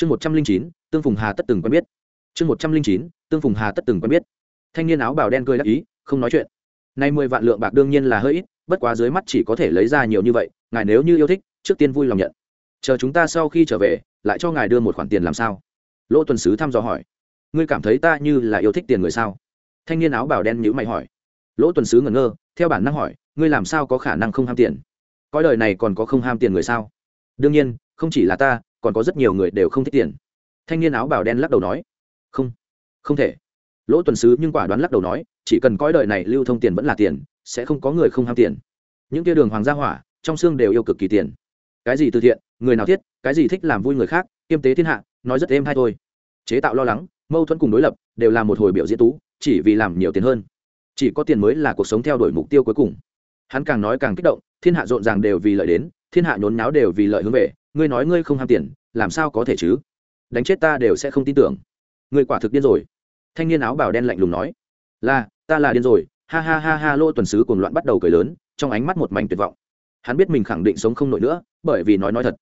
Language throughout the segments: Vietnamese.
chương một trăm linh chín, tương phùng hà tất từng quen biết. Chương một trăm linh chín, tương phùng hà tất từng quen biết. Thanh niên áo bào đen cười đắc ý, không nói chuyện. Nay mười vạn lượng bạc đương nhiên là hơi ít, bất quá dưới mắt chỉ có thể lấy ra nhiều như vậy, ngài nếu như yêu thích, trước tiên vui lòng nhận. Chờ chúng ta sau khi trở về, lại cho ngài đưa một khoản tiền làm sao? Lỗ tuần sứ thăm dò hỏi. Ngươi cảm thấy ta như là yêu thích tiền người sao? Thanh niên áo bào đen nhữ mày hỏi. Lỗ tuần sứ ngẩn ngơ, theo bản năng hỏi, ngươi làm sao có khả năng không ham tiền? Coi đời này còn có không ham tiền người sao? Đương nhiên, không chỉ là ta còn có rất nhiều người đều không thích tiền. Thanh niên áo bào đen lắc đầu nói, không không thể. Lỗ tuần sứ nhưng quả đoán lắc đầu nói, chỉ cần coi đời này lưu thông tiền vẫn là tiền, sẽ không có người không ham tiền. Những tia đường hoàng gia hỏa, trong xương đều yêu cực kỳ tiền. Cái gì từ thiện, người nào thiết, cái gì thích làm vui người khác, kiêm tế thiên hạ, nói rất êm hay thôi. Chế tạo lo lắng, mâu thuẫn cùng đối lập, đều là một hồi biểu diễn tú, chỉ vì làm nhiều tiền hơn. Chỉ có tiền mới là cuộc sống theo đuổi mục tiêu cuối cùng. Hắn càng nói càng kích động, thiên hạ rộn ràng đều vì lợi đến, thiên hạ nhốn nháo đều vì lợi hướng về ngươi nói ngươi không ham tiền, làm sao có thể chứ? Đánh chết ta đều sẽ không tin tưởng. Ngươi quả thực điên rồi. Thanh niên áo bào đen lạnh lùng nói. Là, ta là điên rồi. Ha ha ha ha, lô tuần sứ cuồng loạn bắt đầu cười lớn, trong ánh mắt một mảnh tuyệt vọng. Hắn biết mình khẳng định sống không nổi nữa, bởi vì nói nói thật.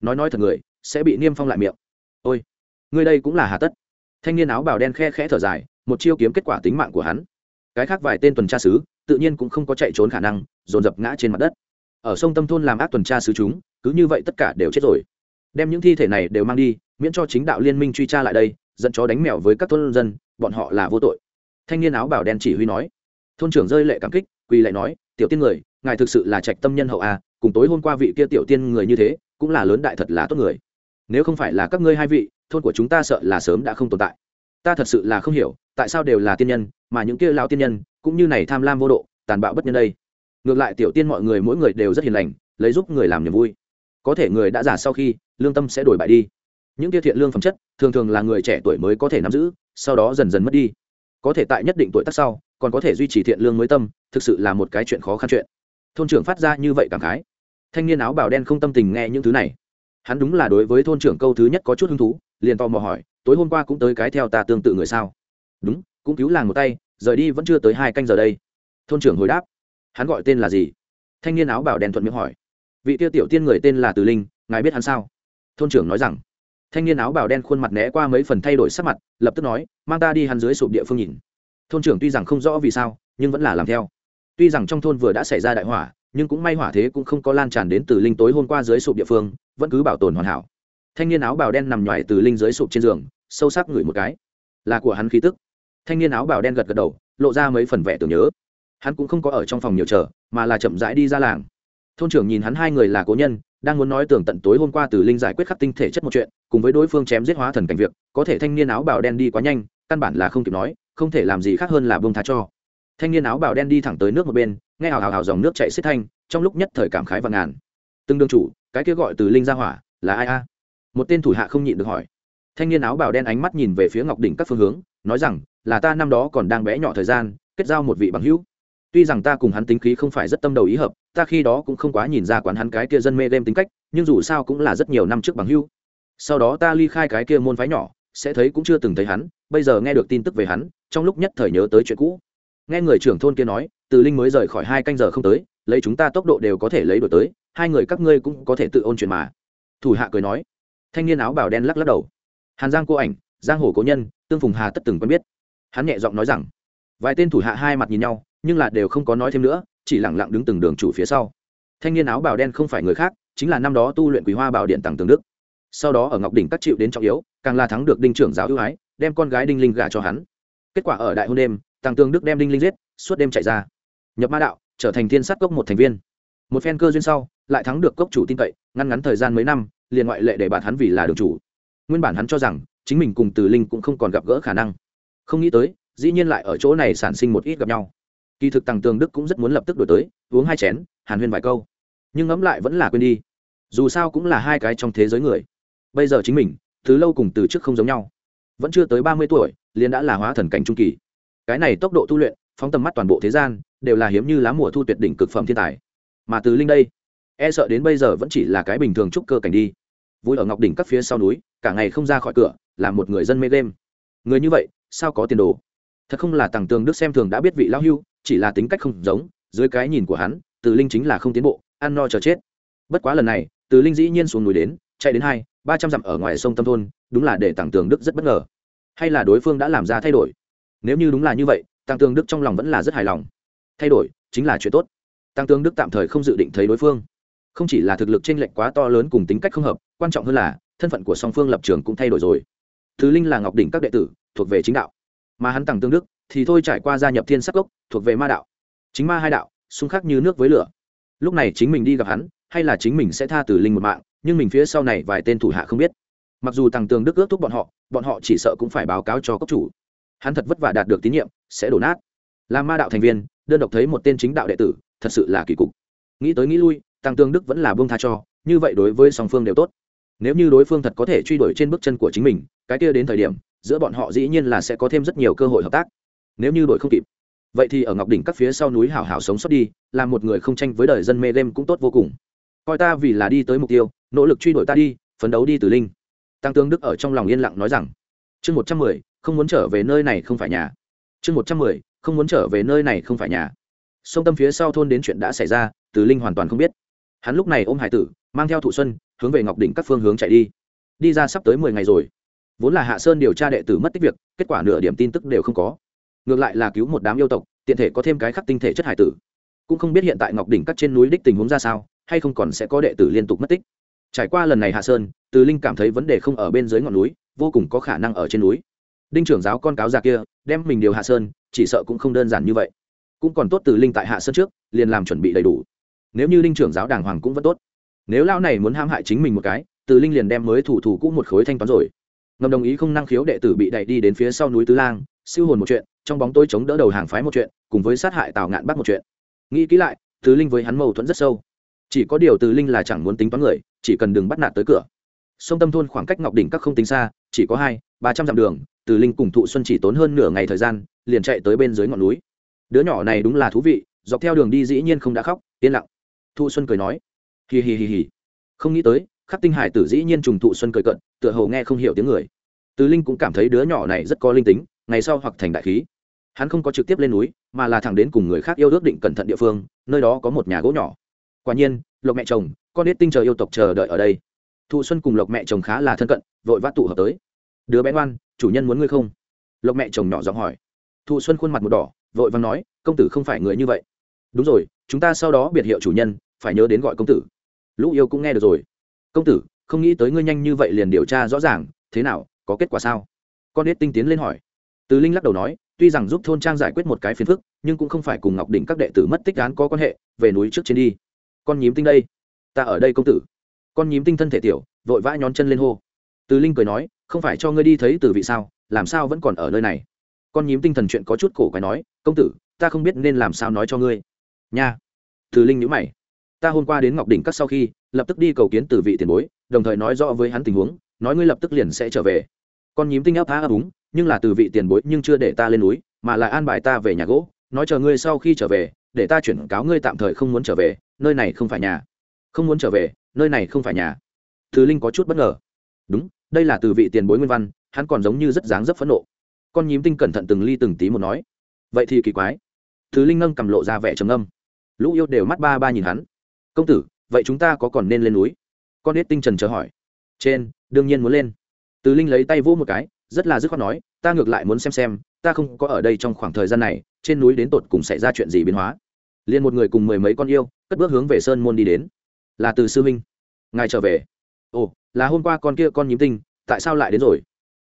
Nói nói thật người, sẽ bị niêm phong lại miệng. Ôi, ngươi đây cũng là hà tất. Thanh niên áo bào đen khe khẽ thở dài, một chiêu kiếm kết quả tính mạng của hắn. Cái khác vài tên tuần tra sứ, tự nhiên cũng không có chạy trốn khả năng, dồn dập ngã trên mặt đất. Ở sông tâm thôn làm ác tuần tra sứ chúng cứ như vậy tất cả đều chết rồi. Đem những thi thể này đều mang đi, miễn cho chính đạo liên minh truy tra lại đây, dẫn chó đánh mèo với các thôn dân, bọn họ là vô tội. Thanh niên áo bảo đen chỉ huy nói. Thôn trưởng rơi lệ cảm kích, quỳ lại nói, tiểu tiên người, ngài thực sự là trạch tâm nhân hậu a, cùng tối hôm qua vị kia tiểu tiên người như thế, cũng là lớn đại thật là tốt người. Nếu không phải là các ngươi hai vị, thôn của chúng ta sợ là sớm đã không tồn tại. Ta thật sự là không hiểu, tại sao đều là tiên nhân, mà những kia lao tiên nhân, cũng như này tham lam vô độ, tàn bạo bất nhân đây. Ngược lại tiểu tiên mọi người mỗi người đều rất hiền lành, lấy giúp người làm niềm vui có thể người đã già sau khi, lương tâm sẽ đổi bại đi. Những tiêu thiện lương phẩm chất, thường thường là người trẻ tuổi mới có thể nắm giữ, sau đó dần dần mất đi. Có thể tại nhất định tuổi tác sau, còn có thể duy trì thiện lương mới tâm, thực sự là một cái chuyện khó khăn chuyện. Thôn trưởng phát ra như vậy cảm khái. Thanh niên áo bào đen không tâm tình nghe những thứ này. Hắn đúng là đối với thôn trưởng câu thứ nhất có chút hứng thú, liền tò mò hỏi, tối hôm qua cũng tới cái theo ta tương tự người sao? Đúng, cũng cứu làng một tay, rời đi vẫn chưa tới hai canh giờ đây. Thôn trưởng hồi đáp, hắn gọi tên là gì? Thanh niên áo bảo đen thuận miệng hỏi vị tiêu tiểu tiên người tên là từ linh, ngài biết hắn sao? Thôn trưởng nói rằng. Thanh niên áo bào đen khuôn mặt né qua mấy phần thay đổi sắc mặt, lập tức nói, mang ta đi hắn dưới sụp địa phương nhìn. Thôn trưởng tuy rằng không rõ vì sao, nhưng vẫn là làm theo. Tuy rằng trong thôn vừa đã xảy ra đại hỏa, nhưng cũng may hỏa thế cũng không có lan tràn đến từ linh tối hôm qua dưới sụp địa phương, vẫn cứ bảo tồn hoàn hảo. Thanh niên áo bào đen nằm ngoài từ linh dưới sụp trên giường, sâu sắc ngửi một cái. Là của hắn khí tức. Thanh niên áo bào đen gật gật đầu, lộ ra mấy phần vẻ tưởng nhớ. Hắn cũng không có ở trong phòng nhiều chờ, mà là chậm rãi đi ra làng thôn trưởng nhìn hắn hai người là cố nhân, đang muốn nói tưởng tận tối hôm qua từ linh giải quyết khắc tinh thể chất một chuyện, cùng với đối phương chém giết hóa thần cảnh việc, có thể thanh niên áo bào đen đi quá nhanh, căn bản là không kịp nói, không thể làm gì khác hơn là bông tha cho. Thanh niên áo bào đen đi thẳng tới nước một bên, nghe hào hào hào dòng nước chạy xiết thanh, trong lúc nhất thời cảm khái và ngàn. Từng đương chủ, cái kia gọi từ linh ra hỏa, là ai a? Một tên thủ hạ không nhịn được hỏi. Thanh niên áo bào đen ánh mắt nhìn về phía ngọc đỉnh các phương hướng, nói rằng, là ta năm đó còn đang bé nhỏ thời gian, kết giao một vị bằng hữu tuy rằng ta cùng hắn tính khí không phải rất tâm đầu ý hợp, ta khi đó cũng không quá nhìn ra quán hắn cái kia dân mê đêm tính cách, nhưng dù sao cũng là rất nhiều năm trước bằng hưu. sau đó ta ly khai cái kia môn phái nhỏ, sẽ thấy cũng chưa từng thấy hắn, bây giờ nghe được tin tức về hắn, trong lúc nhất thời nhớ tới chuyện cũ. Nghe người trưởng thôn kia nói, từ linh mới rời khỏi hai canh giờ không tới, lấy chúng ta tốc độ đều có thể lấy đổi tới, hai người các ngươi cũng có thể tự ôn chuyện mà. Thủ hạ cười nói. Thanh niên áo bảo đen lắc lắc đầu. Hàn giang cô ảnh, giang hồ cố nhân, tương phùng hà tất từng quen biết. Hắn nhẹ giọng nói rằng, vài tên thủ hạ hai mặt nhìn nhau nhưng là đều không có nói thêm nữa, chỉ lẳng lặng đứng từng đường chủ phía sau. Thanh niên áo bào đen không phải người khác, chính là năm đó tu luyện quý hoa bảo điện tặng tường đức. Sau đó ở ngọc đỉnh các chịu đến trọng yếu, càng là thắng được đinh trưởng giáo ưu ái, đem con gái đinh linh gả cho hắn. Kết quả ở đại hôn đêm tàng tường đức đem đinh linh giết, suốt đêm chạy ra. Nhập ma đạo, trở thành thiên sát cốc một thành viên. Một phen cơ duyên sau, lại thắng được cốc chủ tin cậy, ngăn ngắn thời gian mấy năm, liền ngoại lệ để bạn hắn vì là đường chủ. Nguyên bản hắn cho rằng, chính mình cùng từ linh cũng không còn gặp gỡ khả năng. Không nghĩ tới, dĩ nhiên lại ở chỗ này sản sinh một ít gặp nhau kỳ thực tàng tường đức cũng rất muốn lập tức đổi tới, uống hai chén, hàn huyên vài câu. Nhưng ngẫm lại vẫn là quên đi. Dù sao cũng là hai cái trong thế giới người. Bây giờ chính mình thứ lâu cùng từ trước không giống nhau. Vẫn chưa tới ba mươi tuổi, liền đã là hóa thần cảnh trung kỳ. Cái này tốc độ tu luyện, phóng tầm mắt toàn bộ thế gian, đều là hiếm như lá mùa thu tuyệt đỉnh cực phẩm thiên tài. Mà từ linh đây e sợ đến bây giờ vẫn chỉ là cái bình thường trúc cơ cảnh đi. Vui ở ngọc đỉnh các phía sau núi, cả ngày không ra khỏi cửa, là một người dân mê đêm. Người như vậy, sao có tiền đồ? Thật không là tàng tường đức xem thường đã biết vị lão hưu chỉ là tính cách không giống, dưới cái nhìn của hắn, từ linh chính là không tiến bộ, ăn no chờ chết. Bất quá lần này, từ linh dĩ nhiên xuống núi đến, chạy đến hai, ba trăm dặm ở ngoài sông tâm thôn, đúng là để tặng tường đức rất bất ngờ. Hay là đối phương đã làm ra thay đổi? Nếu như đúng là như vậy tăng tường đức trong lòng vẫn là rất hài lòng. Thay đổi chính là chuyện tốt. Tăng tướng đức tạm thời không dự định thấy đối phương. Không chỉ là thực lực t r ê n lệch quá to lớn cùng tính cách không hợp, quan trọng hơn là, thân phận của song phương lập trường cũng thay đổi rồi. Thứ linh là ngọc đỉnh các đệ tử, thuộc về chính đạo. Mà hắn tăng tương đức thì thôi trải qua gia nhập thiên sắc gốc thuộc về ma đạo. Chính ma hai đạo, xung khắc như nước với lửa. Lúc này chính mình đi gặp hắn, hay là chính mình sẽ tha từ linh một mạng, nhưng mình phía sau này vài tên thủ hạ không biết. Mặc dù tăng tường đức ước thúc bọn họ bọn họ chỉ sợ cũng phải báo cáo cho cốc chủ. Hắn thật vất vả đạt được tín nhiệm, sẽ đổ nát. Là ma đạo thành viên, đơn độc thấy một tên chính đạo đệ tử, thật sự là kỳ cục. Nghĩ tới nghĩ lui tăng tương đức vẫn là buông tha cho, như vậy đối với song phương đều tốt. Nếu như đối phương thật có thể truy đuổi trên bước chân của chính mình, cái kia đến thời điểm, giữa bọn họ dĩ nhiên là sẽ có thêm rất nhiều cơ hội hợp tác nếu như đội không kịp. Vậy thì ở ngọc đỉnh các phía sau núi hảo hảo sống sót đi, làm một người không tranh với đời dân mê đêm cũng tốt vô cùng. Coi ta vì là đi tới mục tiêu, nỗ lực truy đuổi ta đi, phấn đấu đi từ linh. Tăng tương đức ở trong lòng yên lặng nói rằng, chương một trăm mười, không muốn trở về nơi này không phải nhà. Chương một trăm mười, không muốn trở về nơi này không phải nhà. Sông tâm phía sau thôn đến chuyện đã xảy ra từ linh hoàn toàn không biết. Hắn lúc này ôm hải tử, mang theo thụ xuân, hướng về ngọc đỉnh các phương hướng chạy đi. Đi ra sắp tới mười ngày rồi. Vốn là hạ sơn điều tra đệ tử mất tích việc, kết quả nửa điểm tin tức đều không có ngược lại là cứu một đám yêu tộc, tiện thể có thêm cái khắc tinh thể chất hải tử. Cũng không biết hiện tại ngọc đỉnh các trên núi đích tình huống ra sao, hay không còn sẽ có đệ tử liên tục mất tích. Trải qua lần này hạ sơn, từ linh cảm thấy vấn đề không ở bên dưới ngọn núi, vô cùng có khả năng ở trên núi. Đinh trưởng giáo con cáo già kia, đem mình điều hạ sơn, chỉ sợ cũng không đơn giản như vậy. Cũng còn tốt từ linh tại hạ sơn trước, liền làm chuẩn bị đầy đủ. Nếu như linh trưởng giáo đàng hoàng cũng vẫn tốt. Nếu lão này muốn ham hại chính mình một cái, từ linh liền đem mới thủ thủ cũ một khối thanh toán rồi. Ngầm đồng ý không năng khiếu đệ tử bị đẩy đi đến phía sau núi tứ lang, siêu hồn một chuyện trong bóng tôi chống đỡ đầu hàng phái một chuyện, cùng với sát hại tào ngạn bắt một chuyện. Nghĩ kỹ lại Tứ linh với hắn mâu thuẫn rất sâu. Chỉ có điều Tứ linh là chẳng muốn tính toán người, chỉ cần đừng bắt nạt tới cửa. Sông tâm thôn khoảng cách ngọc đỉnh các không tính xa, chỉ có hai, ba trăm dặm đường, từ linh cùng thụ xuân chỉ tốn hơn nửa ngày thời gian, liền chạy tới bên dưới ngọn núi. Đứa nhỏ này đúng là thú vị, dọc theo đường đi dĩ nhiên không đã khóc, yên lặng. Thụ xuân cười nói. Hì hì hì hì. Không nghĩ tới, khắc tinh hải tử dĩ nhiên trùng thụ xuân cười cận, tựa hồ nghe không hiểu tiếng người. Từ linh cũng cảm thấy đứa nhỏ này rất có linh tính, ngày sau hoặc thành đại khí hắn không có trực tiếp lên núi, mà là thẳng đến cùng người khác yêu ước định cẩn thận địa phương, nơi đó có một nhà gỗ nhỏ. Quả nhiên, lộc mẹ chồng, con ít tinh chờ yêu tộc chờ đợi ở đây. Thụ xuân cùng lộc mẹ chồng khá là thân cận, vội vã tụ hợp tới. Đứa bé ngoan, chủ nhân muốn ngươi không? Lộc mẹ chồng nhỏ giọng hỏi. Thụ xuân khuôn mặt một đỏ, vội vàng nói, công tử không phải người như vậy. Đúng rồi, chúng ta sau đó biệt hiệu chủ nhân, phải nhớ đến gọi công tử. Lũ yêu cũng nghe được rồi. Công tử, không nghĩ tới ngươi nhanh như vậy liền điều tra rõ ràng, thế nào, có kết quả sao? Con ít tinh tiến lên hỏi. Từ linh lắc đầu nói tuy rằng giúp thôn trang giải quyết một cái phiền phức, nhưng cũng không phải cùng ngọc đỉnh các đệ tử mất tích án có quan hệ, về núi trước trên đi. Con nhím tinh đây. Ta ở đây công tử. Con nhím tinh thân thể tiểu, vội vã nhón chân lên hô. Từ linh cười nói, không phải cho ngươi đi thấy từ vị sao, làm sao vẫn còn ở nơi này? Con nhím tinh thần chuyện có chút cổ quái nói, công tử, ta không biết nên làm sao nói cho ngươi. Nha. Từ linh nhữ mày. Ta hôm qua đến ngọc đỉnh các sau khi, lập tức đi cầu kiến từ vị tiền bối, đồng thời nói rõ với hắn tình huống, nói ngươi lập tức liền sẽ trở về. Con nhím tinh áp phá ấp úng nhưng là từ vị tiền bối nhưng chưa để ta lên núi, mà lại an bài ta về nhà gỗ, nói chờ ngươi sau khi trở về, để ta chuyển cáo ngươi tạm thời không muốn trở về, nơi này không phải nhà. Không muốn trở về, nơi này không phải nhà. Thứ linh có chút bất ngờ. Đúng, đây là từ vị tiền bối nguyên văn, hắn còn giống như rất dáng dấp phẫn nộ. Con nhím tinh cẩn thận từng ly từng tí một nói. Vậy thì kỳ quái. Thứ linh nâng cầm lộ ra vẻ trầm âm lũ yêu đều mắt ba ba nhìn hắn. Công tử, vậy chúng ta có còn nên lên núi? Con nết tinh trần chờ hỏi. Trên, đương nhiên muốn lên. Từ linh lấy tay vỗ một cái rất là dứt khoát nói, ta ngược lại muốn xem xem, ta không có ở đây trong khoảng thời gian này, trên núi đến tột cùng xảy ra chuyện gì biến hóa. Liền một người cùng mười mấy con yêu, cất bước hướng về sơn môn đi đến. Là từ sư minh ngài trở về. Ồ, là hôm qua con kia con nhím tinh, tại sao lại đến rồi?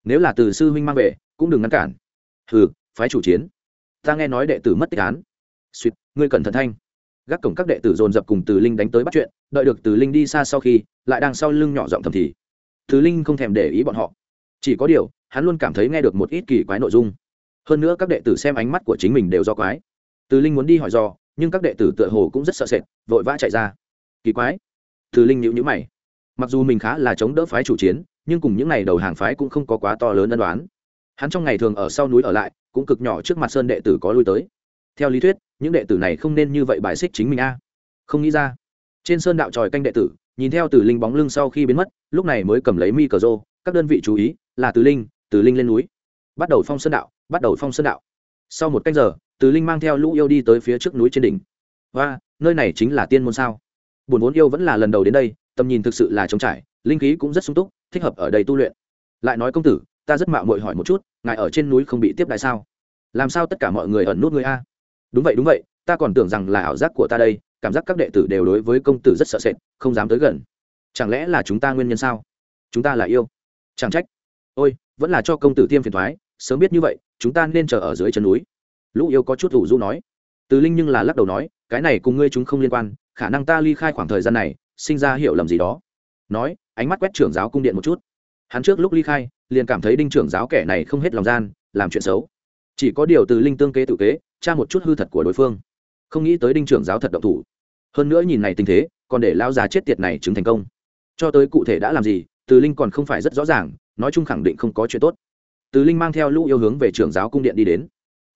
Nếu là từ sư minh mang về, cũng đừng ngăn cản. Hừ, phái chủ chiến. Ta nghe nói đệ tử mất tích án. Suýt ngươi cẩn thận thanh. Gác cổng các đệ tử dồn dập cùng từ linh đánh tới bắt chuyện, đợi được từ linh đi xa sau khi, lại đang sau lưng nhỏ giọng thầm thì. Từ linh không thèm để ý bọn họ. Chỉ có điều hắn luôn cảm thấy nghe được một ít kỳ quái nội dung. Hơn nữa các đệ tử xem ánh mắt của chính mình đều do quái. Từ linh muốn đi hỏi do, nhưng các đệ tử tựa hồ cũng rất sợ sệt, vội vã chạy ra. Kỳ quái. Từ linh nhịu nhữ mày. Mặc dù mình khá là chống đỡ phái chủ chiến, nhưng cùng những n à y đầu hàng phái cũng không có quá to lớn ân đoán hắn trong ngày thường ở sau núi ở lại, cũng cực nhỏ trước mặt sơn đệ tử có lui tới. Theo lý thuyết, những đệ tử này không nên như vậy bài xích chính mình a. Không nghĩ ra. Trên sơn đạo tròi canh đệ tử, nhìn theo từ linh bóng lưng sau khi biến mất, lúc này mới cầm lấy mi cờ rô, các đơn vị chú ý là từ linh từ linh lên núi, bắt đầu phong sơn đạo, bắt đầu phong sơn đạo. Sau một cách giờ, từ linh mang theo lũ yêu đi tới phía trước núi trên đỉnh. Và nơi này chính là tiên môn sao? Buồn vốn yêu vẫn là lần đầu đến đây, tầm nhìn thực sự là trống trải, linh khí cũng rất sung túc, thích hợp ở đây tu luyện. Lại nói công tử, ta rất mạo muội hỏi một chút, ngài ở trên núi không bị tiếp đại sao? Làm sao tất cả mọi người ẩn nút người a? Đúng vậy đúng vậy, ta còn tưởng rằng là ảo giác của ta đây, cảm giác các đệ tử đều đối với công tử rất sợ sệt, không dám tới gần. Chẳng lẽ là chúng ta nguyên nhân sao? Chúng ta là yêu? Chẳng trách. Ôi vẫn là cho công tử tiêm phiền thoái, sớm biết như vậy, chúng ta nên chờ ở dưới chân núi. Lũ yêu có chút ủ rũ nói. Từ linh nhưng là lắc đầu nói, cái này cùng ngươi chúng không liên quan, khả năng ta ly khai khoảng thời gian này, sinh ra hiểu lầm gì đó. Nói, ánh mắt quét trưởng giáo cung điện một chút. Hắn trước lúc ly khai, liền cảm thấy đinh trưởng giáo kẻ này không hết lòng gian, làm chuyện xấu. Chỉ có điều từ linh tương kế tự kế, tra một chút hư thật của đối phương. Không nghĩ tới đinh trưởng giáo thật động thủ. Hơn nữa nhìn này tình thế, còn để lao già chết tiệt này chứng thành công. Cho tới cụ thể đã làm gì, từ linh còn không phải rất rõ ràng nói chung khẳng định không có chuyện tốt. Từ linh mang theo lũ yêu hướng về trưởng giáo cung điện đi đến.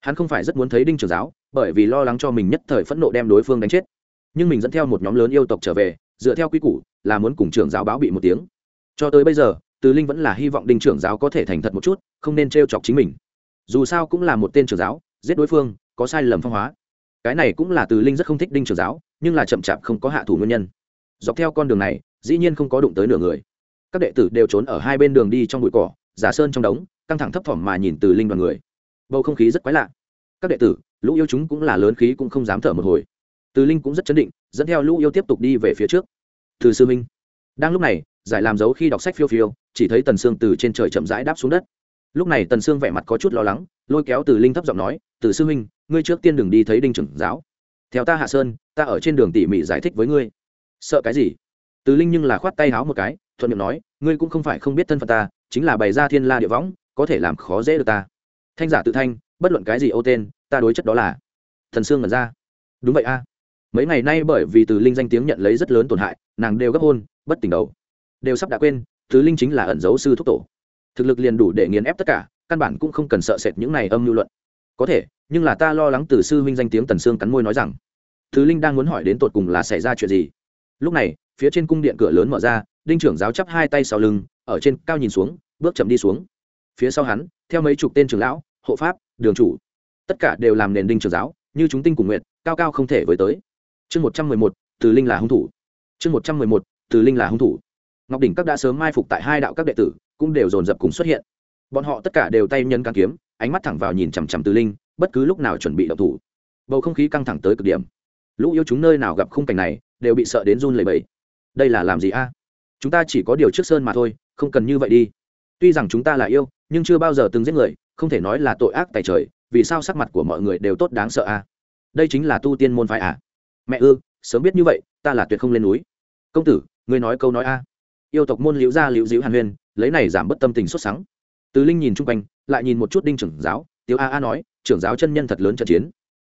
Hắn không phải rất muốn thấy đinh trưởng giáo, bởi vì lo lắng cho mình nhất thời phẫn nộ đem đối phương đánh chết. Nhưng mình dẫn theo một nhóm lớn yêu tộc trở về, dựa theo quy củ là muốn cùng trưởng giáo báo bị một tiếng. Cho tới bây giờ, từ linh vẫn là hy vọng đinh trưởng giáo có thể thành thật một chút, không nên t chọc chính mình. Dù sao cũng là một tên trưởng giáo, giết đối phương, có sai lầm phong hóa. Cái này cũng là từ linh rất không thích đinh trưởng giáo, nhưng là chậm chạp không có hạ thủ nguyên nhân. Dọc theo con đường này, dĩ nhiên không có đụng tới nửa người các đệ tử đều trốn ở hai bên đường đi trong bụi cỏ, giả sơn trong đống, căng thẳng thấp thỏm mà nhìn từ linh đoàn người. Bầu không khí rất quái lạ. Các đệ tử, lũ yêu chúng cũng là lớn khí cũng không dám thở một hồi. Từ linh cũng rất chấn định, dẫn theo lũ yêu tiếp tục đi về phía trước. Từ sư minh, đang lúc này, giải làm dấu khi đọc sách phiêu phiêu, chỉ thấy tần sương từ trên trời chậm rãi đáp xuống đất. Lúc này tần sương vẻ mặt có chút lo lắng, lôi kéo từ linh thấp giọng nói, từ sư minh, ngươi trước tiên đừng đi thấy đinh trưởng giáo. Theo ta hạ sơn, ta ở trên đường tỉ mỉ giải thích với ngươi. Sợ cái gì? Từ linh nhưng là khoát tay háo một cái, thuận miệng nói, ngươi cũng không phải không biết thân phận ta, chính là bày ra thiên la địa võng, có thể làm khó dễ được ta. Thanh giả tự thanh, bất luận cái gì ô tên, ta đối chất đó là thần sương ngẩn ra. Đúng vậy a. Mấy ngày nay bởi vì từ linh danh tiếng nhận lấy rất lớn tổn hại, nàng đều gấp hôn, bất tỉnh đầu. Đều sắp đã quên, từ linh chính là ẩn dấu sư thúc tổ. Thực lực liền đủ để nghiền ép tất cả, căn bản cũng không cần sợ sệt những này âm lưu luận. Có thể, nhưng là ta lo lắng từ sư huynh danh tiếng tần sương cắn môi nói rằng thứ linh đang muốn hỏi đến tột cùng là xảy ra chuyện gì? Lúc này, phía trên cung điện cửa lớn mở ra, đinh trưởng giáo chắp hai tay sau lưng, ở trên cao nhìn xuống, bước chậm đi xuống. Phía sau hắn, theo mấy chục tên trưởng lão, hộ pháp, đường chủ, tất cả đều làm nền đinh trưởng giáo, như chúng tinh cùng nguyện, cao cao không thể với tới. Chương một trăm mười một, từ linh là hung thủ. Chương một trăm mười một, từ linh là hung thủ. Ngọc đỉnh các đã sớm mai phục tại hai đạo các đệ tử, cũng đều dồn dập cùng xuất hiện. Bọn họ tất cả đều tay nhân can kiếm, ánh mắt thẳng vào nhìn chằm chằm từ linh, bất cứ lúc nào chuẩn bị động thủ. Bầu không khí căng thẳng tới cực điểm. Lũ yêu chúng nơi nào gặp khung cảnh này đều bị sợ đến run lẩy bẩy. Đây là làm gì a? Chúng ta chỉ có điều trước sơn mà thôi, không cần như vậy đi. Tuy rằng chúng ta là yêu, nhưng chưa bao giờ từng giết người, không thể nói là tội ác tại trời, vì sao sắc mặt của mọi người đều tốt đáng sợ a? Đây chính là tu tiên môn phái à? Mẹ ư, sớm biết như vậy, ta là tuyệt không lên núi. Công tử, ngươi nói câu nói a. Yêu tộc môn liễu gia liễu diễu hàn huyền, lấy này giảm bất tâm tình xuất sáng từ linh nhìn chung quanh, lại nhìn một chút đinh trưởng giáo, tiếu a a nói, trưởng giáo chân nhân thật lớn trận chiến.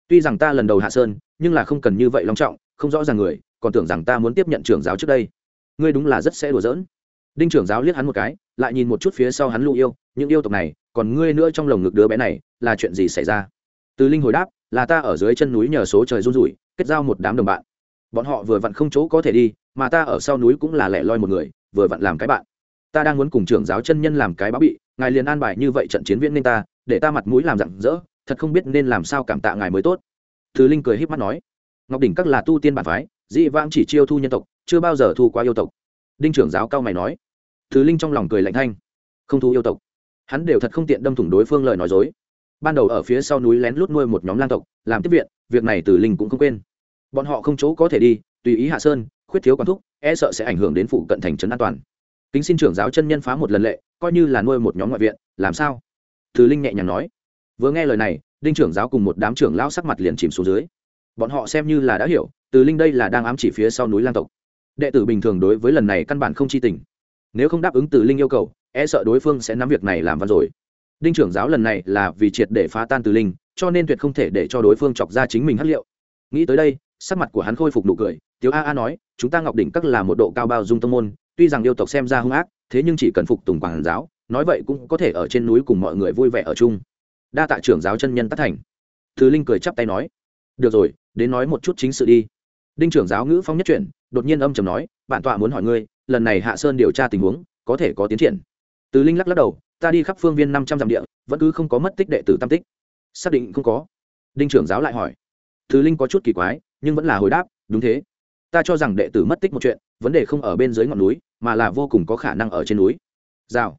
Tuy rằng ta lần đầu hạ sơn, nhưng là không cần như vậy long trọng, không rõ ràng người còn tưởng rằng ta muốn tiếp nhận trưởng giáo trước đây. Ngươi đúng là rất sẽ đùa giỡn. Đinh trưởng giáo liếc hắn một cái, lại nhìn một chút phía sau hắn lũ yêu, những yêu tộc này, còn ngươi nữa trong lồng ngực đứa bé này, là chuyện gì xảy ra? Từ linh hồi đáp, là ta ở dưới chân núi nhờ số trời run rủi, kết giao một đám đồng bạn. Bọn họ vừa vặn không chỗ có thể đi, mà ta ở sau núi cũng là lẻ loi một người, vừa vặn làm cái bạn. Ta đang muốn cùng trưởng giáo chân nhân làm cái báo bị, ngài liền an bài như vậy trận chiến viễn nên ta, để ta mặt mũi làm rặng rỡ, thật không biết nên làm sao cảm tạ ngài mới tốt. Thứ linh cười híp mắt nói, ngọc đỉnh các là tu tiên bản phái dị vãng chỉ chiêu thu nhân tộc, chưa bao giờ thu quá yêu tộc. Đinh trưởng giáo cao mày nói. Thứ linh trong lòng cười lạnh thanh. Không thu yêu tộc. Hắn đều thật không tiện đâm thủng đối phương lời nói dối. Ban đầu ở phía sau núi lén lút nuôi một nhóm lang tộc, làm tiếp viện, việc này từ linh cũng không quên. Bọn họ không chỗ có thể đi, tùy ý hạ sơn, khuyết thiếu quán thúc e sợ sẽ ảnh hưởng đến phụ cận thành trấn an toàn. Kính xin trưởng giáo chân nhân phá một lần lệ, coi như là nuôi một nhóm ngoại viện, làm sao? Từ linh nhẹ nhàng nói. Vừa nghe lời này, đinh trưởng giáo cùng một đám trưởng lão sắc mặt liền chìm xuống dưới. Bọn họ xem như là đã hiểu từ linh đây là đang ám chỉ phía sau núi lang tộc. Đệ tử bình thường đối với lần này căn bản không chi tình. Nếu không đáp ứng từ linh yêu cầu e sợ đối phương sẽ nắm việc này làm văn rồi. Đinh trưởng giáo lần này là vì triệt để phá tan từ linh, cho nên tuyệt không thể để cho đối phương chọc ra chính mình hất liệu. Nghĩ tới đây, sắc mặt của hắn khôi phục nụ cười, tiếu a a nói, chúng ta ngọc đỉnh các là một độ cao bao dung tâm môn, tuy rằng yêu tộc xem ra hung ác, thế nhưng chỉ cần phục tùng quản giáo, nói vậy cũng có thể ở trên núi cùng mọi người vui vẻ ở chung. Đa tạ trưởng giáo chân nhân tất thành. Thứ linh cười chắp tay nói, được rồi, đến nói một chút chính sự đi đinh trưởng giáo ngữ phong nhất chuyển, đột nhiên âm trầm nói, bản tọa muốn hỏi ngươi, lần này hạ sơn điều tra tình huống, có thể có tiến triển? Từ linh lắc lắc đầu, ta đi khắp phương viên năm trăm dặm địa, vẫn cứ không có mất tích đệ tử tam tích. Xác định không có. Đinh trưởng giáo lại hỏi. Thứ linh có chút kỳ quái, nhưng vẫn là hồi đáp, đúng thế. Ta cho rằng đệ tử mất tích một chuyện, vấn đề không ở bên dưới ngọn núi, mà là vô cùng có khả năng ở trên núi. Rào.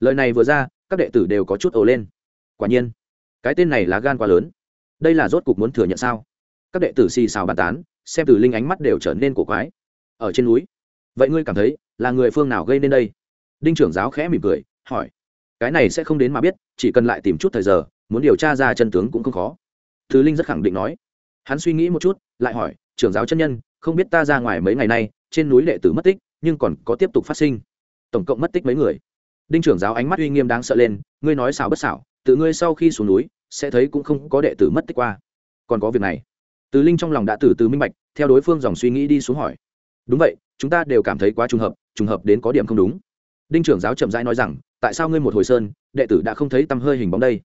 Lời này vừa ra, các đệ tử đều có chút ồ lên. Quả nhiên, cái tên này là gan quá lớn. Đây là rốt cục muốn thừa nhận sao? Các đệ tử xì xào bàn tán xem từ linh ánh mắt đều trở nên cổ quái. Ở trên núi, vậy ngươi cảm thấy là người phương nào gây nên đây? Đinh trưởng giáo khẽ mỉm cười, hỏi. Cái này sẽ không đến mà biết, chỉ cần lại tìm chút thời giờ, muốn điều tra ra chân tướng cũng không khó. Thứ linh rất khẳng định nói. Hắn suy nghĩ một chút, lại hỏi, trưởng giáo chân nhân, không biết ta ra ngoài mấy ngày nay, trên núi đệ tử mất tích, nhưng còn có tiếp tục phát sinh. Tổng cộng mất tích mấy người? Đinh trưởng giáo ánh mắt uy nghiêm đáng sợ lên, ngươi nói xảo bất xảo, tự ngươi sau khi xuống núi, sẽ thấy cũng không có đệ tử mất tích qua. Còn có việc này từ linh trong lòng đã từ từ minh bạch, theo đối phương dòng suy nghĩ đi xuống hỏi. Đúng vậy, chúng ta đều cảm thấy quá trùng hợp trùng hợp đến có điểm không đúng. Đinh trưởng giáo chậm rãi nói rằng, tại sao ngươi một hồi sơn, đệ tử đã không thấy tăm hơi hình bóng đây?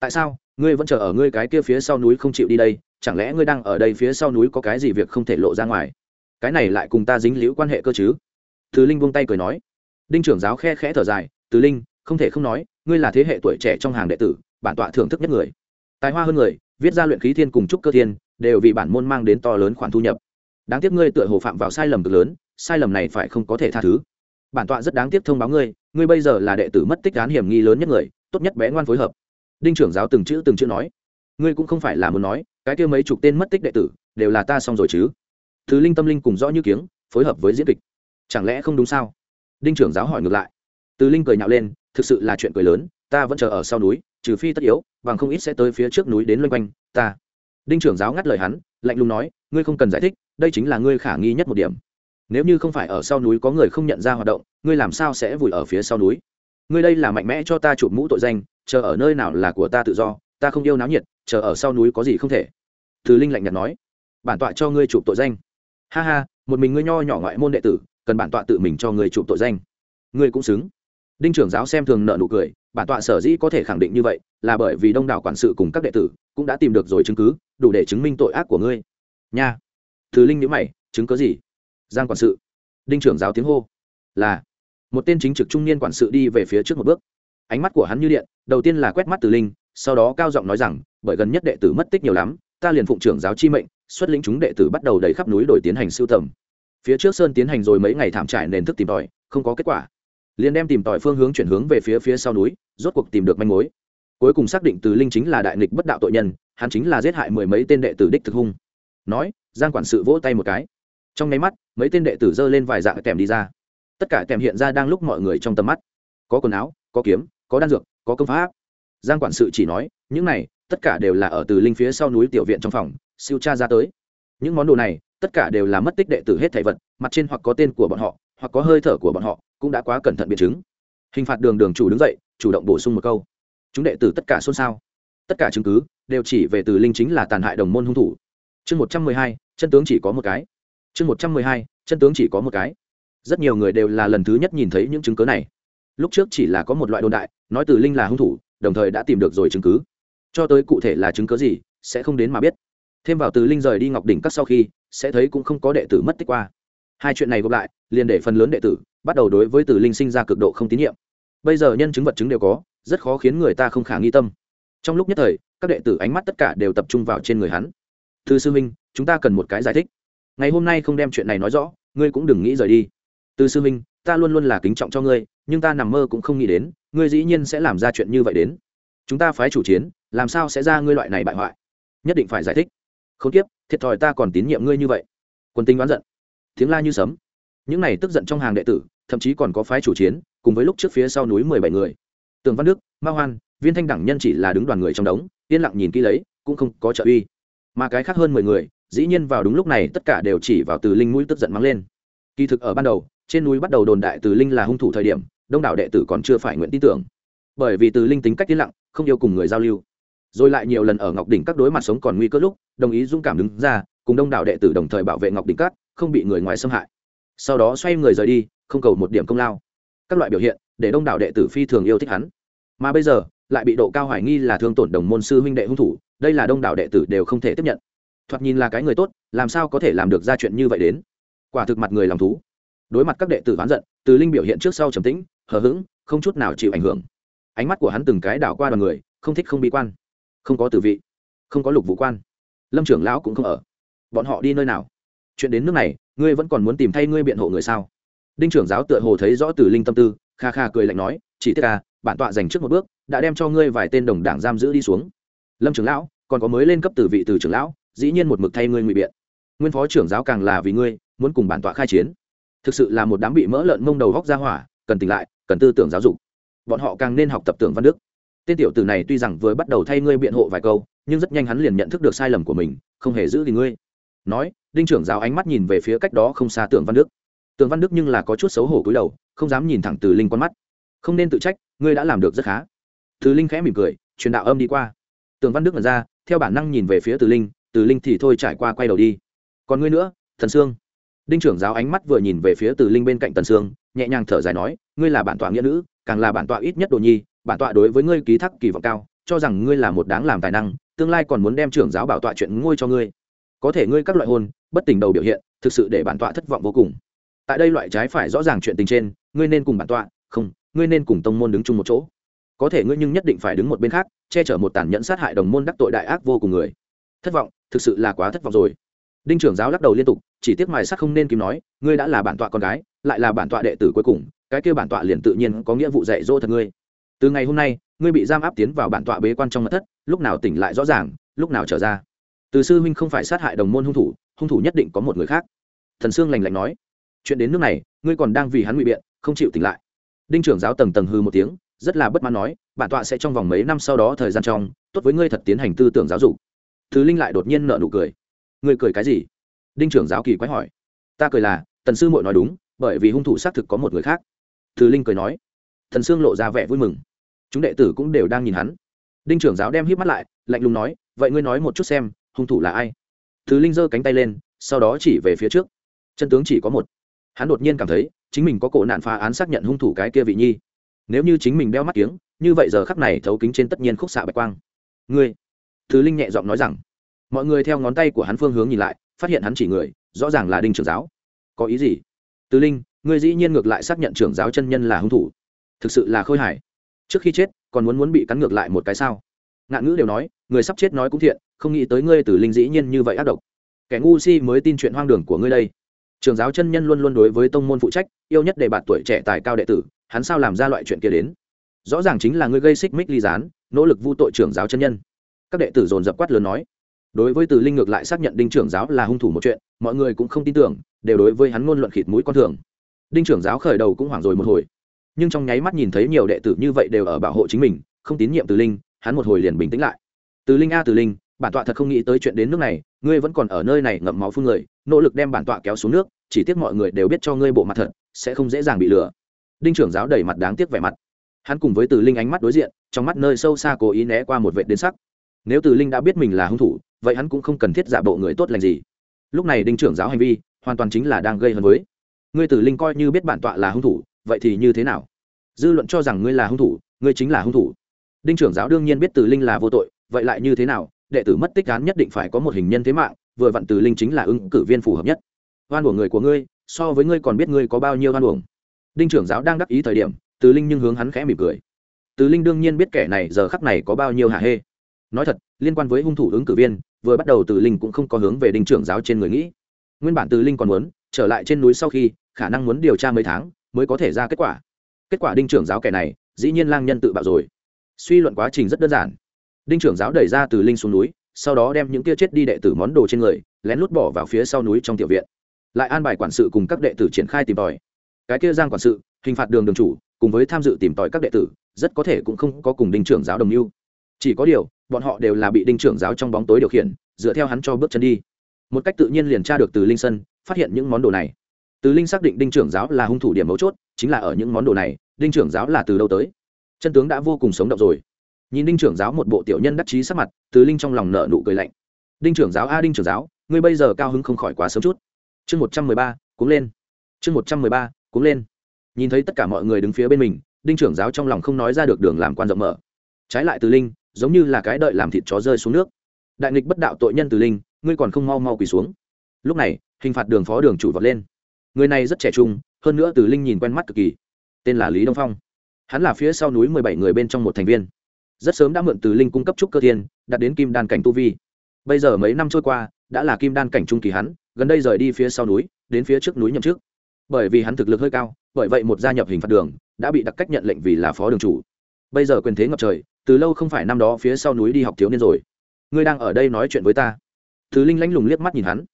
Tại sao, ngươi vẫn chờ ở ngươi cái kia phía sau núi không chịu đi đây, chẳng lẽ ngươi đang ở đây phía sau núi có cái gì việc không thể lộ ra ngoài? Cái này lại cùng ta dính liễu quan hệ cơ chứ? Từ linh buông tay cười nói. Đinh trưởng giáo khe khẽ thở dài, từ linh, không thể không nói, ngươi là thế hệ tuổi trẻ trong hàng đệ tử, bản tọa thưởng thức nhất người. Tài hoa hơn người viết ra luyện khí thiên cùng trúc cơ thiên, đều vì bản môn mang đến to lớn khoản thu nhập. Đáng tiếc ngươi tựa hồ phạm vào sai lầm cực lớn, sai lầm này phải không có thể tha thứ. Bản tọa rất đáng tiếc thông báo ngươi ngươi bây giờ là đệ tử mất tích án hiểm nghi lớn nhất người, tốt nhất bé ngoan phối hợp. Đinh trưởng giáo từng chữ từng chữ nói. Ngươi cũng không phải là muốn nói, cái kia mấy chục tên mất tích đệ tử, đều là ta xong rồi chứ. Thứ linh tâm linh cùng rõ như kiếng, phối hợp với diễn kịch. Chẳng lẽ không đúng sao? Đinh trưởng giáo hỏi ngược lại. Từ linh cười nhạo lên, thực sự là chuyện cười lớn ta vẫn chờ ở sau núi, trừ phi tất yếu, bằng không ít sẽ tới phía trước núi đến loanh quanh, ta. Đinh trưởng giáo ngắt lời hắn, lạnh lùng nói, ngươi không cần giải thích, đây chính là ngươi khả nghi nhất một điểm. Nếu như không phải ở sau núi có người không nhận ra hoạt động, ngươi làm sao sẽ vùi ở phía sau núi? Ngươi đây là mạnh mẽ cho ta chụp mũ tội danh, chờ ở nơi nào là của ta tự do, ta không yêu náo nhiệt, chờ ở sau núi có gì không thể. Thứ linh lạnh nhạt nói, bản tọa cho ngươi chụp tội danh. Ha ha, một mình ngươi nho nhỏ ngoại môn đệ tử, cần bản tọa tự mình cho ngươi chụp tội danh. Ngươi cũng xứng. Đinh trưởng giáo xem thường nợ nụ cười bản tọa sở dĩ có thể khẳng định như vậy là bởi vì đông đảo quản sự cùng các đệ tử cũng đã tìm được rồi chứng cứ, đủ để chứng minh tội ác của ngươi. Nha. Thứ linh nhữ mày, chứng cớ gì? Giang quản sự. Đinh trưởng giáo tiếng hô. Là, một tên chính trực trung niên quản sự đi về phía trước một bước. Ánh mắt của hắn như điện, đầu tiên là quét mắt từ linh, sau đó cao giọng nói rằng, bởi gần nhất đệ tử mất tích nhiều lắm, ta liền phụng trưởng giáo chi mệnh, xuất lĩnh chúng đệ tử bắt đầu đầy khắp núi đổi tiến hành sưu tầm. Phía trước sơn tiến hành rồi mấy ngày thảm trải nền thức tìm tòi, không có kết quả liền đem tìm tòi phương hướng chuyển hướng về phía phía sau núi, rốt cuộc tìm được manh mối. Cuối cùng xác định từ linh chính là đại nghịch bất đạo tội nhân, hắn chính là giết hại mười mấy tên đệ tử đích thực hung. Nói, giang quản sự vỗ tay một cái. Trong nháy mắt, mấy tên đệ tử giơ lên vài dạng kèm đi ra. Tất cả kèm hiện ra đang lúc mọi người trong tầm mắt. Có quần áo, có kiếm, có đan dược, có công pháp. Giang quản sự chỉ nói, những này, tất cả đều là ở từ linh phía sau núi tiểu viện trong phòng, siêu tra ra tới. Những món đồ này, tất cả đều là mất tích đệ tử hết thảy vật, mặt trên hoặc có tên của bọn họ, hoặc có hơi thở của bọn họ cũng đã quá cẩn thận biện chứng. Hình phạt đường đường chủ đứng dậy, chủ động bổ sung một câu. Chúng đệ tử tất cả xôn xao. Tất cả chứng cứ đều chỉ về từ linh chính là tàn hại đồng môn hung thủ. Chương một trăm mười hai, chân tướng chỉ có một cái. Chương một trăm mười hai, chân tướng chỉ có một cái. Rất nhiều người đều là lần thứ nhất nhìn thấy những chứng cứ này. Lúc trước chỉ là có một loại đồn đại, nói từ linh là hung thủ, đồng thời đã tìm được rồi chứng cứ. Cho tới cụ thể là chứng cứ gì, sẽ không đến mà biết. Thêm vào từ linh rời đi ngọc đỉnh các sau khi, sẽ thấy cũng không có đệ tử mất tích qua. Hai chuyện này gộp lại, liền để phần lớn đệ tử bắt đầu đối với từ linh sinh ra cực độ không tín nhiệm. Bây giờ nhân chứng vật chứng đều có, rất khó khiến người ta không khả nghi tâm. Trong lúc nhất thời, các đệ tử ánh mắt tất cả đều tập trung vào trên người hắn. Thư sư minh chúng ta cần một cái giải thích. Ngày hôm nay không đem chuyện này nói rõ, ngươi cũng đừng nghĩ rời đi. Từ sư minh ta luôn luôn là kính trọng cho ngươi, nhưng ta nằm mơ cũng không nghĩ đến, ngươi dĩ nhiên sẽ làm ra chuyện như vậy đến. Chúng ta phái chủ chiến, làm sao sẽ ra ngươi loại này bại hoại? Nhất định phải giải thích. Không tiếp thiệt thòi ta còn tín nhiệm ngươi như vậy. Quân tinh đoán giận. Tiếng la như sấm những này tức giận trong hàng đệ tử, thậm chí còn có phái chủ chiến, cùng với lúc trước phía sau núi mười bảy người. Tường văn đức, ma hoan, viên thanh đẳng nhân chỉ là đứng đoàn người trong đống, yên lặng nhìn kỹ lấy, cũng không có trợ uy. Mà cái khác hơn mười người, dĩ nhiên vào đúng lúc này tất cả đều chỉ vào từ linh mũi tức giận mắng lên. Kỳ thực ở ban đầu, trên núi bắt đầu đồn đại từ linh là hung thủ thời điểm, đông đảo đệ tử còn chưa phải nguyện tin tưởng. Bởi vì từ linh tính cách yên lặng, không yêu cùng người giao lưu. Rồi lại nhiều lần ở ngọc đỉnh các đối mặt sống còn nguy cơ lúc, đồng ý dũng cảm đứng ra, cùng đông đảo đệ tử đồng thời bảo vệ ngọc đỉnh các, không bị người ngoài xâm hại sau đó xoay người rời đi, không cầu một điểm công lao. Các loại biểu hiện để đông đảo đệ tử phi thường yêu thích hắn. Mà bây giờ, lại bị độ cao hoài nghi là thương tổn đồng môn sư huynh đệ hung thủ, đây là đông đảo đệ tử đều không thể tiếp nhận. Thoạt nhìn là cái người tốt, làm sao có thể làm được ra chuyện như vậy đến? Quả thực mặt người làm thú. Đối mặt các đệ tử oán giận, từ linh biểu hiện trước sau trầm tĩnh, hờ hững, không chút nào chịu ảnh hưởng. Ánh mắt của hắn từng cái đảo qua đoàn người, không thích không bi quan, không có tử vị, không có lục vũ quan. Lâm trưởng lão cũng không ở. Bọn họ đi nơi nào? Chuyện đến nước này ngươi vẫn còn muốn tìm thay ngươi biện hộ người sao? Đinh trưởng giáo tựa hồ thấy rõ từ linh tâm tư, kha kha cười lạnh nói, chỉ tiếc à bản tọa dành trước một bước, đã đem cho ngươi vài tên đồng đảng giam giữ đi xuống. Lâm trưởng lão, còn có mới lên cấp từ vị từ trưởng lão, dĩ nhiên một mực thay ngươi ngụy biện. Nguyên phó trưởng giáo càng là vì ngươi, muốn cùng bản tọa khai chiến. Thực sự là một đám bị mỡ lợn mông đầu góc ra hỏa, cần tỉnh lại, cần tư tưởng giáo dục. Bọn họ càng nên học tập tưởng văn đức. Tên tiểu tử này tuy rằng vừa bắt đầu thay ngươi biện hộ vài câu, nhưng rất nhanh hắn liền nhận thức được sai lầm của mình, không hề giữ thì ngươi nói, đinh trưởng giáo ánh mắt nhìn về phía cách đó không xa tưởng văn đức. Tưởng văn đức nhưng là có chút xấu hổ cúi đầu, không dám nhìn thẳng từ linh con mắt. Không nên tự trách, ngươi đã làm được rất khá. Từ linh khẽ mỉm cười, truyền đạo âm đi qua. Tưởng văn đức nhận ra, theo bản năng nhìn về phía từ linh từ linh thì thôi trải qua quay đầu đi. Còn ngươi nữa, thần sương. Đinh trưởng giáo ánh mắt vừa nhìn về phía từ linh bên cạnh tần sương, nhẹ nhàng thở dài nói, ngươi là bản tọa nghĩa nữ, càng là bản tọa ít nhất đồ nhi, bản tọa đối với ngươi ký thác kỳ vọng cao, cho rằng ngươi là một đáng làm tài năng, tương lai còn muốn đem trưởng giáo bảo tọa chuyện ngôi cho ngươi có thể ngươi các loại hôn, bất tình đầu biểu hiện, thực sự để bản tọa thất vọng vô cùng. Tại đây loại trái phải rõ ràng chuyện tình trên, ngươi nên cùng bản tọa, không, ngươi nên cùng tông môn đứng chung một chỗ. Có thể ngươi nhưng nhất định phải đứng một bên khác, che chở một tàn nhẫn sát hại đồng môn đắc tội đại ác vô cùng người. Thất vọng, thực sự là quá thất vọng rồi. Đinh trưởng giáo lắc đầu liên tục, chỉ tiếc mài sắc không nên kìm nói, ngươi đã là bản tọa con gái, lại là bản tọa đệ tử cuối cùng, cái kêu bản tọa liền tự nhiên có nghĩa vụ dạy dỗ thật ngươi. Từ ngày hôm nay, ngươi bị giam áp tiến vào bản tọa bế quan trong mật thất, lúc nào tỉnh lại rõ ràng, lúc nào trở ra từ sư huynh không phải sát hại đồng môn hung thủ hung thủ nhất định có một người khác. Thần sương lành lạnh nói, chuyện đến nước này, ngươi còn đang vì hắn ngụy biện, không chịu tỉnh lại. Đinh trưởng giáo tầng tầng hư một tiếng, rất là bất mãn nói, bản tọa sẽ trong vòng mấy năm sau đó thời gian trong, tốt với ngươi thật tiến hành tư tưởng giáo dục. Thứ linh lại đột nhiên nợ nụ cười. Ngươi cười cái gì? Đinh trưởng giáo kỳ quái hỏi. Ta cười là, tần sư muội nói đúng, bởi vì hung thủ xác thực có một người khác. Thứ linh cười nói. Thần sương lộ ra vẻ vui mừng. Chúng đệ tử cũng đều đang nhìn hắn. Đinh trưởng giáo đem híp mắt lại, lạnh lùng nói, vậy ngươi nói một chút xem hung thủ là ai? Thứ linh giơ cánh tay lên sau đó chỉ về phía trước. Chân tướng chỉ có một. Hắn đột nhiên cảm thấy chính mình có cổ nạn phá án xác nhận hung thủ cái kia vị nhi. Nếu như chính mình đeo mắt kiếng như vậy giờ khắc này thấu kính trên tất nhiên khúc xạ bạch quang. Người, thứ linh nhẹ giọng nói rằng. Mọi người theo ngón tay của hắn phương hướng nhìn lại phát hiện hắn chỉ người rõ ràng là đinh trưởng giáo. Có ý gì? Tứ linh ngươi dĩ nhiên ngược lại xác nhận trưởng giáo chân nhân là hung thủ. Thực sự là khôi hài. Trước khi chết còn muốn muốn bị cắn ngược lại một cái sao? Ngạn ngữ đều nói, người sắp chết nói cũng thiện, không nghĩ tới ngươi từ linh dĩ nhiên như vậy ác độc. Kẻ ngu si mới tin chuyện hoang đường của ngươi đây. Trường giáo chân nhân luôn luôn đối với tông môn phụ trách, yêu nhất để bạn tuổi trẻ tài cao đệ tử, hắn sao làm ra loại chuyện kia đến? Rõ ràng chính là ngươi gây xích mích ly gián, nỗ lực vu tội trưởng giáo chân nhân. Các đệ tử dồn dập quát lớn nói. Đối với từ linh ngược lại xác nhận đinh trưởng giáo là hung thủ một chuyện, mọi người cũng không tin tưởng, đều đối với hắn ngôn luận khịt mũi con thường. Đinh trưởng giáo khởi đầu cũng hoảng rồi một hồi. Nhưng trong nháy mắt nhìn thấy nhiều đệ tử như vậy đều ở bảo hộ chính mình, không tín nhiệm từ linh hắn một hồi liền bình tĩnh lại. Từ linh a, từ linh, bản tọa thật không nghĩ tới chuyện đến nước này, ngươi vẫn còn ở nơi này ngậm máu phương người, nỗ lực đem bản tọa kéo xuống nước, chỉ tiếc mọi người đều biết cho ngươi bộ mặt thật, sẽ không dễ dàng bị lừa. Đinh trưởng giáo đầy mặt đáng tiếc vẻ mặt. Hắn cùng với từ linh ánh mắt đối diện, trong mắt nơi sâu xa cố ý né qua một vệ đến sắc. Nếu từ linh đã biết mình là hung thủ, vậy hắn cũng không cần thiết giả bộ người tốt lành gì. Lúc này đinh trưởng giáo hành vi, hoàn toàn chính là đang gây hấn với. Ngươi Từ linh coi như biết bản tọa là hung thủ, vậy thì như thế nào? Dư luận cho rằng ngươi là hung thủ, ngươi chính là hung thủ đinh trưởng giáo đương nhiên biết Từ linh là vô tội, vậy lại như thế nào? Đệ tử mất tích án nhất định phải có một hình nhân thế mạng, vừa vặn Từ linh chính là ứng cử viên phù hợp nhất. Oan của người của ngươi, so với ngươi còn biết ngươi có bao nhiêu oan uổng. Đinh trưởng giáo đang đắc ý thời điểm, Từ linh nhưng hướng hắn khẽ mỉm cười. Từ linh đương nhiên biết kẻ này giờ khắc này có bao nhiêu hạ hê. Nói thật, liên quan với hung thủ ứng cử viên, vừa bắt đầu Từ linh cũng không có hướng về đinh trưởng giáo trên người nghĩ. Nguyên bản Từ linh còn muốn trở lại trên núi sau khi, khả năng muốn điều tra mấy tháng mới có thể ra kết quả. Kết quả đinh trưởng giáo kẻ này, dĩ nhiên lang nhân tự bạo rồi suy luận quá trình rất đơn giản. Đinh trưởng giáo đẩy ra từ linh xuống núi, sau đó đem những kia chết đi đệ tử món đồ trên người, lén lút bỏ vào phía sau núi trong tiểu viện. Lại an bài quản sự cùng các đệ tử triển khai tìm tòi. Cái kia giang quản sự, hình phạt đường đường chủ, cùng với tham dự tìm tòi các đệ tử, rất có thể cũng không có cùng đinh trưởng giáo đồng mưu. Chỉ có điều, bọn họ đều là bị đinh trưởng giáo trong bóng tối điều khiển, dựa theo hắn cho bước chân đi. Một cách tự nhiên liền tra được từ linh sân, phát hiện những món đồ này. Từ linh xác định đinh trưởng giáo là hung thủ điểm mấu chốt, chính là ở những món đồ này, đinh trưởng giáo là từ đâu tới chân tướng đã vô cùng sống động rồi. Nhìn đinh trưởng giáo một bộ tiểu nhân đắc chí sắc mặt, từ linh trong lòng nợ nụ cười lạnh. Đinh trưởng giáo a, đinh trưởng giáo, ngươi bây giờ cao hứng không khỏi quá sớm chút. Chương một trăm mười ba cúng lên. Chương một trăm mười ba cúng lên. Nhìn thấy tất cả mọi người đứng phía bên mình, đinh trưởng giáo trong lòng không nói ra được đường làm quan rộng mở. Trái lại từ linh, giống như là cái đợi làm thịt chó rơi xuống nước. Đại nghịch bất đạo tội nhân từ linh, ngươi còn không mau mau quỳ xuống. Lúc này, hình phạt đường phó đường chủ vọt lên. Người này rất trẻ trung, hơn nữa từ linh nhìn quen mắt cực kỳ. Tên là lý đông phong hắn là phía sau núi mười bảy người bên trong một thành viên. Rất sớm đã mượn từ linh cung cấp trúc cơ thiên đặt đến kim đan cảnh tu vi. Bây giờ mấy năm trôi qua, đã là kim đan cảnh trung kỳ hắn, gần đây rời đi phía sau núi, đến phía trước núi nhậm trước bởi vì hắn thực lực hơi cao, bởi vậy một gia nhập hình phạt đường, đã bị đặc cách nhận lệnh vì là phó đường chủ. Bây giờ quyền thế ngập trời, từ lâu không phải năm đó phía sau núi đi học thiếu niên rồi. Ngươi đang ở đây nói chuyện với ta. Thứ linh lánh lùng liếc mắt nhìn hắn.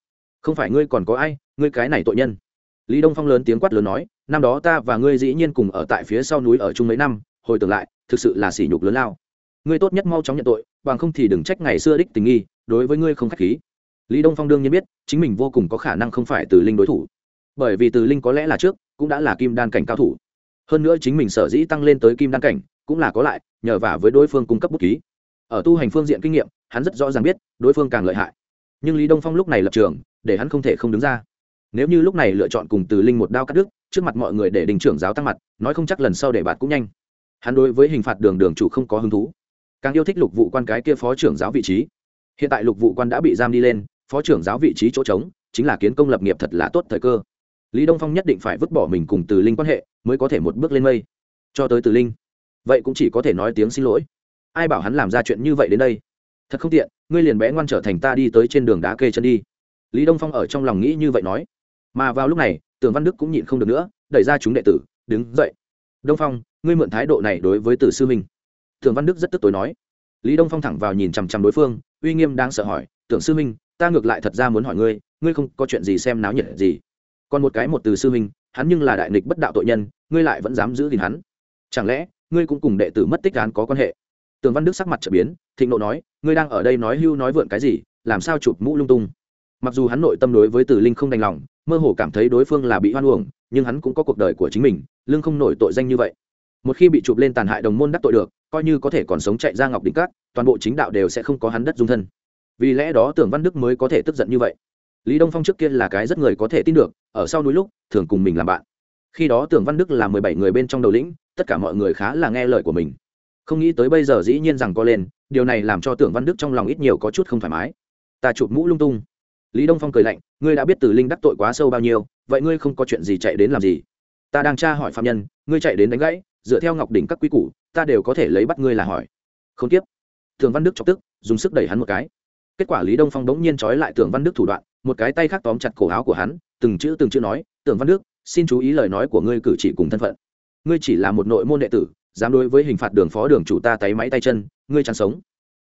Không phải ngươi còn có ai, ngươi cái này tội nhân. Lý đông phong lớn tiếng quát lớn nói năm đó ta và ngươi dĩ nhiên cùng ở tại phía sau núi ở chung mấy năm, hồi tưởng lại, thực sự là sỉ nhục lớn lao. Ngươi tốt nhất mau chóng nhận tội, bằng không thì đừng trách ngày xưa đích tình nghi, đối với ngươi không khách khí. Lý đông phong đương nhiên biết, chính mình vô cùng có khả năng không phải từ linh đối thủ. Bởi vì từ linh có lẽ là trước, cũng đã là kim đan cảnh cao thủ. Hơn nữa chính mình sở dĩ tăng lên tới kim đan cảnh, cũng là có lại, nhờ vả với đối phương cung cấp bút ký. Ở tu hành phương diện kinh nghiệm, hắn rất rõ ràng biết, đối phương càng lợi hại. Nhưng lý đông phong lúc này lập trường, để hắn không thể không đứng ra nếu như lúc này lựa chọn cùng từ linh một đao cắt đứt, trước mặt mọi người để đình trưởng giáo tăng mặt, nói không chắc lần sau để bạt cũng nhanh. Hắn đối với hình phạt đường đường chủ không có hứng thú. Càng yêu thích lục vụ quan cái kia phó trưởng giáo vị trí. Hiện tại lục vụ quan đã bị giam đi lên, phó trưởng giáo vị trí chỗ trống, chính là kiến công lập nghiệp thật là tốt thời cơ. Lý đông phong nhất định phải vứt bỏ mình cùng từ linh quan hệ, mới có thể một bước lên mây. Cho tới từ linh. Vậy cũng chỉ có thể nói tiếng xin lỗi. Ai bảo hắn làm ra chuyện như vậy đến đây? Thật không tiện, ngươi liền bé ngoan trở thành ta đi tới trên đường đá kê chân đi. Lý đông phong ở trong lòng nghĩ như vậy nói mà vào lúc này, tường văn đức cũng nhịn không được nữa, đẩy ra chúng đệ tử, đứng dậy. Đông phong, ngươi mượn thái độ này đối với tử sư minh. Tường văn đức rất tức tối nói. Lý đông phong thẳng vào nhìn chằm chằm đối phương, uy nghiêm đang sợ hỏi tưởng sư minh, ta ngược lại thật ra muốn hỏi ngươi ngươi không có chuyện gì xem náo nhiệt gì. Còn một cái một từ sư minh, hắn nhưng là đại nghịch bất đạo tội nhân, ngươi lại vẫn dám giữ gìn hắn. Chẳng lẽ, ngươi cũng cùng đệ tử mất tích án có quan hệ? Tường văn đức sắc mặt trở biến, thịnh nộ nói, ngươi đang ở đây nói hưu nói vượn cái gì, làm sao chụp mũ lung tung? Mặc dù hắn nội tâm đối với tử linh không đành lòng mơ hồ cảm thấy đối phương là bị hoan uổng, nhưng hắn cũng có cuộc đời của chính mình lương không nổi tội danh như vậy. Một khi bị chụp lên tàn hại đồng môn đắc tội được, coi như có thể còn sống chạy ra ngọc đỉnh cát, toàn bộ chính đạo đều sẽ không có hắn đất dung thân. Vì lẽ đó tưởng văn đức mới có thể tức giận như vậy. Lý đông phong trước kia là cái rất người có thể tin được, ở sau núi lúc, thường cùng mình làm bạn. Khi đó tưởng văn đức là mười bảy người bên trong đầu lĩnh, tất cả mọi người khá là nghe lời của mình. Không nghĩ tới bây giờ dĩ nhiên rằng co lên, điều này làm cho tưởng văn đức trong lòng ít nhiều có chút không thoải mái. Ta chụp mũ lung tung lý đông phong cười lạnh, ngươi đã biết tử linh đắc tội quá sâu bao nhiêu, vậy ngươi không có chuyện gì chạy đến làm gì? Ta đang tra hỏi phạm nhân, ngươi chạy đến đánh gãy, dựa theo ngọc đỉnh các quy củ, ta đều có thể lấy bắt ngươi là hỏi. Không tiếp. Thường văn đức chọc tức, dùng sức đẩy hắn một cái. Kết quả lý đông phong đống nhiên trói lại tưởng văn đức thủ đoạn, một cái tay khác tóm chặt cổ áo của hắn, từng chữ từng chữ nói tưởng văn đức, xin chú ý lời nói của ngươi cử chỉ cùng thân phận. Ngươi chỉ là một nội môn đệ tử, dám đối với hình phạt đường phó đường chủ ta tay máy tay chân, ngươi chẳng sống.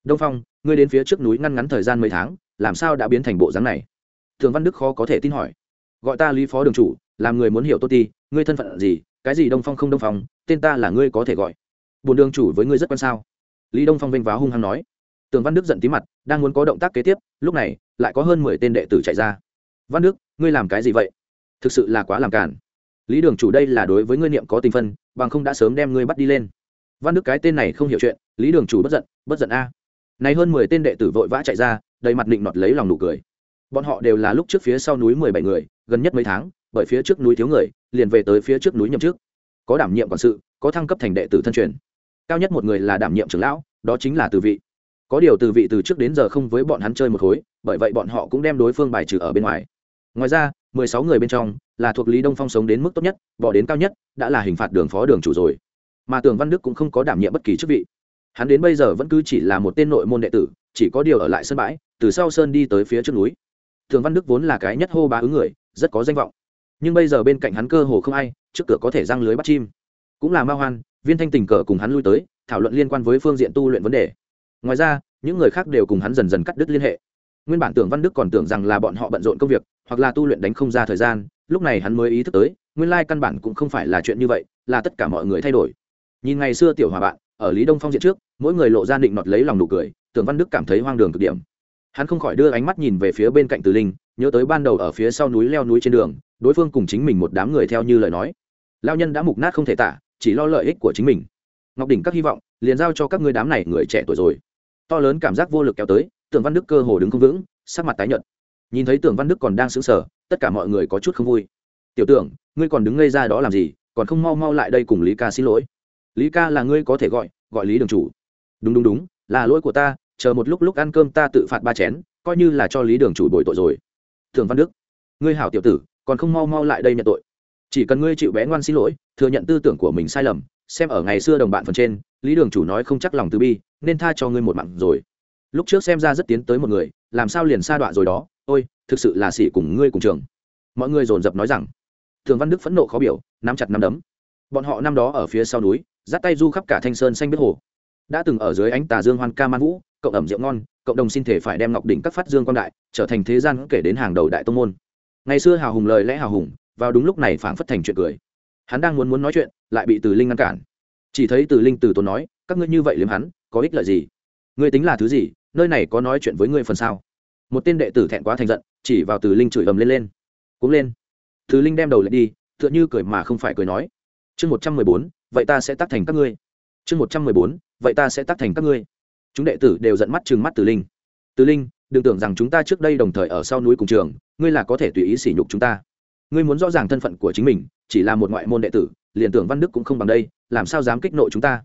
Đông phong, ngươi đến phía trước núi ngăn ngắn thời gian mấy tháng làm sao đã biến thành bộ dáng này? Thường văn đức khó có thể tin hỏi. Gọi ta lý phó đường chủ, làm người muốn hiểu tốt ti, ngươi thân phận gì, cái gì đông phong không đông phong, tên ta là ngươi có thể gọi. Bồn đường chủ với ngươi rất quan sao? Lý đông phong vênh váo hung hăng nói. Tường văn đức giận tí mặt, đang muốn có động tác kế tiếp, lúc này, lại có hơn mười tên đệ tử chạy ra. Văn đức, ngươi làm cái gì vậy? Thực sự là quá làm cản lý đường chủ đây là đối với ngươi niệm có tình phân, bằng không đã sớm đem ngươi bắt đi lên. Văn đức cái tên này không hiểu chuyện, lý đường chủ bất giận bất giận a. Này hơn mười tên đệ tử vội vã chạy ra đầy mặt định nọt lấy lòng nụ cười. Bọn họ đều là lúc trước phía sau núi mười bảy người, gần nhất mấy tháng, bởi phía trước núi thiếu người, liền về tới phía trước núi nhậm trước có đảm nhiệm quản sự, có thăng cấp thành đệ tử thân truyền. Cao nhất một người là đảm nhiệm trưởng lão, đó chính là từ vị. Có điều từ vị từ trước đến giờ không với bọn hắn chơi một khối, bởi vậy bọn họ cũng đem đối phương bài trừ ở bên ngoài. Ngoài ra, mười sáu người bên trong là thuộc lý đông phong sống đến mức tốt nhất, bỏ đến cao nhất, đã là hình phạt đường phó đường chủ rồi. Mà tường văn đức cũng không có đảm nhiệm bất kỳ chức vị. Hắn đến bây giờ vẫn cứ chỉ là một tên nội môn đệ tử chỉ có điều ở lại sân bãi, từ sau sơn đi tới phía trước núi. Thường văn đức vốn là cái nhất hô bá ứng người, rất có danh vọng. Nhưng bây giờ bên cạnh hắn cơ hồ không ai, trước cửa có thể răng lưới bắt chim. Cũng là ma hoan, viên thanh tình cờ cùng hắn lui tới, thảo luận liên quan với phương diện tu luyện vấn đề. Ngoài ra, những người khác đều cùng hắn dần dần cắt đứt liên hệ. Nguyên bản tưởng văn đức còn tưởng rằng là bọn họ bận rộn công việc, hoặc là tu luyện đánh không ra thời gian, lúc này hắn mới ý thức tới, nguyên lai căn bản cũng không phải là chuyện như vậy, là tất cả mọi người thay đổi nhìn ngày xưa tiểu hòa bạn, ở lý đông phong diện trước, mỗi người lộ ra định nọt lấy lòng nụ cười tưởng văn đức cảm thấy hoang đường cực điểm. Hắn không khỏi đưa ánh mắt nhìn về phía bên cạnh từ linh, nhớ tới ban đầu ở phía sau núi leo núi trên đường, đối phương cùng chính mình một đám người theo như lời nói. Lao nhân đã mục nát không thể tả, chỉ lo lợi ích của chính mình. Ngọc đỉnh các hy vọng, liền giao cho các ngươi đám này người trẻ tuổi rồi. To lớn cảm giác vô lực kéo tới tưởng văn đức cơ hồ đứng không vững, sắc mặt tái nhợt. Nhìn thấy tưởng văn đức còn đang sững sờ, tất cả mọi người có chút không vui. Tiểu tưởng ngươi còn đứng ngây ra đó làm gì, còn không mau mau lại đây cùng lý ca xin lỗi lý ca là ngươi có thể gọi gọi lý đường chủ. Đúng đúng đúng, là lỗi của ta, chờ một lúc lúc ăn cơm ta tự phạt ba chén, coi như là cho lý đường chủ bồi tội rồi. Thường văn đức, ngươi hảo tiểu tử, còn không mau mau lại đây nhận tội. Chỉ cần ngươi chịu bé ngoan xin lỗi, thừa nhận tư tưởng của mình sai lầm, xem ở ngày xưa đồng bạn phần trên, lý đường chủ nói không chắc lòng từ bi, nên tha cho ngươi một mạng rồi. Lúc trước xem ra rất tiến tới một người, làm sao liền sa đọa rồi đó, ôi, thực sự là xỉ cùng ngươi cùng trường. Mọi người dồn dập nói rằng thường văn đức phẫn nộ khó biểu, nắm chặt nắm đấm. Bọn họ năm đó ở phía sau núi dắt tay du khắp cả thanh sơn xanh biết hồ. Đã từng ở dưới ánh tà dương hoan ca man vũ, cộng ẩm rượu ngon, cộng đồng xin thể phải đem ngọc đỉnh các phát dương quan đại, trở thành thế gian kể đến hàng đầu đại tông môn. Ngày xưa hào hùng lời lẽ hào hùng, vào đúng lúc này phảng phất thành chuyện cười. Hắn đang muốn muốn nói chuyện, lại bị từ linh ngăn cản. Chỉ thấy từ linh từ tốn nói, các ngươi như vậy liếm hắn, có ích lợi gì? Ngươi tính là thứ gì? Nơi này có nói chuyện với ngươi phần sao? Một tên đệ tử thẹn quá thành giận, chỉ vào từ linh chửi ầm lên lên. Cũng lên. Từ linh đem đầu lại đi, tựa như cười mà không phải cười nói. Chương một trăm mười bốn vậy ta sẽ tác thành các ngươi. Chương một trăm mười bốn, vậy ta sẽ tác thành các ngươi. Chúng đệ tử đều giận mắt chừng mắt từ linh. Từ linh, đừng tưởng rằng chúng ta trước đây đồng thời ở sau núi cùng trường, ngươi là có thể tùy ý sỉ nhục chúng ta. Ngươi muốn rõ ràng thân phận của chính mình, chỉ là một ngoại môn đệ tử, liền tưởng văn đức cũng không bằng đây, làm sao dám kích nội chúng ta?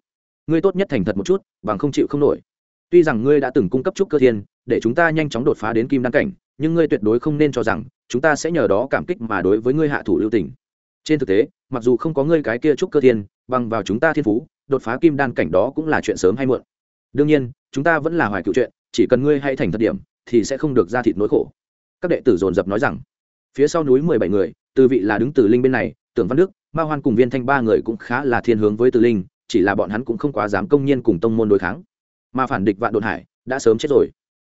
Ngươi tốt nhất thành thật một chút, bằng không chịu không nổi. Tuy rằng ngươi đã từng cung cấp trúc cơ thiên, để chúng ta nhanh chóng đột phá đến kim đăng cảnh, nhưng ngươi tuyệt đối không nên cho rằng, chúng ta sẽ nhờ đó cảm kích mà đối với ngươi hạ thủ lưu tình. Trên thực tế, mặc dù không có ngươi cái kia trúc cơ thiên bằng vào chúng ta thiên phú, đột phá kim đan cảnh đó cũng là chuyện sớm hay muộn. Đương nhiên, chúng ta vẫn là hoài cựu chuyện, chỉ cần ngươi hay thành thật điểm, thì sẽ không được ra thịt nỗi khổ. Các đệ tử dồn dập nói rằng, phía sau núi mười bảy người, từ vị là đứng từ linh bên này, tưởng văn đức, ma hoan cùng viên thanh ba người cũng khá là thiên hướng với từ linh, chỉ là bọn hắn cũng không quá dám công nhiên cùng tông môn đối kháng. Mà phản địch vạn đột hải đã sớm chết rồi.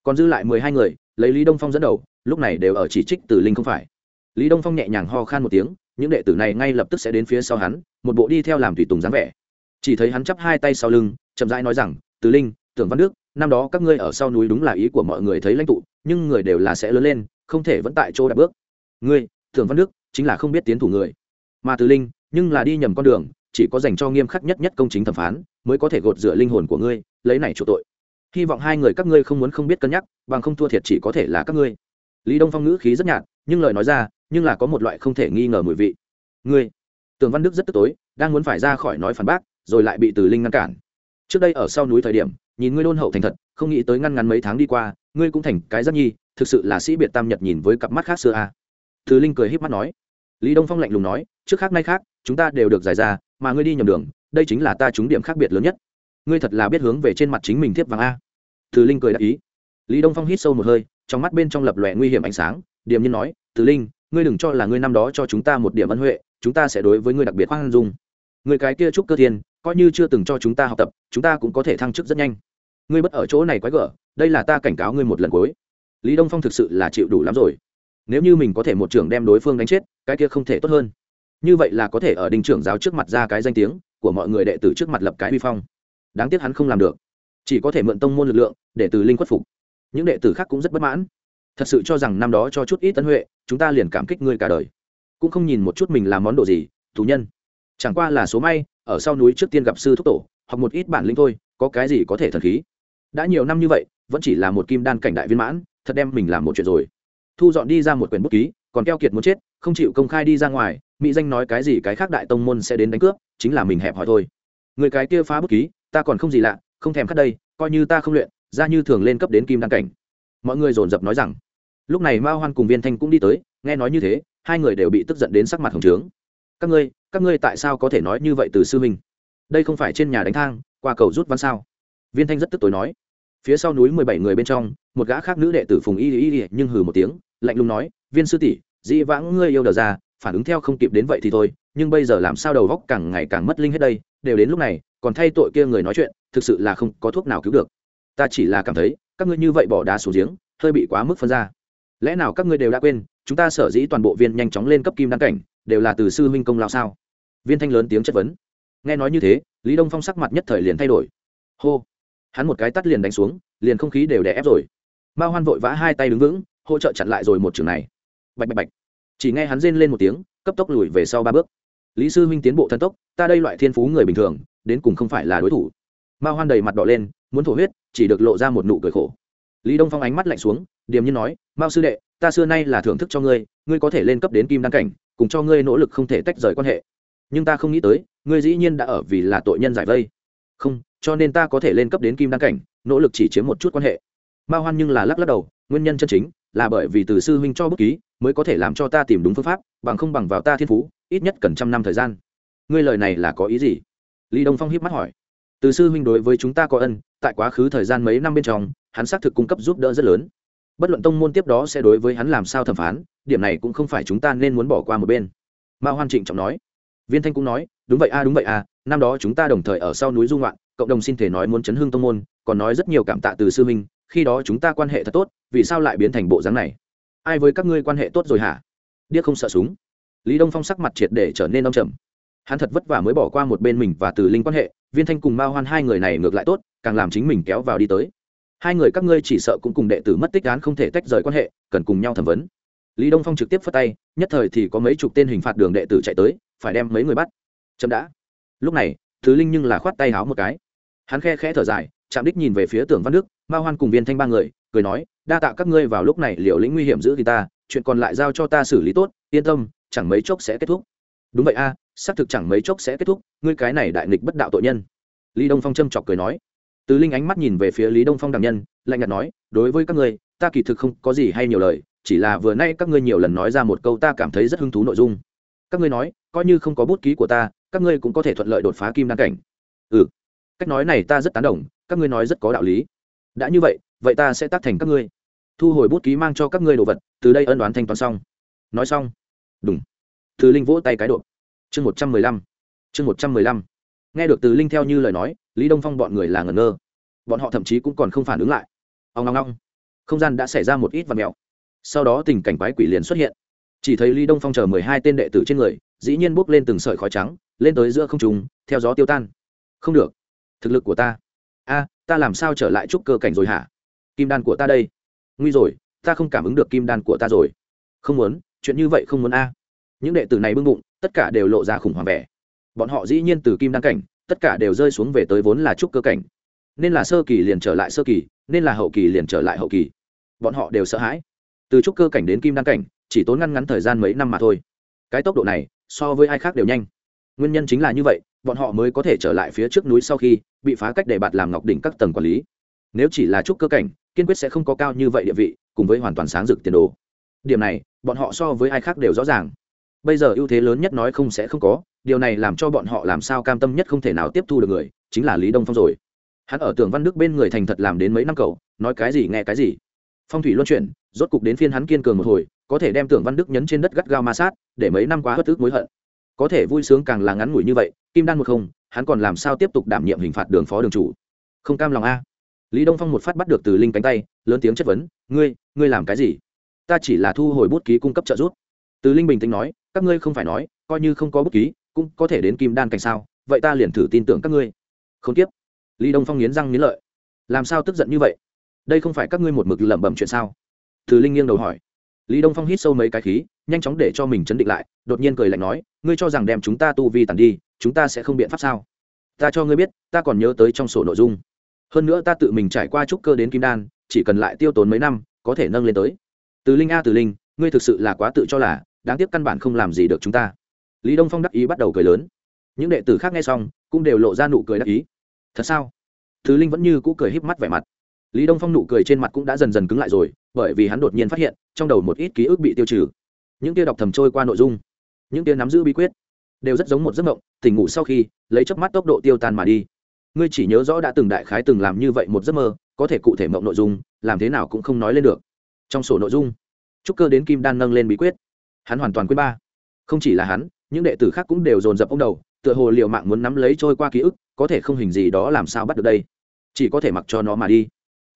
Còn dư lại mười hai người, lấy lý đông phong dẫn đầu, lúc này đều ở chỉ trích từ linh không phải. Lý đông phong nhẹ nhàng ho khan một tiếng những đệ tử này ngay lập tức sẽ đến phía sau hắn, một bộ đi theo làm tùy tùng dáng vẻ. Chỉ thấy hắn chắp hai tay sau lưng, chậm rãi nói rằng Tứ linh, tưởng văn đức, năm đó các ngươi ở sau núi đúng là ý của mọi người thấy lãnh tụ, nhưng người đều là sẽ lớn lên, không thể vẫn tại chỗ đạp bước. Ngươi, tưởng văn đức, chính là không biết tiến thủ người. Mà Tứ linh, nhưng là đi nhầm con đường, chỉ có dành cho nghiêm khắc nhất nhất công chính thẩm phán, mới có thể gột rửa linh hồn của ngươi, lấy này chủ tội. Hy vọng hai người các ngươi không muốn không biết cân nhắc, bằng không thua thiệt chỉ có thể là các ngươi. Lý đông phong ngữ khí rất nhạt, nhưng lời nói ra nhưng là có một loại không thể nghi ngờ mùi vị. Ngươi, tường văn đức rất tức tối, đang muốn phải ra khỏi nói phản bác, rồi lại bị từ linh ngăn cản. Trước đây ở sau núi thời điểm, nhìn ngươi đôn hậu thành thật, không nghĩ tới ngăn ngắn mấy tháng đi qua, ngươi cũng thành cái rất nhi, thực sự là sĩ biệt tam nhật nhìn với cặp mắt khác xưa a à. từ linh cười híp mắt nói. Lý đông phong lạnh lùng nói, trước khác nay khác, chúng ta đều được giải ra, mà ngươi đi nhầm đường, đây chính là ta trúng điểm khác biệt lớn nhất. Ngươi thật là biết hướng về trên mặt chính mình thiếp vàng a. Từ linh cười đáp ý. Lý đông phong hít sâu một hơi, trong mắt bên trong lập lòe nguy hiểm ánh sáng, điềm nhiên nói, từ linh ngươi đừng cho là ngươi năm đó cho chúng ta một điểm ân huệ, chúng ta sẽ đối với ngươi đặc biệt khoan dung. Người cái kia trúc cơ thiên, coi như chưa từng cho chúng ta học tập, chúng ta cũng có thể thăng chức rất nhanh. Ngươi bất ở chỗ này quái gở, đây là ta cảnh cáo ngươi một lần cuối. Lý đông phong thực sự là chịu đủ lắm rồi. Nếu như mình có thể một trưởng đem đối phương đánh chết, cái kia không thể tốt hơn. Như vậy là có thể ở đình trưởng giáo trước mặt ra cái danh tiếng của mọi người đệ tử trước mặt lập cái uy phong. Đáng tiếc hắn không làm được. Chỉ có thể mượn tông môn lực lượng để từ linh khuất phục. Những đệ tử khác cũng rất bất mãn. Thật sự cho rằng năm đó cho chút ít tân huệ chúng ta liền cảm kích ngươi cả đời. Cũng không nhìn một chút mình làm món đồ gì tù nhân. Chẳng qua là số may, ở sau núi trước tiên gặp sư thúc tổ hoặc một ít bản lĩnh thôi, có cái gì có thể thần khí. Đã nhiều năm như vậy, vẫn chỉ là một kim đan cảnh đại viên mãn, thật đem mình làm một chuyện rồi. Thu dọn đi ra một quyển bút ký, còn keo kiệt muốn chết, không chịu công khai đi ra ngoài, mỹ danh nói cái gì cái khác đại tông môn sẽ đến đánh cướp, chính là mình hẹp hỏi thôi. Người cái kia phá bút ký, ta còn không gì lạ, không thèm khắt đây, coi như ta không luyện, ra như thường lên cấp đến kim đan cảnh. Mọi người dồn dập nói rằng lúc này mao hoan cùng viên thanh cũng đi tới, nghe nói như thế, hai người đều bị tức giận đến sắc mặt hồng trướng. Các ngươi các ngươi tại sao có thể nói như vậy từ sư minh đây không phải trên nhà đánh thang, qua cầu rút văn sao? Viên thanh rất tức tối nói. Phía sau núi mười bảy người bên trong, một gã khác nữ đệ tử phùng y y y nhưng hừ một tiếng, lạnh lùng nói, viên sư tỷ, dĩ vãng ngươi yêu đờ ra, phản ứng theo không kịp đến vậy thì thôi, nhưng bây giờ làm sao đầu góc càng ngày càng mất linh hết đây, đều đến lúc này, còn thay tội kia người nói chuyện, thực sự là không có thuốc nào cứu được. Ta chỉ là cảm thấy, các ngươi như vậy bỏ đá xuống giếng, hơi bị quá mức phân ra lẽ nào các ngươi đều đã quên, chúng ta sở dĩ toàn bộ viên nhanh chóng lên cấp kim đăng cảnh, đều là từ sư huynh công lao sao? Viên thanh lớn tiếng chất vấn. Nghe nói như thế, lý đông phong sắc mặt nhất thời liền thay đổi. Hô. Hắn một cái tắt liền đánh xuống, liền không khí đều đè ép rồi. Mao hoan vội vã hai tay đứng vững, hỗ trợ chặn lại rồi một trường này. Bạch bạch bạch. Chỉ nghe hắn rên lên một tiếng, cấp tốc lùi về sau ba bước. Lý sư huynh tiến bộ thân tốc, ta đây loại thiên phú người bình thường, đến cùng không phải là đối thủ. Mao hoan đầy mặt đỏ lên, muốn thổ huyết, chỉ được lộ ra một nụ cười khổ. Lý đông phong ánh mắt lạnh xuống điềm nhiên nói, mao sư đệ, ta xưa nay là thưởng thức cho ngươi ngươi có thể lên cấp đến kim đăng cảnh, cùng cho ngươi nỗ lực không thể tách rời quan hệ. Nhưng ta không nghĩ tới, ngươi dĩ nhiên đã ở vì là tội nhân giải vây. Không, cho nên ta có thể lên cấp đến kim đăng cảnh, nỗ lực chỉ chiếm một chút quan hệ. Mao hoan nhưng là lắc lắc đầu, nguyên nhân chân chính là bởi vì từ sư huynh cho bút ký mới có thể làm cho ta tìm đúng phương pháp, bằng không bằng vào ta thiên phú, ít nhất cần trăm năm thời gian. Ngươi lời này là có ý gì? Lý đông phong hiếp mắt hỏi. Từ sư huynh đối với chúng ta có ân, tại quá khứ thời gian mấy năm bên trong, hắn xác thực cung cấp giúp đỡ rất lớn bất luận tông môn tiếp đó sẽ đối với hắn làm sao thẩm phán, điểm này cũng không phải chúng ta nên muốn bỏ qua một bên. Mao hoan trịnh trọng nói. Viên thanh cũng nói, đúng vậy a, đúng vậy a, năm đó chúng ta đồng thời ở sau núi dung loạn cộng đồng xin thể nói muốn chấn hương tông môn, còn nói rất nhiều cảm tạ từ sư minh khi đó chúng ta quan hệ thật tốt, vì sao lại biến thành bộ dáng này? Ai với các ngươi quan hệ tốt rồi hả? Điếc không sợ súng. Lý đông phong sắc mặt triệt để trở nên đông trầm. Hắn thật vất vả mới bỏ qua một bên mình và từ linh quan hệ, viên thanh cùng mao hoan hai người này ngược lại tốt, càng làm chính mình kéo vào đi tới hai người các ngươi chỉ sợ cũng cùng đệ tử mất tích án không thể tách rời quan hệ, cần cùng nhau thẩm vấn. Lý đông phong trực tiếp phất tay, nhất thời thì có mấy chục tên hình phạt đường đệ tử chạy tới, phải đem mấy người bắt. Chậm đã. Lúc này, thứ linh nhưng là khoát tay háo một cái. Hắn khe khẽ thở dài, chạm đích nhìn về phía tưởng văn đức mao hoan cùng viên thanh ba người, cười nói, đa tạ các ngươi vào lúc này liều lĩnh nguy hiểm giữ thì ta, chuyện còn lại giao cho ta xử lý tốt, yên tâm, chẳng mấy chốc sẽ kết thúc. Đúng vậy a, xác thực chẳng mấy chốc sẽ kết thúc, ngươi cái này đại nghịch bất đạo tội nhân. Lý đông phong châm chọc cười nói từ linh ánh mắt nhìn về phía lý đông phong đằng nhân, lạnh nhạt nói, đối với các ngươi, ta kỳ thực không có gì hay nhiều lời, chỉ là vừa nay các ngươi nhiều lần nói ra một câu ta cảm thấy rất hứng thú nội dung. Các ngươi nói, coi như không có bút ký của ta, các ngươi cũng có thể thuận lợi đột phá kim đan cảnh. Ừ. Cách nói này ta rất tán đồng, các ngươi nói rất có đạo lý. Đã như vậy vậy ta sẽ tác thành các ngươi. Thu hồi bút ký mang cho các ngươi đồ vật, từ đây ân đoán thanh toán xong. Nói xong đúng từ linh vỗ tay cái độ. Chương một trăm mười lăm. Chương một trăm mười lăm nghe được từ linh theo như lời nói, lý đông phong bọn người là ngẩn ngơ. Bọn họ thậm chí cũng còn không phản ứng lại. Ông ngong ngong không gian đã xảy ra một ít và mèo sau đó tình cảnh quái quỷ liền xuất hiện. Chỉ thấy lý đông phong chờ mười hai tên đệ tử trên người, dĩ nhiên bốc lên từng sợi khói trắng, lên tới giữa không trùng theo gió tiêu tan. Không được. Thực lực của ta. A, ta làm sao trở lại chút cơ cảnh rồi hả? Kim đan của ta đây. Nguy rồi, ta không cảm ứng được kim đan của ta rồi. Không muốn, chuyện như vậy không muốn a. Những đệ tử này bưng bụng, tất cả đều lộ ra khủng hoảng vẻ bọn họ dĩ nhiên từ kim đăng cảnh, tất cả đều rơi xuống về tới vốn là trúc cơ cảnh. Nên là sơ kỳ liền trở lại sơ kỳ, nên là hậu kỳ liền trở lại hậu kỳ. Bọn họ đều sợ hãi. Từ trúc cơ cảnh đến kim đăng cảnh, chỉ tốn ngăn ngắn thời gian mấy năm mà thôi. Cái tốc độ này, so với ai khác đều nhanh. Nguyên nhân chính là như vậy, bọn họ mới có thể trở lại phía trước núi sau khi, bị phá cách để bạt làm ngọc đỉnh các tầng quản lý. Nếu chỉ là trúc cơ cảnh, kiên quyết sẽ không có cao như vậy địa vị, cùng với hoàn toàn sáng rực tiền đồ. Điểm này, bọn họ so với ai khác đều rõ ràng bây giờ ưu thế lớn nhất nói không sẽ không có, điều này làm cho bọn họ làm sao cam tâm nhất không thể nào tiếp thu được người, chính là lý đông phong rồi. Hắn ở Tưởng văn đức bên người thành thật làm đến mấy năm cầu nói cái gì nghe cái gì. Phong thủy luân chuyển, rốt cục đến phiên hắn kiên cường một hồi, có thể đem tưởng văn đức nhấn trên đất gắt gao ma sát, để mấy năm quá hất tức mối hận. Có thể vui sướng càng là ngắn ngủi như vậy, kim đan một không, hắn còn làm sao tiếp tục đảm nhiệm hình phạt đường phó đường chủ? Không cam lòng a. Lý đông phong một phát bắt được từ linh cánh tay, lớn tiếng chất vấn, ngươi ngươi làm cái gì? Ta chỉ là thu hồi bút ký cung cấp trợ giúp. Từ linh bình tĩnh nói các ngươi không phải nói, coi như không có bút ký, cũng có thể đến kim đan cảnh sao? Vậy ta liền thử tin tưởng các ngươi. Không tiếp. Lý đông phong nghiến răng nghiến lợi. Làm sao tức giận như vậy? Đây không phải các ngươi một mực lẩm bẩm chuyện sao? Từ linh nghiêng đầu hỏi. Lý đông phong hít sâu mấy cái khí, nhanh chóng để cho mình chấn định lại, đột nhiên cười lạnh nói, ngươi cho rằng đem chúng ta tu vi tàn đi, chúng ta sẽ không biện pháp sao? Ta cho ngươi biết, ta còn nhớ tới trong sổ nội dung. Hơn nữa ta tự mình trải qua trúc cơ đến kim đan, chỉ cần lại tiêu tốn mấy năm, có thể nâng lên tới. Từ linh a, từ linh, ngươi thực sự là quá tự cho là đáng tiếc căn bản không làm gì được chúng ta. Lý đông phong đắc ý bắt đầu cười lớn. Những đệ tử khác nghe xong, cũng đều lộ ra nụ cười đắc ý. Thật sao? Thứ linh vẫn như cũ cười híp mắt vẻ mặt. Lý đông phong nụ cười trên mặt cũng đã dần dần cứng lại rồi, bởi vì hắn đột nhiên phát hiện, trong đầu một ít ký ức bị tiêu trừ. Những tia đọc thầm trôi qua nội dung, những tia nắm giữ bí quyết, đều rất giống một giấc mộng, tỉnh ngủ sau khi, lấy chớp mắt tốc độ tiêu tan mà đi. Ngươi chỉ nhớ rõ đã từng đại khái từng làm như vậy một giấc mơ, có thể cụ thể mộng nội dung, làm thế nào cũng không nói lên được. Trong sổ nội dung, trúc cơ đến kim đan nâng lên bí quyết hắn hoàn toàn quên ba. Không chỉ là hắn, những đệ tử khác cũng đều dồn dập ông đầu, tựa hồ liệu mạng muốn nắm lấy trôi qua ký ức, có thể không hình gì đó làm sao bắt được đây. Chỉ có thể mặc cho nó mà đi.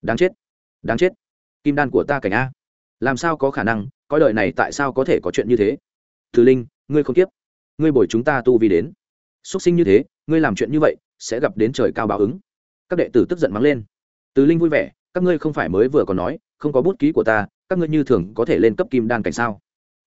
Đáng chết. Đáng chết. Kim đan của ta cảnh a. Làm sao có khả năng coi đời này tại sao có thể có chuyện như thế? Thứ linh, ngươi không tiếp ngươi bồi chúng ta tu vi đến. Xuất sinh như thế, ngươi làm chuyện như vậy, sẽ gặp đến trời cao báo ứng. Các đệ tử tức giận mắng lên. Tứ linh vui vẻ, các ngươi không phải mới vừa còn nói, không có bút ký của ta, các ngươi như thường có thể lên cấp kim đan cảnh sao?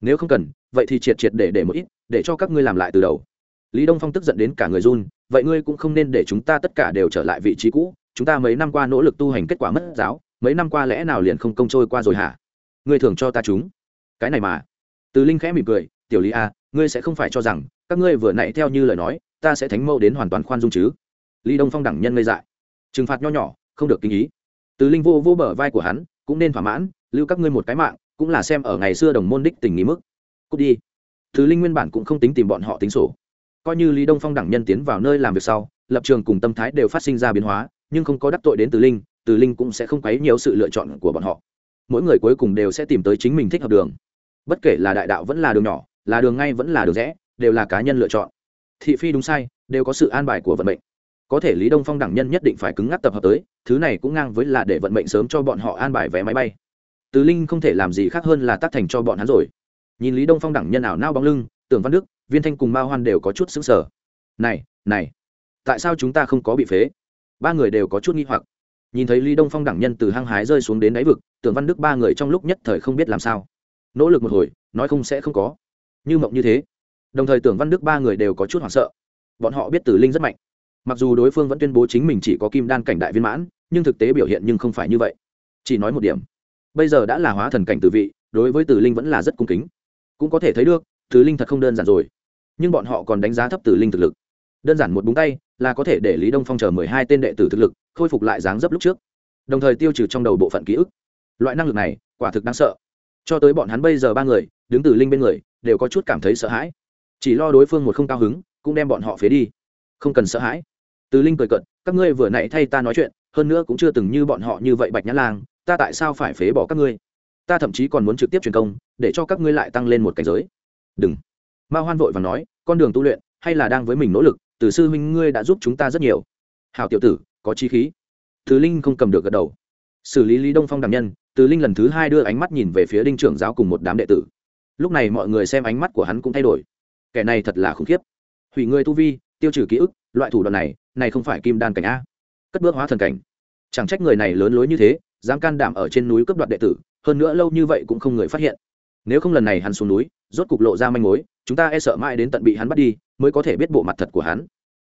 Nếu không cần, vậy thì triệt triệt để để một ít, để cho các ngươi làm lại từ đầu. Lý đông phong tức giận đến cả người run, vậy ngươi cũng không nên để chúng ta tất cả đều trở lại vị trí cũ, chúng ta mấy năm qua nỗ lực tu hành kết quả mất giáo, mấy năm qua lẽ nào liền không công trôi qua rồi hả? Ngươi thường cho ta chúng. Cái này mà. Từ linh khẽ mỉm cười, tiểu lý a ngươi sẽ không phải cho rằng, các ngươi vừa nãy theo như lời nói, ta sẽ thánh mâu đến hoàn toàn khoan dung chứ. Lý đông phong đẳng nhân ngây dại. Trừng phạt nho nhỏ, không được kinh ý. Từ linh vô vô bờ vai của hắn, cũng nên thỏa mãn, lưu các ngươi một cái mạng cũng là xem ở ngày xưa đồng môn đích tình nghĩ mức. Cút đi. Thứ linh nguyên bản cũng không tính tìm bọn họ tính sổ. Coi như lý đông phong đẳng nhân tiến vào nơi làm việc sau, lập trường cùng tâm thái đều phát sinh ra biến hóa, nhưng không có đắc tội đến từ linh từ linh cũng sẽ không quấy nhiều sự lựa chọn của bọn họ. Mỗi người cuối cùng đều sẽ tìm tới chính mình thích hợp đường. Bất kể là đại đạo vẫn là đường nhỏ, là đường ngay vẫn là đường rẽ, đều là cá nhân lựa chọn. Thị phi đúng sai, đều có sự an bài của vận mệnh. Có thể lý đông phong đẳng nhân nhất định phải cứng ngắc tập hợp tới, thứ này cũng ngang với là để vận mệnh sớm cho bọn họ an bài vé máy bay từ linh không thể làm gì khác hơn là tác thành cho bọn hắn rồi. Nhìn lý đông phong đẳng nhân ảo nao bóng lưng, tưởng văn đức, viên thanh cùng mao hoan đều có chút xứng sở này này, tại sao chúng ta không có bị phế? Ba người đều có chút nghi hoặc. Nhìn thấy lý đông phong đẳng nhân từ hăng hái rơi xuống đến đáy vực, tưởng văn đức ba người trong lúc nhất thời không biết làm sao. Nỗ lực một hồi, nói không sẽ không có. Như mộng như thế. Đồng thời tưởng văn đức ba người đều có chút hoảng sợ. Bọn họ biết tử linh rất mạnh. Mặc dù đối phương vẫn tuyên bố chính mình chỉ có kim đan cảnh đại viên mãn, nhưng thực tế biểu hiện nhưng không phải như vậy. Chỉ nói một điểm bây giờ đã là hóa thần cảnh tử vị, đối với tử linh vẫn là rất cung kính. Cũng có thể thấy được, tử linh thật không đơn giản rồi. Nhưng bọn họ còn đánh giá thấp tử linh thực lực. Đơn giản một búng tay là có thể để lý đông phong chờ mười hai tên đệ tử thực lực khôi phục lại dáng dấp lúc trước. Đồng thời tiêu trừ trong đầu bộ phận ký ức. Loại năng lực này, quả thực đáng sợ. Cho tới bọn hắn bây giờ ba người, đứng từ linh bên người, đều có chút cảm thấy sợ hãi. Chỉ lo đối phương một không cao hứng, cũng đem bọn họ phế đi. Không cần sợ hãi. Từ linh cười cận các ngươi vừa nãy thay ta nói chuyện, hơn nữa cũng chưa từng như bọn họ như vậy bạch nhã lang ta tại sao phải phế bỏ các ngươi? Ta thậm chí còn muốn trực tiếp truyền công, để cho các ngươi lại tăng lên một cảnh giới. Đừng. Ma hoan vội và nói, con đường tu luyện, hay là đang với mình nỗ lực, từ sư huynh ngươi đã giúp chúng ta rất nhiều. Hào tiểu tử, có chi khí. Thứ linh không cầm được gật đầu. Xử lý lý đông phong đàm nhân, từ linh lần thứ hai đưa ánh mắt nhìn về phía đinh trưởng giáo cùng một đám đệ tử. Lúc này mọi người xem ánh mắt của hắn cũng thay đổi. Kẻ này thật là khủng khiếp. Hủy người tu vi, tiêu trừ ký ức, loại thủ đoạn này này không phải kim đan cảnh a. Cất bước hóa thần cảnh. Chẳng trách người này lớn lối như thế dám can đảm ở trên núi cấp đoạt đệ tử, hơn nữa lâu như vậy cũng không người phát hiện. Nếu không lần này hắn xuống núi, rốt cục lộ ra manh mối, chúng ta e sợ mãi đến tận bị hắn bắt đi, mới có thể biết bộ mặt thật của hắn.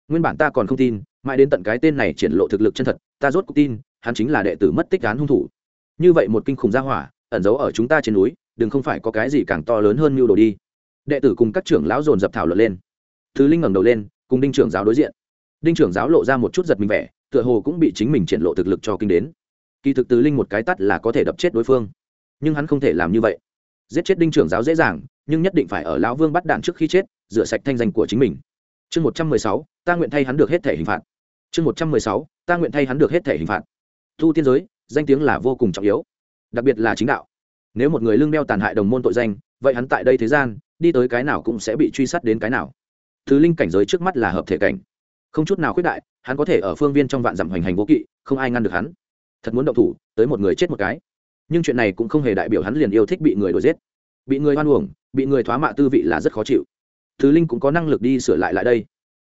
Nguyên bản ta còn không tin, mãi đến tận cái tên này triển lộ thực lực chân thật, ta rốt cục tin, hắn chính là đệ tử mất tích án hung thủ. Như vậy một kinh khủng gia hỏa, ẩn giấu ở chúng ta trên núi, đừng không phải có cái gì càng to lớn hơn mưu đồ đi. Đệ tử cùng các trưởng lão dồn dập thảo luận lên. Thứ linh ngẩng đầu lên, cùng đinh trưởng giáo đối diện. Đinh trưởng giáo lộ ra một chút giật mình vẻ, tựa hồ cũng bị chính mình triển lộ thực lực cho kinh đến kỳ thực tứ linh một cái tắt là có thể đập chết đối phương. Nhưng hắn không thể làm như vậy. Giết chết đinh trưởng giáo dễ dàng, nhưng nhất định phải ở lão vương bắt đạn trước khi chết, rửa sạch thanh danh của chính mình. Chương một trăm mười sáu, ta nguyện thay hắn được hết thể hình phạt. Chương một trăm mười sáu, ta nguyện thay hắn được hết thể hình phạt. Thu tiên giới, danh tiếng là vô cùng trọng yếu. Đặc biệt là chính đạo. Nếu một người lương đeo tàn hại đồng môn tội danh, vậy hắn tại đây thế gian, đi tới cái nào cũng sẽ bị truy sát đến cái nào. Thứ linh cảnh giới trước mắt là hợp thể cảnh. Không chút nào khuyết đại, hắn có thể ở phương viên trong vạn dặm hoành hành vô kỵ, không ai ngăn được hắn thật muốn động thủ, tới một người chết một cái. Nhưng chuyện này cũng không hề đại biểu hắn liền yêu thích bị người đuổi giết. Bị người hoan uổng, bị người thoá mạ tư vị là rất khó chịu. Thứ linh cũng có năng lực đi sửa lại lại đây.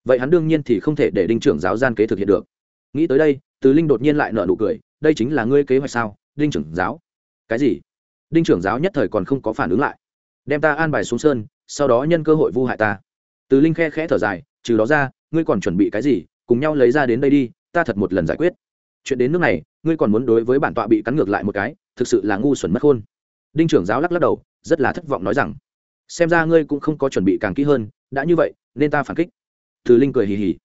Vậy hắn đương nhiên thì không thể để đinh trưởng giáo gian kế thực hiện được. Nghĩ tới đây tứ linh đột nhiên lại nợ nụ cười, đây chính là ngươi kế hoạch sao, đinh trưởng giáo? Cái gì? Đinh trưởng giáo nhất thời còn không có phản ứng lại. Đem ta an bài xuống sơn, sau đó nhân cơ hội vu hại ta. Từ linh khe khẽ thở dài, trừ đó ra, ngươi còn chuẩn bị cái gì, cùng nhau lấy ra đến đây đi, ta thật một lần giải quyết chuyện đến nước này, ngươi còn muốn đối với bản tọa bị cắn ngược lại một cái, thực sự là ngu xuẩn mất khôn. Đinh trưởng giáo lắc lắc đầu, rất là thất vọng nói rằng, xem ra ngươi cũng không có chuẩn bị càng kỹ hơn, đã như vậy, nên ta phản kích. Từ linh cười hì hì.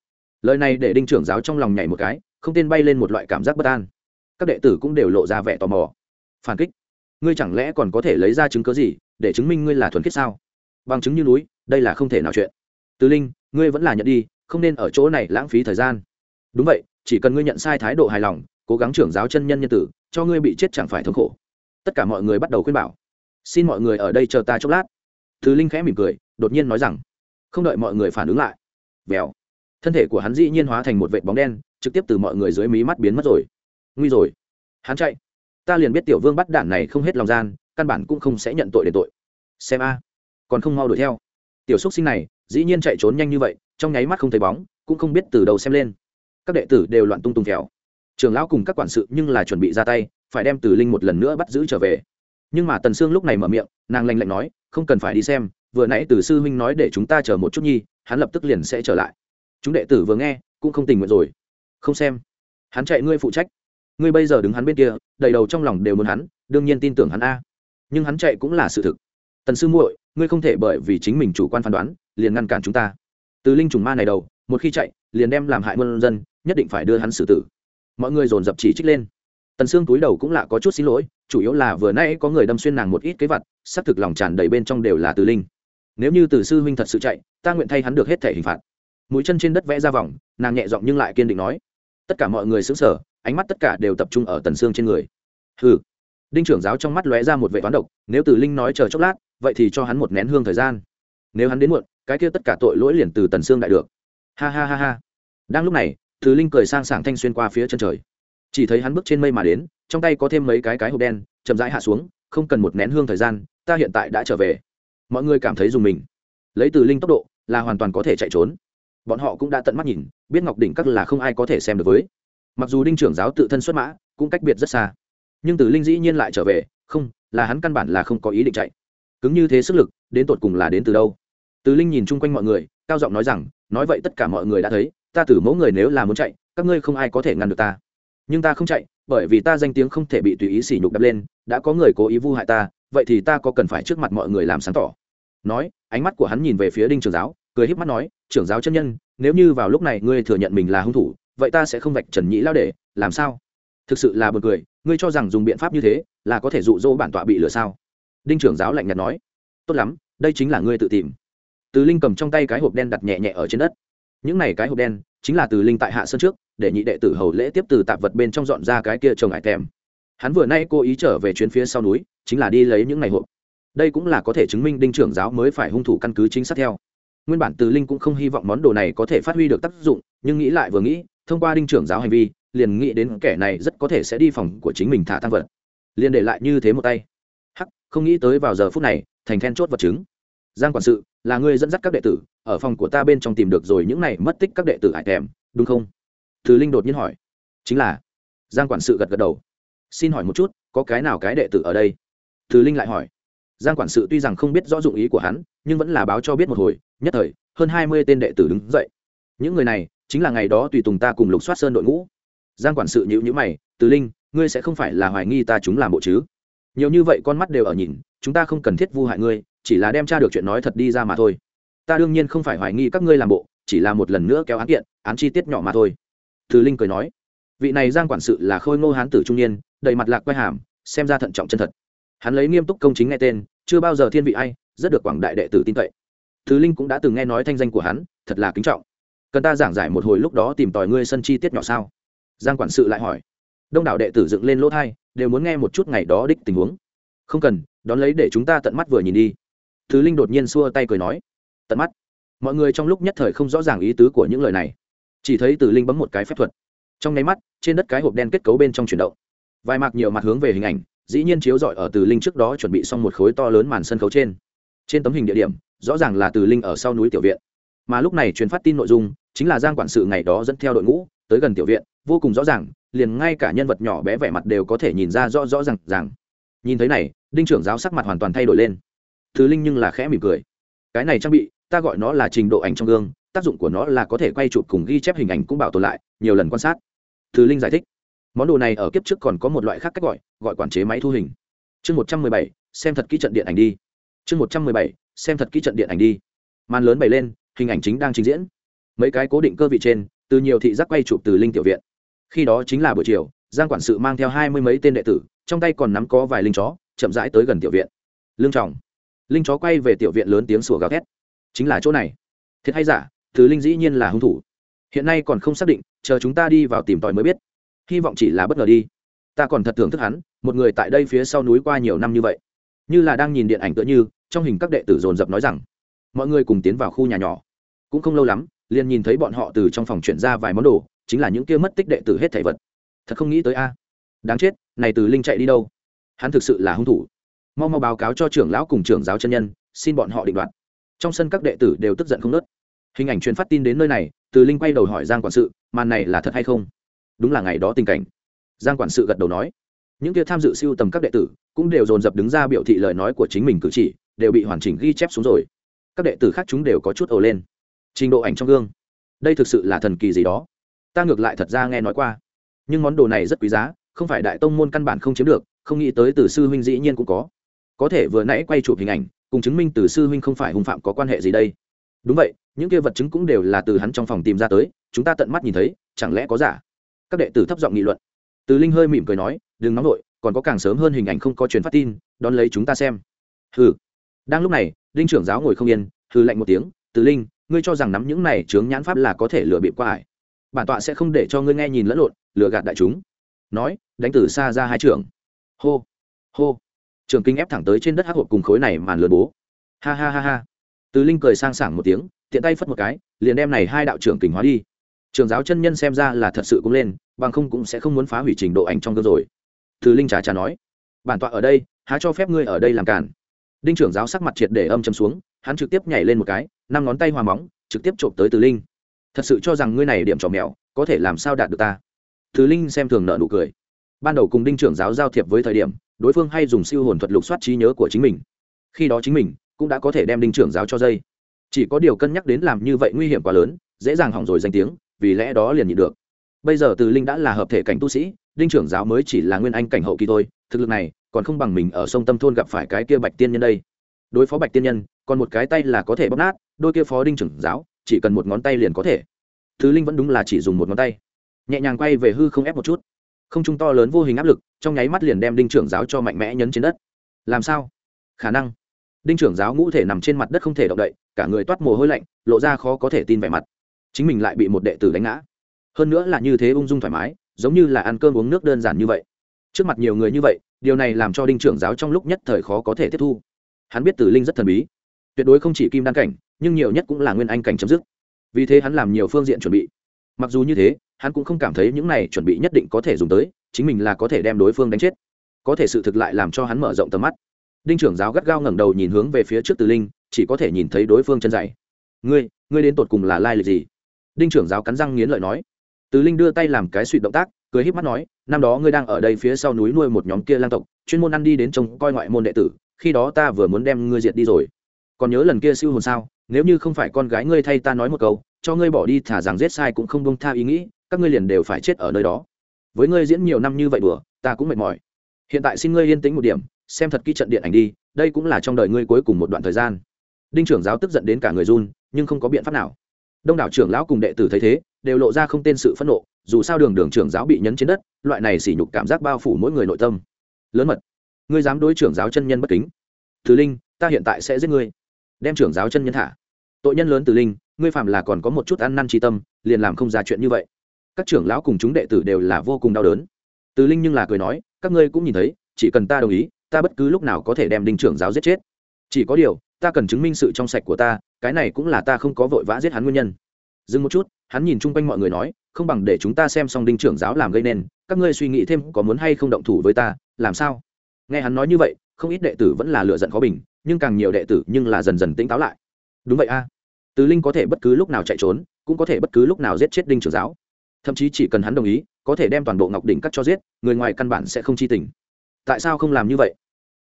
Lời này để đinh trưởng giáo trong lòng nhảy một cái, không tên bay lên một loại cảm giác bất an. Các đệ tử cũng đều lộ ra vẻ tò mò. Phản kích? Ngươi chẳng lẽ còn có thể lấy ra chứng cớ gì, để chứng minh ngươi là thuần khiết sao? Bằng chứng như núi, đây là không thể nào chuyện. Từ linh, ngươi vẫn là nhận đi, không nên ở chỗ này lãng phí thời gian. Đúng vậy chỉ cần ngươi nhận sai thái độ hài lòng, cố gắng trưởng giáo chân nhân nhân tử, cho ngươi bị chết chẳng phải thống khổ. Tất cả mọi người bắt đầu khuyên bảo. Xin mọi người ở đây chờ ta chốc lát. Thứ linh khẽ mỉm cười, đột nhiên nói rằng, không đợi mọi người phản ứng lại, vèo. Thân thể của hắn dĩ nhiên hóa thành một vệt bóng đen, trực tiếp từ mọi người dưới mí mắt biến mất rồi. Nguy rồi. Hắn chạy. Ta liền biết tiểu vương bắt đạn này không hết lòng gian, căn bản cũng không sẽ nhận tội để tội. Xem a. Còn không mau đuổi theo. Tiểu xúc sinh này, dĩ nhiên chạy trốn nhanh như vậy, trong nháy mắt không thấy bóng, cũng không biết từ đầu xem lên các đệ tử đều loạn tung tung khéo trường lão cùng các quản sự nhưng là chuẩn bị ra tay, phải đem tử linh một lần nữa bắt giữ trở về. Nhưng mà tần sương lúc này mở miệng, nàng lanh lạnh nói, không cần phải đi xem, vừa nãy từ sư huynh nói để chúng ta chờ một chút nhi, hắn lập tức liền sẽ trở lại. Chúng đệ tử vừa nghe, cũng không tình nguyện rồi. Không xem, hắn chạy ngươi phụ trách. Ngươi bây giờ đứng hắn bên kia, đầy đầu trong lòng đều muốn hắn, đương nhiên tin tưởng hắn a. Nhưng hắn chạy cũng là sự thực. Tần sư muội, ngươi không thể bởi vì chính mình chủ quan phán đoán, liền ngăn cản chúng ta. Từ linh trùng ma này đầu một khi chạy, liền đem làm hại muôn dân, nhất định phải đưa hắn xử tử. Mọi người dồn dập chỉ trích lên. Tần xương túi đầu cũng lạ có chút xin lỗi, chủ yếu là vừa nãy có người đâm xuyên nàng một ít kế vật sắp thực lòng tràn đầy bên trong đều là từ linh. Nếu như từ sư huynh thật sự chạy, ta nguyện thay hắn được hết thể hình phạt. Mũi chân trên đất vẽ ra vòng, nàng nhẹ giọng nhưng lại kiên định nói. Tất cả mọi người sững sờ, ánh mắt tất cả đều tập trung ở tần xương trên người. Hừ. Đinh trưởng giáo trong mắt lóe ra một vẻ toán độc, nếu từ linh nói chờ chốc lát, vậy thì cho hắn một nén hương thời gian. Nếu hắn đến muộn, cái kia tất cả tội lỗi liền từ tần xương đại được ha ha ha ha. Đang lúc này thứ linh cười sang sảng thanh xuyên qua phía chân trời. Chỉ thấy hắn bước trên mây mà đến, trong tay có thêm mấy cái cái hộp đen, chậm rãi hạ xuống, không cần một nén hương thời gian, ta hiện tại đã trở về. Mọi người cảm thấy dùng mình. Lấy từ linh tốc độ, là hoàn toàn có thể chạy trốn. Bọn họ cũng đã tận mắt nhìn, biết ngọc đỉnh các là không ai có thể xem được với. Mặc dù đinh trưởng giáo tự thân xuất mã, cũng cách biệt rất xa. Nhưng từ linh dĩ nhiên lại trở về, không, là hắn căn bản là không có ý định chạy. Cứng như thế sức lực, đến tột cùng là đến từ đâu? Từ linh nhìn chung quanh mọi người cao giọng nói rằng, nói vậy tất cả mọi người đã thấy, ta từ mẫu người nếu là muốn chạy, các ngươi không ai có thể ngăn được ta. Nhưng ta không chạy, bởi vì ta danh tiếng không thể bị tùy ý sỉ nhục đập lên, đã có người cố ý vu hại ta, vậy thì ta có cần phải trước mặt mọi người làm sáng tỏ. Nói, ánh mắt của hắn nhìn về phía đinh trưởng giáo, cười híp mắt nói trưởng giáo chân nhân, nếu như vào lúc này ngươi thừa nhận mình là hung thủ, vậy ta sẽ không vạch trần nhĩ lao để, làm sao? Thực sự là b u ồ n cười, ngươi cho rằng dùng biện pháp như thế, là có thể dụ dỗ bản tọa bị lừa sao? Đinh trưởng giáo lạnh nhạt nói, tốt lắm, đây chính là ngươi tự tìm từ linh cầm trong tay cái hộp đen đặt nhẹ nhẹ ở trên đất. Những này cái hộp đen chính là từ linh tại hạ sơn trước, để nhị đệ tử hầu lễ tiếp từ tạp vật bên trong dọn ra cái kia trồng ải tèm. Hắn vừa nay cố ý trở về chuyến phía sau núi, chính là đi lấy những ngày hộp. Đây cũng là có thể chứng minh đinh trưởng giáo mới phải hung thủ căn cứ chính xác theo. Nguyên bản từ linh cũng không hy vọng món đồ này có thể phát huy được tác dụng, nhưng nghĩ lại vừa nghĩ, thông qua đinh trưởng giáo hành vi, liền nghĩ đến kẻ này rất có thể sẽ đi phòng của chính mình thả tăng vật. Liền để lại như thế một tay. Hắc, không nghĩ tới vào giờ phút này, thành then chốt vật chứng giang quản sự, là người dẫn dắt các đệ tử, ở phòng của ta bên trong tìm được rồi những này mất tích các đệ tử hải thèm, đúng không? Thứ linh đột nhiên hỏi. Chính là. Giang quản sự gật gật đầu. Xin hỏi một chút, có cái nào cái đệ tử ở đây? Thứ linh lại hỏi. Giang quản sự tuy rằng không biết rõ dụng ý của hắn, nhưng vẫn là báo cho biết một hồi, nhất thời, hơn hai mươi tên đệ tử đứng dậy. Những người này, chính là ngày đó tùy tùng ta cùng lục soát sơn đội ngũ. Giang quản sự nhữ nhữ mày tứ linh, ngươi sẽ không phải là hoài nghi ta chúng làm bộ chứ? Nhiều như vậy con mắt đều ở nhìn, chúng ta không cần thiết vu hại ngươi chỉ là đem tra được chuyện nói thật đi ra mà thôi. Ta đương nhiên không phải hoài nghi các ngươi làm bộ, chỉ là một lần nữa kéo án kiện, án chi tiết nhỏ mà thôi. Từ linh cười nói. Vị này giang quản sự là khôi ngô hán tử trung niên, đầy mặt lạc quay hàm, xem ra thận trọng chân thật. Hắn lấy nghiêm túc công chính nghe tên, chưa bao giờ thiên vị ai, rất được quảng đại đệ tử tin cậy. Thứ linh cũng đã từng nghe nói thanh danh của hắn, thật là kính trọng. Cần ta giảng giải một hồi lúc đó tìm tòi ngươi sân chi tiết nhỏ sao? Giang quản sự lại hỏi. Đông đảo đệ tử dựng lên lỗ thai đều muốn nghe một chút ngày đó đích tình huống. Không cần, đón lấy để chúng ta tận mắt vừa nhìn đi thứ linh đột nhiên xua tay cười nói, tận mắt, mọi người trong lúc nhất thời không rõ ràng ý tứ của những lời này. Chỉ thấy từ linh bấm một cái phép thuật. Trong nháy mắt, trên đất cái hộp đen kết cấu bên trong chuyển động. Vài mạc nhiều mặt hướng về hình ảnh, dĩ nhiên chiếu rọi ở từ linh trước đó chuẩn bị xong một khối to lớn màn sân khấu trên. Trên tấm hình địa điểm, rõ ràng là từ linh ở sau núi tiểu viện. Mà lúc này truyền phát tin nội dung, chính là giang quản sự ngày đó dẫn theo đội ngũ tới gần tiểu viện, vô cùng rõ ràng, liền ngay cả nhân vật nhỏ bé vẻ mặt đều có thể nhìn ra rõ rõ ràng ràng. Nhìn thấy này, đinh trưởng giáo sắc mặt hoàn toàn thay đổi lên thứ linh nhưng là khẽ mỉm cười. Cái này trang bị, ta gọi nó là trình độ ảnh trong gương, tác dụng của nó là có thể quay chụp cùng ghi chép hình ảnh cũng bảo tồn lại, nhiều lần quan sát. Thứ linh giải thích. Món đồ này ở kiếp trước còn có một loại khác cách gọi gọi quản chế máy thu hình. Chương một trăm mười bảy, xem thật kỹ trận điện ảnh đi. Chương một trăm mười bảy, xem thật kỹ trận điện ảnh đi. Màn lớn bày lên, hình ảnh chính đang trình diễn. Mấy cái cố định cơ vị trên, từ nhiều thị giác quay chụp từ linh tiểu viện. Khi đó chính là buổi chiều, giang quản sự mang theo hai mươi mấy tên đệ tử, trong tay còn nắm có vài linh chó, chậm rãi tới gần tiểu viện. Lương trọng linh chó quay về tiểu viện lớn tiếng sủa gào thét. Chính là chỗ này. Thiệt hay giả thứ linh dĩ nhiên là hung thủ. Hiện nay còn không xác định, chờ chúng ta đi vào tìm tòi mới biết. Hy vọng chỉ là bất ngờ đi. Ta còn thật thưởng thức hắn, một người tại đây phía sau núi qua nhiều năm như vậy. Như là đang nhìn điện ảnh tựa như, trong hình các đệ tử dồn dập nói rằng, mọi người cùng tiến vào khu nhà nhỏ. Cũng không lâu lắm, liền nhìn thấy bọn họ từ trong phòng chuyển ra vài món đồ, chính là những kia mất tích đệ tử hết thảy vật. Thật không nghĩ tới a. Đáng chết, này từ linh chạy đi đâu? Hắn thực sự là hung thủ mau mau báo cáo cho trưởng lão cùng trưởng giáo chân nhân, xin bọn họ định đoạt. Trong sân các đệ tử đều tức giận không nớt hình ảnh truyền phát tin đến nơi này, từ linh quay đầu hỏi giang quản sự, màn này là thật hay không? Đúng là ngày đó tình cảnh. Giang quản sự gật đầu nói. Những kia tham dự siêu tầm các đệ tử cũng đều dồn dập đứng ra biểu thị lời nói của chính mình cử chỉ, đều bị hoàn chỉnh ghi chép xuống rồi. Các đệ tử khác chúng đều có chút ồ lên. Trình độ ảnh trong gương. Đây thực sự là thần kỳ gì đó. Ta ngược lại thật ra nghe nói qua. Nhưng món đồ này rất quý giá, không phải đại tông môn căn bản không chiếm được, không nghĩ tới từ sư huynh dĩ nhiên cũng có có thể vừa nãy quay chụp hình ảnh, cùng chứng minh từ sư huynh không phải hung phạm có quan hệ gì đây? Đúng vậy, những kia vật chứng cũng đều là từ hắn trong phòng tìm ra tới, chúng ta tận mắt nhìn thấy, chẳng lẽ có giả? Các đệ tử thấp giọng nghị luận. Từ linh hơi mỉm cười nói, đừng nóng nổi còn có càng sớm hơn hình ảnh không có truyền phát tin, đón lấy chúng ta xem. Hừ. Đang lúc này linh trưởng giáo ngồi không yên, hừ lạnh một tiếng, từ linh, ngươi cho rằng nắm những này chướng nhãn pháp là có thể lừa bịp qua ải bản tọa sẽ không để cho ngươi nghe nhìn lẫn lộn, lừa gạt đại chúng. Nói, đánh từ xa ra hai trưởng. Hô hô trường kinh ép thẳng tới trên đất hắc hộp cùng khối này màn lừa bố. Ha ha ha ha. Từ linh cười sang sảng một tiếng, tiện tay phất một cái, liền đem này hai đạo trưởng kình hóa đi. Trường giáo chân nhân xem ra là thật sự cũng lên, bằng không cũng sẽ không muốn phá hủy trình độ ảnh trong cơ rồi. Từ linh trà trà nói, bản tọa ở đây, há cho phép ngươi ở đây làm cản? Đinh trưởng giáo sắc mặt triệt để âm châm xuống, hắn trực tiếp nhảy lên một cái, năm ngón tay hòa móng, trực tiếp trộm tới từ linh. Thật sự cho rằng ngươi này điểm trò mèo, có thể làm sao đạt được ta? Từ linh xem thường nợ nụ cười. Ban đầu cùng đinh trưởng giáo giao thiệp với thời điểm đối phương hay dùng siêu hồn thuật lục soát trí nhớ của chính mình. Khi đó chính mình cũng đã có thể đem đinh trưởng giáo cho dây. Chỉ có điều cân nhắc đến làm như vậy nguy hiểm quá lớn, dễ dàng hỏng rồi danh tiếng, vì lẽ đó liền nhịn được. Bây giờ từ linh đã là hợp thể cảnh tu sĩ, đinh trưởng giáo mới chỉ là nguyên anh cảnh hậu kỳ thôi, thực lực này còn không bằng mình ở sông tâm thôn gặp phải cái kia bạch tiên nhân đây. Đối phó bạch tiên nhân, còn một cái tay là có thể bóp nát, đôi kia phó đinh trưởng giáo, chỉ cần một ngón tay liền có thể. Thứ linh vẫn đúng là chỉ dùng một ngón tay, nhẹ nhàng quay về hư không ép một chút không trung to lớn vô hình áp lực, trong nháy mắt liền đem đinh trưởng giáo cho mạnh mẽ nhấn trên đất. Làm sao? Khả năng. Đinh trưởng giáo ngũ thể nằm trên mặt đất không thể động đậy, cả người toát mồ hôi lạnh, lộ ra khó có thể tin vẻ mặt. Chính mình lại bị một đệ tử đánh ngã. Hơn nữa là như thế ung dung thoải mái, giống như là ăn cơm uống nước đơn giản như vậy. Trước mặt nhiều người như vậy, điều này làm cho đinh trưởng giáo trong lúc nhất thời khó có thể tiếp thu. Hắn biết tử linh rất thần bí. Tuyệt đối không chỉ kim đan cảnh, nhưng nhiều nhất cũng là nguyên anh cảnh chấm dứt. Vì thế hắn làm nhiều phương diện chuẩn bị mặc dù như thế, hắn cũng không cảm thấy những này chuẩn bị nhất định có thể dùng tới, chính mình là có thể đem đối phương đánh chết. Có thể sự thực lại làm cho hắn mở rộng tầm mắt. Đinh trưởng giáo gắt gao ngẩng đầu nhìn hướng về phía trước từ linh, chỉ có thể nhìn thấy đối phương chân dày. Ngươi ngươi đến tột cùng là lai lịch gì? Đinh trưởng giáo cắn răng nghiến lợi nói. Từ linh đưa tay làm cái suy động tác, cười híp mắt nói, năm đó ngươi đang ở đây phía sau núi nuôi một nhóm kia lang tộc, chuyên môn ăn đi đến trông coi ngoại môn đệ tử, khi đó ta vừa muốn đem ngươi diệt đi rồi. Còn nhớ lần kia siêu hồn sao? Nếu như không phải con gái ngươi thay ta nói một câu, cho ngươi bỏ đi thả rằng giết sai cũng không bông tha ý nghĩ, các ngươi liền đều phải chết ở nơi đó. Với ngươi diễn nhiều năm như vậy đùa, ta cũng mệt mỏi. Hiện tại xin ngươi yên tĩnh một điểm, xem thật kỹ trận điện ảnh đi, đây cũng là trong đời ngươi cuối cùng một đoạn thời gian. Đinh trưởng giáo tức giận đến cả người run, nhưng không có biện pháp nào. Đông đảo trưởng lão cùng đệ tử thấy thế, đều lộ ra không tên sự phẫn nộ, dù sao đường đường trưởng giáo bị nhấn trên đất, loại này sỉ nhục cảm giác bao phủ mỗi người nội tâm. Lớn mật, ngươi dám đối trưởng giáo chân nhân bất kính. Thứ linh, ta hiện tại sẽ giết ngươi. Đem trưởng giáo chân nhân thả tội nhân lớn từ linh, ngươi phạm là còn có một chút ăn năn tri tâm, liền làm không ra chuyện như vậy. Các trưởng lão cùng chúng đệ tử đều là vô cùng đau đớn. Từ linh nhưng là cười nói, các ngươi cũng nhìn thấy, chỉ cần ta đồng ý, ta bất cứ lúc nào có thể đem đinh trưởng giáo giết chết. Chỉ có điều, ta cần chứng minh sự trong sạch của ta, cái này cũng là ta không có vội vã giết hắn nguyên nhân. Dừng một chút, hắn nhìn chung quanh mọi người nói, không bằng để chúng ta xem xong đinh trưởng giáo làm gây nên, các ngươi suy nghĩ thêm có muốn hay không động thủ với ta, làm sao? Nghe hắn nói như vậy, không ít đệ tử vẫn là lựa giận khó bình, nhưng càng nhiều đệ tử nhưng là dần dần tỉnh táo lại. Đúng vậy a. à tứ linh có thể bất cứ lúc nào chạy trốn, cũng có thể bất cứ lúc nào giết chết đinh trưởng giáo. Thậm chí chỉ cần hắn đồng ý, có thể đem toàn bộ ngọc đỉnh cắt cho giết, người ngoài căn bản sẽ không chi tình. Tại sao không làm như vậy?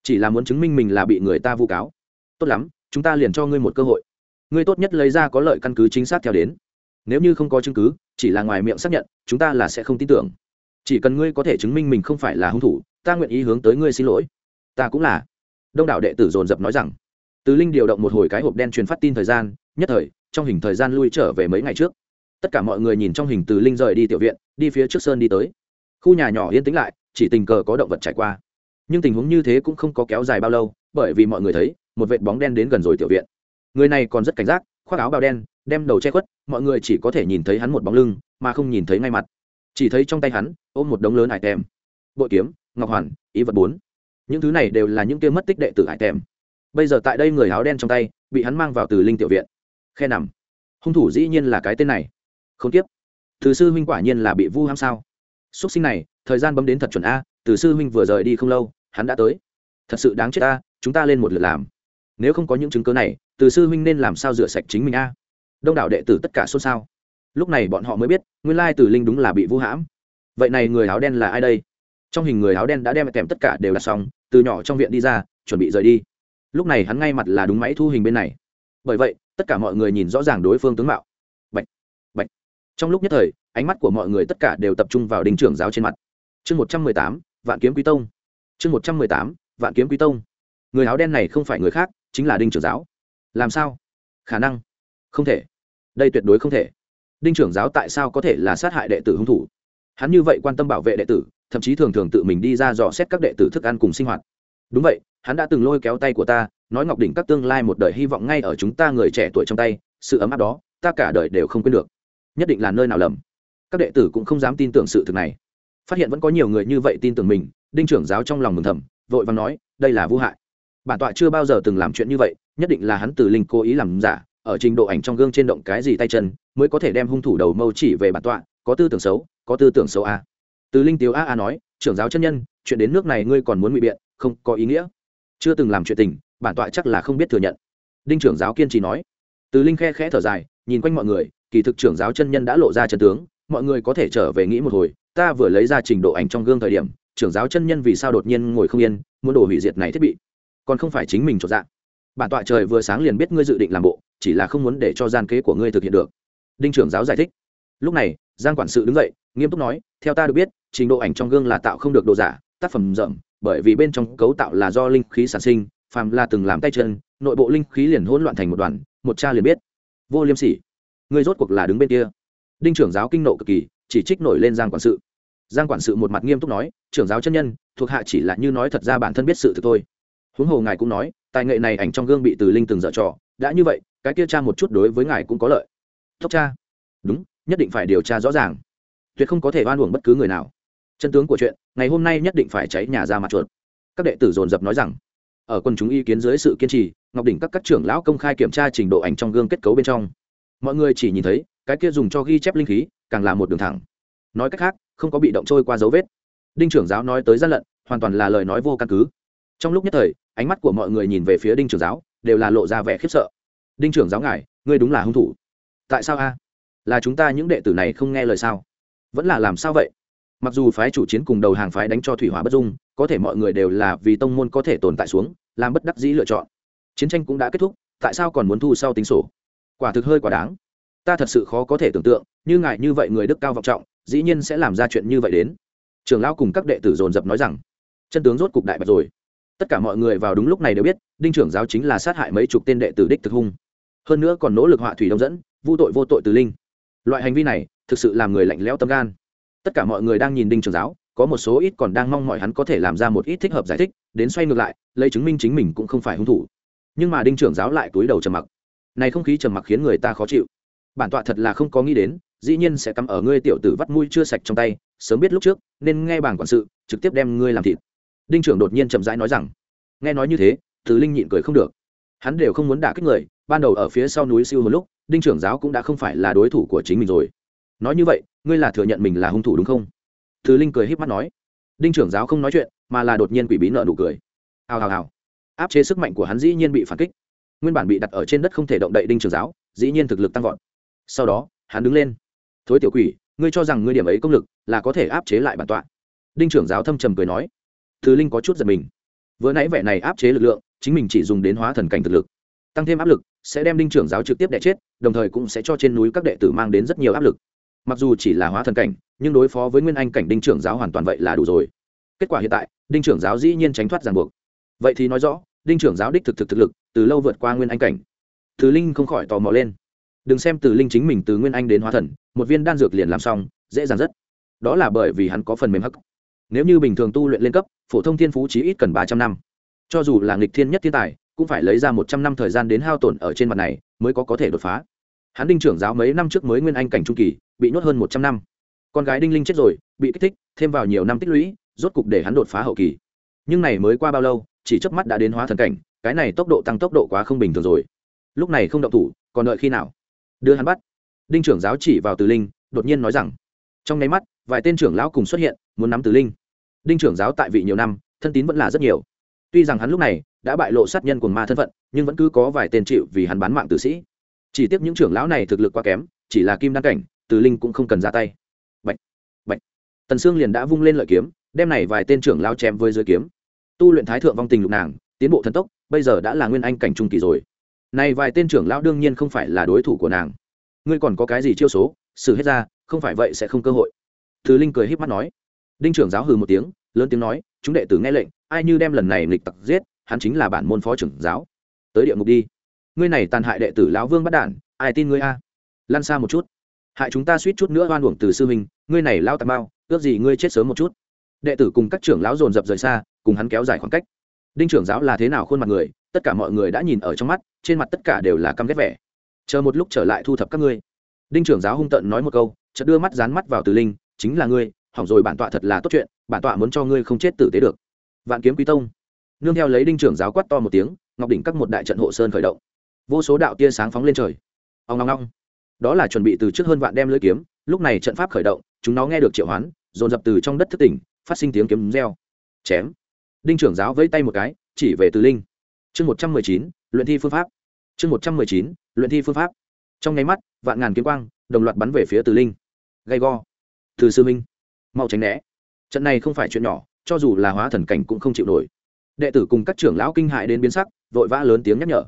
Chỉ là muốn chứng minh mình là bị người ta vu cáo. Tốt lắm, chúng ta liền cho ngươi một cơ hội. Ngươi tốt nhất lấy ra có lợi căn cứ chính xác theo đến. Nếu như không có chứng cứ, chỉ là ngoài miệng xác nhận, chúng ta là sẽ không tin tưởng. Chỉ cần ngươi có thể chứng minh mình không phải là hung thủ, ta nguyện ý hướng tới ngươi xin lỗi. Ta cũng là. Đông đảo đệ tử dồn dập nói rằng từ linh điều động một hồi cái hộp đen truyền phát tin thời gian, nhất thời, trong hình thời gian lui trở về mấy ngày trước. Tất cả mọi người nhìn trong hình từ linh rời đi tiểu viện, đi phía trước sơn đi tới. Khu nhà nhỏ yên tĩnh lại, chỉ tình cờ có động vật trải qua. Nhưng tình huống như thế cũng không có kéo dài bao lâu, bởi vì mọi người thấy, một vệt bóng đen đến gần rồi tiểu viện. Người này còn rất cảnh giác, khoác áo bào đen, đem đầu che khuất, mọi người chỉ có thể nhìn thấy hắn một bóng lưng, mà không nhìn thấy ngay mặt. Chỉ thấy trong tay hắn, ôm một đống lớn hải tèm. Bội kiếm, ngọc hoàn ý vật bốn. Những thứ này đều là những kia mất tích đệ tử hải tèm bây giờ tại đây người áo đen trong tay, bị hắn mang vào từ linh tiểu viện. Khe nằm. Hung thủ dĩ nhiên là cái tên này. Không tiếp từ sư huynh quả nhiên là bị vu ham sao? Xuất sinh này, thời gian bấm đến thật chuẩn a, từ sư huynh vừa rời đi không lâu, hắn đã tới. Thật sự đáng chết ta chúng ta lên một lượt làm. Nếu không có những chứng cứ này, từ sư huynh nên làm sao rửa sạch chính mình a? Đông đảo đệ tử tất cả xôn xao. Lúc này bọn họ mới biết, nguyên lai từ linh đúng là bị vu hãm. Vậy này người áo đen là ai đây? Trong hình người áo đen đã đem kèm tất cả đều đặt xong, từ nhỏ trong viện đi ra, chuẩn bị rời đi lúc này hắn ngay mặt là đúng máy thu hình bên này. Bởi vậy tất cả mọi người nhìn rõ ràng đối phương tướng mạo. Bạch, bạch. trong lúc nhất thời ánh mắt của mọi người tất cả đều tập trung vào đình trưởng giáo trên mặt. Chương một trăm mười tám vạn kiếm quý tông. Chương một trăm mười tám vạn kiếm quý tông. Người áo đen này không phải người khác chính là đinh trưởng giáo. Làm sao? Khả năng. Không thể. Đây tuyệt đối không thể. Đinh trưởng giáo tại sao có thể là sát hại đệ tử hung thủ? Hắn như vậy quan tâm bảo vệ đệ tử thậm chí thường thường tự mình đi ra dò xét các đệ tử thức ăn cùng sinh hoạt đúng vậy, hắn đã từng lôi kéo tay của ta, nói ngọc đỉnh các tương lai một đời hy vọng ngay ở chúng ta người trẻ tuổi trong tay, sự ấm áp đó, ta cả đời đều không quên được. Nhất định là nơi nào lầm. Các đệ tử cũng không dám tin tưởng sự thực này. Phát hiện vẫn có nhiều người như vậy tin tưởng mình, đinh trưởng giáo trong lòng mừng thầm, vội vàng nói, đây là vô hại. Bản tọa chưa bao giờ từng làm chuyện như vậy, nhất định là hắn từ linh cố ý làm giả, ở trình độ ảnh trong gương trên động cái gì tay chân, mới có thể đem hung thủ đầu mâu chỉ về bản tọa, có tư tưởng xấu, có tư tưởng xấu a. À. từ linh tiếu a a nói, trưởng giáo chân nhân, chuyện đến nước này ngươi còn muốn ngụy biện không có ý nghĩa. Chưa từng làm chuyện tình, bản tọa chắc là không biết thừa nhận. Đinh trưởng giáo kiên trì nói. Từ linh khe khẽ thở dài, nhìn quanh mọi người, kỳ thực trưởng giáo chân nhân đã lộ ra chân tướng, mọi người có thể trở về nghĩ một hồi, ta vừa lấy ra trình độ ảnh trong gương thời điểm, trưởng giáo chân nhân vì sao đột nhiên ngồi không yên, muốn đổ hủy diệt này thiết bị. Còn không phải chính mình trọn dạng. Bản tọa trời vừa sáng liền biết ngươi dự định làm bộ, chỉ là không muốn để cho gian kế của ngươi thực hiện được. Đinh trưởng giáo giải thích. Lúc này, giang quản sự đứng dậy, nghiêm túc nói, theo ta được biết, trình độ ảnh trong gương là tạo không được đồ giả, tác phẩm rộng bởi vì bên trong cấu tạo là do linh khí sản sinh, phàm là từng làm tay chân, nội bộ linh khí liền hỗn loạn thành một đoàn, một cha liền biết. Vô liêm sỉ. Ngươi rốt cuộc là đứng bên kia. Đinh trưởng giáo kinh nộ cực kỳ, chỉ trích nổi lên giang quản sự. Giang quản sự một mặt nghiêm túc nói, trưởng giáo chân nhân, thuộc hạ chỉ là như nói thật ra bản thân biết sự thực thôi. Huống hồ ngài cũng nói, tài nghệ này ảnh trong gương bị từ linh từng dở trò, đã như vậy, cái kia cha một chút đối với ngài cũng có lợi. Tốc cha. Đúng, nhất định phải điều tra rõ ràng. Tuyệt không có thể oan uổng bất cứ người nào chân tướng của chuyện, ngày hôm nay nhất định phải cháy nhà ra mặt chuột. Các đệ tử dồn dập nói rằng, ở quân chúng ý kiến dưới sự kiên trì, ngọc đỉnh các các trưởng lão công khai kiểm tra trình độ ảnh trong gương kết cấu bên trong. Mọi người chỉ nhìn thấy, cái kia dùng cho ghi chép linh khí, càng là một đường thẳng. Nói cách khác, không có bị động trôi qua dấu vết. Đinh trưởng giáo nói tới gian lận, hoàn toàn là lời nói vô căn cứ. Trong lúc nhất thời, ánh mắt của mọi người nhìn về phía đinh trưởng giáo, đều là lộ ra vẻ khiếp sợ. Đinh trưởng giáo ngài, ngươi đúng là hung thủ. Tại sao a? Là chúng ta những đệ tử này không nghe lời sao? Vẫn là làm sao vậy? Mặc dù phái chủ chiến cùng đầu hàng phái đánh cho thủy hỏa bất dung, có thể mọi người đều là vì tông môn có thể tồn tại xuống, làm bất đắc dĩ lựa chọn. Chiến tranh cũng đã kết thúc, tại sao còn muốn thu sau tính sổ? Quả thực hơi quả đáng. Ta thật sự khó có thể tưởng tượng, như ngài như vậy người đức cao vọng trọng, dĩ nhiên sẽ làm ra chuyện như vậy đến. Trường lão cùng các đệ tử dồn dập nói rằng, chân tướng rốt cục đại bạch rồi. Tất cả mọi người vào đúng lúc này đều biết, đinh trưởng giáo chính là sát hại mấy chục tên đệ tử đích thực hung. Hơn nữa còn nỗ lực họa thủy đông dẫn, vu tội vô tội từ linh. Loại hành vi này thực sự làm người lạnh lẽo tâm gan tất cả mọi người đang nhìn đinh trưởng giáo, có một số ít còn đang mong mọi hắn có thể làm ra một ít thích hợp giải thích, đến xoay ngược lại, lấy chứng minh chính mình cũng không phải hung thủ. Nhưng mà đinh trưởng giáo lại túi đầu trầm mặc. Này không khí trầm mặc khiến người ta khó chịu. Bản tọa thật là không có nghĩ đến, dĩ nhiên sẽ cắm ở ngươi tiểu tử vắt mũi chưa sạch trong tay, sớm biết lúc trước, nên nghe bảng quản sự, trực tiếp đem ngươi làm thịt. Đinh trưởng đột nhiên chậm rãi nói rằng, nghe nói như thế thứ linh nhịn cười không được. Hắn đều không muốn đả kích người, ban đầu ở phía sau núi siêu một lúc, đinh trưởng giáo cũng đã không phải là đối thủ của chính mình rồi nói như vậy, ngươi là thừa nhận mình là hung thủ đúng không? Thứ linh cười h í p mắt nói. Đinh trưởng giáo không nói chuyện, mà là đột nhiên quỷ bí nợ nụ cười. Hào hào hào. Áp chế sức mạnh của hắn dĩ nhiên bị phản kích. Nguyên bản bị đặt ở trên đất không thể động đậy đinh trưởng giáo, dĩ nhiên thực lực tăng vọt. Sau đó, hắn đứng lên. Thối tiểu quỷ, ngươi cho rằng ngươi điểm ấy công lực là có thể áp chế lại bản tọa? Đinh trưởng giáo thâm trầm cười nói. Thứ linh có chút giật mình. Vừa nãy vẻ này áp chế lực lượng, chính mình chỉ dùng đến hóa thần cảnh thực lực. Tăng thêm áp lực, sẽ đem đinh trưởng giáo trực tiếp đẻ chết, đồng thời cũng sẽ cho trên núi các đệ tử mang đến rất nhiều áp lực mặc dù chỉ là hóa thần cảnh, nhưng đối phó với nguyên anh cảnh đinh trưởng giáo hoàn toàn vậy là đủ rồi. Kết quả hiện tại, đinh trưởng giáo dĩ nhiên tránh thoát ràng buộc. Vậy thì nói rõ, đinh trưởng giáo đích thực thực thực lực, từ lâu vượt qua nguyên anh cảnh. Từ linh không khỏi tò mò lên. Đừng xem từ linh chính mình từ nguyên anh đến hóa thần, một viên đan dược liền làm xong, dễ dàng rất. Đó là bởi vì hắn có phần mềm hắc. Nếu như bình thường tu luyện lên cấp, phổ thông thiên phú chí ít cần ba trăm năm. Cho dù là nghịch thiên nhất thiên tài, cũng phải lấy ra một trăm năm thời gian đến hao tổn ở trên mặt này, mới có có thể đột phá hắn đinh trưởng giáo mấy năm trước mới nguyên anh cảnh trung kỳ, bị nhốt hơn một trăm năm. Con gái đinh linh chết rồi, bị kích thích, thêm vào nhiều năm tích lũy, rốt cục để hắn đột phá hậu kỳ. Nhưng này mới qua bao lâu, chỉ chớp mắt đã đến hóa thần cảnh, cái này tốc độ tăng tốc độ quá không bình thường rồi. Lúc này không động thủ, còn đợi khi nào? Đưa hắn bắt. Đinh trưởng giáo chỉ vào từ linh, đột nhiên nói rằng, trong nháy mắt, vài tên trưởng lão cùng xuất hiện, muốn nắm từ linh. Đinh trưởng giáo tại vị nhiều năm, thân tín vẫn là rất nhiều. Tuy rằng hắn lúc này đã bại lộ sát nhân của ma thân phận, nhưng vẫn cứ có vài tên chịu vì hắn bán mạng tử sĩ chỉ tiếc những trưởng lão này thực lực quá kém chỉ là kim đăng cảnh từ linh cũng không cần ra tay. Bạch, bạch. tần sương liền đã vung lên lợi kiếm đem này vài tên trưởng lão chém với dưới kiếm. Tu luyện thái thượng vong tình lục nàng tiến bộ thần tốc bây giờ đã là nguyên anh cảnh trung kỳ rồi. Này vài tên trưởng lão đương nhiên không phải là đối thủ của nàng. Ngươi còn có cái gì chiêu số? Xử hết ra không phải vậy sẽ không cơ hội. Thứ linh cười h í p mắt nói. Đinh trưởng giáo hừ một tiếng lớn tiếng nói chúng đệ tử nghe lệnh ai như đem lần này nghịch tặc giết hắn chính là bản môn phó trưởng giáo. Tới địa ngục đi ngươi này tàn hại đệ tử lão vương bắt đản, ai tin ngươi a? Lan xa một chút. Hại chúng ta suýt chút nữa oan uổng từ sư huynh, ngươi này lao tà bao ước gì ngươi chết sớm một chút. Đệ tử cùng các trưởng lão dồn dập rời xa, cùng hắn kéo dài khoảng cách. Đinh trưởng giáo là thế nào khuôn mặt người, tất cả mọi người đã nhìn ở trong mắt, trên mặt tất cả đều là căm ghét vẻ. Chờ một lúc trở lại thu thập các ngươi. Đinh trưởng giáo hung tợn nói một câu, chợt đưa mắt dán mắt vào từ linh, chính là ngươi, hỏng rồi bản tọa thật là tốt chuyện, bản tọa muốn cho ngươi không chết tử tế được. Vạn kiếm quý tông. Nương theo lấy đinh trưởng giáo quát to một tiếng, ngọc đỉnh các một đại trận hộ sơn khởi động vô số đạo tia sáng phóng lên trời. Ông ngong ngong đó là chuẩn bị từ trước hơn vạn đem lưỡi kiếm, lúc này trận pháp khởi động, chúng nó nghe được triệu hoán, dồn dập từ trong đất thất tỉnh, phát sinh tiếng kiếm reo. Chém. Đinh trưởng giáo vẫy tay một cái, chỉ về từ linh. Chương một trăm mười chín, luyện thi phương pháp. Chương một trăm mười chín, luyện thi phương pháp. Trong nháy mắt, vạn ngàn kiếm quang, đồng loạt bắn về phía từ linh. Gay go. Từ sư minh. Mau tránh né. Trận này không phải chuyện nhỏ, cho dù là hóa thần cảnh cũng không chịu nổi. Đệ tử cùng các trưởng lão kinh hại đến biến sắc, vội vã lớn tiếng nhắc nhở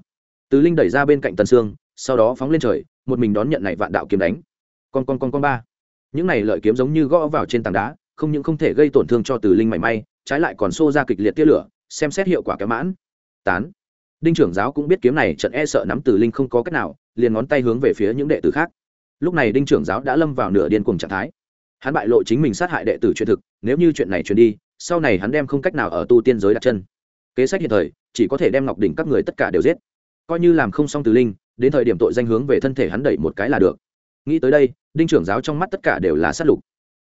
từ linh đẩy ra bên cạnh tần sương, sau đó phóng lên trời, một mình đón nhận này vạn đạo kiếm đánh. Con con con con ba. Những này lợi kiếm giống như gõ vào trên tảng đá, không những không thể gây tổn thương cho từ linh mảy may, trái lại còn xô ra kịch liệt tia lửa, xem xét hiệu quả kéo mãn. Tán. Đinh trưởng giáo cũng biết kiếm này trận e sợ nắm từ linh không có cách nào, liền ngón tay hướng về phía những đệ tử khác. Lúc này đinh trưởng giáo đã lâm vào nửa điên cuồng trạng thái. Hắn bại lộ chính mình sát hại đệ tử truyền thực, nếu như chuyện này truyền đi, sau này hắn đem không cách nào ở tu tiên giới đặt chân. Kế sách hiện thời, chỉ có thể đem ngọc đỉnh các người tất cả đều giết coi như làm không xong từ linh, đến thời điểm tội danh hướng về thân thể hắn đẩy một cái là được. Nghĩ tới đây, đinh trưởng giáo trong mắt tất cả đều là sát lục.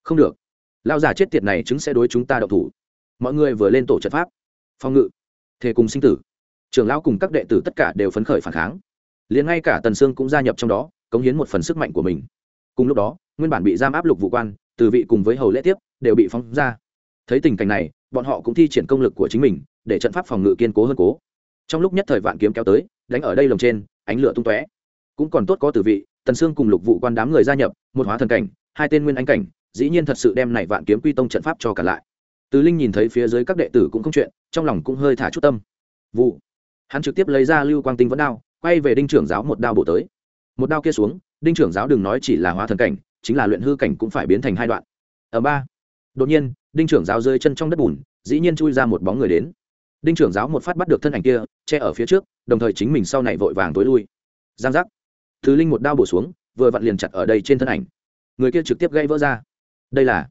Không được. Lao già chết tiệt này chứng sẽ đối chúng ta đậu thủ. Mọi người vừa lên tổ trận pháp. Phòng ngự. Thề cùng sinh tử. Trưởng lão cùng các đệ tử tất cả đều phấn khởi phản kháng. Liền ngay cả tần sương cũng gia nhập trong đó, cống hiến một phần sức mạnh của mình. Cùng lúc đó, nguyên bản bị giam áp lục vụ quan, từ vị cùng với hầu lễ tiếp, đều bị phóng ra. Thấy tình cảnh này, bọn họ cũng thi triển công lực của chính mình, để trận pháp phòng ngự kiên cố hơn cố trong lúc nhất thời vạn kiếm kéo tới, đánh ở đây lồng trên, ánh lửa tung tóe. Cũng còn tốt có tử vị, tần sương cùng lục vụ quan đám người gia nhập, một hóa thần cảnh, hai tên nguyên anh cảnh, dĩ nhiên thật sự đem này vạn kiếm quy tông trận pháp cho cả lại. Tứ linh nhìn thấy phía dưới các đệ tử cũng không chuyện, trong lòng cũng hơi thả chút tâm. Vụ. Hắn trực tiếp lấy ra lưu quang tinh vẫn đao, quay về đinh trưởng giáo một đao bổ tới. Một đao kia xuống, đinh trưởng giáo đừng nói chỉ là hóa thần cảnh, chính là luyện hư cảnh cũng phải biến thành hai đoạn. Ở ba. Đột nhiên, đinh trưởng giáo rơi chân trong đất bùn, dĩ nhiên chui ra một bóng người đến đinh trưởng giáo một phát bắt được thân ảnh kia, che ở phía trước, đồng thời chính mình sau này vội vàng tối lui. Giang giác. Thứ linh một đao bổ xuống, vừa vặn liền chặt ở đây trên thân ảnh. Người kia trực tiếp gây vỡ ra. Đây là?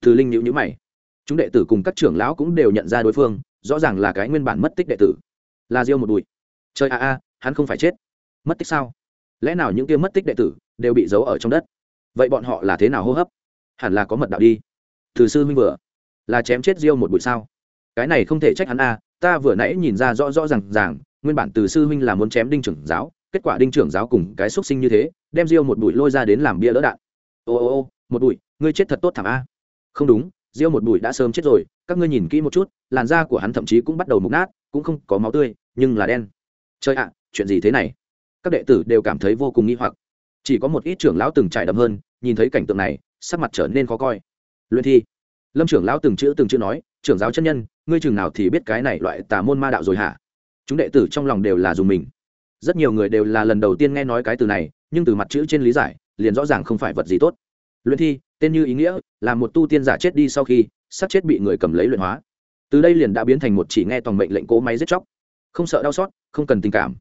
Thứ linh nhữ nhữ mày. Chúng đệ tử cùng các trưởng lão cũng đều nhận ra đối phương, rõ ràng là cái nguyên bản mất tích đệ tử. Là diêu một bụi. Chơi a a, hắn không phải chết. Mất tích sao? Lẽ nào những kia mất tích đệ tử đều bị giấu ở trong đất? Vậy bọn họ là thế nào hô hấp? Hẳn là có mật đạo đi. Từ sư minh vừa. Là chém chết diêu một bụi sao? Cái này không thể trách hắn a ta vừa nãy nhìn ra rõ rõ r à n g ràng, nguyên bản từ sư huynh là muốn chém đinh trưởng giáo, kết quả đinh trưởng giáo cùng cái x u ấ t sinh như thế, đem riêu một bụi lôi ra đến làm bia lỡ đạn. Ô ô ô, một bụi, ngươi chết thật tốt thảm a. Không đúng riêu một bụi đã sớm chết rồi, các ngươi nhìn kỹ một chút, làn da của hắn thậm chí cũng bắt đầu mục nát, cũng không có máu tươi, nhưng là đen. Chơi ạ, chuyện gì thế này? Các đệ tử đều cảm thấy vô cùng nghi hoặc. Chỉ có một ít trưởng lão từng trải đậm hơn, nhìn thấy cảnh tượng này, sắc mặt trở nên khó coi. Luyện thi. Lâm trưởng lão từng chữ từng chữ nói trưởng giáo chân nhân, ngươi chừng nào thì biết cái này loại tà môn ma đạo rồi hả? Chúng đệ tử trong lòng đều là dùng mình. Rất nhiều người đều là lần đầu tiên nghe nói cái từ này, nhưng từ mặt chữ trên lý giải, liền rõ ràng không phải vật gì tốt. Luyện thi, tên như ý nghĩa, là một tu tiên giả chết đi sau khi sát chết bị người cầm lấy luyện hóa. Từ đây liền đã biến thành một chỉ nghe toàn mệnh lệnh cỗ máy giết chóc. Không sợ đau xót, không cần tình cảm.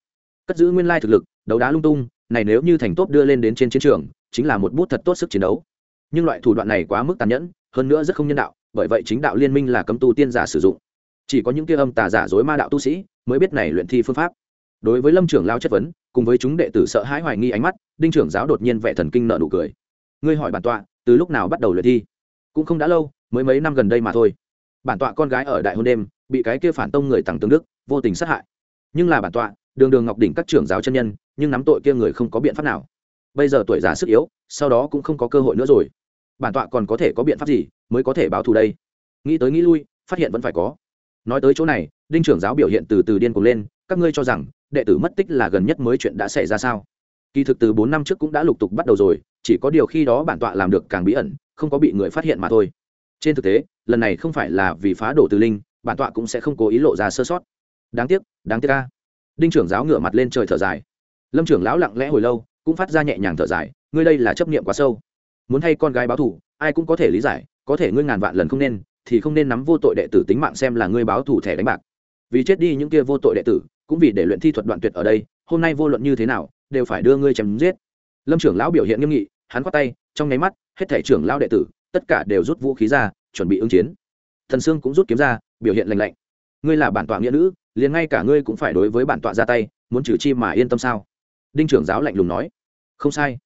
Cất giữ nguyên lai thực lực, đấu đá lung tung, này nếu như thành tốt đưa lên đến trên chiến trường, chính là một bút thật tốt sức chiến đấu. Nhưng loại thủ đoạn này quá mức tàn nhẫn, hơn nữa rất không nhân đạo bởi vậy chính đạo liên minh là cấm tu tiên giả sử dụng. Chỉ có những kia âm tà giả dối ma đạo tu sĩ mới biết này luyện thi phương pháp. Đối với lâm trưởng lao chất vấn, cùng với chúng đệ tử sợ hãi hoài nghi ánh mắt, đinh trưởng giáo đột nhiên vẻ thần kinh nợ nụ cười. Ngươi hỏi bản tọa, từ lúc nào bắt đầu luyện thi? Cũng không đã lâu, mới mấy năm gần đây mà thôi. Bản tọa con gái ở đại hôn đêm, bị cái kia phản tông người tặng tướng đức, vô tình sát hại. Nhưng là bản tọa, đường đường ngọc đỉnh các trưởng giáo chân nhân, nhưng nắm tội kia người không có biện pháp nào. Bây giờ tuổi già sức yếu, sau đó cũng không có cơ hội nữa rồi. Bản tọa còn có thể có biện pháp gì? Mới có thể báo thù đây. Nghĩ tới nghĩ lui, phát hiện vẫn phải có. Nói tới chỗ này, đinh trưởng giáo biểu hiện từ từ điên cuồng lên, các ngươi cho rằng, đệ tử mất tích là gần nhất mới chuyện đã xảy ra sao? Kỳ thực từ bốn năm trước cũng đã lục tục bắt đầu rồi, chỉ có điều khi đó bản tọa làm được càng bí ẩn, không có bị người phát hiện mà thôi. Trên thực tế, lần này không phải là vì phá đổ từ linh, bản tọa cũng sẽ không cố ý lộ ra sơ sót. Đáng tiếc đáng tiếc ca đinh trưởng giáo ngửa mặt lên trời thở dài. Lâm trưởng lão lặng lẽ hồi lâu, cũng phát ra nhẹ nhàng thở dài, ngươi đây là chấp niệm quá sâu. Muốn hay con gái báo thù, ai cũng có thể lý giải có thể ngươi ngàn vạn lần không nên, thì không nên nắm vô tội đệ tử tính mạng xem là ngươi báo thù thẻ đánh bạc. Vì chết đi những kia vô tội đệ tử, cũng vì để luyện thi thuật đoạn tuyệt ở đây, hôm nay vô luận như thế nào, đều phải đưa ngươi chém giết. Lâm trưởng lão biểu hiện nghiêm nghị, hắn khoát tay, trong nháy mắt, hết thể trưởng lão đệ tử, tất cả đều rút vũ khí ra, chuẩn bị ứng chiến. Thần sương cũng rút kiếm ra, biểu hiện lành lạnh. Ngươi là bản tọa nghĩa nữ, liền ngay cả ngươi cũng phải đối với bản tọa ra tay, muốn trừ chi mà yên tâm sao? Đinh trưởng giáo lạnh lùng nói. Không sai.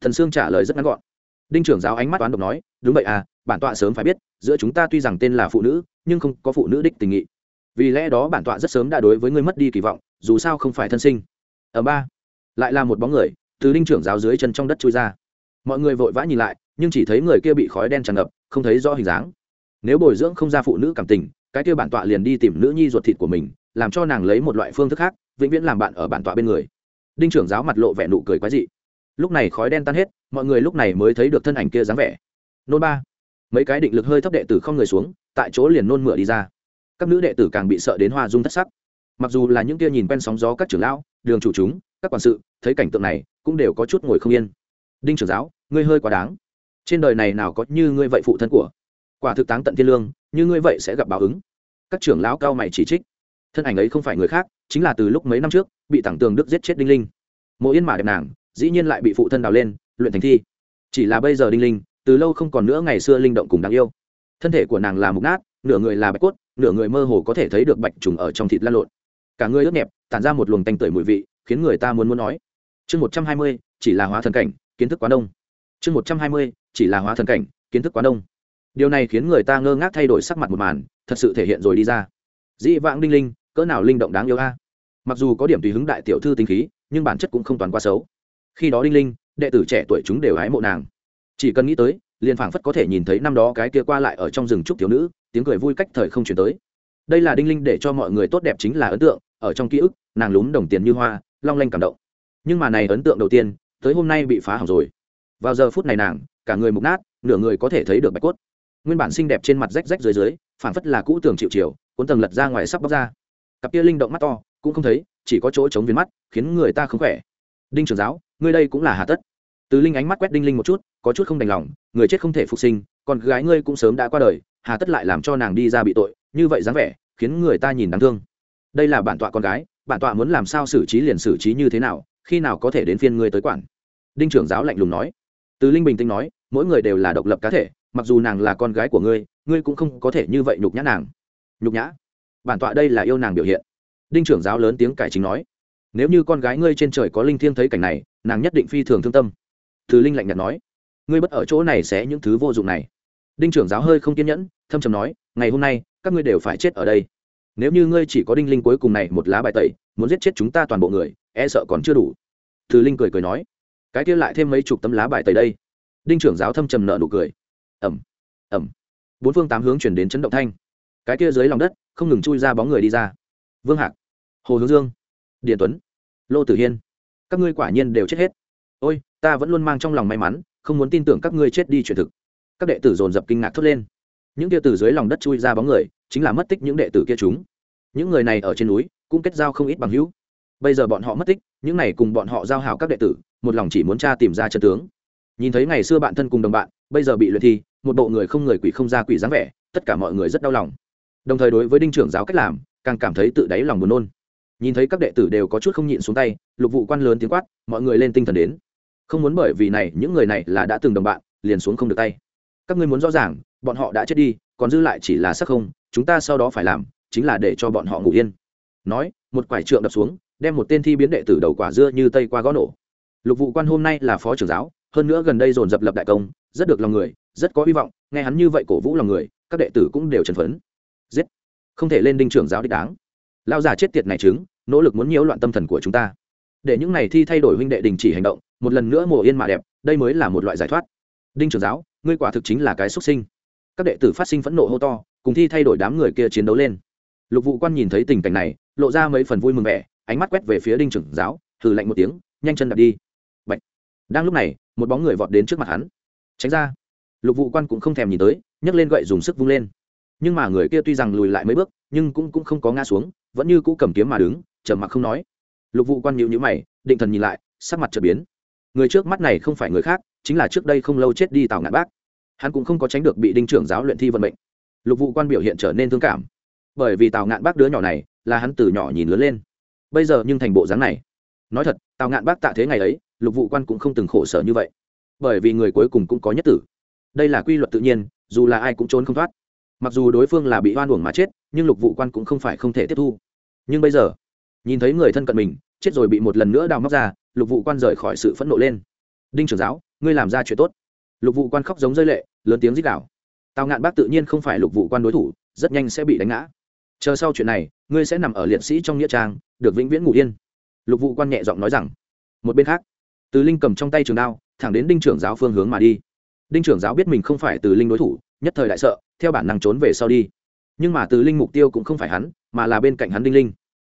Thần sương trả lời rất ngắn gọn đinh trưởng giáo ánh mắt toán độc nói, đúng vậy à bản tọa sớm phải biết, giữa chúng ta tuy rằng tên là phụ nữ, nhưng không có phụ nữ đích tình nghị. Vì lẽ đó bản tọa rất sớm đã đối với ngươi mất đi kỳ vọng, dù sao không phải thân sinh. Ở ba, lại là một bóng người, từ đinh trưởng giáo dưới chân trong đất chui ra. Mọi người vội vã nhìn lại, nhưng chỉ thấy người kia bị khói đen tràn ngập, không thấy rõ hình dáng. Nếu bồi dưỡng không ra phụ nữ cảm tình, cái kia bản tọa liền đi tìm nữ nhi ruột thịt của mình, làm cho nàng lấy một loại phương thức khác, vĩnh viễn làm bạn ở bản tọa bên người. Đinh trưởng giáo mặt lộ vẻ nụ cười quái dị. Lúc này khói đen tan hết mọi người lúc này mới thấy được thân ảnh kia dáng vẻ. Nôn ba. Mấy cái định lực hơi thấp đệ tử không người xuống, tại chỗ liền nôn mửa đi ra. Các nữ đệ tử càng bị sợ đến hoa dung thất sắc. Mặc dù là những kia nhìn quen sóng gió các trưởng lão, đường chủ chúng, các quản sự, thấy cảnh tượng này, cũng đều có chút ngồi không yên. Đinh trưởng giáo, ngươi hơi quá đáng. Trên đời này nào có như ngươi vậy phụ thân của? Quả thực táng tận thiên lương, như ngươi vậy sẽ gặp báo ứng. Các trưởng lão cao mày chỉ trích. Thân ảnh ấy không phải người khác, chính là từ lúc mấy năm trước, bị tảng tường đức giết chết đinh linh. Mỗi yên mà đẹp nàng, dĩ nhiên lại bị phụ thân đào lên luyện thành thi. Chỉ là bây giờ đinh linh, từ lâu không còn nữa ngày xưa linh động cùng đáng yêu. Thân thể của nàng là mục nát, nửa người là bạch cốt, nửa người mơ hồ có thể thấy được bạch trùng ở trong thịt lan lộn. Cả người ướt nhẹp, tản ra một luồng tanh tưởi mùi vị, khiến người ta muốn muốn nói. Chương một trăm hai mươi, chỉ là hóa thần cảnh, kiến thức quá đông. Chương một trăm hai mươi, chỉ là hóa thần cảnh, kiến thức quá đông. Điều này khiến người ta ngơ ngác thay đổi sắc mặt một màn, thật sự thể hiện rồi đi ra. Dĩ vãng đinh linh, cỡ nào linh động đáng yêu a. Mặc dù có điểm tùy hứng đại tiểu thư tính khí, nhưng bản chất cũng không toàn quá xấu. Khi đó đinh linh đệ tử trẻ tuổi chúng đều hái mộ nàng. Chỉ cần nghĩ tới, liền phảng phất có thể nhìn thấy năm đó cái kia qua lại ở trong rừng trúc thiếu nữ, tiếng cười vui cách thời không chuyển tới. Đây là đinh linh để cho mọi người tốt đẹp chính là ấn tượng, ở trong ký ức, nàng lún đồng tiền như hoa, long lanh cảm động. Nhưng mà này ấn tượng đầu tiên, tới hôm nay bị phá hỏng rồi. Vào giờ phút này nàng, cả người mục nát, nửa người có thể thấy được bạch cốt. Nguyên bản xinh đẹp trên mặt rách rách dưới dưới, phảng phất là cũ tường chịu chiều, cuốn tầng lật ra ngoài sắp bóc ra. Cặp kia linh động mắt to, cũng không thấy, chỉ có chỗ chống viên mắt, khiến người ta không khỏe đinh trưởng giáo, ngươi đây cũng là hà tất. Từ linh ánh mắt quét đinh linh một chút, có chút không đành lòng, người chết không thể phục sinh còn gái ngươi cũng sớm đã qua đời, hà tất lại làm cho nàng đi ra bị tội, như vậy dáng vẻ, khiến người ta nhìn đáng thương. Đây là bản tọa con gái, bản tọa muốn làm sao xử trí liền xử trí như thế nào, khi nào có thể đến phiên ngươi tới quản? Đinh trưởng giáo lạnh lùng nói. Từ linh bình tĩnh nói, mỗi người đều là độc lập cá thể, mặc dù nàng là con gái của ngươi ngươi cũng không có thể như vậy nhục nhã nàng. Nhục nhã? Bản tọa đây là yêu nàng biểu hiện. Đinh trưởng giáo lớn tiếng cải chính nói nếu như con gái ngươi trên trời có linh thiêng thấy cảnh này, nàng nhất định phi thường thương tâm. Thứ linh lạnh nhạt nói, ngươi bất ở chỗ này sẽ những thứ vô dụng này. Đinh trưởng giáo hơi không kiên nhẫn, thâm trầm nói, ngày hôm nay, các ngươi đều phải chết ở đây. Nếu như ngươi chỉ có đinh linh cuối cùng này một lá bài tẩy, muốn giết chết chúng ta toàn bộ người e sợ còn chưa đủ. Thứ linh cười cười nói, cái kia lại thêm mấy chục tấm lá bài tẩy đây. Đinh trưởng giáo thâm trầm nợ nụ cười. Ẩm ẩm. Bốn phương tám hướng chuyển đến chấn động thanh. Cái kia dưới lòng đất, không ngừng chui ra bóng người đi ra. Vương hạc, hồ hướng dương điện tuấn. Lô tử hiên. Các ngươi quả nhiên đều chết hết. Ôi, ta vẫn luôn mang trong lòng may mắn, không muốn tin tưởng các ngươi chết đi chuyện thực. Các đệ tử dồn dập kinh ngạc thốt lên. Những kia từ dưới lòng đất chui ra bóng người, chính là mất tích những đệ tử kia chúng. Những người này ở trên núi, cũng kết giao không ít bằng hữu. Bây giờ bọn họ mất tích, những này cùng bọn họ giao hảo các đệ tử, một lòng chỉ muốn cha tìm ra chân tướng. Nhìn thấy ngày xưa bạn thân cùng đồng bạn, bây giờ bị luyện thi, một bộ người không người quỷ không ra quỷ dáng vẻ, tất cả mọi người rất đau lòng. Đồng thời đối với đinh trưởng giáo cách làm, càng cảm thấy tự đáy lòng buồn nôn nhìn thấy các đệ tử đều có chút không nhịn xuống tay, lục vụ quan lớn tiếng quát, mọi người lên tinh thần đến. Không muốn bởi vì này, những người này là đã từng đồng bạn, liền xuống không được tay. Các ngươi muốn rõ ràng, bọn họ đã chết đi, còn dư lại chỉ là sắc không, chúng ta sau đó phải làm, chính là để cho bọn họ ngủ yên. Nói, một quải trượng đập xuống, đem một tên thi biến đệ tử đầu quả dưa như tây qua gõ nổ. Lục vụ quan hôm nay là phó trưởng giáo, hơn nữa gần đây dồn dập lập đại công, rất được lòng người, rất có hy vọng, nghe hắn như vậy cổ vũ lòng người, các đệ tử cũng đều trần phấn. Giết! Không thể lên đinh trưởng giáo đích đáng lao già chết tiệt này chứng, nỗ lực muốn nhiễu loạn tâm thần của chúng ta. Để những này thi thay đổi huynh đệ đình chỉ hành động, một lần nữa mùa yên mà đẹp, đây mới là một loại giải thoát. Đinh trưởng giáo, ngươi quả thực chính là cái xuất sinh. Các đệ tử phát sinh phẫn nộ hô to, cùng thi thay đổi đám người kia chiến đấu lên. Lục vụ quan nhìn thấy tình cảnh này, lộ ra mấy phần vui mừng vẻ, ánh mắt quét về phía đinh trưởng giáo thử lạnh một tiếng, nhanh chân đạp đi. Bạch. đang lúc này, một bóng người vọt đến trước mặt hắn. Tránh ra. Lục vụ quan cũng không thèm nhìn tới, nhấc lên gậy dùng sức vung lên. Nhưng mà người kia tuy rằng lùi lại mấy bước, nhưng cũng cũng không có ngã xuống vẫn như cũ cầm kiếm mà đứng, trầm mặc không nói. Lục vụ quan nhịu nhữ mày, định thần nhìn lại, sắc mặt trở biến. Người trước mắt này không phải người khác, chính là trước đây không lâu chết đi tào ngạn bác. Hắn cũng không có tránh được bị đinh trưởng giáo luyện thi vận mệnh. Lục vụ quan biểu hiện trở nên thương cảm. Bởi vì tào ngạn bác đứa nhỏ này, là hắn từ nhỏ nhìn lớn lên. Bây giờ nhưng thành bộ dáng này. Nói thật, tào ngạn bác tạ thế ngày ấy, lục vụ quan cũng không từng khổ sở như vậy. Bởi vì người cuối cùng cũng có nhất tử. Đây là quy luật tự nhiên, dù là ai cũng trốn không thoát. Mặc dù đối phương là bị oan uổng mà chết, nhưng lục vụ quan cũng không phải không thể tiếp thu nhưng bây giờ, nhìn thấy người thân cận mình, chết rồi bị một lần nữa đào móc ra, lục vụ quan rời khỏi sự phẫn nộ lên. Đinh trưởng giáo, ngươi làm ra chuyện tốt. Lục vụ quan khóc giống rơi lệ, lớn tiếng rít đảo tào ngạn bác tự nhiên không phải lục vụ quan đối thủ, rất nhanh sẽ bị đánh ngã. Chờ sau chuyện này, ngươi sẽ nằm ở liệt sĩ trong nghĩa trang, được vĩnh viễn ngủ yên. Lục vụ quan nhẹ giọng nói rằng. Một bên khác, từ linh cầm trong tay trường đao, thẳng đến đinh trưởng giáo phương hướng mà đi. Đinh trưởng giáo biết mình không phải từ linh đối thủ, nhất thời đại sợ, theo bản năng trốn về sau đi nhưng mà từ linh mục tiêu cũng không phải hắn, mà là bên cạnh hắn đinh linh.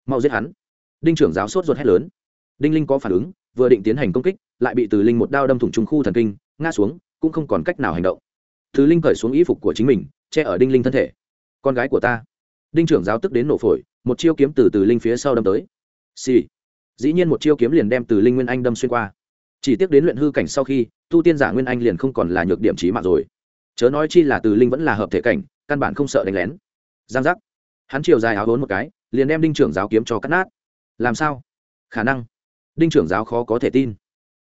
Mau giết hắn. Đinh trưởng giáo sốt ruột hét lớn. Đinh linh có phản ứng, vừa định tiến hành công kích, lại bị từ linh một đao đâm thủng trung khu thần kinh, ngã xuống, cũng không còn cách nào hành động. Từ linh cởi xuống y phục của chính mình, che ở đinh linh thân thể. Con gái của ta. Đinh trưởng giáo tức đến nổ phổi, một chiêu kiếm từ từ linh phía sau đâm tới. Xì、sì. dĩ nhiên một chiêu kiếm liền đem từ linh nguyên anh đâm xuyên qua. Chỉ tiếc đến luyện hư cảnh sau khi, tu tiên giả nguyên anh liền không còn là nhược điểm trí mạng rồi. Chớ nói chi là từ linh vẫn là hợp thể cảnh, căn bản không sợ đánh lén giang giác. Hắn chiều dài áo vốn một cái, liền đem đinh trưởng giáo kiếm cho cắt nát. Làm sao? Khả năng. Đinh trưởng giáo khó có thể tin.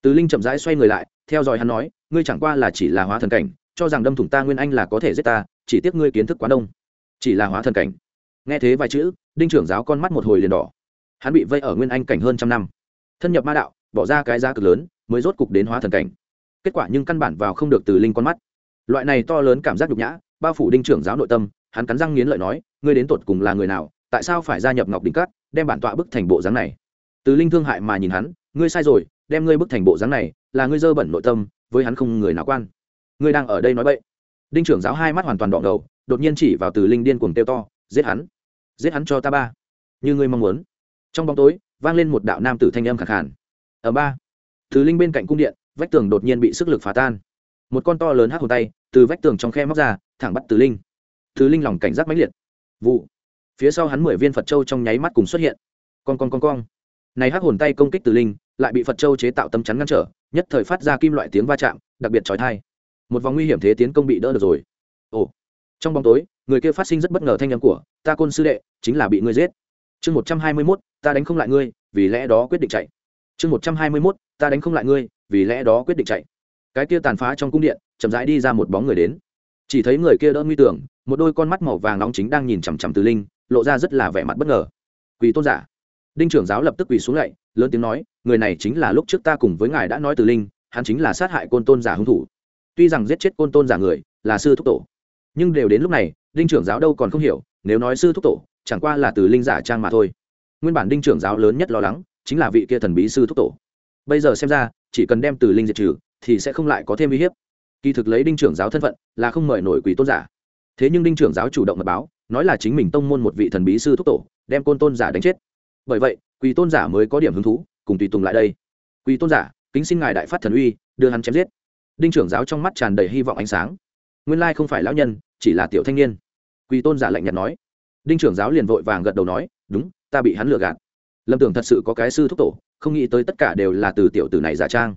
Từ linh chậm rãi xoay người lại, theo dõi hắn nói, ngươi chẳng qua là chỉ là hóa thần cảnh, cho rằng đâm thủng ta nguyên anh là có thể giết ta, chỉ tiếc ngươi kiến thức quá đông. Chỉ là hóa thần cảnh. Nghe thế vài chữ, đinh trưởng giáo con mắt một hồi liền đỏ. Hắn bị vây ở nguyên anh cảnh hơn trăm năm. Thân nhập ma đạo, bỏ ra cái giá cực lớn, mới rốt cục đến hóa thần cảnh. Kết quả nhưng căn bản vào không được từ linh con mắt. Loại này to lớn cảm giác nhục nhã, bao phủ đinh trưởng giáo nội tâm hắn cắn răng nghiến lợi nói, ngươi đến tột cùng là người nào, tại sao phải gia nhập ngọc đỉnh cát đem bản tọa bức thành bộ dáng này? Từ linh thương hại mà nhìn hắn, ngươi sai rồi, đem ngươi bức thành bộ dáng này, là ngươi dơ bẩn nội tâm, với hắn không người nào quan. Ngươi đang ở đây nói bậy. Đinh trưởng giáo hai mắt hoàn toàn đỏ đầu đột nhiên chỉ vào từ linh điên cuồng tiêu to, giết hắn! Giết hắn cho ta ba! Như ngươi mong muốn. Trong bóng tối, vang lên một đạo nam tử thanh âm khẳng khàn. Ở ba, từ linh bên cạnh cung điện, vách tường đột nhiên bị sức lực phá tan. Một con to lớn hắc hồn tay, từ vách tường trong khe móc ra, thẳng bắt từ linh. Thứ linh lòng cảnh giác mãnh liệt. Vụ. Phía sau hắn mười viên phật châu trong nháy mắt cùng xuất hiện. Con con con con này hắc hồn tay công kích từ linh, lại bị phật châu chế tạo tâm chắn ngăn trở, nhất thời phát ra kim loại tiếng va chạm, đặc biệt trói thai một vòng nguy hiểm thế tiến công bị đỡ được rồi. Ồ. Trong bóng tối, người kia phát sinh rất bất ngờ thanh âm của, ta côn sư đệ, chính là bị ngươi giết. Chương một trăm hai mươi mốt, ta đánh không lại ngươi, vì lẽ đó quyết định chạy. Chương một trăm hai mươi mốt, ta đánh không lại ngươi, vì lẽ đó quyết định chạy. Cái kia tàn phá trong cung điện, chậm rãi đi ra một bóng người đến. Chỉ thấy người kia đỡ nguy tưởng một đôi con mắt màu vàng nóng chính đang nhìn chằm chằm từ linh, lộ ra rất là vẻ mặt bất ngờ. Quỳ tôn giả. Đinh trưởng giáo lập tức quỳ xuống lạy lớn tiếng nói, người này chính là lúc trước ta cùng với ngài đã nói từ linh, hắn chính là sát hại côn tôn giả hung thủ. Tuy rằng giết chết côn tôn giả người, là sư thúc tổ. Nhưng đều đến lúc này, đinh trưởng giáo đâu còn không hiểu, nếu nói sư thúc tổ, chẳng qua là từ linh giả trang mà thôi. Nguyên bản đinh trưởng giáo lớn nhất lo lắng, chính là vị kia thần bí sư thúc tổ. Bây giờ xem ra, chỉ cần đem từ linh diệt trừ, thì sẽ không lại có thêm uy hiếp. Kỳ thực lấy đinh trưởng giáo thân phận, là không mời nổi quỷ tôn giả thế nhưng đinh trưởng giáo chủ động mật báo, nói là chính mình tông môn một vị thần bí sư thúc tổ, đem côn tôn giả đánh chết. Bởi vậy quỷ tôn giả mới có điểm hứng thú, cùng tùy tùng lại đây. Quỷ tôn giả, kính xin ngài đại phát thần uy, đưa hắn chém giết. Đinh trưởng giáo trong mắt tràn đầy hy vọng ánh sáng. Nguyên lai không phải lão nhân, chỉ là tiểu thanh niên. Quỷ tôn giả lạnh nhạt nói. Đinh trưởng giáo liền vội vàng gật đầu nói, đúng, ta bị hắn lừa gạt. Lâm tưởng thật sự có cái sư thúc tổ, không nghĩ tới tất cả đều là từ tiểu tử này giả trang.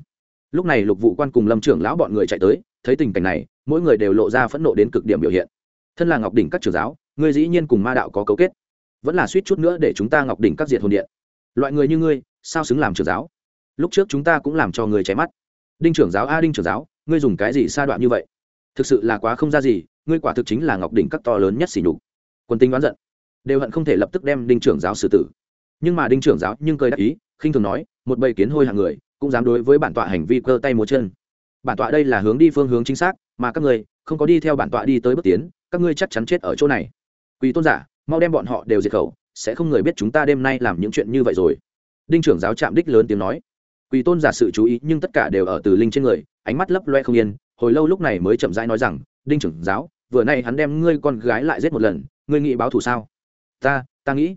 Lúc này lục vụ quan cùng lâm trưởng lão bọn người chạy tới, thấy tình cảnh này, mỗi người đều lộ ra phẫn nộ đến cực điểm biểu hiện thân là ngọc đỉnh các trưởng giáo, ngươi dĩ nhiên cùng ma đạo có cấu kết. Vẫn là suýt chút nữa để chúng ta ngọc đỉnh các diệt hồn điện. Loại người như ngươi, sao xứng làm trưởng giáo? Lúc trước chúng ta cũng làm cho người cháy mắt. Đinh trưởng giáo a đinh trưởng giáo, ngươi dùng cái gì sa đoạn như vậy? Thực sự là quá không ra gì, ngươi quả thực chính là ngọc đỉnh các to lớn nhất xỉ nhục. Quân tinh đoán giận. Đều hận không thể lập tức đem đinh trưởng giáo xử tử. Nhưng mà đinh trưởng giáo nhưng cười đắc ý, khinh thường nói, một bầy kiến hôi hạng người, cũng dám đối với bản tọa hành vi cơ tay múa chân. Bản tọa đây là hướng đi phương hướng chính xác, mà các ngươi không có đi theo bản tọa đi tới bước tiến các ngươi chắc chắn chết ở chỗ này. Quỳ tôn giả, mau đem bọn họ đều diệt khẩu, sẽ không người biết chúng ta đêm nay làm những chuyện như vậy rồi. Đinh trưởng giáo chạm đích lớn tiếng nói. Quỳ tôn giả sự chú ý nhưng tất cả đều ở từ linh trên người, ánh mắt lấp loe không yên, hồi lâu lúc này mới chậm rãi nói rằng, đinh trưởng giáo, vừa nay hắn đem ngươi con gái lại giết một lần, ngươi nghĩ báo thù sao? Ta ta nghĩ.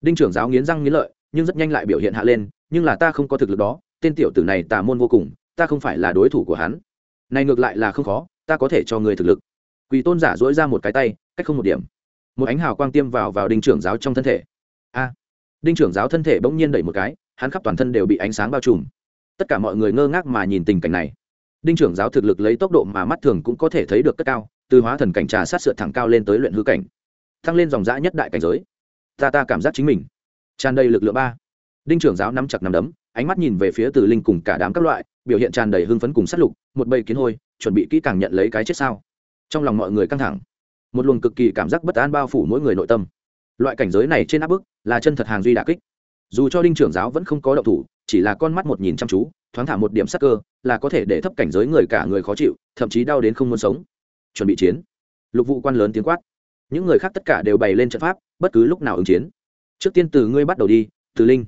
Đinh trưởng giáo nghiến răng nghiến lợi, nhưng rất nhanh lại biểu hiện hạ lên, nhưng là ta không có thực lực đó, tên tiểu tử này tà môn vô cùng, ta không phải là đối thủ của hắn. Này ngược lại là không khó, ta có thể cho người thực lực quỳ tôn giả dỗi ra một cái tay, cách không một điểm. Một ánh hào quang tiêm vào vào đinh trưởng giáo trong thân thể. A! Đinh trưởng giáo thân thể bỗng nhiên đẩy một cái, hắn khắp toàn thân đều bị ánh sáng bao trùm. Tất cả mọi người ngơ ngác mà nhìn tình cảnh này. Đinh trưởng giáo thực lực lấy tốc độ mà mắt thường cũng có thể thấy được cất cao, từ hóa thần cảnh trà sát sượt thẳng cao lên tới luyện hư cảnh. Thăng lên dòng dã nhất đại cảnh giới. Ta ta cảm giác chính mình. Tràn đầy lực lượng ba. Đinh trưởng giáo nắm chặt nắm đấm, ánh mắt nhìn về phía từ linh cùng cả đám các loại, biểu hiện tràn đầy hưng phấn cùng sát lục, một bầy kiến hôi, chuẩn bị kỹ càng nhận lấy cái chết sao trong lòng mọi người căng thẳng. Một luồng cực kỳ cảm giác bất an bao phủ mỗi người nội tâm. Loại cảnh giới này trên áp bức là chân thật hàng duy đà kích. Dù cho đinh trưởng giáo vẫn không có động thủ, chỉ là con mắt một nhìn chăm chú, thoáng thả một điểm sắc cơ, là có thể để thấp cảnh giới người cả người khó chịu, thậm chí đau đến không muốn sống. Chuẩn bị chiến. Lục vụ quan lớn tiếng quát. Những người khác tất cả đều bày lên trận pháp, bất cứ lúc nào ứng chiến. Trước tiên từ ngươi bắt đầu đi, từ linh.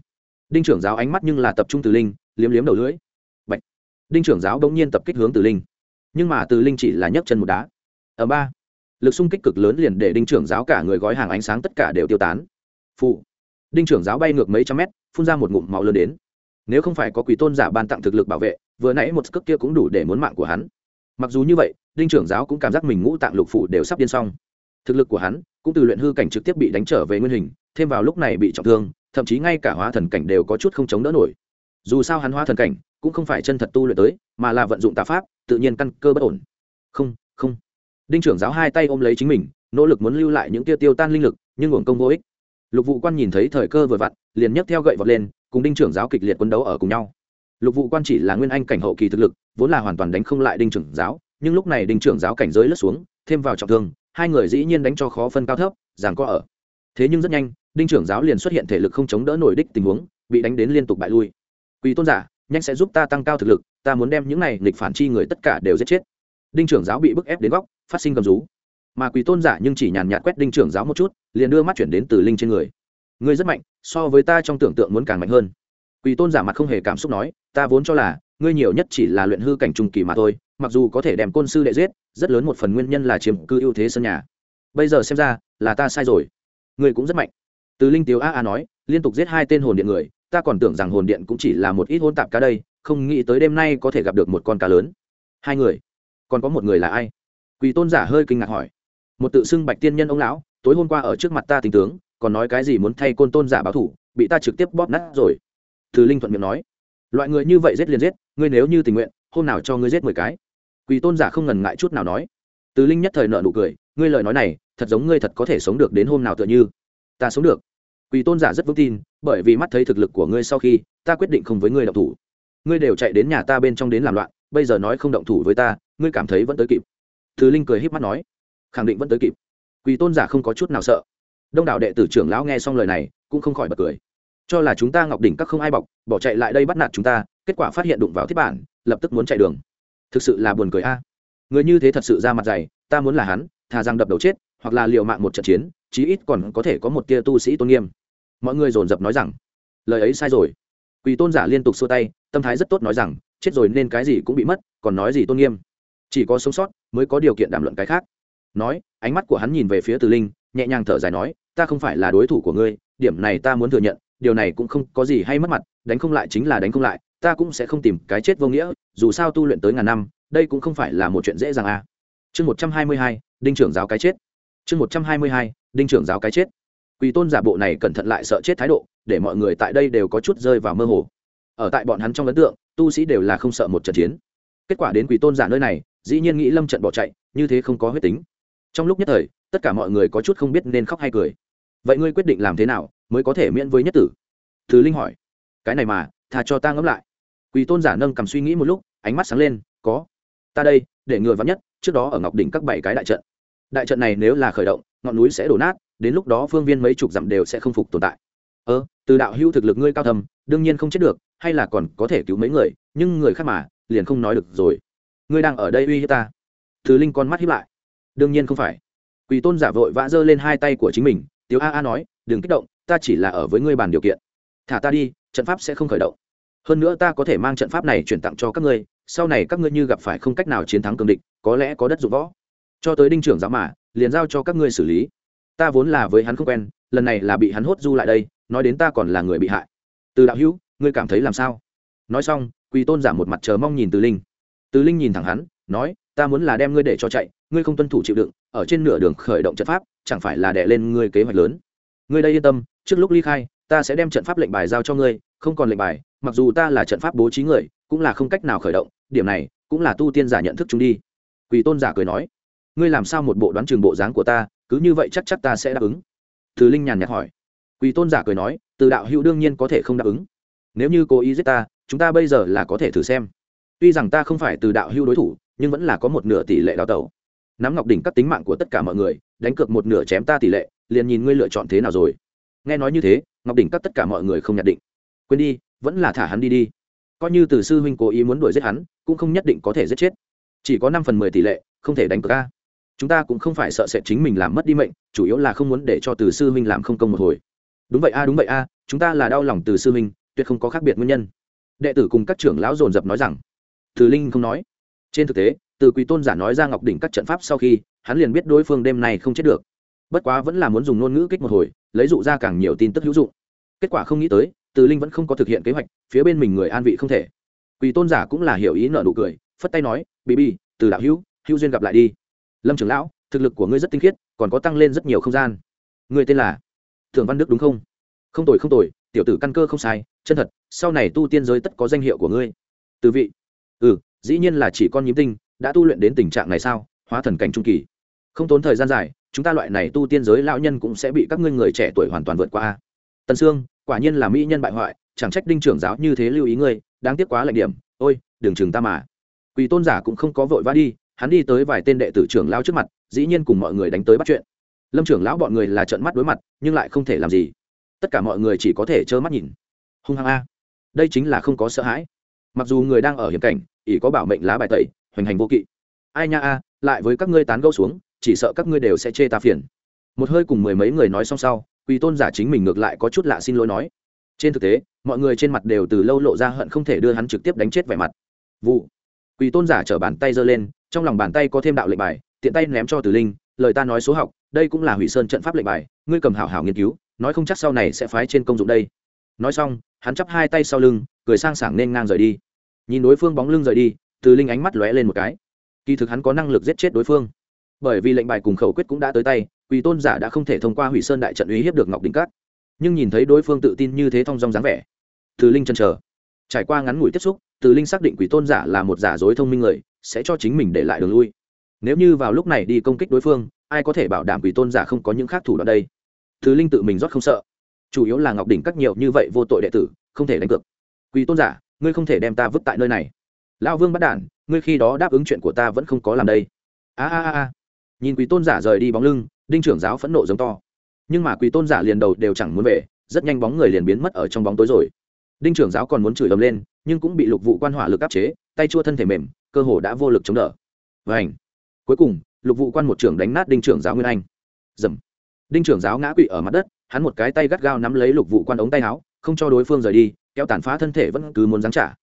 Đinh trưởng giáo ánh mắt nhưng là tập trung từ linh, liếm liếm đầu lưỡi. Bạch. đinh trưởng giáo đống nhiên tập kích hướng từ linh. Nhưng mà từ linh chỉ là nhấc chân một đá ở ba, lực xung kích cực lớn liền để đinh trưởng giáo cả người gói hàng ánh sáng tất cả đều tiêu tán. Phụ, đinh trưởng giáo bay ngược mấy trăm mét, phun ra một ngụm máu lớn đến. Nếu không phải có quỷ tôn giả ban tặng thực lực bảo vệ, vừa nãy một cước kia cũng đủ để muốn mạng của hắn. Mặc dù như vậy, đinh trưởng giáo cũng cảm giác mình ngũ tạng lục phủ đều sắp điên xong. Thực lực của hắn cũng từ luyện hư cảnh trực tiếp bị đánh trở về nguyên hình, thêm vào lúc này bị trọng thương, thậm chí ngay cả hóa thần cảnh đều có chút không chống đỡ nổi. Dù sao hắn hóa thần cảnh cũng không phải chân thật tu luyện tới, mà là vận dụng tà pháp, tự nhiên căn cơ bất ổn. Không không đinh trưởng giáo hai tay ôm lấy chính mình, nỗ lực muốn lưu lại những tia tiêu tan linh lực, nhưng nguồn công vô ích. Lục vụ quan nhìn thấy thời cơ vừa vặn, liền nhấc theo gậy vọt lên, cùng đinh trưởng giáo kịch liệt quân đấu ở cùng nhau. Lục vụ quan chỉ là nguyên anh cảnh hậu kỳ thực lực, vốn là hoàn toàn đánh không lại đinh trưởng giáo, nhưng lúc này đinh trưởng giáo cảnh giới lướt xuống, thêm vào trọng thương, hai người dĩ nhiên đánh cho khó phân cao thấp giảng có ở. Thế nhưng rất nhanh, đinh trưởng giáo liền xuất hiện thể lực không chống đỡ nổi đích tình huống, bị đánh đến liên tục bại lui. Quỳ tôn giả, nhanh sẽ giúp ta tăng cao thực lực, ta muốn đem những này nghịch phản chi người tất cả đều giết chết. Đinh trưởng giáo bị bức ép đến góc phát sinh gầm rú. Mà quỳ tôn giả nhưng chỉ nhàn nhạt quét đinh trưởng giáo một chút, liền đưa mắt chuyển đến từ linh trên người. Ngươi rất mạnh, so với ta trong tưởng tượng muốn càng mạnh hơn. Quỳ tôn giả mặt không hề cảm xúc nói, ta vốn cho là, ngươi nhiều nhất chỉ là luyện hư cảnh trung kỳ mà thôi, mặc dù có thể đem côn sư đệ giết, rất lớn một phần nguyên nhân là chiếm cư ưu thế sân nhà. Bây giờ xem ra, là ta sai rồi. Ngươi cũng rất mạnh. Từ linh tiếu a a nói, liên tục giết hai tên hồn điện người, ta còn tưởng rằng hồn điện cũng chỉ là một ít hôn tạp cá đây, không nghĩ tới đêm nay có thể gặp được một con cá lớn. Hai người. Còn có một người là ai? Quỳ tôn giả hơi kinh ngạc hỏi. Một tự xưng bạch tiên nhân ông lão, tối hôm qua ở trước mặt ta tình tướng, còn nói cái gì muốn thay côn tôn giả báo thủ, bị ta trực tiếp bóp nát rồi. Từ linh thuận miệng nói. Loại người như vậy giết liền giết, ngươi nếu như tình nguyện, hôm nào cho ngươi giết mười cái. Quỳ tôn giả không ngần ngại chút nào nói. Từ linh nhất thời nợ nụ cười, ngươi lời nói này, thật giống ngươi thật có thể sống được đến hôm nào tựa như. Ta sống được. Quỳ tôn giả rất vững tin, bởi vì mắt thấy thực lực của ngươi sau khi, ta quyết định không với ngươi động thủ. Ngươi đều chạy đến nhà ta bên trong đến làm loạn, bây giờ nói không động thủ với ta, ngươi cảm thấy vẫn tới kịp thứ linh cười híp mắt nói, khẳng định vẫn tới kịp. Quỳ tôn giả không có chút nào sợ. Đông đảo đệ tử trưởng lão nghe xong lời này, cũng không khỏi bật cười. Cho là chúng ta ngọc đỉnh các không ai bọc, bỏ chạy lại đây bắt nạt chúng ta, kết quả phát hiện đụng vào thiết bản, lập tức muốn chạy đường. Thực sự là buồn cười a. À. Người như thế thật sự ra mặt dày, ta muốn là hắn, thà rằng đập đầu chết, hoặc là liều mạng một trận chiến, chí ít còn có thể có một tia tu sĩ tôn nghiêm. Mọi người dồn dập nói rằng, lời ấy sai rồi. Quỳ tôn giả liên tục xua tay, tâm thái rất tốt nói rằng, chết rồi nên cái gì cũng bị mất, còn nói gì tôn nghiêm chỉ có sống sót mới có điều kiện đàm luận cái khác. Nói, ánh mắt của hắn nhìn về phía từ linh, nhẹ nhàng thở dài nói, ta không phải là đối thủ của ngươi, điểm này ta muốn thừa nhận, điều này cũng không có gì hay mất mặt, đánh không lại chính là đánh không lại, ta cũng sẽ không tìm cái chết vô nghĩa, dù sao tu luyện tới ngàn năm, đây cũng không phải là một chuyện dễ dàng à. chương một trăm hai mươi hai, đinh trưởng giáo cái chết. Chương một trăm hai mươi hai, đinh trưởng giáo cái chết. Quỳ tôn giả bộ này cẩn thận lại sợ chết thái độ, để mọi người tại đây đều có chút rơi vào mơ hồ. Ở tại bọn hắn trong ấn tượng, tu sĩ đều là không sợ một trận chiến. Kết quả đến quỷ tôn giả nơi này dĩ nhiên nghĩ lâm trận bỏ chạy, như thế không có huyết tính. Trong lúc nhất thời, tất cả mọi người có chút không biết nên khóc hay cười. Vậy ngươi quyết định làm thế nào mới có thể miễn với nhất tử? Thứ linh hỏi. Cái này mà thà cho ta ngẫm lại. Quỳ tôn giả nâng cầm suy nghĩ một lúc, ánh mắt sáng lên, có. Ta đây, để ngừa vắn nhất, trước đó ở ngọc đỉnh các bảy cái đại trận. Đại trận này nếu là khởi động, ngọn núi sẽ đổ nát, đến lúc đó phương viên mấy chục dặm đều sẽ không phục tồn tại. Ơ, từ đạo hưu thực lực ngươi cao thầm đương nhiên không chết được, hay là còn có thể cứu mấy người, nhưng người khác mà, liền không nói được rồi ngươi đang ở đây uy hiếp ta. Thứ linh con mắt hiếp lại. Đương nhiên không phải. Quỳ tôn giả vội vã giơ lên hai tay của chính mình tiếu a a nói, đừng kích động, ta chỉ là ở với ngươi bàn điều kiện. Thả ta đi, trận pháp sẽ không khởi động. Hơn nữa ta có thể mang trận pháp này chuyển tặng cho các ngươi, sau này các ngươi như gặp phải không cách nào chiến thắng cường địch, có lẽ có đất dụng võ. Cho tới đinh trưởng giáo mà, liền giao cho các ngươi xử lý. Ta vốn là với hắn không quen, lần này là bị hắn hốt du lại đây, nói đến ta còn là người bị hại. Từ đạo hữu, ngươi cảm thấy làm sao? Nói xong quỳ tôn giả một mặt chờ mong nhìn từ linh từ linh nhìn thẳng hắn, nói, ta muốn là đem ngươi để cho chạy, ngươi không tuân thủ chịu đựng, ở trên nửa đường khởi động trận pháp, chẳng phải là đẻ lên ngươi kế hoạch lớn. Ngươi đây yên tâm, trước lúc ly khai, ta sẽ đem trận pháp lệnh bài giao cho ngươi, không còn lệnh bài, mặc dù ta là trận pháp bố trí người, cũng là không cách nào khởi động, điểm này, cũng là tu tiên giả nhận thức chúng đi. Quỷ tôn giả cười nói, ngươi làm sao một bộ đoán trường bộ dáng của ta, cứ như vậy chắc chắc ta sẽ đáp ứng. Thứ linh nhàn nhạt hỏi. Quỷ tôn giả cười nói, từ đạo hữu đương nhiên có thể không đáp ứng. Nếu như cố ý giết ta, chúng ta bây giờ là có thể thử xem tuy rằng ta không phải từ đạo hưu đối thủ, nhưng vẫn là có một nửa tỷ lệ đào tẩu. Nắm ngọc đỉnh các tính mạng của tất cả mọi người, đánh cược một nửa chém ta tỷ lệ, liền nhìn ngươi lựa chọn thế nào rồi. Nghe nói như thế, ngọc đỉnh các tất cả mọi người không nhận định. Quên đi, vẫn là thả hắn đi đi. Coi như từ sư huynh cố ý muốn đuổi giết hắn, cũng không nhất định có thể giết chết. Chỉ có năm phần mười tỷ lệ, không thể đánh cược ca chúng ta cũng không phải sợ sệt chính mình làm mất đi mệnh, chủ yếu là không muốn để cho từ sư huynh làm không công một hồi. Đúng vậy a, đúng vậy a, chúng ta là đau lòng từ sư huynh, tuyệt không có khác biệt nguyên nhân. Đệ tử cùng các trưởng lão dồn dập nói rằng từ linh không nói. Trên thực tế, từ quý tôn giả nói ra ngọc đỉnh các trận pháp sau khi, hắn liền biết đối phương đêm này không chết được. Bất quá vẫn là muốn dùng ngôn ngữ kích một hồi, lấy dụ ra càng nhiều tin tức hữu dụng. Kết quả không nghĩ tới, từ linh vẫn không có thực hiện kế hoạch, phía bên mình người an vị không thể. Quỳ tôn giả cũng là hiểu ý nợ nụ cười, phất tay nói bị bi từ đạo hữu hữu duyên gặp lại đi. Lâm trưởng lão, thực lực của ngươi rất tinh khiết, còn có tăng lên rất nhiều không gian. Ngươi tên là thường văn đức đúng không? Không tồi không tồi, tiểu tử căn cơ không sai, chân thật, sau này tu tiên giới tất có danh hiệu của ngươi. Từ vị ừ dĩ nhiên là chỉ con nhím tinh, đã tu luyện đến tình trạng này sao? Hóa thần cảnh trung kỳ. Không tốn thời gian dài, chúng ta loại này tu tiên giới lão nhân cũng sẽ bị các ngươi người trẻ tuổi hoàn toàn vượt qua tần sương, quả nhiên là mỹ nhân bại hoại, chẳng trách đinh trưởng giáo như thế lưu ý ngươi, đáng tiếc quá lạnh điểm. Ôi, đừng chừng ta mà. Quỳ tôn giả cũng không có vội vã đi, hắn đi tới vài tên đệ tử trưởng lão trước mặt, dĩ nhiên cùng mọi người đánh tới bắt chuyện. Lâm trưởng lão bọn người là trợn mắt đối mặt, nhưng lại không thể làm gì. Tất cả mọi người chỉ có thể trơ mắt nhìn. Hung hăng a. Đây chính là không có sợ hãi. Mặc dù người đang ở hiểm cảnh ỷ có bảo mệnh lá bài tẩy, hoành hành vô kỵ. Ai nha a, lại với các ngươi tán gẫu xuống, chỉ sợ các ngươi đều sẽ chê ta phiền. Một hơi cùng mười mấy người nói xong sau, quỳ tôn giả chính mình ngược lại có chút lạ xin lỗi nói. Trên thực tế, mọi người trên mặt đều từ lâu lộ ra hận không thể đưa hắn trực tiếp đánh chết vẻ mặt. Vụ. Quỳ tôn giả chở bàn tay giơ lên, trong lòng bàn tay có thêm đạo lệnh bài, tiện tay ném cho tử linh, lời ta nói số học, đây cũng là hủy sơn trận pháp lệnh bài, ngươi cầm hảo hảo nghiên cứu, nói không chắc sau này sẽ phái trên công dụng đây. Nói xong, hắn chắp hai tay sau lưng, cười sang sảng nên ngang rời đi nhìn đối phương bóng lưng rời đi, từ linh ánh mắt lóe lên một cái. Kỳ thực hắn có năng lực giết chết đối phương. Bởi vì lệnh bài cùng khẩu quyết cũng đã tới tay quỳ tôn giả đã không thể thông qua hủy sơn đại trận uy hiếp được ngọc đỉnh cát nhưng nhìn thấy đối phương tự tin như thế thong dong dáng vẻ, từ linh chân chờ. Trải qua ngắn ngủi tiếp xúc, từ linh xác định quỷ tôn giả là một giả dối thông minh người, sẽ cho chính mình để lại đường lui. Nếu như vào lúc này đi công kích đối phương, ai có thể bảo đảm quỷ tôn giả không có những khác thủ đoạn đây? Từ linh tự mình rót không sợ. Chủ yếu là ngọc đỉnh cắt nhiều như vậy vô tội đệ tử, không thể đánh cược. Quỷ tôn giả ngươi không thể đem ta vứt tại nơi này. Lão vương bắt đản ngươi khi đó đáp ứng chuyện của ta vẫn không có làm đây. A a a nhìn quý tôn giả rời đi bóng lưng, đinh trưởng giáo phẫn nộ giống to. Nhưng mà quý tôn giả liền đầu đều chẳng muốn về, rất nhanh bóng người liền biến mất ở trong bóng tối rồi. Đinh trưởng giáo còn muốn chửi ầm lên, nhưng cũng bị lục vụ quan hỏa lực áp chế, tay chua thân thể mềm, cơ hồ đã vô lực chống đỡ. Và ảnh cuối cùng, lục vụ quan một trưởng đánh nát đinh trưởng giáo nguyên anh. Dầm. Đinh trưởng giáo ngã quỵ ở mặt đất, hắn một cái tay gắt gao nắm lấy lục vụ quan ống tay áo, không cho đối phương rời đi kéo tàn phá thân thể vẫn cứ muốn giáng trả.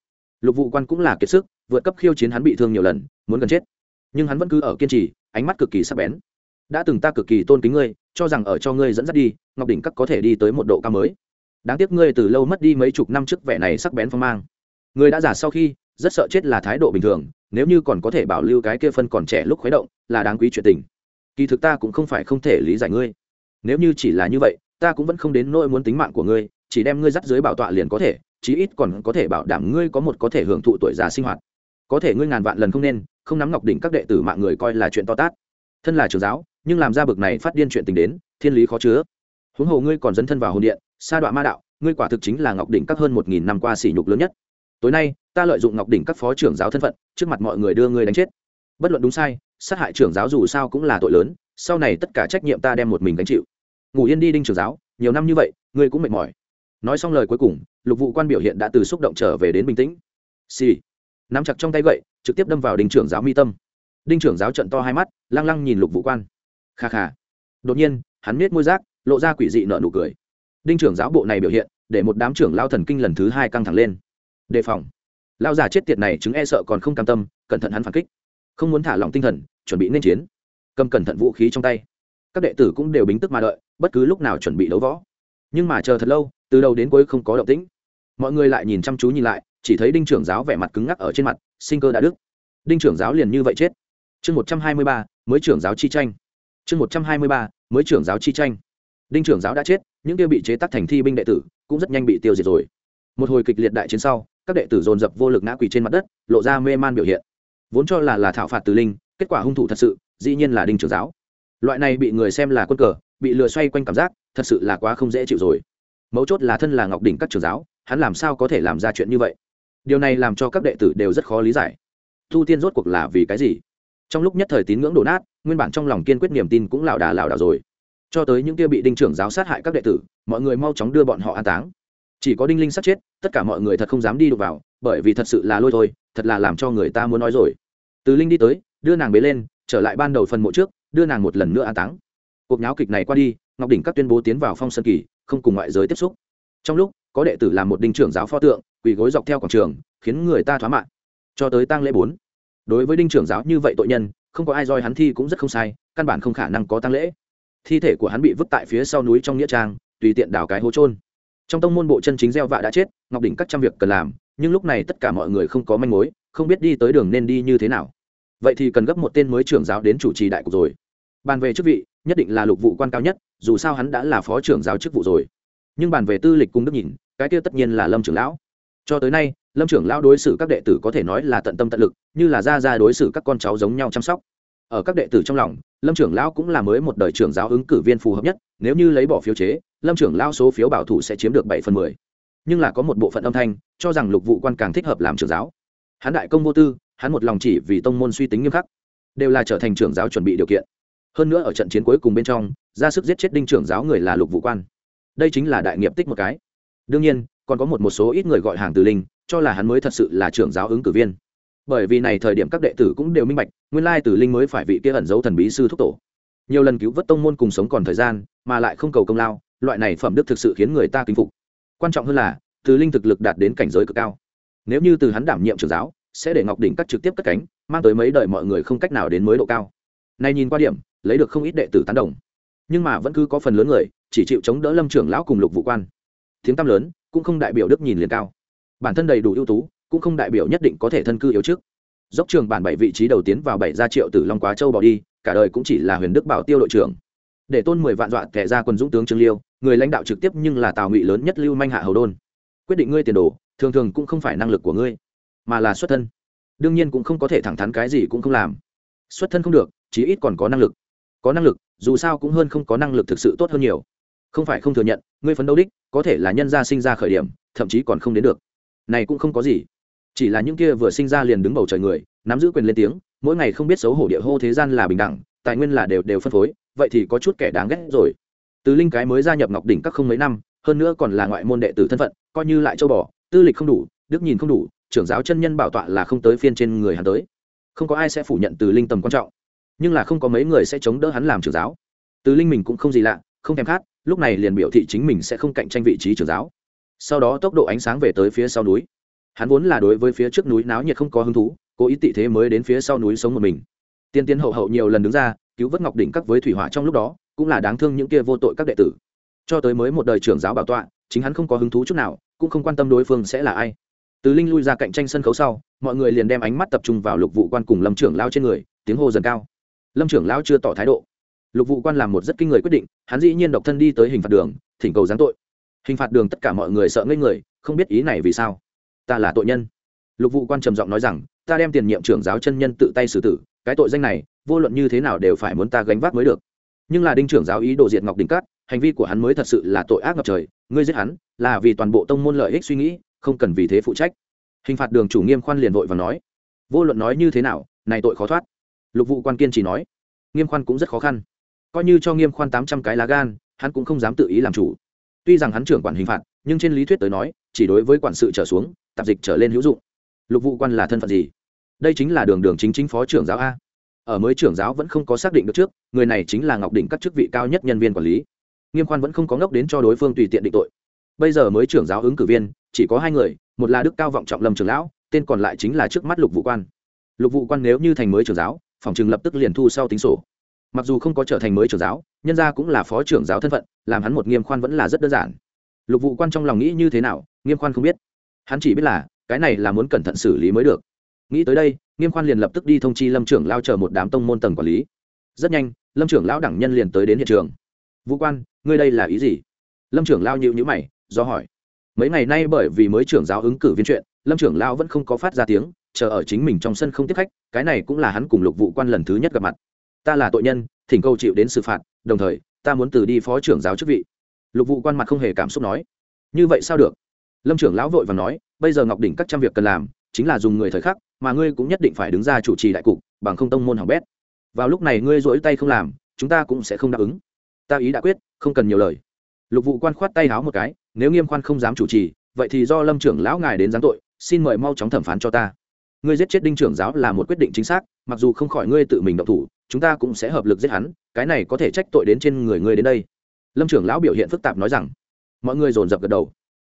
Lục vụ quan cũng là kiệt sức, vượt cấp khiêu chiến hắn bị thương nhiều lần, muốn gần chết. Nhưng hắn vẫn cứ ở kiên trì, ánh mắt cực kỳ sắc bén. Đã từng ta cực kỳ tôn kính ngươi, cho rằng ở cho ngươi dẫn dắt đi, ngọc đỉnh các có thể đi tới một độ cao mới. Đáng tiếc ngươi từ lâu mất đi mấy chục năm trước vẻ này sắc bén phong mang. Người đã giả sau khi, rất sợ chết là thái độ bình thường, nếu như còn có thể bảo lưu cái kia phân còn trẻ lúc khuấy động, là đáng quý chuyện tình. Kỳ thực ta cũng không phải không thể lý giải ngươi. Nếu như chỉ là như vậy, ta cũng vẫn không đến nỗi muốn tính mạng của ngươi chỉ đem ngươi dắt dưới bảo tọa liền có thể, chí ít còn có thể bảo đảm ngươi có một có thể hưởng thụ tuổi già sinh hoạt. Có thể ngươi ngàn vạn lần không nên, không nắm ngọc đỉnh các đệ tử mạng người coi là chuyện to tát. Thân là trường giáo, nhưng làm ra bực này phát điên chuyện tình đến, thiên lý khó chứa. Huống hồ ngươi còn dấn thân vào hồn điện, sa đoạn ma đạo, ngươi quả thực chính là ngọc đỉnh các hơn một nghìn năm qua sỉ nhục lớn nhất. Tối nay, ta lợi dụng ngọc đỉnh các phó trưởng giáo thân phận, trước mặt mọi người đưa ngươi đánh chết. Bất luận đúng sai, sát hại trưởng giáo dù sao cũng là tội lớn, sau này tất cả trách nhiệm ta đem một mình gánh chịu. Ngủ yên đi đinh trưởng giáo, nhiều năm như vậy, ngươi cũng mệt mỏi nói xong lời cuối cùng, lục vụ quan biểu hiện đã từ xúc động trở về đến bình tĩnh. Xì、sì. nắm chặt trong tay gậy, trực tiếp đâm vào đinh trưởng giáo mi tâm. Đinh trưởng giáo trận to hai mắt, lăng lăng nhìn lục vụ quan. Kha kha. Đột nhiên, hắn miết môi rác, lộ ra quỷ dị nợ nụ cười. Đinh trưởng giáo bộ này biểu hiện, để một đám trưởng lao thần kinh lần thứ hai căng thẳng lên. Đề phòng. Lao già chết tiệt này chứng e sợ còn không cam tâm, cẩn thận hắn phản kích. Không muốn thả lỏng tinh thần, chuẩn bị nên chiến. Cầm cẩn thận vũ khí trong tay. Các đệ tử cũng đều bính tức mà đợi, bất cứ lúc nào chuẩn bị đấu võ nhưng mà chờ thật lâu, từ đầu đến cuối không có động tĩnh. Mọi người lại nhìn chăm chú nhìn lại, chỉ thấy đinh trưởng giáo vẻ mặt cứng ngắc ở trên mặt, sinh cơ đã đức đinh trưởng giáo liền như vậy chết. Chương một trăm hai mươi ba, mới trưởng giáo chi tranh. Chương một trăm hai mươi ba, mới trưởng giáo chi tranh. Đinh trưởng giáo đã chết, những kia bị chế tác thành thi binh đệ tử cũng rất nhanh bị tiêu diệt rồi. Một hồi kịch liệt đại chiến sau, các đệ tử dồn dập vô lực ngã quỳ trên mặt đất, lộ ra mê man biểu hiện. Vốn cho là là thảo phạt từ linh, kết quả hung thủ thật sự, dĩ nhiên là đinh trưởng giáo. Loại này bị người xem là quân cờ bị lừa xoay quanh cảm giác, thật sự là quá không dễ chịu rồi. Mấu chốt là thân là ngọc đỉnh các trường giáo, hắn làm sao có thể làm ra chuyện như vậy? Điều này làm cho các đệ tử đều rất khó lý giải. Thu tiên rốt cuộc là vì cái gì? Trong lúc nhất thời tín ngưỡng đổ nát, nguyên bản trong lòng kiên quyết niềm tin cũng lảo đà lảo đảo rồi. Cho tới những kia bị đinh trưởng giáo sát hại các đệ tử, mọi người mau chóng đưa bọn họ an táng. Chỉ có đinh linh sát chết, tất cả mọi người thật không dám đi đụng vào, bởi vì thật sự là lôi thôi, thật là làm cho người ta muốn nói rồi. Từ linh đi tới, đưa nàng bế lên, trở lại ban đầu phần mộ trước, đưa nàng một lần nữa an táng cuộc nháo kịch này qua đi, ngọc đỉnh các tuyên bố tiến vào phong sơn kỳ, không cùng ngoại giới tiếp xúc. Trong lúc, có đệ tử làm một đinh trưởng giáo pho tượng, quỳ gối dọc theo quảng trường, khiến người ta thoá mạng cho tới tăng lễ bốn. Đối với đinh trưởng giáo như vậy tội nhân, không có ai roi hắn thi cũng rất không sai, căn bản không khả năng có tăng lễ. Thi thể của hắn bị vứt tại phía sau núi trong nghĩa trang, tùy tiện đào cái hố trôn trong tông môn bộ chân chính gieo vạ đã chết, ngọc đỉnh các trăm việc cần làm, nhưng lúc này tất cả mọi người không có manh mối, không biết đi tới đường nên đi như thế nào. Vậy thì cần gấp một tên mới trưởng giáo đến chủ trì đại cục rồi bàn về chức vị, nhất định là lục vụ quan cao nhất, dù sao hắn đã là phó trưởng giáo chức vụ rồi. Nhưng bàn về tư lịch cung đức nhìn, cái kia tất nhiên là lâm trưởng lão. Cho tới nay, lâm trưởng lão đối xử các đệ tử có thể nói là tận tâm tận lực, như là ra ra đối xử các con cháu giống nhau chăm sóc. Ở các đệ tử trong lòng, lâm trưởng lão cũng là mới một đời trưởng giáo ứng cử viên phù hợp nhất, nếu như lấy bỏ phiếu chế, lâm trưởng lão số phiếu bảo thủ sẽ chiếm được bảy phần mười. Nhưng là có một bộ phận âm thanh, cho rằng lục vụ quan càng thích hợp làm trưởng giáo. Hắn đại công vô tư, hắn một lòng chỉ vì tông môn suy tính nghiêm khắc, đều là trở thành trưởng giáo chuẩn bị điều kiện hơn nữa ở trận chiến cuối cùng bên trong, ra sức giết chết đinh trưởng giáo người là lục vũ quan. Đây chính là đại nghiệp tích một cái. Đương nhiên, còn có một một số ít người gọi hàng từ linh, cho là hắn mới thật sự là trưởng giáo ứng cử viên. Bởi vì này thời điểm các đệ tử cũng đều minh bạch, nguyên lai từ linh mới phải vị kia ẩn giấu thần bí sư thúc tổ. Nhiều lần cứu vớt tông môn cùng sống còn thời gian, mà lại không cầu công lao, loại này phẩm đức thực sự khiến người ta kính phục. Quan trọng hơn là, từ linh thực lực đạt đến cảnh giới cực cao. Nếu như từ hắn đảm nhiệm trưởng giáo, sẽ để ngọc đỉnh cắt trực tiếp cất cánh, mang tới mấy đời mọi người không cách nào đến mới độ cao. Nay nhìn qua điểm lấy được không ít đệ tử tán đồng. Nhưng mà vẫn cứ có phần lớn người chỉ chịu chống đỡ lâm trưởng lão cùng lục vũ quan. Tiếng tăm lớn cũng không đại biểu đức nhìn liền cao. Bản thân đầy đủ ưu tú, cũng không đại biểu nhất định có thể thân cư yếu trước. Dốc trường bản bảy vị trí đầu tiến vào bảy gia triệu tử long quá châu bỏ đi, cả đời cũng chỉ là huyền đức bảo tiêu đội trưởng. Để tôn mười vạn dọa kẻ ra quân dũng tướng trương liêu, người lãnh đạo trực tiếp nhưng là tào ngụy lớn nhất lưu manh hạ hầu đôn. Quyết định ngươi tiền đồ, thường thường cũng không phải năng lực của ngươi, mà là xuất thân. Đương nhiên cũng không có thể thẳng thắn cái gì cũng không làm. Xuất thân không được, chí ít còn có năng lực có năng lực, dù sao cũng hơn không có năng lực thực sự tốt hơn nhiều. Không phải không thừa nhận, ngươi phấn đấu đích, có thể là nhân gia sinh ra khởi điểm, thậm chí còn không đến được. Này cũng không có gì. Chỉ là những kia vừa sinh ra liền đứng bầu trời người, nắm giữ quyền lên tiếng, mỗi ngày không biết xấu hổ địa hô thế gian là bình đẳng, tài nguyên là đều đều phân phối, vậy thì có chút kẻ đáng ghét rồi. Từ linh cái mới gia nhập ngọc đỉnh các không mấy năm, hơn nữa còn là ngoại môn đệ tử thân phận, coi như lại châu bò, tư lịch không đủ, đức nhìn không đủ, trưởng giáo chân nhân bảo tọa là không tới phiên trên người hắn tới. Không có ai sẽ phủ nhận từ linh tầm quan trọng nhưng là không có mấy người sẽ chống đỡ hắn làm trưởng giáo. Từ linh mình cũng không gì lạ, không thèm khát, lúc này liền biểu thị chính mình sẽ không cạnh tranh vị trí trưởng giáo. Sau đó tốc độ ánh sáng về tới phía sau núi. Hắn vốn là đối với phía trước núi náo nhiệt không có hứng thú, cố ý tị thế mới đến phía sau núi sống một mình. Tiên tiến hậu hậu nhiều lần đứng ra, cứu vớt ngọc đỉnh các với thủy hỏa trong lúc đó, cũng là đáng thương những kia vô tội các đệ tử. Cho tới mới một đời trưởng giáo bảo tọa, chính hắn không có hứng thú chút nào, cũng không quan tâm đối phương sẽ là ai. Từ linh lui ra cạnh tranh sân khấu sau, mọi người liền đem ánh mắt tập trung vào lục vụ quan cùng lâm trưởng lao trên người, tiếng hô dần cao lâm trưởng lão chưa tỏ thái độ. Lục vụ quan làm một rất kinh người quyết định, hắn dĩ nhiên độc thân đi tới hình phạt đường, thỉnh cầu giáng tội. Hình phạt đường tất cả mọi người sợ ngây người, không biết ý này vì sao. Ta là tội nhân. Lục vụ quan trầm giọng nói rằng, ta đem tiền nhiệm trưởng giáo chân nhân tự tay xử tử, cái tội danh này, vô luận như thế nào đều phải muốn ta gánh vác mới được. Nhưng là đinh trưởng giáo ý đồ diệt ngọc đình cát, hành vi của hắn mới thật sự là tội ác ngập trời, ngươi giết hắn, là vì toàn bộ tông môn lợi ích suy nghĩ, không cần vì thế phụ trách. Hình phạt đường chủ nghiêm khoan liền vội và nói, vô luận nói như thế nào, này tội khó thoát lục vụ quan kiên chỉ nói, nghiêm khoan cũng rất khó khăn. Coi như cho nghiêm khoan tám trăm cái lá gan, hắn cũng không dám tự ý làm chủ. Tuy rằng hắn trưởng quản hình phạt, nhưng trên lý thuyết tới nói, chỉ đối với quản sự trở xuống, tạp dịch trở lên hữu dụng. Lục vụ quan là thân phận gì? Đây chính là đường đường chính chính phó trưởng giáo a. Ở mới trưởng giáo vẫn không có xác định được trước, người này chính là ngọc đỉnh các chức vị cao nhất nhân viên quản lý. Nghiêm khoan vẫn không có ngốc đến cho đối phương tùy tiện định tội. Bây giờ mới trưởng giáo ứng cử viên, chỉ có hai người, một là đức cao vọng trọng lâm trưởng lão, tên còn lại chính là trước mắt lục vụ quan. Lục vụ quan nếu như thành mới trưởng giáo phòng trường lập tức liền thu sau tính sổ. Mặc dù không có trở thành mới trưởng giáo, nhân ra cũng là phó trưởng giáo thân phận, làm hắn một nghiêm khoan vẫn là rất đơn giản. Lục vụ quan trong lòng nghĩ như thế nào, nghiêm khoan không biết. Hắn chỉ biết là, cái này là muốn cẩn thận xử lý mới được. Nghĩ tới đây, nghiêm khoan liền lập tức đi thông chi lâm trưởng lao chờ một đám tông môn tầng quản lý. Rất nhanh, lâm trưởng lão đẳng nhân liền tới đến hiện trường. Vũ quan, ngươi đây là ý gì? Lâm trưởng lao nhịu nhữ mày, do hỏi. Mấy ngày nay bởi vì mới trưởng giáo ứng cử viên chuyện, lâm trưởng lao vẫn không có phát ra tiếng chờ ở chính mình trong sân không tiếp khách, cái này cũng là hắn cùng lục vụ quan lần thứ nhất gặp mặt. Ta là tội nhân, thỉnh cầu chịu đến xử phạt, đồng thời, ta muốn từ đi phó trưởng giáo chức vị. Lục vụ quan mặt không hề cảm xúc nói. Như vậy sao được? Lâm trưởng lão vội và nói, bây giờ ngọc đỉnh các trăm việc cần làm, chính là dùng người thời khắc, mà ngươi cũng nhất định phải đứng ra chủ trì đại cục, bằng không tông môn hỏng bét. Vào lúc này ngươi rỗi tay không làm, chúng ta cũng sẽ không đáp ứng. Ta ý đã quyết, không cần nhiều lời. Lục vụ quan khoát tay háo một cái, nếu nghiêm khoan không dám chủ trì, vậy thì do lâm trưởng lão ngài đến giáng tội, xin mời mau chóng thẩm phán cho ta ngươi giết chết đinh trưởng giáo là một quyết định chính xác, mặc dù không khỏi ngươi tự mình động thủ, chúng ta cũng sẽ hợp lực giết hắn, cái này có thể trách tội đến trên người ngươi đến đây. Lâm trưởng lão biểu hiện phức tạp nói rằng. Mọi người dồn dập gật đầu.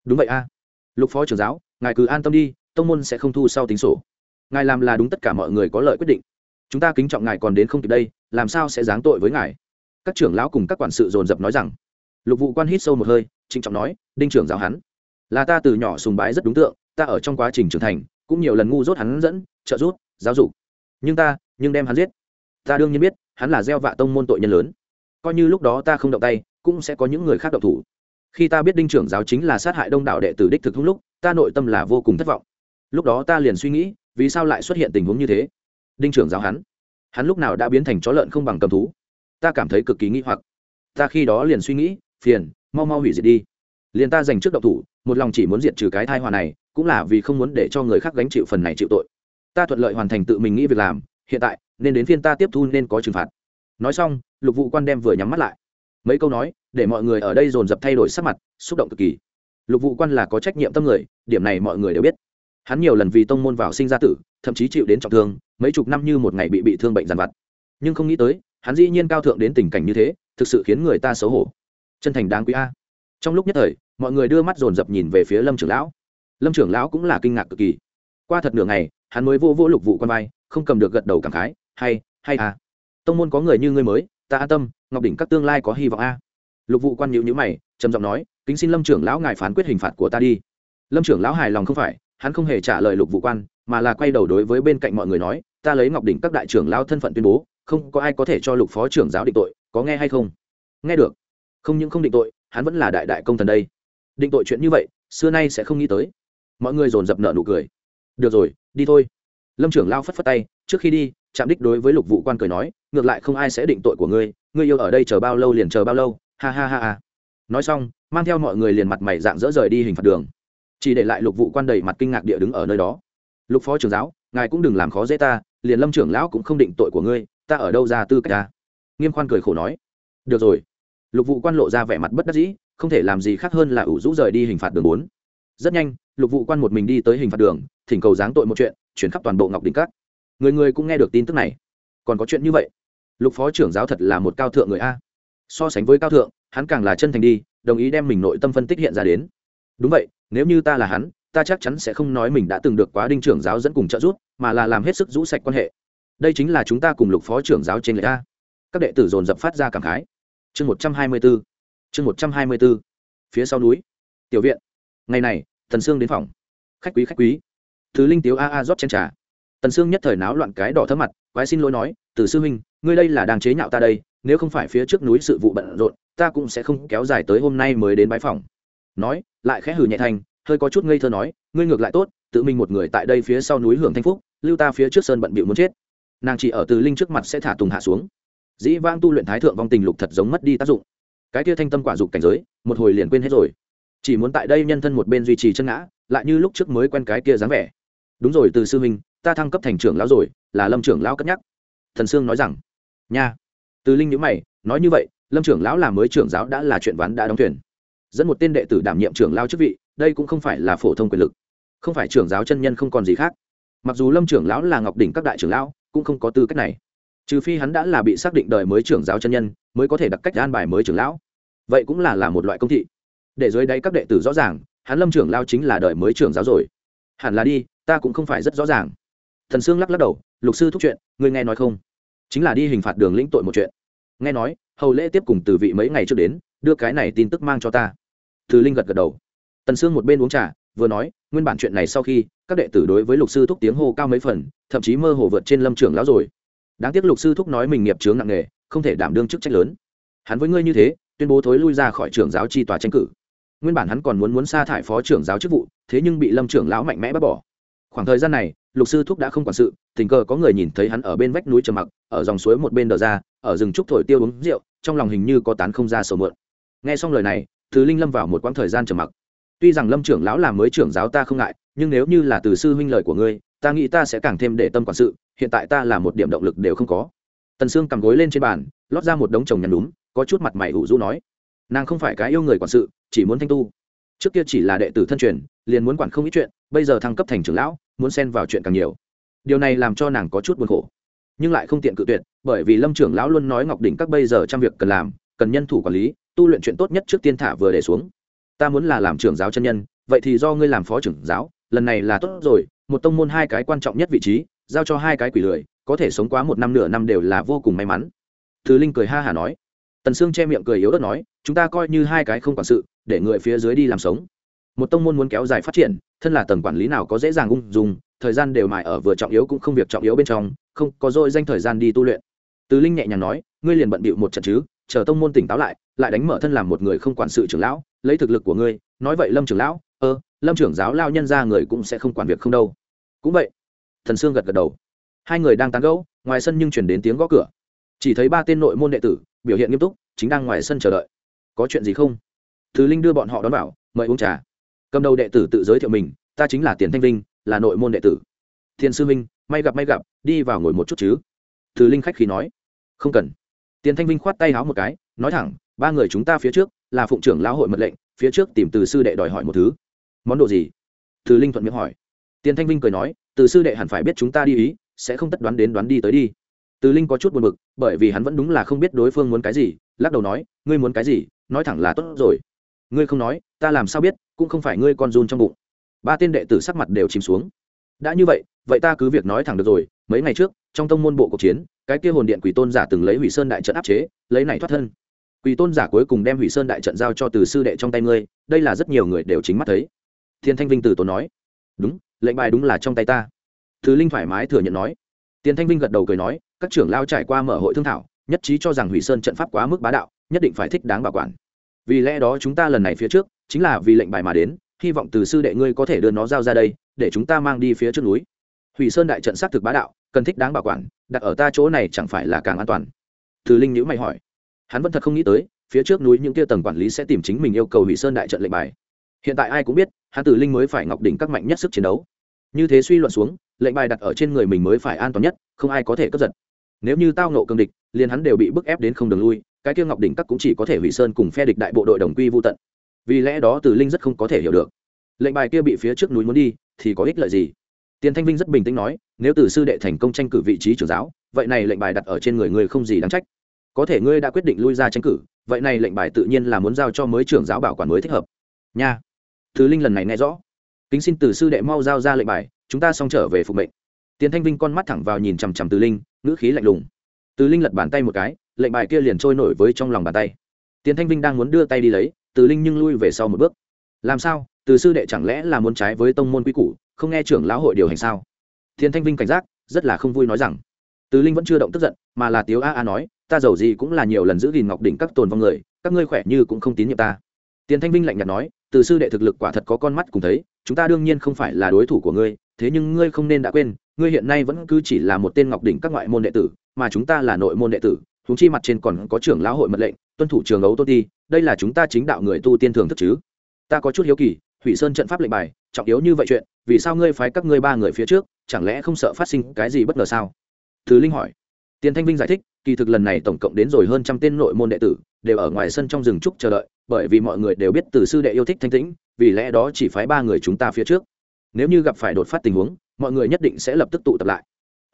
Đúng vậy a. Lục phó trưởng giáo, ngài cứ an tâm đi, tông môn sẽ không thu sau tính sổ. Ngài làm là đúng tất cả mọi người có lợi quyết định. Chúng ta kính trọng ngài còn đến không kịp đây, làm sao sẽ giáng tội với ngài? Các trưởng lão cùng các quản sự dồn dập nói rằng. Lục vụ quan hít sâu một hơi, trịnh trọng nói, đinh trưởng giáo hắn, là ta từ nhỏ sùng bái rất đúng tượng, ta ở trong quá trình trưởng thành cũng nhiều lần ngu dốt hắn dẫn, trợ giúp, giáo dục. Nhưng ta, nhưng đem hắn giết. Ta đương nhiên biết, hắn là gieo vạ tông môn tội nhân lớn. Coi như lúc đó ta không động tay, cũng sẽ có những người khác động thủ. Khi ta biết đinh trưởng giáo chính là sát hại đông đảo đệ tử đích thực hung lúc, ta nội tâm là vô cùng thất vọng. Lúc đó ta liền suy nghĩ, vì sao lại xuất hiện tình huống như thế? Đinh trưởng giáo hắn hắn lúc nào đã biến thành chó lợn không bằng cầm thú? Ta cảm thấy cực kỳ nghĩ hoặc. Ta khi đó liền suy nghĩ, phiền, mau mau hủy diệt đi. Liền ta dành trước động thủ, một lòng chỉ muốn diệt trừ cái thai hòa này cũng là vì không muốn để cho người khác gánh chịu phần này chịu tội. Ta thuận lợi hoàn thành tự mình nghĩ việc làm, hiện tại, nên đến phiên ta tiếp thu nên có trừng phạt. Nói xong, lục vụ quan đem vừa nhắm mắt lại. Mấy câu nói, để mọi người ở đây dồn dập thay đổi sắc mặt, xúc động cực kỳ. Lục vụ quan là có trách nhiệm tâm người, điểm này mọi người đều biết. Hắn nhiều lần vì tông môn vào sinh ra tử, thậm chí chịu đến trọng thương, mấy chục năm như một ngày bị bị thương bệnh dàn vặt. Nhưng không nghĩ tới, hắn dĩ nhiên cao thượng đến tình cảnh như thế, thực sự khiến người ta xấu hổ. Chân thành đáng quý a. Trong lúc nhất thời, mọi người đưa mắt dồn dập nhìn về phía lâm trưởng lão lâm trưởng lão cũng là kinh ngạc cực kỳ. Qua thật nửa ngày, hắn mới vô vô lục vụ quan vai, không cầm được gật đầu cảm khái, hay hay à. Tông môn có người như ngươi mới, ta an tâm, ngọc đỉnh các tương lai có hy vọng a. Lục vụ quan nhữ nhữ mày, trầm giọng nói, kính xin lâm trưởng lão ngài phán quyết hình phạt của ta đi. Lâm trưởng lão hài lòng không phải, hắn không hề trả lời lục vụ quan, mà là quay đầu đối với bên cạnh mọi người nói, ta lấy ngọc đỉnh các đại trưởng lão thân phận tuyên bố, không có ai có thể cho lục phó trưởng giáo định tội, có nghe hay không? Nghe được. Không những không định tội, hắn vẫn là đại đại công thần đây. Định tội chuyện như vậy, xưa nay sẽ không nghĩ tới mọi người dồn dập nợ nụ cười. Được rồi, đi thôi. Lâm trưởng lao phất phất tay, trước khi đi chạm đích đối với lục vụ quan cười nói, ngược lại không ai sẽ định tội của ngươi ngươi yêu ở đây chờ bao lâu liền chờ bao lâu. Ha ha ha ha. Nói xong, mang theo mọi người liền mặt mày dạng dỡ rời đi hình phạt đường. Chỉ để lại lục vụ quan đầy mặt kinh ngạc địa đứng ở nơi đó. Lục phó trưởng giáo, ngài cũng đừng làm khó dễ ta, liền lâm trưởng lão cũng không định tội của ngươi, ta ở đâu ra tư cách ta? Nghiêm khoan cười khổ nói. Được rồi. Lục vụ quan lộ ra vẻ mặt bất đắc dĩ, không thể làm gì khác hơn là ủ rũ rời đi hình phạt đường bốn rất nhanh, lục vụ quan một mình đi tới hình phạt đường, thỉnh cầu giáng tội một chuyện, chuyển khắp toàn bộ ngọc đình cát người người cũng nghe được tin tức này. Còn có chuyện như vậy? Lục phó trưởng giáo thật là một cao thượng người a. So sánh với cao thượng, hắn càng là chân thành đi, đồng ý đem mình nội tâm phân tích hiện ra đến. Đúng vậy, nếu như ta là hắn, ta chắc chắn sẽ không nói mình đã từng được quá đinh trưởng giáo dẫn cùng trợ giúp, mà là làm hết sức rũ sạch quan hệ. Đây chính là chúng ta cùng lục phó trưởng giáo trên lệ a. Các đệ tử dồn dập phát ra cảm khái. Chương một trăm hai mươi bốn chương một trăm hai mươi bốn phía sau núi. Tiểu viện ngày này thần sương đến phòng. Khách quý khách quý. Thứ linh tiếu a a rót chen trà. Tần sương nhất thời náo loạn cái đỏ thấm mặt, quái xin lỗi nói từ sư huynh, ngươi đây là đang chế nhạo ta đây, nếu không phải phía trước núi sự vụ bận rộn, ta cũng sẽ không kéo dài tới hôm nay mới đến bãi phòng. Nói, lại khẽ hử nhẹ thành, hơi có chút ngây thơ nói, ngươi ngược lại tốt, tự mình một người tại đây phía sau núi hưởng thanh phúc, lưu ta phía trước sơn bận bịu muốn chết. Nàng chỉ ở từ linh trước mặt sẽ thả tùng hạ xuống. Dĩ vãng tu luyện thái thượng vong tình lục thật giống mất đi tác dụng. Cái kia thanh tâm quả dục cảnh giới, một hồi liền quên hết rồi chỉ muốn tại đây nhân thân một bên duy trì chân ngã, lại như lúc trước mới quen cái kia dáng vẻ. Đúng rồi, từ sư huynh, ta thăng cấp thành trưởng lão rồi, là lâm trưởng lão cất nhắc. Thần sương nói rằng, nha. Từ linh nhữ mày, nói như vậy, lâm trưởng lão là mới trưởng giáo đã là chuyện ván đã đóng thuyền. Dẫn một tên đệ tử đảm nhiệm trưởng lao chức vị, đây cũng không phải là phổ thông quyền lực. Không phải trưởng giáo chân nhân không còn gì khác. Mặc dù lâm trưởng lão là ngọc đỉnh các đại trưởng lão, cũng không có tư cách này. Trừ phi hắn đã là bị xác định đời mới trưởng giáo chân nhân, mới có thể đặt cách an bài mới trưởng lão. Vậy cũng là là một loại công thị để dưới đáy các đệ tử rõ ràng, hắn lâm trưởng lao chính là đời mới trưởng giáo rồi. Hẳn là đi, ta cũng không phải rất rõ ràng. Thần sương lắc lắc đầu, lục sư thúc chuyện, ngươi nghe nói không? Chính là đi hình phạt đường lĩnh tội một chuyện. Nghe nói, hầu lễ tiếp cùng từ vị mấy ngày trước đến, đưa cái này tin tức mang cho ta. Thứ linh gật gật đầu. Tần sương một bên uống trà, vừa nói, nguyên bản chuyện này sau khi, các đệ tử đối với lục sư thúc tiếng hô cao mấy phần, thậm chí mơ hồ vượt trên lâm trưởng lão rồi. Đáng tiếc lục sư thúc nói mình nghiệp chướng nặng nề, không thể đảm đương chức trách lớn. Hắn với ngươi như thế, tuyên bố thối lui ra khỏi trường giáo chi tòa tranh cử nguyên bản hắn còn muốn muốn sa thải phó trưởng giáo chức vụ, thế nhưng bị lâm trưởng lão mạnh mẽ bác bỏ. Khoảng thời gian này, lục sư thúc đã không quản sự, tình cờ có người nhìn thấy hắn ở bên vách núi trầm mặc, ở dòng suối một bên đờ ra, ở rừng trúc thổi tiêu uống rượu, trong lòng hình như có tán không ra sầu mượn nghe xong lời này thứ linh lâm vào một quãng thời gian trầm mặc. Tuy rằng lâm trưởng lão làm mới trưởng giáo ta không ngại, nhưng nếu như là từ sư huynh lời của ngươi, ta nghĩ ta sẽ càng thêm để tâm quản sự, hiện tại ta là một điểm động lực đều không có. Tần sương cầm gối lên trên bàn, lót ra một đống chồng nhằn đúng có chút mặt mày ủ rũ nói nàng không phải cái yêu người quản sự, chỉ muốn thanh tu. Trước kia chỉ là đệ tử thân truyền, liền muốn quản không ít chuyện, bây giờ thăng cấp thành trưởng lão, muốn xen vào chuyện càng nhiều. Điều này làm cho nàng có chút buồn khổ. Nhưng lại không tiện cự tuyệt, bởi vì lâm trưởng lão luôn nói ngọc đỉnh các bây giờ trăm việc cần làm, cần nhân thủ quản lý, tu luyện chuyện tốt nhất trước tiên thả vừa để xuống. Ta muốn là làm trưởng giáo chân nhân, vậy thì do ngươi làm phó trưởng giáo, lần này là tốt rồi, một tông môn hai cái quan trọng nhất vị trí, giao cho hai cái quỷ lười, có thể sống quá một năm nửa năm đều là vô cùng may mắn. Thứ linh cười ha hả nói. Tần sương che miệng cười yếu ớt nói chúng ta coi như hai cái không quản sự, để người phía dưới đi làm sống. Một tông môn muốn kéo dài phát triển, thân là tầng quản lý nào có dễ dàng ung dung, thời gian đều mài ở vừa trọng yếu cũng không việc trọng yếu bên trong, không, có dội danh thời gian đi tu luyện. Từ linh nhẹ nhàng nói, ngươi liền bận bịu một trận chứ, chờ tông môn tỉnh táo lại lại đánh mở thân làm một người không quản sự trưởng lão, lấy thực lực của ngươi, nói vậy lâm trưởng lão, ơ, lâm trưởng giáo lao nhân ra người cũng sẽ không quản việc không đâu. Cũng vậy, thần sương gật gật đầu. Hai người đang tán gẫu, ngoài sân nhưng chuyển đến tiếng gõ cửa. Chỉ thấy ba tên nội môn đệ tử, biểu hiện nghiêm túc, chính đang ngoài sân chờ đợi có chuyện gì không? Thứ linh đưa bọn họ đón vào, mời uống trà. Cầm đầu đệ tử tự giới thiệu mình, ta chính là tiền thanh linh là nội môn đệ tử. Thiên sư minh, may gặp may gặp, đi vào ngồi một chút chứ. Thứ linh khách khí nói. Không cần. Tiền thanh vinh khoát tay háo một cái, nói thẳng, ba người chúng ta phía trước, là phụng trưởng lão hội mật lệnh, phía trước tìm từ sư đệ đòi hỏi một thứ. Món đồ gì? Thứ linh thuận miệng hỏi. Tiền thanh vinh cười nói, từ sư đệ hẳn phải biết chúng ta đi ý, sẽ không tất đoán đến đoán đi tới đi. Từ linh có chút buồn bực, bởi vì hắn vẫn đúng là không biết đối phương muốn cái gì, lắc đầu nói, ngươi muốn cái gì nói thẳng là tốt rồi. Ngươi không nói, ta làm sao biết, cũng không phải ngươi con run trong bụng. Ba tên đệ tử sắc mặt đều chìm xuống. Đã như vậy vậy ta cứ việc nói thẳng được rồi, mấy ngày trước, trong tông môn bộ cuộc chiến, cái kia hồn điện quỷ tôn giả từng lấy hủy sơn đại trận áp chế, lấy này thoát thân. Quỷ tôn giả cuối cùng đem hủy sơn đại trận giao cho từ sư đệ trong tay ngươi, đây là rất nhiều người đều chính mắt thấy. Thiên thanh vinh từ tốn nói. Đúng, lệnh bài đúng là trong tay ta. Thứ linh thoải mái thừa nhận nói. Tiền thanh vinh gật đầu cười nói, các trưởng lao trải qua mở hội thương thảo nhất trí cho rằng hủy sơn trận pháp quá mức bá đạo, nhất định phải thích đáng bảo quản. Vì lẽ đó chúng ta lần này phía trước, chính là vì lệnh bài mà đến, hy vọng từ sư đệ ngươi có thể đưa nó giao ra đây, để chúng ta mang đi phía trước núi. Hủy sơn đại trận xác thực bá đạo, cần thích đáng bảo quản, đặt ở ta chỗ này chẳng phải là càng an toàn? Từ linh nhữ mày hỏi. Hắn vẫn thật không nghĩ tới, phía trước núi những kia tầng quản lý sẽ tìm chính mình yêu cầu hủy sơn đại trận lệnh bài. Hiện tại ai cũng biết, hắn tử linh mới phải ngọc đỉnh các mạnh nhất sức chiến đấu. Như thế suy luận xuống, lệnh bài đặt ở trên người mình mới phải an toàn nhất, không ai có thể cướp giật. Nếu như tao nộ cường địch liền hắn đều bị bức ép đến không đường lui, cái kia ngọc đỉnh các cũng chỉ có thể hủy sơn cùng phe địch đại bộ đội đồng quy vô tận. Vì lẽ đó từ linh rất không có thể hiểu được. Lệnh bài kia bị phía trước núi muốn đi, thì có ích lợi gì? Tiền thanh vinh rất bình tĩnh nói, nếu từ sư đệ thành công tranh cử vị trí trưởng giáo, vậy này lệnh bài đặt ở trên người ngươi không gì đáng trách. Có thể ngươi đã quyết định lui ra tranh cử, vậy này lệnh bài tự nhiên là muốn giao cho mới trưởng giáo bảo quản mới thích hợp. Nha. Thứ linh lần này nghe rõ. Kính xin từ sư đệ mau giao ra lệnh bài, chúng ta xong trở về phục mệnh. Tiền thanh vinh con mắt thẳng vào nhìn chằm chằm từ linh, ngữ khí lạnh lùng từ linh lật bàn tay một cái, lệnh bài kia liền trôi nổi với trong lòng bàn tay. Tiến thanh vinh đang muốn đưa tay đi lấy, từ linh nhưng lui về sau một bước. Làm sao? Từ sư đệ chẳng lẽ là muốn trái với tông môn quy củ, không nghe trưởng lão hội điều hành sao? Thiên thanh vinh cảnh giác, rất là không vui nói rằng. Từ linh vẫn chưa động tức giận, mà là tiếu a a nói, ta giàu gì cũng là nhiều lần giữ gìn ngọc đỉnh các tồn vong người, các ngươi khỏe như cũng không tín nhiệm ta. Tiến thanh vinh lạnh nhạt nói, từ sư đệ thực lực quả thật có con mắt cùng thấy, chúng ta đương nhiên không phải là đối thủ của ngươi thế nhưng ngươi không nên đã quên, ngươi hiện nay vẫn cứ chỉ là một tên ngọc đỉnh các ngoại môn đệ tử, mà chúng ta là nội môn đệ tử chúng chi mặt trên còn có trưởng lão hội mật lệnh, tuân thủ trường ấu tôn ti, đây là chúng ta chính đạo người tu tiên thường thức chứ. Ta có chút hiếu kỳ, hủy sơn trận pháp lệnh bài, trọng yếu như vậy chuyện, vì sao ngươi phái các ngươi ba người phía trước, chẳng lẽ không sợ phát sinh cái gì bất ngờ sao? Thứ linh hỏi. Tiền thanh vinh giải thích, kỳ thực lần này tổng cộng đến rồi hơn trăm tên nội môn đệ tử, đều ở ngoài sân trong rừng trúc chờ đợi, bởi vì mọi người đều biết từ sư đệ yêu thích thanh tĩnh, vì lẽ đó chỉ phái ba người chúng ta phía trước nếu như gặp phải đột phát tình huống, mọi người nhất định sẽ lập tức tụ tập lại.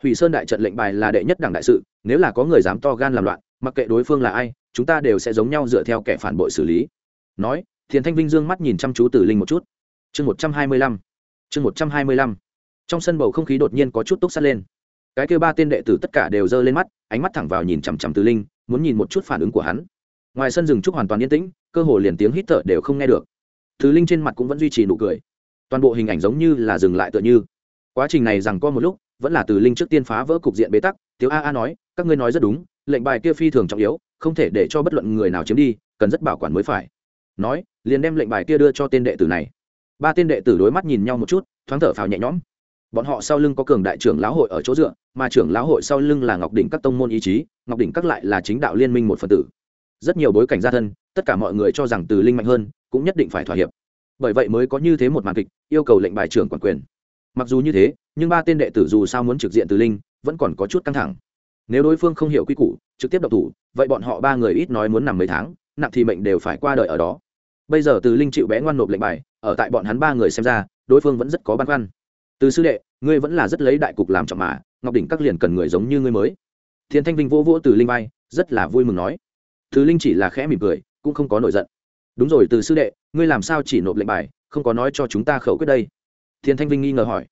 Hủy sơn đại trận lệnh bài là đệ nhất đảng đại sự, nếu là có người dám to gan làm loạn, mặc kệ đối phương là ai, chúng ta đều sẽ giống nhau dựa theo kẻ phản bội xử lý. Nói, thiền thanh vinh dương mắt nhìn chăm chú tử linh một chút. Chương một trăm hai mươi lăm. Chương một trăm hai mươi lăm. Trong sân bầu không khí đột nhiên có chút túc sắt lên. Cái kêu ba tên đệ tử tất cả đều giơ lên mắt, ánh mắt thẳng vào nhìn chằm chằm tử linh, muốn nhìn một chút phản ứng của hắn. Ngoài sân rừng trúc hoàn toàn yên tĩnh, cơ hồ liền tiếng hít thở đều không nghe được. Tử linh trên mặt cũng vẫn duy trì nụ cười toàn bộ hình ảnh giống như là dừng lại tựa như. Quá trình này rằng có một lúc, vẫn là từ linh trước tiên phá vỡ cục diện bế tắc tiếu a a nói, các ngươi nói rất đúng, lệnh bài kia phi thường trọng yếu, không thể để cho bất luận người nào chiếm đi, cần rất bảo quản mới phải. Nói, liền đem lệnh bài kia đưa cho tên đệ tử này. Ba tên đệ tử đối mắt nhìn nhau một chút, thoáng thở phào nhẹ nhõm. Bọn họ sau lưng có cường đại trưởng lão hội ở chỗ dựa, mà trưởng lão hội sau lưng là ngọc đỉnh các tông môn ý chí, ngọc đỉnh các lại là chính đạo liên minh một phần tử. Rất nhiều bối cảnh gia thân, tất cả mọi người cho rằng từ linh mạnh hơn, cũng nhất định phải thỏa hiệp bởi vậy mới có như thế một màn kịch, yêu cầu lệnh bài trưởng quản quyền. Mặc dù như thế, nhưng ba tên đệ tử dù sao muốn trực diện từ linh, vẫn còn có chút căng thẳng. Nếu đối phương không hiểu quy củ, trực tiếp độc thủ, vậy bọn họ ba người ít nói muốn nằm mấy tháng, nặng thì mệnh đều phải qua đời ở đó. Bây giờ từ linh chịu bé ngoan nộp lệnh bài, ở tại bọn hắn ba người xem ra, đối phương vẫn rất có băn khoăn. Từ sư đệ, ngươi vẫn là rất lấy đại cục làm trọng mà, ngọc đỉnh các liền cần người giống như ngươi mới. Thiên thanh vinh vỗ vỗ từ linh vai, rất là vui mừng nói. Từ linh chỉ là khẽ mỉm cười, cũng không có nổi giận đúng rồi, từ sư đệ, ngươi làm sao chỉ nộp lệnh bài, không có nói cho chúng ta khẩu quyết đây? Thiên thanh vinh nghi ngờ hỏi.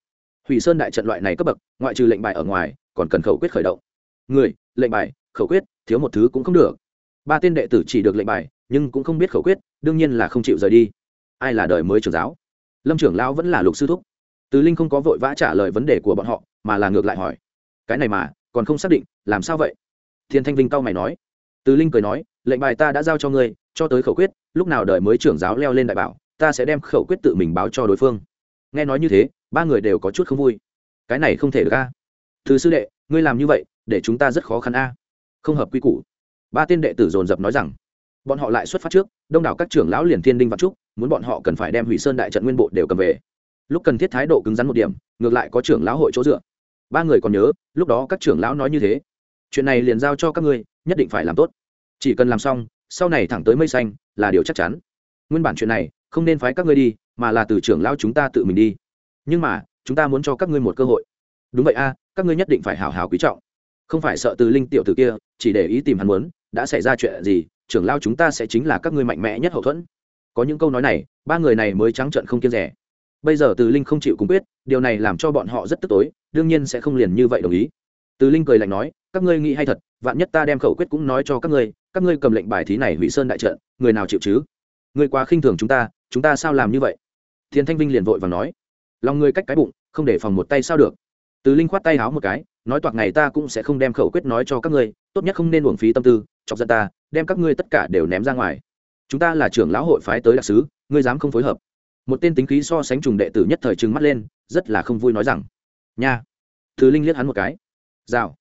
Hủy sơn đại trận loại này cấp bậc, ngoại trừ lệnh bài ở ngoài, còn cần khẩu quyết khởi động. Người, lệnh bài, khẩu quyết, thiếu một thứ cũng không được. Ba tên đệ tử chỉ được lệnh bài, nhưng cũng không biết khẩu quyết, đương nhiên là không chịu rời đi. Ai là đời mới trưởng giáo? Lâm trưởng lão vẫn là lục sư thúc. Tứ linh không có vội vã trả lời vấn đề của bọn họ, mà là ngược lại hỏi. Cái này mà, còn không xác định, làm sao vậy? Thiên thanh vinh cau mày nói từ linh cười nói, lệnh bài ta đã giao cho ngươi, cho tới khẩu quyết, lúc nào đợi mới trưởng giáo leo lên đại bảo, ta sẽ đem khẩu quyết tự mình báo cho đối phương. Nghe nói như thế, ba người đều có chút không vui. Cái này không thể được a. Thứ sư đệ, ngươi làm như vậy, để chúng ta rất khó khăn a. Không hợp quy củ. Ba tên đệ tử dồn dập nói rằng, bọn họ lại xuất phát trước, đông đảo các trưởng lão liền thiên đinh vạn trúc, muốn bọn họ cần phải đem hủy sơn đại trận nguyên bộ đều cầm về. Lúc cần thiết thái độ cứng rắn một điểm, ngược lại có trưởng lão hội chỗ dựa. Ba người còn nhớ, lúc đó các trưởng lão nói như thế, chuyện này liền giao cho các ngươi nhất định phải làm tốt. Chỉ cần làm xong, sau này thẳng tới mây xanh là điều chắc chắn. Nguyên bản chuyện này, không nên phái các ngươi đi, mà là từ trưởng lão chúng ta tự mình đi. Nhưng mà, chúng ta muốn cho các ngươi một cơ hội. Đúng vậy a, các ngươi nhất định phải hào hào quý trọng. Không phải sợ từ linh tiểu tử kia, chỉ để ý tìm hắn muốn, đã xảy ra chuyện gì, trưởng lao chúng ta sẽ chính là các ngươi mạnh mẽ nhất hậu thuẫn. Có những câu nói này, ba người này mới trắng trận không kiên rẻ. Bây giờ từ linh không chịu cung quyết, điều này làm cho bọn họ rất tức tối, đương nhiên sẽ không liền như vậy đồng ý. Từ linh cười lạnh nói các ngươi nghĩ hay thật, vạn nhất ta đem khẩu quyết cũng nói cho các ngươi các ngươi cầm lệnh bài thí này hủy sơn đại trận, người nào chịu chứ? Ngươi quá khinh thường chúng ta chúng ta sao làm như vậy? Thiên thanh vinh liền vội và nói. Lòng ngươi cách cái bụng, không để phòng một tay sao được. Từ linh khoát tay háo một cái, nói toạc ngày ta cũng sẽ không đem khẩu quyết nói cho các ngươi, tốt nhất không nên uổng phí tâm tư, chọc giận ta, đem các ngươi tất cả đều ném ra ngoài. Chúng ta là trưởng lão hội phái tới đặc sứ, ngươi dám không phối hợp. Một tên tính khí so sánh trùng đệ tử nhất thời trừng mắt lên, rất là không vui nói rằng. Nha. Thứ linh liếc hắn một cái. Rào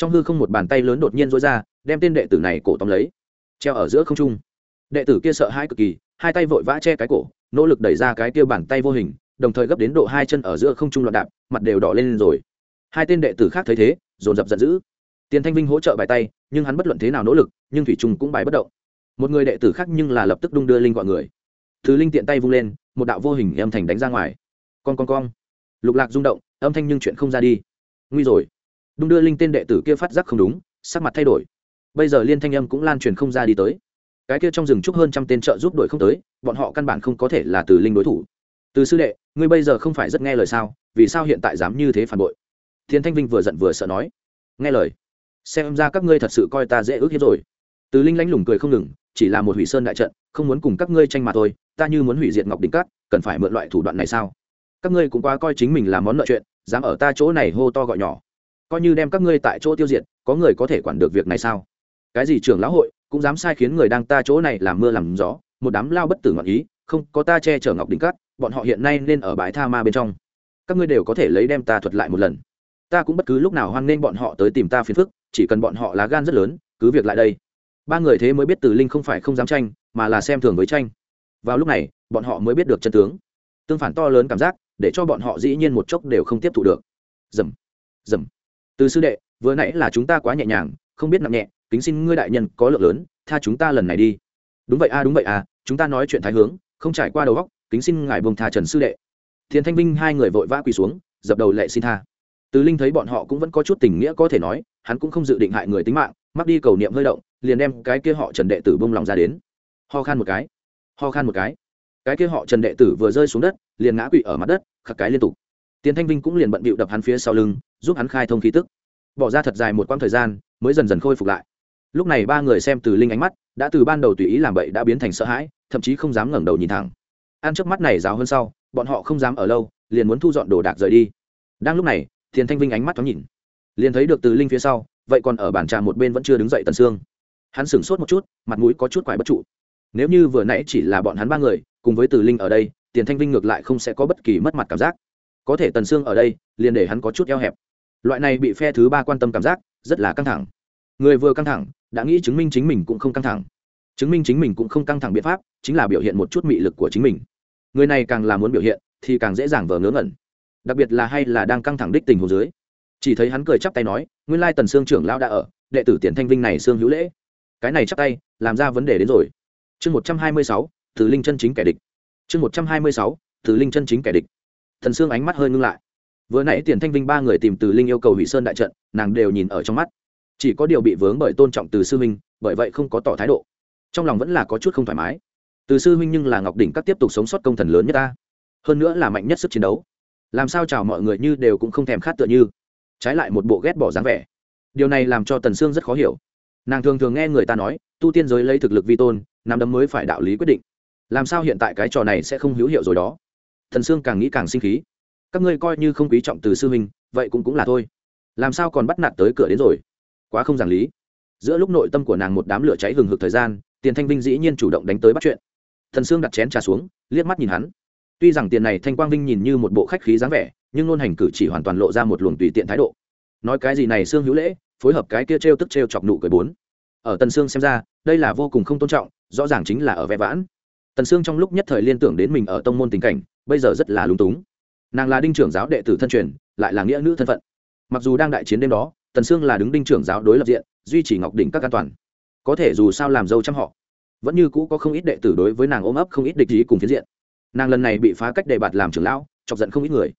trong hư không một bàn tay lớn đột nhiên rối ra, đem tên đệ tử này cổ tóm lấy, treo ở giữa không trung. Đệ tử kia sợ hãi cực kỳ, hai tay vội vã che cái cổ, nỗ lực đẩy ra cái kia bàn tay vô hình, đồng thời gấp đến độ hai chân ở giữa không trung loạn đạp, mặt đều đỏ lên rồi. Hai tên đệ tử khác thấy thế, dồn dập giận dữ. Tiền thanh vinh hỗ trợ bài tay, nhưng hắn bất luận thế nào nỗ lực, nhưng thủy trung cũng bài bất động. Một người đệ tử khác nhưng là lập tức đung đưa linh gọi người. Thứ linh tiện tay vung lên, một đạo vô hình âm thanh đánh ra ngoài. Con con con lục lạc rung động, âm thanh nhưng chuyện không ra đi. Nguy rồi đung đưa linh tên đệ tử kia phát giác không đúng, sắc mặt thay đổi. Bây giờ liên thanh âm cũng lan truyền không ra đi tới. Cái kia trong rừng trúc hơn trăm tên trợ giúp đội không tới, bọn họ căn bản không có thể là từ linh đối thủ. Từ sư đệ, ngươi bây giờ không phải rất nghe lời sao? Vì sao hiện tại dám như thế phản bội? Thiên thanh vinh vừa giận vừa sợ nói. Nghe lời. Xem ra các ngươi thật sự coi ta dễ ước hiếp rồi. Từ linh lánh lùng cười không ngừng, chỉ là một hủy sơn đại trận, không muốn cùng các ngươi tranh mà thôi, ta như muốn hủy diệt ngọc đỉnh cát, cần phải mượn loại thủ đoạn này sao? Các ngươi cũng quá coi chính mình là món nợ chuyện, dám ở ta chỗ này hô to gọi nhỏ coi như đem các ngươi tại chỗ tiêu diệt, có người có thể quản được việc này sao? Cái gì trưởng lão hội, cũng dám sai khiến người đang ta chỗ này làm mưa làm gió, một đám lao bất tử ngọn ý, không, có ta che chở ngọc đỉnh cát, bọn họ hiện nay nên ở bãi tha ma bên trong. Các ngươi đều có thể lấy đem ta thuật lại một lần. Ta cũng bất cứ lúc nào hoan nghênh bọn họ tới tìm ta phiền phức, chỉ cần bọn họ lá gan rất lớn, cứ việc lại đây. Ba người thế mới biết từ linh không phải không dám tranh, mà là xem thường với tranh. Vào lúc này, bọn họ mới biết được chân tướng. Tương phản to lớn cảm giác, để cho bọn họ dĩ nhiên một chốc đều không tiếp thụ được. Dầm dầm từ sư đệ, vừa nãy là chúng ta quá nhẹ nhàng, không biết nặng nhẹ, kính xin ngươi đại nhân có lượng lớn, tha chúng ta lần này đi. Đúng vậy a, đúng vậy a, chúng ta nói chuyện thái hướng, không trải qua đầu góc kính xin ngài buông tha trần sư đệ. Thiền thanh vinh hai người vội vã quỳ xuống, dập đầu lệ xin tha. Từ linh thấy bọn họ cũng vẫn có chút tình nghĩa có thể nói, hắn cũng không dự định hại người tính mạng, mắc đi cầu niệm hơi động, liền đem cái kia họ trần đệ tử bông lòng ra đến. Ho khan một cái, ho khan một cái. Cái kia họ trần đệ tử vừa rơi xuống đất, liền ngã quỵ ở mặt đất, khắc cái liên tục. Tiến thanh vinh cũng liền bận bịu đập hắn phía sau lưng giúp hắn khai thông khí tức. Bỏ ra thật dài một quãng thời gian, mới dần dần khôi phục lại. Lúc này ba người xem từ linh ánh mắt, đã từ ban đầu tùy ý làm bậy đã biến thành sợ hãi, thậm chí không dám ngẩng đầu nhìn thẳng. Ăn trước mắt này rào hơn sau, bọn họ không dám ở lâu, liền muốn thu dọn đồ đạc rời đi. Đang lúc này, thiền thanh vinh ánh mắt thoáng nhìn. Liền thấy được từ linh phía sau, vậy còn ở bàn trà một bên vẫn chưa đứng dậy tần sương. Hắn sửng sốt một chút, mặt mũi có chút quải bất trụ. Nếu như vừa nãy chỉ là bọn hắn ba người, cùng với từ linh ở đây tiền thanh vinh ngược lại không sẽ có bất kỳ mất mặt cảm giác. Có thể tần sương ở đây, liền để hắn có chút eo hẹp loại này bị phe thứ ba quan tâm cảm giác, rất là căng thẳng. Người vừa căng thẳng, đã nghĩ chứng minh chính mình cũng không căng thẳng. Chứng minh chính mình cũng không căng thẳng biện pháp, chính là biểu hiện một chút mị lực của chính mình. Người này càng là muốn biểu hiện, thì càng dễ dàng vờ ngớ ngẩn. Đặc biệt là hay là đang căng thẳng đích tình hồ dưới. Chỉ thấy hắn cười chắp tay nói, nguyên lai tần sương trưởng lão đã ở, đệ tử tiền thanh vinh này sương hữu lễ. Cái này chắp tay, làm ra vấn đề đến rồi. Chương một trăm hai mươi sáu từ linh chân chính kẻ địch. Chương một trăm hai mươi sáu từ linh chân chính kẻ địch. Thần sương ánh mắt hơi ngưng lại vừa nãy tiền thanh vinh ba người tìm từ linh yêu cầu hủy sơn đại trận, nàng đều nhìn ở trong mắt. Chỉ có điều bị vướng bởi tôn trọng từ sư huynh bởi vậy không có tỏ thái độ. Trong lòng vẫn là có chút không thoải mái. Từ sư huynh nhưng là ngọc đỉnh các tiếp tục sống sót công thần lớn nhất ta. Hơn nữa là mạnh nhất sức chiến đấu. Làm sao chào mọi người như đều cũng không thèm khát tựa như. Trái lại một bộ ghét bỏ dáng vẻ. Điều này làm cho tần sương rất khó hiểu. Nàng thường thường nghe người ta nói, tu tiên giới lấy thực lực vi tôn, nắm đấm mới phải đạo lý quyết định. Làm sao hiện tại cái trò này sẽ không hữu hiệu rồi đó? Thần sương càng nghĩ càng sinh khí các ngươi coi như không quý trọng từ sư huynh, vậy cũng cũng là thôi. Làm sao còn bắt nạt tới cửa đến rồi? Quá không giảng lý. Giữa lúc nội tâm của nàng một đám lửa cháy hừng hực thời gian, tiền thanh vinh dĩ nhiên chủ động đánh tới bắt chuyện. Thần sương đặt chén trà xuống, liếc mắt nhìn hắn. Tuy rằng tiền này thanh quang vinh nhìn như một bộ khách khí dáng vẻ, nhưng nôn hành cử chỉ hoàn toàn lộ ra một luồng tùy tiện thái độ. Nói cái gì này sương hữu lễ, phối hợp cái kia t r e o tức t r e o chọc nụ cười bốn. Ở tần sương xem ra, đây là vô cùng không tôn trọng, rõ ràng chính là ở vẽ vãn. Tần sương trong lúc nhất thời liên tưởng đến mình ở tông môn tình cảnh, bây giờ rất là lúng túng nàng là đinh trưởng giáo đệ tử thân truyền, lại là nghĩa nữ thân phận. Mặc dù đang đại chiến đêm đó, tần sương là đứng đinh trưởng giáo đối lập diện, duy trì ngọc đỉnh các an toàn. Có thể dù sao làm dâu chăm họ, vẫn như cũ có không ít đệ tử đối với nàng ôm ấp không ít địch ý cùng phiến diện. Nàng lần này bị phá cách đề bạt làm trưởng lão, chọc giận không ít người.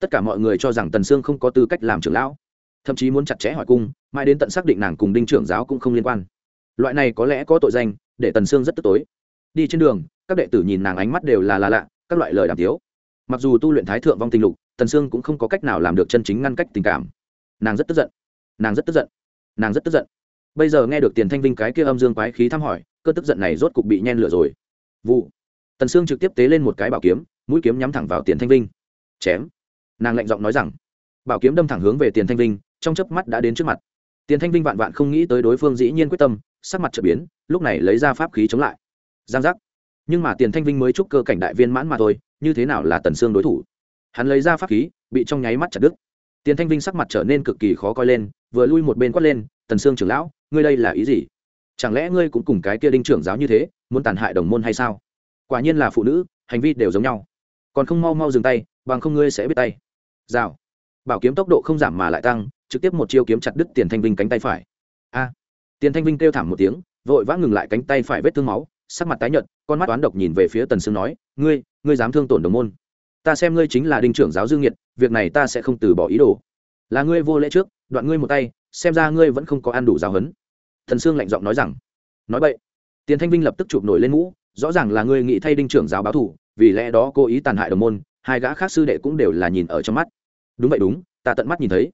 Tất cả mọi người cho rằng tần sương không có tư cách làm trưởng lão, thậm chí muốn chặt chẽ hỏi cung, mãi đến tận xác định nàng cùng đinh trưởng giáo cũng không liên quan. Loại này có lẽ có tội danh, để tần sương rất tức tối. Đi trên đường, các đệ tử nhìn nàng ánh mắt đều là là lạ, các loại lời đàm tiếu mặc dù tu luyện thái thượng vong tình lục, tần sương cũng không có cách nào làm được chân chính ngăn cách tình cảm. Nàng rất tức giận. Nàng rất tức giận. Nàng rất tức giận. Bây giờ nghe được tiền thanh vinh cái kia âm dương quái khí thăm hỏi, cơn tức giận này rốt cục bị nhen lửa rồi. Vụ. Tần sương trực tiếp tế lên một cái bảo kiếm, mũi kiếm nhắm thẳng vào tiền thanh vinh. Chém. Nàng lạnh giọng nói rằng, bảo kiếm đâm thẳng hướng về tiền thanh vinh, trong chớp mắt đã đến trước mặt. Tiền thanh vinh vạn vạn không nghĩ tới đối phương dĩ nhiên quyết tâm, sắc mặt trở biến, lúc này lấy ra pháp khí chống lại. Giang giác. Nhưng mà tiền thanh vinh mới chúc cơ cảnh đại viên mãn mà thôi như thế nào là tần sương đối thủ? Hắn lấy ra pháp khí, bị trong nháy mắt chặt đứt. Tiền thanh vinh sắc mặt trở nên cực kỳ khó coi lên, vừa lui một bên quát lên, tần sương trưởng lão, ngươi đây là ý gì? Chẳng lẽ ngươi cũng cùng cái kia đinh trưởng giáo như thế, muốn tàn hại đồng môn hay sao? Quả nhiên là phụ nữ, hành vi đều giống nhau. Còn không mau mau dừng tay, bằng không ngươi sẽ biết tay. Rào. Bảo kiếm tốc độ không giảm mà lại tăng, trực tiếp một chiêu kiếm chặt đứt tiền thanh vinh cánh tay phải. A. Tiền thanh vinh kêu thảm một tiếng, vội vã ngừng lại cánh tay phải vết thương máu, sắc mặt tái nhợt, con mắt toán độc nhìn về phía tần sương nói, ngươi ngươi dám thương tổn đồng môn. Ta xem ngươi chính là đinh trưởng giáo dương nhiệt việc này ta sẽ không từ bỏ ý đồ. Là ngươi vô lễ trước, đoạn ngươi một tay, xem ra ngươi vẫn không có ăn đủ giáo hấn thần sương lạnh giọng nói rằng. Nói vậy tiền thanh vinh lập tức chụp nổi lên mũ, rõ ràng là ngươi nghĩ thay đinh trưởng giáo báo thủ vì lẽ đó cố ý tàn hại đồng môn, hai gã khác sư đệ cũng đều là nhìn ở trong mắt. Đúng vậy đúng, ta tận mắt nhìn thấy.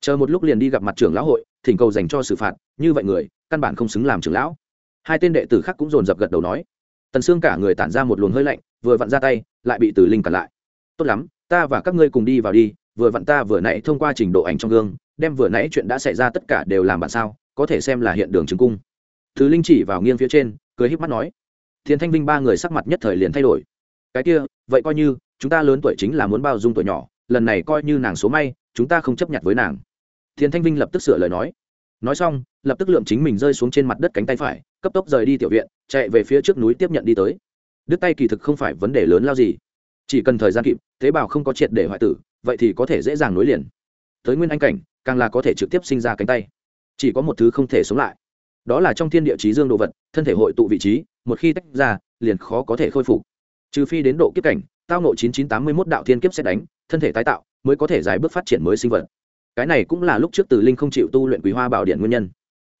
Chờ một lúc liền đi gặp mặt trưởng lão hội, thỉnh cầu dành cho xử phạt, như vậy người, căn bản không xứng làm trưởng lão. Hai tên đệ tử khác cũng dồn dập gật đầu nói. Tần xương cả người tản ra một luồng hơi lạnh vừa vặn ra tay, lại bị tử linh cản lại. Tốt lắm, ta và các ngươi cùng đi vào đi, vừa vặn ta vừa nãy thông qua trình độ ảnh trong gương, đem vừa nãy chuyện đã xảy ra tất cả đều làm bạn sao, có thể xem là hiện đường chứng cung. Thứ linh chỉ vào nghiêng phía trên, cười híp mắt nói, thiên thanh vinh ba người sắc mặt nhất thời liền thay đổi. Cái kia, vậy coi như, chúng ta lớn tuổi chính là muốn bao dung tuổi nhỏ, lần này coi như nàng số may, chúng ta không chấp nhận với nàng. Thiên thanh vinh lập tức sửa lời nói. Nói xong, lập tức lượm chính mình rơi xuống trên mặt đất cánh tay phải, cấp tốc rời đi tiểu viện, chạy về phía trước núi tiếp nhận đi tới đứt tay kỳ thực không phải vấn đề lớn lao gì. Chỉ cần thời gian kịp, tế bào không có triệt để hoại tử, vậy thì có thể dễ dàng nối liền. Tới nguyên anh cảnh, càng là có thể trực tiếp sinh ra cánh tay. Chỉ có một thứ không thể sống lại. Đó là trong thiên địa trí dương đồ vật, thân thể hội tụ vị trí, một khi tách ra, liền khó có thể khôi phục. Trừ phi đến độ kiếp cảnh, tao nộ chín chín tám mươi mốt đạo thiên kiếp xét đánh, thân thể tái tạo, mới có thể giải bước phát triển mới sinh vật. Cái này cũng là lúc trước từ linh không chịu tu luyện quý hoa bảo điện nguyên nhân.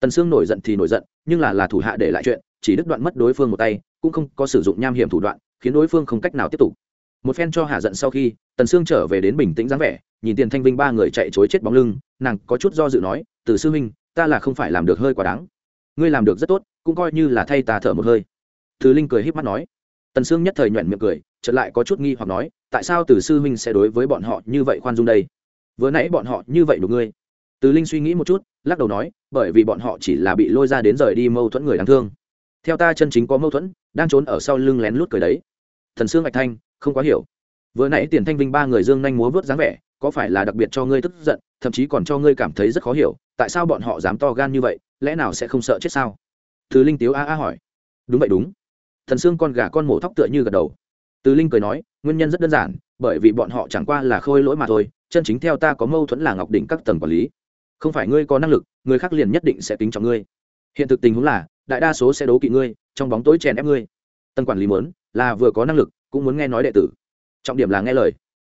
Tần sương nổi giận thì nổi giận, nhưng là là thủ hạ để lại chuyện, chỉ đứt đoạn mất đối phương một tay cũng không có sử dụng nham hiểm thủ đoạn, khiến đối phương không cách nào tiếp tục. Một phen cho hạ giận sau khi, tần sương trở về đến bình tĩnh dáng vẻ, nhìn tiền thanh vinh ba người chạy chối chết bóng lưng, nàng có chút do dự nói, từ sư huynh, ta là không phải làm được hơi quá đáng. Ngươi làm được rất tốt, cũng coi như là thay ta thở một hơi. Thứ linh cười h í p mắt nói. Tần sương nhất thời nhuận miệng cười, chợt lại có chút nghi hoặc nói, tại sao từ sư huynh sẽ đối với bọn họ như vậy khoan dung đây? Vừa nãy bọn họ như vậy đủ ngươi. Từ linh suy nghĩ một chút, lắc đầu nói, bởi vì bọn họ chỉ là bị lôi ra đến rời đi mâu thuẫn người đáng thương theo ta chân chính có mâu thuẫn, đang trốn ở sau lưng lén lút cười đấy. Thần sương bạch thanh, không quá hiểu. Vừa nãy tiền thanh vinh ba người dương nhanh múa vớt dáng vẻ, có phải là đặc biệt cho ngươi tức giận, thậm chí còn cho ngươi cảm thấy rất khó hiểu, tại sao bọn họ dám to gan như vậy, lẽ nào sẽ không sợ chết sao? Thứ linh tiếu a a hỏi. Đúng vậy đúng. Thần xương con gà con mổ thóc tựa như gật đầu. Từ linh cười nói, nguyên nhân rất đơn giản, bởi vì bọn họ chẳng qua là khôi lỗi mà thôi, chân chính theo ta có mâu thuẫn là ngọc đỉnh các tầng quản lý. Không phải ngươi có năng lực, người khác liền nhất định sẽ tính trọng ngươi. Hiện thực tình huống là đại đa số sẽ đố kỵ ngươi, trong bóng tối chèn ép ngươi. Tân quản lý muốn, là vừa có năng lực, cũng muốn nghe nói đệ tử. Trọng điểm là nghe lời.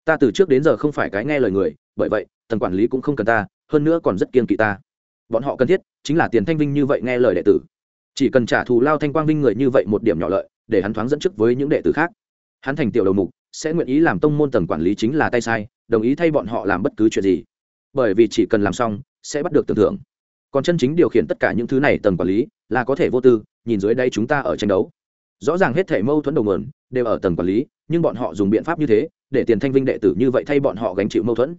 Ta từ trước đến giờ không phải cái nghe lời người, bởi vậy, tần quản lý cũng không cần ta, hơn nữa còn rất kiên kỵ ta. Bọn họ cần thiết, chính là tiền thanh vinh như vậy nghe lời đệ tử. Chỉ cần trả thù lao thanh quang vinh người như vậy một điểm nhỏ lợi, để hắn thoáng dẫn trước với những đệ tử khác. Hắn thành tiểu đầu mục, sẽ nguyện ý làm tông môn tầng quản lý chính là tay sai, đồng ý thay bọn họ làm bất cứ chuyện gì. Bởi vì chỉ cần làm xong, sẽ bắt được tưởng thưởng. Còn chân chính điều khiển tất cả những thứ này tầng quản lý là có thể vô tư, nhìn dưới đây chúng ta ở tranh đấu. Rõ ràng hết thể mâu thuẫn đầu nguồn đều ở tầng quản lý, nhưng bọn họ dùng biện pháp như thế, để tiền thanh vinh đệ tử như vậy thay bọn họ gánh chịu mâu thuẫn.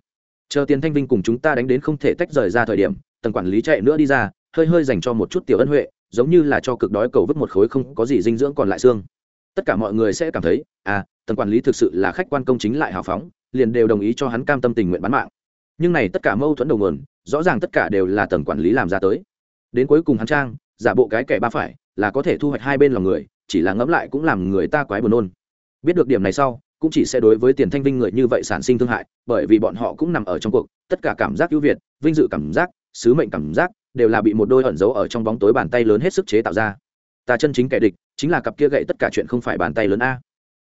Chờ tiền thanh vinh cùng chúng ta đánh đến không thể tách rời ra thời điểm, tầng quản lý chạy nữa đi ra, hơi hơi dành cho một chút tiểu ân huệ, giống như là cho cực đói cầu vứt một khối không có gì dinh dưỡng còn lại xương. Tất cả mọi người sẽ cảm thấy à tầng quản lý thực sự là khách quan công chính lại hào phóng, liền đều đồng ý cho hắn cam tâm tình nguyện bán mạng. Nhưng này tất cả mâu thuẫn đầu nguồn, rõ ràng tất cả đều là tầng quản lý làm ra tới. Đến cuối cùng hắn trang giả bộ cái kẻ ba phải là có thể thu hoạch hai bên lòng người, chỉ là ngẫm lại cũng làm người ta quái buồn nôn. Biết được điểm này sau, cũng chỉ sẽ đối với tiền thanh vinh người như vậy sản sinh thương hại, bởi vì bọn họ cũng nằm ở trong cuộc, tất cả cảm giác ưu việt, vinh dự cảm giác, sứ mệnh cảm giác, đều là bị một đôi ẩn giấu ở trong bóng tối bàn tay lớn hết sức chế tạo ra. Ta chân chính kẻ địch, chính là cặp kia gậy tất cả chuyện không phải bàn tay lớn a.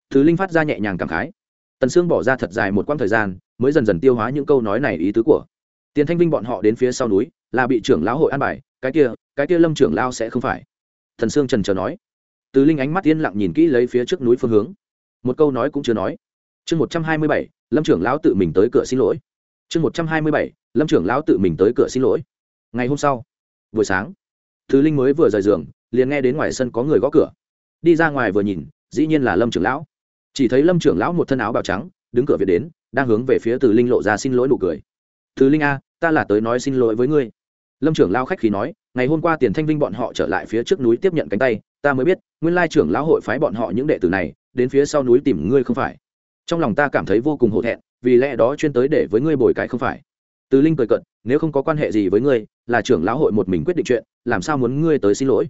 Thứ linh phát ra nhẹ nhàng cảm khái. Tần sương bỏ ra thật dài một quãng thời gian, mới dần dần tiêu hóa những câu nói này ý tứ của. Tiền thanh vinh bọn họ đến phía sau núi là bị trưởng lão hội an bài, cái kia cái kia lâm trưởng lao sẽ không phải. Thần sương trần chờ nói. Từ linh ánh mắt yên lặng nhìn kỹ lấy phía trước núi phương hướng. Một câu nói cũng chưa nói. Chương một trăm hai mươi bảy, lâm trưởng lão tự mình tới cửa xin lỗi. Chương một trăm hai mươi bảy, lâm trưởng lão tự mình tới cửa xin lỗi. Ngày hôm sau, buổi sáng thứ linh mới vừa rời giường, liền nghe đến ngoài sân có người gõ cửa. Đi ra ngoài vừa nhìn, dĩ nhiên là lâm trưởng lão. Chỉ thấy lâm trưởng lão một thân áo bào trắng, đứng cửa việt đến, đang hướng về phía từ linh lộ ra xin lỗi nụ cười. Thứ linh a, ta là tới nói xin lỗi với ngươi lâm trưởng lao khách khí nói, ngày hôm qua tiền thanh vinh bọn họ trở lại phía trước núi tiếp nhận cánh tay, ta mới biết, nguyên lai trưởng lão hội phái bọn họ những đệ tử này, đến phía sau núi tìm ngươi không phải. Trong lòng ta cảm thấy vô cùng hổ thẹn, vì lẽ đó chuyên tới để với ngươi bồi cái không phải. Từ linh cười cận nếu không có quan hệ gì với ngươi, là trưởng lão hội một mình quyết định chuyện, làm sao muốn ngươi tới xin lỗi?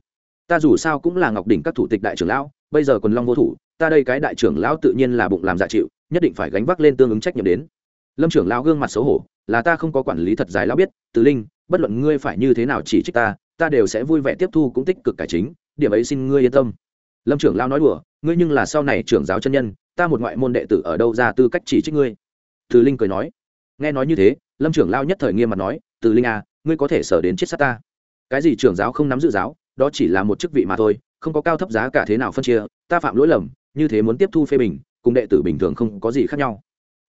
Ta dù sao cũng là ngọc đỉnh các thủ tịch đại trưởng lão, bây giờ còn long vô thủ, ta đây cái đại trưởng lão tự nhiên là bụng làm dạ chịu, nhất định phải gánh vác lên tương ứng trách nhiệm đến. Lâm trưởng lão gương mặt xấu hổ, là ta không có quản lý thật dài lão biết, từ linh bất luận ngươi phải như thế nào chỉ trích ta ta đều sẽ vui vẻ tiếp thu cũng tích cực cải chính, điểm ấy xin ngươi yên tâm. Lâm trưởng lao nói đùa, ngươi nhưng là sau này trưởng giáo chân nhân, ta một ngoại môn đệ tử ở đâu ra tư cách chỉ trích ngươi? Từ linh cười nói. Nghe nói như thế, lâm trưởng lao nhất thời nghiêm mặt nói, từ linh à ngươi có thể sở đến chết sát ta. Cái gì trưởng giáo không nắm giữ giáo, đó chỉ là một chức vị mà thôi, không có cao thấp giá cả thế nào phân chia, ta phạm lỗi lầm, như thế muốn tiếp thu phê bình, cùng đệ tử bình thường không có gì khác nhau.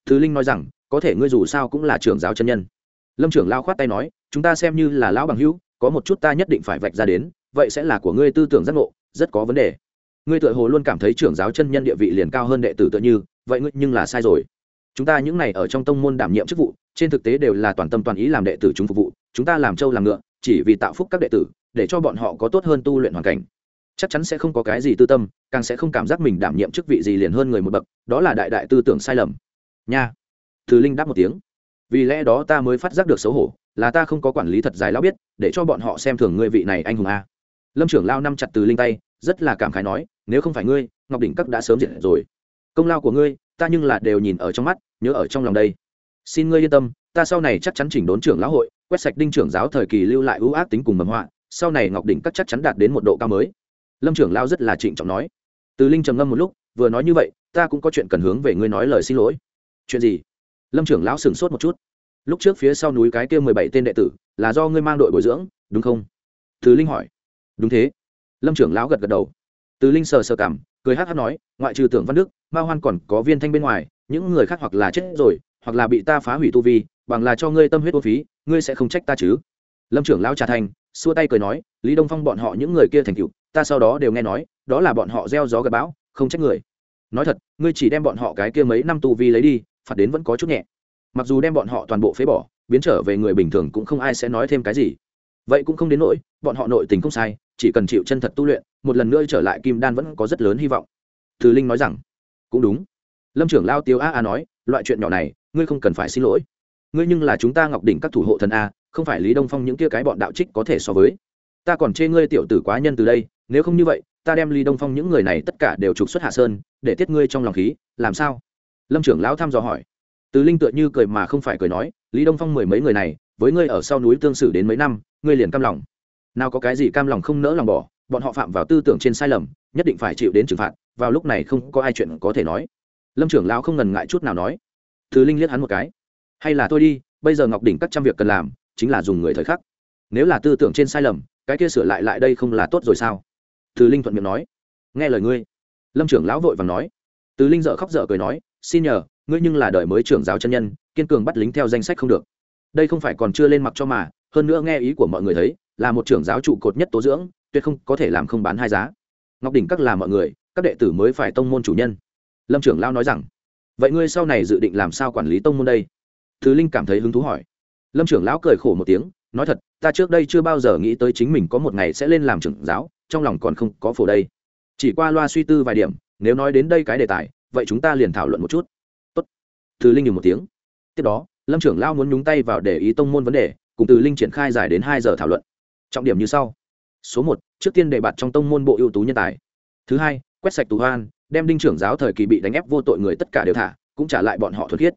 Thứ linh nói rằng, có thể ngươi dù sao cũng là trưởng giáo chân nhân lâm trưởng lao khoát tay nói, chúng ta xem như là lão bằng hữu, có một chút ta nhất định phải vạch ra đến, vậy sẽ là của ngươi tư tưởng giác ngộ, rất có vấn đề. Ngươi tựa hồ luôn cảm thấy trưởng giáo chân nhân địa vị liền cao hơn đệ tử tự như, vậy ngươi nhưng là sai rồi. Chúng ta những này ở trong tông môn đảm nhiệm chức vụ, trên thực tế đều là toàn tâm toàn ý làm đệ tử chúng phục vụ, chúng ta làm trâu làm ngựa, chỉ vì tạo phúc các đệ tử, để cho bọn họ có tốt hơn tu luyện hoàn cảnh. Chắc chắn sẽ không có cái gì tư tâm, càng sẽ không cảm giác mình đảm nhiệm chức vị gì liền hơn người một bậc, đó là đại đại tư tưởng sai lầm. Nha. Thứ linh đáp một tiếng vì lẽ đó ta mới phát giác được xấu hổ, là ta không có quản lý thật dài lão biết, để cho bọn họ xem thường ngươi vị này anh hùng a. Lâm trưởng lao năm chặt từ linh tay, rất là cảm khái nói, nếu không phải ngươi, ngọc đỉnh các đã sớm diệt rồi. Công lao của ngươi, ta nhưng là đều nhìn ở trong mắt, nhớ ở trong lòng đây. Xin ngươi yên tâm, ta sau này chắc chắn chỉnh đốn trưởng lão hội, quét sạch đinh trưởng giáo thời kỳ lưu lại ưu ác tính cùng mầm họa, sau này ngọc đỉnh các chắc chắn đạt đến một độ cao mới. Lâm trưởng lao rất là trịnh trọng nói. Từ linh trầm ngâm một lúc, vừa nói như vậy, ta cũng có chuyện cần hướng về ngươi nói lời xin lỗi. Chuyện gì? Lâm trưởng lão sửng sốt một chút. Lúc trước phía sau núi cái kia mười bảy tên đệ tử, là do ngươi mang đội bồi dưỡng, đúng không? Từ linh hỏi. Đúng thế. Lâm trưởng lão gật gật đầu. Từ linh sờ sờ cảm, cười hát hát nói, ngoại trừ tưởng văn đức, ma hoan còn có viên thanh bên ngoài, những người khác hoặc là chết rồi, hoặc là bị ta phá hủy tu vi, bằng là cho ngươi tâm huyết vô phí, ngươi sẽ không trách ta chứ? Lâm trưởng lão trà thành, xua tay cười nói, lý đông phong bọn họ những người kia thành cựu ta sau đó đều nghe nói, đó là bọn họ gieo gió gặp bão, không trách người. Nói thật, ngươi chỉ đem bọn họ cái kia mấy năm tu vi lấy đi phạt đến vẫn có chút nhẹ. Mặc dù đem bọn họ toàn bộ phế bỏ, biến trở về người bình thường cũng không ai sẽ nói thêm cái gì. Vậy cũng không đến nỗi, bọn họ nội tình không sai, chỉ cần chịu chân thật tu luyện, một lần nữa trở lại kim đan vẫn có rất lớn hy vọng. Thứ linh nói rằng, cũng đúng. Lâm trưởng lao tiêu a a nói, loại chuyện nhỏ này, ngươi không cần phải xin lỗi. Ngươi nhưng là chúng ta ngọc đỉnh các thủ hộ thần a, không phải lý đông phong những kia cái bọn đạo trích có thể so với. Ta còn chê ngươi tiểu tử quá nhân từ đây, nếu không như vậy, ta đem lý đông phong những người này tất cả đều trục xuất hạ sơn, để tiết ngươi trong lòng khí, làm sao? Lâm trưởng lão thăm dò hỏi. Từ linh tựa như cười mà không phải cười nói, lý đông phong mười mấy người này, với ngươi ở sau núi tương xử đến mấy năm, ngươi liền cam lòng. Nào có cái gì cam lòng không nỡ lòng bỏ, bọn họ phạm vào tư tưởng trên sai lầm, nhất định phải chịu đến trừng phạt, vào lúc này không có ai chuyện có thể nói. Lâm trưởng lão không ngần ngại chút nào nói. Thứ linh liếc hắn một cái. Hay là thôi đi, bây giờ ngọc đỉnh các trăm việc cần làm, chính là dùng người thời khắc. Nếu là tư tưởng trên sai lầm, cái kia sửa lại lại đây không là tốt rồi sao? Thứ linh thuận miệng nói. Nghe lời ngươi. Lâm trưởng lão vội và nói. Từ linh dợ khóc dở cười nói xin nhờ, ngươi nhưng là đời mới trưởng giáo chân nhân, kiên cường bắt lính theo danh sách không được. Đây không phải còn chưa lên mặc cho mà, hơn nữa nghe ý của mọi người thấy, là một trưởng giáo trụ cột nhất tố dưỡng, tuyệt không có thể làm không bán hai giá. Ngọc đỉnh các là mọi người, các đệ tử mới phải tông môn chủ nhân. Lâm trưởng lao nói rằng, vậy ngươi sau này dự định làm sao quản lý tông môn đây? Thứ linh cảm thấy hứng thú hỏi. Lâm trưởng lão cười khổ một tiếng, nói thật, ta trước đây chưa bao giờ nghĩ tới chính mình có một ngày sẽ lên làm trưởng giáo, trong lòng còn không có phổ đây. Chỉ qua loa suy tư vài điểm, nếu nói đến đây cái đề tài vậy chúng ta liền thảo luận một chút. Tốt. Thứ linh nhường một tiếng. Tiếp đó, lâm trưởng lao muốn nhúng tay vào để ý tông môn vấn đề, cùng từ linh triển khai dài đến hai giờ thảo luận. Trọng điểm như sau. Số một, trước tiên đề bạt trong tông môn bộ ưu tú nhân tài. Thứ hai, quét sạch tù hoan, đem đinh trưởng giáo thời kỳ bị đánh ép vô tội người tất cả đều thả, cũng trả lại bọn họ thuật khiết.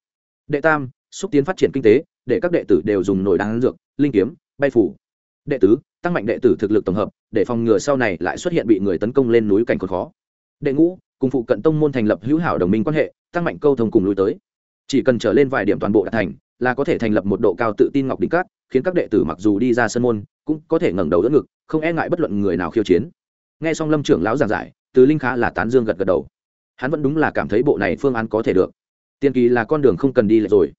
Đệ tam, xúc tiến phát triển kinh tế, để các đệ tử đều dùng nổi đáng dược, linh kiếm, bay phủ. Đệ tứ, tăng mạnh đệ tử thực lực tổng hợp, để phòng ngừa sau này lại xuất hiện bị người tấn công lên núi cảnh còn khó. Đệ ngũ cùng phụ cận tông môn thành lập hữu hảo đồng minh quan hệ, tăng mạnh câu thông cùng lui tới. Chỉ cần trở lên vài điểm toàn bộ đạt thành, là có thể thành lập một độ cao tự tin ngọc đỉnh cát khiến các đệ tử mặc dù đi ra sân môn, cũng có thể ngẩng đầu đỡ ngực, không e ngại bất luận người nào khiêu chiến. Nghe xong lâm trưởng lão giảng giải, từ linh khá là tán dương gật gật đầu. Hắn vẫn đúng là cảm thấy bộ này phương án có thể được. Tiền kỳ là con đường không cần đi lại rồi.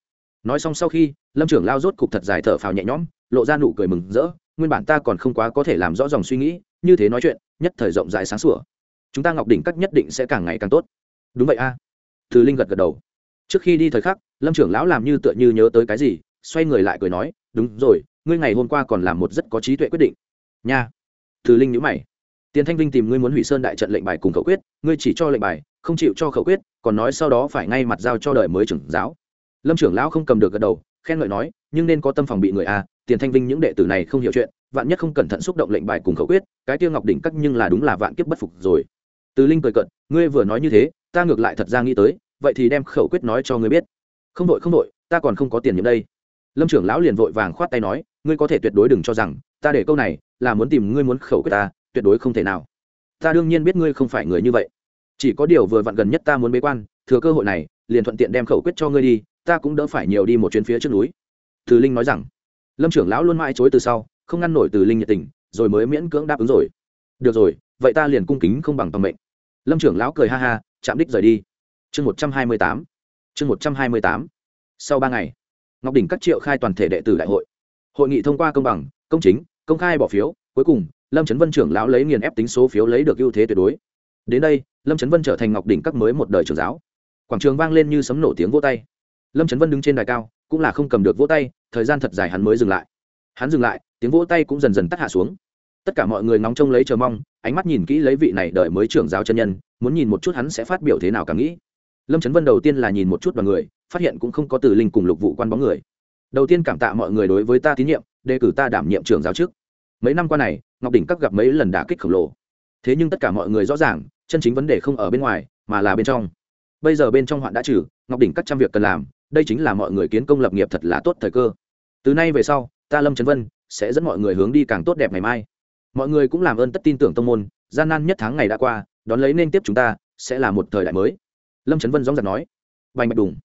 Nói xong sau khi, lâm trưởng lao rốt cục thật dài thở phào nhẹ nhõm, lộ ra nụ cười mừng rỡ, nguyên bản ta còn không quá có thể làm rõ dòng suy nghĩ, như thế nói chuyện, nhất thời rộng rãi sáng sủa chúng ta ngọc đỉnh các nhất định sẽ càng ngày càng tốt. Đúng vậy a. À. linh gật gật đầu. Trước khi đi thời khắc, lâm trưởng lão làm như tựa như nhớ tới cái gì, xoay người lại cười nói, đúng rồi, ngươi ngày hôm qua còn làm một rất có trí tuệ quyết định. Nha. Thứ linh nhữ mày. Tiền thanh vinh tìm ngươi muốn hủy sơn đại trận lệnh bài cùng khẩu quyết, ngươi chỉ cho lệnh bài, không chịu cho khẩu quyết, còn nói sau đó phải ngay mặt giao cho đời mới trưởng giáo. Lâm trưởng lão không cầm được gật đầu, khen ngợi nói, nhưng nên có tâm phòng bị người a, tiền thanh vinh những đệ tử này không hiểu chuyện, vạn nhất không cẩn thận xúc động lệnh bài cùng khẩu quyết, cái tiêu ngọc đỉnh cắt nhưng là đúng là vạn kiếp bất phục rồi từ linh cười cận ngươi vừa nói như thế, ta ngược lại thật ra nghĩ tới, vậy thì đem khẩu quyết nói cho ngươi biết. Không đội không đội, ta còn không có tiền nhiệm đây. Lâm trưởng lão liền vội vàng khoát tay nói, ngươi có thể tuyệt đối đừng cho rằng, ta để câu này là muốn tìm ngươi muốn khẩu quyết ta, tuyệt đối không thể nào. Ta đương nhiên biết ngươi không phải người như vậy. Chỉ có điều vừa vặn gần nhất ta muốn bế quan, thừa cơ hội này, liền thuận tiện đem khẩu quyết cho ngươi đi, ta cũng đỡ phải nhiều đi một chuyến phía trước núi. Từ linh nói rằng. Lâm trưởng lão luôn mãi chối từ sau, không ngăn nổi từ linh nhiệt tình, rồi mới miễn cưỡng đáp ứng rồi. Được rồi vậy ta liền cung kính không bằng toàn mệnh. Lâm trưởng lão cười ha ha, chạm đích rời đi. Chương một trăm hai mươi tám. Chương một trăm hai mươi tám. Sau ba ngày, ngọc đỉnh các triệu khai toàn thể đệ tử đại hội. Hội nghị thông qua công bằng, công chính, công khai bỏ phiếu, cuối cùng, lâm trấn vân trưởng lão lấy nghiền ép tính số phiếu lấy được ưu thế tuyệt đối. Đến đây, lâm trấn vân trở thành ngọc đỉnh các mới một đời trưởng giáo. Quảng trường vang lên như sấm nổ tiếng vỗ tay. Lâm trấn vân đứng trên đài cao, cũng là không cầm được vỗ tay, thời gian thật dài hắn mới dừng lại. Hắn dừng lại, tiếng vỗ tay cũng dần dần tắt hạ xuống tất cả mọi người ngóng trông lấy chờ mong, ánh mắt nhìn kỹ lấy vị này đợi mới trưởng giáo chân nhân, muốn nhìn một chút hắn sẽ phát biểu thế nào càng nghĩ. Lâm trấn vân đầu tiên là nhìn một chút vào người, phát hiện cũng không có từ linh cùng lục vụ quan bóng người. Đầu tiên cảm tạ mọi người đối với ta tín nhiệm, đề cử ta đảm nhiệm trưởng giáo trước. Mấy năm qua này, ngọc đỉnh các gặp mấy lần đả kích khổng lồ. Thế nhưng tất cả mọi người rõ ràng, chân chính vấn đề không ở bên ngoài, mà là bên trong. Bây giờ bên trong hoạn đã trừ, ngọc đỉnh các trăm việc cần làm, đây chính là mọi người kiến công lập nghiệp thật là tốt thời cơ. Từ nay về sau, ta lâm trấn vân, sẽ dẫn mọi người hướng đi càng tốt đẹp ngày mai mọi người cũng làm ơn tất tin tưởng tông môn, gian nan nhất tháng ngày đã qua, đón lấy nên tiếp chúng ta, sẽ là một thời đại mới. Lâm trấn vân dóng giặc nói. Bành bạch đùng.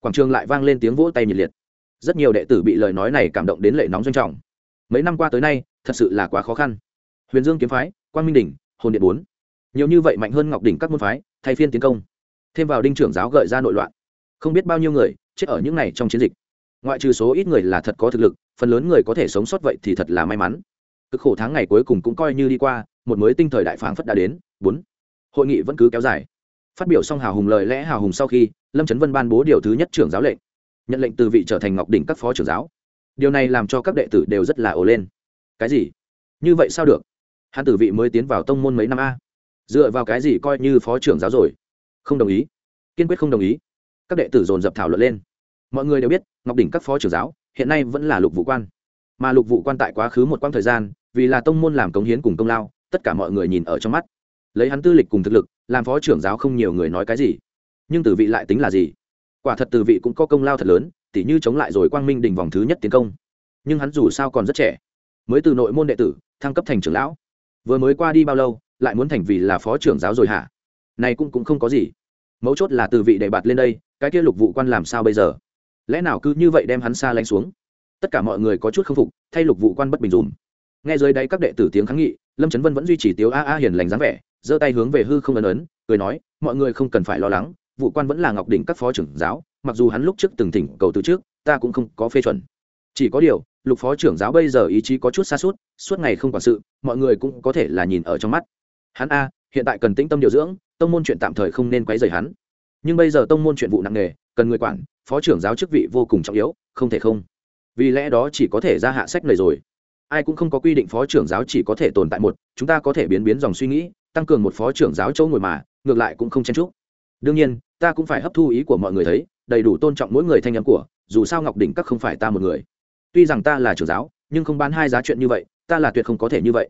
Quảng trường lại vang lên tiếng vỗ tay nhiệt liệt. Rất nhiều đệ tử bị lời nói này cảm động đến lệ nóng doanh trọng. Mấy năm qua tới nay, thật sự là quá khó khăn. Huyền dương kiếm phái quan minh đỉnh, hồn điện bốn. Nhiều như vậy mạnh hơn ngọc đỉnh các môn phái, thay phiên tiến công. Thêm vào đinh trưởng giáo gợi ra nội loạn. Không biết bao nhiêu người chết ở những này trong chiến dịch. Ngoại trừ số ít người là thật có thực lực, phần lớn người có thể sống sót vậy thì thật là may mắn cực khổ tháng ngày cuối cùng cũng coi như đi qua, một mới tinh thời đại phảng phất đã đến. Bốn, hội nghị vẫn cứ kéo dài. Phát biểu xong hào hùng lời lẽ hào hùng sau khi, lâm trấn vân ban bố điều thứ nhất trưởng giáo lệnh, nhận lệnh từ vị trở thành ngọc đỉnh các phó trưởng giáo. Điều này làm cho các đệ tử đều rất là ồ lên. Cái gì? Như vậy sao được? Hắn tử vị mới tiến vào tông môn mấy năm a? Dựa vào cái gì coi như phó trưởng giáo rồi? Không đồng ý. Kiên quyết không đồng ý. Các đệ tử dồn dập thảo luận lên. Mọi người đều biết, ngọc đỉnh các phó trưởng giáo hiện nay vẫn là lục vụ quan. Mà lục vụ quan tại quá khứ một quãng thời gian vì là tông môn làm cống hiến cùng công lao, tất cả mọi người nhìn ở trong mắt. Lấy hắn tư lịch cùng thực lực, làm phó trưởng giáo không nhiều người nói cái gì. Nhưng từ vị lại tính là gì? Quả thật từ vị cũng có công lao thật lớn, tỉ như chống lại rồi quang minh đình vòng thứ nhất tiến công. Nhưng hắn dù sao còn rất trẻ, mới từ nội môn đệ tử, thăng cấp thành trưởng lão. Vừa mới qua đi bao lâu, lại muốn thành vì là phó trưởng giáo rồi hả? Này cũng cũng không có gì. Mấu chốt là từ vị đề bạt lên đây, cái kia lục vụ quan làm sao bây giờ? Lẽ nào cứ như vậy đem hắn xa lánh xuống? Tất cả mọi người có chút k phục, thay lục vụ quan bất bình dùm nghe dưới đáy các đệ tử tiếng kháng nghị, lâm trấn vân vẫn duy trì tiếu a a hiền lành dáng vẻ, giơ tay hướng về hư không ấn ấn, cười nói, mọi người không cần phải lo lắng, vụ quan vẫn là ngọc đỉnh các phó trưởng giáo, mặc dù hắn lúc trước từng thỉnh cầu từ trước, ta cũng không có phê chuẩn. Chỉ có điều, lục phó trưởng giáo bây giờ ý chí có chút xa suốt suốt ngày không quản sự, mọi người cũng có thể là nhìn ở trong mắt. Hắn a, hiện tại cần tĩnh tâm điều dưỡng, tông môn chuyện tạm thời không nên quấy rầy hắn. Nhưng bây giờ tông môn chuyện vụ nặng nề, cần người quản, phó trưởng giáo chức vị vô cùng trọng yếu, không thể không. Vì lẽ đó chỉ có thể ra hạ sách này rồi ai cũng không có quy định phó trưởng giáo chỉ có thể tồn tại một, chúng ta có thể biến biến dòng suy nghĩ, tăng cường một phó trưởng giáo chỗ ngồi mà, ngược lại cũng không chen chúc. Đương nhiên, ta cũng phải hấp thu ý của mọi người thấy, đầy đủ tôn trọng mỗi người thanh nhắn của, dù sao ngọc đỉnh các không phải ta một người. Tuy rằng ta là trưởng giáo, nhưng không bán hai giá chuyện như vậy, ta là tuyệt không có thể như vậy.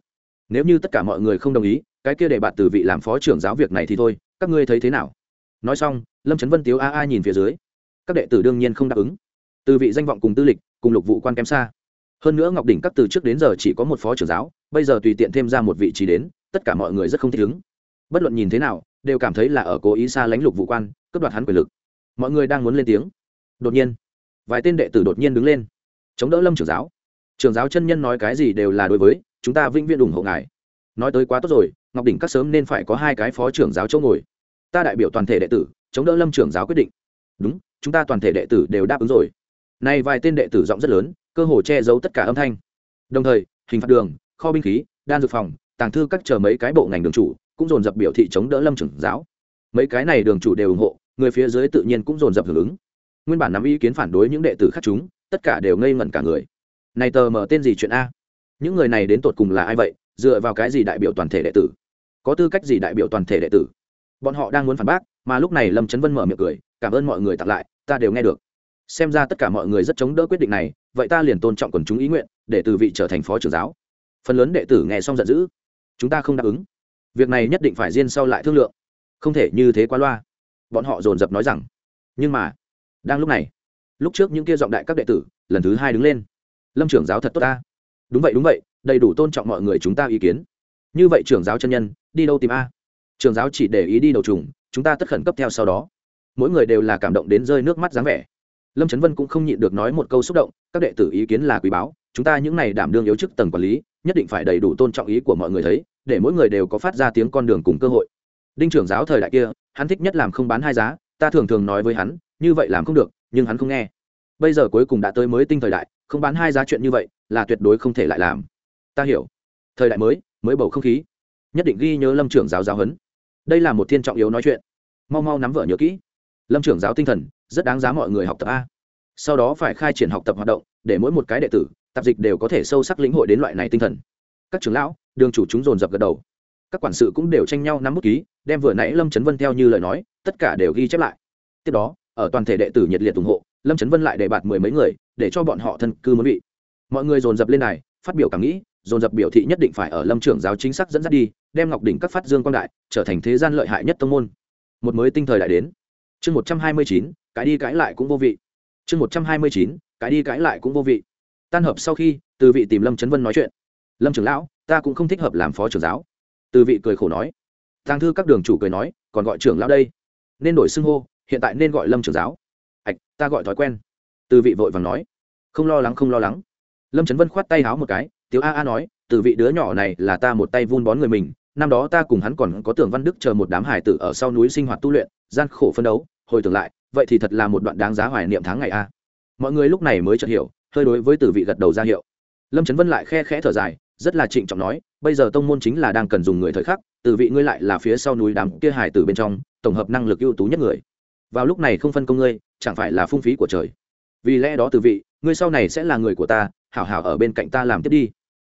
Nếu như tất cả mọi người không đồng ý, cái kia để bạn từ vị làm phó trưởng giáo việc này thì thôi, các ngươi thấy thế nào? Nói xong, lâm trấn vân tiếu a a nhìn phía dưới. Các đệ tử đương nhiên không đáp ứng. Từ vị danh vọng cùng tư lịch, cùng lục vụ quan kém xa hơn nữa ngọc đỉnh các từ trước đến giờ chỉ có một phó trưởng giáo, bây giờ tùy tiện thêm ra một vị trí đến, tất cả mọi người rất không thích ứng. Bất luận nhìn thế nào, đều cảm thấy là ở cố ý xa lánh lục vụ quan, cướp đoạt hắn quyền lực. Mọi người đang muốn lên tiếng. Đột nhiên, vài tên đệ tử đột nhiên đứng lên, chống đỡ lâm trưởng giáo. Trưởng giáo chân nhân nói cái gì đều là đối với, chúng ta vĩnh viễn ủng hộ ngài. Nói tới quá tốt rồi, ngọc đỉnh các sớm nên phải có hai cái phó trưởng giáo chỗ ngồi. Ta đại biểu toàn thể đệ tử, chống đỡ lâm trưởng giáo quyết định. Đúng, chúng ta toàn thể đệ tử đều đáp ứng rồi. Nay vài tên đệ tử giọng rất lớn cơ hồ che giấu tất cả âm thanh. Đồng thời, hình phạt đường, kho binh khí, đan dược phòng, tàng thư các chờ mấy cái bộ ngành đường chủ cũng dồn dập biểu thị chống đỡ lâm trưởng giáo. Mấy cái này đường chủ đều ủng hộ, người phía dưới tự nhiên cũng dồn dập hưởng ứng. Nguyên bản nắm ý kiến phản đối những đệ tử khác chúng, tất cả đều ngây ngẩn cả người. Này tờ mở tên gì chuyện a? Những người này đến tột cùng là ai vậy? Dựa vào cái gì đại biểu toàn thể đệ tử? Có tư cách gì đại biểu toàn thể đệ tử? Bọn họ đang muốn phản bác, mà lúc này lâm trấn vân mở miệng cười, cảm ơn mọi người tặng lại, ta đều nghe được xem ra tất cả mọi người rất chống đỡ quyết định này, vậy ta liền tôn trọng quần chúng ý nguyện, để từ vị trở thành phó trưởng giáo. Phần lớn đệ tử nghe xong giận dữ. Chúng ta không đáp ứng. Việc này nhất định phải riêng sau lại thương lượng. Không thể như thế quá loa. Bọn họ dồn dập nói rằng, nhưng mà, đang lúc này, lúc trước những kia giọng đại các đệ tử, lần thứ hai đứng lên. Lâm trưởng giáo thật tốt ta. Đúng vậy đúng vậy, đầy đủ tôn trọng mọi người chúng ta ý kiến. Như vậy trưởng giáo chân nhân, đi đâu tìm a? Trưởng giáo chỉ để ý đi đầu trùng, chúng ta tất khẩn cấp theo sau đó. Mỗi người đều là cảm động đến rơi nước mắt dáng vẻ lâm trấn vân cũng không nhịn được nói một câu xúc động, các đệ tử ý kiến là quý báu, chúng ta những này đảm đương yếu chức tầng quản lý, nhất định phải đầy đủ tôn trọng ý của mọi người thấy, để mỗi người đều có phát ra tiếng con đường cùng cơ hội. Đinh trưởng giáo thời đại kia, hắn thích nhất làm không bán hai giá, ta thường thường nói với hắn, như vậy làm không được, nhưng hắn không nghe. Bây giờ cuối cùng đã tới mới tinh thời đại, không bán hai giá chuyện như vậy, là tuyệt đối không thể lại làm. Ta hiểu. Thời đại mới mới bầu không khí. Nhất định ghi nhớ lâm trưởng giáo giáo huấn. Đây là một thiên trọng yếu nói chuyện. Mau mau nắm vợ nhớ kỹ. Lâm trưởng giáo tinh thần rất đáng giá mọi người học tập a. Sau đó phải khai triển học tập hoạt động, để mỗi một cái đệ tử, tạp dịch đều có thể sâu sắc lĩnh hội đến loại này tinh thần. Các trưởng lão, đường chủ chúng dồn dập gật đầu. Các quản sự cũng đều tranh nhau nắm bút ký, đem vừa nãy lâm trấn vân theo như lời nói, tất cả đều ghi chép lại. Tiếp đó, ở toàn thể đệ tử nhiệt liệt ủng hộ, lâm trấn vân lại để bạt mười mấy người, để cho bọn họ thân cư muốn bị mọi người dồn dập lên này phát biểu cảm nghĩ, dồn dập biểu thị nhất định phải ở lâm trưởng giáo chính xác dẫn dắt đi, đem ngọc đỉnh các phát dương quang đại, trở thành thế gian lợi hại nhất tông môn. Một mới tinh thời đại đến. Chương một trăm hai mươi chín cái đi cãi lại cũng vô vị. Chương một trăm hai mươi chín, cái đi cãi lại cũng vô vị. Tan hợp sau khi, từ vị tìm lâm trấn vân nói chuyện. Lâm trưởng lão, ta cũng không thích hợp làm phó trưởng giáo. Từ vị cười khổ nói. Tàng thư các đường chủ cười nói, còn gọi trưởng lão đây. Nên đổi xưng hô, hiện tại nên gọi lâm trưởng giáo. Ạch, ta gọi thói quen. Từ vị vội vàng nói. Không lo lắng, không lo lắng. Lâm trấn vân khoát tay háo một cái tiếu a a nói, từ vị đứa nhỏ này là ta một tay vun bón người mình, năm đó ta cùng hắn còn có tưởng văn đức chờ một đám hải tử ở sau núi sinh hoạt tu luyện, gian khổ phân đấu, hồi tưởng lại vậy thì thật là một đoạn đáng giá hoài niệm tháng ngày a. Mọi người lúc này mới chợt hiểu, hơi đối với từ vị gật đầu ra hiệu. Lâm trấn vân lại khe khẽ thở dài, rất là trịnh trọng nói, bây giờ tông môn chính là đang cần dùng người thời khắc từ vị ngươi lại là phía sau núi đám kia hải từ bên trong, tổng hợp năng lực ưu tú nhất người. Vào lúc này không phân công ngươi, chẳng phải là phung phí của trời. Vì lẽ đó từ vị, ngươi sau này sẽ là người của ta, hảo hảo ở bên cạnh ta làm tiếp đi.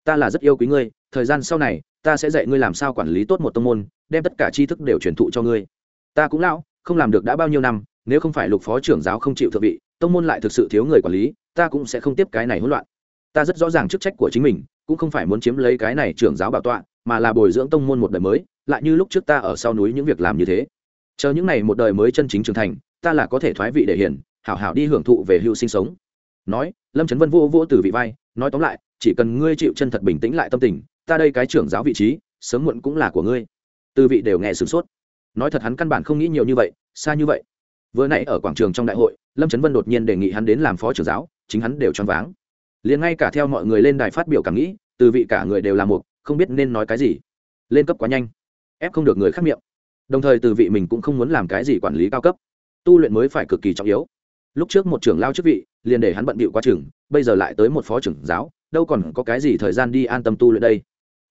Ta là rất yêu quý ngươi, thời gian sau này, ta sẽ dạy ngươi làm sao quản lý tốt một tông môn, đem tất cả tri thức đều truyền thụ cho ngươi. Ta cũng lão, không làm được đã bao nhiêu năm nếu không phải lục phó trưởng giáo không chịu thượng vị, tông môn lại thực sự thiếu người quản lý, ta cũng sẽ không tiếp cái này hỗn loạn. Ta rất rõ ràng chức trách của chính mình, cũng không phải muốn chiếm lấy cái này trưởng giáo bảo tọa, mà là bồi dưỡng tông môn một đời mới, lại như lúc trước ta ở sau núi những việc làm như thế. Chờ những này một đời mới chân chính trưởng thành, ta là có thể thoái vị để hiển hảo hảo đi hưởng thụ về hưu sinh sống. Nói, lâm trấn vân vô vô từ vị vai, nói tóm lại, chỉ cần ngươi chịu chân thật bình tĩnh lại tâm tình, ta đây cái trưởng giáo vị trí, sớm muộn cũng là của ngươi. Từ vị đều nghe sửng sốt. Nói thật hắn căn bản không nghĩ nhiều như vậy, xa như vậy vừa nãy ở quảng trường trong đại hội lâm trấn vân đột nhiên đề nghị hắn đến làm phó trưởng giáo chính hắn đều choáng váng. Liền ngay cả theo mọi người lên đài phát biểu cảm nghĩ từ vị cả người đều là một không biết nên nói cái gì. Lên cấp quá nhanh ép không được người khác miệng. Đồng thời từ vị mình cũng không muốn làm cái gì quản lý cao cấp. Tu luyện mới phải cực kỳ trọng yếu. Lúc trước một trưởng lao chức vị liền để hắn bận bịu quá trường, bây giờ lại tới một phó trưởng giáo đâu còn có cái gì thời gian đi an tâm tu luyện đây?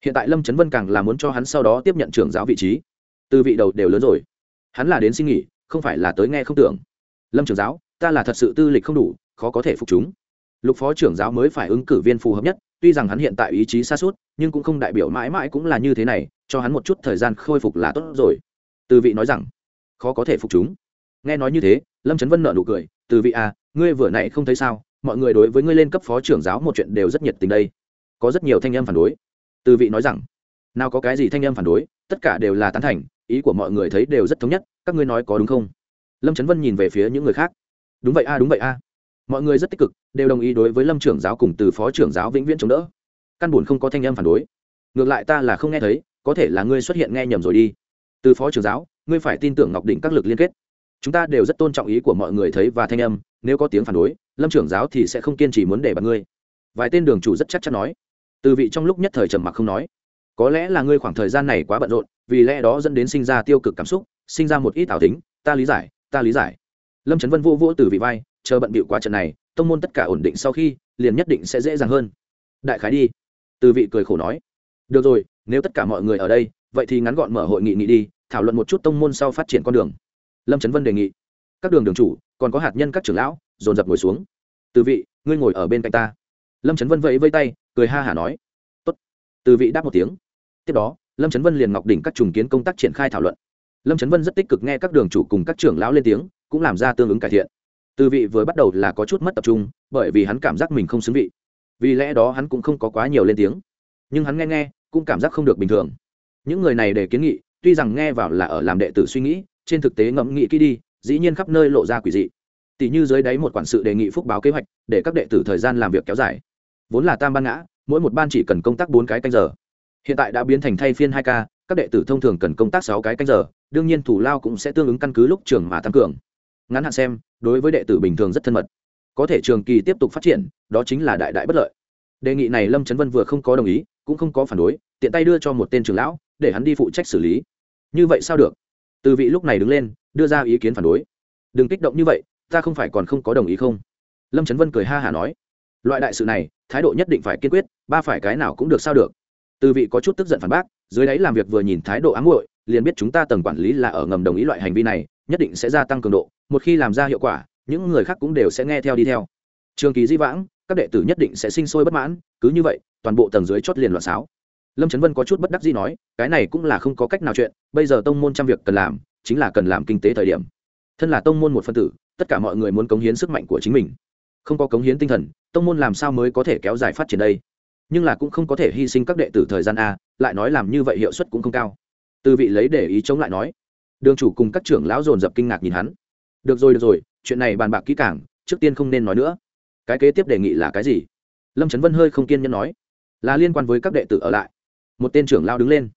Hiện tại lâm trấn vân càng là muốn cho hắn sau đó tiếp nhận trưởng giáo vị trí. Từ vị đầu đều lớn rồi. Hắn là đến xin nghỉ không phải là tới nghe không tưởng. Lâm trưởng giáo, ta là thật sự tư lịch không đủ, khó có thể phục chúng. Lục phó trưởng giáo mới phải ứng cử viên phù hợp nhất, tuy rằng hắn hiện tại ý chí xa suốt nhưng cũng không đại biểu mãi mãi cũng là như thế này, cho hắn một chút thời gian khôi phục là tốt rồi. Từ vị nói rằng, khó có thể phục chúng. Nghe nói như thế, lâm trấn vân nợ nụ cười, từ vị à ngươi vừa nãy không thấy sao, mọi người đối với ngươi lên cấp phó trưởng giáo một chuyện đều rất nhiệt tình đây. Có rất nhiều thanh em phản đối. Từ vị nói rằng, nào có cái gì thanh em phản đối, tất cả đều là tán thành ý của mọi người thấy đều rất thống nhất, các ngươi nói có đúng không? Lâm trấn vân nhìn về phía những người khác. Đúng vậy a, đúng vậy a. Mọi người rất tích cực, đều đồng ý đối với lâm trưởng giáo cùng từ phó trưởng giáo vĩnh viễn chống đỡ. Căn buồn không có thanh âm phản đối. Ngược lại ta là không nghe thấy, có thể là ngươi xuất hiện nghe nhầm rồi đi. Từ phó trưởng giáo, ngươi phải tin tưởng ngọc Đỉnh các lực liên kết. Chúng ta đều rất tôn trọng ý của mọi người thấy và thanh âm, nếu có tiếng phản đối, lâm trưởng giáo thì sẽ không kiên trì muốn để bật ngươi. Vài tên đường chủ rất chắc chắn nói. Từ vị trong lúc nhất thời trầm mặc không nói có lẽ là ngươi khoảng thời gian này quá bận rộn, vì lẽ đó dẫn đến sinh ra tiêu cực cảm xúc, sinh ra một ít ảo tính, ta lý giải, ta lý giải. Lâm trấn vân vô vô từ vị vai, chờ bận bịu quá trận này, tông môn tất cả ổn định sau khi, liền nhất định sẽ dễ dàng hơn. Đại khái đi. Từ vị cười khổ nói. Được rồi, nếu tất cả mọi người ở đây, vậy thì ngắn gọn mở hội nghị nghị đi, thảo luận một chút tông môn sau phát triển con đường. Lâm trấn vân đề nghị. Các đường đường chủ, còn có hạt nhân các trưởng lão, dồn dập ngồi xuống. Từ vị, ngươi ngồi ở bên cạnh ta. Lâm trấn vân vẫy vây tay, cười ha hả nói. Tốt. từ vị đáp một tiếng tiếp đó, lâm trấn vân liền ngọc đỉnh các trùng kiến công tác triển khai thảo luận. Lâm trấn vân rất tích cực nghe các đường chủ cùng các trưởng lão lên tiếng, cũng làm ra tương ứng cải thiện. Từ vị vừa bắt đầu là có chút mất tập trung, bởi vì hắn cảm giác mình không xứng vị. Vì lẽ đó hắn cũng không có quá nhiều lên tiếng. Nhưng hắn nghe nghe, cũng cảm giác không được bình thường. Những người này để kiến nghị, tuy rằng nghe vào là ở làm đệ tử suy nghĩ, trên thực tế ngẫm nghĩ kỹ đi, dĩ nhiên khắp nơi lộ ra quỷ dị. Tỷ như dưới đáy một quản sự đề nghị phúc báo kế hoạch, để các đệ tử thời gian làm việc kéo dài. Vốn là tam ban ngã, mỗi một ban chỉ cần công tác bốn cái canh giờ hiện tại đã biến thành thay phiên hai k các đệ tử thông thường cần công tác sáu cái canh giờ, đương nhiên thủ lao cũng sẽ tương ứng căn cứ lúc trường mà tăng cường. Ngắn hạn xem, đối với đệ tử bình thường rất thân mật. Có thể trường kỳ tiếp tục phát triển, đó chính là đại đại bất lợi. Đề nghị này lâm trấn vân vừa không có đồng ý, cũng không có phản đối, tiện tay đưa cho một tên trưởng lão, để hắn đi phụ trách xử lý. Như vậy sao được? Từ vị lúc này đứng lên, đưa ra ý kiến phản đối. Đừng kích động như vậy, ta không phải còn không có đồng ý không? Lâm trấn vân cười ha hả nói. Loại đại sự này, thái độ nhất định phải kiên quyết, ba phải cái nào cũng được sao được từ vị có chút tức giận phản bác, dưới đáy làm việc vừa nhìn thái độ ám muội, liền biết chúng ta tầng quản lý là ở ngầm đồng ý loại hành vi này, nhất định sẽ gia tăng cường độ, một khi làm ra hiệu quả, những người khác cũng đều sẽ nghe theo đi theo. Trường kỳ di vãng, các đệ tử nhất định sẽ sinh sôi bất mãn, cứ như vậy, toàn bộ tầng dưới chót liền loạn xáo. Lâm trấn vân có chút bất đắc gì nói, cái này cũng là không có cách nào chuyện, bây giờ tông môn trăm việc cần làm, chính là cần làm kinh tế thời điểm. Thân là tông môn một phân tử, tất cả mọi người muốn cống hiến sức mạnh của chính mình. Không có cống hiến tinh thần, tông môn làm sao mới có thể kéo dài phát triển đây? Nhưng là cũng không có thể hy sinh các đệ tử thời gian a, lại nói làm như vậy hiệu suất cũng không cao. Từ vị lấy để ý chống lại nói, đường chủ cùng các trưởng lão dồn dập kinh ngạc nhìn hắn. Được rồi được rồi, chuyện này bàn bạc kỹ càng, trước tiên không nên nói nữa. Cái kế tiếp đề nghị là cái gì? Lâm trấn vân hơi không kiên nhẫn nói, là liên quan với các đệ tử ở lại. Một tên trưởng lao đứng lên.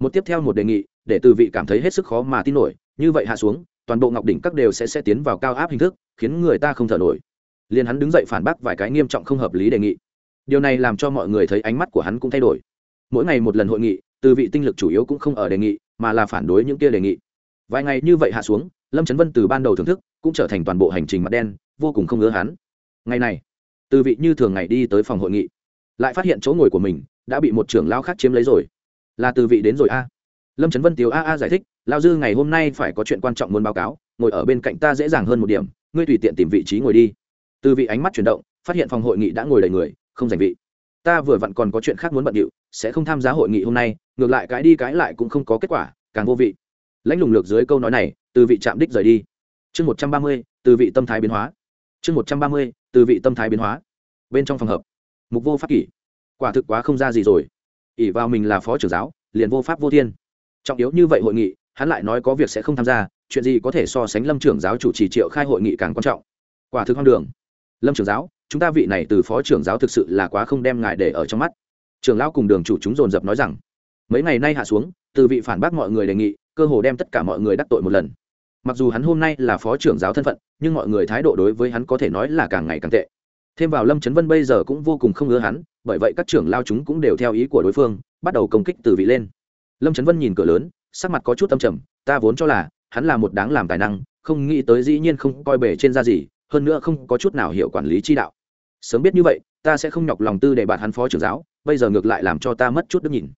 Một tiếp theo một đề nghị, để từ vị cảm thấy hết sức khó mà tin nổi, như vậy hạ xuống, toàn bộ ngọc đỉnh các đều sẽ sẽ tiến vào cao áp hình thức, khiến người ta không thở nổi. Liền hắn đứng dậy phản bác vài cái nghiêm trọng không hợp lý đề nghị điều này làm cho mọi người thấy ánh mắt của hắn cũng thay đổi. Mỗi ngày một lần hội nghị, từ vị tinh lực chủ yếu cũng không ở đề nghị, mà là phản đối những kia đề nghị. Vài ngày như vậy hạ xuống, lâm trấn vân từ ban đầu thưởng thức, cũng trở thành toàn bộ hành trình mặt đen, vô cùng không ngứa hắn. Ngày này, từ vị như thường ngày đi tới phòng hội nghị, lại phát hiện chỗ ngồi của mình đã bị một trưởng lao khác chiếm lấy rồi. Là từ vị đến rồi a. Lâm trấn vân tiếu a a giải thích lao dư, ngày hôm nay phải có chuyện quan trọng muốn báo cáo, ngồi ở bên cạnh ta dễ dàng hơn một điểm, ngươi tùy tiện tìm vị trí ngồi đi. Từ vị ánh mắt chuyển động, phát hiện phòng hội nghị đã ngồi đầy người không giành vị. Ta vừa vặn còn có chuyện khác muốn bận điệu, sẽ không tham gia hội nghị hôm nay, ngược lại cái đi cái lại cũng không có kết quả, càng vô vị. Lãnh lùng lược dưới câu nói này, từ vị chạm đích rời đi. Chương một trăm ba mươi, từ vị tâm thái biến hóa. Chương một trăm ba mươi, từ vị tâm thái biến hóa. Bên trong phòng hợp, mục vô pháp kỷ. Quả thực quá không ra gì rồi. Ỉ vào mình là phó trưởng giáo, liền vô pháp vô thiên. Trọng yếu như vậy hội nghị, hắn lại nói có việc sẽ không tham gia, chuyện gì có thể so sánh lâm trưởng giáo chủ trì triệu khai hội nghị càng quan trọng. Quả thực hoang đường. Lâm trưởng giáo chúng ta vị này từ phó trưởng giáo thực sự là quá không đem ngài để ở trong mắt. Trưởng lão cùng đường chủ chúng dồn dập nói rằng, mấy ngày nay hạ xuống, từ vị phản bác mọi người đề nghị, cơ hồ đem tất cả mọi người đắc tội một lần. Mặc dù hắn hôm nay là phó trưởng giáo thân phận, nhưng mọi người thái độ đối với hắn có thể nói là càng ngày càng tệ. Thêm vào lâm trấn vân bây giờ cũng vô cùng không ngứa hắn, bởi vậy các trưởng lao chúng cũng đều theo ý của đối phương, bắt đầu công kích từ vị lên. Lâm trấn vân nhìn cửa lớn, sắc mặt có chút tâm trầm, ta vốn cho là, hắn là một đáng làm tài năng, không nghĩ tới dĩ nhiên không coi bể trên da gì, hơn nữa không có chút nào hiểu quản lý chi đạo sớm biết như vậy, ta sẽ không nhọc lòng tư để bạn hắn phó trưởng giáo, bây giờ ngược lại làm cho ta mất chút đức nhìn.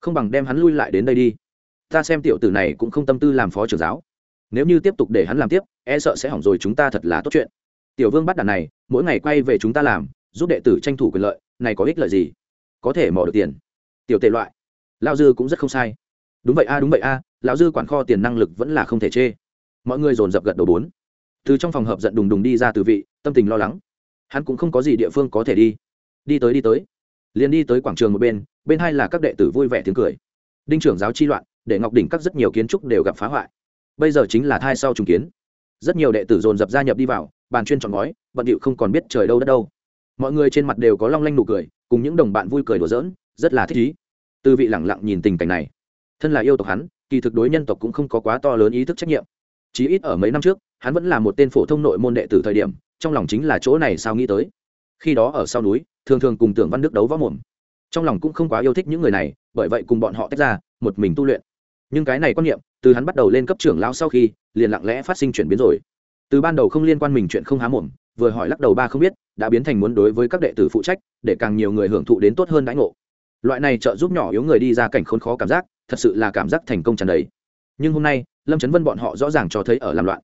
Không bằng đem hắn lui lại đến đây đi. Ta xem tiểu tử này cũng không tâm tư làm phó trưởng giáo. Nếu như tiếp tục để hắn làm tiếp e sợ sẽ hỏng rồi chúng ta thật là tốt chuyện. Tiểu vương bắt đàn này, mỗi ngày quay về chúng ta làm, giúp đệ tử tranh thủ quyền lợi, này có ích lợi gì? Có thể mỏ được tiền. Tiểu tệ loại lao dư cũng rất không sai. Đúng vậy a, đúng vậy a, lão dư quản kho tiền năng lực vẫn là không thể chê. Mọi người dồn dập gật đầu bốn. Từ trong phòng hợp giận đùng đùng đi ra từ vị, tâm tình lo lắng hắn cũng không có gì địa phương có thể đi. Đi tới đi tới. Liền đi tới quảng trường một bên bên hai là các đệ tử vui vẻ tiếng cười. Đinh trưởng giáo chi loạn, để ngọc đỉnh các rất nhiều kiến trúc đều gặp phá hoại. Bây giờ chính là thai sau trùng kiến. Rất nhiều đệ tử dồn dập gia nhập đi vào, bàn chuyên chọn gói bận điệu không còn biết trời đâu đất đâu. Mọi người trên mặt đều có long lanh nụ cười, cùng những đồng bạn vui cười đùa giỡn, rất là thích ý Tư vị lẳng lặng nhìn tình cảnh này. Thân là yêu tộc hắn, kỳ thực đối nhân tộc cũng không có quá to lớn ý thức trách nhiệm. Chí ít ở mấy năm trước, hắn vẫn là một tên phổ thông nội môn đệ tử thời điểm trong lòng chính là chỗ này sao nghĩ tới. Khi đó ở sau núi, thường thường cùng tưởng văn đức đấu võ mồm. Trong lòng cũng không quá yêu thích những người này, bởi vậy cùng bọn họ tách ra, một mình tu luyện. Nhưng cái này quan niệm, từ hắn bắt đầu lên cấp trưởng lão sau khi, liền lặng lẽ phát sinh chuyển biến rồi. Từ ban đầu không liên quan mình chuyện không há mồm, vừa hỏi lắc đầu ba không biết, đã biến thành muốn đối với các đệ tử phụ trách, để càng nhiều người hưởng thụ đến tốt hơn đãi ngộ. Loại này trợ giúp nhỏ yếu người đi ra cảnh khốn khó cảm giác, thật sự là cảm giác thành công tràn đầy. Nhưng hôm nay, lâm trấn vân bọn họ rõ ràng cho thấy ở làm loạn.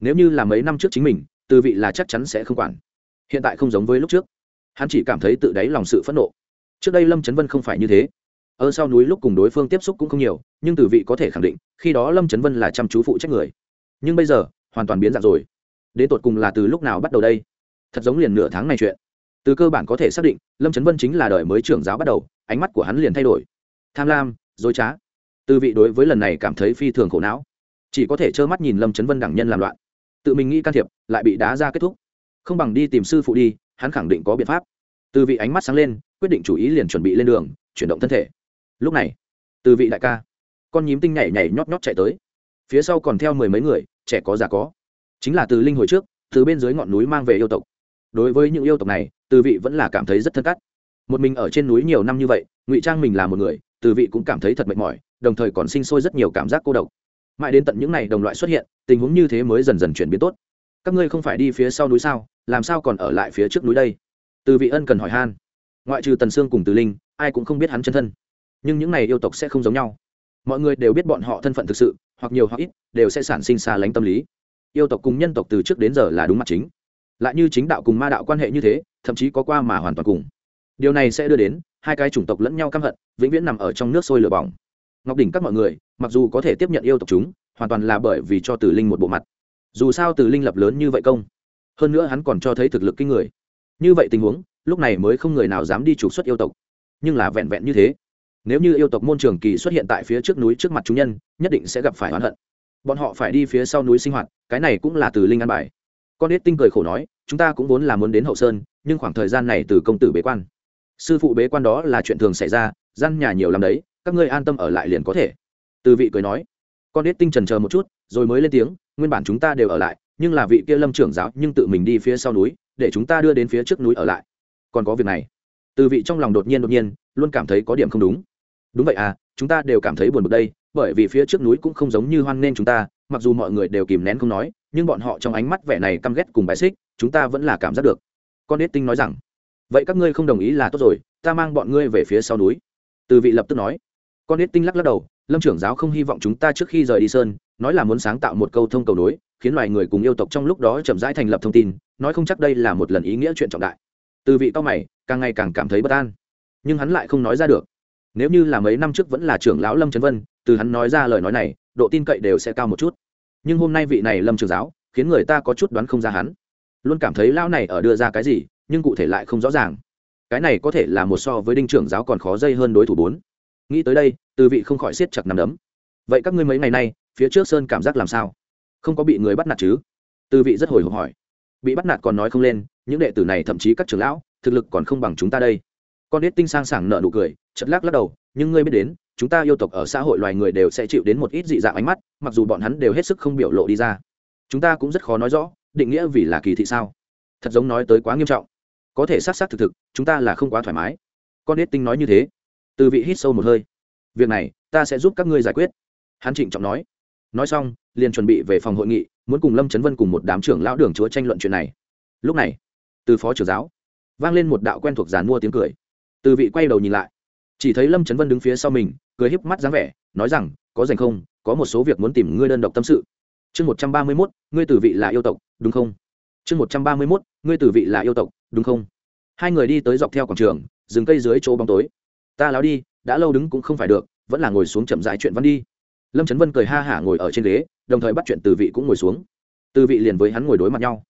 Nếu như là mấy năm trước chính mình từ vị là chắc chắn sẽ không quản. Hiện tại không giống với lúc trước. Hắn chỉ cảm thấy tự đáy lòng sự phẫn nộ. Trước đây lâm trấn vân không phải như thế. Ở sau núi lúc cùng đối phương tiếp xúc cũng không nhiều, nhưng từ vị có thể khẳng định, khi đó lâm trấn vân là chăm chú phụ trách người. Nhưng bây giờ, hoàn toàn biến dạng rồi. Đến tột cùng là từ lúc nào bắt đầu đây? Thật giống liền nửa tháng này chuyện. Từ cơ bản có thể xác định, lâm trấn vân chính là đời mới trưởng giáo bắt đầu, ánh mắt của hắn liền thay đổi. Tham lam, dối trá. Từ vị đối với lần này cảm thấy phi thường khổ não. Chỉ có thể trơ mắt nhìn lâm trấn vân đẳng nhân làm loạn tự mình nghĩ can thiệp, lại bị đá ra kết thúc. Không bằng đi tìm sư phụ đi, hắn khẳng định có biện pháp. Từ vị ánh mắt sáng lên, quyết định chủ ý liền chuẩn bị lên đường, chuyển động thân thể. Lúc này, từ vị đại ca, con nhím tinh nhảy nhảy nhót nhót chạy tới. Phía sau còn theo mười mấy người, trẻ có già có. Chính là từ linh hồi trước, từ bên dưới ngọn núi mang về yêu tộc. Đối với những yêu tộc này, từ vị vẫn là cảm thấy rất thân cắt. Một mình ở trên núi nhiều năm như vậy, ngụy trang mình là một người, từ vị cũng cảm thấy thật mệt mỏi, đồng thời còn sinh sôi rất nhiều cảm giác cô độc mãi đến tận những ngày đồng loại xuất hiện, tình huống như thế mới dần dần chuyển biến tốt. Các ngươi không phải đi phía sau núi sao? Làm sao còn ở lại phía trước núi đây? Từ vị ân cần hỏi han. Ngoại trừ tần sương cùng từ linh, ai cũng không biết hắn chân thân. Nhưng những này yêu tộc sẽ không giống nhau. Mọi người đều biết bọn họ thân phận thực sự, hoặc nhiều hoặc ít, đều sẽ sản sinh xa lánh tâm lý. Yêu tộc cùng nhân tộc từ trước đến giờ là đúng mặt chính. Lại như chính đạo cùng ma đạo quan hệ như thế, thậm chí có qua mà hoàn toàn cùng. Điều này sẽ đưa đến, hai cái chủng tộc lẫn nhau căm hận, vĩnh viễn nằm ở trong nước sôi lửa bỏng ngọc đỉnh các mọi người, mặc dù có thể tiếp nhận yêu tộc chúng, hoàn toàn là bởi vì cho tử linh một bộ mặt. Dù sao tử linh lập lớn như vậy công, hơn nữa hắn còn cho thấy thực lực kinh người. Như vậy tình huống, lúc này mới không người nào dám đi trục xuất yêu tộc. Nhưng là vẹn vẹn như thế, nếu như yêu tộc môn trường kỳ xuất hiện tại phía trước núi trước mặt chúng nhân, nhất định sẽ gặp phải oán hận. Bọn họ phải đi phía sau núi sinh hoạt, cái này cũng là từ linh an bài. Con ít tinh cười khổ nói, chúng ta cũng vốn là muốn đến hậu sơn, nhưng khoảng thời gian này từ công tử bế quan. Sư phụ bế quan đó là chuyện thường xảy ra, gian nhà nhiều lắm đấy các ngươi an tâm ở lại liền có thể. Từ vị cười nói. Con ít tinh trần chờ một chút, rồi mới lên tiếng, nguyên bản chúng ta đều ở lại, nhưng là vị kia lâm trưởng giáo nhưng tự mình đi phía sau núi, để chúng ta đưa đến phía trước núi ở lại. Còn có việc này. Từ vị trong lòng đột nhiên đột nhiên, luôn cảm thấy có điểm không đúng. Đúng vậy à chúng ta đều cảm thấy buồn bực đây, bởi vì phía trước núi cũng không giống như hoan nên chúng ta, mặc dù mọi người đều kìm nén không nói, nhưng bọn họ trong ánh mắt vẻ này căm ghét cùng bài xích, chúng ta vẫn là cảm giác được. Con ít tinh nói rằng, vậy các ngươi không đồng ý là tốt rồi, ta mang bọn ngươi về phía sau núi. Từ vị lập tức nói con đết tinh lắc lắc đầu, lâm trưởng giáo không hy vọng chúng ta trước khi rời đi sơn, nói là muốn sáng tạo một câu thông cầu nối, khiến loài người cùng yêu tộc trong lúc đó chậm rãi thành lập thông tin, nói không chắc đây là một lần ý nghĩa chuyện trọng đại. Từ vị to mày, càng ngày càng cảm thấy bất an. Nhưng hắn lại không nói ra được. Nếu như là mấy năm trước vẫn là trưởng lão lâm trấn vân, từ hắn nói ra lời nói này, độ tin cậy đều sẽ cao một chút. Nhưng hôm nay vị này lâm trường giáo, khiến người ta có chút đoán không ra hắn. Luôn cảm thấy lão này ở đưa ra cái gì, nhưng cụ thể lại không rõ ràng. Cái này có thể là một so với đinh trưởng giáo còn khó dây hơn đối thủ bốn. Nghĩ tới đây từ vị không khỏi siết chặt nằm đấm. Vậy các ngươi mấy ngày nay, phía trước sơn cảm giác làm sao? Không có bị người bắt nạt chứ? Từ vị rất hồi hộp hỏi. Bị bắt nạt còn nói không lên, những đệ tử này thậm chí các trưởng lão, thực lực còn không bằng chúng ta đây. Con Nết tinh sang sảng nợ nụ cười chật lắc lắc đầu, nhưng ngươi biết đến, chúng ta yêu tộc ở xã hội loài người đều sẽ chịu đến một ít dị dạng ánh mắt, mặc dù bọn hắn đều hết sức không biểu lộ đi ra. Chúng ta cũng rất khó nói rõ, định nghĩa vì là kỳ thị sao? Thật giống nói tới quá nghiêm trọng. Có thể s á c s á c thực thực, chúng ta là không quá thoải mái. Con ít tinh nói như thế. Từ vị hít sâu một hơi việc này ta sẽ giúp các ngươi giải quyết. Hắn trịnh trọng nói. Nói xong, liền chuẩn bị về phòng hội nghị, muốn cùng lâm trấn vân cùng một đám trưởng lão đường chúa tranh luận chuyện này. Lúc này, từ phó trưởng giáo, vang lên một đạo quen thuộc giàn mua tiếng cười. Từ vị quay đầu nhìn lại, chỉ thấy lâm trấn vân đứng phía sau mình, cười híp mắt dáng vẻ, nói rằng, có dành không? Có một số việc muốn tìm ngươi đơn độc tâm sự. Chương một trăm ba mươi mốt, ngươi tử vị là yêu tộc, đúng không? Chương một trăm ba mươi mốt, ngươi tử vị là yêu tộc, đúng không? Hai người đi tới dọc theo quảng trường dừng cây dưới chỗ bóng tối. Ta láo đi đã lâu đứng cũng không phải được, vẫn là ngồi xuống chậm rãi chuyện văn đi. Lâm trấn vân cười ha hả ngồi ở trên ghế, đồng thời bắt chuyện từ vị cũng ngồi xuống. Từ vị liền với hắn ngồi đối mặt nhau.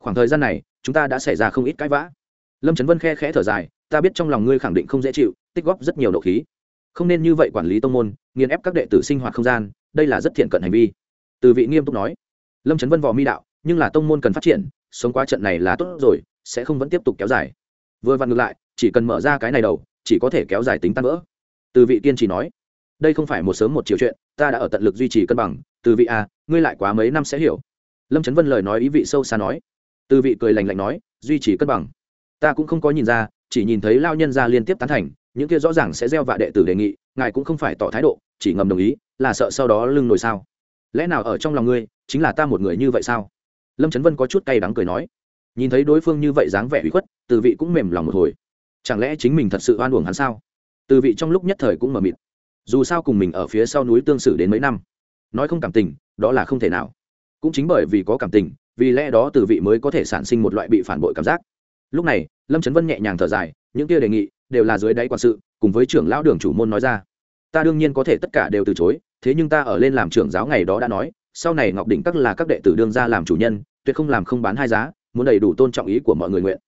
Khoảng thời gian này, chúng ta đã xảy ra không ít cãi vã. Lâm trấn vân khe khẽ thở dài, ta biết trong lòng ngươi khẳng định không dễ chịu, tích góp rất nhiều nộ khí. Không nên như vậy quản lý tông môn, nghiền ép các đệ tử sinh hoạt không gian, đây là rất thiện cận hành vi. Từ vị nghiêm túc nói. Lâm trấn vân vò mi đạo, nhưng là tông môn cần phát triển, sống qua trận này là tốt rồi, sẽ không vẫn tiếp tục kéo dài. Vừa vặn ngược lại, chỉ cần mở ra cái này đầu, chỉ có thể kéo dài tính tan vỡ từ vị kiên trì nói đây không phải một sớm một chiều chuyện ta đã ở tận lực duy trì cân bằng từ vị a à, ngươi lại quá mấy năm sẽ hiểu. Lâm trấn vân lời nói ý vị sâu xa nói từ vị cười lành lạnh nói duy trì cân bằng. Ta cũng không có nhìn ra chỉ nhìn thấy lao nhân ra liên tiếp tán thành những kia rõ ràng sẽ gieo vạ đệ tử đề nghị ngài cũng không phải tỏ thái độ chỉ ngầm đồng ý là sợ sau đó lưng nổi sao. Lẽ nào ở trong lòng ngươi chính là ta một người như vậy sao? Lâm trấn vân có chút cay đắng cười nói nhìn thấy đối phương như vậy dáng vẻ uy khuất từ vị cũng mềm lòng một hồi. Chẳng lẽ chính mình thật sự oan uổng hắn sao? Từ vị trong lúc nhất thời cũng mờ mịt. Dù sao cùng mình ở phía sau núi tương xử đến mấy năm, nói không cảm tình, đó là không thể nào. Cũng chính bởi vì có cảm tình, vì lẽ đó từ vị mới có thể sản sinh một loại bị phản bội cảm giác. Lúc này, lâm trấn vân nhẹ nhàng thở dài, những kia đề nghị đều là dưới đáy quản sự, cùng với trưởng lão đường chủ môn nói ra. Ta đương nhiên có thể tất cả đều từ chối, thế nhưng ta ở lên làm trưởng giáo ngày đó đã nói, sau này ngọc đỉnh các là các đệ tử đương ra làm chủ nhân, tuyệt không làm không bán hai giá, muốn đầy đủ tôn trọng ý của mọi người nguyện.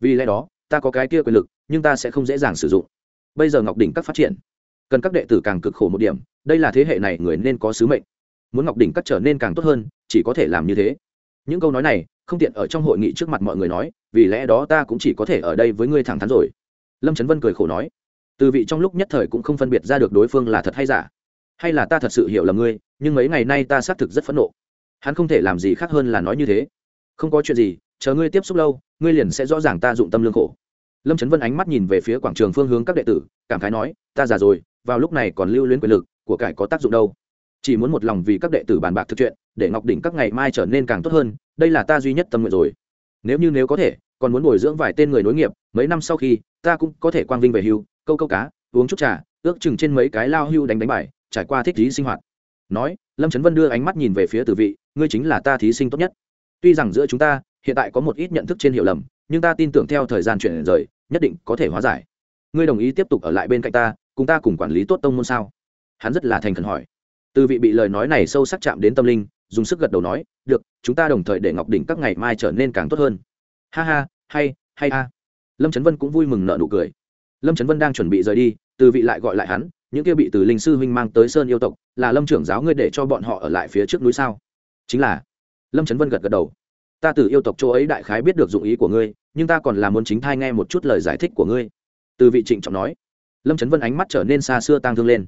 Vì lẽ đó, ta có cái kia quyền lực, nhưng ta sẽ không dễ dàng sử dụng bây giờ ngọc đỉnh các phát triển, cần các đệ tử càng cực khổ một điểm, đây là thế hệ này người nên có sứ mệnh. Muốn ngọc đỉnh các trở nên càng tốt hơn, chỉ có thể làm như thế. Những câu nói này, không tiện ở trong hội nghị trước mặt mọi người nói, vì lẽ đó ta cũng chỉ có thể ở đây với ngươi thẳng thắn rồi. Lâm trấn vân cười khổ nói. Từ vị trong lúc nhất thời cũng không phân biệt ra được đối phương là thật hay giả. Hay là ta thật sự hiểu là ngươi, nhưng mấy ngày nay ta xác thực rất phẫn nộ. Hắn không thể làm gì khác hơn là nói như thế. Không có chuyện gì, chờ ngươi tiếp xúc lâu, ngươi liền sẽ rõ ràng ta dụng tâm lương khổ lâm trấn vân ánh mắt nhìn về phía quảng trường phương hướng các đệ tử, cảm khái nói, ta già rồi, vào lúc này còn lưu luyến quyền lực, của cải có tác dụng đâu? Chỉ muốn một lòng vì các đệ tử bàn bạc thực chuyện, để ngọc đỉnh các ngày mai trở nên càng tốt hơn, đây là ta duy nhất tâm nguyện rồi. Nếu như nếu có thể, còn muốn bồi dưỡng vài tên người nối nghiệp, mấy năm sau khi, ta cũng có thể quang vinh về hưu, câu câu cá, uống chút trà, ước chừng trên mấy cái lao hưu đánh đánh bài, trải qua thích thí sinh hoạt. Nói, lâm trấn vân đưa ánh mắt nhìn về phía tử vị, ngươi chính là ta thí sinh tốt nhất. Tuy rằng giữa chúng ta, hiện tại có một ít nhận thức trên hiểu lầm nhưng ta tin tưởng theo thời gian chuyển rời, nhất định có thể hóa giải. Ngươi đồng ý tiếp tục ở lại bên cạnh ta, cùng ta cùng quản lý tốt tông môn sao? Hắn rất là thành khẩn hỏi. Từ vị bị lời nói này sâu sắc chạm đến tâm linh, dùng sức gật đầu nói, được, chúng ta đồng thời để ngọc đỉnh các ngày mai trở nên càng tốt hơn. Ha ha, hay hay ha lâm trấn vân cũng vui mừng nợ nụ cười. Lâm trấn vân đang chuẩn bị rời đi, từ vị lại gọi lại hắn, những kia bị từ linh sư huynh mang tới sơn yêu tộc, là lâm trưởng giáo ngươi để cho bọn họ ở lại phía trước núi sao? Chính là. Lâm trấn vân gật gật đầu ta từ yêu tộc chỗ ấy đại khái biết được dụng ý của ngươi, nhưng ta còn là muốn chính thai nghe một chút lời giải thích của ngươi. Từ vị trịnh trọng nói. Lâm trấn vân ánh mắt trở nên xa xưa tang thương lên.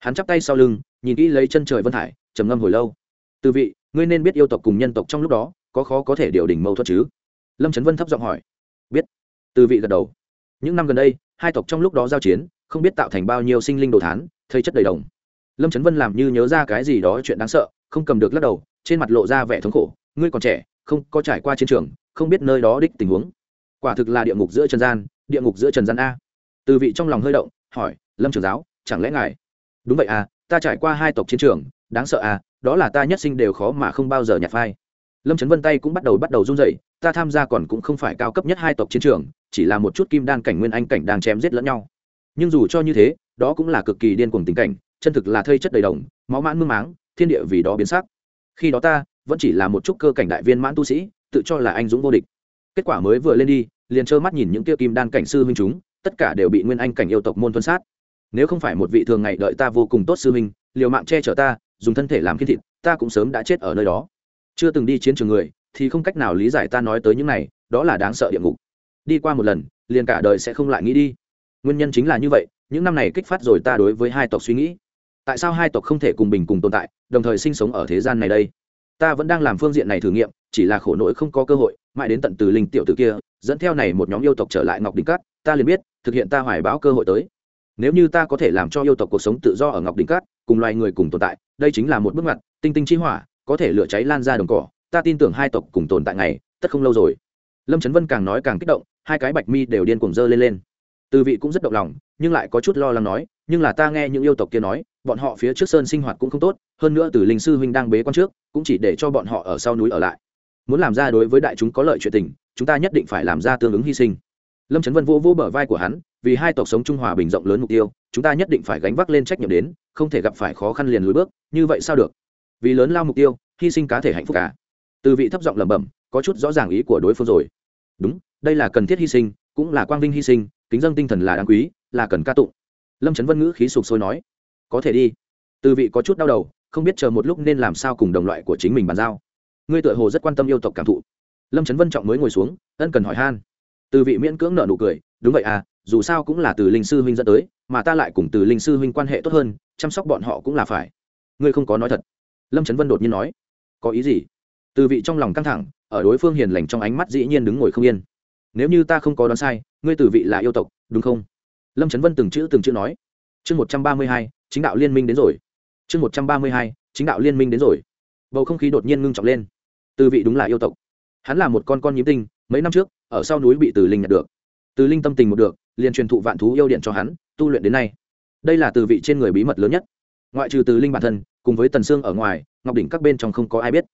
Hắn chắp tay sau lưng, nhìn kỹ lấy chân trời vân hải, trầm ngâm hồi lâu. Từ vị, ngươi nên biết yêu tộc cùng nhân tộc trong lúc đó, có khó có thể điều đình mâu thuẫn chứ? Lâm trấn vân thấp giọng hỏi. Biết. Từ vị gật đầu. Những năm gần đây, hai tộc trong lúc đó giao chiến, không biết tạo thành bao nhiêu sinh linh đồ thán, thây chất đầy đồng. Lâm trấn vân làm như nhớ ra cái gì đó chuyện đáng sợ, không cầm được lắc đầu, trên mặt lộ ra vẻ thống khổ. Ngươi còn trẻ không có trải qua chiến trường, không biết nơi đó đích tình huống. Quả thực là địa ngục giữa trần gian, địa ngục giữa trần gian a. Từ vị trong lòng hơi động, hỏi, lâm trường giáo, chẳng lẽ ngài đúng vậy à ta trải qua hai tộc chiến trường, đáng sợ à đó là ta nhất sinh đều khó mà không bao giờ nhặt phai. Lâm trấn vân tay cũng bắt đầu bắt đầu run dậy ta tham gia còn cũng không phải cao cấp nhất hai tộc chiến trường, chỉ là một chút kim đan cảnh nguyên anh cảnh đang chém giết lẫn nhau. Nhưng dù cho như thế, đó cũng là cực kỳ điên cuồng tình cảnh, chân thực là thây chất đầy đồng, máu mãn mương máng, thiên địa vì đó biến sắc. Khi đó ta vẫn chỉ là một chút cơ cảnh đại viên mãn tu sĩ, tự cho là anh dũng vô địch. Kết quả mới vừa lên đi, liền trơ mắt nhìn những kia kim đan cảnh sư huynh chúng, tất cả đều bị nguyên anh cảnh yêu tộc môn tuân sát. Nếu không phải một vị thường ngày đợi ta vô cùng tốt sư huynh, liều mạng che chở ta, dùng thân thể làm khiên thịt, ta cũng sớm đã chết ở nơi đó. Chưa từng đi chiến trường người, thì không cách nào lý giải ta nói tới những này, đó là đáng sợ địa ngục. Đi qua một lần, liền cả đời sẽ không lại nghĩ đi. Nguyên nhân chính là như vậy, những năm này kích phát rồi ta đối với hai tộc suy nghĩ. Tại sao hai tộc không thể cùng bình cùng tồn tại, đồng thời sinh sống ở thế gian này đây? Ta vẫn đang làm phương diện này thử nghiệm, chỉ là khổ nỗi không có cơ hội, mãi đến tận từ linh tiểu tử kia, dẫn theo này một nhóm yêu tộc trở lại ngọc đỉnh cát, ta liền biết, thực hiện ta hoài báo cơ hội tới. Nếu như ta có thể làm cho yêu tộc cuộc sống tự do ở ngọc đỉnh cát, cùng loài người cùng tồn tại, đây chính là một bước ngoặt, tinh tinh chi hỏa, có thể lửa cháy lan ra đồng cỏ, ta tin tưởng hai tộc cùng tồn tại ngày tất không lâu rồi. Lâm trấn vân càng nói càng kích động, hai cái bạch mi đều điên cuồng dơ lên lên. Từ vị cũng rất động lòng, nhưng lại có chút lo lắng nói, nhưng là ta nghe những yêu tộc kia nói bọn họ phía trước sơn sinh hoạt cũng không tốt, hơn nữa từ linh sư huynh đang bế quan trước, cũng chỉ để cho bọn họ ở sau núi ở lại. Muốn làm ra đối với đại chúng có lợi chuyện tình, chúng ta nhất định phải làm ra tương ứng hy sinh. Lâm trấn vân vô vô bờ vai của hắn, vì hai tộc sống trung hòa bình rộng lớn mục tiêu, chúng ta nhất định phải gánh vác lên trách nhiệm đến, không thể gặp phải khó khăn liền lùi bước, như vậy sao được? Vì lớn lao mục tiêu, hy sinh cá thể hạnh phúc cả. Từ vị thấp giọng lẩm bẩm, có chút rõ ràng ý của đối phương rồi. Đúng, đây là cần thiết hy sinh, cũng là quang vinh hy sinh, kính dân tinh thần là đáng quý, là cần ca tụng. Lâm trấn vân ngữ khí sụp sôi nói có thể đi. Từ vị có chút đau đầu, không biết chờ một lúc nên làm sao cùng đồng loại của chính mình bàn giao. Ngươi tựa hồ rất quan tâm yêu tộc cảm thụ. Lâm trấn vân trọng mới ngồi xuống, ân cần hỏi han. Từ vị miễn cưỡng nợ nụ cười, đúng vậy à dù sao cũng là từ linh sư huynh dẫn tới, mà ta lại cùng từ linh sư huynh quan hệ tốt hơn, chăm sóc bọn họ cũng là phải. Ngươi không có nói thật. Lâm trấn vân đột nhiên nói. Có ý gì? Từ vị trong lòng căng thẳng, ở đối phương hiền lành trong ánh mắt dĩ nhiên đứng ngồi không yên. Nếu như ta không có đoán sai, ngươi từ vị là yêu tộc, đúng không? Lâm trấn vân từng chữ từng chữ nói. Chương một trăm ba mươi hai chính đạo liên minh đến rồi. Chương một trăm ba mươi hai, chính đạo liên minh đến rồi. Bầu không khí đột nhiên ngưng trọng lên. Từ vị đúng là yêu tộc. Hắn là một con con nhím tinh, mấy năm trước, ở sau núi bị từ linh nhặt được. Từ linh tâm tình một được, liền truyền thụ vạn thú yêu điện cho hắn, tu luyện đến nay. Đây là từ vị trên người bí mật lớn nhất. Ngoại trừ từ linh bản thân, cùng với tần sương ở ngoài, ngọc đỉnh các bên trong không có ai biết.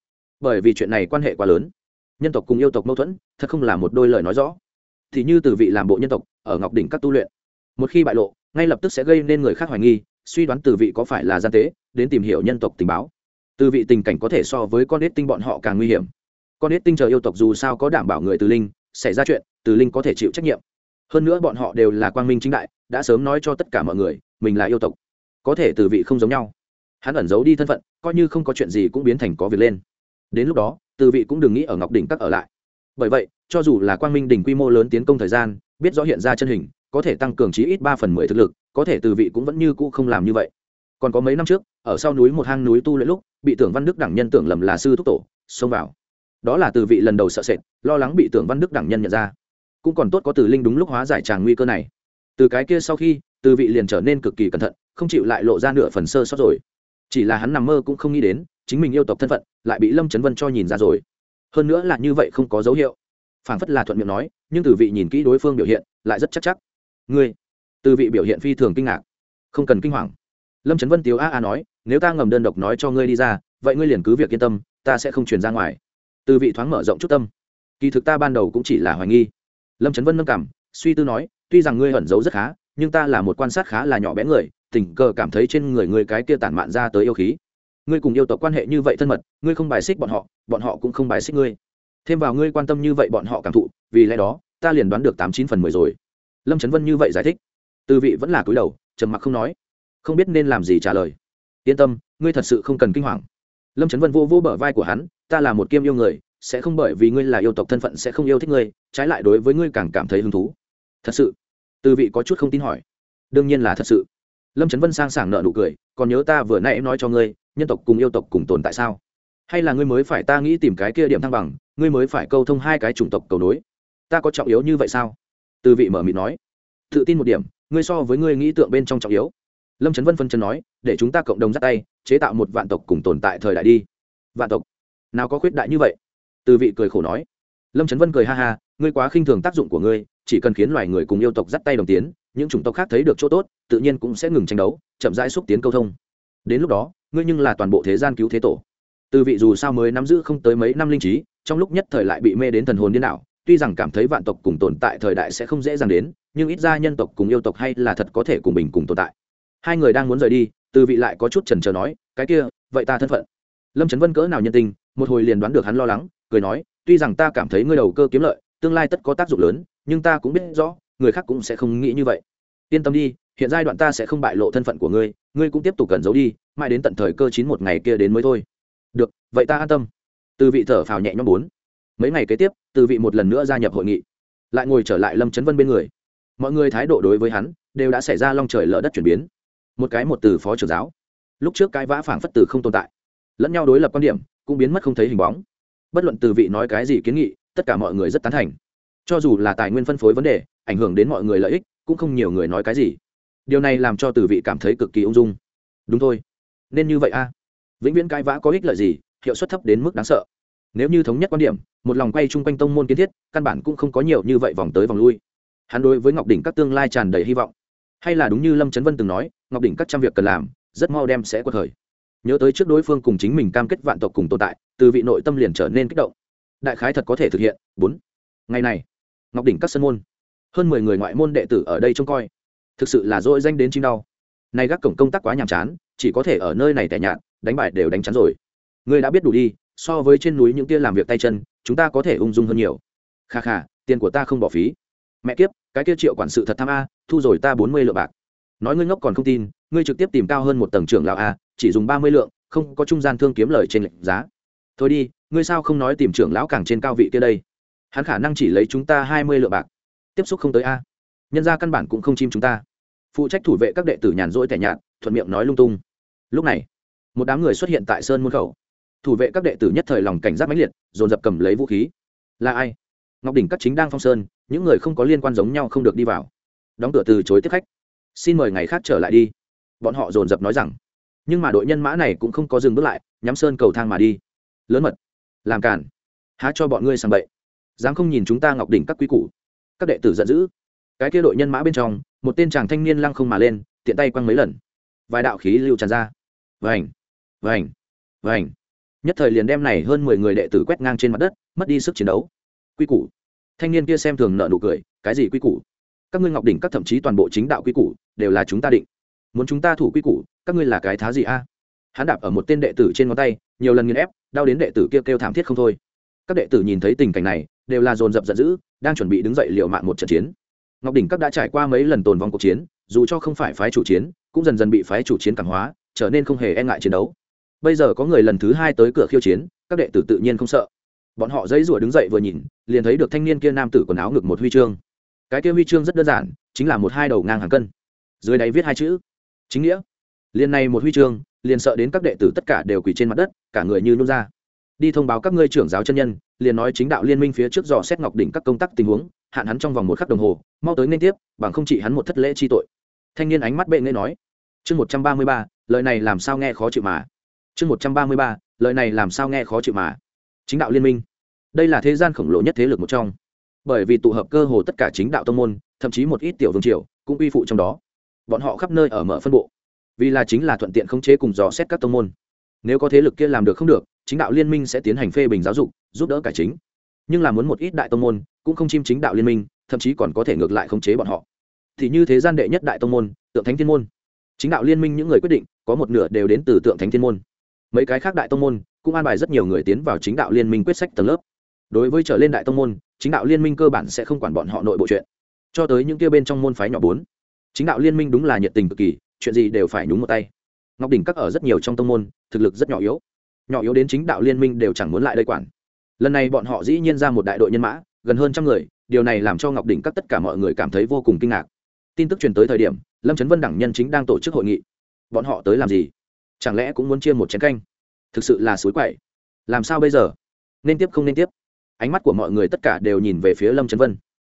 Bởi vì chuyện này quan hệ quá lớn. Nhân tộc cùng yêu tộc mâu thuẫn, thật không là một đôi lời nói rõ. Thì như từ vị làm bộ nhân tộc, ở ngọc đỉnh các tu luyện. Một khi bại lộ, ngay lập tức sẽ gây nên người khác hoài nghi suy đoán từ vị có phải là gian tế, đến tìm hiểu nhân tộc tình báo. Từ vị tình cảnh có thể so với con ếch tinh bọn họ càng nguy hiểm. Con ếch tinh chờ yêu tộc dù sao có đảm bảo người từ linh, xảy ra chuyện, từ linh có thể chịu trách nhiệm. Hơn nữa bọn họ đều là quang minh chính đại, đã sớm nói cho tất cả mọi người, mình là yêu tộc. Có thể từ vị không giống nhau. Hắn ẩn giấu đi thân phận, coi như không có chuyện gì cũng biến thành có việc lên. Đến lúc đó, từ vị cũng đừng nghĩ ở ngọc đỉnh các ở lại. Bởi vậy, cho dù là quang minh đỉnh quy mô lớn tiến công thời gian, biết rõ hiện ra chân hình có thể tăng cường chí ít ba phần mười thực lực, có thể từ vị cũng vẫn như cũ không làm như vậy. Còn có mấy năm trước, ở sau núi một hang núi tu luyện lúc, bị tưởng văn đức đẳng nhân tưởng lầm là sư thúc tổ, xông vào. Đó là từ vị lần đầu sợ sệt, lo lắng bị tưởng văn đức đẳng nhân nhận ra. Cũng còn tốt có từ linh đúng lúc hóa giải tràng nguy cơ này. Từ cái kia sau khi, từ vị liền trở nên cực kỳ cẩn thận, không chịu lại lộ ra nửa phần sơ sót rồi. Chỉ là hắn nằm mơ cũng không nghĩ đến, chính mình yêu tộc thân phận, lại bị lâm trấn vân cho nhìn ra rồi. Hơn nữa là như vậy không có dấu hiệu. Phảng phất là thuận miệng nói, nhưng từ vị nhìn kỹ đối phương biểu hiện, lại rất chắc chắc ngươi. Từ vị biểu hiện phi thường kinh ngạc. Không cần kinh hoàng. Lâm trấn vân tiếu a a nói, nếu ta ngầm đơn độc nói cho ngươi đi ra, vậy ngươi liền cứ việc yên tâm, ta sẽ không truyền ra ngoài. Từ vị thoáng mở rộng chút tâm. Kỳ thực ta ban đầu cũng chỉ là hoài nghi. Lâm trấn vân nâng cảm, suy tư nói, tuy rằng ngươi ẩn giấu rất khá, nhưng ta là một quan sát khá là nhỏ bé người, tình cờ cảm thấy trên người ngươi cái kia tản mạn ra tới yêu khí. Ngươi cùng yêu tộc quan hệ như vậy thân mật, ngươi không bài xích bọn họ bọn họ cũng không bài xích ngươi. Thêm vào ngươi quan tâm như vậy bọn họ cảm thụ, vì lẽ đó, ta liền đoán được tám chín phần mười rồi lâm trấn vân như vậy giải thích. Tư vị vẫn là cúi đầu, trầm mặc không nói. Không biết nên làm gì trả lời. Yên tâm, ngươi thật sự không cần kinh hoàng. Lâm trấn vân vô vô bờ vai của hắn, ta là một kiêm yêu người, sẽ không bởi vì ngươi là yêu tộc thân phận sẽ không yêu thích ngươi, trái lại đối với ngươi càng cảm thấy hứng thú. Thật sự, tư vị có chút không tin hỏi. Đương nhiên là thật sự. Lâm trấn vân sang sảng nợ nụ cười, còn nhớ ta vừa nãy nói cho ngươi, nhân tộc cùng yêu tộc cùng tồn tại sao? Hay là ngươi mới phải ta nghĩ tìm cái kia điểm thăng bằng, ngươi mới phải câu thông hai cái chủng tộc cầu nối? Ta có trọng yếu như vậy sao? Từ vị mở mịt nói, tự tin một điểm, ngươi so với ngươi nghĩ tượng bên trong trọng yếu. Lâm trấn vân phân chân nói, để chúng ta cộng đồng dắt tay, chế tạo một vạn tộc cùng tồn tại thời đại đi. Vạn tộc? Nào có khuyết đại như vậy? Từ vị cười khổ nói. Lâm trấn vân cười ha ha, ngươi quá khinh thường tác dụng của ngươi, chỉ cần khiến loài người cùng yêu tộc dắt tay đồng tiến, những chủng tộc khác thấy được chỗ tốt, tự nhiên cũng sẽ ngừng tranh đấu, chậm rãi xúc tiến câu thông. Đến lúc đó, ngươi nhưng là toàn bộ thế gian cứu thế tổ. Từ vị dù sao mới nắm giữ không tới mấy năm linh trí, trong lúc nhất thời lại bị mê đến thần hồn điên đảo tuy rằng cảm thấy vạn tộc cùng tồn tại thời đại sẽ không dễ dàng đến, nhưng ít ra nhân tộc cùng yêu tộc hay là thật có thể cùng mình cùng tồn tại. Hai người đang muốn rời đi, từ vị lại có chút trần trờ nói, cái kia, vậy ta thân phận? Lâm trấn vân cỡ nào nhân tình, một hồi liền đoán được hắn lo lắng, cười nói, tuy rằng ta cảm thấy ngươi đầu cơ kiếm lợi, tương lai tất có tác dụng lớn, nhưng ta cũng biết rõ, người khác cũng sẽ không nghĩ như vậy. Yên tâm đi, hiện giai đoạn ta sẽ không bại lộ thân phận của ngươi ngươi cũng tiếp tục cần giấu đi, mãi đến tận thời cơ chín một ngày kia đến mới thôi. Được, vậy ta an tâm. Từ vị thở phào nhẹ nhõm bốn mấy ngày kế tiếp, từ vị một lần nữa gia nhập hội nghị. Lại ngồi trở lại lâm trấn vân bên người. Mọi người thái độ đối với hắn đều đã xảy ra long trời lở đất chuyển biến. Một cái một từ phó trưởng giáo. Lúc trước cái vã phảng phất từ không tồn tại. Lẫn nhau đối lập quan điểm cũng biến mất không thấy hình bóng. Bất luận từ vị nói cái gì kiến nghị, tất cả mọi người rất tán thành. Cho dù là tài nguyên phân phối vấn đề, ảnh hưởng đến mọi người lợi ích, cũng không nhiều người nói cái gì. Điều này làm cho từ vị cảm thấy cực kỳ ung dung. Đúng thôi. Nên như vậy a. Vĩnh viễn cãi vã có ích lợi gì, hiệu suất thấp đến mức đáng sợ nếu như thống nhất quan điểm, một lòng quay chung quanh tông môn kiến thiết, căn bản cũng không có nhiều như vậy vòng tới vòng lui. Hắn đối với ngọc đỉnh các tương lai tràn đầy hy vọng. Hay là đúng như lâm trấn vân từng nói, ngọc đỉnh các trăm việc cần làm, rất mau đem sẽ quật khởi nhớ tới trước đối phương cùng chính mình cam kết vạn tộc cùng tồn tại, từ vị nội tâm liền trở nên kích động. Đại khái thật có thể thực hiện, bốn. Ngày này, ngọc đỉnh các sân môn, hơn mười người ngoại môn đệ tử ở đây trông coi. Thực sự là dỗi danh đến chim đau. Nay gác cổng công tác quá nhàm chán, chỉ có thể ở nơi này tẻ nhạt, đánh bài đều đánh chắn rồi. Ngươi đã biết đủ đi so với trên núi những kia làm việc tay chân, chúng ta có thể ung dung hơn nhiều. Kha kha, tiền của ta không bỏ phí. Mẹ kiếp, cái kia triệu quản sự thật tham a, thu rồi ta bốn mươi lượng bạc. Nói ngươi ngốc còn không tin, ngươi trực tiếp tìm cao hơn một tầng trưởng lão a, chỉ dùng ba mươi lượng, không có trung gian thương kiếm lời trên lệnh giá. Thôi đi, ngươi sao không nói tìm trưởng lão càng trên cao vị kia đây? Hắn khả năng chỉ lấy chúng ta hai mươi lượng bạc. Tiếp xúc không tới a. Nhân ra căn bản cũng không chim chúng ta. Phụ trách thủ vệ các đệ tử nhàn rỗi tẻ nhạt, thuận miệng nói lung tung. Lúc này, một đám người xuất hiện tại sơn môn khẩu thủ vệ các đệ tử nhất thời lòng cảnh giác mãnh liệt, dồn dập cầm lấy vũ khí. Là ai? Ngọc đỉnh các chính đang phong sơn, những người không có liên quan giống nhau không được đi vào. Đóng cửa từ chối tiếp khách. Xin mời ngày khác trở lại đi. Bọn họ dồn dập nói rằng. Nhưng mà đội nhân mã này cũng không có dừng bước lại, nhắm sơn cầu thang mà đi. Lớn mật. Làm cản há cho bọn ngươi sang bậy. Dám không nhìn chúng ta ngọc đỉnh các quý củ. Các đệ tử giận dữ. Cái kia đội nhân mã bên trong, một tên chàng thanh niên lăng không mà lên, tiện tay quăng mấy lần. Vài đạo khí lưu tràn ra. Vành. Vành. Vành nhất thời liền đem này hơn mười người đệ tử quét ngang trên mặt đất, mất đi sức chiến đấu. Quy củ. Thanh niên kia xem thường nợ nụ cười, cái gì quy củ? Các ngươi ngọc đỉnh, các thậm chí toàn bộ chính đạo quy củ, đều là chúng ta định. Muốn chúng ta thủ quy củ, các ngươi là cái thá gì a? Hắn đạp ở một tên đệ tử trên ngón tay, nhiều lần nghiền ép, đau đến đệ tử kia kêu thảm thiết không thôi. Các đệ tử nhìn thấy tình cảnh này, đều là dồn dập giận dữ, đang chuẩn bị đứng dậy liều mạng một trận chiến. Ngọc đỉnh các đã trải qua mấy lần tồn vong cuộc chiến, dù cho không phải phái chủ chiến, cũng dần dần bị phái chủ chiến cảm hóa, trở nên không hề e ngại chiến đấu bây giờ có người lần thứ hai tới cửa khiêu chiến, các đệ tử tự nhiên không sợ. Bọn họ dãy rủa đứng dậy vừa nhìn, liền thấy được thanh niên kia nam tử quần áo ngực một huy chương. Cái kia huy chương rất đơn giản, chính là một hai đầu ngang hàng cân. Dưới đáy viết hai chữ. Chính nghĩa. Liền này một huy chương, liền sợ đến các đệ tử tất cả đều quỳ trên mặt đất, cả người như nôn ra. Đi thông báo các ngươi trưởng giáo chân nhân, liền nói chính đạo liên minh phía trước dò xét ngọc đỉnh các công tác tình huống, hạn hắn trong vòng một khắc đồng hồ, mau tới nên tiếp, bằng không chỉ hắn một thất lễ chi tội. Thanh niên ánh mắt bệ nghe nói, chương một trăm ba mươi ba, lời này làm sao nghe khó chịu mà chương một trăm ba mươi ba, lời này làm sao nghe khó chịu mà. Chính đạo liên minh. Đây là thế gian khổng lồ nhất thế lực một trong. Bởi vì tụ hợp cơ hồ tất cả chính đạo tông môn, thậm chí một ít tiểu vương triều, cũng quy phụ trong đó. Bọn họ khắp nơi ở mở phân bộ. Vì là chính là thuận tiện khống chế cùng dò xét các tông môn. Nếu có thế lực kia làm được không được, chính đạo liên minh sẽ tiến hành phê bình giáo dục, giúp đỡ cải chính. Nhưng là muốn một ít đại tông môn, cũng không chim chính đạo liên minh, thậm chí còn có thể ngược lại khống chế bọn họ. Thì như thế gian đệ nhất đại tông môn, tượng thánh thiên môn. Chính đạo liên minh những người quyết định, có một nửa đều đến từ tượng thánh thiên môn mấy cái khác đại tông môn cũng an bài rất nhiều người tiến vào chính đạo liên minh quyết sách tầng lớp. Đối với trở lên đại tông môn, chính đạo liên minh cơ bản sẽ không quản bọn họ nội bộ chuyện. Cho tới những kia bên trong môn phái nhỏ bốn, chính đạo liên minh đúng là nhiệt tình cực kỳ, chuyện gì đều phải nhúng một tay. Ngọc đỉnh các ở rất nhiều trong tông môn, thực lực rất nhỏ yếu. Nhỏ yếu đến chính đạo liên minh đều chẳng muốn lại đây quản. Lần này bọn họ dĩ nhiên ra một đại đội nhân mã, gần hơn trăm người, điều này làm cho ngọc đỉnh các tất cả mọi người cảm thấy vô cùng kinh ngạc. Tin tức truyền tới thời điểm, lâm trấn vân đẳng nhân chính đang tổ chức hội nghị. Bọn họ tới làm gì? Chẳng lẽ cũng muốn chia một chén canh? Thực sự là suối quậy. Làm sao bây giờ? Nên tiếp không nên tiếp? Ánh mắt của mọi người tất cả đều nhìn về phía lâm trấn vân.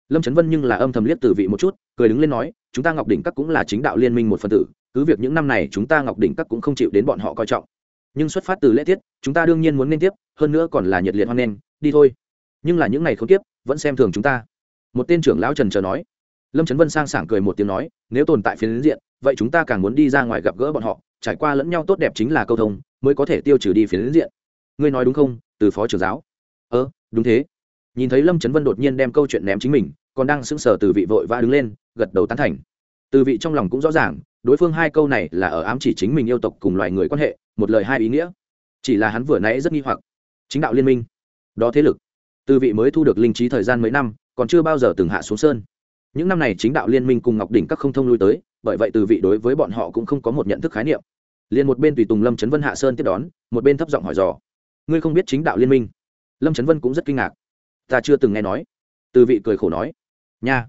Lâm trấn vân nhưng là âm thầm liếc từ vị một chút, cười đứng lên nói, chúng ta ngọc đỉnh các cũng là chính đạo liên minh một phần tử, cứ việc những năm này chúng ta ngọc đỉnh các cũng không chịu đến bọn họ coi trọng. Nhưng xuất phát từ lễ tiết, chúng ta đương nhiên muốn nên tiếp, hơn nữa còn là nhiệt liệt hoan nghênh, đi thôi. Nhưng là những ngày không tiếp, vẫn xem thường chúng ta. Một tên trưởng lão trần chờ nói. Lâm trấn vân sang sảng cười một tiếng nói, nếu tồn tại phiến diện, vậy chúng ta càng muốn đi ra ngoài gặp gỡ bọn họ trải qua lẫn nhau tốt đẹp chính là câu thông, mới có thể tiêu trừ đi phiến diện. Ngươi nói đúng không, từ phó trưởng giáo? Ơ, đúng thế. Nhìn thấy lâm trấn vân đột nhiên đem câu chuyện ném chính mình, còn đang sững sờ từ vị vội vã đứng lên, gật đầu tán thành. Từ vị trong lòng cũng rõ ràng, đối phương hai câu này là ở ám chỉ chính mình yêu tộc cùng loài người quan hệ, một lời hai ý nghĩa. Chỉ là hắn vừa nãy rất nghi hoặc. Chính đạo liên minh. Đó thế lực. Từ vị mới thu được linh trí thời gian mấy năm, còn chưa bao giờ từng hạ xuống sơn. Những năm này chính đạo liên minh cùng ngọc đỉnh các không thông lui tới, bởi vậy từ vị đối với bọn họ cũng không có một nhận thức khái niệm liền một bên tùy tùng lâm trấn vân hạ sơn tiếp đón một bên thấp giọng hỏi dò ngươi không biết chính đạo liên minh lâm trấn vân cũng rất kinh ngạc ta chưa từng nghe nói từ vị cười khổ nói nha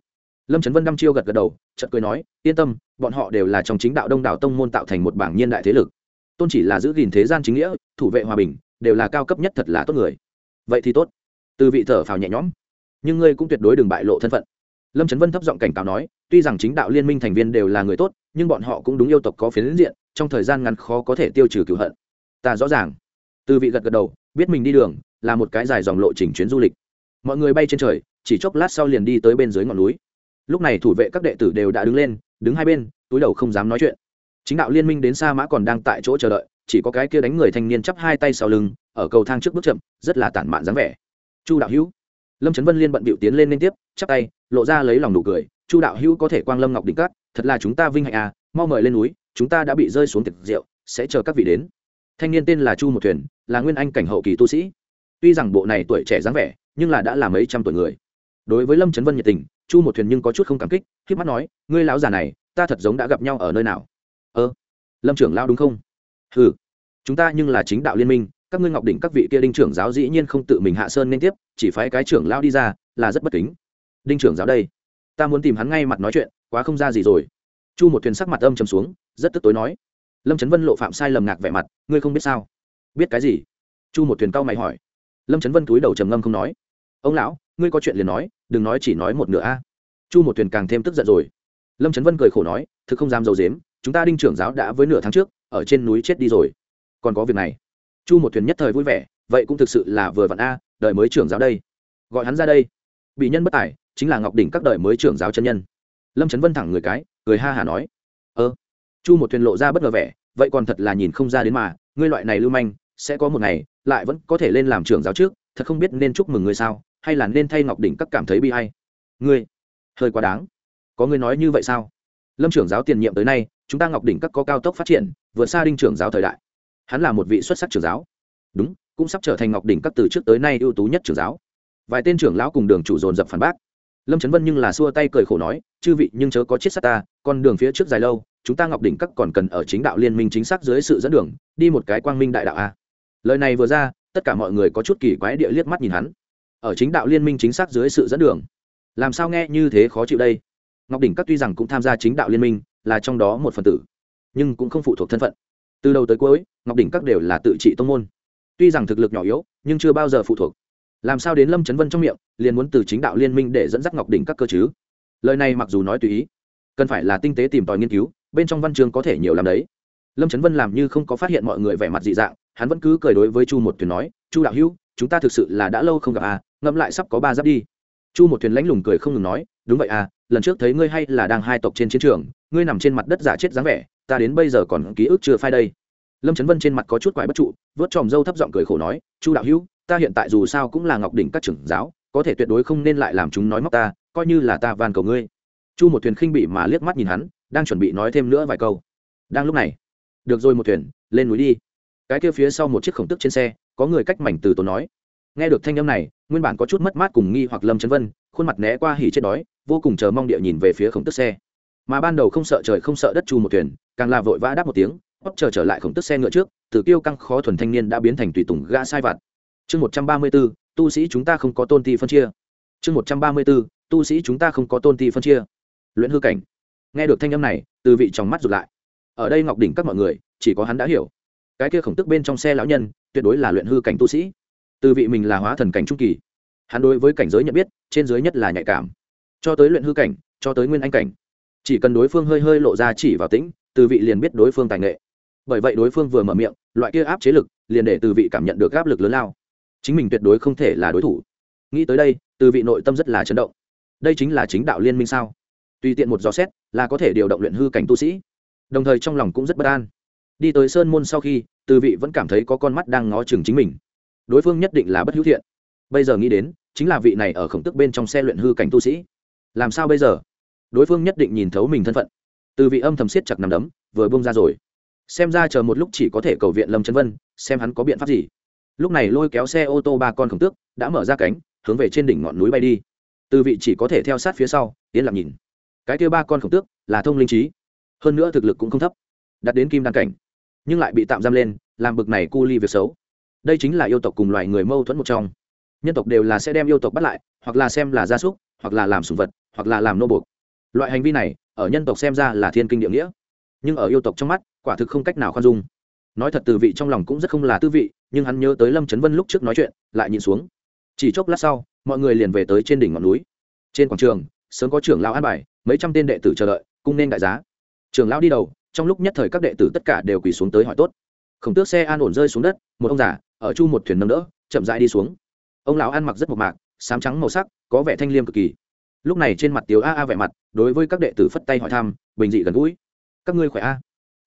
lâm trấn vân đăm chiêu gật gật đầu chợt cười nói yên tâm bọn họ đều là trong chính đạo đông đảo tông môn tạo thành một bảng nhiên đại thế lực tôn chỉ là giữ gìn thế gian chính nghĩa thủ vệ hòa bình đều là cao cấp nhất thật là tốt người vậy thì tốt từ vị thở phào nhẹ nhõm nhưng ngươi cũng tuyệt đối đừng bại lộ thân phận lâm trấn vân thấp giọng cảnh cáo nói tuy rằng chính đạo liên minh thành viên đều là người tốt nhưng bọn họ cũng đúng yêu tộc có phiến diện trong thời gian ngắn khó có thể tiêu trừ cựu hận. Ta rõ ràng. Từ vị gật gật đầu, biết mình đi đường là một cái dài dòng lộ trình chuyến du lịch. Mọi người bay trên trời, chỉ chốc lát sau liền đi tới bên dưới ngọn núi. Lúc này thủ vệ các đệ tử đều đã đứng lên, đứng hai bên, túi đầu không dám nói chuyện. Chính đạo liên minh đến sa mã còn đang tại chỗ chờ đợi, chỉ có cái kia đánh người thanh niên chắp hai tay sau lưng, ở cầu thang trước bước chậm, rất là tản mạn dáng vẻ. Chu đạo hữu. Lâm trấn vân liên bận bịu tiến lên liên tiếp, chắp tay, lộ ra lấy lòng nụ cười. Chu đạo hữu có thể quang lâm ngọc đỉnh cát thật là chúng ta vinh hạnh à mau mời lên núi chúng ta đã bị rơi xuống tiệc rượu, sẽ chờ các vị đến. Thanh niên tên là chu một thuyền, là nguyên anh cảnh hậu kỳ tu sĩ. Tuy rằng bộ này tuổi trẻ dáng vẻ, nhưng là đã là mấy trăm tuổi người. Đối với lâm trấn vân nhiệt tình, chu một thuyền nhưng có chút không cảm kích khi mắt nói, ngươi lão già này, ta thật giống đã gặp nhau ở nơi nào? Ơ, lâm trưởng lao đúng không? Ừ chúng ta nhưng là chính đạo liên minh, các ngươi ngọc đỉnh các vị kia đinh trưởng giáo dĩ nhiên không tự mình hạ sơn nên tiếp, chỉ phái cái trưởng lao đi ra, là rất bất kính. Đinh trưởng giáo đây, ta muốn tìm hắn ngay mặt nói chuyện, quá không ra gì rồi chu một thuyền sắc mặt âm trầm xuống, rất tức tối nói. Lâm trấn vân lộ phạm sai lầm ngạc vẻ mặt, ngươi không biết sao? Biết cái gì? Chu một thuyền cao mày hỏi. Lâm trấn vân túi đầu trầm ngâm không nói. Ông lão, ngươi có chuyện liền nói, đừng nói chỉ nói một nửa a. Chu một thuyền càng thêm tức giận rồi. Lâm trấn vân cười khổ nói, thực không dám d i ấ u dếm chúng ta đinh trưởng giáo đã với nửa tháng trước, ở trên núi chết đi rồi. Còn có việc này. Chu một thuyền nhất thời vui vẻ, vậy cũng thực sự là vừa vặn a đợi mới trưởng giáo đây. Gọi hắn ra đây. Bị nhân bất tài, chính là ngọc đỉnh các đời mới trưởng giáo chân nhân lâm trấn vân thẳng người cái, cười ha hả nói, ơ, chu một thuyền lộ ra bất ngờ vẻ, vậy còn thật là nhìn không ra đến mà, ngươi loại này lưu manh, sẽ có một ngày, lại vẫn có thể lên làm trưởng giáo trước, thật không biết nên chúc mừng ngươi sao, hay là nên thay ngọc đỉnh các cảm thấy bi hay ngươi, hơi quá đáng. Có ngươi nói như vậy sao? Lâm trưởng giáo tiền nhiệm tới nay, chúng ta ngọc đỉnh các có cao tốc phát triển, vượt xa đinh trưởng giáo thời đại. Hắn là một vị xuất sắc trưởng giáo. Đúng, cũng sắp trở thành ngọc đỉnh các từ trước tới nay ưu tú nhất trưởng giáo. Vài tên trưởng lão cùng đường chủ dồn dập phản bác lâm trấn vân nhưng là xua tay cười khổ nói, chư vị, nhưng chớ có chết sát ta, con đường phía trước dài lâu, chúng ta ngọc đỉnh các còn cần ở chính đạo liên minh chính xác dưới sự dẫn đường, đi một cái quang minh đại đạo a lời này vừa ra, tất cả mọi người có chút kỳ quái địa liếc mắt nhìn hắn. Ở chính đạo liên minh chính xác dưới sự dẫn đường, làm sao nghe như thế khó chịu đây? Ngọc đỉnh các tuy rằng cũng tham gia chính đạo liên minh, là trong đó một phần tử, nhưng cũng không phụ thuộc thân phận. Từ đầu tới cuối, ngọc đỉnh các đều là tự trị tông môn. Tuy rằng thực lực nhỏ yếu, nhưng chưa bao giờ phụ thuộc làm sao đến lâm trấn vân trong miệng, liền muốn từ chính đạo liên minh để dẫn dắt ngọc đỉnh các cơ chứ? Lời này mặc dù nói tùy ý, cần phải là tinh tế tìm tòi nghiên cứu, bên trong văn chương có thể nhiều làm đấy. Lâm trấn vân làm như không có phát hiện mọi người vẻ mặt dị dạng, hắn vẫn cứ cười đối với chu một thuyền nói, chu đạo hữu, chúng ta thực sự là đã lâu không gặp à ngẫm lại sắp có ba giáp đi. Chu một thuyền lãnh lùng cười không ngừng nói, đúng vậy à lần trước thấy ngươi hay là đang hai tộc trên chiến trường, ngươi nằm trên mặt đất giả chết dáng vẻ, ta đến bây giờ còn ký ức chưa phai đây. Lâm trấn vân trên mặt có chút quái bất trụ, vớt tròm râu thấp giọng cười khổ nói, chu đạo hữu ta hiện tại dù sao cũng là ngọc đỉnh các trưởng giáo, có thể tuyệt đối không nên lại làm chúng nói móc ta, coi như là ta van cầu ngươi. Chu một thuyền khinh bị mà liếc mắt nhìn hắn, đang chuẩn bị nói thêm nữa vài câu. Đang lúc này, được rồi một thuyền, lên núi đi. Cái kia phía sau một chiếc khổng tức trên xe, có người cách mảnh từ tốn nói. Nghe được thanh âm này, nguyên bản có chút mất mát cùng nghi hoặc lâm chấn vân, khuôn mặt né qua hỉ chết đói, vô cùng chờ mong địa nhìn về phía khổng tức xe. Mà ban đầu không sợ trời không sợ đất chu một thuyền, càng là vội vã đáp một tiếng hóp chờ trở lại khổng tức xe ngựa trước, từ kiêu căng khó thuần thanh niên đã biến thành tùy tùng gã sai vặt chương một trăm ba mươi b ố tu sĩ chúng ta không có tôn ti phân chia. Chương một trăm ba mươi b ố tu sĩ chúng ta không có tôn ti phân chia. Luyện hư cảnh. Nghe được thanh âm này, từ vị trong mắt rụt lại. Ở đây ngọc đỉnh các mọi người, chỉ có hắn đã hiểu. Cái kia khổng tức bên trong xe lão nhân, tuyệt đối là luyện hư cảnh tu sĩ. Từ vị mình là hóa thần cảnh trung kỳ. Hắn đối với cảnh giới nhận biết, trên giới nhất là nhạy cảm. Cho tới luyện hư cảnh, cho tới nguyên anh cảnh. Chỉ cần đối phương hơi hơi lộ ra chỉ vào tĩnh, từ vị liền biết đối phương tài nghệ. Bởi vậy đối phương vừa mở miệng, loại kia áp chế lực, liền để từ vị cảm nhận được áp lực lớn lao chính mình tuyệt đối không thể là đối thủ. Nghĩ tới đây, từ vị nội tâm rất là chấn động. Đây chính là chính đạo liên minh sao? Tùy tiện một dò xét, là có thể điều động luyện hư cảnh tu sĩ. Đồng thời trong lòng cũng rất bất an. Đi tới sơn môn sau khi, từ vị vẫn cảm thấy có con mắt đang ngó chừng chính mình. Đối phương nhất định là bất hữu thiện. Bây giờ nghĩ đến, chính là vị này ở khổng tức bên trong xe luyện hư cảnh tu sĩ. Làm sao bây giờ? Đối phương nhất định nhìn thấu mình thân phận. Từ vị âm thầm siết chặt nằm đấm, vừa bông ra rồi. Xem ra chờ một lúc chỉ có thể cầu viện lâm trấn vân, xem hắn có biện pháp gì lúc này lôi kéo xe ô tô ba con khổng tước đã mở ra cánh, hướng về trên đỉnh ngọn núi bay đi. Từ vị chỉ có thể theo sát phía sau, yên lặng nhìn. Cái kia ba con khổng tước là thông linh trí. Hơn nữa thực lực cũng không thấp đặt đến kim đan cảnh, nhưng lại bị tạm giam lên, làm bực này cu ly việc xấu. Đây chính là yêu tộc cùng loài người mâu thuẫn một trong. Nhân tộc đều là sẽ đem yêu tộc bắt lại, hoặc là xem là gia súc, hoặc là làm sùng vật, hoặc là làm nô buộc. Loại hành vi này, ở nhân tộc xem ra là thiên kinh địa nghĩa. Nhưng ở yêu tộc trong mắt, quả thực không cách nào khoan dung nói thật từ vị trong lòng cũng rất không là tư vị, nhưng hắn nhớ tới lâm trấn vân lúc trước nói chuyện, lại nhìn xuống. Chỉ chốc lát sau, mọi người liền về tới trên đỉnh ngọn núi. Trên quảng trường, sớm có trưởng lão an bài, mấy trăm tên đệ tử chờ đợi, cung nên đại giá. Trưởng lão đi đầu, trong lúc nhất thời các đệ tử tất cả đều quỳ xuống tới hỏi tốt. Khổng tước xe an ổn rơi xuống đất, một ông già, ở chu một thuyền nâng đỡ, chậm rãi đi xuống. Ông lão ăn mặc rất mộc mạc, sám trắng màu sắc, có vẻ thanh liêm cực kỳ. Lúc này trên mặt tiếu a a vẻ mặt, đối với các đệ tử phất tay hỏi thăm, bình dị gần gũi. Các ngươi khỏe a?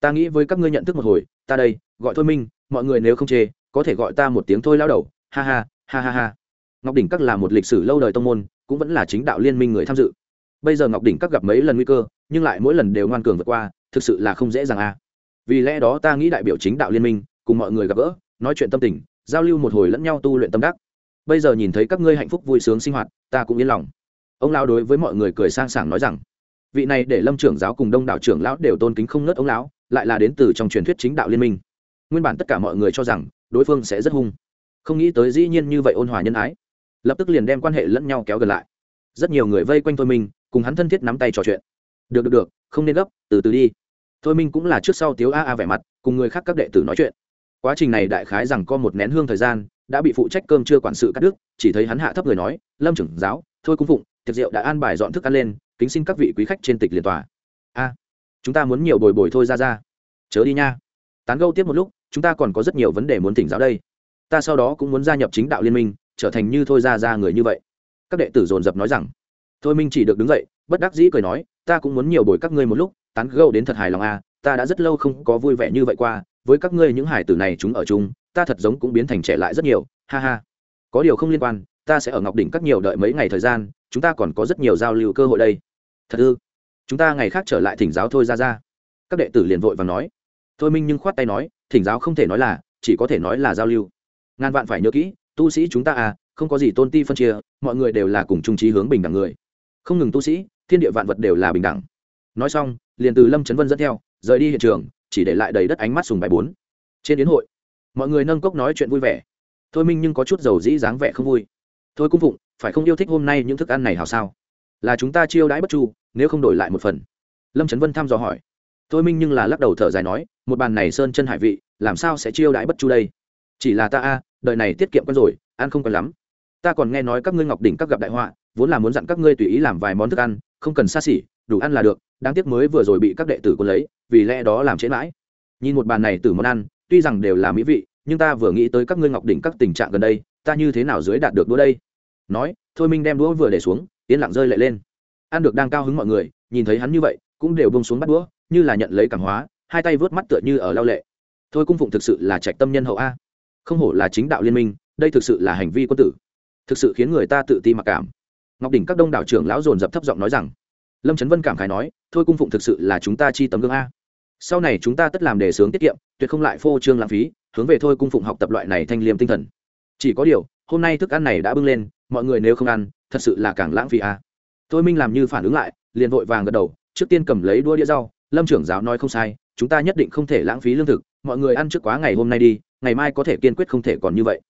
Ta nghĩ với các ngươi nhận thức một hồi, ta đây, gọi thôi minh, mọi người nếu không chê, có thể gọi ta một tiếng thôi lao đầu, ha ha ha ha ha. Ngọc đỉnh các là một lịch sử lâu đời tông môn, cũng vẫn là chính đạo liên minh người tham dự. Bây giờ ngọc đỉnh các gặp mấy lần nguy cơ, nhưng lại mỗi lần đều ngoan cường vượt qua, thực sự là không dễ dàng a. Vì lẽ đó ta nghĩ đại biểu chính đạo liên minh, cùng mọi người gặp gỡ, nói chuyện tâm tình, giao lưu một hồi lẫn nhau tu luyện tâm đắc. Bây giờ nhìn thấy các ngươi hạnh phúc vui sướng sinh hoạt, ta cũng yên lòng. Ông lão đối với mọi người cười sang sảng nói rằng, vị này để lâm trưởng giáo cùng đông đảo trưởng lão đều tôn kính không nớt ông lão lại là đến từ trong truyền thuyết chính đạo liên minh. Nguyên bản tất cả mọi người cho rằng đối phương sẽ rất hung. Không nghĩ tới dĩ nhiên như vậy ôn hòa nhân ái. Lập tức liền đem quan hệ lẫn nhau kéo gần lại. Rất nhiều người vây quanh thôi minh, cùng hắn thân thiết nắm tay trò chuyện. Được được được, không nên gấp, từ từ đi. Thôi minh cũng là trước sau tiếu a a vẻ mặt, cùng người khác các đệ tử nói chuyện. Quá trình này đại khái rằng có một nén hương thời gian, đã bị phụ trách cơm chưa quản sự cắt đứt, chỉ thấy hắn hạ thấp người nói, lâm trưởng giáo, thôi cung phụng, tiệc rượu đã an bài dọn thức ăn lên, kính xin các vị quý khách trên tịch liền tòa. A chúng ta muốn nhiều bồi bồi thôi ra ra. Chớ đi nha. Tán gâu tiếp một lúc, chúng ta còn có rất nhiều vấn đề muốn tỉnh giáo đây. Ta sau đó cũng muốn gia nhập chính đạo liên minh, trở thành như thôi ra ra người như vậy. Các đệ tử dồn dập nói rằng, thôi minh chỉ được đứng dậy, bất đắc dĩ cười nói, ta cũng muốn nhiều bồi các ngươi một lúc, tán gâu đến thật hài lòng a, ta đã rất lâu không có vui vẻ như vậy qua, với các ngươi những hải tử này chúng ở chung, ta thật giống cũng biến thành trẻ lại rất nhiều, ha ha. Có điều không liên quan, ta sẽ ở ngọc đỉnh các nhiều đợi mấy ngày thời gian, chúng ta còn có rất nhiều giao lưu cơ hội đây. Thật ư? Chúng ta ngày khác trở lại thỉnh giáo thôi, ra ra. Các đệ tử liền vội và nói. Thôi minh nhưng khoát tay nói, thỉnh giáo không thể nói là, chỉ có thể nói là giao lưu. Ngàn vạn phải nhớ kỹ, tu sĩ chúng ta à không có gì tôn ti phân chia, mọi người đều là cùng trung trí hướng bình đẳng người. Không ngừng tu sĩ, thiên địa vạn vật đều là bình đẳng. Nói xong, liền từ lâm trấn vân dẫn theo, rời đi hiện trường, chỉ để lại đầy đất ánh mắt sùng bài bốn. Trên đến hội, mọi người nâng cốc nói chuyện vui vẻ. Thôi minh nhưng có chút dầu dĩ dáng vẻ không vui. Thôi cung phụng, phải không yêu thích hôm nay những thức ăn này hào sao? Là chúng ta chiêu đãi bất chu nếu không đổi lại một phần. Lâm trấn vân thăm dò hỏi. Thôi minh nhưng là lắc đầu thở dài nói, một bàn này sơn chân hải vị, làm sao sẽ chiêu đãi bất chu đây? Chỉ là ta a đợi này tiết kiệm con rồi, ăn không còn lắm. Ta còn nghe nói các ngươi ngọc đỉnh các gặp đại họa, vốn là muốn dặn các ngươi tùy ý làm vài món thức ăn, không cần xa xỉ, đủ ăn là được, đáng tiếc mới vừa rồi bị các đệ tử quân lấy, vì lẽ đó làm chế mãi. Nhìn một bàn này từ món ăn, tuy rằng đều là mỹ vị, nhưng ta vừa nghĩ tới các ngươi ngọc đỉnh các tình trạng gần đây, ta như thế nào dưới đạt được đũa đây? Nói, thôi minh đem đũa vừa để xuống, yên lặng rơi lại lên ăn được đang cao hứng mọi người, nhìn thấy hắn như vậy, cũng đều bông xuống bắt đũa, như là nhận lấy cảm hóa, hai tay vớt mắt tựa như ở lao lệ. Thôi cung phụng thực sự là trạch tâm nhân hậu a. Không hổ là chính đạo liên minh, đây thực sự là hành vi quân tử. Thực sự khiến người ta tự ti mặc cảm. Ngọc đỉnh các đông đảo trưởng lão dồn dập thấp giọng nói rằng. Lâm trấn vân cảm khái nói, thôi cung phụng thực sự là chúng ta chi tấm gương a. Sau này chúng ta tất làm đề sướng tiết kiệm, tuyệt không lại phô trương lãng phí, hướng về thôi cung phụng học tập loại này thanh liêm tinh thần. Chỉ có điều, hôm nay thức ăn này đã bưng lên, mọi người nếu không ăn, thật sự là càng lãng phí a thôi minh làm như phản ứng lại, liền vội vàng gật đầu, trước tiên cầm lấy đua đĩa rau, lâm trưởng giáo nói không sai, chúng ta nhất định không thể lãng phí lương thực, mọi người ăn trước quá ngày hôm nay đi, ngày mai có thể kiên quyết không thể còn như vậy.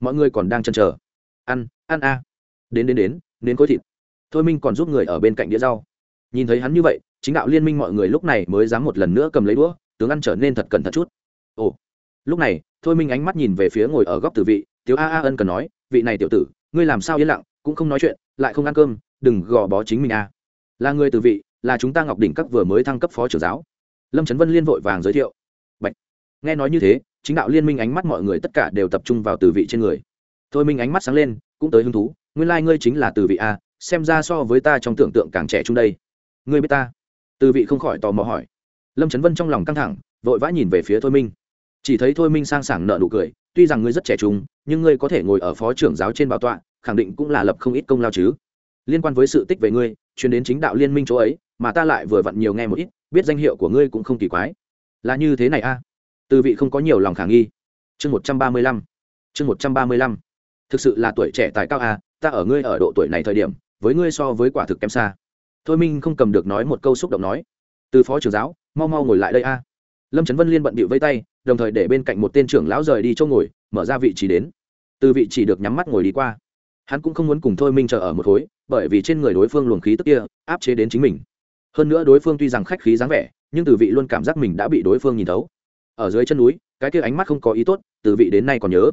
Mọi người còn đang chăn chờ. Ăn ăn a. Đến đến đến đến khối thịt. Thôi minh còn giúp người ở bên cạnh đĩa rau. Nhìn thấy hắn như vậy, chính đạo liên minh mọi người lúc này mới dám một lần nữa cầm lấy đũa, tướng ăn trở nên thật cẩn thận chút. Ồ. Lúc này, thôi minh ánh mắt nhìn về phía ngồi ở góc tử vị tiếu a a ân cần nói, vị này tiểu tử, ngươi làm sao yên lặng, cũng không nói chuyện, lại không ăn cơm đừng gò bó chính mình a. Là người từ vị, là chúng ta ngọc đỉnh các vừa mới thăng cấp phó trưởng giáo. Lâm trấn vân liên vội vàng giới thiệu. Bạch. nghe nói như thế, chính đạo liên minh ánh mắt mọi người tất cả đều tập trung vào từ vị trên người. Thôi minh ánh mắt sáng lên, cũng tới hứng thú, nguyên lai、like、ngươi chính là từ vị a, xem ra so với ta trong tưởng tượng càng trẻ trung đây. Ngươi biết ta? Từ vị không khỏi tò mò hỏi. Lâm trấn vân trong lòng căng thẳng, vội vã nhìn về phía thôi minh. Chỉ thấy thôi minh sang sảng nợ nụ cười, tuy rằng ngươi rất trẻ trung, nhưng ngươi có thể ngồi ở phó trưởng giáo trên bảo tọa, khẳng định cũng là lập không ít công lao chứ liên quan với sự tích về ngươi chuyến đến chính đạo liên minh chỗ ấy, mà ta lại vừa vặn nhiều nghe một ít, biết danh hiệu của ngươi cũng không kỳ quái. Là như thế này a. Từ vị không có nhiều lòng khả nghi. Chương một trăm ba mươi lăm. Chương một trăm ba mươi lăm. Thực sự là tuổi trẻ tài cao a, ta ở ngươi ở độ tuổi này thời điểm, với ngươi so với quả thực kém xa. Thôi minh không cầm được nói một câu xúc động nói. Từ phó trưởng giáo, mau mau ngồi lại đây a. Lâm trấn vân liên bận bịu vây tay, đồng thời để bên cạnh một tên trưởng lão rời đi chỗ ngồi, mở ra vị trí đến. Từ vị chỉ được nhắm mắt ngồi đi qua hắn cũng không muốn cùng thôi minh chờ ở một khối, bởi vì trên người đối phương luồng khí tức kia áp chế đến chính mình. Hơn nữa đối phương tuy rằng khách khí dáng vẻ, nhưng từ vị luôn cảm giác mình đã bị đối phương nhìn thấu. Ở dưới chân núi, cái kia ánh mắt không có ý tốt, từ vị đến nay còn nhớ.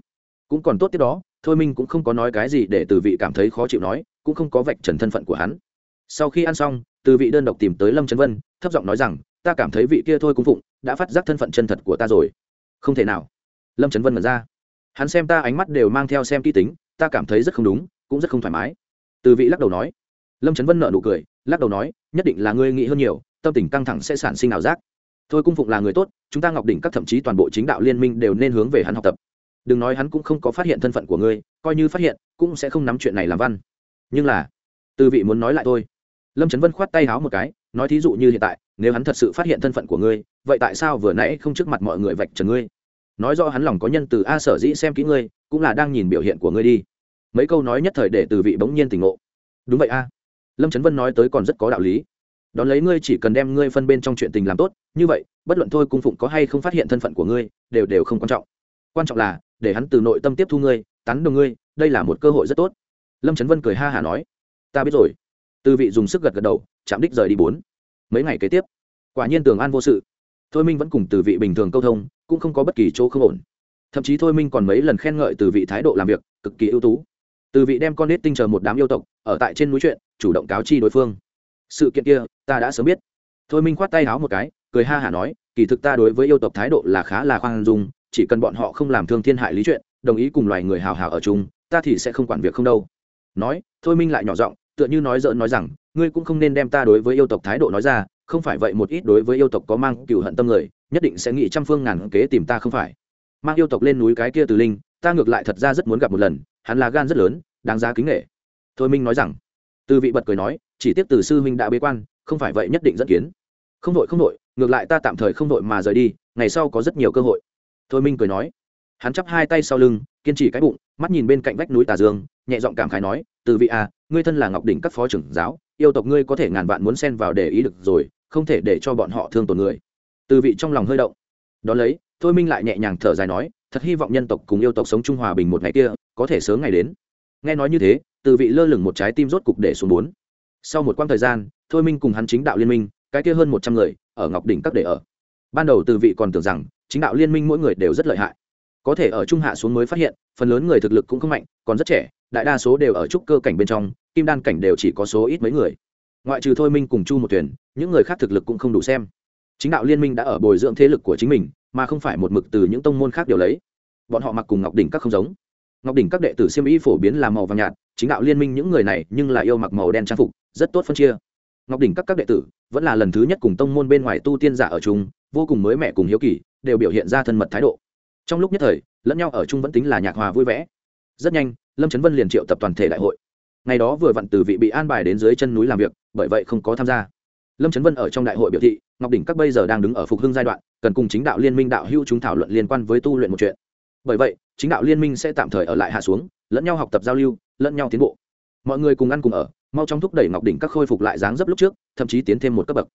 Cũng còn tốt tiếp đó, thôi minh cũng không có nói cái gì để từ vị cảm thấy khó chịu nói, cũng không có vạch trần thân phận của hắn. Sau khi ăn xong, từ vị đơn độc tìm tới lâm trấn vân, thấp giọng nói rằng, ta cảm thấy vị kia thôi cung phụng đã phát giác thân phận chân thật của ta rồi. Không thể nào. Lâm trấn vân mật ra. Hắn xem ta ánh mắt đều mang theo xem kỹ tính ta cảm thấy rất không đúng, cũng rất không thoải mái. Từ vị lắc đầu nói. Lâm trấn vân nợ nụ cười, lắc đầu nói, nhất định là ngươi nghĩ hơn nhiều, tâm tình căng thẳng sẽ sản sinh ảo giác. Thôi cung phụng là người tốt, chúng ta ngọc đỉnh các thậm chí toàn bộ chính đạo liên minh đều nên hướng về hắn học tập. Đừng nói hắn cũng không có phát hiện thân phận của ngươi, coi như phát hiện, cũng sẽ không nắm chuyện này làm văn. Nhưng là, từ vị muốn nói lại thôi. Lâm trấn vân khoát tay háo một cái, nói thí dụ như hiện tại, nếu hắn thật sự phát hiện thân phận của ngươi, vậy tại sao vừa nãy không trước mặt mọi người vạch trần ngươi? Nói do hắn lòng có nhân từ a sở dĩ xem kỹ ngươi cũng là đang nhìn biểu hiện của ngươi đi. Mấy câu nói nhất thời để từ vị bỗng nhiên tỉnh ngộ. Đúng vậy a. Lâm trấn vân nói tới còn rất có đạo lý. Đón lấy ngươi chỉ cần đem ngươi phân bên trong chuyện tình làm tốt, như vậy, bất luận thôi cung phụng có hay không phát hiện thân phận của ngươi, đều đều không quan trọng. Quan trọng là, để hắn từ nội tâm tiếp thu ngươi, tán đồng ngươi, đây là một cơ hội rất tốt. Lâm trấn vân cười ha hả nói. Ta biết rồi. Từ vị dùng sức gật gật đầu, chạm đích rời đi bốn. Mấy ngày kế tiếp, quả nhiên tường an vô sự. Thôi minh vẫn cùng từ vị bình thường câu thông, cũng không có bất kỳ chỗ không ổn thậm chí thôi minh còn mấy lần khen ngợi từ vị thái độ làm việc, cực kỳ ưu tú. Từ vị đem con nết tinh chờ một đám yêu tộc, ở tại trên núi chuyện, chủ động cáo chi đối phương. Sự kiện kia, ta đã sớm biết. Thôi minh khoát tay háo một cái, cười ha hả nói, kỳ thực ta đối với yêu tộc thái độ là khá là khoan dung, chỉ cần bọn họ không làm thương thiên hại lý chuyện, đồng ý cùng loài người hào hào ở chung, ta thì sẽ không quản việc không đâu. Nói, thôi minh lại nhỏ giọng, tựa như nói dỡn nói rằng, ngươi cũng không nên đem ta đối với yêu tộc thái độ nói ra, không phải vậy một ít đối với yêu tộc có mang cựu hận tâm người, nhất định sẽ nghĩ trăm phương ngàn kế tìm ta không phải mang yêu tộc lên núi cái kia từ linh, ta ngược lại thật ra rất muốn gặp một lần, hắn là gan rất lớn, đáng giá kính nghệ thôi minh nói rằng, từ vị bật cười nói, chỉ tiếp từ sư huynh đã bế quan, không phải vậy nhất định dẫn kiến. Không đội không đội, ngược lại ta tạm thời không đội mà rời đi, ngày sau có rất nhiều cơ hội. Thôi minh cười nói, hắn chắp hai tay sau lưng, kiên trì cái bụng, mắt nhìn bên cạnh vách núi tà dương, nhẹ giọng cảm khái nói, từ vị à ngươi thân là ngọc đỉnh các phó trưởng giáo, yêu tộc ngươi có thể ngàn vạn muốn xen vào để ý được rồi, không thể để cho bọn họ thương tổn người. Từ vị trong lòng hơi động. Đón lấy thôi minh lại nhẹ nhàng thở dài nói, thật hy vọng nhân tộc cùng yêu tộc sống chung hòa bình một ngày kia, có thể sớm ngày đến. Nghe nói như thế, từ vị lơ lửng một trái tim rốt cục để xuống bốn. Sau một quãng thời gian, thôi minh cùng hắn chính đạo liên minh, cái kia hơn một trăm người, ở ngọc đỉnh các để ở. Ban đầu từ vị còn tưởng rằng, chính đạo liên minh mỗi người đều rất lợi hại. Có thể ở trung hạ xuống mới phát hiện, phần lớn người thực lực cũng không mạnh, còn rất trẻ, đại đa số đều ở trúc cơ cảnh bên trong, kim đan cảnh đều chỉ có số ít mấy người. Ngoại trừ thôi minh cùng chu một tuyển những người khác thực lực cũng không đủ xem. Chính đạo liên minh đã ở bồi dưỡng thế lực của chính mình mà không phải một mực từ những tông môn khác đều lấy. Bọn họ mặc cùng ngọc đỉnh các không giống. Ngọc đỉnh các đệ tử siêm y phổ biến là màu vàng nhạt, chính đạo liên minh những người này nhưng lại yêu mặc màu đen trang phục, rất tốt phân chia. Ngọc đỉnh các các đệ tử vẫn là lần thứ nhất cùng tông môn bên ngoài tu tiên giả ở chung, vô cùng mới mẻ cùng hiếu kỳ, đều biểu hiện ra thân mật thái độ. Trong lúc nhất thời, lẫn nhau ở chung vẫn tính là nhạc hòa vui vẻ. Rất nhanh, lâm trấn vân liền triệu tập toàn thể đại hội. Ngày đó vừa vặn từ vị bị an bài đến dưới chân núi làm việc, bởi vậy không có tham gia. Lâm trấn vân ở trong đại hội biểu thị, ngọc đỉnh các bây giờ đang đứng ở phục hưng giai đoạn cần cùng chính đạo liên minh đạo hữu chúng thảo luận liên quan với tu luyện một chuyện. Bởi vậy, chính đạo liên minh sẽ tạm thời ở lại hạ xuống, lẫn nhau học tập giao lưu, lẫn nhau tiến bộ. Mọi người cùng ăn cùng ở, mau chóng thúc đẩy ngọc đỉnh các khôi phục lại dáng dấp lúc trước, thậm chí tiến thêm một cấp bậc.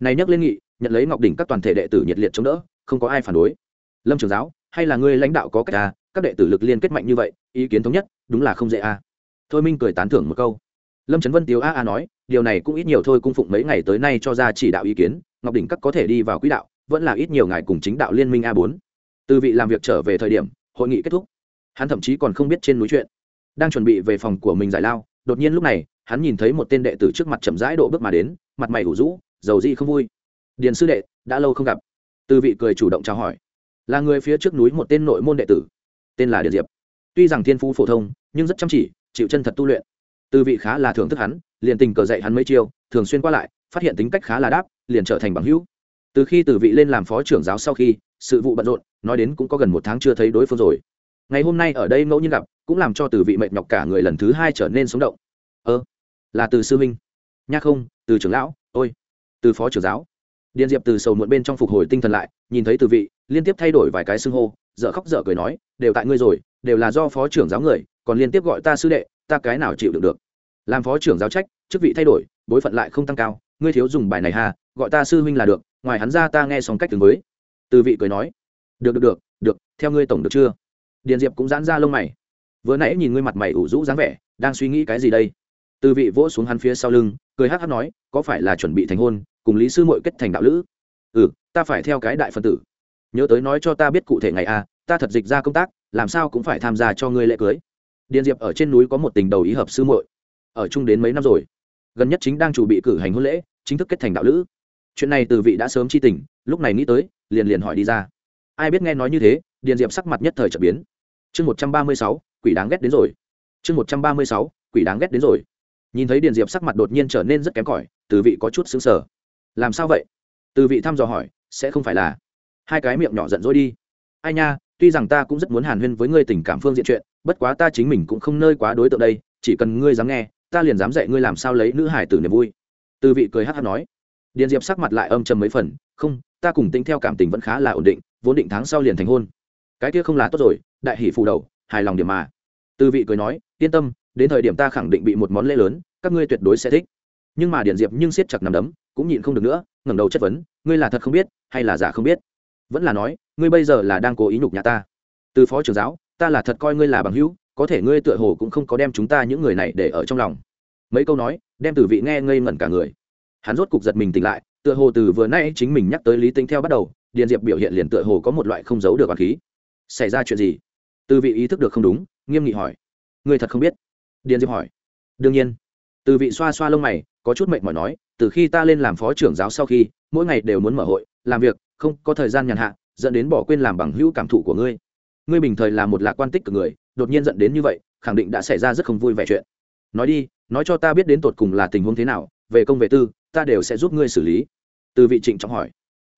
Này nhắc lên nghị, nhận lấy ngọc đỉnh các toàn thể đệ tử nhiệt liệt chống đỡ, không có ai phản đối. Lâm trường giáo, hay là ngươi lãnh đạo có cách à các đệ tử lực liên kết mạnh như vậy, ý kiến thống nhất, đúng là không dễ à. Thôi minh cười tán thưởng một câu. Lâm trấn vân tiếu a a nói, điều này cũng ít nhiều thôi cung phụng mấy ngày tới nay cho ra chỉ đạo ý kiến, ngọc đỉnh các có thể đi vào quỹ đạo vẫn là ít nhiều ngài cùng chính đạo liên minh a bốn. Từ vị làm việc trở về thời điểm, hội nghị kết thúc. Hắn thậm chí còn không biết trên núi chuyện. Đang chuẩn bị về phòng của mình giải lao, đột nhiên lúc này, hắn nhìn thấy một tên đệ tử trước mặt chậm rãi độ bước mà đến, mặt mày ủ rũ, dầu dị không vui. Điền sư đệ, đã lâu không gặp. Từ vị cười chủ động chào hỏi. Là người phía trước núi một tên nội môn đệ tử. Tên là điền diệp. Tuy rằng thiên phú phổ thông, nhưng rất chăm chỉ, chịu chân thật tu luyện. Từ vị khá là thưởng thức hắn, liền tình cờ dạy hắn mấy chiêu, thường xuyên qua lại, phát hiện tính cách khá là đáp, liền trở thành bằng hữu từ khi từ vị lên làm phó trưởng giáo sau khi, sự vụ bận rộn, nói đến cũng có gần một tháng chưa thấy đối phương rồi. Ngày hôm nay ở đây ngẫu nhiên gặp, cũng làm cho từ vị mệt nhọc cả người lần thứ hai trở nên sống động. Ơ, là từ sư minh nha không, từ trưởng lão, ôi, từ phó trưởng giáo. Điện diệp từ sầu muộn bên trong phục hồi tinh thần lại, nhìn thấy từ vị, liên tiếp thay đổi vài cái xưng hô, dở khóc dở cười nói, đều tại ngươi rồi, đều là do phó trưởng giáo người, còn liên tiếp gọi ta sư đệ, ta cái nào chịu được được? Làm phó trưởng giáo trách, chức vị thay đổi, bối phận lại không tăng cao, ngươi thiếu dùng bài này hà gọi ta sư huynh là được ngoài hắn ra ta nghe xong cách từng với từ vị cười nói, được được được được, theo ngươi tổng được chưa? Điền diệp cũng giãn ra lông mày. Vừa nãy nhìn ngươi mặt mày ủ rũ dáng vẻ, đang suy nghĩ cái gì đây? Từ vị vỗ xuống hắn phía sau lưng, cười hát hát nói, có phải là chuẩn bị thành hôn, cùng lý sư mội kết thành đạo lữ? Ừ ta phải theo cái đại phân tử. Nhớ tới nói cho ta biết cụ thể ngày a ta thật dịch ra công tác, làm sao cũng phải tham gia cho ngươi lễ cưới. Điền diệp ở trên núi có một tình đầu ý hợp sư muội. Ở chung đến mấy năm rồi, gần nhất chính đang chủ bị cử hành hôn lễ, chính thức kết thành đạo lữ chuyện này từ vị đã sớm chi tình, lúc này nghĩ tới, liền liền hỏi đi ra. Ai biết nghe nói như thế, điền diệp sắc mặt nhất thời trở biến. Chương một trăm ba mươi sáu, quỷ đáng ghét đến rồi. Chương một trăm ba mươi sáu, quỷ đáng ghét đến rồi. Nhìn thấy điền diệp sắc mặt đột nhiên trở nên rất kém cỏi, từ vị có chút xứng sở làm sao vậy? Từ vị thăm dò hỏi, sẽ không phải là? Hai cái miệng nhỏ giận dỗi đi. Ai nha, tuy rằng ta cũng rất muốn hàn huyên với ngươi tình cảm phương diện chuyện, bất quá ta chính mình cũng không nơi quá đối tượng đây, chỉ cần ngươi dám nghe, ta liền dám dạy ngươi làm sao lấy nữ hải tử niềm vui. Từ vị cười hát hát nói điền diệp sắc mặt lại âm trầm mấy phần, không, ta cùng tính theo cảm tình vẫn khá là ổn định, vốn định tháng sau liền thành hôn. Cái kia không là tốt rồi, đại hỷ phù đầu, hài lòng điểm mà. Từ vị cười nói, yên tâm, đến thời điểm ta khẳng định bị một món lễ lớn, các ngươi tuyệt đối sẽ thích. Nhưng mà điền diệp nhưng siết chặt nằm đấm, cũng nhịn không được nữa, ngẩng đầu chất vấn, ngươi là thật không biết, hay là giả không biết? Vẫn là nói, ngươi bây giờ là đang cố ý nhục nhà ta. Từ phó trưởng giáo, ta là thật coi ngươi là bằng hữu, có thể ngươi tựa hồ cũng không có đem chúng ta những người này để ở trong lòng. Mấy câu nói, đem từ vị nghe ngây ngẩn cả người hắn rốt cục giật mình tỉnh lại, tựa hồ từ vừa nay chính mình nhắc tới lý tính theo bắt đầu, điền diệp biểu hiện liền tựa hồ có một loại không giấu được oán khí. Xảy ra chuyện gì? Từ vị ý thức được không đúng, nghiêm nghị hỏi. Ngươi thật không biết? Điền diệp hỏi. Đương nhiên. Từ vị xoa xoa lông mày, có chút mệt mỏi nói, từ khi ta lên làm phó trưởng giáo sau khi, mỗi ngày đều muốn mở hội, làm việc, không có thời gian nhàn hạ, dẫn đến bỏ quên làm bằng hữu cảm thụ của ngươi. Ngươi bình thời là một lạc quan tích cực người, đột nhiên dẫn đến như vậy, khẳng định đã xảy ra rất không vui vẻ chuyện. Nói đi, nói cho ta biết đến tột cùng là tình huống thế nào về công về tư, ta đều sẽ giúp ngươi xử lý. Từ vị trịnh trọng hỏi.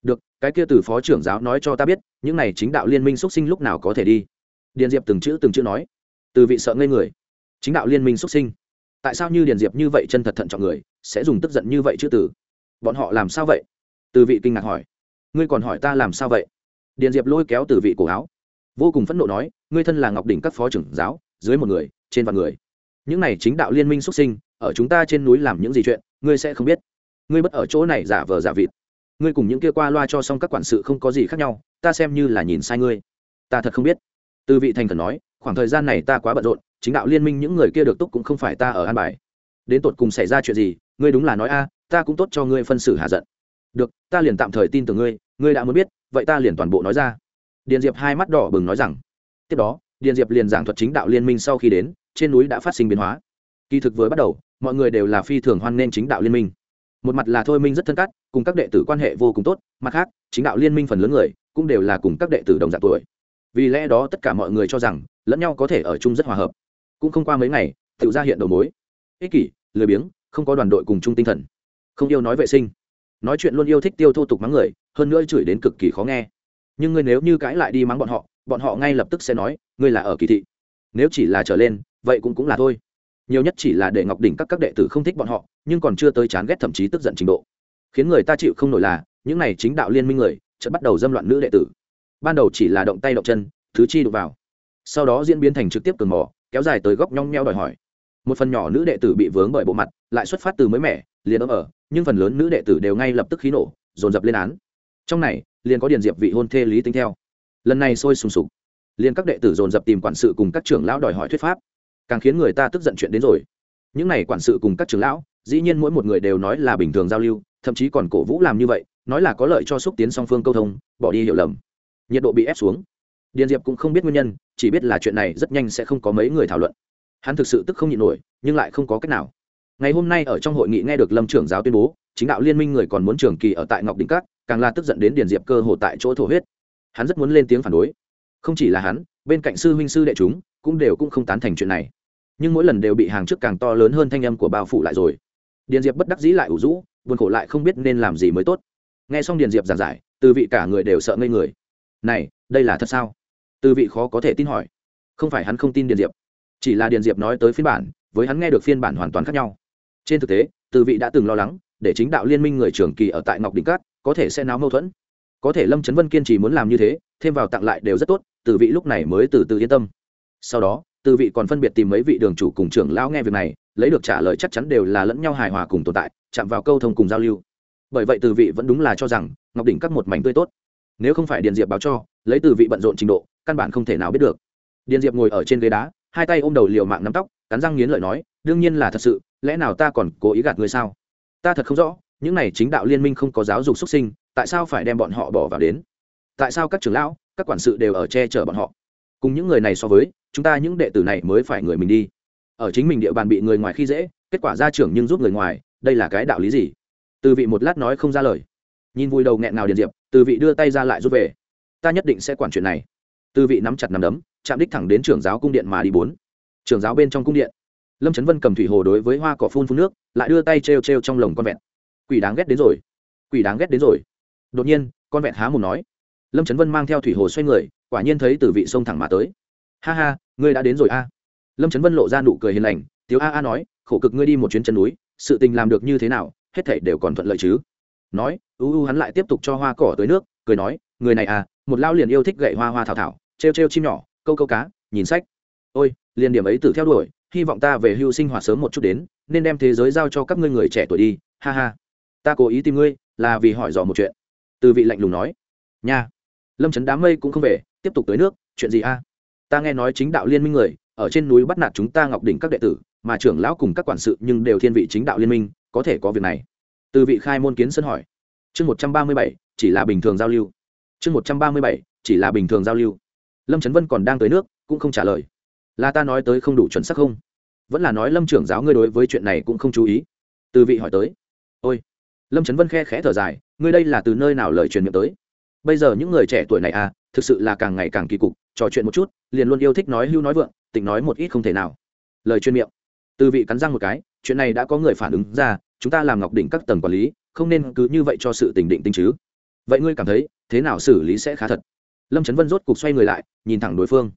Được, cái kia từ phó trưởng giáo nói cho ta biết, những này chính đạo liên minh xuất sinh lúc nào có thể đi. Điền diệp từng chữ từng chữ nói. Từ vị sợ ngây người. Chính đạo liên minh xuất sinh. Tại sao như điền diệp như vậy chân thật thận trọng người, sẽ dùng tức giận như vậy chữ từ? Bọn họ làm sao vậy? Từ vị kinh ngạc hỏi. Ngươi còn hỏi ta làm sao vậy? Điền diệp lôi kéo từ vị cổ áo. Vô cùng phẫn nộ nói, ngươi thân là ngọc đỉnh các phó trưởng giáo, dưới một người, trên vạn người. Những này chính đạo liên minh xuất sinh, ở chúng ta trên núi làm những gì chuyện? Ngươi sẽ không biết. Ngươi bất ở chỗ này giả vờ giả vịt. Ngươi cùng những kia qua loa cho xong các quản sự không có gì khác nhau, ta xem như là nhìn sai ngươi. Ta thật không biết. Từ vị thành khẩn nói, khoảng thời gian này ta quá bận rộn, chính đạo liên minh những người kia được túc cũng không phải ta ở an bài. Đến tột cùng xảy ra chuyện gì, ngươi đúng là nói a, ta cũng tốt cho ngươi phân xử hạ giận. Được, ta liền tạm thời tin tưởng ngươi ngươi đã muốn biết, vậy ta liền toàn bộ nói ra. Điền diệp hai mắt đỏ bừng nói rằng, tiếp đó, điền diệp liền giảng thuật chính đạo liên minh sau khi đến, trên núi đã phát sinh biến hóa. Kỳ thực vừa bắt đầu mọi người đều là phi thường hoan nghênh chính đạo liên minh. Một mặt là thôi minh rất thân cắt cùng các đệ tử quan hệ vô cùng tốt, mặt khác, chính đạo liên minh phần lớn người cũng đều là cùng các đệ tử đồng dạng tuổi. Vì lẽ đó tất cả mọi người cho rằng, lẫn nhau có thể ở chung rất hòa hợp. Cũng không qua mấy ngày tự ra hiện đầu mối. Ích kỷ, lười biếng, không có đoàn đội cùng chung tinh thần. Không yêu nói vệ sinh. Nói chuyện luôn yêu thích tiêu thô tục mắng người, hơn nữa chửi đến cực kỳ khó nghe. Nhưng ngươi nếu như cãi lại đi mắng bọn họ bọn họ ngay lập tức sẽ nói, ngươi là ở kỳ thị. Nếu chỉ là trở lên, vậy cũng cũng là thôi nhiều nhất chỉ là để ngọc đỉnh các các đệ tử không thích bọn họ, nhưng còn chưa tới chán ghét thậm chí tức giận trình độ. Khiến người ta chịu không nổi là, những này chính đạo liên minh người, chợt bắt đầu dâm loạn nữ đệ tử. Ban đầu chỉ là động tay động chân, thứ chi đụng vào. Sau đó diễn biến thành trực tiếp cường mỏ kéo dài tới góc nhong nheo đòi hỏi. Một phần nhỏ nữ đệ tử bị vướng bởi bộ mặt, lại xuất phát từ mới mẻ, liền ấm ở, nhưng phần lớn nữ đệ tử đều ngay lập tức khí nổ, dồn dập lên án. Trong này, liền có điền diệp vị hôn thê lý tính theo. Lần này sôi sùng sục. Liền các đệ tử dồn dập tìm quản sự cùng các trưởng lão đòi hỏi thuyết pháp càng khiến người ta tức giận chuyện đến rồi. Những này quản sự cùng các trưởng lão, dĩ nhiên mỗi một người đều nói là bình thường giao lưu, thậm chí còn cổ vũ làm như vậy, nói là có lợi cho xúc tiến song phương câu thông, bỏ đi hiểu lầm. Nhiệt độ bị ép xuống. Điền diệp cũng không biết nguyên nhân, chỉ biết là chuyện này rất nhanh sẽ không có mấy người thảo luận. Hắn thực sự tức không nhịn nổi, nhưng lại không có cách nào. Ngày hôm nay ở trong hội nghị nghe được lâm trưởng giáo tuyên bố, chính đạo liên minh người còn muốn trường kỳ ở tại ngọc đỉnh cát càng là tức giận đến điền diệp cơ hồ tại chỗ thổ huyết. Hắn rất muốn lên tiếng phản đối. Không chỉ là hắn, bên cạnh sư huynh sư đệ chúng cũng đều cũng không tán thành chuyện này. Nhưng mỗi lần đều bị hàng trước càng to lớn hơn thanh âm của bao phủ lại rồi. Điền diệp bất đắc dĩ lại ủ rũ, buồn khổ lại không biết nên làm gì mới tốt. Nghe xong điền diệp giảng giải, từ vị cả người đều sợ ngây người. Này, đây là thật sao? Từ vị khó có thể tin hỏi. Không phải hắn không tin điền diệp. Chỉ là điền diệp nói tới phiên bản, với hắn nghe được phiên bản hoàn toàn khác nhau. Trên thực tế, từ vị đã từng lo lắng, để chính đạo liên minh người trưởng kỳ ở tại ngọc đỉnh cát có thể sẽ náo mâu thuẫn. Có thể lâm trấn vân kiên trì muốn làm như thế, thêm vào tặng lại đều rất tốt, từ vị lúc này mới từ từ yên tâm sau đó từ vị còn phân biệt tìm mấy vị đường chủ cùng trưởng lão nghe việc này, lấy được trả lời chắc chắn đều là lẫn nhau hài hòa cùng tồn tại, chạm vào câu thông cùng giao lưu. Bởi vậy từ vị vẫn đúng là cho rằng, ngọc đỉnh các một mảnh tươi tốt. Nếu không phải điền diệp báo cho, lấy từ vị bận rộn trình độ, căn bản không thể nào biết được. Điền diệp ngồi ở trên ghế đá, hai tay ôm đầu liều mạng nắm tóc, cắn răng nghiến lợi nói, đương nhiên là thật sự, lẽ nào ta còn cố ý gạt người sao? Ta thật không rõ, những này chính đạo liên minh không có giáo dục xuất sinh, tại sao phải đem bọn họ bỏ vào đến? Tại sao các trưởng lão, các quản sự đều ở che chở bọn họ? Cùng những người này so với chúng ta những đệ tử này mới phải người mình đi. Ở chính mình địa bàn bị người ngoài khi dễ, kết quả ra trưởng nhưng giúp người ngoài, đây là cái đạo lý gì? Từ vị một lát nói không ra lời. Nhìn vui đầu nghẹn nào điền diệp, từ vị đưa tay ra lại rút về. Ta nhất định sẽ quản chuyện này. Từ vị nắm chặt nắm đấm, chạm đích thẳng đến trưởng giáo cung điện mà đi bốn. Trưởng giáo bên trong cung điện. Lâm trấn vân cầm thủy hồ đối với hoa cỏ phun phun nước, lại đưa tay t r e o t r e o trong lồng con vẹn quỷ đáng ghét đến rồi. Quỷ đáng ghét đến rồi. Đột nhiên, con vẹn há mồm nói. Lâm trấn vân mang theo thủy hồ xoay người, quả nhiên thấy từ vị sông thẳng mà tới. Ha ha ngươi đã đến rồi a. Lâm trấn vân lộ ra nụ cười hiền lành, tiếu a a nói, khổ cực ngươi đi một chuyến chân núi, sự tình làm được như thế nào, hết thảy đều còn thuận lợi chứ? Nói, u u hắn lại tiếp tục cho hoa cỏ tới nước, cười nói, người này à một lao liền yêu thích gậy hoa hoa thảo thảo t r e o t r e o chim nhỏ, câu câu cá, nhìn sách. Ôi, liền điểm ấy tự theo đuổi, hy vọng ta về hưu sinh hoạt sớm một chút đến, nên đem thế giới giao cho các ngươi người trẻ tuổi đi, ha ha. Ta cố ý tìm ngươi, là vì hỏi dò một chuyện. Từ vị lạnh lùng nói. Nha. Lâm trấn đám mây cũng không về, tiếp tục tới nước, chuyện gì a? Ta nghe nói chính đạo liên minh người, ở trên núi bắt nạt chúng ta ngọc đỉnh các đệ tử, mà trưởng lão cùng các quản sự nhưng đều thiên vị chính đạo liên minh, có thể có việc này? Từ vị khai môn kiến sân hỏi. Chương một trăm ba mươi bảy, chỉ là bình thường giao lưu. Chương một trăm ba mươi bảy, chỉ là bình thường giao lưu. Lâm trấn vân còn đang tới nước, cũng không trả lời. Là ta nói tới không đủ chuẩn xác không? Vẫn là nói lâm trưởng giáo ngươi đối với chuyện này cũng không chú ý. Từ vị hỏi tới. Ôi. Lâm trấn vân khe khẽ thở dài, ngươi đây là từ nơi nào lời truyền miệng tới? Bây giờ những người trẻ tuổi này à thực sự là càng ngày càng kỳ cục, trò chuyện một chút, liền luôn yêu thích nói hưu nói vượng tỉnh nói một ít không thể nào. Lời chuyên miệng. Từ vị cắn răng một cái, chuyện này đã có người phản ứng ra, chúng ta làm ngọc đỉnh các tầng quản lý, không nên cứ như vậy cho sự tình định tinh chứ. Vậy ngươi cảm thấy, thế nào xử lý sẽ khá thật? Lâm trấn vân rốt cục xoay người lại, nhìn thẳng đối phương.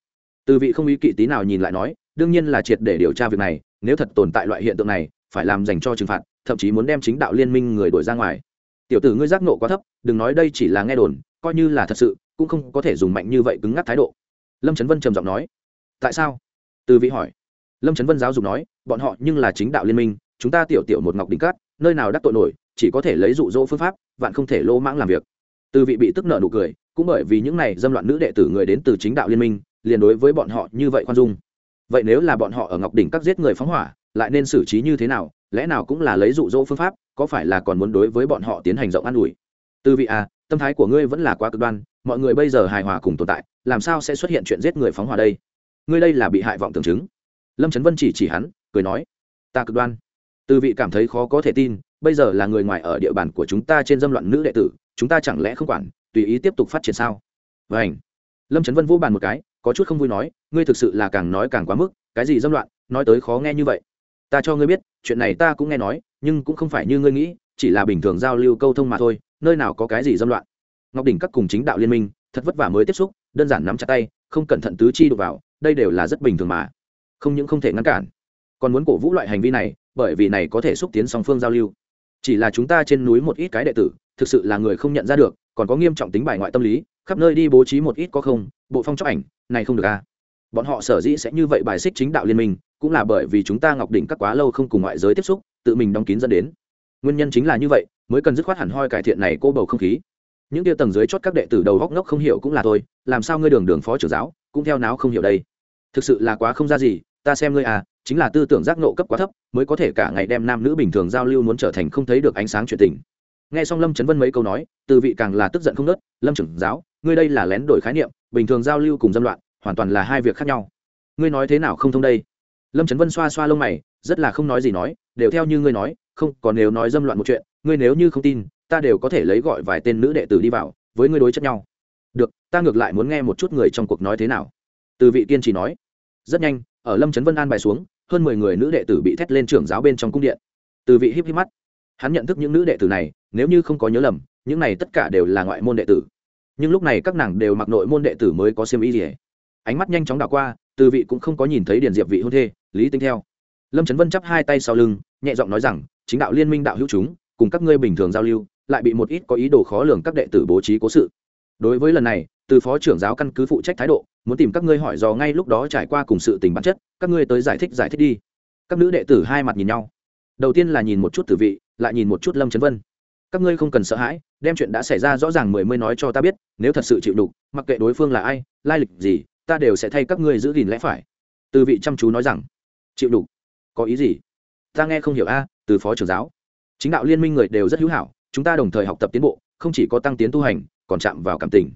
Từ vị không ý kỵ tí nào nhìn lại nói, đương nhiên là triệt để điều tra việc này, nếu thật tồn tại loại hiện tượng này, phải làm dành cho trừng phạt, thậm chí muốn đem chính đạo liên minh người đổi ra ngoài. Tiểu tử ngươi giác nộ quá thấp, đừng nói đây chỉ là nghe đồn coi như là thật sự, cũng không có thể dùng mạnh như vậy cứng ngắc thái độ. Lâm trấn vân trầm giọng nói, tại sao? Từ vị hỏi. Lâm trấn vân giáo dục nói, bọn họ nhưng là chính đạo liên minh, chúng ta tiểu tiểu một ngọc đỉnh cát, nơi nào đắc tội nổi, chỉ có thể lấy dụ dỗ phương pháp, vạn không thể lô mãng làm việc. Từ vị bị tức nợ nụ cười, cũng bởi vì những này dâm loạn nữ đệ tử người đến từ chính đạo liên minh, liền đối với bọn họ như vậy khoan dung. Vậy nếu là bọn họ ở ngọc đỉnh các giết người phóng hỏa, lại nên xử trí như thế nào? Lẽ nào cũng là lấy dụ dỗ phương pháp, có phải là còn muốn đối với bọn họ tiến hành rộng an ủi? Từ vị à tâm thái của ngươi vẫn là quá cực đoan, mọi người bây giờ hài hòa cùng tồn tại, làm sao sẽ xuất hiện chuyện giết người phóng hỏa đây? Ngươi đây là bị hại vọng tưởng chứng. Lâm trấn vân chỉ chỉ hắn, cười nói, ta cực đoan. Từ vị cảm thấy khó có thể tin, bây giờ là người ngoài ở địa bàn của chúng ta trên dâm loạn nữ đệ tử, chúng ta chẳng lẽ không quản, tùy ý tiếp tục phát triển sao? Vảnh lâm trấn vân vô bàn một cái, có chút không vui nói, ngươi thực sự là càng nói càng quá mức, cái gì dâm loạn, nói tới khó nghe như vậy. Ta cho ngươi biết, chuyện này ta cũng nghe nói, nhưng cũng không phải như ngươi nghĩ, chỉ là bình thường giao lưu câu thông mà thôi nơi nào có cái gì dâm loạn. Ngọc đỉnh các cùng chính đạo liên minh, thật vất vả mới tiếp xúc, đơn giản nắm chặt tay, không cẩn thận tứ chi đụng vào, đây đều là rất bình thường mà. Không những không thể ngăn cản, còn muốn cổ vũ loại hành vi này, bởi vì này có thể xúc tiến song phương giao lưu. Chỉ là chúng ta trên núi một ít cái đệ tử, thực sự là người không nhận ra được, còn có nghiêm trọng tính bài ngoại tâm lý, khắp nơi đi bố trí một ít có không, bộ phong chóc ảnh, này không được à. Bọn họ sở dĩ sẽ như vậy bài xích chính đạo liên minh, cũng là bởi vì chúng ta ngọc đỉnh các quá lâu không cùng ngoại giới tiếp xúc, tự mình đóng kín dẫn đến. Nguyên nhân chính là như vậy mới cần dứt khoát hẳn hoi cải thiện này cô bầu không khí. Những tia tầng dưới chót các đệ tử đầu góc ngốc không hiểu cũng là thôi, làm sao ngươi đường đường phó trưởng giáo, cũng theo náo không hiểu đây? Thực sự là quá không ra gì, ta xem ngươi à chính là tư tưởng giác nộ cấp quá thấp, mới có thể cả ngày đem nam nữ bình thường giao lưu muốn trở thành không thấy được ánh sáng chuyện tình. Nghe xong lâm trấn vân mấy câu nói, từ vị càng là tức giận không nớt lâm trưởng giáo, ngươi đây là lén đổi khái niệm, bình thường giao lưu cùng dâm loạn, hoàn toàn là hai việc khác nhau. Ngươi nói thế nào không thông đây? Lâm trấn vân xoa xoa lông mày, rất là không nói gì nói, đều theo như ngươi nói, không, còn nếu nói dâm loạn một chuyện ngươi nếu như không tin, ta đều có thể lấy gọi vài tên nữ đệ tử đi vào, với ngươi đối chất nhau. Được, ta ngược lại muốn nghe một chút người trong cuộc nói thế nào. Từ vị tiên chỉ nói. Rất nhanh, ở lâm trấn vân an bài xuống, hơn mười người nữ đệ tử bị thét lên trưởng giáo bên trong cung điện. Từ vị híp híp mắt. Hắn nhận thức những nữ đệ tử này, nếu như không có nhớ lầm, những này tất cả đều là ngoại môn đệ tử. Nhưng lúc này các nàng đều mặc nội môn đệ tử mới có xiêm y gì ánh mắt nhanh chóng đảo qua, từ vị cũng không có nhìn thấy Điền diệp vị hôn thê, lý tinh theo. Lâm trấn vân chắp hai tay sau lưng, nhẹ giọng nói rằng, chính đạo liên minh đạo hữu chúng cùng các ngươi bình thường giao lưu, lại bị một ít có ý đồ khó lường các đệ tử bố trí cố sự. Đối với lần này, từ phó trưởng giáo căn cứ phụ trách thái độ, muốn tìm các ngươi hỏi dò ngay lúc đó trải qua cùng sự tình bản chất, các ngươi tới giải thích giải thích đi. Các nữ đệ tử hai mặt nhìn nhau. Đầu tiên là nhìn một chút tử vị, lại nhìn một chút lâm trấn vân. Các ngươi không cần sợ hãi, đem chuyện đã xảy ra rõ ràng mười mươi nói cho ta biết, nếu thật sự chịu đục, mặc kệ đối phương là ai, lai lịch gì, ta đều sẽ thay các ngươi giữ gìn lẽ phải. Từ vị chăm chú nói rằng, chịu đục? Có ý gì? Ta nghe không hiểu a, từ phó trưởng giáo chính đạo liên minh người đều rất hữu hảo, chúng ta đồng thời học tập tiến bộ, không chỉ có tăng tiến tu hành, còn chạm vào cảm tình.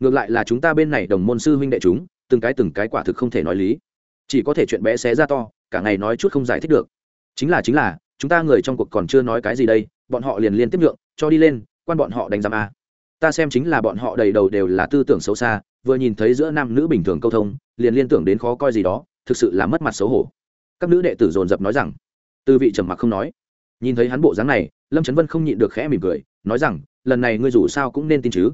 Ngược lại là chúng ta bên này đồng môn sư huynh đệ chúng, từng cái từng cái quả thực không thể nói lý. Chỉ có thể chuyện bé xé ra to, cả ngày nói chút không giải thích được. Chính là chính là, chúng ta người trong cuộc còn chưa nói cái gì đây, bọn họ liền liên tiếp nhượng, cho đi lên, quan bọn họ đánh giam a. Ta xem chính là bọn họ đầy đầu đều là tư tưởng xấu xa, vừa nhìn thấy giữa nam nữ bình thường câu thông, liền liên tưởng đến khó coi gì đó, thực sự là mất mặt xấu hổ. Các nữ đệ tử dồn dập nói rằng, tư vị trầm mặc không nói nhìn thấy hắn bộ dáng này, lâm trấn vân không nhịn được khẽ mỉm cười, nói rằng, lần này ngươi dù sao cũng nên tin chứ.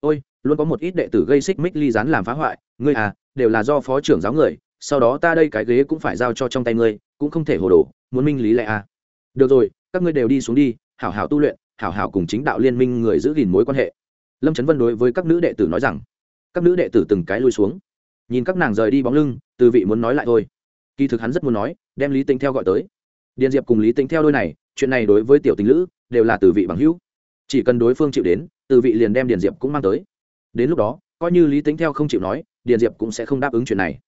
Ôi, luôn có một ít đệ tử gây xích mích ly dán làm phá hoại, ngươi à đều là do phó trưởng giáo người, sau đó ta đây cái ghế cũng phải giao cho trong tay ngươi, cũng không thể hồ đồ, muốn minh lý lẽ à. Được rồi, các ngươi đều đi xuống đi, hảo hảo tu luyện, hảo hảo cùng chính đạo liên minh người giữ gìn mối quan hệ. Lâm trấn vân đối với các nữ đệ tử nói rằng. Các nữ đệ tử từng cái lui xuống. Nhìn các nàng rời đi bóng lưng, từ vị muốn nói lại thôi. Kỳ thực hắn rất muốn nói, đem lý tinh theo gọi tới. Điền diệp cùng lý tinh theo đôi này chuyện này đối với tiểu tình lữ đều là từ vị bằng hữu. Chỉ cần đối phương chịu đến, từ vị liền đem điền diệp cũng mang tới. Đến lúc đó, coi như lý tính theo không chịu nói, điền diệp cũng sẽ không đáp ứng chuyện này.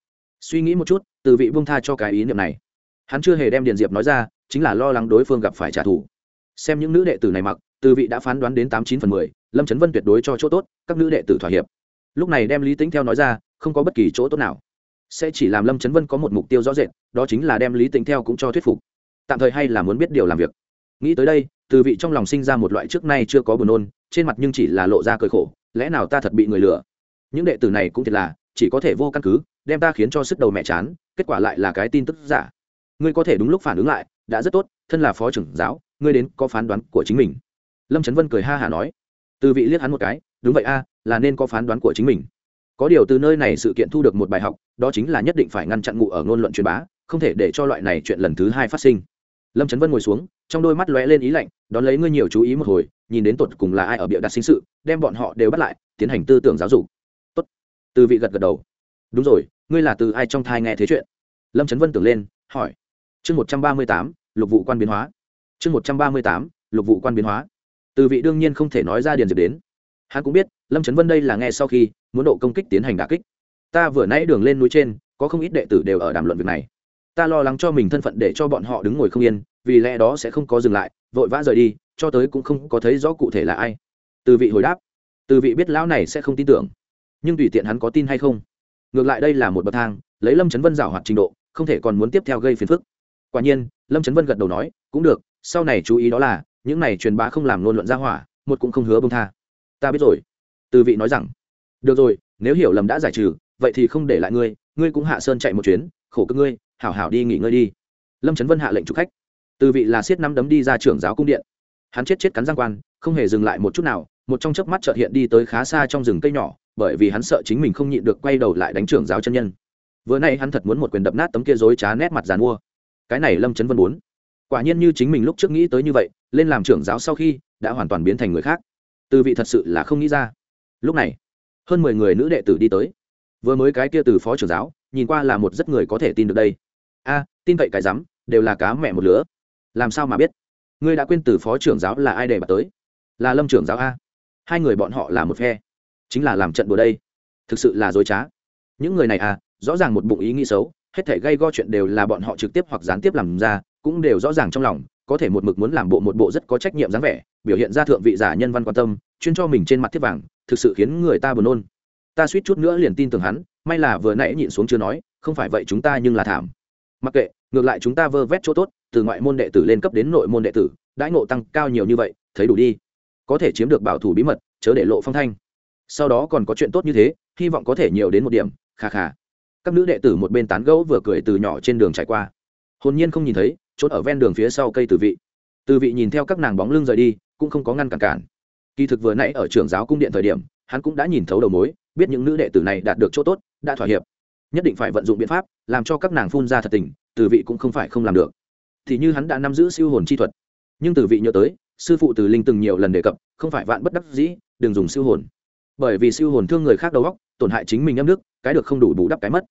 Suy nghĩ một chút, từ vị buông tha cho cái ý niệm này. Hắn chưa hề đem điền diệp nói ra, chính là lo lắng đối phương gặp phải trả thù. Xem những nữ đệ tử này mặc, từ vị đã phán đoán đến tám chín phần mười, lâm trấn vân tuyệt đối cho chỗ tốt, các nữ đệ tử thỏa hiệp. Lúc này đem lý tính theo nói ra, không có bất kỳ chỗ tốt nào. Sẽ chỉ làm lâm trấn vân có một mục tiêu rõ rệt, đó chính là đem lý tính theo cũng cho thuyết phục tạm thời hay là muốn biết điều làm việc. Nghĩ tới đây, từ vị trong lòng sinh ra một loại trước nay chưa có buồn nôn, trên mặt nhưng chỉ là lộ ra cơi khổ, lẽ nào ta thật bị người lừa? Những đệ tử này cũng thiệt là, chỉ có thể vô căn cứ, đem ta khiến cho sức đầu mẹ chán, kết quả lại là cái tin tức giả. Ngươi có thể đúng lúc phản ứng lại, đã rất tốt, thân là phó trưởng giáo, ngươi đến có phán đoán của chính mình. Lâm trấn vân cười ha hả nói. Từ vị liếc hắn một cái, đúng vậy a, là nên có phán đoán của chính mình. Có điều từ nơi này sự kiện thu được một bài học, đó chính là nhất định phải ngăn chặn ngụ ở ngôn luận truyền bá, không thể để cho loại này chuyện lần thứ hai phát sinh lâm trấn vân ngồi xuống, trong đôi mắt lóe lên ý lạnh, đón lấy ngươi nhiều chú ý một hồi, nhìn đến tột cùng là ai ở bịa đặt sinh sự, đem bọn họ đều bắt lại, tiến hành tư tưởng giáo dục. Tốt. từ vị gật gật đầu. Đúng rồi, ngươi là từ ai trong thai nghe thế chuyện? Lâm trấn vân tưởng lên, hỏi. Chương một trăm ba mươi tám, lục vụ quan biến hóa. Chương một trăm ba mươi tám, lục vụ quan biến hóa. Từ vị đương nhiên không thể nói ra điền diệp đến. Hắn cũng biết, lâm trấn vân đây là nghe sau khi, muốn độ công kích tiến hành đà kích. Ta vừa nãy đường lên núi trên, có không ít đệ tử đều ở đàm luận việc này ta lo lắng cho mình thân phận để cho bọn họ đứng ngồi không yên, vì lẽ đó sẽ không có dừng lại, vội vã rời đi, cho tới cũng không có thấy rõ cụ thể là ai. Từ vị hồi đáp. Từ vị biết lão này sẽ không tin tưởng. Nhưng tùy tiện hắn có tin hay không? Ngược lại đây là một bậc thang, lấy lâm trấn vân giảo hoạt trình độ, không thể còn muốn tiếp theo gây phiền phức. Quả nhiên, lâm trấn vân gật đầu nói, cũng được, sau này chú ý đó là, những này truyền bá không làm ngôn luận ra hỏa, một cũng không hứa bông tha. Ta biết rồi. Từ vị nói rằng, được rồi, nếu hiểu lầm đã giải trừ, vậy thì không để lại ngươi ngươi cũng hạ sơn chạy một chuyến, khổ cơ ngươi hảo hảo đi nghỉ ngơi đi. Lâm trấn vân hạ lệnh chụp khách. Từ vị là siết năm đấm đi ra trưởng giáo cung điện. Hắn chết chết cắn giang quan, không hề dừng lại một chút nào, một trong chớp mắt chợt hiện đi tới khá xa trong rừng cây nhỏ, bởi vì hắn sợ chính mình không nhịn được quay đầu lại đánh trưởng giáo chân nhân. Vừa nay hắn thật muốn một quyền đập nát tấm kia dối trá nét mặt dàn mua. Cái này lâm trấn vân muốn. Quả nhiên như chính mình lúc trước nghĩ tới như vậy, lên làm trưởng giáo sau khi, đã hoàn toàn biến thành người khác. Từ vị thật sự là không nghĩ ra. Lúc này, hơn mười người nữ đệ tử đi tới. Vừa mới cái kia từ phó trưởng giáo, nhìn qua là một rất người có thể tin được đây a, tin cậy cái rắm, đều là cá mẹ một lứa. Làm sao mà biết? Ngươi đã quên từ phó trưởng giáo là ai để bạt tới? Là lâm trưởng giáo a. Hai người bọn họ là một phe. Chính là làm trận đùa đây. Thực sự là dối trá. Những người này à rõ ràng một bụng ý nghĩ xấu, hết thể gây go chuyện đều là bọn họ trực tiếp hoặc gián tiếp làm ra, cũng đều rõ ràng trong lòng, có thể một mực muốn làm bộ một bộ rất có trách nhiệm dáng vẻ, biểu hiện ra thượng vị giả nhân văn quan tâm, chuyên cho mình trên mặt thiết vàng, thực sự khiến người ta buồn nôn. Ta suýt chút nữa liền tin tưởng hắn, may là vừa nãy nhịn xuống chưa nói, không phải vậy chúng ta nhưng là thảm mặc kệ, ngược lại chúng ta vơ vét chỗ tốt, từ ngoại môn đệ tử lên cấp đến nội môn đệ tử, đãi ngộ tăng cao nhiều như vậy, thấy đủ đi. Có thể chiếm được bảo thủ bí mật, chớ để lộ phong thanh. Sau đó còn có chuyện tốt như thế, hy vọng có thể nhiều đến một điểm, kha kha. Các nữ đệ tử một bên tán gẫu vừa cười từ nhỏ trên đường trải qua. Hồn nhiên không nhìn thấy, chốt ở ven đường phía sau cây từ vị. Từ vị nhìn theo các nàng bóng lưng rời đi, cũng không có ngăn cản cản. Kỳ thực vừa nãy ở trường giáo cung điện thời điểm, hắn cũng đã nhìn thấu đầu mối, biết những nữ đệ tử này đạt được chỗ tốt, đã thỏa hiệp nhất định phải vận dụng biện pháp làm cho các nàng phun ra thật tình từ vị cũng không phải không làm được. Thì như hắn đã nắm giữ siêu hồn chi thuật. Nhưng từ vị nhớ tới sư phụ từ linh từng nhiều lần đề cập không phải vạn bất đắc dĩ đừng dùng siêu hồn. Bởi vì siêu hồn thương người khác đầu óc tổn hại chính mình âm nước, cái được không đủ bù đắp cái mất.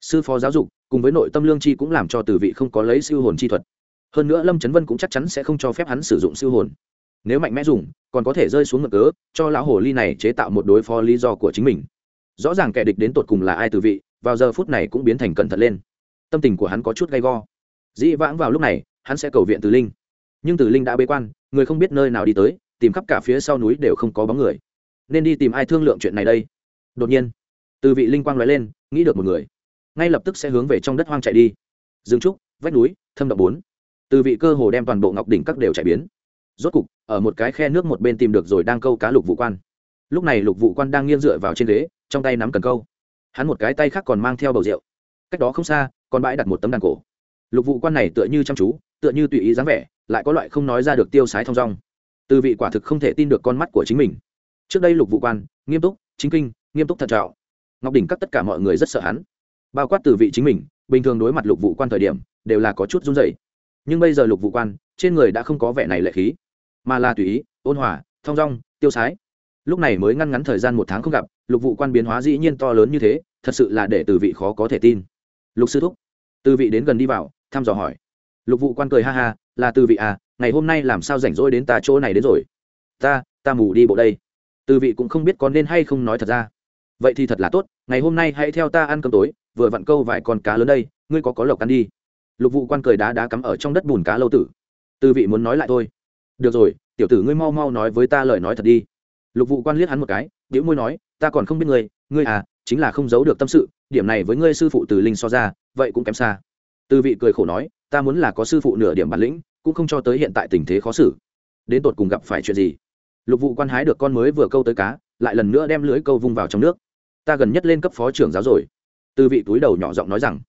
Sư phó giáo dục cùng với nội tâm lương chi cũng làm cho từ vị không có lấy siêu hồn chi thuật. Hơn nữa lâm trấn vân cũng chắc chắn sẽ không cho phép hắn sử dụng siêu hồn. Nếu mạnh mẽ dùng còn có thể rơi xuống ngực cớ cho lão hồ ly này chế tạo một đối phó lý do của chính mình. Rõ ràng kẻ địch đến tột cùng là ai từ vị vào giờ phút này cũng biến thành cẩn thận lên. Tâm tình của hắn có chút gay go. Dĩ vãng vào lúc này, hắn sẽ cầu viện từ linh. Nhưng từ linh đã bế quan, người không biết nơi nào đi tới, tìm khắp cả phía sau núi đều không có bóng người. Nên đi tìm ai thương lượng chuyện này đây? Đột nhiên, từ vị linh quang nói lên, nghĩ được một người. Ngay lập tức sẽ hướng về trong đất hoang chạy đi. Dương trúc, vách núi, thâm động bốn. Từ vị cơ hồ đem toàn bộ ngọc đỉnh các đều chạy biến. Rốt cục, ở một cái khe nước một bên tìm được rồi đang câu cá lục vụ quan. Lúc này lục vụ quan đang nghiêng dựa vào trên ghế, trong tay nắm cần câu hắn một cái tay khác còn mang theo bầu rượu. Cách đó không xa còn bãi đặt một tấm đàn cổ. Lục vụ quan này tựa như chăm chú, tựa như tùy ý dáng vẻ, lại có loại không nói ra được tiêu sái thong dong. Từ vị quả thực không thể tin được con mắt của chính mình. Trước đây lục vụ quan, nghiêm túc, chính kinh, nghiêm túc thận trọng. Ngọc đỉnh các tất cả mọi người rất sợ hắn. Bao quát từ vị chính mình, bình thường đối mặt lục vụ quan thời điểm, đều là có chút run dày nhưng bây giờ lục vụ quan, trên người đã không có vẻ này lệ khí, mà là tùy ý, ôn hòa, thong dong, tiêu sái lúc này mới ngăn ngắn thời gian một tháng không gặp, lục vụ quan biến hóa dĩ nhiên to lớn như thế, thật sự là để từ vị khó có thể tin. Lục sư thúc, từ vị đến gần đi vào, thăm dò hỏi. Lục vụ quan cười ha ha, là từ vị à ngày hôm nay làm sao rảnh rỗi đến ta chỗ này đến rồi? Ta ta mù đi bộ đây. Từ vị cũng không biết có nên hay không nói thật ra. Vậy thì thật là tốt, ngày hôm nay hãy theo ta ăn cơm tối, vừa vặn câu vài con cá lớn đây, ngươi có có lộc ăn đi. Lục vụ quan cười đá đá cắm ở trong đất bùn cá lâu tử. Từ vị muốn nói lại thôi. Được rồi, tiểu tử ngươi mau mau nói với ta lời nói thật đi lục vụ quan liếc hắn một cái biểu môi nói, ta còn không biết ngươi ngươi à chính là không giấu được tâm sự, điểm này với ngươi sư phụ từ linh so ra, vậy cũng kém xa. Từ vị cười khổ nói, ta muốn là có sư phụ nửa điểm bản lĩnh, cũng không cho tới hiện tại tình thế khó xử. Đến tột cùng gặp phải chuyện gì? Lục vụ quan hái được con mới vừa câu tới cá, lại lần nữa đem lưới câu vung vào trong nước. Ta gần nhất lên cấp phó trưởng giáo rồi. Từ vị túi đầu nhỏ giọng nói rằng.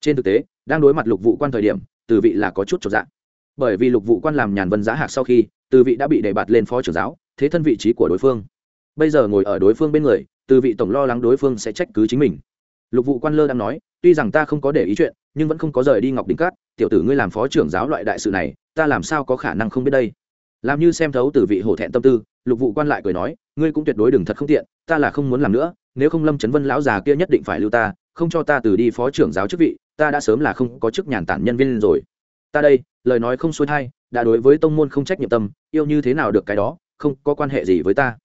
Trên thực tế, đang đối mặt lục vụ quan thời điểm, từ vị là có chút trọn dạng bởi vì lục vụ quan làm nhàn vân giá hạc sau khi từ vị đã bị đề bạt lên phó trưởng giáo, thế thân vị trí của đối phương. Bây giờ ngồi ở đối phương bên người, từ vị tổng lo lắng đối phương sẽ trách cứ chính mình. Lục vụ quan lơ đang nói, tuy rằng ta không có để ý chuyện, nhưng vẫn không có rời đi ngọc đỉnh cát. Tiểu tử ngươi làm phó trưởng giáo loại đại sự này, ta làm sao có khả năng không biết đây? Làm như xem thấu từ vị hổ thẹn tâm tư, lục vụ quan lại cười nói, ngươi cũng tuyệt đối đừng thật không tiện, ta là không muốn làm nữa, nếu không lâm trấn vân lão già kia nhất định phải lưu ta, không cho ta từ đi phó trưởng giáo chức vị, ta đã sớm là không có chức nhàn tản nhân viên rồi. Ta đây, lời nói không xuôi thay đã đối với tông môn không trách nhiệm tâm, yêu như thế nào được cái đó, không có quan hệ gì với ta.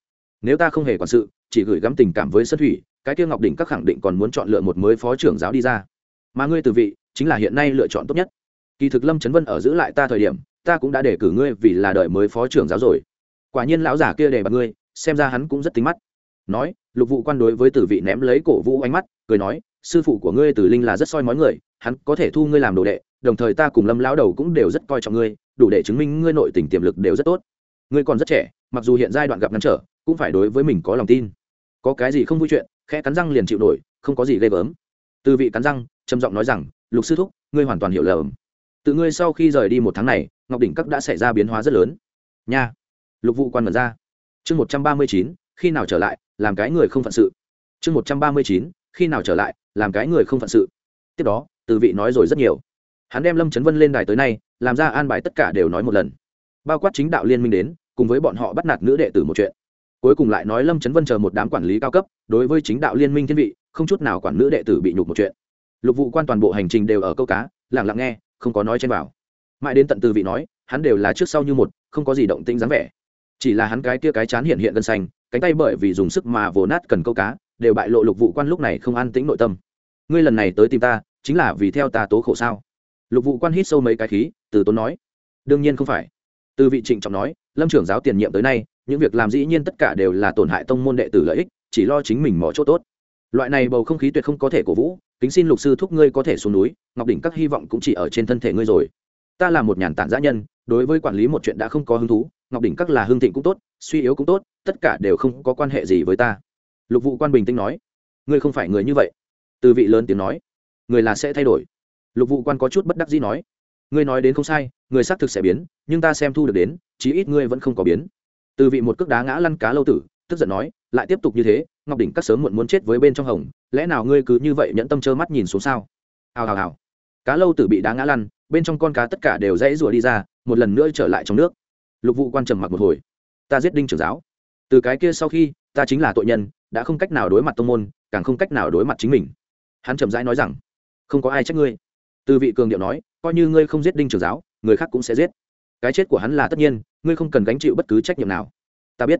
Nếu ta không hề quản sự, chỉ gửi gắm tình cảm với sân thủy, cái kia ngọc đỉnh các khẳng định còn muốn chọn lựa một mới phó trưởng giáo đi ra. Mà ngươi từ vị, chính là hiện nay lựa chọn tốt nhất. Kỳ thực lâm trấn vân ở giữ lại ta thời điểm, ta cũng đã để cử ngươi vì là đợi mới phó trưởng giáo rồi. Quả nhiên lão giả kia để bạt ngươi, xem ra hắn cũng rất tính mắt. Nói, lục vụ quan đối với tử vị ném lấy cổ vũ ánh mắt, cười nói, sư phụ của ngươi tử linh là rất soi mói người, hắn có thể thu ngươi làm đồ đệ đồng thời ta cùng lâm lão đầu cũng đều rất coi trọng ngươi, đủ để chứng minh ngươi nội tình tiềm lực đều rất tốt. Ngươi còn rất trẻ, mặc dù hiện giai đoạn gặp ngăn trở, cũng phải đối với mình có lòng tin. Có cái gì không vui chuyện, khẽ cắn răng liền chịu nổi, không có gì ghê gớm. Từ vị cắn răng, trầm giọng nói rằng, lục sư thúc, ngươi hoàn toàn hiểu lầm. Tự ngươi sau khi rời đi một tháng này, ngọc đỉnh các đã xảy ra biến hóa rất lớn. Nha. Lục vụ quan mật ra. Chương một trăm ba mươi chín, khi nào trở lại, làm cái người không phận sự. Chương một trăm ba mươi chín, khi nào trở lại, làm cái người không phận sự. Tiếp đó, từ vị nói rồi rất nhiều hắn đem lâm trấn vân lên đài tới nay làm ra an bài tất cả đều nói một lần bao quát chính đạo liên minh đến cùng với bọn họ bắt nạt nữ đệ tử một chuyện cuối cùng lại nói lâm trấn vân chờ một đám quản lý cao cấp đối với chính đạo liên minh thiên vị không chút nào quản nữ đệ tử bị nhục một chuyện lục vụ quan toàn bộ hành trình đều ở câu cá lẳng lặng nghe không có nói trên vào mãi đến tận từ vị nói hắn đều là trước sau như một không có gì động tĩnh dáng vẻ chỉ là hắn cái tia cái chán hiện hiện gân xanh cánh tay bởi vì dùng sức mà vồ nát cần câu cá đều bại lộ lục vụ quan lúc này không an tĩnh nội tâm ngươi lần này tới tìm ta chính là vì theo ta tố khổ sao lục vụ quan hít sâu mấy cái khí, từ tốn nói, đương nhiên không phải. Từ vị trịnh trọng nói, lâm trưởng giáo tiền nhiệm tới nay, những việc làm dĩ nhiên tất cả đều là tổn hại tông môn đệ tử lợi ích, chỉ lo chính mình mỏ chỗ tốt. Loại này bầu không khí tuyệt không có thể cổ vũ, kính xin lục sư thúc ngươi có thể xuống núi, ngọc đỉnh các hy vọng cũng chỉ ở trên thân thể ngươi rồi. Ta là một nhàn tản giã nhân, đối với quản lý một chuyện đã không có hứng thú, ngọc đỉnh các là hương thịnh cũng tốt, suy yếu cũng tốt, tất cả đều không có quan hệ gì với ta. Lục vụ quan bình tĩnh nói, ngươi không phải người như vậy. Từ vị lớn tiếng nói, người là sẽ thay đổi lục vụ quan có chút bất đắc dĩ nói, ngươi nói đến không sai, người xác thực sẽ biến, nhưng ta xem thu được đến, chí ít ngươi vẫn không có biến. Từ vị một cước đá ngã lăn cá lâu tử, tức giận nói, lại tiếp tục như thế, ngọc đỉnh các sớm muộn muốn chết với bên trong hồng, lẽ nào ngươi cứ như vậy nhẫn tâm trơ mắt nhìn xuống sao? Hào hào hào. Cá lâu tử bị đá ngã lăn, bên trong con cá tất cả đều dãy rủa đi ra, một lần nữa trở lại trong nước. Lục vụ quan trầm mặc một hồi. Ta giết đinh trưởng giáo. Từ cái kia sau khi, ta chính là tội nhân, đã không cách nào đối mặt tông môn, càng không cách nào đối mặt chính mình. Hắn chậm rãi nói rằng, không có ai trách ngươi từ vị cường điệu nói, coi như ngươi không giết đinh trưởng giáo, người khác cũng sẽ giết. Cái chết của hắn là tất nhiên, ngươi không cần gánh chịu bất cứ trách nhiệm nào. Ta biết.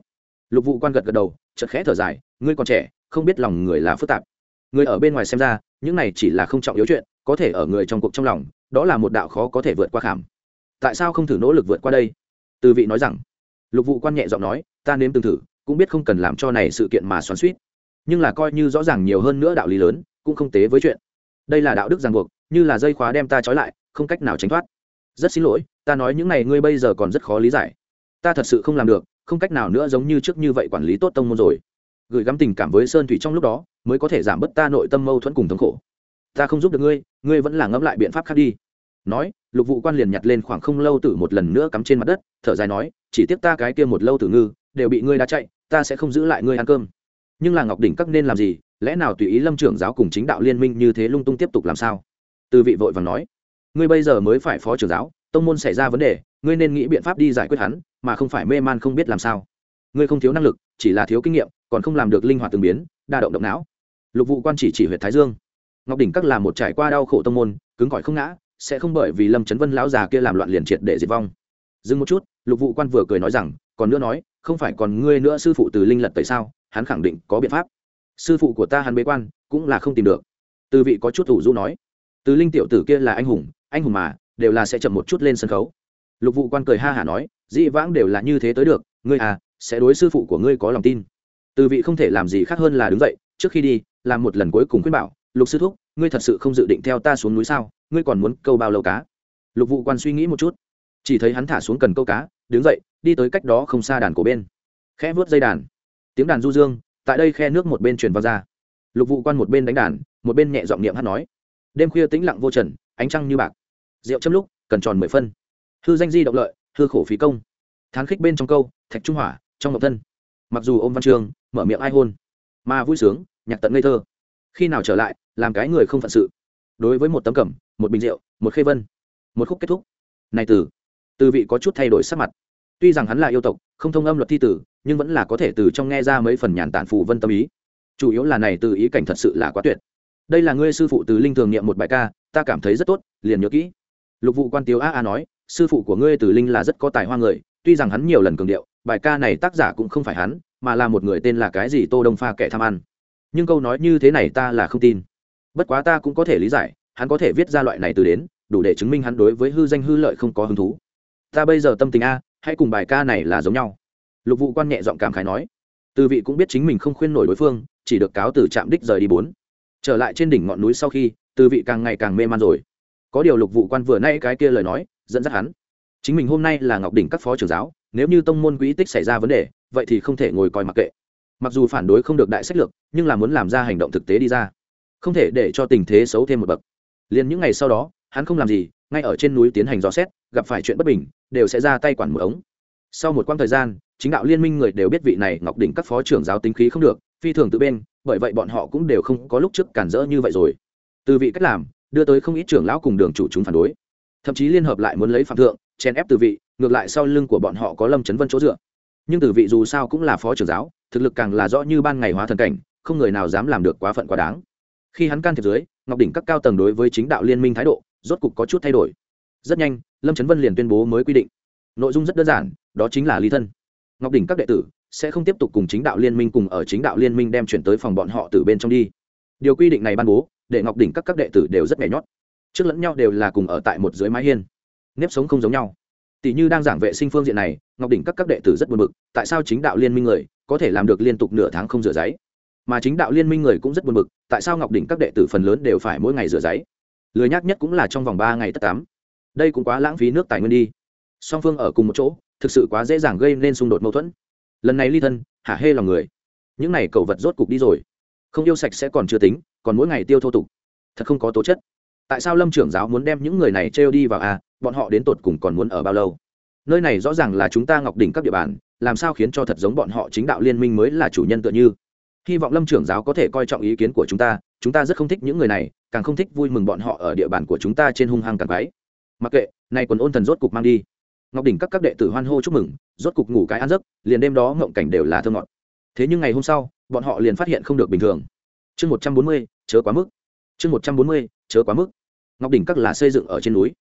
Lục vụ quan gật gật đầu, chợt khẽ thở dài, ngươi còn trẻ, không biết lòng người là phức tạp. Người ở bên ngoài xem ra, những này chỉ là không trọng yếu chuyện, có thể ở người trong cuộc trong lòng, đó là một đạo khó có thể vượt qua khảm. Tại sao không thử nỗ lực vượt qua đây? Từ vị nói rằng. Lục vụ quan nhẹ giọng nói, ta nếm từng thử, cũng biết không cần làm cho này sự kiện mà xoắn suýt nhưng là coi như rõ ràng nhiều hơn nữa đạo lý lớn, cũng không tế với chuyện. Đây là đạo đức ràng buộc như là dây khóa đem ta trói lại, không cách nào tránh thoát. Rất xin lỗi, ta nói những này ngươi bây giờ còn rất khó lý giải. Ta thật sự không làm được, không cách nào nữa giống như trước như vậy quản lý tốt tông môn rồi. Gửi gắm tình cảm với sơn thủy trong lúc đó, mới có thể giảm bớt ta nội tâm mâu thuẫn cùng thống khổ. Ta không giúp được ngươi ngươi vẫn là ngẫm lại biện pháp khác đi. Nói, lục vụ quan liền nhặt lên khoảng không lâu tử một lần nữa cắm trên mặt đất, thở dài nói, chỉ tiếc ta cái kia một lâu tử ngư, đều bị ngươi đã chạy, ta sẽ không giữ lại ngươi ăn cơm. Nhưng là ngọc đỉnh các nên làm gì, lẽ nào tùy ý lâm trưởng giáo cùng chính đạo liên minh như thế lung tung tiếp tục làm sao? Từ vị vội vàng nói, ngươi bây giờ mới phải phó trưởng giáo, tông môn xảy ra vấn đề, ngươi nên nghĩ biện pháp đi giải quyết hắn, mà không phải mê man không biết làm sao. Ngươi không thiếu năng lực, chỉ là thiếu kinh nghiệm, còn không làm được linh hoạt từng biến, đa động động não. Lục vụ quan chỉ chỉ huyện thái dương. Ngọc đỉnh các là một trải qua đau khổ tông môn, cứng cỏi không ngã, sẽ không bởi vì lâm trấn vân lão già kia làm loạn liền triệt để diệt vong. Dừng một chút, lục vụ quan vừa cười nói rằng, còn nữa nói, không phải còn ngươi nữa sư phụ từ linh lật tại sao, hắn khẳng định có biện pháp. Sư phụ của ta hắn bế quan, cũng là không tìm được. Từ vị có chút thủ du nói từ linh tiểu tử kia là anh hùng anh hùng mà, đều là sẽ chậm một chút lên sân khấu. Lục vụ quan cười ha hả nói, dĩ vãng đều là như thế tới được, ngươi à sẽ đối sư phụ của ngươi có lòng tin. Từ vị không thể làm gì khác hơn là đứng dậy, trước khi đi, làm một lần cuối cùng khuyên bảo, lục sư thúc, ngươi thật sự không dự định theo ta xuống núi sao? Ngươi còn muốn câu bao lâu cá? Lục vụ quan suy nghĩ một chút, chỉ thấy hắn thả xuống cần câu cá, đứng dậy, đi tới cách đó không xa đàn cổ bên. Khẽ vớt dây đàn. Tiếng đàn du dương, tại đây khe nước một bên truyền vào ra. Lục vụ quan một bên đánh đàn, một bên nhẹ giọng niệm hát nói đêm khuya tĩnh lặng vô trần, ánh trăng như bạc. Rượu châm lúc, cần tròn mười phân. Hư danh di động lợi, hư khổ phí công. Thán khích bên trong câu, thạch trung hỏa, trong ngọc thân. Mặc dù ôm văn trường, mở miệng ai hôn, mà vui sướng, nhạc tận ngây thơ. Khi nào trở lại, làm cái người không phận sự. Đối với một tấm cẩm, một bình rượu, một khê vân, một khúc kết thúc. Này từ từ vị có chút thay đổi sắc mặt. Tuy rằng hắn là yêu tộc, không thông âm luật thi tử, nhưng vẫn là có thể từ trong nghe ra mấy phần nhàn tản phù vân tâm ý. Chủ yếu là này từ ý cảnh thật sự là quá tuyệt đây là ngươi sư phụ từ linh thường niệm một bài ca, ta cảm thấy rất tốt, liền nhớ kỹ. Lục vụ quan tiếu a a nói, sư phụ của ngươi từ linh là rất có tài hoa người, tuy rằng hắn nhiều lần cường điệu, bài ca này tác giả cũng không phải hắn, mà là một người tên là cái gì tô đông pha kẻ tham ăn. Nhưng câu nói như thế này ta là không tin. Bất quá ta cũng có thể lý giải, hắn có thể viết ra loại này từ đến, đủ để chứng minh hắn đối với hư danh hư lợi không có hứng thú. Ta bây giờ tâm tình a, hãy cùng bài ca này là giống nhau. Lục vụ quan nhẹ giọng cảm khái nói. Từ vị cũng biết chính mình không khuyên nổi đối phương, chỉ được cáo từ trạm đích rời đi bốn trở lại trên đỉnh ngọn núi sau khi, từ vị càng ngày càng mê man rồi. Có điều lục vụ quan vừa nay cái kia lời nói, dẫn dắt hắn. Chính mình hôm nay là ngọc đỉnh các phó trưởng giáo, nếu như tông môn quỹ tích xảy ra vấn đề, vậy thì không thể ngồi coi mặc kệ. Mặc dù phản đối không được đại sách lược, nhưng là muốn làm ra hành động thực tế đi ra. Không thể để cho tình thế xấu thêm một bậc. Liền những ngày sau đó, hắn không làm gì, ngay ở trên núi tiến hành dò xét, gặp phải chuyện bất bình, đều sẽ ra tay quản một ống. Sau một quãng thời gian, chính đạo liên minh người đều biết vị này ngọc đỉnh các phó trưởng giáo tính khí không được, phi thường tự bên bởi vậy bọn họ cũng đều không có lúc trước cản rỡ như vậy rồi. Từ vị cách làm, đưa tới không ít trưởng lão cùng đường chủ chúng phản đối. Thậm chí liên hợp lại muốn lấy phạm thượng, chèn ép từ vị, ngược lại sau lưng của bọn họ có lâm chấn vân chỗ dựa. Nhưng từ vị dù sao cũng là phó trưởng giáo, thực lực càng là rõ như ban ngày hóa thần cảnh, không người nào dám làm được quá phận quá đáng. Khi hắn can thiệp dưới, ngọc đỉnh các cao tầng đối với chính đạo liên minh thái độ, rốt cục có chút thay đổi. Rất nhanh, lâm chấn vân liền tuyên bố mới quy định. Nội dung rất đơn giản, đó chính là ly thân. Ngọc đỉnh các đệ tử sẽ không tiếp tục cùng chính đạo liên minh cùng ở chính đạo liên minh đem chuyển tới phòng bọn họ từ bên trong đi. Điều quy định này ban bố, để ngọc đỉnh các các đệ tử đều rất nhảy nhót. Trước lẫn nhau đều là cùng ở tại một dưới mái hiên. Nếp sống không giống nhau. Tỷ như đang giảng vệ sinh phương diện này, ngọc đỉnh các các đệ tử rất buồn bực, tại sao chính đạo liên minh người có thể làm được liên tục nửa tháng không rửa giấy? Mà chính đạo liên minh người cũng rất buồn bực, tại sao ngọc đỉnh các đệ tử phần lớn đều phải mỗi ngày rửa giấy? Lười nhác nhất cũng là trong vòng ba ngày tất tám đây cũng quá lãng phí nước tài nguyên đi. Song phương ở cùng một chỗ, thực sự quá dễ dàng gây nên xung đột mâu thuẫn lần này ly thân, hả hê lòng người. Những này cầu vật rốt cục đi rồi. Không yêu sạch sẽ còn chưa tính, còn mỗi ngày tiêu thô tục. Thật không có tố chất. Tại sao lâm trưởng giáo muốn đem những người này trêu đi vào à bọn họ đến tột cùng còn muốn ở bao lâu? Nơi này rõ ràng là chúng ta ngọc đỉnh các địa bàn, làm sao khiến cho thật giống bọn họ chính đạo liên minh mới là chủ nhân tựa như? Hy vọng lâm trưởng giáo có thể coi trọng ý kiến của chúng ta chúng ta rất không thích những người này, càng không thích vui mừng bọn họ ở địa bàn của chúng ta trên hung hăng càng váy mặc kệ, nay quần ôn thần rốt cục mang đi ngọc đỉnh các các đệ tử hoan hô chúc mừng, rốt cục ngủ cái ăn giấc, liền đêm đó ngộng cảnh đều là thơ ngọt. Thế nhưng ngày hôm sau, bọn họ liền phát hiện không được bình thường. Chương một trăm bốn mươi, chớ quá mức. Chương một trăm bốn mươi, chớ quá mức. Ngọc đỉnh các là xây dựng ở trên núi.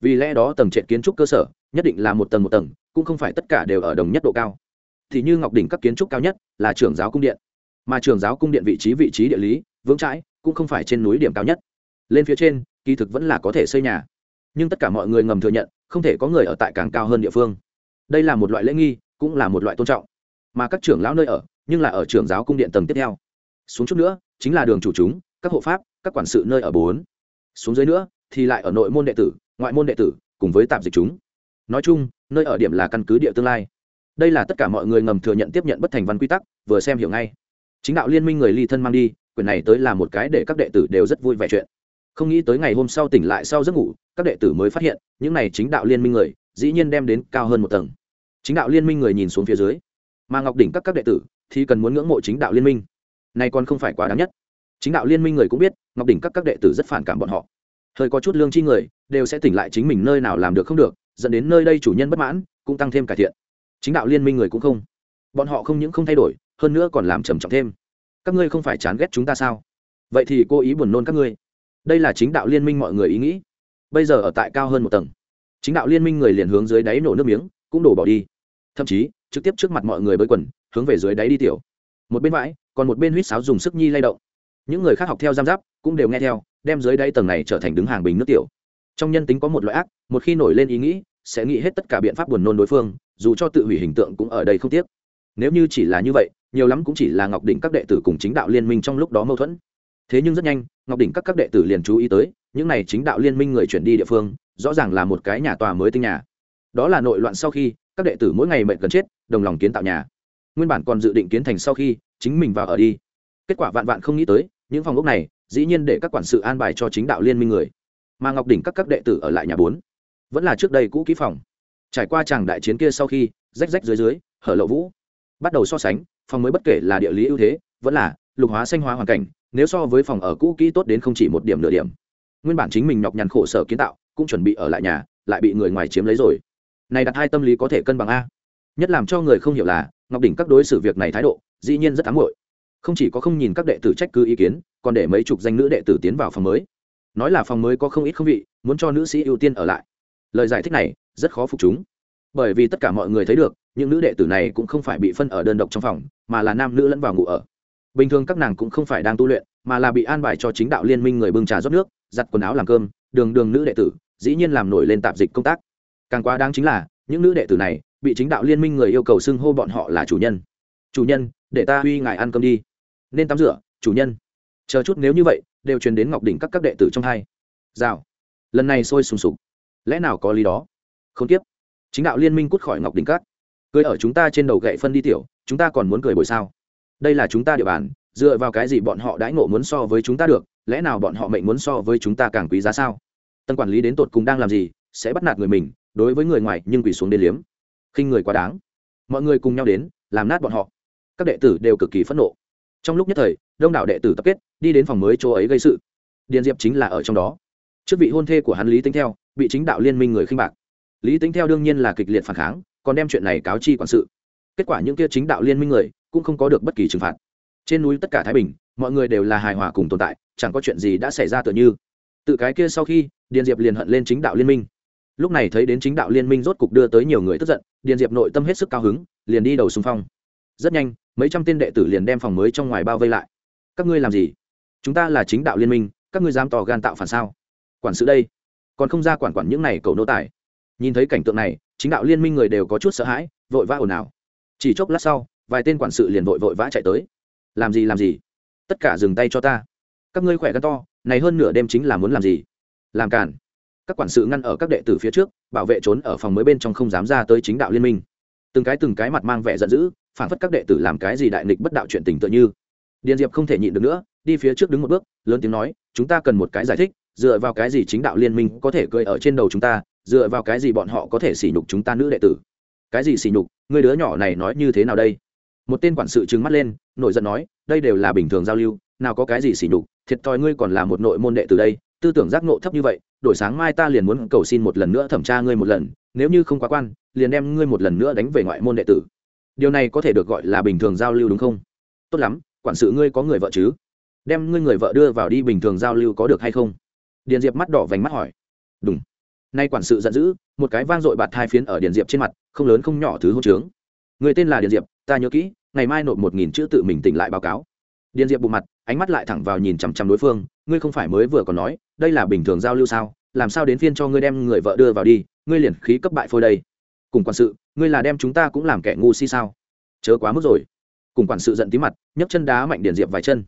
Vì lẽ đó tầng trệt kiến trúc cơ sở, nhất định là một tầng một tầng, cũng không phải tất cả đều ở đồng nhất độ cao. Thì như ngọc đỉnh các kiến trúc cao nhất là Trường giáo cung điện. Mà trường giáo cung điện vị trí vị trí địa lý, vững chãi, cũng không phải trên núi điểm cao nhất. Lên phía trên, kỳ thực vẫn là có thể xây nhà nhưng tất cả mọi người ngầm thừa nhận, không thể có người ở tại càng cao hơn địa phương. Đây là một loại lễ nghi, cũng là một loại tôn trọng. Mà các trưởng lão nơi ở, nhưng là ở trưởng giáo cung điện tầng tiếp theo. Xuống chút nữa, chính là đường chủ chúng, các hộ pháp, các quản sự nơi ở bốn. Xuống dưới nữa, thì lại ở nội môn đệ tử, ngoại môn đệ tử, cùng với tạp dịch chúng. Nói chung, nơi ở điểm là căn cứ địa tương lai. Đây là tất cả mọi người ngầm thừa nhận tiếp nhận bất thành văn quy tắc, vừa xem hiểu ngay. Chính đạo liên minh người ly thân mang đi, quyền này tới là một cái để các đệ tử đều rất vui vẻ chuyện không nghĩ tới ngày hôm sau tỉnh lại sau giấc ngủ, các đệ tử mới phát hiện, những này chính đạo liên minh người, dĩ nhiên đem đến cao hơn một tầng. Chính đạo liên minh người nhìn xuống phía dưới. Mà ngọc đỉnh các các đệ tử thì cần muốn ngưỡng mộ chính đạo liên minh. Nay còn không phải quá đáng nhất. Chính đạo liên minh người cũng biết, ngọc đỉnh các các đệ tử rất phản cảm bọn họ. Hơi có chút lương chi người, đều sẽ tỉnh lại chính mình nơi nào làm được không được, dẫn đến nơi đây chủ nhân bất mãn, cũng tăng thêm cải thiện. Chính đạo liên minh người cũng không. Bọn họ không những không thay đổi, hơn nữa còn làm trầm trọng thêm. Các ngươi không phải chán ghét chúng ta sao? Vậy thì cô ý buồn nôn các ngươi đây là chính đạo liên minh mọi người ý nghĩ. Bây giờ ở tại cao hơn một tầng. Chính đạo liên minh người liền hướng dưới đáy nổ nước miếng, cũng đổ bỏ đi. Thậm chí, trực tiếp trước mặt mọi người bơi quần, hướng về dưới đáy đi tiểu. Một bên vãi, còn một bên huýt sáo dùng sức nhi lay động. Những người khác học theo giam giáp, cũng đều nghe theo, đem dưới đáy tầng này trở thành đứng hàng bình nước tiểu. Trong nhân tính có một loại ác, một khi nổi lên ý nghĩ, sẽ nghĩ hết tất cả biện pháp buồn nôn đối phương, dù cho tự hủy hình tượng cũng ở đây không tiếc. Nếu như chỉ là như vậy, nhiều lắm cũng chỉ là ngọc đỉnh các đệ tử cùng chính đạo liên minh trong lúc đó mâu thuẫn thế nhưng rất nhanh, ngọc đỉnh các các đệ tử liền chú ý tới, những này chính đạo liên minh người chuyển đi địa phương, rõ ràng là một cái nhà tòa mới tinh nhà. Đó là nội loạn sau khi, các đệ tử mỗi ngày mệnh cần chết, đồng lòng kiến tạo nhà. Nguyên bản còn dự định kiến thành sau khi, chính mình vào ở đi. Kết quả vạn vạn không nghĩ tới, những phòng ốc này, dĩ nhiên để các quản sự an bài cho chính đạo liên minh người. Mà ngọc đỉnh các các đệ tử ở lại nhà bốn, vẫn là trước đây cũ kỹ phòng. Trải qua tràng đại chiến kia sau khi, rách rách dưới dưới, hở lậu vũ. Bắt đầu so sánh, phòng mới bất kể là địa lý ưu thế, vẫn là lục hóa xanh hóa hoàn cảnh nếu so với phòng ở cũ kỹ tốt đến không chỉ một điểm nửa điểm. Nguyên bản chính mình nhọc nhằn khổ sở kiến tạo, cũng chuẩn bị ở lại nhà, lại bị người ngoài chiếm lấy rồi. Này đặt hai tâm lý có thể cân bằng a. Nhất làm cho người không hiểu là, ngọc đỉnh các đối xử việc này thái độ, dĩ nhiên rất ám hội không chỉ có không nhìn các đệ tử trách cứ ý kiến, còn để mấy chục danh nữ đệ tử tiến vào phòng mới. Nói là phòng mới có không ít không vị, muốn cho nữ sĩ ưu tiên ở lại. Lời giải thích này, rất khó phục chúng. Bởi vì tất cả mọi người thấy được, những nữ đệ tử này cũng không phải bị phân ở đơn độc trong phòng, mà là nam nữ lẫn vào ngủ ở bình thường các nàng cũng không phải đang tu luyện, mà là bị an bài cho chính đạo liên minh người bưng trà rót nước, giặt quần áo làm cơm, đường đường nữ đệ tử, dĩ nhiên làm nổi lên tạp dịch công tác. Càng quá đáng chính là, những nữ đệ tử này, bị chính đạo liên minh người yêu cầu xưng hô bọn họ là chủ nhân. Chủ nhân, để ta huy ngài ăn cơm đi. Nên tắm rửa, chủ nhân. Chờ chút nếu như vậy, đều truyền đến ngọc đỉnh các các đệ tử trong hai. Rào. Lần này sôi sùng sục. Lẽ nào có lý đó? Không tiếp. Chính đạo liên minh cút khỏi ngọc đỉnh các. Cười ở chúng ta trên đầu gậy phân đi tiểu, chúng ta còn muốn cười bồi sao? Đây là chúng ta địa bàn, dựa vào cái gì bọn họ đãi ngộ muốn so với chúng ta được, lẽ nào bọn họ mệnh muốn so với chúng ta càng quý giá sao? Tân quản lý đến tột cùng đang làm gì, sẽ bắt nạt người mình, đối với người ngoài nhưng quỳ xuống đến liếm. Khinh người quá đáng. Mọi người cùng nhau đến, làm nát bọn họ. Các đệ tử đều cực kỳ phẫn nộ. Trong lúc nhất thời, đông đảo đệ tử tập kết, đi đến phòng mới chỗ ấy gây sự. Điền diệp chính là ở trong đó. Trước vị hôn thê của hắn lý tính theo, bị chính đạo liên minh người khinh bạc. Lý tính theo đương nhiên là kịch liệt phản kháng, còn đem chuyện này cáo chi quản sự kết quả những kia chính đạo liên minh người cũng không có được bất kỳ trừng phạt. Trên núi tất cả thái bình, mọi người đều là hài hòa cùng tồn tại, chẳng có chuyện gì đã xảy ra tựa như. Tự cái kia sau khi, điền diệp liền hận lên chính đạo liên minh. Lúc này thấy đến chính đạo liên minh rốt cục đưa tới nhiều người tức giận, điền diệp nội tâm hết sức cao hứng, liền đi đầu xung phong. Rất nhanh, mấy trăm tên đệ tử liền đem phòng mới trong ngoài bao vây lại. Các ngươi làm gì? Chúng ta là chính đạo liên minh, các ngươi dám tò gan tạo phản sao? Quản sự đây, còn không ra quản quản những này cầu nô tài. Nhìn thấy cảnh tượng này, chính đạo liên minh người đều có chút sợ hãi, vội vã ồn ào chỉ chốc lát sau, vài tên quản sự liền vội vội vã chạy tới. Làm gì làm gì? Tất cả dừng tay cho ta. Các ngươi khỏe gan to, này hơn nửa đêm chính là muốn làm gì? Làm cản các quản sự ngăn ở các đệ tử phía trước, bảo vệ trốn ở phòng mới bên trong không dám ra tới chính đạo liên minh. Từng cái từng cái mặt mang vẻ giận dữ, phản phất các đệ tử làm cái gì đại nghịch bất đạo chuyện tình tự như. Điền diệp không thể nhịn được nữa, đi phía trước đứng một bước, lớn tiếng nói, chúng ta cần một cái giải thích, dựa vào cái gì chính đạo liên minh có thể cười ở trên đầu chúng ta, dựa vào cái gì bọn họ có thể sỉ nhục chúng ta nữ đệ tử? Cái gì xỉ nhục người đứa nhỏ này nói như thế nào đây? Một tên quản sự trừng mắt lên, nổi giận nói, đây đều là bình thường giao lưu, nào có cái gì xỉ nhục, thiệt thòi ngươi còn là một nội môn đệ từ đây, tư tưởng giác ngộ thấp như vậy, đổi sáng mai ta liền muốn cầu xin một lần nữa thẩm tra ngươi một lần, nếu như không quá quan, liền đem ngươi một lần nữa đánh về ngoại môn đệ tử. Điều này có thể được gọi là bình thường giao lưu đúng không? Tốt lắm, quản sự ngươi có người vợ chứ? Đem ngươi người vợ đưa vào đi bình thường giao lưu có được hay không? Điền diệp mắt đỏ vành mắt hỏi. Đúng nay quản sự giận dữ, một cái vang dội bạt hai phiến ở điền diệp trên mặt, không lớn không nhỏ thứ hôn trướng. Người tên là điền diệp, ta nhớ kỹ, ngày mai nộp một nghìn chữ tự mình tỉnh lại báo cáo. Điền diệp bụng mặt, ánh mắt lại thẳng vào nhìn chằm chằm đối phương, ngươi không phải mới vừa còn nói, đây là bình thường giao lưu sao, làm sao đến phiên cho ngươi đem người vợ đưa vào đi, ngươi liền khí cấp bại phôi đây. Cùng quản sự, ngươi là đem chúng ta cũng làm kẻ ngu si sao? Chớ quá mức rồi. Cùng quản sự giận tí mặt, nhấc chân đá mạnh điền diệp vài chân.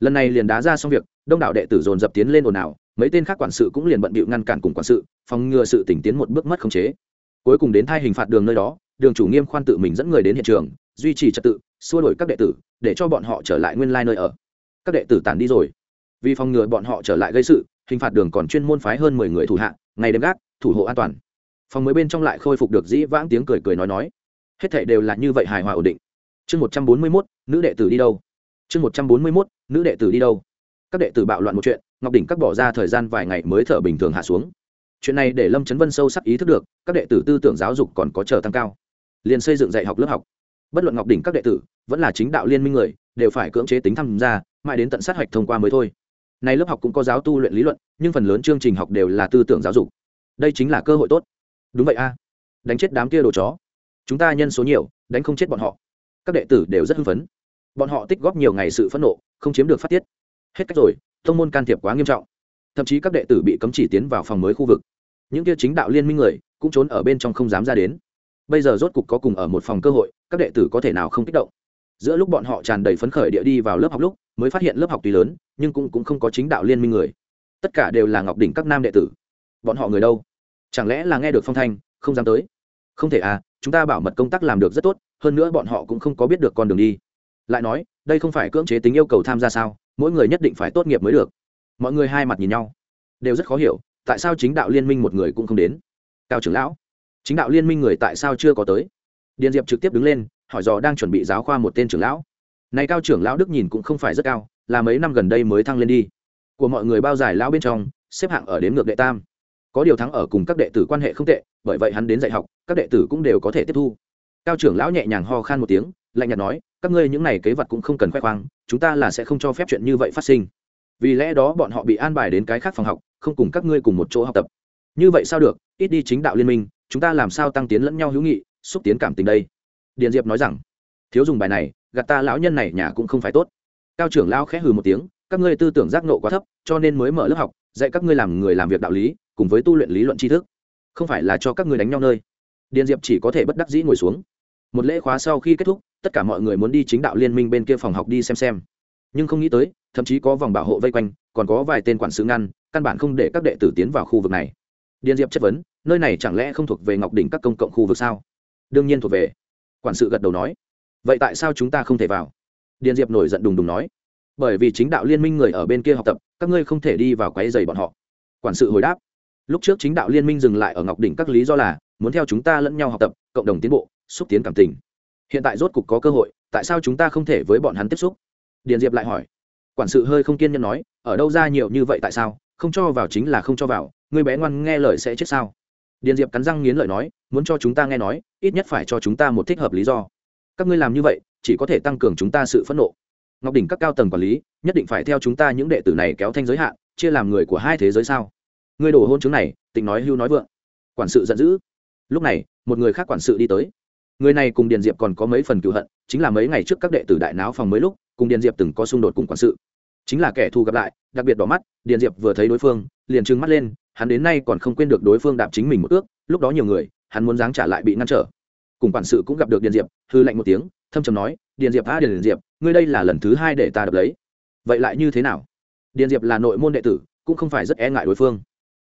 Lần này liền đá ra xong việc, đông đảo đệ tử dồn dập tiến lên ồn ào mấy tên khác quản sự cũng liền bận bịu ngăn cản cùng quản sự, phòng ngừa sự tỉnh tiến một bước mất khống chế. Cuối cùng đến thai hình phạt đường nơi đó, đường chủ nghiêm khoan tự mình dẫn người đến hiện trường, duy trì trật tự, xua đổi các đệ tử, để cho bọn họ trở lại nguyên lai nơi ở. Các đệ tử tản đi rồi. Vì phòng ngừa bọn họ trở lại gây sự, hình phạt đường còn chuyên môn phái hơn mười người thủ hạ, ngày đêm gác, thủ hộ an toàn. Phòng mới bên trong lại khôi phục được dĩ vãng tiếng cười cười nói nói. Hết thảy đều là như vậy hài hòa ổn định. Chương một trăm bốn mươi mốt, nữ đệ tử đi đâu? Chương một trăm bốn mươi mốt, nữ đệ tử đi đâu? Các đệ tử bạo loạn một chuyện, ngọc đỉnh các bỏ ra thời gian vài ngày mới thở bình thường hạ xuống. Chuyện này để lâm trấn vân sâu sắc ý thức được, các đệ tử tư tưởng giáo dục còn có chờ tăng cao. Liền xây dựng dạy học lớp học. Bất luận ngọc đỉnh các đệ tử, vẫn là chính đạo liên minh người, đều phải cưỡng chế tính tham gia, mãi đến tận sát hạch thông qua mới thôi. Nay lớp học cũng có giáo tu luyện lý luận, nhưng phần lớn chương trình học đều là tư tưởng giáo dục. Đây chính là cơ hội tốt. Đúng vậy a. Đánh chết đám kia đồ chó. Chúng ta nhân số nhiều, đánh không chết bọn họ. Các đệ tử đều rất hưng phấn. Bọn họ tích góp nhiều ngày sự phẫn nộ, không chiếm được phát tiết hết cách rồi thông môn can thiệp quá nghiêm trọng. Thậm chí các đệ tử bị cấm chỉ tiến vào phòng mới khu vực. Những kia chính đạo liên minh người cũng trốn ở bên trong không dám ra đến. Bây giờ rốt cục có cùng ở một phòng cơ hội các đệ tử có thể nào không kích động? Giữa lúc bọn họ tràn đầy phấn khởi địa đi vào lớp học lúc mới phát hiện lớp học tuy lớn nhưng cũng, cũng không có chính đạo liên minh người. Tất cả đều là ngọc đỉnh các nam đệ tử. Bọn họ người đâu? Chẳng lẽ là nghe được phong thanh không dám tới? Không thể à chúng ta bảo mật công tác làm được rất tốt hơn nữa bọn họ cũng không có biết được con đường đi. Lại nói đây không phải cưỡng chế tính yêu cầu tham gia sao? Mỗi người nhất định phải tốt nghiệp mới được. Mọi người hai mặt nhìn nhau. Đều rất khó hiểu, tại sao chính đạo liên minh một người cũng không đến. Cao trưởng lão, chính đạo liên minh người tại sao chưa có tới? Điền diệp trực tiếp đứng lên, hỏi dò đang chuẩn bị giáo khoa một tên trưởng lão. Này cao trưởng lão đức nhìn cũng không phải rất cao, là mấy năm gần đây mới thăng lên đi. Của mọi người bao dài lão bên trong, xếp hạng ở đến ngược đệ tam. Có điều thắng ở cùng các đệ tử quan hệ không tệ, bởi vậy hắn đến dạy học, các đệ tử cũng đều có thể tiếp thu. Cao trưởng lão nhẹ nhàng ho khan một tiếng, lạnh nhạt nói các ngươi những này kế vật cũng không cần khoe khoang, chúng ta là sẽ không cho phép chuyện như vậy phát sinh. Vì lẽ đó bọn họ bị an bài đến cái khác phòng học, không cùng các ngươi cùng một chỗ học tập. Như vậy sao được? Ít đi chính đạo liên minh, chúng ta làm sao tăng tiến lẫn nhau hữu nghị, xúc tiến cảm tình đây? Điền diệp nói rằng, thiếu dùng bài này, gạt ta lão nhân này nhà cũng không phải tốt. Cao trưởng lão khẽ hừ một tiếng, các ngươi tư tưởng giác nộ quá thấp, cho nên mới mở lớp học, dạy các ngươi làm người làm việc đạo lý, cùng với tu luyện lý luận tri thức. Không phải là cho các ngươi đánh nhau nơi. Điền diệp chỉ có thể bất đắc dĩ ngồi xuống. Một lễ khóa sau khi kết thúc tất cả mọi người muốn đi chính đạo liên minh bên kia phòng học đi xem xem. Nhưng không nghĩ tới, thậm chí có vòng bảo hộ vây quanh, còn có vài tên quản sự ngăn, căn bản không để các đệ tử tiến vào khu vực này. Điền diệp chất vấn, nơi này chẳng lẽ không thuộc về ngọc đỉnh các công cộng khu vực sao? Đương nhiên thuộc về. Quản sự gật đầu nói. Vậy tại sao chúng ta không thể vào? Điền diệp nổi giận đùng đùng nói. Bởi vì chính đạo liên minh người ở bên kia học tập, các ngươi không thể đi vào quáy dày bọn họ. Quản sự hồi đáp. Lúc trước chính đạo liên minh dừng lại ở ngọc đỉnh các lý do là, muốn theo chúng ta lẫn nhau học tập, cộng đồng tiến bộ, xúc tiến cảm tình hiện tại rốt cục có cơ hội, tại sao chúng ta không thể với bọn hắn tiếp xúc? Điền diệp lại hỏi. Quản sự hơi không kiên nhẫn nói, ở đâu ra nhiều như vậy tại sao? Không cho vào chính là không cho vào người bé ngoan nghe lời sẽ chết sao? Điền diệp cắn răng nghiến lợi nói, muốn cho chúng ta nghe nói, ít nhất phải cho chúng ta một thích hợp lý do. Các ngươi làm như vậy, chỉ có thể tăng cường chúng ta sự phẫn nộ. Ngọc đỉnh các cao tầng quản lý, nhất định phải theo chúng ta những đệ tử này kéo thanh giới hạn, chia làm người của hai thế giới sao? Ngươi đổ hôn chứng này, tịnh nói hưu nói vượng. Quản sự giận dữ. Lúc này, một người khác quản sự đi tới người này cùng điền diệp còn có mấy phần cựu hận, chính là mấy ngày trước các đệ tử đại náo phòng mới lúc, cùng điền diệp từng có xung đột cùng quản sự. Chính là kẻ thù gặp lại, đặc biệt đỏ mắt, điền diệp vừa thấy đối phương, liền trừng mắt lên, hắn đến nay còn không quên được đối phương đạp chính mình một ước, lúc đó nhiều người, hắn muốn dáng trả lại bị ngăn trở. Cùng quản sự cũng gặp được điền diệp, hư lạnh một tiếng, thâm trầm nói, điền diệp, a, điền diệp, ngươi đây là lần thứ hai để ta đập lấy. Vậy lại như thế nào? Điền diệp là nội môn đệ tử, cũng không phải rất e ngại đối phương.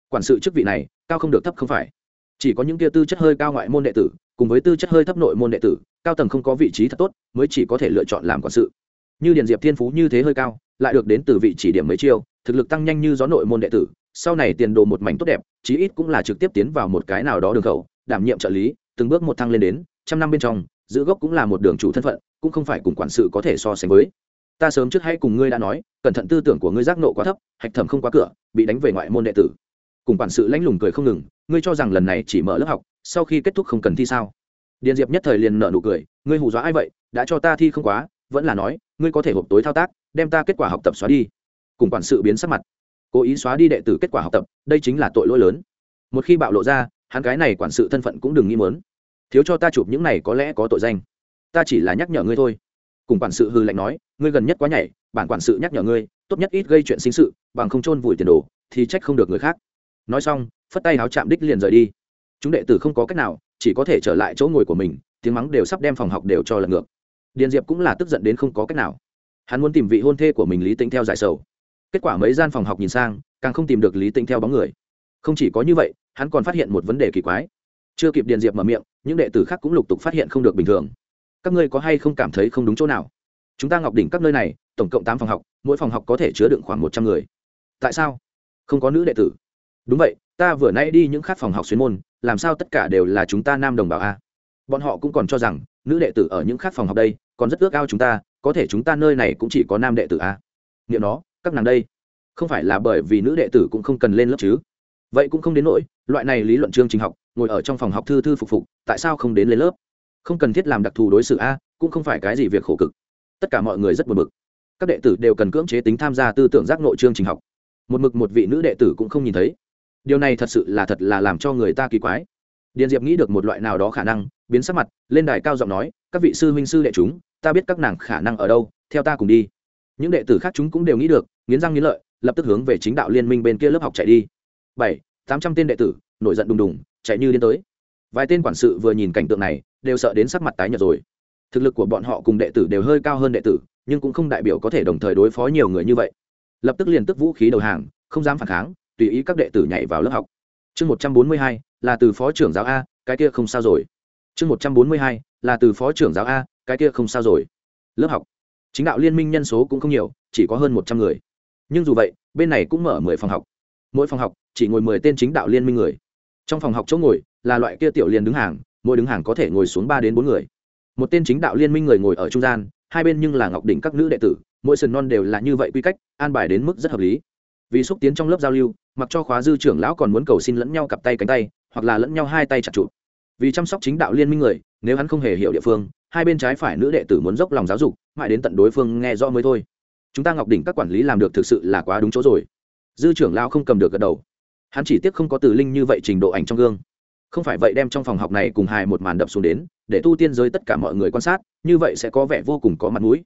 Quản sự chức vị này, cao không được thấp không phải. Chỉ có những kia tư chất hơi cao ngoại môn đệ tử cùng với tư chất hơi thấp nội môn đệ tử, cao tầng không có vị trí thật tốt, mới chỉ có thể lựa chọn làm quản sự. Như điền diệp thiên phú như thế hơi cao, lại được đến từ vị chỉ điểm mấy chiêu, thực lực tăng nhanh như gió nội môn đệ tử, sau này tiền đồ một mảnh tốt đẹp, chí ít cũng là trực tiếp tiến vào một cái nào đó đường khẩu, đảm nhiệm trợ lý, từng bước một thăng lên đến trăm năm bên trong, giữ gốc cũng là một đường chủ thân phận, cũng không phải cùng quản sự có thể so sánh với. Ta sớm trước hay cùng ngươi đã nói, cẩn thận tư tưởng của ngươi giác nộ quá thấp, hạch thẩm không quá cửa, bị đánh về ngoại môn đệ tử cùng quản sự lãnh lùng cười không ngừng, ngươi cho rằng lần này chỉ mở lớp học, sau khi kết thúc không cần thi sao? Điền diệp nhất thời liền nợ nụ cười, ngươi hù dọa ai vậy? Đã cho ta thi không quá, vẫn là nói, ngươi có thể hộp tối thao tác, đem ta kết quả học tập xóa đi. Cùng quản sự biến sắc mặt, cố ý xóa đi đệ tử kết quả học tập, đây chính là tội lỗi lớn. Một khi bạo lộ ra, hắn cái này quản sự thân phận cũng đừng nghi mớn thiếu cho ta chụp những này có lẽ có tội danh. Ta chỉ là nhắc nhở ngươi thôi. Cùng quản sự hư lạnh nói, ngươi gần nhất quá nhảy bản quản sự nhắc nhở ngươi, tốt nhất ít gây chuyện sinh sự, bằng không chôn vùi tiền đồ, thì trách không được người khác nói xong, phất tay áo chạm đích liền rời đi. Chúng đệ tử không có cách nào, chỉ có thể trở lại chỗ ngồi của mình, tiếng mắng đều sắp đem phòng học đều cho lật ngược. Điền diệp cũng là tức giận đến không có cách nào. Hắn muốn tìm vị hôn thê của mình lý tĩnh theo giải sầu. Kết quả mấy gian phòng học nhìn sang, càng không tìm được lý tĩnh theo bóng người. Không chỉ có như vậy, hắn còn phát hiện một vấn đề kỳ quái. Chưa kịp điền diệp mở miệng, những đệ tử khác cũng lục tục phát hiện không được bình thường. Các ngươi có hay không cảm thấy không đúng chỗ nào? Chúng ta ngọc đỉnh các nơi này, tổng cộng tám phòng học, mỗi phòng học có thể chứa đựng khoảng một trăm người. Tại sao? Không có nữ đệ tử đúng vậy, ta vừa nãy đi những khát phòng học xuyên môn, làm sao tất cả đều là chúng ta nam đồng bào a? Bọn họ cũng còn cho rằng, nữ đệ tử ở những khát phòng học đây, còn rất ước ao chúng ta, có thể chúng ta nơi này cũng chỉ có nam đệ tử a. Nghiệm nó, các nàng đây, không phải là bởi vì nữ đệ tử cũng không cần lên lớp chứ? Vậy cũng không đến nỗi, loại này lý luận chương trình học, ngồi ở trong phòng học thư thư phục phục, tại sao không đến lên lớp? Không cần thiết làm đặc thù đối xử a, cũng không phải cái gì việc khổ cực. Tất cả mọi người rất buồn bực. Các đệ tử đều cần cưỡng chế tính tham gia tư tưởng giác nội chương trình học. Một mực một vị nữ đệ tử cũng không nhìn thấy điều này thật sự là thật là làm cho người ta kỳ quái. Điền diệp nghĩ được một loại nào đó khả năng, biến sắc mặt, lên đài cao giọng nói, các vị sư huynh sư đệ chúng, ta biết các nàng khả năng ở đâu, theo ta cùng đi. Những đệ tử khác chúng cũng đều nghĩ được, nghiến răng nghiến lợi, lập tức hướng về chính đạo liên minh bên kia lớp học chạy đi. Bảy, tám trăm tên đệ tử, nổi giận đùng đùng, chạy như đến tới. Vài tên quản sự vừa nhìn cảnh tượng này, đều sợ đến sắc mặt tái nhợt rồi. Thực lực của bọn họ cùng đệ tử đều hơi cao hơn đệ tử, nhưng cũng không đại biểu có thể đồng thời đối phó nhiều người như vậy. Lập tức liền tức vũ khí đầu hàng, không dám phản kháng tùy ý các đệ tử nhảy vào lớp học. Chương một trăm bốn mươi hai, là từ phó trưởng giáo a, cái kia không sao rồi. Chương một trăm bốn mươi hai, là từ phó trưởng giáo a, cái kia không sao rồi. Lớp học. Chính đạo liên minh nhân số cũng không nhiều, chỉ có hơn một trăm người. Nhưng dù vậy, bên này cũng mở mười phòng học. Mỗi phòng học, chỉ ngồi mười tên chính đạo liên minh người. Trong phòng học chỗ ngồi, là loại kia tiểu liên đứng hàng, mỗi đứng hàng có thể ngồi xuống ba đến bốn người. Một tên chính đạo liên minh người ngồi ở trung gian, hai bên nhưng là ngọc đỉnh các nữ đệ tử, mỗi sườn non đều là như vậy quy cách, an bài đến mức rất hợp lý vì xúc tiến trong lớp giao lưu, mặc cho khóa dư trưởng lão còn muốn cầu xin lẫn nhau cặp tay cánh tay, hoặc là lẫn nhau hai tay chặt chụp. Vì chăm sóc chính đạo liên minh người, nếu hắn không hề hiểu địa phương, hai bên trái phải nữ đệ tử muốn dốc lòng giáo dục, mãi đến tận đối phương nghe rõ mới thôi. Chúng ta ngọc đỉnh các quản lý làm được thực sự là quá đúng chỗ rồi. Dư trưởng lão không cầm được gật đầu. Hắn chỉ tiếc không có từ linh như vậy trình độ ảnh trong gương. Không phải vậy đem trong phòng học này cùng hài một màn đập xuống đến, để tu tiên giới tất cả mọi người quan sát, như vậy sẽ có vẻ vô cùng có mặt mũi.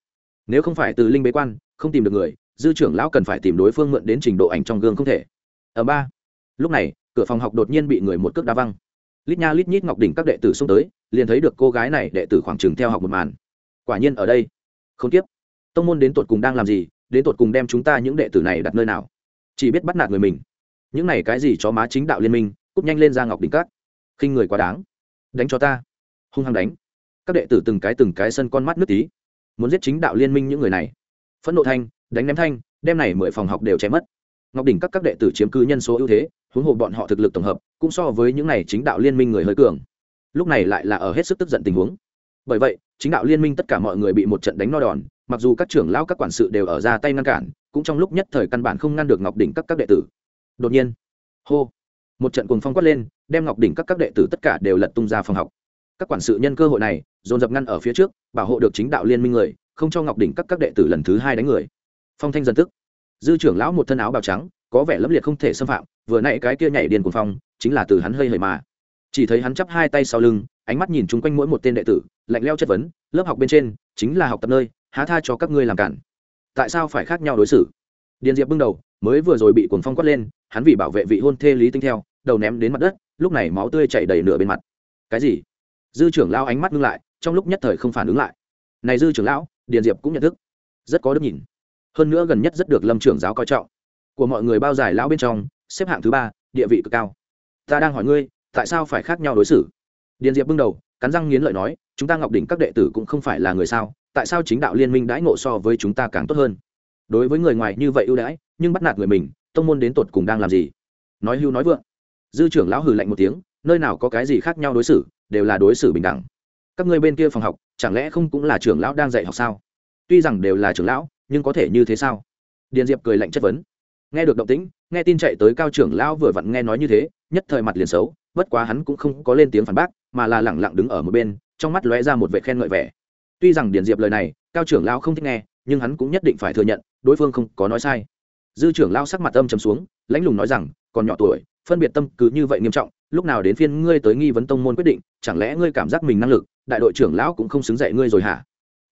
Nếu không phải từ linh bế quan, không tìm được người dư trưởng lão cần phải tìm đối phương mượn đến trình độ ảnh trong gương không thể. Ở ba, lúc này, cửa phòng học đột nhiên bị người một cước đá văng. Lít nha lít nhít ngọc đỉnh các đệ tử xông tới, liền thấy được cô gái này đệ tử khoảng chừng theo học một màn. Quả nhiên ở đây. Không tiếp. Tông môn đến tột cùng đang làm gì, đến tột cùng đem chúng ta những đệ tử này đặt nơi nào? Chỉ biết bắt nạt người mình. Những này cái gì cho má chính đạo liên minh cúp nhanh lên ra ngọc đỉnh cát khinh người quá đáng. Đánh cho ta. Hung hăng đánh. Các đệ tử từng cái từng cái sân con mắt nước tí. Muốn giết chính đạo liên minh những người này. Phẫn nộ thanh đánh ném thanh, đem này mười phòng học đều chém mất. Ngọc đỉnh các các đệ tử chiếm cứ nhân số ưu thế, huống hồ bọn họ thực lực tổng hợp, cũng so với những này chính đạo liên minh người hơi cường. Lúc này lại là ở hết sức tức giận tình huống. Bởi vậy, chính đạo liên minh tất cả mọi người bị một trận đánh no đòn, mặc dù các trưởng lão, các quản sự đều ở ra tay ngăn cản, cũng trong lúc nhất thời căn bản không ngăn được ngọc đỉnh các các đệ tử. Đột nhiên, hô, một trận cuồng phong quát lên, đem ngọc đỉnh các các đệ tử tất cả đều lật tung ra phòng học. Các quản sự nhân cơ hội này, dồn dập ngăn ở phía trước, bảo hộ được chính đạo liên minh người, không cho ngọc đỉnh các các đệ tử lần thứ hai đánh người phong thanh dần tức. Dư trưởng lão một thân áo bào trắng, có vẻ lấp liệt không thể xâm phạm, vừa nãy cái kia nhảy điền cuồng phong, chính là từ hắn hơi hời mà. Chỉ thấy hắn chắp hai tay sau lưng, ánh mắt nhìn chung quanh mỗi một tên đệ tử, lạnh leo chất vấn, lớp học bên trên, chính là học tập nơi, há tha cho các ngươi làm cản. Tại sao phải khác nhau đối xử? Điền diệp bưng đầu, mới vừa rồi bị cuồng phong quát lên, hắn vì bảo vệ vị hôn thê lý tinh theo, đầu ném đến mặt đất, lúc này máu tươi chảy đầy nửa bên mặt. Cái gì? Dư trưởng lão ánh mắt ngưng lại, trong lúc nhất thời không phản ứng lại. Này dư trưởng lão, điền diệp cũng nhận thức. Rất có đức nhìn hơn nữa gần nhất rất được lâm trưởng giáo coi trọng. Của mọi người bao giải lão bên trong, xếp hạng thứ ba, địa vị cực cao. Ta đang hỏi ngươi, tại sao phải khác nhau đối xử? Điền diệp bưng đầu, cắn răng nghiến lợi nói, chúng ta ngọc đỉnh các đệ tử cũng không phải là người sao, tại sao chính đạo liên minh đãi ngộ so với chúng ta càng tốt hơn? Đối với người ngoài như vậy ưu đãi, nhưng bắt nạt người mình, tông môn đến tột cùng đang làm gì? Nói hưu nói vượng. Dư trưởng lão hừ lạnh một tiếng, nơi nào có cái gì khác nhau đối xử, đều là đối xử bình đẳng. Các ngươi bên kia phòng học, chẳng lẽ không cũng là trưởng lão đang dạy học sao? Tuy rằng đều là trưởng lão nhưng có thể như thế sao? Điền diệp cười lạnh chất vấn. Nghe được động tĩnh, nghe tin chạy tới cao trưởng lão vừa vặn nghe nói như thế, nhất thời mặt liền xấu, bất quá hắn cũng không có lên tiếng phản bác, mà là lẳng lặng đứng ở một bên, trong mắt lóe ra một vệ khen ngợi vẻ. Tuy rằng điền diệp lời này, cao trưởng lão không thích nghe, nhưng hắn cũng nhất định phải thừa nhận, đối phương không có nói sai. Dư trưởng lão sắc mặt âm trầm xuống lãnh lùng nói rằng, còn nhỏ tuổi, phân biệt tâm cứ như vậy nghiêm trọng, lúc nào đến phiên ngươi tới nghi vấn tông môn quyết định, chẳng lẽ ngươi cảm giác mình năng lực, đại đội trưởng lão cũng không xứng dạy ngươi rồi hả?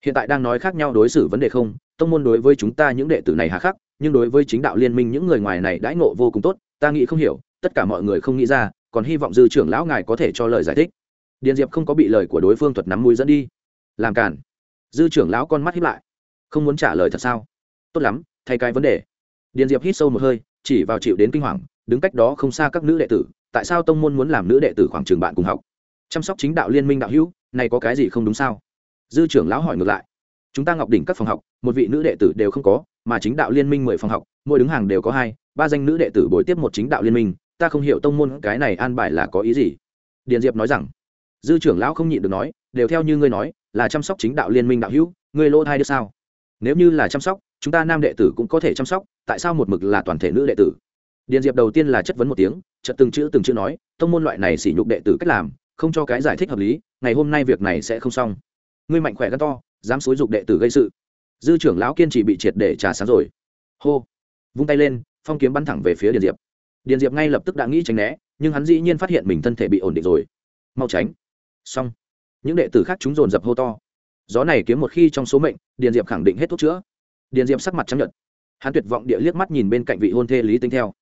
Hiện tại đang nói khác nhau đối xử vấn đề không tông môn đối với chúng ta những đệ tử này hà khắc, nhưng đối với chính đạo liên minh những người ngoài này đãi ngộ vô cùng tốt, ta nghĩ không hiểu, tất cả mọi người không nghĩ ra, còn hy vọng dư trưởng lão ngài có thể cho lời giải thích. Điền diệp không có bị lời của đối phương thuật nắm mũi dẫn đi. Làm cản dư trưởng lão con mắt hiếp lại. Không muốn trả lời thật sao? Tốt lắm, thay cái vấn đề. Điền diệp hít sâu một hơi, chỉ vào chịu đến kinh hoàng, đứng cách đó không xa các nữ đệ tử, tại sao tông môn muốn làm nữ đệ tử khoảng trường bạn cùng học? Chăm sóc chính đạo liên minh đạo hữu, này có cái gì không đúng sao? Dư trưởng lão hỏi ngược lại chúng ta ngọc đỉnh các phòng học, một vị nữ đệ tử đều không có, mà chính đạo liên minh mười phòng học, mỗi đứng hàng đều có hai, ba danh nữ đệ tử bồi tiếp một chính đạo liên minh, ta không hiểu tông môn cái này an bài là có ý gì. Điền diệp nói rằng, dư trưởng lão không nhịn được nói, đều theo như ngươi nói, là chăm sóc chính đạo liên minh đạo hữu, ngươi lỗ thai được sao? Nếu như là chăm sóc, chúng ta nam đệ tử cũng có thể chăm sóc, tại sao một mực là toàn thể nữ đệ tử? Điền diệp đầu tiên là chất vấn một tiếng, chợt từng chữ từng chữ nói, tông môn loại này sỉ nhục đệ tử cách làm, không cho cái giải thích hợp lý, ngày hôm nay việc này sẽ không xong. Ngươi mạnh khỏe gắn to dám xúi dục đệ tử gây sự. Dư trưởng lão kiên trì bị triệt để trà sáng rồi. Hô. Vung tay lên, phong kiếm bắn thẳng về phía điền diệp. Điền diệp ngay lập tức đã nghĩ tránh né, nhưng hắn dĩ nhiên phát hiện mình thân thể bị ổn định rồi. Mau tránh. Xong. Những đệ tử khác chúng dồn dập hô to. Gió này kiếm một khi trong số mệnh, điền diệp khẳng định hết thuốc chữa. Điền diệp sắc mặt chấp nhận hắn tuyệt vọng địa liếc mắt nhìn bên cạnh vị hôn thê lý tính theo.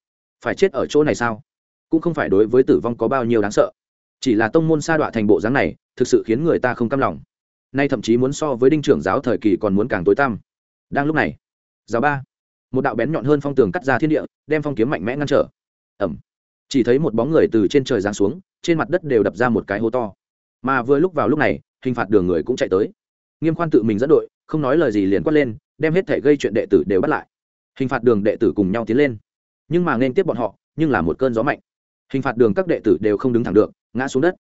Phải chết ở chỗ này sao? Cũng không phải đối với tử vong có bao nhiêu đáng sợ. Chỉ là tông môn sa đọa thành bộ dáng này, thực sự khiến người ta không cam lòng nay thậm chí muốn so với đinh trưởng giáo thời kỳ còn muốn càng tối tăm. Đang lúc này, giáo ba, một đạo bén nhọn hơn phong tường cắt ra thiên địa, đem phong kiếm mạnh mẽ ngăn trở. Ẩm. Chỉ thấy một bóng người từ trên trời giáng xuống, trên mặt đất đều đập ra một cái hố to. Mà vừa lúc vào lúc này, hình phạt đường người cũng chạy tới. Nghiêm khoan tự mình dẫn đội, không nói lời gì liền quát lên, đem hết thể gây chuyện đệ tử đều bắt lại. Hình phạt đường đệ tử cùng nhau tiến lên. Nhưng mà nên tiếp bọn họ, nhưng là một cơn gió mạnh. Hình phạt đường các đệ tử đều không đứng thẳng được, ngã xuống đất.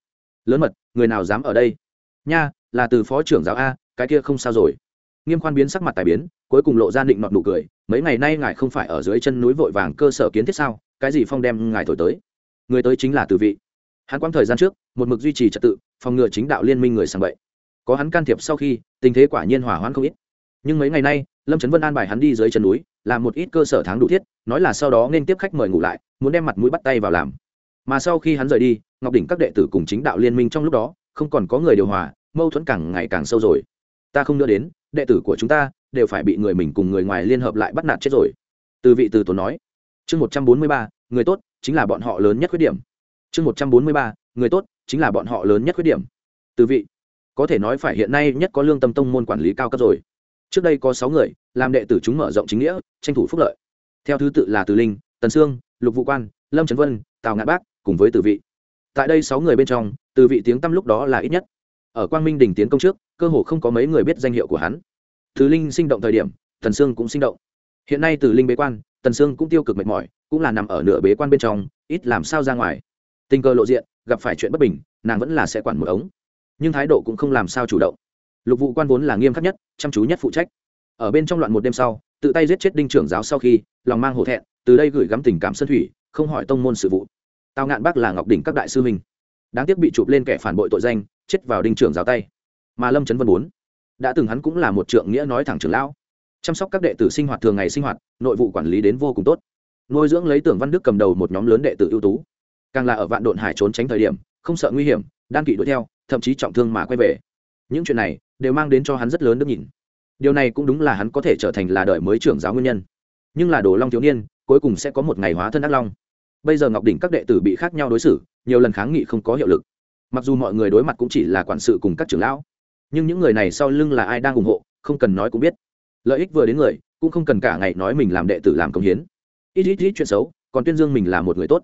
Lớn mật, người nào dám ở đây? Nha là từ phó trưởng giáo a, cái kia không sao rồi. Nghiêm khoan biến sắc mặt tài biến, cuối cùng lộ ra định nọt nụ cười, mấy ngày nay ngài không phải ở dưới chân núi vội vàng cơ sở kiến thiết sao, cái gì phong đem ngài thổi tới? Người tới chính là từ vị. Hắn quang thời gian trước, một mực duy trì trật tự, phòng ngừa chính đạo liên minh người sang vậy có hắn can thiệp sau khi, tình thế quả nhiên hỏa hoãn không ít. Nhưng mấy ngày nay, lâm trấn vân an bài hắn đi dưới chân núi, làm một ít cơ sở tháng đủ thiết, nói là sau đó nên tiếp khách mời ngủ lại, muốn đem mặt mũi bắt tay vào làm. Mà sau khi hắn rời đi, ngọc đỉnh các đệ tử cùng chính đạo liên minh trong lúc đó, không còn có người điều hòa mâu thuẫn càng ngày càng sâu rồi. Ta không đưa đến, đệ tử của chúng ta đều phải bị người mình cùng người ngoài liên hợp lại bắt nạt chết rồi. Từ vị từ tốn nói. Chương một trăm bốn mươi ba, người tốt chính là bọn họ lớn nhất khuyết điểm. Chương một trăm bốn mươi ba, người tốt chính là bọn họ lớn nhất khuyết điểm. Từ vị, có thể nói phải hiện nay nhất có lương tâm tông môn quản lý cao cấp rồi. Trước đây có sáu người, làm đệ tử chúng mở rộng chính nghĩa, tranh thủ phúc lợi. Theo thứ tự là từ linh, tần sương, lục vũ quan, lâm trấn vân, tào ngạn bác cùng với từ vị. Tại đây sáu người bên trong, từ vị tiếng tăm lúc đó là ít nhất ở quang minh đình tiến công trước, cơ hồ không có mấy người biết danh hiệu của hắn. Thứ linh sinh động thời điểm Thần sương cũng sinh động. Hiện nay từ linh bế quan, tần sương cũng tiêu cực mệt mỏi, cũng là nằm ở nửa bế quan bên trong, ít làm sao ra ngoài. Tình cờ lộ diện, gặp phải chuyện bất bình, nàng vẫn là sẽ quản một ống. Nhưng thái độ cũng không làm sao chủ động. Lục vụ quan vốn là nghiêm khắc nhất, chăm chú nhất phụ trách. Ở bên trong loạn một đêm sau, tự tay giết chết đinh trưởng giáo sau khi, lòng mang hổ thẹn, từ đây gửi gắm tình cảm sân thủy, không hỏi tông môn sự vụ. Tào ngạn bác là ngọc đỉnh các đại sư mình đáng tiếc bị chụp lên kẻ phản bội tội danh, chết vào đinh trưởng giáo tay. Mà lâm trấn vân bốn, đã từng hắn cũng là một trượng nghĩa nói thẳng trưởng lão. Chăm sóc các đệ tử sinh hoạt thường ngày sinh hoạt, nội vụ quản lý đến vô cùng tốt. Nuôi dưỡng lấy tưởng văn đức cầm đầu một nhóm lớn đệ tử ưu tú. Càng là ở vạn độn hải trốn tránh thời điểm, không sợ nguy hiểm, đan kỵ đuổi theo, thậm chí trọng thương mà quay về. Những chuyện này đều mang đến cho hắn rất lớn đức nhìn. Điều này cũng đúng là hắn có thể trở thành là đời mới trưởng giáo nguyên nhân. Nhưng là đồ long thiếu niên, cuối cùng sẽ có một ngày hóa thân ác long bây giờ ngọc đỉnh các đệ tử bị khác nhau đối xử, nhiều lần kháng nghị không có hiệu lực. Mặc dù mọi người đối mặt cũng chỉ là quản sự cùng các trưởng lão, nhưng những người này sau lưng là ai đang ủng hộ, không cần nói cũng biết. Lợi ích vừa đến người, cũng không cần cả ngày nói mình làm đệ tử làm công hiến. Ít ít ít chuyện xấu, còn tuyên dương mình là một người tốt.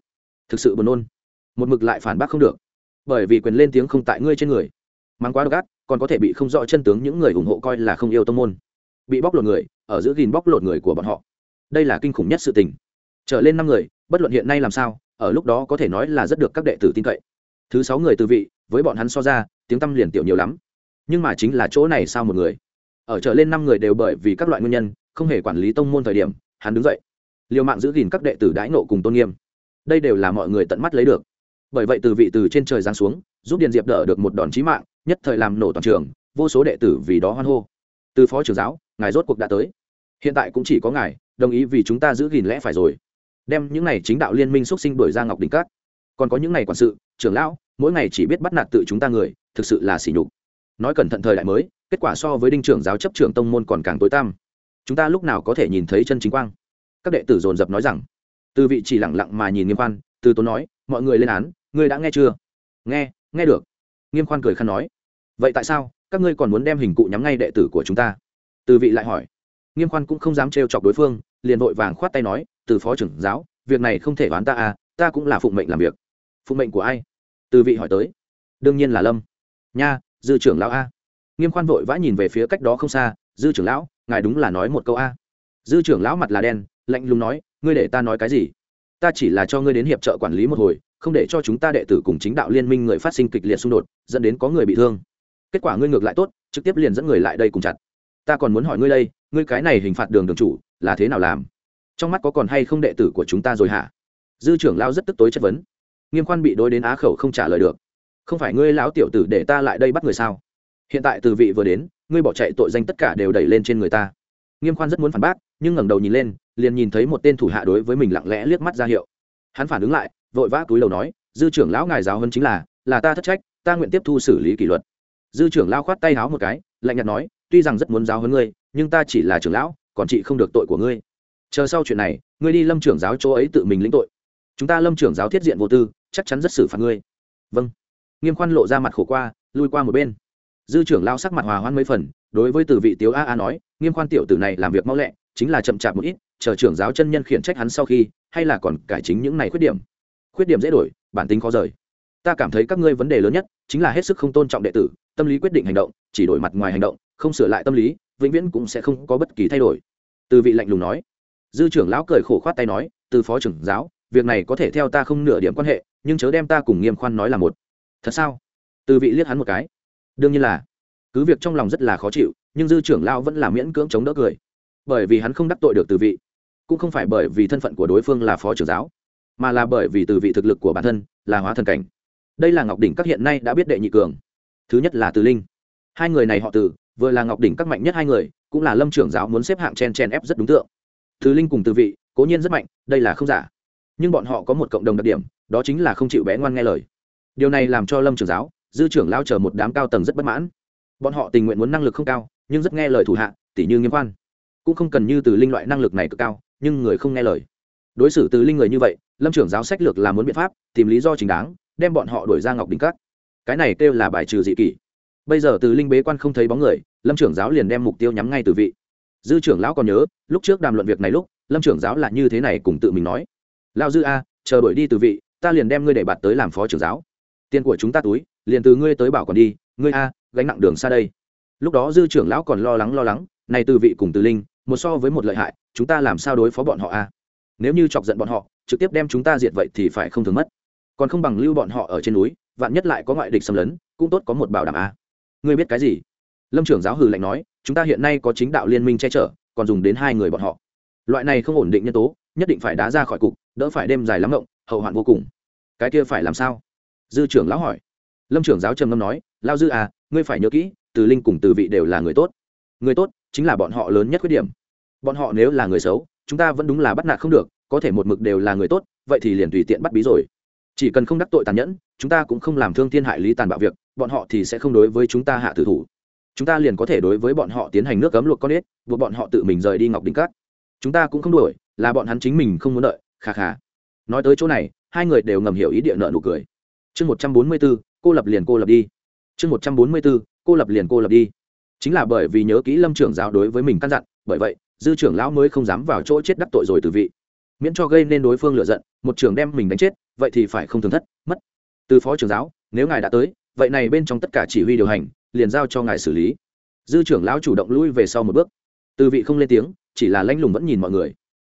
Thực sự buồn nôn. Một mực lại phản bác không được. Bởi vì quyền lên tiếng không tại ngươi trên người. Mang quá độc ác, còn có thể bị không rõ chân tướng những người ủng hộ coi là không yêu tông môn. Bị bóc lột người, ở giữa gìn bóc lột người của bọn họ. Đây là kinh khủng nhất sự tình. Trở lên năm người bất luận hiện nay làm sao, ở lúc đó có thể nói là rất được các đệ tử tin cậy. Thứ sáu người từ vị, với bọn hắn so ra, tiếng tăm liền tiểu nhiều lắm. Nhưng mà chính là chỗ này sao một người? Ở trở lên năm người đều bởi vì các loại nguyên nhân, không hề quản lý tông môn thời điểm, hắn đứng dậy. Liều mạng giữ gìn các đệ tử đãi nộ cùng tôn nghiêm. Đây đều là mọi người tận mắt lấy được. Bởi vậy từ vị từ trên trời giáng xuống, giúp điền diệp đỡ được một đòn chí mạng, nhất thời làm nổ toàn trường, vô số đệ tử vì đó hoan hô. Từ phó trưởng giáo, ngài rốt cuộc đã tới. Hiện tại cũng chỉ có ngài, đồng ý vì chúng ta giữ gìn lẽ phải rồi đem những này chính đạo liên minh xuất sinh đuổi ra ngọc đỉnh cát còn có những này quản sự, trưởng lão, mỗi ngày chỉ biết bắt nạt tự chúng ta người, thực sự là sỉ nhục. Nói cẩn thận thời đại mới, kết quả so với đinh trưởng giáo chấp trưởng tông môn còn càng tối tăm. Chúng ta lúc nào có thể nhìn thấy chân chính quang? Các đệ tử dồn dập nói rằng. Từ vị chỉ lẳng lặng mà nhìn nghiêm quan từ tốn nói, mọi người lên án, ngươi đã nghe chưa? Nghe nghe được. Nghiêm khoan cười khăn nói. Vậy tại sao, các ngươi còn muốn đem hình cụ nhắm ngay đệ tử của chúng ta? Từ vị lại hỏi. Nghiêm khoan cũng không dám trêu chọc đối phương, liền vội vàng khoát tay nói từ phó trưởng giáo, việc này không thể đoán ta à ta cũng là phụng mệnh làm việc. Phụng mệnh của ai? Từ vị hỏi tới. Đương nhiên là lâm. Nha, dư trưởng lão a. Nghiêm khoan vội vã nhìn về phía cách đó không xa, dư trưởng lão, ngài đúng là nói một câu a. Dư trưởng lão mặt là đen, lạnh lùng nói, ngươi để ta nói cái gì? Ta chỉ là cho ngươi đến hiệp trợ quản lý một hồi, không để cho chúng ta đệ tử cùng chính đạo liên minh người phát sinh kịch liệt xung đột, dẫn đến có người bị thương. Kết quả ngươi ngược lại tốt, trực tiếp liền dẫn người lại đây cùng chặt. Ta còn muốn hỏi ngươi đây, ngươi cái này hình phạt đường đường chủ, là thế nào làm? Trong mắt có còn hay không đệ tử của chúng ta rồi hả? Dư trưởng lao rất tức tối chất vấn. Nghiêm khoan bị đối đến á khẩu không trả lời được. Không phải ngươi lão tiểu tử để ta lại đây bắt người sao? Hiện tại từ vị vừa đến, ngươi bỏ chạy tội danh tất cả đều đẩy lên trên người ta. Nghiêm khoan rất muốn phản bác, nhưng ngẩng đầu nhìn lên, liền nhìn thấy một tên thủ hạ đối với mình lặng lẽ liếc mắt ra hiệu. Hắn phản ứng lại, vội vã túi đầu nói, dư trưởng lão ngài giáo hơn chính là là ta thất trách, ta nguyện tiếp thu xử lý kỷ luật. Dư trưởng lao khoát tay háo một cái, lạnh nhạt nói, tuy rằng rất muốn giáo hơn ngươi, nhưng ta chỉ là trưởng lão, còn chị không được tội của ngươi chờ sau chuyện này, ngươi đi lâm trưởng giáo chỗ ấy tự mình lĩnh tội. Chúng ta lâm trưởng giáo thiết diện vô tư, chắc chắn rất xử phạt ngươi. Vâng. Nghiêm khoan lộ ra mặt khổ qua, lui qua một bên. Dư trưởng lao sắc mặt hòa hoan mấy phần, đối với từ vị tiếu a a nói, nghiêm khoan tiểu tử này làm việc mau lẹ, chính là chậm chạp một ít, chờ trưởng giáo chân nhân khiển trách hắn sau khi, hay là còn cải chính những này khuyết điểm. Khuyết điểm dễ đổi, bản tính khó rời. Ta cảm thấy các ngươi vấn đề lớn nhất, chính là hết sức không tôn trọng đệ tử, tâm lý quyết định hành động, chỉ đổi mặt ngoài hành động, không sửa lại tâm lý, vĩnh viễn cũng sẽ không có bất kỳ thay đổi. Từ vị lạnh lùng nói dư trưởng lão cười khổ khoát tay nói, từ phó trưởng giáo, việc này có thể theo ta không nửa điểm quan hệ, nhưng chớ đem ta cùng nghiêm khoan nói là một. Thật sao? Từ vị liếc hắn một cái. Đương nhiên là. Cứ việc trong lòng rất là khó chịu, nhưng dư trưởng lão vẫn là miễn cưỡng chống đỡ cười. Bởi vì hắn không đắc tội được từ vị, cũng không phải bởi vì thân phận của đối phương là phó trưởng giáo, mà là bởi vì từ vị thực lực của bản thân là hóa thần cảnh. Đây là ngọc đỉnh các hiện nay đã biết đệ nhị cường. Thứ nhất là từ linh. Hai người này họ từ, vừa là ngọc đỉnh các mạnh nhất hai người, cũng là lâm trưởng giáo muốn xếp hạng chen chen ép rất đúng tượng thứ linh cùng từ vị, cố nhiên rất mạnh, đây là không giả. Nhưng bọn họ có một cộng đồng đặc điểm, đó chính là không chịu bé ngoan nghe lời. Điều này làm cho lâm trưởng giáo, dư trưởng lao chờ một đám cao tầng rất bất mãn. Bọn họ tình nguyện muốn năng lực không cao, nhưng rất nghe lời thủ hạ tỷ như nghiêm khoan cũng không cần như từ linh loại năng lực này cực cao, nhưng người không nghe lời. Đối xử từ linh người như vậy, lâm trưởng giáo sách lược là muốn biện pháp, tìm lý do chính đáng, đem bọn họ đuổi ra ngọc đỉnh cắt. cái này kêu là bài trừ dị kỷ. Bây giờ từ linh bế quan không thấy bóng người, lâm trưởng giáo liền đem mục tiêu nhắm ngay từ vị dư trưởng lão còn nhớ, lúc trước đàm luận việc này lúc, lâm trưởng giáo là như thế này cùng tự mình nói. Lao dư a, chờ đổi đi từ vị, ta liền đem ngươi để bạt tới làm phó trưởng giáo. Tiền của chúng ta túi, liền từ ngươi tới bảo còn đi, ngươi a, gánh nặng đường xa đây. Lúc đó dư trưởng lão còn lo lắng lo lắng, này từ vị cùng từ linh, một so với một lợi hại, chúng ta làm sao đối phó bọn họ a? Nếu như chọc giận bọn họ, trực tiếp đem chúng ta diệt vậy thì phải không thường mất. Còn không bằng lưu bọn họ ở trên núi, vạn nhất lại có ngoại địch xâm lấn, cũng tốt có một bảo đảm a. Ngươi biết cái gì? Lâm trưởng giáo hừ lạnh nói chúng ta hiện nay có chính đạo liên minh che chở, còn dùng đến hai người bọn họ. Loại này không ổn định nhân tố, nhất định phải đá ra khỏi cục, đỡ phải đêm dài lắm rộng hậu hoạn vô cùng. Cái kia phải làm sao? Dư trưởng lão hỏi. Lâm trưởng giáo trầm ngâm nói lao dư à ngươi phải nhớ kỹ, từ linh cùng từ vị đều là người tốt. Người tốt chính là bọn họ lớn nhất khuyết điểm. Bọn họ nếu là người xấu, chúng ta vẫn đúng là bắt nạt không được, có thể một mực đều là người tốt, vậy thì liền tùy tiện bắt bí rồi. Chỉ cần không đắc tội tàn nhẫn, chúng ta cũng không làm thương thiên hại lý tàn bạo việc, bọn họ thì sẽ không đối với chúng ta hạ tử thủ chúng ta liền có thể đối với bọn họ tiến hành nước cấm luộc con ếch, buộc bọn họ tự mình rời đi ngọc đỉnh cát. Chúng ta cũng không đuổi, là bọn hắn chính mình không muốn đợi khà khà nói tới chỗ này, hai người đều ngầm hiểu ý địa nợ nụ cười. Chương một trăm bốn mươi b ố cô lập liền cô lập đi. Chương một trăm bốn mươi b ố cô lập liền cô lập đi. Chính là bởi vì nhớ kỹ lâm trưởng giáo đối với mình căn dặn, bởi vậy, dư trưởng lão mới không dám vào chỗ chết đắc tội rồi từ vị. Miễn cho gây nên đối phương lựa giận, một trưởng đem mình đánh chết, vậy thì phải không thường thất, mất. Từ phó trưởng giáo, nếu ngài đã tới vậy này bên trong tất cả chỉ huy điều hành, liền giao cho ngài xử lý. Dư trưởng lão chủ động lui về sau một bước. Từ vị không lên tiếng, chỉ là lãnh lùng vẫn nhìn mọi người.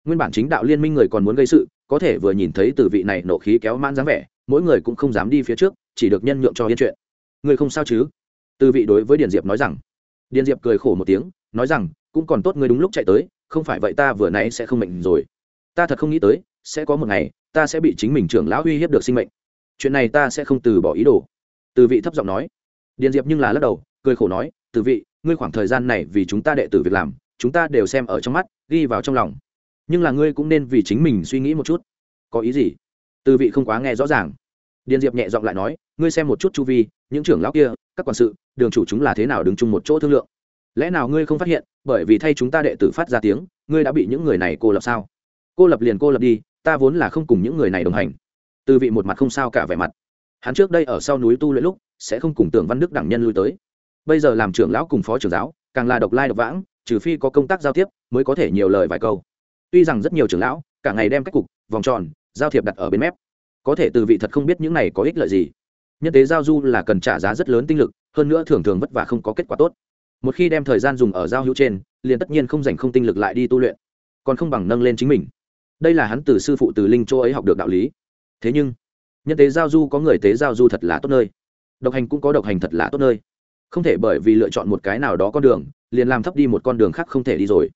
Nguyên bản chính đạo liên minh người còn muốn gây sự, có thể vừa nhìn thấy từ vị này nộ khí kéo man dáng vẻ, mỗi người cũng không dám đi phía trước, chỉ được nhân nhượng cho yên chuyện. Người không sao chứ? Từ vị đối với điền diệp nói rằng. Điền diệp cười khổ một tiếng, nói rằng, cũng còn tốt người đúng lúc chạy tới, không phải vậy ta vừa nãy sẽ không mệnh rồi. Ta thật không nghĩ tới, sẽ có một ngày, ta sẽ bị chính mình trưởng lão uy hiếp được sinh mệnh. Chuyện này ta sẽ không từ bỏ ý đồ từ vị thấp giọng nói. Điền diệp nhưng là lắc đầu, cười khổ nói, từ vị, ngươi khoảng thời gian này vì chúng ta đệ tử việc làm, chúng ta đều xem ở trong mắt, ghi vào trong lòng. Nhưng là ngươi cũng nên vì chính mình suy nghĩ một chút. Có ý gì? Từ vị không quá nghe rõ ràng. Điền diệp nhẹ giọng lại nói, ngươi xem một chút chu vi, những trưởng lão kia, các quản sự, đường chủ chúng là thế nào đứng chung một chỗ thương lượng? Lẽ nào ngươi không phát hiện, bởi vì thay chúng ta đệ tử phát ra tiếng, ngươi đã bị những người này cô lập sao? Cô lập liền cô lập đi, ta vốn là không cùng những người này đồng hành. Từ vị một mặt không sao cả vẻ mặt hắn trước đây ở sau núi tu luyện lúc, sẽ không cùng tưởng văn đức đẳng nhân lui tới. Bây giờ làm trưởng lão cùng phó trưởng giáo, càng là độc lai độc vãng, trừ phi có công tác giao tiếp, mới có thể nhiều lời vài câu. Tuy rằng rất nhiều trưởng lão, cả ngày đem cách cục, vòng tròn, giao thiệp đặt ở bên mép. Có thể từ vị thật không biết những này có ích lợi gì. Nhân tế giao du là cần trả giá rất lớn tinh lực, hơn nữa thường thường vất vả không có kết quả tốt. Một khi đem thời gian dùng ở giao hữu trên, liền tất nhiên không dành không tinh lực lại đi tu luyện. Còn không bằng nâng lên chính mình. Đây là hắn từ sư phụ từ linh châu ấy học được đạo lý. Thế nhưng nhân tế giao du có người tế giao du thật là tốt nơi. Độc hành cũng có độc hành thật là tốt nơi. Không thể bởi vì lựa chọn một cái nào đó con đường, liền làm thấp đi một con đường khác không thể đi rồi.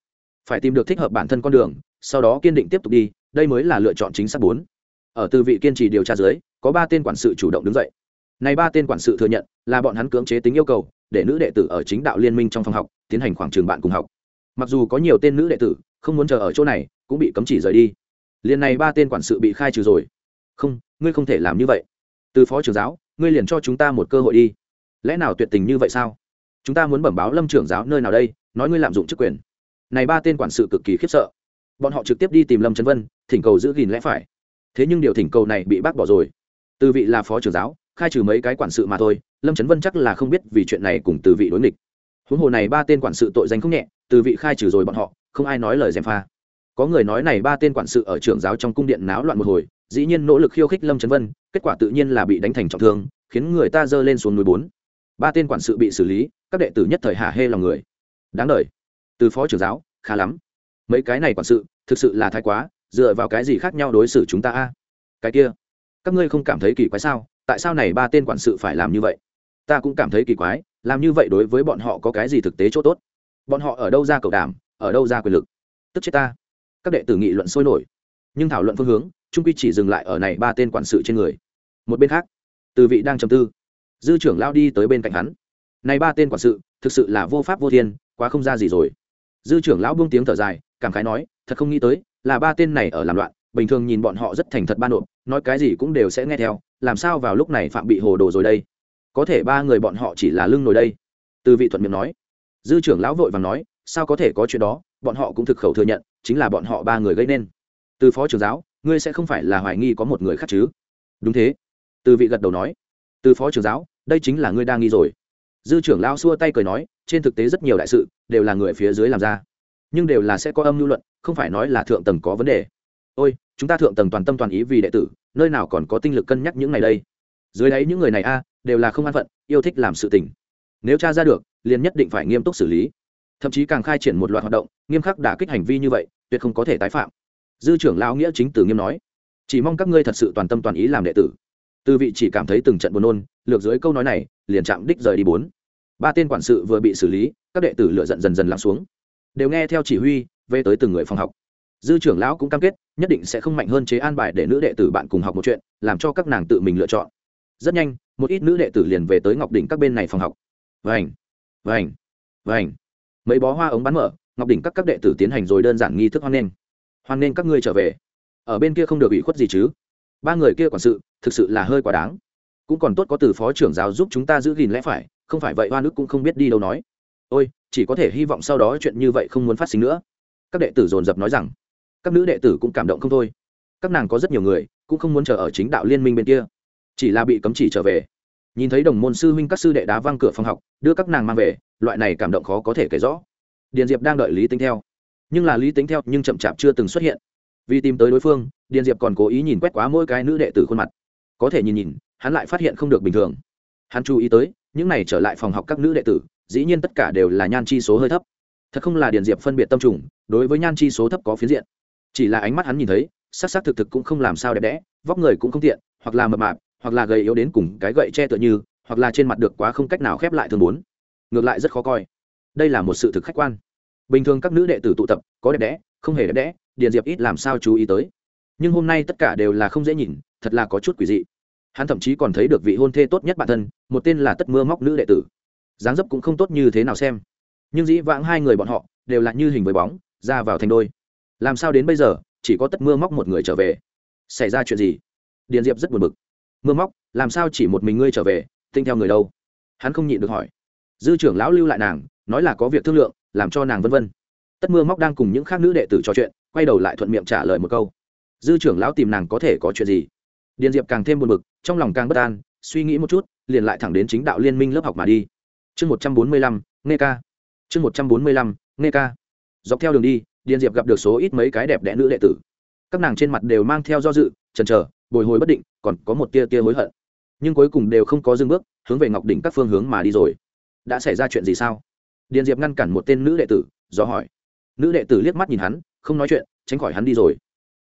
Phải tìm được thích hợp bản thân con đường, sau đó kiên định tiếp tục đi, đây mới là lựa chọn chính xác bốn. Ở từ vị kiên trì điều tra dưới, có ba tên quản sự chủ động đứng dậy. Này ba tên quản sự thừa nhận là bọn hắn cưỡng chế tính yêu cầu, để nữ đệ tử ở chính đạo liên minh trong phòng học tiến hành khoảng trường bạn cùng học. Mặc dù có nhiều tên nữ đệ tử không muốn chờ ở chỗ này, cũng bị cấm chỉ rời đi. Liền này ba tên quản sự bị khai trừ rồi không, ngươi không thể làm như vậy. Từ phó trưởng giáo, ngươi liền cho chúng ta một cơ hội đi. Lẽ nào tuyệt tình như vậy sao? Chúng ta muốn bẩm báo lâm trưởng giáo nơi nào đây, nói ngươi lạm dụng chức quyền. Này ba tên quản sự cực kỳ khiếp sợ. Bọn họ trực tiếp đi tìm lâm trấn vân, thỉnh cầu giữ gìn lẽ phải. Thế nhưng điều thỉnh cầu này bị bác bỏ rồi. Từ vị là phó trưởng giáo, khai trừ mấy cái quản sự mà thôi, lâm trấn vân chắc là không biết vì chuyện này cùng từ vị đối nghịch. Huống hồ này ba tên quản sự tội danh không nhẹ, từ vị khai trừ rồi bọn họ, không ai nói lời gièm pha. Có người nói này ba tên quản sự ở trưởng giáo trong cung điện náo loạn một hồi dĩ nhiên nỗ lực khiêu khích lâm trấn vân, kết quả tự nhiên là bị đánh thành trọng thương, khiến người ta dơ lên xuống núi bốn. Ba tên quản sự bị xử lý, các đệ tử nhất thời hà hê lòng người. Đáng đ từ phó trưởng giáo, khá lắm. Mấy cái này quản sự, thực sự là thái quá, dựa vào cái gì khác nhau đối xử chúng ta a? Cái kia, các ngươi không cảm thấy kỳ quái sao? Tại sao này ba tên quản sự phải làm như vậy? Ta cũng cảm thấy kỳ quái, làm như vậy đối với bọn họ có cái gì thực tế chỗ tốt? Bọn họ ở đâu ra cầu đảm, ở đâu ra quyền lực? Tức chết ta. Các đệ tử nghị luận sôi nổi. Nhưng thảo luận phương hướng trung quy chỉ dừng lại ở này ba tên quản sự trên người. Một bên khác, từ vị đang trầm tư. Dư trưởng lao đi tới bên cạnh hắn. Này ba tên quản sự, thực sự là vô pháp vô thiên, quá không ra gì rồi. Dư trưởng lão buông tiếng thở dài, cảm khái nói, thật không nghĩ tới, là ba tên này ở làm loạn, bình thường nhìn bọn họ rất thành thật ban nộp, nói cái gì cũng đều sẽ nghe theo, làm sao vào lúc này phạm bị hồ đồ rồi đây? Có thể ba người bọn họ chỉ là lưng nổi đây. Từ vị thuận miệng nói. Dư trưởng lão vội vàng nói, sao có thể có chuyện đó, bọn họ cũng thực khẩu thừa nhận, chính là bọn họ ba người gây nên. Từ phó trưởng giáo ngươi sẽ không phải là hoài nghi có một người khác chứ? Đúng thế. Từ vị gật đầu nói. Từ phó trưởng giáo, đây chính là ngươi đang nghi rồi. Dư trưởng lão xua tay cười nói, trên thực tế rất nhiều đại sự, đều là người phía dưới làm ra. Nhưng đều là sẽ có âm lưu luận, không phải nói là thượng tầng có vấn đề. Ôi, chúng ta thượng tầng toàn tâm toàn ý vì đệ tử, nơi nào còn có tinh lực cân nhắc những này đây? Dưới đấy những người này a, đều là không an phận, yêu thích làm sự tình. Nếu tra ra được, liền nhất định phải nghiêm túc xử lý. Thậm chí càng khai triển một loạt hoạt động, nghiêm khắc đả kích hành vi như vậy, tuyệt không có thể tái phạm dư trưởng lão nghĩa chính tử nghiêm nói, chỉ mong các ngươi thật sự toàn tâm toàn ý làm đệ tử. Tư vị chỉ cảm thấy từng trận buồn nôn, lược dưới câu nói này, liền chạm đích rời đi bốn. Ba tên quản sự vừa bị xử lý, các đệ tử lựa giận dần dần lắng xuống. Đều nghe theo chỉ huy, về tới từng người phòng học. Dư trưởng lão cũng cam kết, nhất định sẽ không mạnh hơn chế an bài để nữ đệ tử bạn cùng học một chuyện, làm cho các nàng tự mình lựa chọn. Rất nhanh, một ít nữ đệ tử liền về tới ngọc đỉnh các bên này phòng học. Vành vành vành. Mấy bó hoa ống bắn mở, ngọc đỉnh các các đệ tử tiến hành rồi đơn giản nghi thức hoan nghênh hoan nên các ngươi trở về. Ở bên kia không được ủy khuất gì chứ? Ba người kia quản sự, thực sự là hơi quá đáng. Cũng còn tốt có từ phó trưởng giáo giúp chúng ta giữ gìn lẽ phải, không phải vậy hoa nước cũng không biết đi đâu nói. Ôi, chỉ có thể hy vọng sau đó chuyện như vậy không muốn phát sinh nữa. Các đệ tử dồn dập nói rằng, các nữ đệ tử cũng cảm động không thôi. Các nàng có rất nhiều người, cũng không muốn chờ ở chính đạo liên minh bên kia. Chỉ là bị cấm chỉ trở về. Nhìn thấy đồng môn sư huynh các sư đệ đá văng cửa phòng học, đưa các nàng mang về, loại này cảm động khó có thể kể rõ. Điền diệp đang đợi lý Tinh theo nhưng là lý tính theo nhưng chậm chạp chưa từng xuất hiện. Vì tìm tới đối phương, điền diệp còn cố ý nhìn quét quá mỗi cái nữ đệ tử khuôn mặt. Có thể nhìn nhìn, hắn lại phát hiện không được bình thường. Hắn chú ý tới, những này trở lại phòng học các nữ đệ tử, dĩ nhiên tất cả đều là nhan chi số hơi thấp. Thật không là điền diệp phân biệt tâm trùng, đối với nhan chi số thấp có phiến diện. Chỉ là ánh mắt hắn nhìn thấy, sắc sắc thực thực cũng không làm sao đẹp đẽ, vóc người cũng không tiện, hoặc là mập mạp, hoặc là gầy yếu đến cùng cái gậy che tựa như, hoặc là trên mặt được quá không cách nào khép lại thường bốn. Ngược lại rất khó coi. Đây là một sự thực khách quan bình thường các nữ đệ tử tụ tập, có đẹp đẽ, không hề đẹp đẽ, điền diệp ít làm sao chú ý tới. Nhưng hôm nay tất cả đều là không dễ nhìn, thật là có chút quỷ dị. Hắn thậm chí còn thấy được vị hôn thê tốt nhất bản thân, một tên là tất mưa móc nữ đệ tử. Dáng dấp cũng không tốt như thế nào xem. Nhưng dĩ vãng hai người bọn họ đều là như hình với bóng, ra vào thành đôi. Làm sao đến bây giờ, chỉ có tất mưa móc một người trở về? Xảy ra chuyện gì? Điền diệp rất buồn bực. Mưa móc, làm sao chỉ một mình ngươi trở về? Tinh theo người đâu? Hắn không nhịn được hỏi. Dư trưởng lão lưu lại nàng, nói là có việc thương lượng làm cho nàng vân vân. Tất mưa móc đang cùng những khác nữ đệ tử trò chuyện, quay đầu lại thuận miệng trả lời một câu. Dư trưởng lão tìm nàng có thể có chuyện gì? Điền diệp càng thêm buồn bực, trong lòng càng bất an, suy nghĩ một chút, liền lại thẳng đến chính đạo liên minh lớp học mà đi. Chương một trăm bốn mươi lăm nghe ca. Chương một trăm bốn mươi lăm nghe ca. Dọc theo đường đi, điền diệp gặp được số ít mấy cái đẹp đẽ nữ đệ tử. Các nàng trên mặt đều mang theo do dự, chần trờ bồi hồi bất định, còn có một tia tia hối hận. Nhưng cuối cùng đều không có dưng bước, hướng về ngọc đỉnh các phương hướng mà đi rồi. Đã xảy ra chuyện gì sao? Điền diệp ngăn cản một tên nữ đệ tử, do hỏi. Nữ đệ tử liếc mắt nhìn hắn, không nói chuyện, tránh khỏi hắn đi rồi.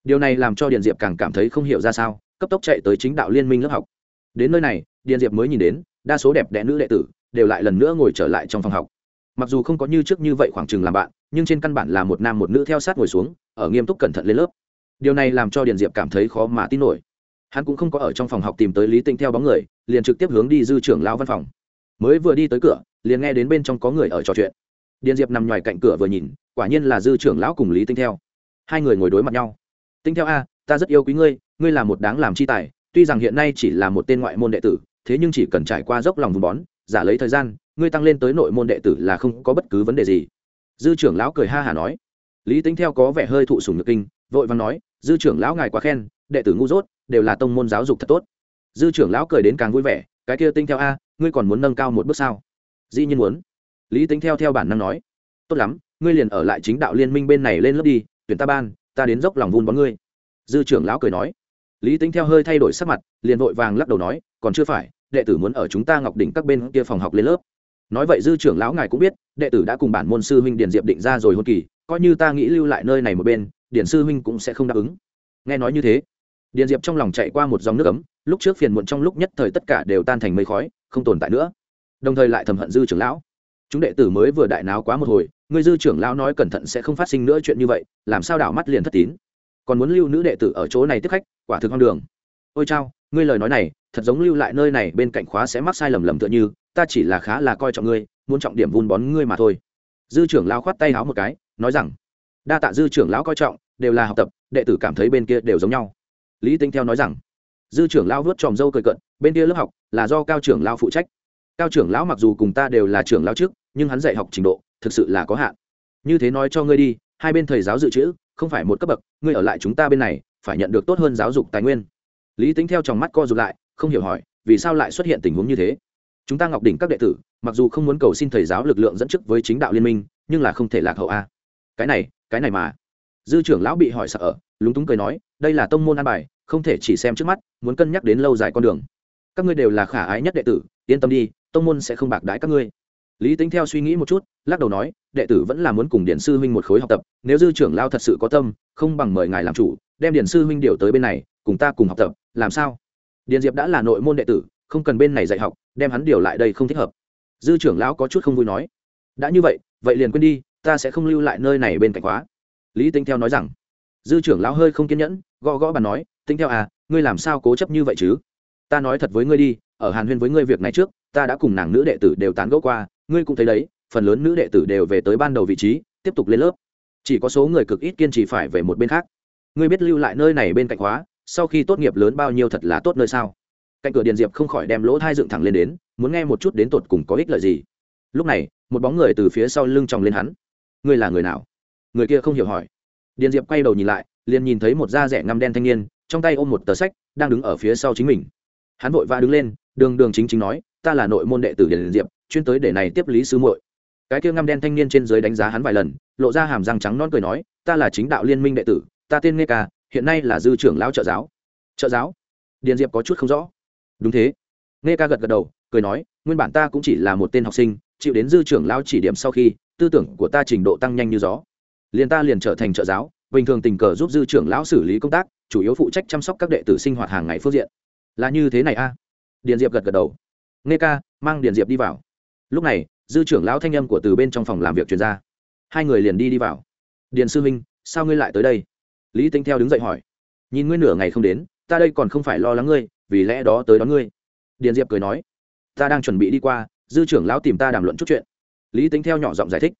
Điều này làm cho điền diệp càng cảm thấy không hiểu ra sao, cấp tốc chạy tới chính đạo liên minh lớp học. Đến nơi này, điền diệp mới nhìn đến, đa số đẹp đẽ nữ đệ tử đều lại lần nữa ngồi trở lại trong phòng học. Mặc dù không có như trước như vậy khoảng chừng làm bạn, nhưng trên căn bản là một nam một nữ theo sát ngồi xuống, ở nghiêm túc cẩn thận lên lớp. Điều này làm cho điền diệp cảm thấy khó mà tin nổi. Hắn cũng không có ở trong phòng học tìm tới lý tinh theo bóng người, liền trực tiếp hướng đi dư trưởng lao văn phòng. Mới vừa đi tới cửa liền nghe đến bên trong có người ở trò chuyện. Điền diệp nằm ngoài cạnh cửa vừa nhìn, quả nhiên là dư trưởng lão cùng lý tinh theo. Hai người ngồi đối mặt nhau. Tinh theo a, ta rất yêu quý ngươi ngươi là một đáng làm chi tài, tuy rằng hiện nay chỉ là một tên ngoại môn đệ tử, thế nhưng chỉ cần trải qua dốc lòng vùng bón, giả lấy thời gian, ngươi tăng lên tới nội môn đệ tử là không có bất cứ vấn đề gì. Dư trưởng lão cười ha hả nói. Lý tính theo có vẻ hơi thụ sùng nhược kinh, vội vàng nói, dư trưởng lão ngài quá khen, đệ tử ngu dốt, đều là tông môn giáo dục thật tốt. Dư trưởng lão cười đến càng vui vẻ, cái kia tinh theo a, ngươi còn muốn nâng cao một bước sao? Dĩ nhiên muốn. Lý tính theo theo bản năng nói, tốt lắm, ngươi liền ở lại chính đạo liên minh bên này lên lớp đi, tuyển ta ban, ta đến dốc lòng vun bón ngươi. Dư trưởng lão cười nói. Lý tính theo hơi thay đổi sắc mặt, liền vội vàng lắc đầu nói, còn chưa phải, đệ tử muốn ở chúng ta ngọc đỉnh các bên kia phòng học lên lớp. Nói vậy dư trưởng lão ngài cũng biết, đệ tử đã cùng bản môn sư huynh điền diệp định ra rồi hôn kỳ, coi như ta nghĩ lưu lại nơi này một bên, Điền sư huynh cũng sẽ không đáp ứng. Nghe nói như thế, điền diệp trong lòng chạy qua một dòng nước ấm, lúc trước phiền muộn trong lúc nhất thời tất cả đều tan thành mây khói, không tồn tại nữa đồng thời lại thầm hận dư trưởng lão. Chúng đệ tử mới vừa đại náo quá một hồi người dư trưởng lão nói cẩn thận sẽ không phát sinh nữa chuyện như vậy, làm sao đảo mắt liền thất tín? Còn muốn lưu nữ đệ tử ở chỗ này tiếp khách, quả thực hoang đường. Ôi chao, ngươi lời nói này, thật giống lưu lại nơi này bên cạnh khóa sẽ mắc sai lầm lầm tựa như, ta chỉ là khá là coi trọng ngươi, muốn trọng điểm vun bón ngươi mà thôi. Dư trưởng lão khoát tay háo một cái, nói rằng, đa tạ dư trưởng lão coi trọng, đều là học tập, đệ tử cảm thấy bên kia đều giống nhau. Lý tinh theo nói rằng, dư trưởng lão vớt tròm dâu cười cận bên kia lớp học là do cao trưởng lão phụ trách cao trưởng lão mặc dù cùng ta đều là trưởng lão trước, nhưng hắn dạy học trình độ thực sự là có hạn. Như thế nói cho ngươi đi, hai bên thầy giáo dự trữ, không phải một cấp bậc, ngươi ở lại chúng ta bên này, phải nhận được tốt hơn giáo dục tài nguyên. Lý tính theo trong mắt co rụt lại, không hiểu hỏi, vì sao lại xuất hiện tình huống như thế? Chúng ta ngọc đỉnh các đệ tử, mặc dù không muốn cầu xin thầy giáo lực lượng dẫn chức với chính đạo liên minh, nhưng là không thể lạc hậu a. Cái này cái này mà. Dư trưởng lão bị hỏi sợ lúng túng cười nói, đây là tông môn an bài, không thể chỉ xem trước mắt, muốn cân nhắc đến lâu dài con đường. Các ngươi đều là khả ái nhất đệ tử, yên tâm đi tông môn sẽ không bạc đái các ngươi. Lý tính theo suy nghĩ một chút, lắc đầu nói, đệ tử vẫn là muốn cùng điển sư huynh một khối học tập, nếu dư trưởng lao thật sự có tâm, không bằng mời ngài làm chủ, đem điển sư huynh điều tới bên này, cùng ta cùng học tập, làm sao? Điền diệp đã là nội môn đệ tử, không cần bên này dạy học, đem hắn điều lại đây không thích hợp. Dư trưởng lão có chút không vui nói, đã như vậy vậy liền quên đi, ta sẽ không lưu lại nơi này bên cạnh quá. lý tinh theo nói rằng, dư trưởng lão hơi không kiên nhẫn, gõ gõ bàn nói tinh theo à ngươi làm sao cố chấp như vậy chứ? Ta nói thật với ngươi đi ở hàn huyên với ngươi việc này trước ta đã cùng nàng nữ đệ tử đều tán gẫu qua ngươi cũng thấy đấy phần lớn nữ đệ tử đều về tới ban đầu vị trí tiếp tục lên lớp. Chỉ có số người cực ít kiên trì phải về một bên khác. Ngươi biết lưu lại nơi này bên cạnh hóa, sau khi tốt nghiệp lớn bao nhiêu thật là tốt nơi sao? Cạnh cửa điền diệp không khỏi đem lỗ thai dựng thẳng lên đến muốn nghe một chút đến tột cùng có ích lợi gì. Lúc này một bóng người từ phía sau lưng tròng lên hắn. Ngươi là người nào? Người kia không hiểu hỏi. Điền diệp quay đầu nhìn lại liền nhìn thấy một da rẻ ngăm đen thanh niên trong tay ôm một tờ sách đang đứng ở phía sau chính mình. Hắn vội vã đứng lên đường đường chính chính nói, ta là nội môn đệ tử điền diệp, chuyên tới để này tiếp lý sư muội. Cái kia ngăm đen thanh niên trên dưới đánh giá hắn vài lần, lộ ra hàm răng trắng non cười nói, ta là chính đạo liên minh đệ tử, ta tên nghe ca, hiện nay là dư trưởng lão trợ giáo. Trợ giáo? Điền diệp có chút không rõ. Đúng thế. Nghe ca gật gật đầu, cười nói, nguyên bản ta cũng chỉ là một tên học sinh, chịu đến dư trưởng lão chỉ điểm sau khi, tư tưởng của ta trình độ tăng nhanh như gió. Liền ta liền trở thành trợ giáo, bình thường tình cờ giúp dư trưởng lão xử lý công tác, chủ yếu phụ trách chăm sóc các đệ tử sinh hoạt hàng ngày phương diện. Là như thế này a? à? Điền diệp gật gật đầu. Nghe ca, mang điền diệp đi vào. Lúc này, dư trưởng lão thanh âm của từ bên trong phòng làm việc truyền ra. Hai người liền đi đi vào. Điền sư minh sao ngươi lại tới đây? Lý tính theo đứng dậy hỏi. Nhìn ngươi nửa ngày không đến, ta đây còn không phải lo lắng ngươi, vì lẽ đó tới đón ngươi. Điền diệp cười nói. Ta đang chuẩn bị đi qua, dư trưởng lão tìm ta đàm luận chút chuyện. Lý tính theo nhỏ giọng giải thích.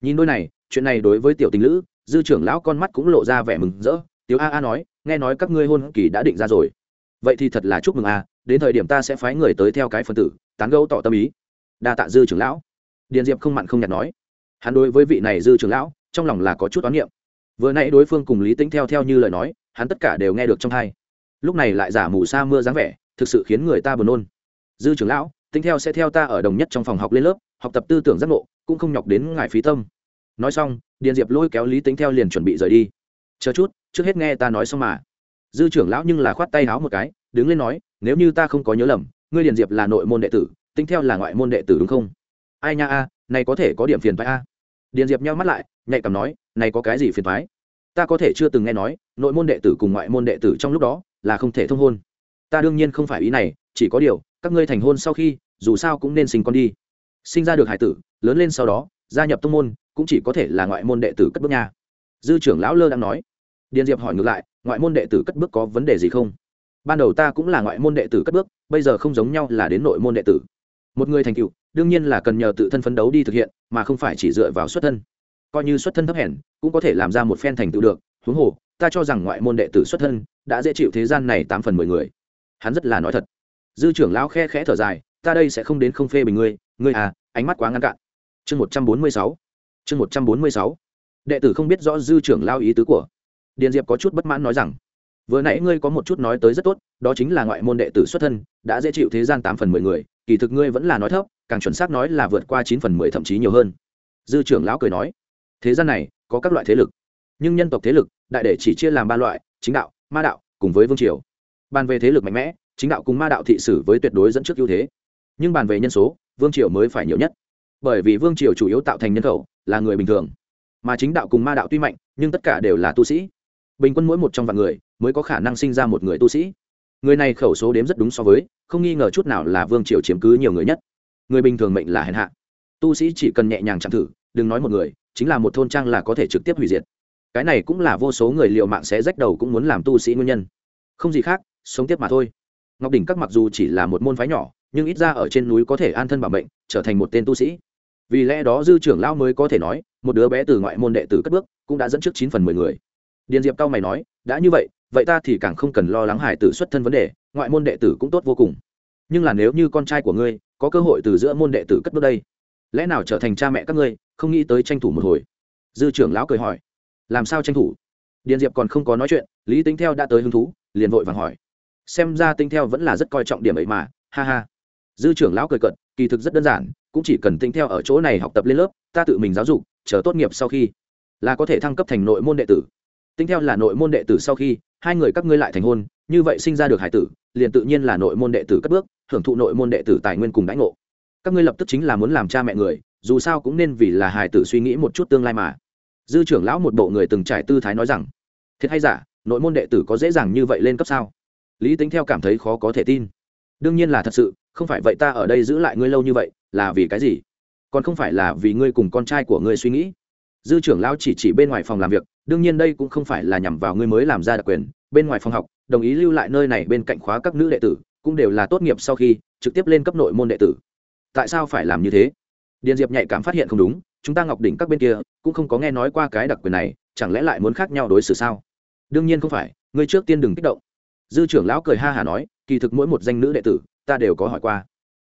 Nhìn đôi này, chuyện này đối với tiểu tình lữ, dư trưởng lão con mắt cũng lộ ra vẻ mừng rỡ. Tiểu a a nói, nghe nói các ngươi hôn kỳ đã định ra rồi. Vậy thì thật là chúc mừng a đến thời điểm ta sẽ phái người tới theo cái phần tử, tán gẫu tỏ tâm ý. Đa tạ dư trưởng lão. Điền diệp không mặn không nhạt nói. Hắn đối với vị này dư trưởng lão, trong lòng là có chút oán niệm. Vừa nãy đối phương cùng lý tính theo theo như lời nói, hắn tất cả đều nghe được trong hai. Lúc này lại giả mù sa mưa dáng vẻ, thực sự khiến người ta buồn nôn. Dư trưởng lão tính theo sẽ theo ta ở đồng nhất trong phòng học lên lớp, học tập tư tưởng giác ngộ, cũng không nhọc đến ngài phí tâm. Nói xong, điền diệp lôi kéo lý tính theo liền chuẩn bị rời đi. Chờ chút, trước hết nghe ta nói xong mà. Dư trưởng lão nhưng là khoát tay háo một cái, đứng lên nói nếu như ta không có nhớ lầm, ngươi điền diệp là nội môn đệ tử, tính theo là ngoại môn đệ tử đúng không? Ai nha a, này có thể có điểm phiền phái a. Điền diệp nhau mắt lại, nhạy cảm nói, này có cái gì phiền phái ta có thể chưa từng nghe nói, nội môn đệ tử cùng ngoại môn đệ tử trong lúc đó là không thể thông hôn. Ta đương nhiên không phải ý này, chỉ có điều, các ngươi thành hôn sau khi, dù sao cũng nên sinh con đi. Sinh ra được hải tử, lớn lên sau đó, gia nhập tông môn, cũng chỉ có thể là ngoại môn đệ tử cất bước nha. Dư trưởng lão lơ đang nói. Điền diệp hỏi ngược lại, ngoại môn đệ tử cất bước có vấn đề gì không? Ban đầu ta cũng là ngoại môn đệ tử cất bước, bây giờ không giống nhau là đến nội môn đệ tử. Một người thành tựu, đương nhiên là cần nhờ tự thân phấn đấu đi thực hiện, mà không phải chỉ dựa vào xuất thân. Coi như xuất thân thấp hèn, cũng có thể làm ra một phen thành tựu được, huống hồ, ta cho rằng ngoại môn đệ tử xuất thân, đã dễ chịu thế gian này tám phần mười người. Hắn rất là nói thật. Dư trưởng lão khe khẽ thở dài, ta đây sẽ không đến không phê bình ngươi ngươi à ánh mắt quá ngăn cạn chương một trăm bốn mươi sáu. Chương một trăm bốn mươi sáu. Đệ tử không biết rõ dư trưởng lao ý tứ của. Điền diệp có chút bất mãn nói rằng vừa nãy ngươi có một chút nói tới rất tốt, đó chính là ngoại môn đệ tử xuất thân, đã dễ chịu thế gian tám phần mười người, kỳ thực ngươi vẫn là nói thấp, càng chuẩn xác nói là vượt qua chín phần mười thậm chí nhiều hơn. Dư trưởng lão cười nói. Thế gian này, có các loại thế lực, nhưng nhân tộc thế lực, đại để chỉ chia làm ba loại, chính đạo, ma đạo, cùng với vương triều. Bàn về thế lực mạnh mẽ, chính đạo cùng ma đạo thị sử với tuyệt đối dẫn trước ưu thế. Nhưng bàn về nhân số, vương triều mới phải nhiều nhất. Bởi vì vương triều chủ yếu tạo thành nhân khẩu, là người bình thường. Mà chính đạo cùng ma đạo tuy mạnh, nhưng tất cả đều là tu sĩ. Bình quân mỗi một trong vạn người mới có khả năng sinh ra một người tu sĩ. Người này khẩu số đếm rất đúng so với, không nghi ngờ chút nào là vương triều chiếm cứ nhiều người nhất. Người bình thường mệnh là hèn hạ. Tu sĩ chỉ cần nhẹ nhàng chạm thử, đừng nói một người, chính là một thôn trang là có thể trực tiếp hủy diệt. Cái này cũng là vô số người liệu mạng sẽ rách đầu cũng muốn làm tu sĩ nguyên nhân. Không gì khác, sống tiếp mà thôi. Ngọc đỉnh các mặc dù chỉ là một môn phái nhỏ, nhưng ít ra ở trên núi có thể an thân bảo mệnh, trở thành một tên tu sĩ. Vì lẽ đó dư trưởng lão mới có thể nói, một đứa bé từ ngoại môn đệ tử cất bước, cũng đã dẫn trước chín phần mười người. Điền diệp cao mày nói, đã như vậy vậy ta thì càng không cần lo lắng hải tử xuất thân vấn đề, ngoại môn đệ tử cũng tốt vô cùng. Nhưng là nếu như con trai của ngươi có cơ hội từ giữa môn đệ tử cất bước đây, lẽ nào trở thành cha mẹ các ngươi, không nghĩ tới tranh thủ một hồi? Dư trưởng lão cười hỏi. Làm sao tranh thủ? Điền diệp còn không có nói chuyện, lý tính theo đã tới hứng thú, liền vội vàng hỏi. Xem ra tinh theo vẫn là rất coi trọng điểm ấy mà, ha ha. Dư trưởng lão cười cận kỳ thực rất đơn giản, cũng chỉ cần tinh theo ở chỗ này học tập lên lớp, ta tự mình giáo dục, chờ tốt nghiệp sau khi là có thể thăng cấp thành nội môn đệ tử. Tinh theo là nội môn đệ tử sau khi hai người các ngươi lại thành hôn, như vậy sinh ra được hải tử, liền tự nhiên là nội môn đệ tử cất bước, hưởng thụ nội môn đệ tử tài nguyên cùng đãi ngộ. Các ngươi lập tức chính là muốn làm cha mẹ người, dù sao cũng nên vì là hải tử suy nghĩ một chút tương lai mà. Dư trưởng lão một bộ người từng trải tư thái nói rằng, thiệt hay giả, nội môn đệ tử có dễ dàng như vậy lên cấp sao? Lý tính theo cảm thấy khó có thể tin. Đương nhiên là thật sự, không phải vậy ta ở đây giữ lại ngươi lâu như vậy, là vì cái gì? Còn không phải là vì ngươi cùng con trai của ngươi suy nghĩ dư trưởng lão chỉ chỉ bên ngoài phòng làm việc, đương nhiên đây cũng không phải là nhằm vào ngươi mới làm ra đặc quyền, bên ngoài phòng học, đồng ý lưu lại nơi này bên cạnh khóa các nữ đệ tử, cũng đều là tốt nghiệp sau khi, trực tiếp lên cấp nội môn đệ tử. Tại sao phải làm như thế? Điền diệp nhạy cảm phát hiện không đúng, chúng ta ngọc đỉnh các bên kia, cũng không có nghe nói qua cái đặc quyền này, chẳng lẽ lại muốn khác nhau đối xử sao? Đương nhiên không phải, ngươi trước tiên đừng kích động. Dư trưởng lão cười ha hả nói, kỳ thực mỗi một danh nữ đệ tử, ta đều có hỏi qua.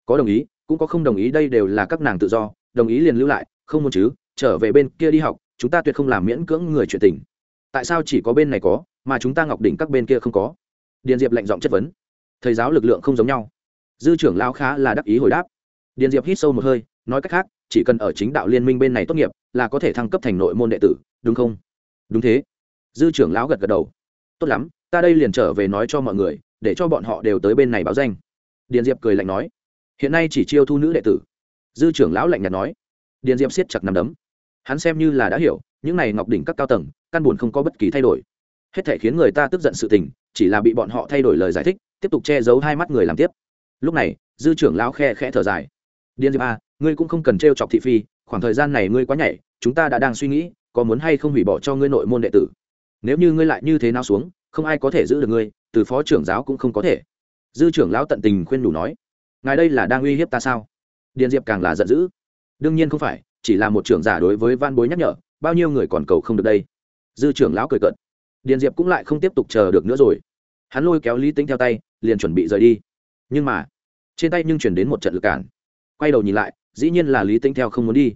Có đồng ý, cũng có không đồng ý, đây đều là các nàng tự do, đồng ý liền lưu lại, không muốn chứ? Trở về bên kia đi học, chúng ta tuyệt không làm miễn cưỡng người chuyện tình. Tại sao chỉ có bên này có, mà chúng ta ngọc đỉnh các bên kia không có? Điền diệp lạnh giọng chất vấn. Thầy giáo lực lượng không giống nhau. Dư trưởng lão khá là đắc ý hồi đáp. Điền diệp hít sâu một hơi, nói cách khác, chỉ cần ở chính đạo liên minh bên này tốt nghiệp, là có thể thăng cấp thành nội môn đệ tử, đúng không? Đúng thế. Dư trưởng lão gật gật đầu. Tốt lắm, ta đây liền trở về nói cho mọi người, để cho bọn họ đều tới bên này báo danh. Điền diệp cười lạnh nói. Hiện nay chỉ chiêu thu nữ đệ tử. Dư trưởng lão lạnh nhạt nói. Điền diệp siết chặt nằm đấm hắn xem như là đã hiểu những này ngọc đỉnh các cao tầng căn buồn không có bất kỳ thay đổi. Hết thể khiến người ta tức giận sự tình chỉ là bị bọn họ thay đổi lời giải thích tiếp tục che giấu hai mắt người làm tiếp. Lúc này dư trưởng lão khe khẽ thở dài. Điền diệp a à, ngươi cũng không cần t chọc thị phi khoảng thời gian này ngươi quá nhảy chúng ta đã đang suy nghĩ có muốn hay không hủy bỏ cho ngươi nội môn đệ tử. Nếu như ngươi lại như thế nào xuống không ai có thể giữ được ngươi từ phó trưởng giáo cũng không có thể. Dư trưởng lão tận tình khuyên đủ nói. Ngài đây là đang uy hiếp ta sao? Điền diệp càng là giận dữ. Đương nhiên không phải chỉ là một trưởng giả đối với van bối nhắc nhở, bao nhiêu người còn cầu không được đây? Dư trưởng lão cười cận điền diệp cũng lại không tiếp tục chờ được nữa rồi. Hắn lôi kéo lý tính theo tay, liền chuẩn bị rời đi. Nhưng mà, trên tay nhưng chuyển đến một trận lực cản. Quay đầu nhìn lại, dĩ nhiên là lý tính theo không muốn đi.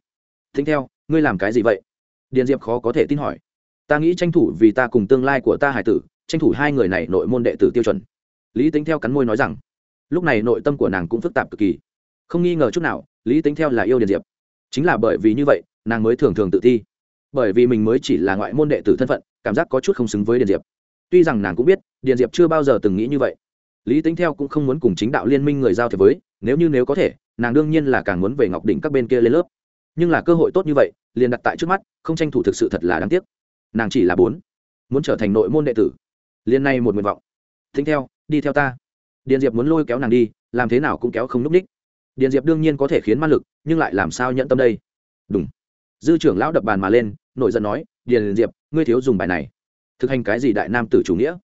Tính theo, ngươi làm cái gì vậy? Điền diệp khó có thể tin hỏi. Ta nghĩ tranh thủ vì ta cùng tương lai của ta hải tử, tranh thủ hai người này nội môn đệ tử tiêu chuẩn. Lý tính theo cắn môi nói rằng. Lúc này nội tâm của nàng cũng phức tạp cực kỳ. Không nghi ngờ chút nào, lý tính theo là yêu điền diệp chính là bởi vì như vậy, nàng mới thường thường tự thi. Bởi vì mình mới chỉ là ngoại môn đệ tử thân phận, cảm giác có chút không xứng với điền diệp. Tuy rằng nàng cũng biết, điền diệp chưa bao giờ từng nghĩ như vậy. Lý tính theo cũng không muốn cùng chính đạo liên minh người giao thế với, nếu như nếu có thể, nàng đương nhiên là càng muốn về ngọc đỉnh các bên kia lên lớp. Nhưng là cơ hội tốt như vậy, liền đặt tại trước mắt, không tranh thủ thực sự thật là đáng tiếc. Nàng chỉ là bốn, muốn trở thành nội môn đệ tử. Liên nay một nguyện vọng. Tính theo, đi theo ta. Điền diệp muốn lôi kéo nàng đi, làm thế nào cũng kéo không n ú c ních điền diệp đương nhiên có thể khiến ma lực, nhưng lại làm sao nhận tâm đây? Đúng. Dư trưởng lão đập bàn mà lên nội giận nói, điền diệp, ngươi thiếu dùng bài này. Thực hành cái gì đại nam tử chủ nghĩa?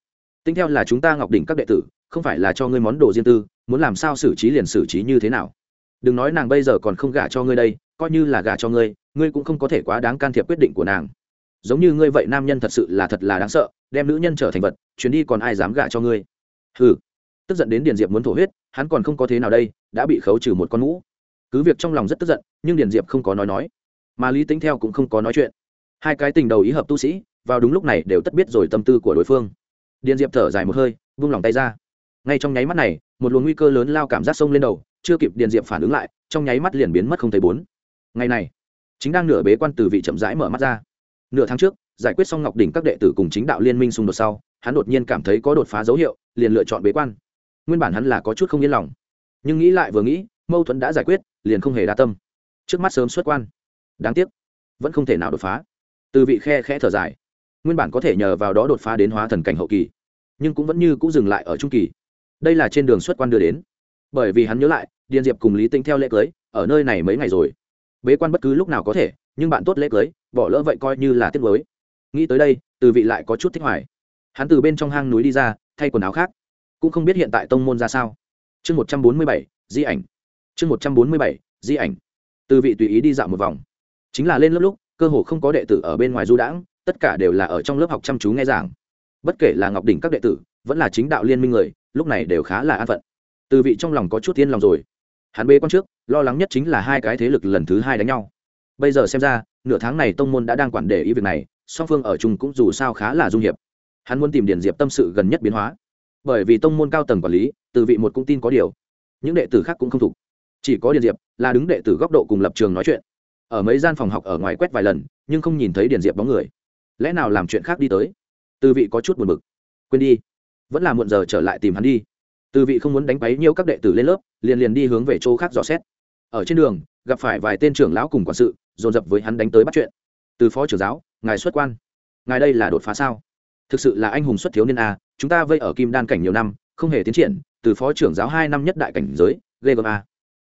Tính theo là chúng ta ngọc đỉnh các đệ tử, không phải là cho ngươi món đồ riêng tư, muốn làm sao xử trí liền xử trí như thế nào? Đừng nói nàng bây giờ còn không gả cho ngươi đây, coi như là gả cho ngươi ngươi cũng không có thể quá đáng can thiệp quyết định của nàng. Giống như ngươi vậy nam nhân thật sự là thật là đáng sợ, đem nữ nhân trở thành vật, chuyến đi còn ai dám gả cho ngươi? Ừ tức giận đến điền diệp muốn thổ huyết, hắn còn không có thế nào đây, đã bị khấu trừ một con mũ cứ việc trong lòng rất tức giận, nhưng điền diệp không có nói nói. Mà lý tính theo cũng không có nói chuyện. Hai cái tình đầu ý hợp tu sĩ, vào đúng lúc này đều tất biết rồi tâm tư của đối phương. Điền diệp thở dài một hơi, vung lòng tay ra. Ngay trong nháy mắt này, một luồng nguy cơ lớn lao cảm giác sông lên đầu, chưa kịp điền diệp phản ứng lại, trong nháy mắt liền biến mất không thấy bốn. Ngày này, chính đang nửa bế quan từ vị chậm rãi mở mắt ra. Nửa tháng trước, giải quyết xong ngọc đỉnh các đệ tử cùng chính đạo liên minh xung đột sau, hắn đột nhiên cảm thấy có đột phá dấu hiệu, liền lựa chọn bế quan nguyên bản hắn là có chút không yên lòng. Nhưng nghĩ lại vừa nghĩ, mâu thuẫn đã giải quyết, liền không hề đa tâm. Trước mắt sớm xuất quan. Đáng tiếc, vẫn không thể nào đột phá. Từ vị khe khẽ thở dài. Nguyên bản có thể nhờ vào đó đột phá đến hóa thần cảnh hậu kỳ, nhưng cũng vẫn như cũng dừng lại ở trung kỳ. Đây là trên đường xuất quan đưa đến. Bởi vì hắn nhớ lại, điền diệp cùng lý tinh theo lễ cưới, ở nơi này mấy ngày rồi. Bế quan bất cứ lúc nào có thể, nhưng bạn tốt lễ cưới, bỏ lỡ vậy coi như là tiếc mới nghĩ tới đây, từ vị lại có chút thích hoài. Hắn từ bên trong hang núi đi ra, thay quần áo khác cũng không biết hiện tại tông môn ra sao. Chương một trăm bốn mươi bảy, di ảnh. Chương một trăm bốn mươi bảy, di ảnh. Từ vị tùy ý đi dạo một vòng. Chính là lên lớp lúc, cơ hồ không có đệ tử ở bên ngoài du đãng, tất cả đều là ở trong lớp học chăm chú nghe giảng. Bất kể là ngọc đỉnh các đệ tử, vẫn là chính đạo liên minh người, lúc này đều khá là an phận. Từ vị trong lòng có chút tiên lòng rồi. Hắn bê quan trước, lo lắng nhất chính là hai cái thế lực lần thứ hai đánh nhau. Bây giờ xem ra, nửa tháng này tông môn đã đang quản để ý việc này, song phương ở chung cũng dù sao khá là dung hiệp. Hắn muốn tìm điển diệp tâm sự gần nhất biến hóa bởi vì tông môn cao tầng quản lý, từ vị một cũng tin có điều. Những đệ tử khác cũng không thuộc. Chỉ có điền diệp là đứng đệ tử góc độ cùng lập trường nói chuyện. Ở mấy gian phòng học ở ngoài quét vài lần, nhưng không nhìn thấy điền diệp bóng người. Lẽ nào làm chuyện khác đi tới? Từ vị có chút buồn bực. Quên đi. Vẫn là muộn giờ trở lại tìm hắn đi. Từ vị không muốn đánh bấy nhiêu các đệ tử lên lớp, liền liền đi hướng về chỗ khác dò xét. Ở trên đường, gặp phải vài tên trưởng lão cùng quản sự, dồn dập với hắn đánh tới bắt chuyện. Từ phó trưởng giáo, ngài xuất quan. Ngài đây là đột phá sao? Thực sự là anh hùng xuất thiếu niên a chúng ta vây ở kim đan cảnh nhiều năm, không hề tiến triển, từ phó trưởng giáo hai năm nhất đại cảnh giới, lê gom a.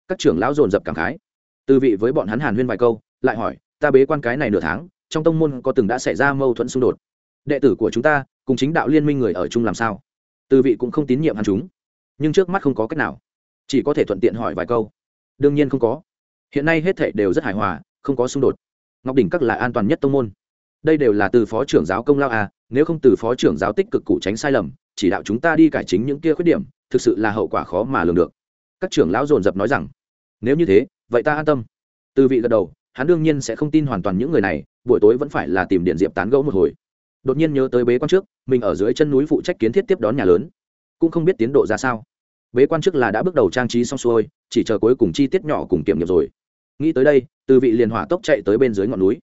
Các trưởng lão dồn dập cảm khái. Từ vị với bọn hắn hàn huyên vài câu, lại hỏi, ta bế quan cái này nửa tháng, trong tông môn có từng đã xảy ra mâu thuẫn xung đột? Đệ tử của chúng ta, cùng chính đạo liên minh người ở chung làm sao? Từ vị cũng không tín nhiệm hắn chúng. Nhưng trước mắt không có cách nào. Chỉ có thể thuận tiện hỏi vài câu. Đương nhiên không có. Hiện nay hết thệ đều rất hài hòa, không có xung đột. Ngọc đỉnh các là an toàn nhất tông môn. Đây đều là từ phó trưởng giáo công lao à nếu không từ phó trưởng giáo tích cực cụ tránh sai lầm, chỉ đạo chúng ta đi cải chính những kia khuyết điểm, thực sự là hậu quả khó mà lường được. Các trưởng lão dồn dập nói rằng. Nếu như thế, vậy ta an tâm. Từ vị gật đầu, hắn đương nhiên sẽ không tin hoàn toàn những người này, buổi tối vẫn phải là tìm điện diệp tán gẫu một hồi. Đột nhiên nhớ tới bế quan trước, mình ở dưới chân núi phụ trách kiến thiết tiếp đón nhà lớn. Cũng không biết tiến độ ra sao. Bế quan trước là đã bước đầu trang trí xong xuôi, chỉ chờ cuối cùng chi tiết nhỏ cùng kiểm nghiệm rồi. Nghĩ tới đây, từ vị liền hỏa tốc chạy tới bên dưới ngọn núi.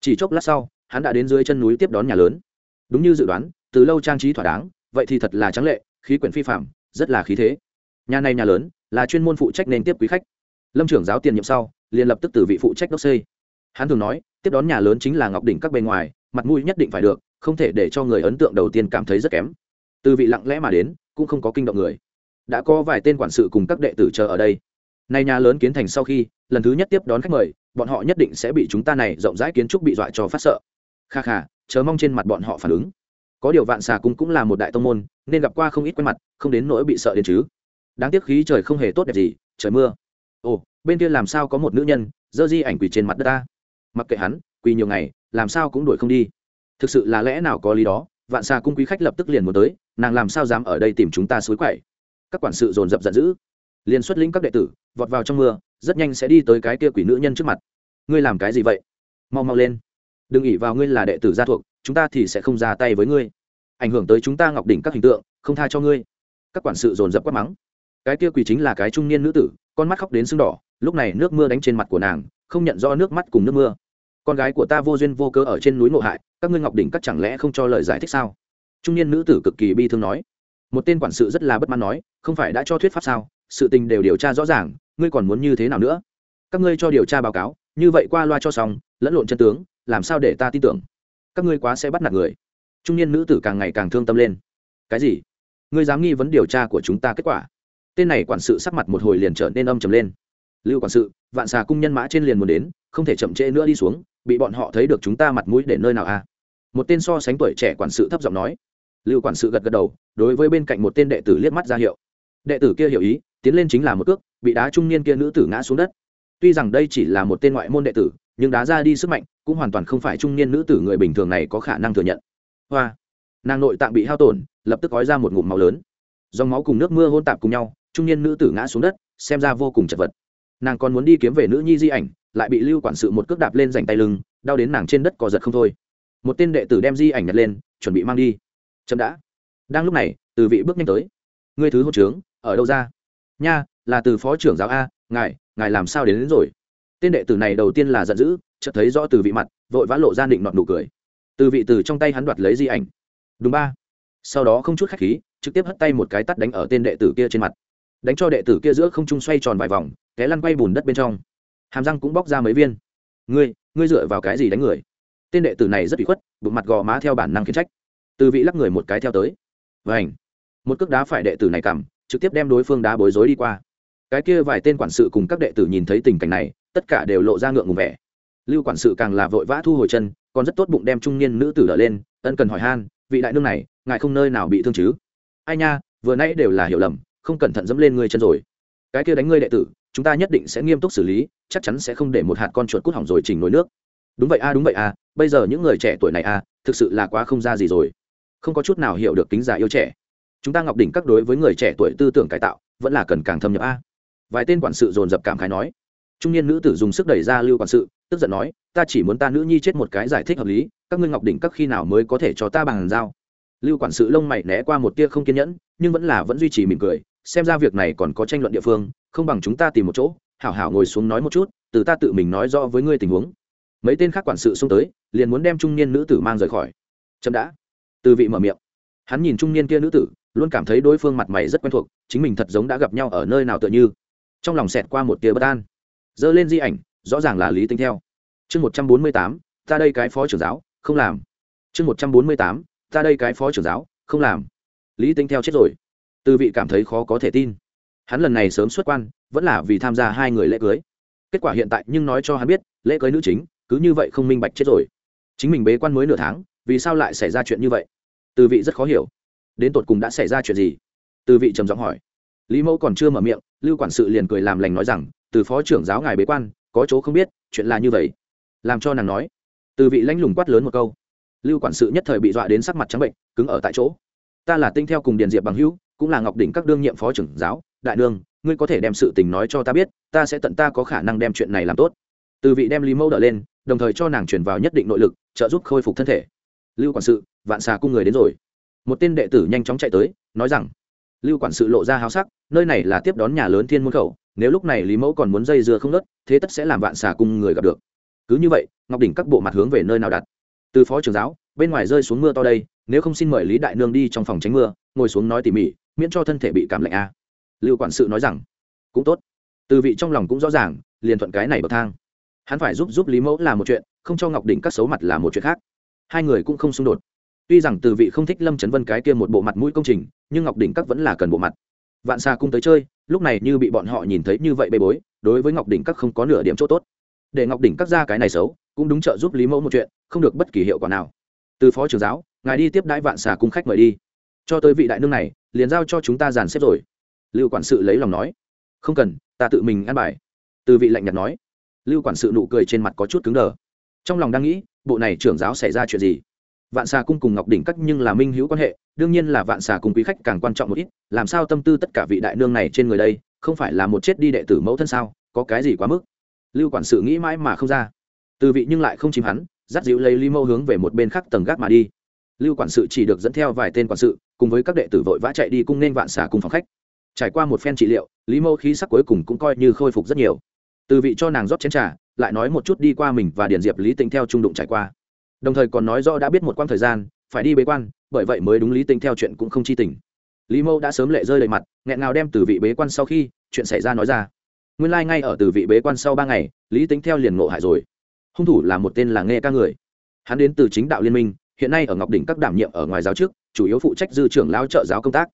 Chỉ chốc lát sau, hắn đã đến dưới chân núi tiếp đón nhà lớn đúng như dự đoán, từ lâu trang trí thỏa đáng, vậy thì thật là trắng lệ, khí quyển phi phạm rất là khí thế. Nhà này nhà lớn, là chuyên môn phụ trách nên tiếp quý khách. Lâm trưởng giáo tiền nhiệm sau, liền lập tức từ vị phụ trách đốc xây hắn thường nói, tiếp đón nhà lớn chính là ngọc đỉnh các bên ngoài, mặt mũi nhất định phải được, không thể để cho người ấn tượng đầu tiên cảm thấy rất kém. Từ vị lặng lẽ mà đến, cũng không có kinh động người. Đã có vài tên quản sự cùng các đệ tử chờ ở đây. Nay nhà lớn kiến thành sau khi, lần thứ nhất tiếp đón khách mời, bọn họ nhất định sẽ bị chúng ta này rộng rãi kiến trúc bị dọa cho phát sợ. Kha kha chờ mong trên mặt bọn họ phản ứng. Có điều vạn xà cung cũng là một đại tông môn, nên gặp qua không ít quen mặt, không đến nỗi bị sợ đến chứ. Đáng tiếc khí trời không hề tốt đẹp gì, trời mưa. Ồ, bên kia làm sao có một nữ nhân, dơ di ảnh quỳ trên mặt đất ta? Mặc kệ hắn, quỳ nhiều ngày, làm sao cũng đuổi không đi. Thực sự là lẽ nào có lý đó, vạn xà cung quý khách lập tức liền muốn tới, nàng làm sao dám ở đây tìm chúng ta suối quậy? Các quản sự dồn dập giận dữ. Liền xuất lĩnh các đệ tử, vọt vào trong mưa, rất nhanh sẽ đi tới cái kia quỷ nữ nhân trước mặt. Ngươi làm cái gì vậy? Mau mau lên đừng ỉ vào ngươi là đệ tử gia thuộc, chúng ta thì sẽ không ra tay với ngươi. Ảnh hưởng tới chúng ta ngọc đỉnh các hình tượng, không tha cho ngươi. Các quản sự dồn dập quát mắng. Cái kia quỳ chính là cái trung niên nữ tử, con mắt khóc đến sưng đỏ, lúc này nước mưa đánh trên mặt của nàng, không nhận rõ nước mắt cùng nước mưa. Con gái của ta vô duyên vô cớ ở trên núi ngộ hại, các ngươi ngọc đỉnh các chẳng lẽ không cho lời giải thích sao? Trung niên nữ tử cực kỳ bi thương nói. Một tên quản sự rất là bất mãn nói, không phải đã cho thuyết pháp sao? Sự tình đều điều tra rõ ràng, ngươi còn muốn như thế nào nữa? Các ngươi cho điều tra báo cáo, như vậy qua loa cho xong, lẫn lộn chân tướng làm sao để ta tin tưởng? Các ngươi quá sẽ bắt nạt người. Trung niên nữ tử càng ngày càng thương tâm lên. Cái gì? Ngươi dám nghi vấn điều tra của chúng ta kết quả? Tên này quản sự sắc mặt một hồi liền trở nên âm trầm lên. Lưu quản sự, vạn xà cung nhân mã trên liền muốn đến, không thể chậm trễ nữa đi xuống, bị bọn họ thấy được chúng ta mặt mũi để nơi nào à một tên so sánh tuổi trẻ quản sự thấp giọng nói. Lưu quản sự gật gật đầu, đối với bên cạnh một tên đệ tử liếc mắt ra hiệu. Đệ tử kia hiểu ý, tiến lên chính là một cước, bị đá trung niên kia nữ tử ngã xuống đất. Tuy rằng đây chỉ là một tên ngoại môn đệ tử nhưng đá ra đi sức mạnh cũng hoàn toàn không phải trung niên nữ tử người bình thường này có khả năng thừa nhận. Hoa nàng nội tạng bị hao tổn lập tức gói ra một ngụm máu lớn. Dòng máu cùng nước mưa hôn tạp cùng nhau trung niên nữ tử ngã xuống đất xem ra vô cùng chật vật. Nàng còn muốn đi kiếm về nữ nhi di ảnh lại bị lưu quản sự một cước đạp lên dành tay lưng đau đến nàng trên đất cò giật không thôi. Một tên đệ tử đem di ảnh nhặt lên chuẩn bị mang đi. Chậm đã. Đang lúc này từ vị bước nhanh tới. Ngươi thứ hô trướng ở đâu ra? Nha là từ phó trưởng giáo a ngài ngài làm sao đến, đến rồi? Tên đệ tử này đầu tiên là giận dữ, chợt thấy rõ từ vị mặt, vội vã lộ ra định nọt nụ cười. Từ vị từ trong tay hắn đoạt lấy di ảnh. Đúng ba. Sau đó không chút khách khí, trực tiếp hất tay một cái tắt đánh ở tên đệ tử kia trên mặt. Đánh cho đệ tử kia giữa không trung xoay tròn vài vòng, té lăn quay bùn đất bên trong. Hàm răng cũng bóc ra mấy viên. Ngươi ngươi dựa vào cái gì đánh người? Tên đệ tử này rất bị khuất, bụng mặt gò má theo bản năng khiến trách. Từ vị lắc người một cái theo tới. Vảnh một cước đá phải đệ tử này cầm trực tiếp đem đối phương đá bối rối đi qua. Cái kia vài tên quản sự cùng các đệ tử nhìn thấy tình cảnh này tất cả đều lộ ra ngượng ngùng vẻ. Lưu quản sự càng là vội vã thu hồi chân, còn rất tốt bụng đem trung niên nữ tử đỡ lên, ân cần hỏi han, vị đại nương này, ngài không nơi nào bị thương chứ? Ai nha, vừa nãy đều là hiểu lầm, không cẩn thận dẫm lên ngươi chân rồi. Cái kia đánh ngươi đệ tử, chúng ta nhất định sẽ nghiêm túc xử lý, chắc chắn sẽ không để một hạt con chuột cút hỏng rồi chỉnh nồi nước. Đúng vậy a, đúng vậy a, bây giờ những người trẻ tuổi này a, thực sự là quá không ra gì rồi. Không có chút nào hiểu được tính giả yêu trẻ. Chúng ta ngọc đỉnh các đối với người trẻ tuổi tư tưởng cải tạo, vẫn là cần càng thâm nhập a. Vài tên quản sự dồn dập cảm khái nói trung niên nữ tử dùng sức đẩy ra lưu quản sự, tức giận nói, ta chỉ muốn ta nữ nhi chết một cái giải thích hợp lý, các ngươi ngọc đỉnh các khi nào mới có thể cho ta bằng giao? Lưu quản sự lông mày né qua một tia không kiên nhẫn, nhưng vẫn là vẫn duy trì mỉm cười, xem ra việc này còn có tranh luận địa phương, không bằng chúng ta tìm một chỗ, hảo hảo ngồi xuống nói một chút, từ ta tự mình nói rõ với ngươi tình huống. Mấy tên khác quản sự xông tới, liền muốn đem trung niên nữ tử mang rời khỏi. Chậm đã. Từ vị mở miệng. Hắn nhìn trung niên kia nữ tử, luôn cảm thấy đối phương mặt mày rất quen thuộc, chính mình thật giống đã gặp nhau ở nơi nào tựa như. Trong lòng xẹt qua một tia bất an dơ lên di ảnh, rõ ràng là lý tính theo. Chương một trăm bốn mươi tám, ta đây cái phó trưởng giáo, không làm. Chương một trăm bốn mươi tám, ta đây cái phó trưởng giáo, không làm. Lý tính theo chết rồi. Từ vị cảm thấy khó có thể tin. Hắn lần này sớm xuất quan, vẫn là vì tham gia hai người lễ cưới. Kết quả hiện tại nhưng nói cho hắn biết, lễ cưới nữ chính, cứ như vậy không minh bạch chết rồi. Chính mình bế quan mới nửa tháng, vì sao lại xảy ra chuyện như vậy? Từ vị rất khó hiểu. Đến tột cùng đã xảy ra chuyện gì? Từ vị trầm giọng hỏi. Lý mẫu còn chưa mở miệng, lưu quản sự liền cười làm lành nói rằng từ phó trưởng giáo ngài bế quan, có chỗ không biết, chuyện là như vậy. Làm cho nàng nói. Từ vị lãnh lùng quát lớn một câu. Lưu quản sự nhất thời bị dọa đến sắc mặt trắng bệnh, cứng ở tại chỗ. Ta là tinh theo cùng điền diệp bằng hữu, cũng là ngọc đỉnh các đương nhiệm phó trưởng giáo. Đại đương ngươi có thể đem sự tình nói cho ta biết, ta sẽ tận ta có khả năng đem chuyện này làm tốt. Từ vị đem lý mẫu đỡ lên, đồng thời cho nàng chuyển vào nhất định nội lực, trợ giúp khôi phục thân thể. Lưu quản sự, vạn xà cung người đến rồi. Một tên đệ tử nhanh chóng chạy tới, nói rằng, lưu quản sự lộ ra háo sắc, nơi này là tiếp đón nhà lớn thiên môn khẩu nếu lúc này lý mẫu còn muốn dây dưa không nớt, thế tất sẽ làm vạn xà cung người gặp được. Cứ như vậy, ngọc đỉnh các bộ mặt hướng về nơi nào đặt? Từ phó trưởng giáo, bên ngoài rơi xuống mưa to đây, nếu không xin mời lý đại nương đi trong phòng tránh mưa, ngồi xuống nói tỉ mỉ, miễn cho thân thể bị cảm lạnh a. Lưu quản sự nói rằng, cũng tốt. Từ vị trong lòng cũng rõ ràng, liền thuận cái này bậc thang. Hắn phải giúp giúp lý mẫu là một chuyện, không cho ngọc đỉnh các xấu mặt là một chuyện khác. Hai người cũng không xung đột. Tuy rằng từ vị không thích lâm trấn vân cái kia một bộ mặt mũi công trình, nhưng ngọc đỉnh các vẫn là cần bộ mặt vạn xa cung tới chơi, lúc này như bị bọn họ nhìn thấy như vậy bê bối, đối với ngọc đỉnh các không có nửa điểm chỗ tốt. Để ngọc đỉnh các ra cái này xấu, cũng đúng trợ giúp lý mẫu một chuyện, không được bất kỳ hiệu quả nào. Từ phó trưởng giáo, ngài đi tiếp đãi vạn xà cung khách mời đi. Cho tới vị đại nương này, liền giao cho chúng ta dàn xếp rồi. Lưu quản sự lấy lòng nói. Không cần, ta tự mình ăn bài. Từ vị lạnh nhạt nói. Lưu quản sự nụ cười trên mặt có chút cứng đờ. Trong lòng đang nghĩ, bộ này trưởng giáo xảy ra chuyện gì? Vạn xà cung cùng ngọc đỉnh cắt nhưng là minh hữu quan hệ, đương nhiên là vạn xà cùng quý khách càng quan trọng một ít, làm sao tâm tư tất cả vị đại nương này trên người đây, không phải là một chết đi đệ tử mẫu thân sao, có cái gì quá mức? Lưu quản sự nghĩ mãi mà không ra. Từ vị nhưng lại không chìm hắn, dắt dịu lấy ly mâu hướng về một bên khác tầng gác mà đi. Lưu quản sự chỉ được dẫn theo vài tên quản sự, cùng với các đệ tử vội vã chạy đi cung nên vạn xà cùng phòng khách. Trải qua một phen trị liệu, lý mẫu khí sắc cuối cùng cũng coi như khôi phục rất nhiều. Từ vị cho nàng rót chén t r à lại nói một chút đi qua mình và điền diệp lý tính theo trung đụng trải qua đồng thời còn nói rõ đã biết một quãng thời gian, phải đi bế quan, bởi vậy mới đúng lý tính theo chuyện cũng không chi tình. Lý mẫu đã sớm lệ rơi đầy mặt, nghẹn ngào đem từ vị bế quan sau khi chuyện xảy ra nói ra. Nguyên lai、like、ngay ở từ vị bế quan sau ba ngày, lý tính theo liền ngộ hại rồi. Hung thủ là một tên là nghe ca người. Hắn đến từ chính đạo liên minh, hiện nay ở ngọc đỉnh các đảm nhiệm ở ngoài giáo trước, chủ yếu phụ trách dư trưởng lao trợ giáo công tác.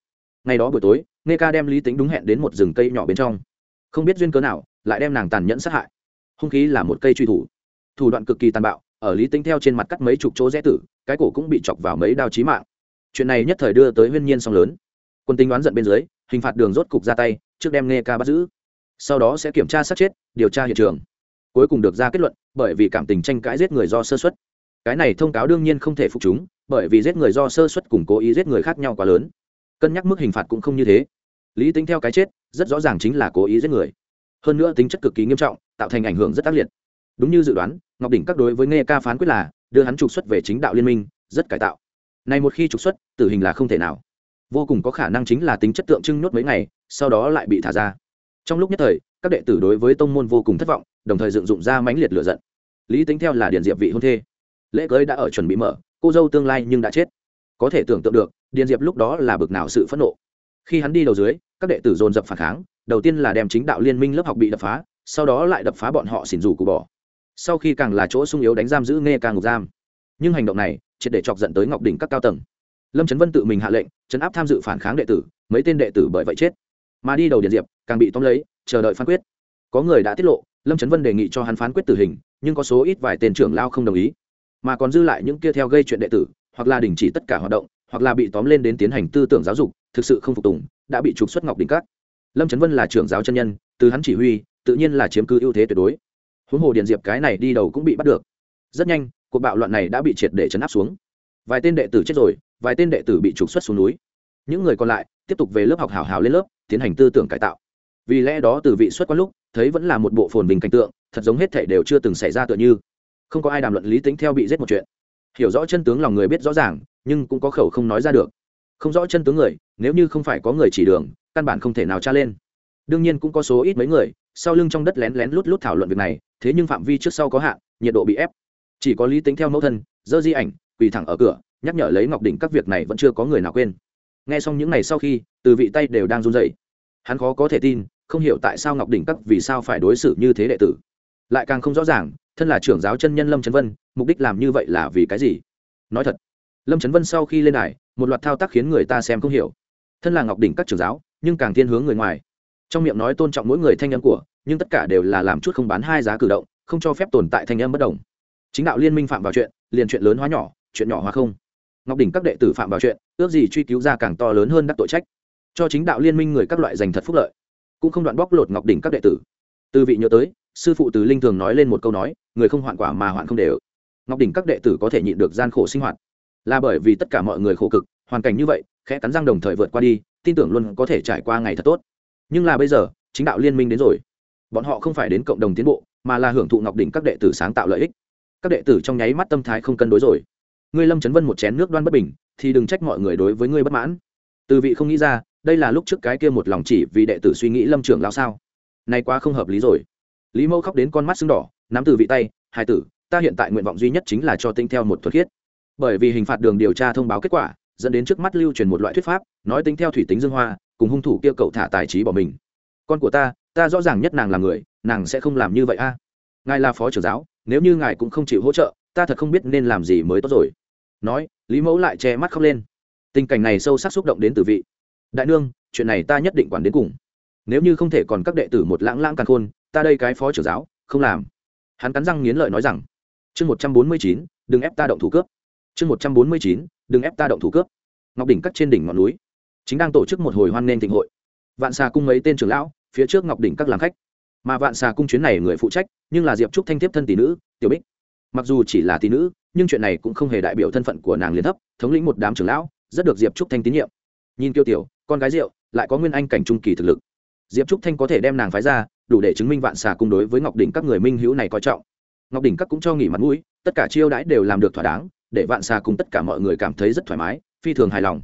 Ngày đó buổi tối nghe ca đem lý tính đúng hẹn đến một rừng cây nhỏ bên trong. Không biết duyên cớ nào, lại đem nàng tàn nhẫn sát hại. Hung khí là một cây truy thủ. Thủ đoạn cực kỳ tàn bạo ở lý tính theo trên mặt cắt mấy chục chỗ rẽ tử, cái cổ cũng bị chọc vào mấy đao chí mạng. Chuyện này nhất thời đưa tới huyên nhiên song lớn. Quân tính đoán giận bên dưới, hình phạt đường rốt cục ra tay, trước đem nghe ca bắt giữ. Sau đó sẽ kiểm tra sát chết, điều tra hiện trường. Cuối cùng được ra kết luận, bởi vì cảm tình tranh cãi giết người do sơ xuất cái này thông cáo đương nhiên không thể phục chúng, bởi vì giết người do sơ xuất cùng cố ý giết người khác nhau quá lớn. Cân nhắc mức hình phạt cũng không như thế. Lý tính theo cái chết, rất rõ ràng chính là cố ý giết người. Hơn nữa tính chất cực kỳ nghiêm trọng, tạo thành ảnh hưởng rất tác liệt. Đúng như dự đoán ngọc đỉnh các đối với nghe ca phán quyết là, đưa hắn trục xuất về chính đạo liên minh, rất cải tạo. Này một khi trục xuất, tử hình là không thể nào. Vô cùng có khả năng chính là tính chất tượng trưng nhốt mấy ngày, sau đó lại bị thả ra. Trong lúc nhất thời, các đệ tử đối với tông môn vô cùng thất vọng, đồng thời dựng dụng ra mãnh liệt lửa giận. Lý tính theo là điền diệp vị hôn thê. Lễ cưới đã ở chuẩn bị mở, cô dâu tương lai nhưng đã chết. Có thể tưởng tượng được, điền diệp lúc đó là bực nào sự phẫn nộ. Khi hắn đi đầu dưới, các đệ tử dồn dập phản kháng, đầu tiên là đem chính đạo liên minh lớp học bị đập phá, sau đó lại đập phá bọn họ xỉn rủ cụ bỏ sau khi càng là chỗ sung yếu đánh giam giữ nghe càng ngục giam. Nhưng hành động này, triệt để chọc dẫn tới ngọc đỉnh các cao tầng. Lâm trấn vân tự mình hạ lệnh, chấn áp tham dự phản kháng đệ tử, mấy tên đệ tử bởi vậy chết. Mà đi đầu điện diệp, càng bị tóm lấy, chờ đợi phán quyết. Có người đã tiết lộ, lâm trấn vân đề nghị cho hắn phán quyết tử hình, nhưng có số ít vài tên trưởng lao không đồng ý. Mà còn dư lại những kia theo gây chuyện đệ tử, hoặc là đình chỉ tất cả hoạt động, hoặc là bị tóm lên đến tiến hành tư tưởng giáo dục, thực sự không phục tùng, đã bị trục xuất ngọc đỉnh các. Lâm trấn vân là trưởng giáo chân nhân, từ hắn chỉ huy, tự nhiên là chiếm cứ ưu thế tuyệt đối huống hồ điện diệp cái này đi đầu cũng bị bắt được. Rất nhanh, cuộc bạo loạn này đã bị triệt để chấn áp xuống. Vài tên đệ tử chết rồi, vài tên đệ tử bị trục xuất xuống núi. Những người còn lại tiếp tục về lớp học hào hào lên lớp, tiến hành tư tưởng cải tạo. Vì lẽ đó từ vị xuất quan lúc, thấy vẫn là một bộ phồn bình cảnh tượng, thật giống hết thể đều chưa từng xảy ra tựa như. Không có ai đàm luận lý tính theo bị giết một chuyện. Hiểu rõ chân tướng lòng người biết rõ ràng, nhưng cũng có khẩu không nói ra được. Không rõ chân tướng người, nếu như không phải có người chỉ đường, căn bản không thể nào tra lên. Đương nhiên cũng có số ít mấy người sau lưng trong đất lén lén lút lút thảo luận việc này, thế nhưng phạm vi trước sau có hạn, nhiệt độ bị ép. Chỉ có lý tính theo mẫu thân, dơ di ảnh, quỳ thẳng ở cửa, nhắc nhở lấy ngọc đỉnh các việc này vẫn chưa có người nào quên. Nghe xong những ngày sau khi, từ vị tay đều đang run rẩy. Hắn khó có thể tin, không hiểu tại sao ngọc đỉnh các vì sao phải đối xử như thế đệ tử. Lại càng không rõ ràng, thân là trưởng giáo chân nhân lâm trấn vân, mục đích làm như vậy là vì cái gì? Nói thật, lâm trấn vân sau khi lên đài, một loạt thao tác khiến người ta xem không hiểu. Thân là ngọc đỉnh các trưởng giáo, nhưng càng thiên hướng người ngoài trong miệng nói tôn trọng mỗi người thanh âm của, nhưng tất cả đều là làm chút không bán hai giá cử động, không cho phép tồn tại thanh âm bất đồng. Chính đạo liên minh phạm vào chuyện, liền chuyện lớn hóa nhỏ, chuyện nhỏ hóa không. Ngọc đỉnh các đệ tử phạm vào chuyện, ước gì truy cứu ra càng to lớn hơn đắc tội trách. Cho chính đạo liên minh người các loại giành thật phúc lợi, cũng không đoạn bóc lột ngọc đỉnh các đệ tử. Từ vị nhớ tới, sư phụ từ linh thường nói lên một câu nói, người không hoạn quả mà hoạn không đều. Ngọc đỉnh các đệ tử có thể nhịn được gian khổ sinh hoạt. Là bởi vì tất cả mọi người khổ cực, hoàn cảnh như vậy, khẽ cắn răng đồng thời vượt qua đi, tin tưởng luôn có thể trải qua ngày thật tốt nhưng là bây giờ, chính đạo liên minh đến rồi. Bọn họ không phải đến cộng đồng tiến bộ, mà là hưởng thụ ngọc đỉnh các đệ tử sáng tạo lợi ích. Các đệ tử trong nháy mắt tâm thái không cân đối rồi. Ngươi lâm trấn vân một chén nước đoan bất bình, thì đừng trách mọi người đối với ngươi bất mãn. Từ vị không nghĩ ra, đây là lúc trước cái kia một lòng chỉ vì đệ tử suy nghĩ lâm trưởng lao sao? Nay quá không hợp lý rồi. Lý mẫu khóc đến con mắt sưng đỏ, nắm từ vị tay hai tử, ta hiện tại nguyện vọng duy nhất chính là cho tinh theo một thuật khiết. Bởi vì hình phạt đường điều tra thông báo kết quả, dẫn đến trước mắt lưu truyền một loại thuyết pháp, nói tính theo thủy tính dương hoa cùng hung thủ kia cậu thả tài trí bỏ mình. Con của ta ta rõ ràng nhất nàng là người, nàng sẽ không làm như vậy a. Ngài là phó trưởng giáo, nếu như ngài cũng không chịu hỗ trợ, ta thật không biết nên làm gì mới tốt rồi. Nói, lý mẫu lại che mắt khóc lên. Tình cảnh này sâu sắc xúc động đến từ vị. Đại nương, chuyện này ta nhất định quản đến cùng. Nếu như không thể còn các đệ tử một lãng lãng càng khôn, ta đây cái phó trưởng giáo, không làm. Hắn cắn răng nghiến lợi nói rằng, chương một trăm bốn mươi chín, đừng ép ta động thủ cướp. Chương một trăm bốn mươi chín, đừng ép ta động thủ cướp. Ngọc đỉnh cắt trên đỉnh ngọn núi chính đang tổ chức một hồi hoan nghênh thịnh hội. Vạn xà cung mấy tên trưởng lão, phía trước ngọc đỉnh các làm khách. Mà vạn xà cung chuyến này người phụ trách, nhưng là diệp trúc thanh tiếp thân tỷ nữ, tiểu bích. Mặc dù chỉ là tỷ nữ, nhưng chuyện này cũng không hề đại biểu thân phận của nàng liền thấp, thống lĩnh một đám trưởng lão, rất được diệp trúc thanh tín nhiệm. Nhìn kiêu tiểu, con gái rượu lại có nguyên anh cảnh trung kỳ thực lực. Diệp trúc thanh có thể đem nàng phái ra, đủ để chứng minh vạn xà cung đối với ngọc đỉnh các người minh hữu này coi trọng. Ngọc đỉnh các cũng cho nghỉ mặt mũi, tất cả chiêu đãi đều làm được thỏa đáng, để vạn xà cung tất cả mọi người cảm thấy rất thoải mái, phi thường hài lòng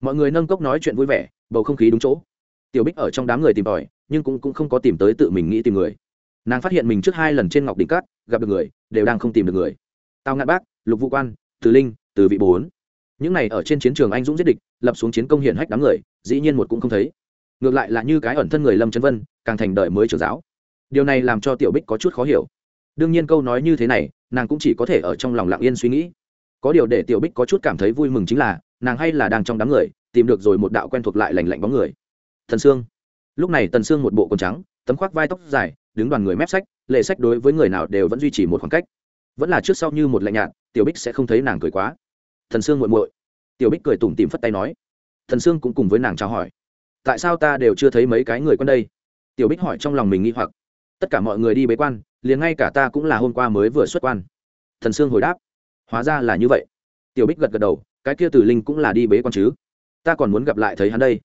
mọi người nâng cốc nói chuyện vui vẻ bầu không khí đúng chỗ. Tiểu bích ở trong đám người tìm tòi nhưng cũng, cũng không có tìm tới tự mình nghĩ tìm người. Nàng phát hiện mình trước hai lần trên ngọc đỉnh cát gặp được người đều đang không tìm được người. Tào ngạn bác lục vũ quan từ linh từ vị bốn. Những này ở trên chiến trường anh dũng giết địch lập xuống chiến công hiển hách đám người dĩ nhiên một cũng không thấy. Ngược lại là như cái ẩn thân người lâm trấn vân càng thành đời mới trưởng giáo. Điều này làm cho tiểu bích có chút khó hiểu. Đương nhiên câu nói như thế này nàng cũng chỉ có thể ở trong lòng lặng yên suy nghĩ. Có điều để tiểu bích có chút cảm thấy vui mừng chính là nàng hay là đang trong đám người, tìm được rồi một đạo quen thuộc lại lành lạnh bóng người. Thần sương. Lúc này tần sương một bộ quần trắng, tấm khoác vai tóc dài, đứng đoàn người mép sách, lệ sách đối với người nào đều vẫn duy trì một khoảng cách. Vẫn là trước sau như một lạnh nhạt, tiểu bích sẽ không thấy nàng cười quá. Thần sương muội muội. Tiểu bích cười tủm tìm phất tay nói. Thần sương cũng cùng với nàng chào hỏi. Tại sao ta đều chưa thấy mấy cái người quen đây? Tiểu bích hỏi trong lòng mình nghi hoặc. Tất cả mọi người đi bế quan, liền ngay cả ta cũng là hôm qua mới vừa xuất quan. Thần sương hồi đáp. Hóa ra là như vậy. Tiểu bích gật gật đầu cái kia tử linh cũng là đi bế quan chứ? Ta còn muốn gặp lại thấy hắn đây.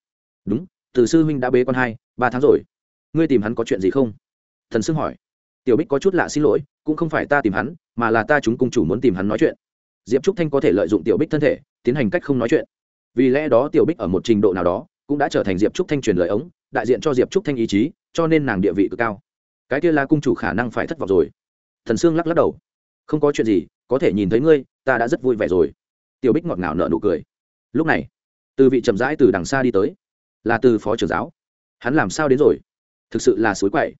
Đúng từ sư huynh đã bế quan hai, ba tháng rồi. Ngươi tìm hắn có chuyện gì không? Thần sương hỏi. Tiểu bích có chút lạ xin lỗi, cũng không phải ta tìm hắn, mà là ta chúng cung chủ muốn tìm hắn nói chuyện. Diệp trúc thanh có thể lợi dụng tiểu bích thân thể, tiến hành cách không nói chuyện. Vì lẽ đó tiểu bích ở một trình độ nào đó, cũng đã trở thành diệp trúc thanh truyền lời ống, đại diện cho diệp trúc thanh ý chí, cho nên nàng địa vị cực cao. Cái kia là cung chủ khả năng phải thất vọng rồi. Thần sương lắc lắc đầu. Không có chuyện gì, có thể nhìn thấy ngươi, ta đã rất vui vẻ rồi tiểu bích ngọt ngào nợ nụ cười. Lúc này, từ vị chậm rãi từ đằng xa đi tới, là từ phó trưởng giáo. Hắn làm sao đến rồi? Thực sự là suối quậy.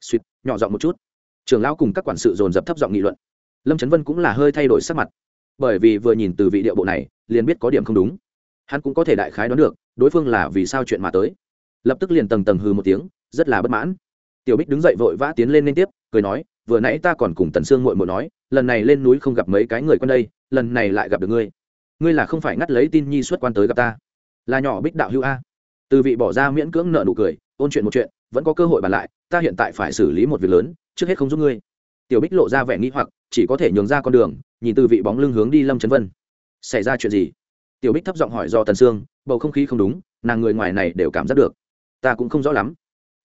Suýt, nhỏ giọng một chút. Trưởng lão cùng các quản sự dồn dập thấp giọng nghị luận. Lâm trấn vân cũng là hơi thay đổi sắc mặt. Bởi vì vừa nhìn từ vị điệu bộ này, liền biết có điểm không đúng. Hắn cũng có thể đại khái đoán được, đối phương là vì sao chuyện mà tới. Lập tức liền tầng tầng hư một tiếng, rất là bất mãn. Tiểu bích đứng dậy vội vã tiến lên liên tiếp, cười nói, vừa nãy ta còn cùng tần sương muội muội nói, lần này lên núi không gặp mấy cái người quen đây, lần này lại gặp được ngươi ngươi là không phải ngắt lấy tin nhi xuất quan tới gặp ta. Là nhỏ bích đạo hữu a. Từ vị bỏ ra miễn cưỡng nợ nụ cười, ôn chuyện một chuyện, vẫn có cơ hội bàn lại, ta hiện tại phải xử lý một việc lớn, trước hết không giúp ngươi. Tiểu bích lộ ra vẻ nghĩ hoặc, chỉ có thể nhường ra con đường, nhìn từ vị bóng lưng hướng đi lâm trấn vân. Xảy ra chuyện gì? Tiểu bích thấp giọng hỏi do tần sương, bầu không khí không đúng, nàng người ngoài này đều cảm giác được. Ta cũng không rõ lắm.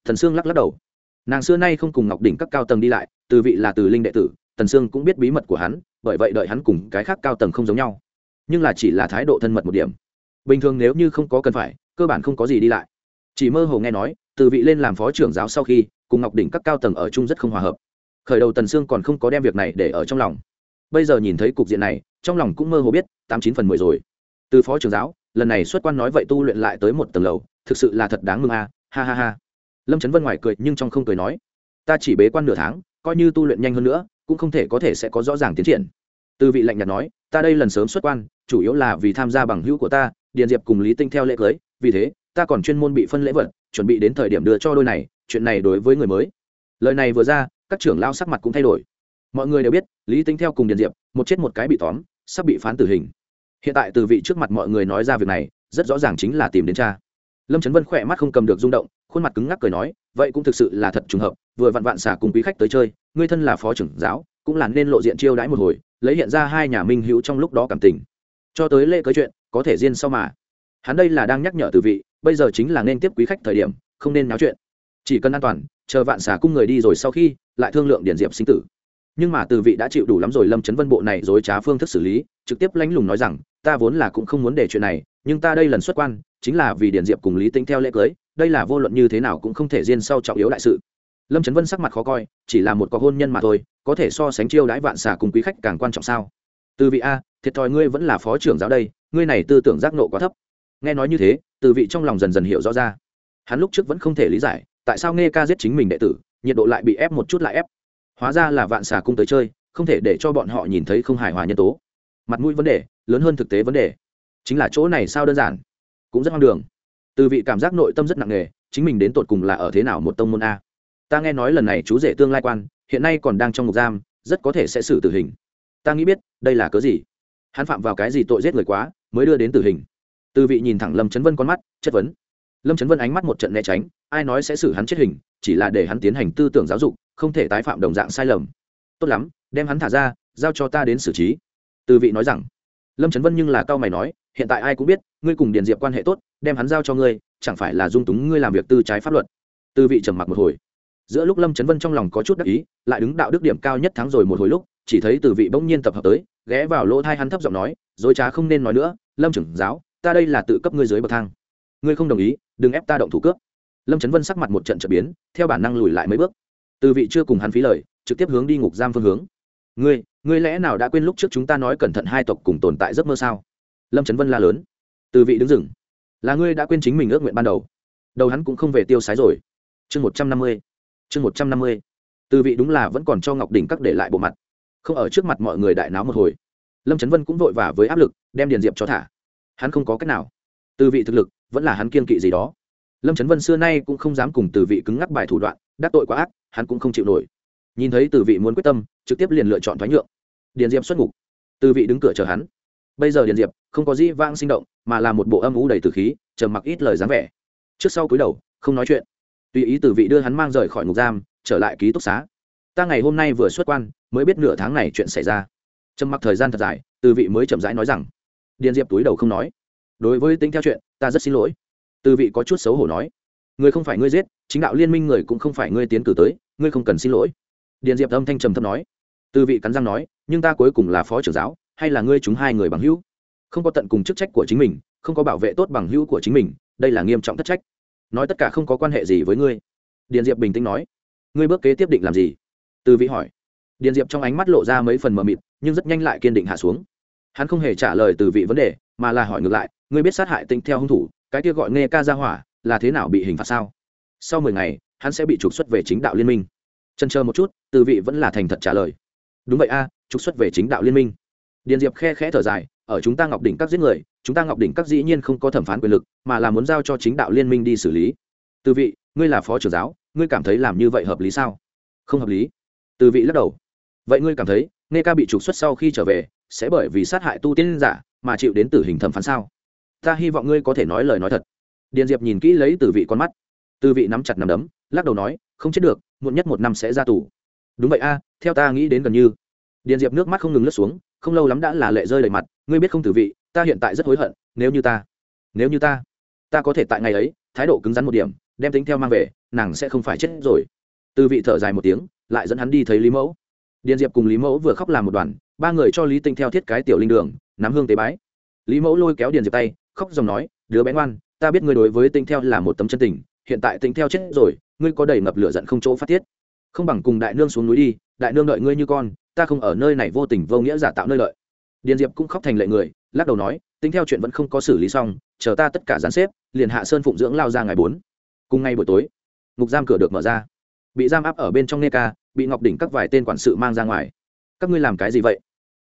Thần sương lắc lắc đầu. Nàng xưa nay không cùng ngọc đỉnh các cao tầng đi lại, từ vị là từ linh đệ tử, tần sương cũng biết bí mật của hắn, bởi vậy đợi hắn cùng cái khác cao tầng không giống nhau nhưng là chỉ là thái độ thân mật một điểm. Bình thường nếu như không có cần phải, cơ bản không có gì đi lại. Chỉ mơ hồ nghe nói, từ vị lên làm phó trưởng giáo sau khi, cùng ngọc đỉnh các cao tầng ở chung rất không hòa hợp. Khởi đầu tần sương còn không có đem việc này để ở trong lòng. Bây giờ nhìn thấy cục diện này, trong lòng cũng mơ hồ biết, tám chín phần mười rồi. Từ phó trưởng giáo, lần này xuất quan nói vậy tu luyện lại tới một tầng lầu, thực sự là thật đáng mừng a, ha ha ha. Lâm trấn vân ngoài cười nhưng trong không cười nói, ta chỉ bế quan nửa tháng, coi như tu luyện nhanh hơn nữa, cũng không thể có thể sẽ có rõ ràng tiến triển. Từ vị lạnh nhạt nói, ta đây lần sớm xuất quan chủ yếu là vì tham gia bằng hữu của ta, điền diệp cùng lý tinh theo lễ cưới, vì thế, ta còn chuyên môn bị phân lễ vật, chuẩn bị đến thời điểm đưa cho đôi này, chuyện này đối với người mới. Lời này vừa ra, các trưởng lao sắc mặt cũng thay đổi. Mọi người đều biết, lý tinh theo cùng điền diệp, một chết một cái bị tóm, sắp bị phán tử hình. Hiện tại từ vị trước mặt mọi người nói ra việc này, rất rõ ràng chính là tìm đến cha. Lâm trấn vân khỏe mắt không cầm được rung động, khuôn mặt cứng ngắc cười nói, vậy cũng thực sự là thật trùng hợp, vừa vặn vạn xả cùng quý khách tới chơi, ngươi thân là phó trưởng giáo, cũng là nên lộ diện chiêu đãi một hồi, lấy hiện ra hai nhà minh hữu trong lúc đó cảm tình cho tới lễ cưới chuyện, có thể riêng sau mà. Hắn đây là đang nhắc nhở từ vị, bây giờ chính là nên tiếp quý khách thời điểm, không nên náo chuyện. Chỉ cần an toàn, chờ vạn xả cung người đi rồi sau khi, lại thương lượng điển diệp sinh tử. Nhưng mà từ vị đã chịu đủ lắm rồi, lâm chấn vân bộ này dối trá phương thức xử lý, trực tiếp lánh lùng nói rằng, ta vốn là cũng không muốn để chuyện này, nhưng ta đây lần xuất quan, chính là vì điển diệp cùng lý tính theo lễ cưới, đây là vô luận như thế nào cũng không thể riêng sau trọng yếu đại sự. Lâm trấn vân sắc mặt khó coi, chỉ là một có hôn nhân mà thôi, có thể so sánh chiêu đãi vạn xà cùng quý khách càng quan trọng sao? Từ vị a, thiệt thòi ngươi vẫn là phó trưởng giáo đây, ngươi này tư tưởng giác nộ quá thấp. Nghe nói như thế, từ vị trong lòng dần dần hiểu rõ ra. Hắn lúc trước vẫn không thể lý giải, tại sao nghe ca giết chính mình đệ tử, nhiệt độ lại bị ép một chút lại ép. Hóa ra là vạn xà cung tới chơi, không thể để cho bọn họ nhìn thấy không hài hòa nhân tố. Mặt mũi vấn đề, lớn hơn thực tế vấn đề. Chính là chỗ này sao đơn giản? Cũng rất hoang đường. Từ vị cảm giác nội tâm rất nặng nề, chính mình đến tột cùng là ở thế nào một tông môn a? Ta nghe nói lần này chú rể tương lai quan, hiện nay còn đang trong ngục giam, rất có thể sẽ xử tử hình ta nghĩ biết, đây là cớ gì? Hắn phạm vào cái gì tội giết người quá, mới đưa đến tử hình? Từ vị nhìn thẳng lâm trấn vân con mắt, chất vấn. Lâm trấn vân ánh mắt một trận né tránh, ai nói sẽ xử hắn chết hình, chỉ là để hắn tiến hành tư tưởng giáo dục, không thể tái phạm đồng dạng sai lầm. Tốt lắm, đem hắn thả ra, giao cho ta đến xử trí. Từ vị nói rằng. Lâm trấn vân nhưng là cao mày nói, hiện tại ai cũng biết, ngươi cùng điền diệp quan hệ tốt, đem hắn giao cho ngươi, chẳng phải là dung túng ngươi làm việc tư trái pháp luật? Từ vị trầm mặc một hồi. Giữa lúc lâm trấn vân trong lòng có chút đắc ý, lại đứng đạo đức điểm cao nhất tháng rồi một hồi lúc chỉ thấy từ vị bỗng nhiên tập hợp tới, ghé vào lỗ thai hắn thấp giọng nói, dối trá không nên nói nữa, lâm trưởng giáo, ta đây là tự cấp ngươi dưới bậc thang. Ngươi không đồng ý, đừng ép ta động thủ cướp. Lâm trấn vân sắc mặt một trận trở biến, theo bản năng lùi lại mấy bước. Từ vị chưa cùng hắn phí lời, trực tiếp hướng đi ngục giam phương hướng. Ngươi ngươi lẽ nào đã quên lúc trước chúng ta nói cẩn thận hai tộc cùng tồn tại giấc mơ sao? Lâm trấn vân la lớn. Từ vị đứng dừng. Là ngươi đã quên chính mình ước nguyện ban đầu. Đầu hắn cũng không về tiêu sái rồi. Chương một trăm năm mươi. Chương một trăm năm mươi. Từ vị đúng là vẫn còn cho ngọc đỉnh các để lại bộ mặt không ở trước mặt mọi người đại náo một hồi. Lâm trấn vân cũng vội vã với áp lực, đem điền diệp cho thả. Hắn không có cách nào. Từ vị thực lực, vẫn là hắn kiên kỵ gì đó. Lâm trấn vân xưa nay cũng không dám cùng từ vị cứng ngắc bài thủ đoạn, đắc tội quá ác, hắn cũng không chịu nổi. Nhìn thấy từ vị muốn quyết tâm, trực tiếp liền lựa chọn thoái nhượng. Điền diệp xuất ngục. Từ vị đứng cửa chờ hắn. Bây giờ điền diệp không có gì vang sinh động, mà là một bộ âm ú đầy từ khí, trầm mặc ít lời dáng vẻ. Trước sau cúi đầu, không nói chuyện. Tùy ý từ vị đưa hắn mang rời khỏi ngục giam, trở lại ký túc xá ta ngày hôm nay vừa xuất quan, mới biết nửa tháng này chuyện xảy ra. Trầm mặc thời gian thật dài, từ vị mới chậm rãi nói rằng, điền diệp túi đầu không nói. Đối với tính theo chuyện, ta rất xin lỗi. Từ vị có chút xấu hổ nói, người không phải ngươi giết, chính đạo liên minh người cũng không phải ngươi tiến cử tới, ngươi không cần xin lỗi. Điền diệp âm thanh trầm thấp nói, từ vị cắn răng nói, nhưng ta cuối cùng là phó trưởng giáo, hay là ngươi chúng hai người bằng hữu? Không có tận cùng chức trách của chính mình, không có bảo vệ tốt bằng hữu của chính mình, đây là nghiêm trọng thất trách. Nói tất cả không có quan hệ gì với ngươi. Điền diệp bình tĩnh nói, ngươi bước kế tiếp định làm gì? Từ vị hỏi. Điền diệp trong ánh mắt lộ ra mấy phần mờ mịt, nhưng rất nhanh lại kiên định hạ xuống. Hắn không hề trả lời từ vị vấn đề, mà là hỏi ngược lại, ngươi biết sát hại tinh theo hung thủ, cái kia gọi nghe ca ra hỏa là thế nào bị hình phạt sao? Sau mười ngày, hắn sẽ bị trục xuất về chính đạo liên minh. Chân chờ một chút, từ vị vẫn là thành thật trả lời. Đúng vậy a, trục xuất về chính đạo liên minh. Điền diệp khe khẽ thở dài, ở chúng ta ngọc đỉnh các giết người, chúng ta ngọc đỉnh các dĩ nhiên không có thẩm phán quyền lực, mà là muốn giao cho chính đạo liên minh đi xử lý. Từ vị ngươi là phó trưởng giáo, ngươi cảm thấy làm như vậy hợp lý sao? Không hợp lý từ vị lắc đầu. Vậy ngươi cảm thấy nghe ca bị trục xuất sau khi trở về, sẽ bởi vì sát hại tu tiên giả mà chịu đến tử hình thẩm phán sao? Ta hy vọng ngươi có thể nói lời nói thật. Điền diệp nhìn kỹ lấy từ vị con mắt. Từ vị nắm chặt nằm đấm, lắc đầu nói, không chết được, muộn nhất một năm sẽ ra tù. Đúng vậy a, theo ta nghĩ đến gần như. Điền diệp nước mắt không ngừng lướt xuống, không lâu lắm đã là lệ rơi đầy mặt. Ngươi biết không tử vị, ta hiện tại rất hối hận, nếu như ta, nếu như ta ta có thể tại ngày ấy, thái độ cứng rắn một điểm, đem tính theo mang về, nàng sẽ không phải chết rồi từ vị thở dài một tiếng, lại dẫn hắn đi thấy lý mẫu. Điền diệp cùng lý mẫu vừa khóc làm một đoàn, ba người cho lý tinh theo thiết cái tiểu linh đường, nắm hương tế bái. Lý mẫu lôi kéo điền diệp tay, khóc dòng nói, đứa bé ngoan, ta biết ngươi đối với tinh theo là một tấm chân tình, hiện tại tinh theo chết rồi, ngươi có đầy ngập lửa giận không chỗ phát tiết. Không bằng cùng đại nương xuống núi đi, đại nương đợi ngươi như con, ta không ở nơi này vô tình vô nghĩa giả tạo nơi lợi. Điền diệp cũng khóc thành lệ người, lắc đầu nói tính theo chuyện vẫn không có xử lý xong, chờ ta tất cả dàn xếp, liền hạ sơn phụng dưỡng lao ra ngày bốn. Cùng ngay buổi tối, ngục giam cửa được mở ra bị giam áp ở bên trong nghe ca, bị ngọc đỉnh các vài tên quản sự mang ra ngoài. Các ngươi làm cái gì vậy?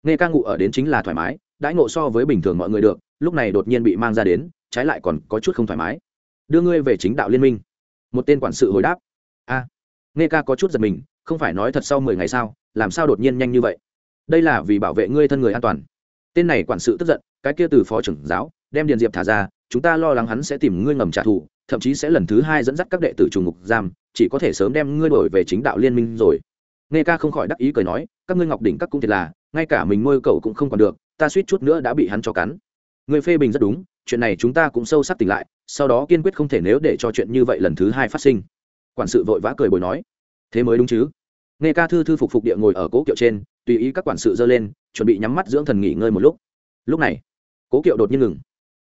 Nghe ca ngụ ở đến chính là thoải mái, đãi ngộ so với bình thường mọi người được, lúc này đột nhiên bị mang ra đến, trái lại còn có chút không thoải mái. Đưa ngươi về chính đạo liên minh. Một tên quản sự hồi đáp. A nghe ca có chút giật mình, không phải nói thật sau mười ngày sao, làm sao đột nhiên nhanh như vậy? Đây là vì bảo vệ ngươi thân người an toàn. Tên này quản sự tức giận, cái kia từ phó trưởng giáo, đem điền diệp thả ra, chúng ta lo lắng hắn sẽ tìm ngươi ngầm trả thù thậm chí sẽ lần thứ hai dẫn dắt các đệ tử trùng ngục giam, chỉ có thể sớm đem ngươi đổi về chính đạo liên minh rồi. Nghe ca không khỏi đắc ý cười nói, các ngươi ngọc đỉnh các cũng thiệt là, ngay cả mình nuôi cậu cũng không còn được, ta suýt chút nữa đã bị hắn cho cắn. Người phê bình rất đúng, chuyện này chúng ta cũng sâu sắc tỉnh lại, sau đó kiên quyết không thể nếu để cho chuyện như vậy lần thứ hai phát sinh. Quản sự vội vã cười bồi nói, thế mới đúng chứ? Nghe ca thư thư phục phục địa ngồi ở cố kiệu trên, tùy ý các quản sự dơ lên, chuẩn bị nhắm mắt dưỡng thần nghỉ ngơi một lúc. Lúc này, cố kiệu đột nhiên ngừng.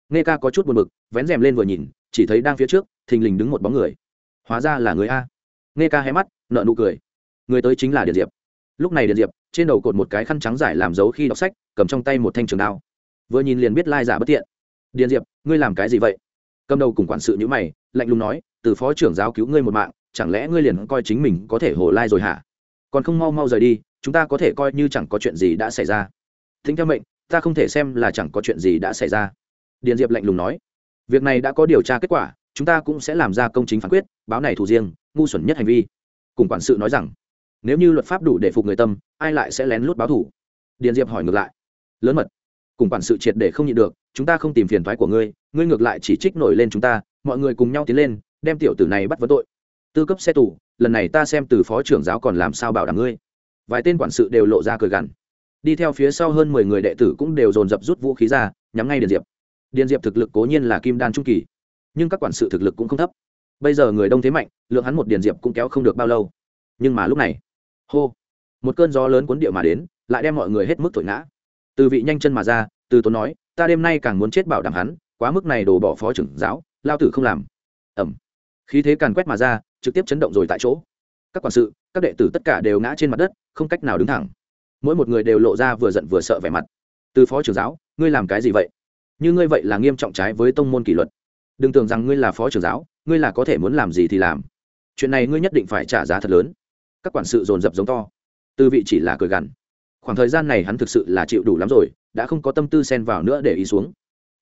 Nghe ca có chút buồn bực, vén rèm lên vừa nhìn chỉ thấy đang phía trước, thình lình đứng một bóng người. Hóa ra là người a. Nghe ca hé mắt, nợ nụ cười. Người tới chính là điện diệp. Lúc này điện diệp, trên đầu cột một cái khăn trắng giải làm dấu khi đọc sách, cầm trong tay một thanh trường đao. Vừa nhìn liền biết lai giả bất tiện. Điện diệp, ngươi làm cái gì vậy? Cầm đầu cùng quản sự nhữ mày, lạnh lùng nói, từ phó trưởng giáo cứu ngươi một mạng, chẳng lẽ ngươi liền coi chính mình có thể hồ lai rồi hả? Còn không mau mau rời đi, chúng ta có thể coi như chẳng có chuyện gì đã xảy ra. Thính theo mệnh, ta không thể xem là chẳng có chuyện gì đã xảy ra. Điền diệp lạnh lùng nói việc này đã có điều tra kết quả, chúng ta cũng sẽ làm ra công chính phán quyết, báo này thủ riêng, ngu xuẩn nhất hành vi. Cùng quản sự nói rằng, nếu như luật pháp đủ để phục người tâm, ai lại sẽ lén lút báo thủ điền diệp hỏi ngược lại. Lớn mật, cùng quản sự triệt để không nhịn được, chúng ta không tìm phiền thoái của ngươi ngươi ngược lại chỉ trích nổi lên chúng ta, mọi người cùng nhau tiến lên, đem tiểu tử này bắt vấn tội. Tư cấp xe tù, lần này ta xem từ phó trưởng giáo còn làm sao bảo đảm ngươi? Vài tên quản sự đều lộ ra cười gằn. Đi theo phía sau hơn mười người đệ tử cũng đều dồn dập rút vũ khí ra, nhắm ngay điền diệp điền diệp thực lực cố nhiên là kim đan trung kỳ, nhưng các quản sự thực lực cũng không thấp. Bây giờ người đông thế mạnh, lượng hắn một điền diệp cũng kéo không được bao lâu. Nhưng mà lúc này, hô, một cơn gió lớn cuốn điệu mà đến, lại đem mọi người hết mức thổi ngã. Từ vị nhanh chân mà ra, từ tốn nói, ta đêm nay càng muốn chết bảo đảm hắn, quá mức này đổ bỏ phó trưởng giáo, lao tử không làm. Ẩm. Khí thế càn quét mà ra, trực tiếp chấn động rồi tại chỗ. Các quản sự, các đệ tử tất cả đều ngã trên mặt đất, không cách nào đứng thẳng. Mỗi một người đều lộ ra vừa giận vừa sợ vẻ mặt. Từ phó trưởng giáo, ngươi làm cái gì vậy? Như ngươi vậy là nghiêm trọng trái với tông môn kỷ luật. Đừng tưởng rằng ngươi là phó trưởng giáo, ngươi là có thể muốn làm gì thì làm. Chuyện này ngươi nhất định phải trả giá thật lớn. Các quản sự dồn dập giống to. Tư vị chỉ là cười gằn. Khoảng thời gian này hắn thực sự là chịu đủ lắm rồi, đã không có tâm tư xen vào nữa để ý xuống.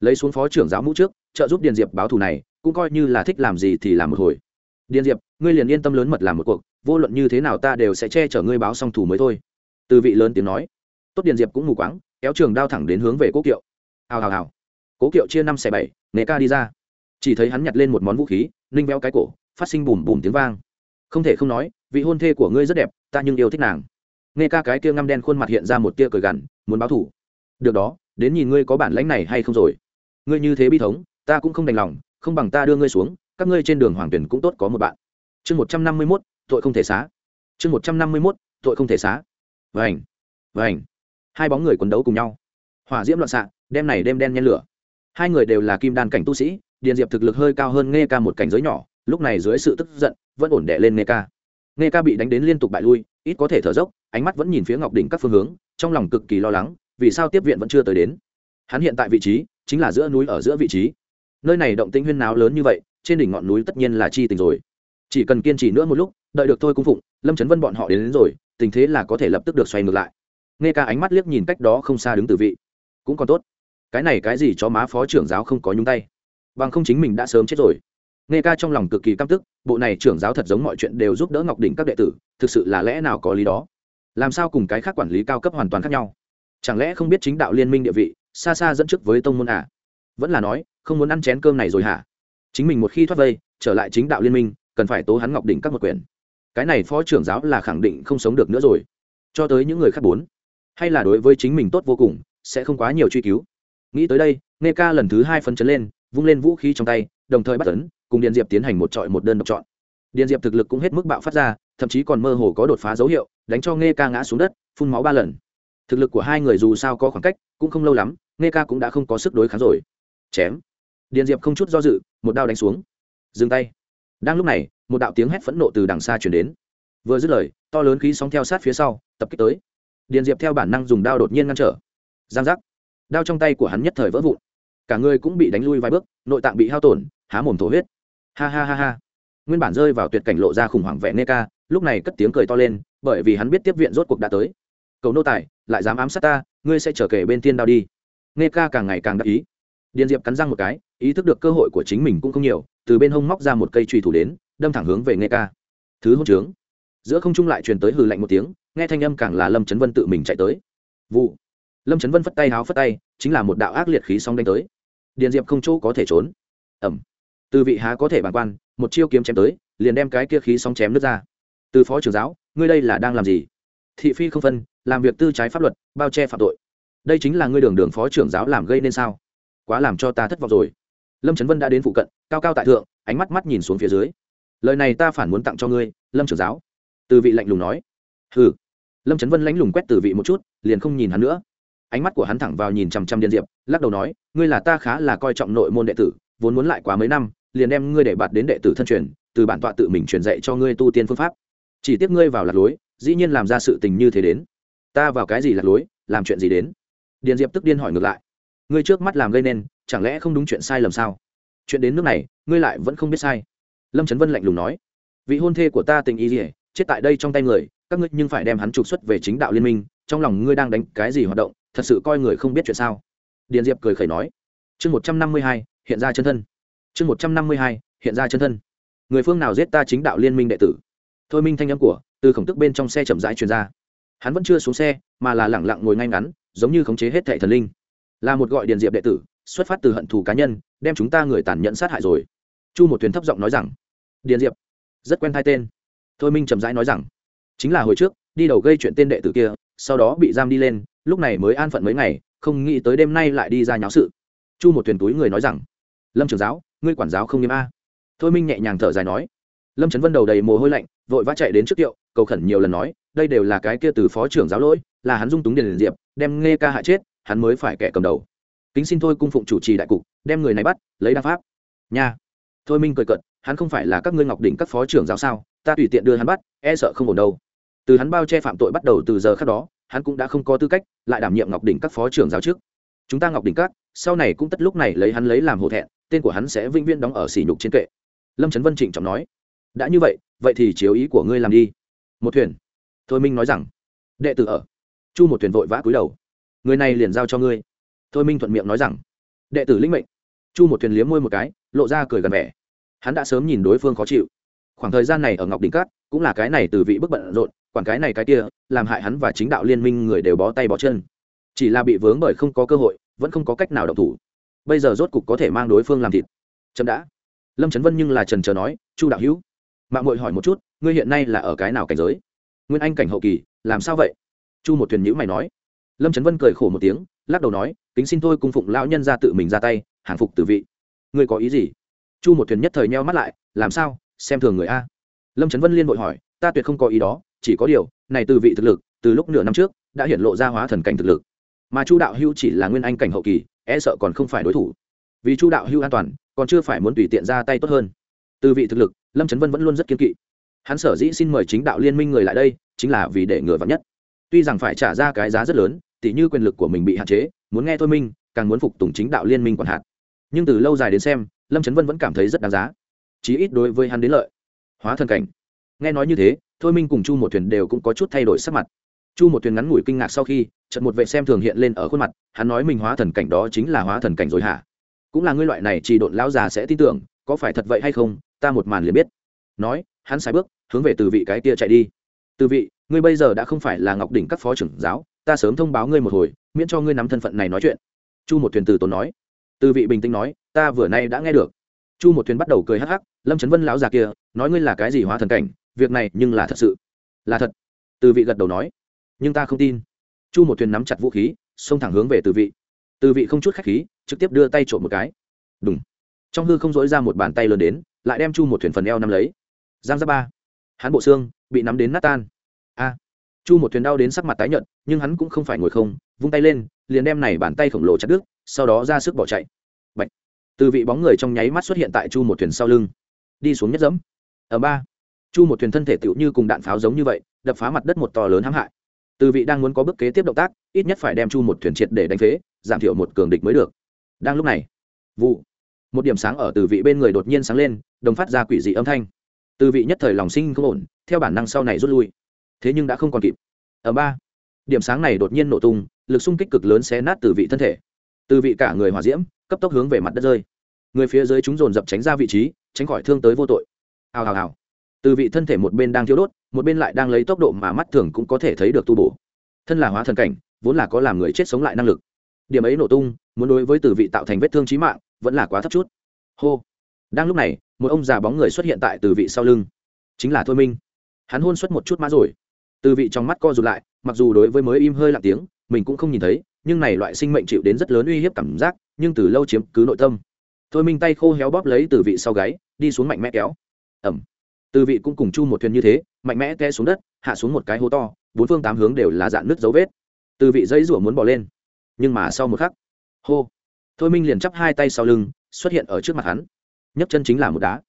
Lấy xuống phó trưởng giáo mũ trước, trợ giúp điền diệp báo thù này, cũng coi như là thích làm gì thì làm một hồi. Điền diệp, ngươi liền yên tâm lớn mật làm một cuộc, vô luận như thế nào ta đều sẽ che chở ngươi báo xong thù mới thôi. Từ vị lớn tiếng nói. Tốt điền diệp cũng mù quáng, kéo trường đao thẳng đến hướng về quốc kiệu. Hào hào hào cố kiệu chia năm xẻ bảy, nghề ca đi ra. Chỉ thấy hắn nhặt lên một món vũ khí, ninh véo cái cổ, phát sinh bùm bùm tiếng vang. Không thể không nói, vị hôn thê của ngươi rất đẹp, ta nhưng yêu thích nàng. Nghe ca cái kia ngăm đen khuôn mặt hiện ra một tia cười gằn, muốn báo thủ. Được đó, đến nhìn ngươi có bản lãnh này hay không rồi. Ngươi như thế bi thống, ta cũng không đành lòng, không bằng ta đưa ngươi xuống, các ngươi trên đường hoàng tuyển cũng tốt có một bạn. Chương một trăm năm mươi mốt, tội không thể xá. Chương một trăm năm mươi mốt, tội không thể xá. Vảnh vảnh hai bóng người quấn đấu cùng nhau. Hỏa diễm loạn xạ, đêm này đêm đen nhen lửa hai người đều là kim đan cảnh tu sĩ điền diệp thực lực hơi cao hơn nghe ca một cảnh giới nhỏ lúc này dưới sự tức giận vẫn ổn đẻ lên nghe ca. Nghe ca bị đánh đến liên tục bại lui ít có thể thở dốc ánh mắt vẫn nhìn phía ngọc đỉnh các phương hướng trong lòng cực kỳ lo lắng vì sao tiếp viện vẫn chưa tới đến. Hắn hiện tại vị trí chính là giữa núi ở giữa vị trí. Nơi này động tĩnh huyên náo lớn như vậy trên đỉnh ngọn núi tất nhiên là chi tình rồi. Chỉ cần kiên trì nữa một lúc đợi được tôi cung phụng lâm trấn vân bọn họ đến, đến rồi tình thế là có thể lập tức được xoay ngược lại. Nghe ca ánh mắt liếc nhìn cách đó không xa đứng từ vị. Cũng còn tốt cái này cái gì cho má phó trưởng giáo không có nhúng tay? Bằng không chính mình đã sớm chết rồi. Nghe ca trong lòng cực kỳ căm tức, bộ này trưởng giáo thật giống mọi chuyện đều giúp đỡ ngọc đỉnh các đệ tử, thực sự là lẽ nào có lý đó? Làm sao cùng cái khác quản lý cao cấp hoàn toàn khác nhau? Chẳng lẽ không biết chính đạo liên minh địa vị, xa xa dẫn trước với tông môn à? vẫn là nói, không muốn ăn chén cơm này rồi hả? Chính mình một khi thoát vây, trở lại chính đạo liên minh, cần phải tố hắn ngọc đỉnh các một quyền. Cái này phó trưởng giáo là khẳng định không sống được nữa rồi. Cho tới những người khác bốn, hay là đối với chính mình tốt vô cùng, sẽ không quá nhiều truy cứu nghĩ tới đây nghe ca lần thứ hai phân chấn lên, vung lên vũ khí trong tay, đồng thời bắt tấn cùng điền diệp tiến hành một trọi một đơn độc chọn. Điền diệp thực lực cũng hết mức bạo phát ra, thậm chí còn mơ hồ có đột phá dấu hiệu, đánh cho nghe ca ngã xuống đất, phun máu ba lần. Thực lực của hai người dù sao có khoảng cách, cũng không lâu lắm nghe ca cũng đã không có sức đối kháng rồi. Chém. Điền diệp không chút do dự, một đao đánh xuống. Dừng tay. Đang lúc này, một đạo tiếng hét phẫn nộ từ đằng xa chuyển đến. Vừa dứt lời, to lớn khí sóng theo sát phía sau, tập kích tới. Điền diệp theo bản năng dùng đao đột nhiên ngăn trở. Giang giác đao trong tay của hắn nhất thời vỡ vụn. Cả người cũng bị đánh lui vài bước, nội tạng bị hao tổn, há mồm thổ huyết. Ha ha ha ha. Nguyên bản rơi vào tuyệt cảnh lộ ra khủng hoảng vẽ nê ca, lúc này cất tiếng cười to lên, bởi vì hắn biết tiếp viện rốt cuộc đã tới. Cầu nô tài, lại dám ám sát ta, ngươi sẽ trở kể bên tiên đao đi. Nê ca càng ngày càng đắc ý. Điền diệp cắn răng một cái, ý thức được cơ hội của chính mình cũng không nhiều, từ bên hông móc ra một cây truy thủ đến, đâm thẳng hướng về nê ca. Thứ hôn trướng. Giữa không trung lại truyền tới hừ lạnh một tiếng, nghe thanh âm càng là lâm trấn vân tự mình chạy tới. Vụ lâm trấn vân phất tay háo phất tay, chính là một đạo ác liệt khí sóng đánh tới. Điền diệp không chỗ có thể trốn. Ẩm. Từ vị há có thể bàn quan, một chiêu kiếm chém tới, liền đem cái kia khí sóng chém nước ra. Từ phó trưởng giáo, ngươi đây là đang làm gì? Thị phi không phân, làm việc tư trái pháp luật, bao che phạm tội. Đây chính là ngươi đường đường phó trưởng giáo làm gây nên sao? Quá làm cho ta thất vọng rồi. Lâm trấn vân đã đến phụ cận, cao cao tại thượng, ánh mắt mắt nhìn xuống phía dưới. Lời này ta phản muốn tặng cho ngươi, lâm trưởng giáo. Từ vị lạnh lùng nói. Hừ. Lâm trấn vân lãnh lùng quét từ vị một chút, liền không nhìn hắn nữa ánh mắt của hắn thẳng vào nhìn chằm chằm điện diệp, lắc đầu nói, ngươi là ta khá là coi trọng nội môn đệ tử, vốn muốn lại quá mấy năm, liền đem ngươi để bạt đến đệ tử thân truyền, từ bản tọa tự mình truyền dạy cho ngươi tu tiên phương pháp. Chỉ tiếc ngươi vào lạc lối, dĩ nhiên làm ra sự tình như thế đến. Ta vào cái gì lạc lối, làm chuyện gì đến? Điền diệp tức điên hỏi ngược lại, ngươi trước mắt làm gây nên, chẳng lẽ không đúng chuyện sai lầm sao? Chuyện đến nước này, ngươi lại vẫn không biết sai. Lâm trấn vân lạnh lùng nói, vị hôn thê của ta tình ý ỉa chết tại đây trong tay người, các ngươi nhưng phải đem hắn trục xuất về chính đạo liên minh, trong lòng ngươi đang đánh cái gì hoạt động thật sự coi người không biết chuyện sao? Điền diệp cười khẩy nói. Chương một trăm năm mươi hai, hiện ra chân thân. Chương một trăm năm mươi hai, hiện ra chân thân. Người phương nào giết ta chính đạo liên minh đệ tử? Thôi minh thanh âm của, từ khổng tức bên trong xe chậm rãi truyền ra. Hắn vẫn chưa xuống xe, mà là lẳng lặng ngồi ngay ngắn, giống như khống chế hết thệ thần linh. Là một gọi điền diệp đệ tử, xuất phát từ hận thù cá nhân, đem chúng ta người tàn nhẫn sát hại rồi. Chu một thuyền thấp giọng nói rằng, điền diệp, rất quen thai tên. Thôi minh chậm rãi nói rằng, chính là hồi trước, đi đầu gây chuyện tên đệ tử kia, sau đó bị giam đi lên lúc này mới an phận mấy ngày, không nghĩ tới đêm nay lại đi ra nháo sự. Chu một thuyền túi người nói rằng, lâm trường giáo, ngươi quản giáo không nghiêm a. Thôi minh nhẹ nhàng thở dài nói, lâm trấn vân đầu đầy mồ hôi lạnh, vội vã chạy đến trước tiệu, cầu khẩn nhiều lần nói, đây đều là cái kia từ phó trưởng giáo lỗi, là hắn dung túng điền diệp, đem nghe ca hại chết, hắn mới phải kẻ cầm đầu. Kính xin thôi cung phụng chủ trì đại cục, đem người này bắt, lấy đa pháp. Nha. Thôi minh cười cận hắn không phải là các ngươi ngọc đỉnh các phó trưởng giáo sao? Ta tùy tiện đưa hắn bắt e sợ không ổn đâu. Từ hắn bao che phạm tội bắt đầu từ giờ khác đó hắn cũng đã không có tư cách lại đảm nhiệm ngọc đỉnh các phó trưởng giáo trước chúng ta ngọc đỉnh các, sau này cũng tất lúc này lấy hắn lấy làm hổ thẹn, tên của hắn sẽ vĩnh viễn đóng ở sỉ nhục trên kệ. Lâm trấn vân trịnh trọng nói. Đã như vậy vậy thì chiếu ý của ngươi làm đi. Một thuyền. Thôi minh nói rằng. Đệ tử ở. Chu một thuyền vội vã cúi đầu. Người này liền giao cho ngươi. Thôi minh thuận miệng nói rằng. Đệ tử linh mệnh. Chu một thuyền liếm môi một cái, lộ ra cười gần vẻ. Hắn đã sớm nhìn đối phương khó chịu. Khoảng thời gian này ở ngọc đỉnh cát cũng là cái này từ vị bức bận rộn quản cái này cái kia, làm hại hắn và chính đạo liên minh người đều bó tay bó chân. Chỉ là bị vướng bởi không có cơ hội, vẫn không có cách nào động thủ. Bây giờ rốt cục có thể mang đối phương làm thịt. Chậm đã. Lâm trấn vân nhưng là trần trờ nói, chu đạo hữu, mạng hội hỏi một chút, ngươi hiện nay là ở cái nào cảnh giới? Nguyên anh cảnh hậu kỳ, làm sao vậy? Chu một thuyền nhữ mày nói. Lâm trấn vân cười khổ một tiếng, lắc đầu nói, kính xin thôi cung phụng lão nhân ra tự mình ra tay, hàng phục tử vị. Ngươi có ý gì? Chu một thuyền nhất thời nheo mắt lại, làm sao? Xem thường người a. Lâm trấn vân liên vội hỏi, ta tuyệt không có ý đó chỉ có điều, này từ vị thực lực, từ lúc nửa năm trước, đã hiện lộ ra hóa thần cảnh thực lực. Mà chu đạo hưu chỉ là nguyên anh cảnh hậu kỳ e sợ còn không phải đối thủ. Vì chu đạo hưu an toàn, còn chưa phải muốn tùy tiện ra tay tốt hơn. Từ vị thực lực, lâm trấn vân vẫn luôn rất kiên kỵ. Hắn sở dĩ xin mời chính đạo liên minh người lại đây, chính là vì để ngừa vắng nhất. Tuy rằng phải trả ra cái giá rất lớn, tỉ như quyền lực của mình bị hạn chế, muốn nghe thôi minh, càng muốn phục tùng chính đạo liên minh quản hạt. Nhưng từ lâu dài đến xem, lâm trấn vân vẫn cảm thấy rất đáng giá. Chí ít đối với hắn đến lợi. Hóa thần cảnh. Nghe nói như thế thôi minh cùng chu một thuyền đều cũng có chút thay đổi sắc mặt. Chu một thuyền ngắn ngủi kinh ngạc sau khi trận một vệ xem thường hiện lên ở khuôn mặt, hắn nói mình hóa thần cảnh đó chính là hóa thần cảnh rồi hả? Cũng là ngươi loại này chỉ độn lão già sẽ tin tưởng, có phải thật vậy hay không, ta một màn liền biết. Nói, hắn sai bước, hướng về từ vị cái kia chạy đi. Từ vị, ngươi bây giờ đã không phải là ngọc đỉnh các phó trưởng giáo, ta sớm thông báo ngươi một hồi, miễn cho ngươi nắm thân phận này nói chuyện. Chu một thuyền từ tốn nói. Từ vị bình tĩnh nói, ta vừa nay đã nghe được. Chu một thuyền bắt đầu cười hắc hắc, lâm trấn vân lão già kia, nói ngươi là cái gì hóa thần cảnh việc này nhưng là thật sự. Là thật. Từ vị gật đầu nói. Nhưng ta không tin. Chu một thuyền nắm chặt vũ khí, xông thẳng hướng về từ vị. Từ vị không chút khách khí, trực tiếp đưa tay trộm một cái. Đúng trong hư không dỗi ra một bàn tay lớn đến, lại đem chu một thuyền phần eo nắm lấy. Giang ra ba. Hắn bộ xương bị nắm đến nát tan. A. Chu một thuyền đau đến sắc mặt tái nhợt, nhưng hắn cũng không phải ngồi không, vung tay lên, liền đem này bàn tay khổng lồ chặt đứt, sau đó ra sức bỏ chạy. Bạch. từ vị bóng người trong nháy mắt xuất hiện tại chu một thuyền sau lưng. Đi xuống nhất dẫm. Ở ba chu một thuyền thân thể tựu như cùng đạn pháo giống như vậy, đập phá mặt đất một to lớn hãm hại. Từ vị đang muốn có bước kế tiếp động tác, ít nhất phải đem chu một thuyền triệt để đánh phế, giảm thiểu một cường địch mới được. Đang lúc này, vụ, một điểm sáng ở từ vị bên người đột nhiên sáng lên, đồng phát ra quỷ dị âm thanh. Từ vị nhất thời lòng sinh không ổn, theo bản năng sau này rút lui. Thế nhưng đã không còn kịp. Ở ba, điểm sáng này đột nhiên nổ tung, lực xung kích cực lớn xé nát từ vị thân thể. Từ vị cả người hòa diễm, cấp tốc hướng về mặt đất rơi. Người phía dưới chúng dồn dập tránh ra vị trí, tránh khỏi thương tới vô tội. Hào hào hào từ vị thân thể một bên đang thiếu đốt, một bên lại đang lấy tốc độ mà mắt thường cũng có thể thấy được tu bổ. Thân là hóa thần cảnh, vốn là có làm người chết sống lại năng lực. Điểm ấy nổ tung, muốn đối với từ vị tạo thành vết thương trí mạng, vẫn là quá thấp chút. Hô. Đang lúc này, một ông già bóng người xuất hiện tại từ vị sau lưng. Chính là thôi minh. Hắn hôn xuất một chút mã rồi. Từ vị trong mắt co rụt lại, mặc dù đối với mới im hơi lặng tiếng, mình cũng không nhìn thấy, nhưng này loại sinh mệnh chịu đến rất lớn uy hiếp cảm giác, nhưng từ lâu chiếm cứ nội tâm. Thôi minh tay khô héo bóp lấy từ vị sau gáy, đi xuống mạnh mẽ kéo. Ẩm từ vị cũng cùng chu một thuyền như thế, mạnh mẽ té xuống đất, hạ xuống một cái hố to, bốn phương tám hướng đều là dạn nước dấu vết. Từ vị dây rủa muốn bỏ lên. Nhưng mà sau một khắc, hô, thôi minh liền chắp hai tay sau lưng, xuất hiện ở trước mặt hắn. Nhấc chân chính là một đá.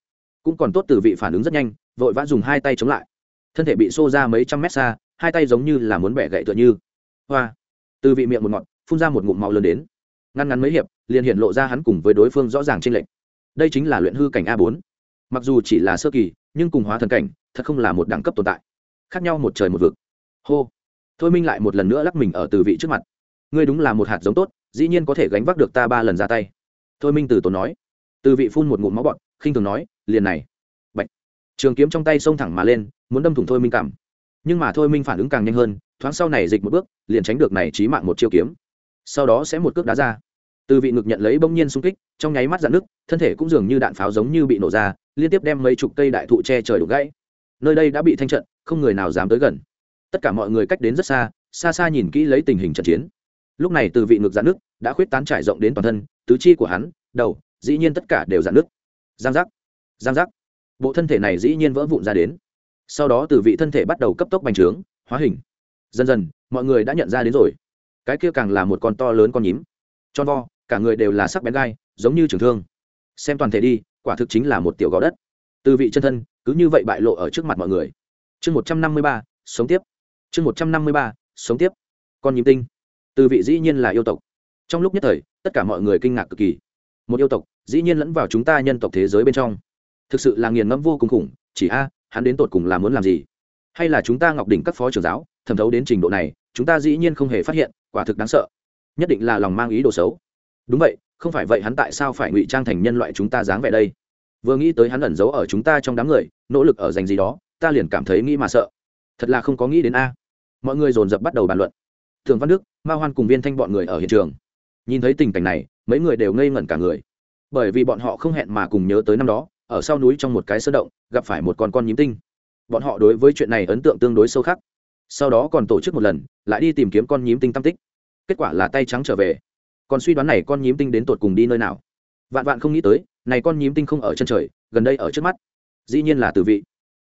Cũng còn tốt từ vị phản ứng rất nhanh, vội vã dùng hai tay chống lại. Thân thể bị xô ra mấy trăm mét xa, hai tay giống như là muốn bẻ gậy tựa như. Hoa. Từ vị miệng một ngọt phun ra một ngụm máu lớn đến. Ngăn ngắn mấy hiệp, liền hiện lộ ra hắn cùng với đối phương rõ ràng trên lệnh đây chính là luyện hư cảnh a bốn mặc dù chỉ là sơ kỳ, nhưng cùng hóa thần cảnh, thật không là một đẳng cấp tồn tại. Khác nhau một trời một vực. Hô. Thôi minh lại một lần nữa lắc mình ở từ vị trước mặt. Ngươi đúng là một hạt giống tốt, dĩ nhiên có thể gánh vác được ta ba lần ra tay. Thôi minh từ tốn nói. Từ vị phun một ngụm máu bọt, khinh thường nói, liền này. Bạch. trường kiếm trong tay xông thẳng mà lên, muốn đâm thủng thôi minh cảm. Nhưng mà thôi minh phản ứng càng nhanh hơn, thoáng sau này dịch một bước, liền tránh được này trí mạng một chiêu kiếm. Sau đó sẽ một cước đá ra. Từ vị ngực nhận lấy bỗng nhiên xung kích, trong nháy mắt dạn nước thân thể cũng dường như đạn pháo giống như bị nổ ra liên tiếp đem mấy chục cây đại thụ che trời đục gãy. Nơi đây đã bị thanh trận, không người nào dám tới gần. Tất cả mọi người cách đến rất xa xa xa nhìn kỹ lấy tình hình trận chiến. Lúc này từ vị ngực dạn nước đã khuyết tán trải rộng đến toàn thân, tứ chi của hắn, đầu, dĩ nhiên tất cả đều dạn nước giang giác giang giác. Bộ thân thể này dĩ nhiên vỡ vụn ra đến. Sau đó từ vị thân thể bắt đầu cấp tốc bành trướng, hóa hình. Dần dần, mọi người đã nhận ra đến rồi. Cái kia càng là một con to lớn con nhím. Tròn vo, cả người đều là sắc bén gai, giống như trường thương. Xem toàn thể đi quả thực chính là một tiểu gò đất. Từ vị chân thân, cứ như vậy bại lộ ở trước mặt mọi người. Chương một trăm năm mươi ba, sống tiếp. Chương một trăm năm mươi ba, sống tiếp. Con nhím tinh. Từ vị dĩ nhiên là yêu tộc. Trong lúc nhất thời, tất cả mọi người kinh ngạc cực kỳ. Một yêu tộc, dĩ nhiên lẫn vào chúng ta nhân tộc thế giới bên trong. Thực sự là nghiền ngẫm vô cùng khủng, chỉ a, hắn đến tột cùng là muốn làm gì? Hay là chúng ta ngọc đỉnh các phó trưởng giáo, thẩm thấu đến trình độ này, chúng ta dĩ nhiên không hề phát hiện, quả thực đáng sợ. Nhất định là lòng mang ý đồ xấu. Đúng vậy không phải vậy hắn tại sao phải ngụy trang thành nhân loại chúng ta dáng vẻ đây? Vừa nghĩ tới hắn ẩn giấu ở chúng ta trong đám người, nỗ lực ở dành gì đó, ta liền cảm thấy nghĩ mà sợ. Thật là không có nghĩ đến a. Mọi người dồn dập bắt đầu bàn luận. Thường văn đức, ma hoan cùng viên thanh bọn người ở hiện trường. Nhìn thấy tình cảnh này, mấy người đều ngây ngẩn cả người. Bởi vì bọn họ không hẹn mà cùng nhớ tới năm đó, ở sau núi trong một cái sơ động, gặp phải một con con nhím tinh. Bọn họ đối với chuyện này ấn tượng tương đối sâu khắc. Sau đó còn tổ chức một lần, lại đi tìm kiếm con nhím tinh tam tích. Kết quả là tay trắng trở về còn suy đoán này con nhím tinh đến tột cùng đi nơi nào? Vạn vạn không nghĩ tới, này con nhím tinh không ở chân trời, gần đây ở trước mắt. Dĩ nhiên là từ vị.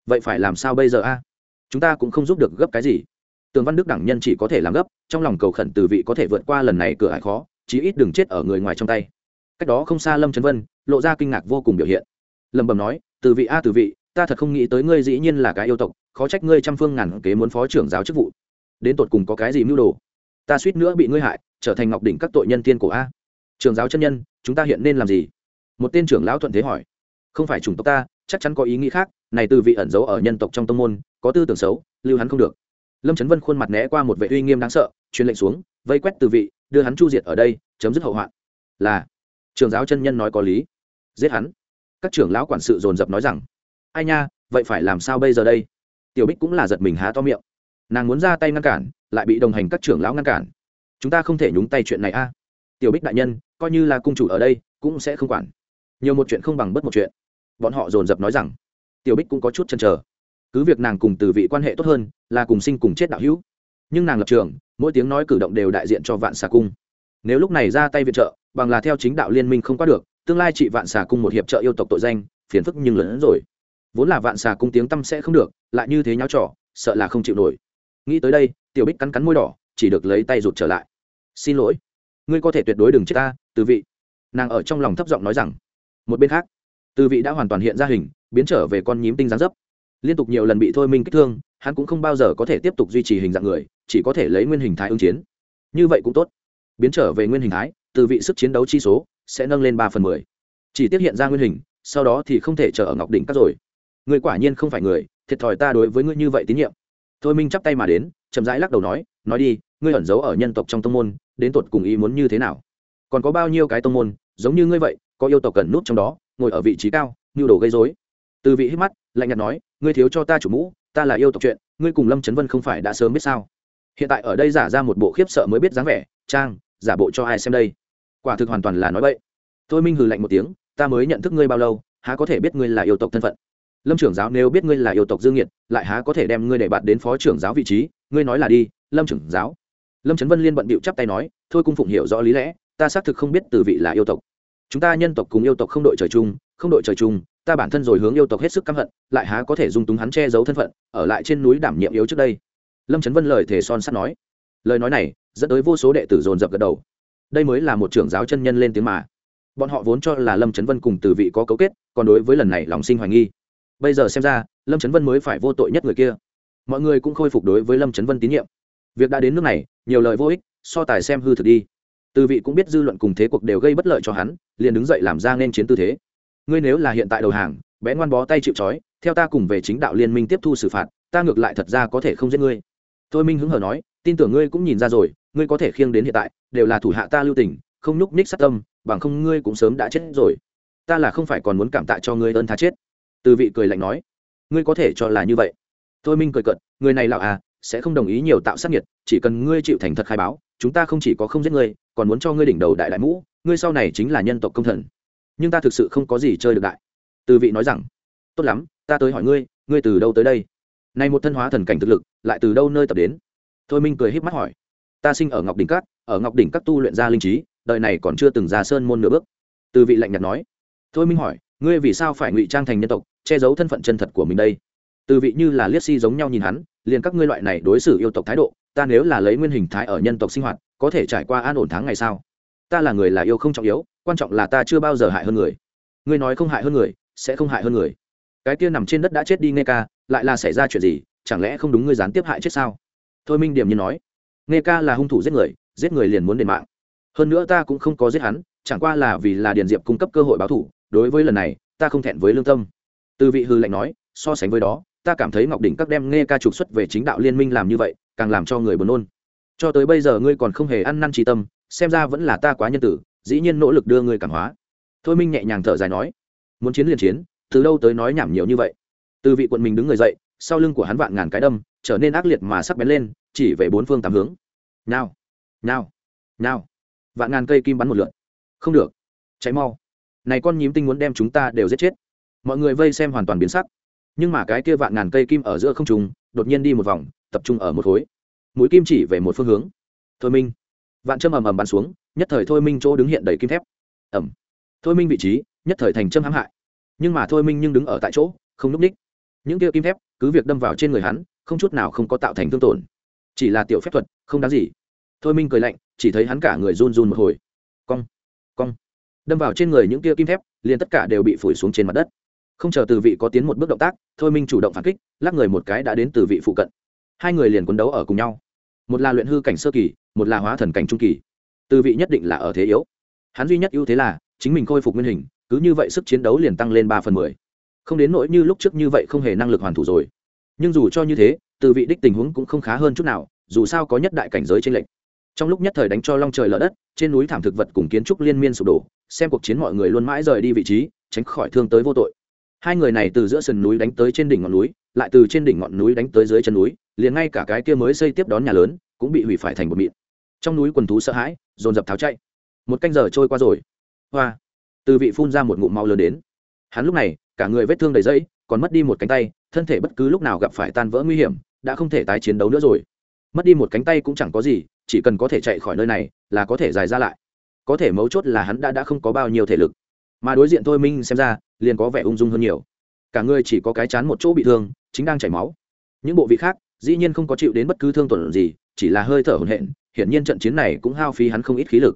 Vậy phải làm sao bây giờ a? Chúng ta cũng không giúp được gấp cái gì. Tường văn đức đẳng nhân chỉ có thể làm gấp, trong lòng cầu khẩn từ vị có thể vượt qua lần này cửa ải khó, chí ít đừng chết ở người ngoài trong tay. Cách đó không xa lâm trấn vân, lộ ra kinh ngạc vô cùng biểu hiện. Lầm bầm nói từ vị a từ vị, ta thật không nghĩ tới ngươi dĩ nhiên là cái yêu tộc, khó trách ngươi trăm phương ngàn kế muốn phó trưởng giáo chức vụ. Đến tột cùng có cái gì mưu đồ? Ta suýt nữa bị ngươi hại, trở thành ngọc đỉnh các tội nhân tiên cổ a. Trường giáo chân nhân, chúng ta hiện nên làm gì? Một tên trưởng lão thuận thế hỏi. Không phải chủng tộc ta, chắc chắn có ý nghĩ khác, này từ vị ẩn giấu ở nhân tộc trong tông môn, có tư tưởng xấu, lưu hắn không được. Lâm trấn vân khuôn mặt né qua một vệ uy nghiêm đáng sợ, truyền lệnh xuống, vây quét từ vị, đưa hắn chu diệt ở đây, chấm dứt hậu hoạn. Là, trường giáo chân nhân nói có lý. Giết hắn. Các trưởng lão quản sự dồn dập nói rằng, ai nha, vậy phải làm sao bây giờ đây? Tiểu bích cũng là giật mình há to miệng. Nàng muốn ra tay ngăn cản lại bị đồng hành các trưởng lão ngăn cản. Chúng ta không thể nhúng tay chuyện này a. Tiểu bích đại nhân, coi như là cung chủ ở đây, cũng sẽ không quản. Nhiều một chuyện không bằng bất một chuyện. Bọn họ dồn dập nói rằng. Tiểu bích cũng có chút chăn trở cứ việc nàng cùng từ vị quan hệ tốt hơn, là cùng sinh cùng chết đạo hữu. Nhưng nàng lập trường, mỗi tiếng nói cử động đều đại diện cho vạn xà cung. Nếu lúc này ra tay viện trợ, bằng là theo chính đạo liên minh không qua được, tương lai chị vạn xà cung một hiệp trợ yêu tộc tội danh, phiền phức nhưng lớn hơn rồi. Vốn là vạn xà cung tiếng tâm sẽ không được, lại như thế nháo trỏ sợ là không chịu nổi. Nghĩ tới đây tiểu bích cắn cắn môi đỏ, chỉ được lấy tay rụt trở lại. Xin lỗi, ngươi có thể tuyệt đối đừng chết ta, từ vị. Nàng ở trong lòng thấp giọng nói rằng. Một bên khác, từ vị đã hoàn toàn hiện ra hình, biến trở về con nhím tinh dáng dấp. Liên tục nhiều lần bị thôi minh kích thương, hắn cũng không bao giờ có thể tiếp tục duy trì hình dạng người, chỉ có thể lấy nguyên hình thái ứng chiến. Như vậy cũng tốt. Biến trở về nguyên hình thái, từ vị sức chiến đấu chi số sẽ nâng lên ba phần mười. Chỉ tiếp hiện ra nguyên hình, sau đó thì không thể chờ ở ngọc đỉnh các rồi. Người quả nhiên không phải người, thiệt thòi ta đối với ngươi như vậy tín nhiệm. Thôi minh chắp tay mà đến chậm rãi lắc đầu nói nói đi, ngươi ẩn giấu ở nhân tộc trong tông môn, đến tột cùng ý muốn như thế nào? Còn có bao nhiêu cái tông môn, giống như ngươi vậy, có yêu tộc cần nút trong đó, ngồi ở vị trí cao như đồ gây dối từ vị hít mắt, lạnh nhạt nói, ngươi thiếu cho ta chủ mũ, ta là yêu tộc chuyện, ngươi cùng lâm trấn vân không phải đã sớm biết sao? Hiện tại ở đây giả ra một bộ khiếp sợ mới biết dáng vẻ, trang, giả bộ cho ai xem đây? Quả thực hoàn toàn là nói bậy. Thôi minh hừ lạnh một tiếng, ta mới nhận thức ngươi bao lâu, há có thể biết ngươi là yêu tộc thân phận? Lâm trưởng giáo nếu biết ngươi là yêu tộc dương nhiệt lại há có thể đem ngươi để bạn đến phó trưởng giáo vị trí ngươi nói là đi, lâm trưởng giáo. Lâm trấn vân liên bận bịu chắp tay nói, thôi cung phụng hiểu rõ lý lẽ, ta xác thực không biết từ vị là yêu tộc. Chúng ta nhân tộc cùng yêu tộc không đội trời chung, không đội trời chung, ta bản thân rồi hướng yêu tộc hết sức căm hận, lại há có thể dung túng hắn che giấu thân phận, ở lại trên núi đảm nhiệm yếu trước đây. Lâm trấn vân lời thề son sắt nói. Lời nói này, dẫn tới vô số đệ tử dồn dập gật đầu. Đây mới là một trưởng giáo chân nhân lên tiếng mà. Bọn họ vốn cho là lâm trấn vân cùng từ vị có cấu kết, còn đối với lần này lòng sinh hoài nghi. Bây giờ xem ra, lâm trấn vân mới phải vô tội nhất người kia mọi người cũng khôi phục đối với lâm trấn vân tín nhiệm việc đã đến nước này nhiều lời vô ích so tài xem hư thực đi từ vị cũng biết dư luận cùng thế cuộc đều gây bất lợi cho hắn liền đứng dậy làm ra nên chiến tư thế ngươi nếu là hiện tại đầu hàng bé ngoan bó tay chịu trói theo ta cùng về chính đạo liên minh tiếp thu xử phạt ta ngược lại thật ra có thể không giết ngươi thôi minh hứng hờ nói tin tưởng ngươi cũng nhìn ra rồi ngươi có thể khiêng đến hiện tại đều là thủ hạ ta lưu tình không nhúc ních sát tâm bằng không ngươi cũng sớm đã chết rồi ta là không phải còn muốn cảm tạ cho ngươi ơn tha chết từ vị cười lạnh nói ngươi có thể cho là như vậy thôi minh cười cận người này lạo à sẽ không đồng ý nhiều tạo sát nhiệt chỉ cần ngươi chịu thành thật khai báo chúng ta không chỉ có không giết ngươi còn muốn cho ngươi đỉnh đầu đại đại mũ ngươi sau này chính là nhân tộc công thần. Nhưng ta thực sự không có gì chơi được đại. Từ vị nói rằng tốt lắm ta tới hỏi ngươi ngươi từ đâu tới đây? Nay một thân hóa thần cảnh thực lực lại từ đâu nơi tập đến? Thôi minh cười híp mắt hỏi ta sinh ở ngọc đỉnh Cát, ở ngọc đỉnh các tu luyện ra linh trí đời này còn chưa từng ra sơn môn nửa bước. Từ vị lạnh nhạt nói. Thôi minh hỏi ngươi vì sao phải ngụy trang thành nhân tộc che giấu thân phận chân thật của mình đây? Từ vị như là liếc si giống nhau nhìn hắn, liền các ngươi loại này đối xử yêu tộc thái độ, ta nếu là lấy nguyên hình thái ở nhân tộc sinh hoạt, có thể trải qua an ổn tháng ngày sao? Ta là người là yêu không trọng yếu, quan trọng là ta chưa bao giờ hại hơn người. Ngươi nói không hại hơn người, sẽ không hại hơn người. Cái kia nằm trên đất đã chết đi nghe ca, lại là xảy ra chuyện gì? Chẳng lẽ không đúng ngươi gián tiếp hại chết sao? Thôi minh điểm như nói nghe ca là hung thủ giết người giết người liền muốn đền mạng. Hơn nữa ta cũng không có giết hắn, chẳng qua là vì là điền diệp cung cấp cơ hội báo thủ, đối với lần này, ta không thẹn với lương tâm. Từ vị hư lệnh nói, so sánh với đó ta cảm thấy ngọc đỉnh các đem nghe ca trục xuất về chính đạo liên minh làm như vậy, càng làm cho người buồn nôn. Cho tới bây giờ ngươi còn không hề ăn năn trí tâm, xem ra vẫn là ta quá nhân tử, dĩ nhiên nỗ lực đưa ngươi cảm hóa. Thôi minh nhẹ nhàng thở dài nói, muốn chiến liền chiến, từ đâu tới nói nhảm nhiều như vậy? Từ vị quận mình đứng người dậy, sau lưng của hắn vạn ngàn cái đâm, trở nên ác liệt mà sắc bén lên, chỉ về bốn phương tám hướng. Nào nào nào. Vạn ngàn cây kim bắn một lượn không được. Cháy mau. Này con nhím tinh muốn đem chúng ta đều giết chết. Mọi người vây xem hoàn toàn biến sắc nhưng mà cái kia vạn ngàn cây kim ở giữa không trùng đột nhiên đi một vòng, tập trung ở một khối. Mũi kim chỉ về một phương hướng. Thôi minh. Vạn châm ầm ầm bắn xuống, nhất thời thôi minh chỗ đứng hiện đầy kim thép. Ẩm thôi minh vị trí, nhất thời thành châm hãm hại. Nhưng mà thôi minh nhưng đứng ở tại chỗ, không núp ních. Những kia kim thép, cứ việc đâm vào trên người hắn, không chút nào không có tạo thành thương tổn. Chỉ là tiểu phép thuật, không đáng gì. Thôi minh cười lạnh, chỉ thấy hắn cả người run run một hồi. Cong cong. Đâm vào trên người những kia kim thép, liền tất cả đều bị phủi xuống trên mặt đất không chờ từ vị có tiến một bước động tác, thôi minh chủ động phản kích, lắc người một cái đã đến từ vị phụ cận. Hai người liền quấn đấu ở cùng nhau. Một là luyện hư cảnh sơ kỳ, một là hóa thần cảnh trung kỳ. Từ vị nhất định là ở thế yếu. Hắn duy nhất ưu thế là, chính mình khôi phục nguyên hình, cứ như vậy sức chiến đấu liền tăng lên ba phần mười. Không đến nỗi như lúc trước như vậy không hề năng lực hoàn thủ rồi. Nhưng dù cho như thế, từ vị đích tình huống cũng không khá hơn chút nào, dù sao có nhất đại cảnh giới trên lệnh trong lúc nhất thời đánh cho long trời lở đất, trên núi thảm thực vật cùng kiến trúc liên miên sụp đổ, xem cuộc chiến mọi người luôn mãi rời đi vị trí, tránh khỏi thương tới vô tội hai người này từ giữa sườn núi đánh tới trên đỉnh ngọn núi, lại từ trên đỉnh ngọn núi đánh tới dưới chân núi, liền ngay cả cái kia mới xây tiếp đón nhà lớn, cũng bị hủy phải thành một mịn. Trong núi quần thú sợ hãi, dồn dập tháo chạy. Một canh giờ trôi qua rồi. Hoa. Từ vị phun ra một ngụm mau lớn đến. Hắn lúc này, cả người vết thương đầy dây còn mất đi một cánh tay, thân thể bất cứ lúc nào gặp phải tan vỡ nguy hiểm, đã không thể tái chiến đấu nữa rồi. Mất đi một cánh tay cũng chẳng có gì, chỉ cần có thể chạy khỏi nơi này, là có thể dài ra lại. Có thể mấu chốt là hắn đã đã không có bao nhiêu thể lực mà đối diện thôi minh xem ra, liền có vẻ ung dung hơn nhiều. Cả người chỉ có cái chán một chỗ bị thương, chính đang chảy máu. Những bộ vị khác, dĩ nhiên không có chịu đến bất cứ thương tổn gì, chỉ là hơi thở hổn hển, hiển nhiên trận chiến này cũng hao phí hắn không ít khí lực.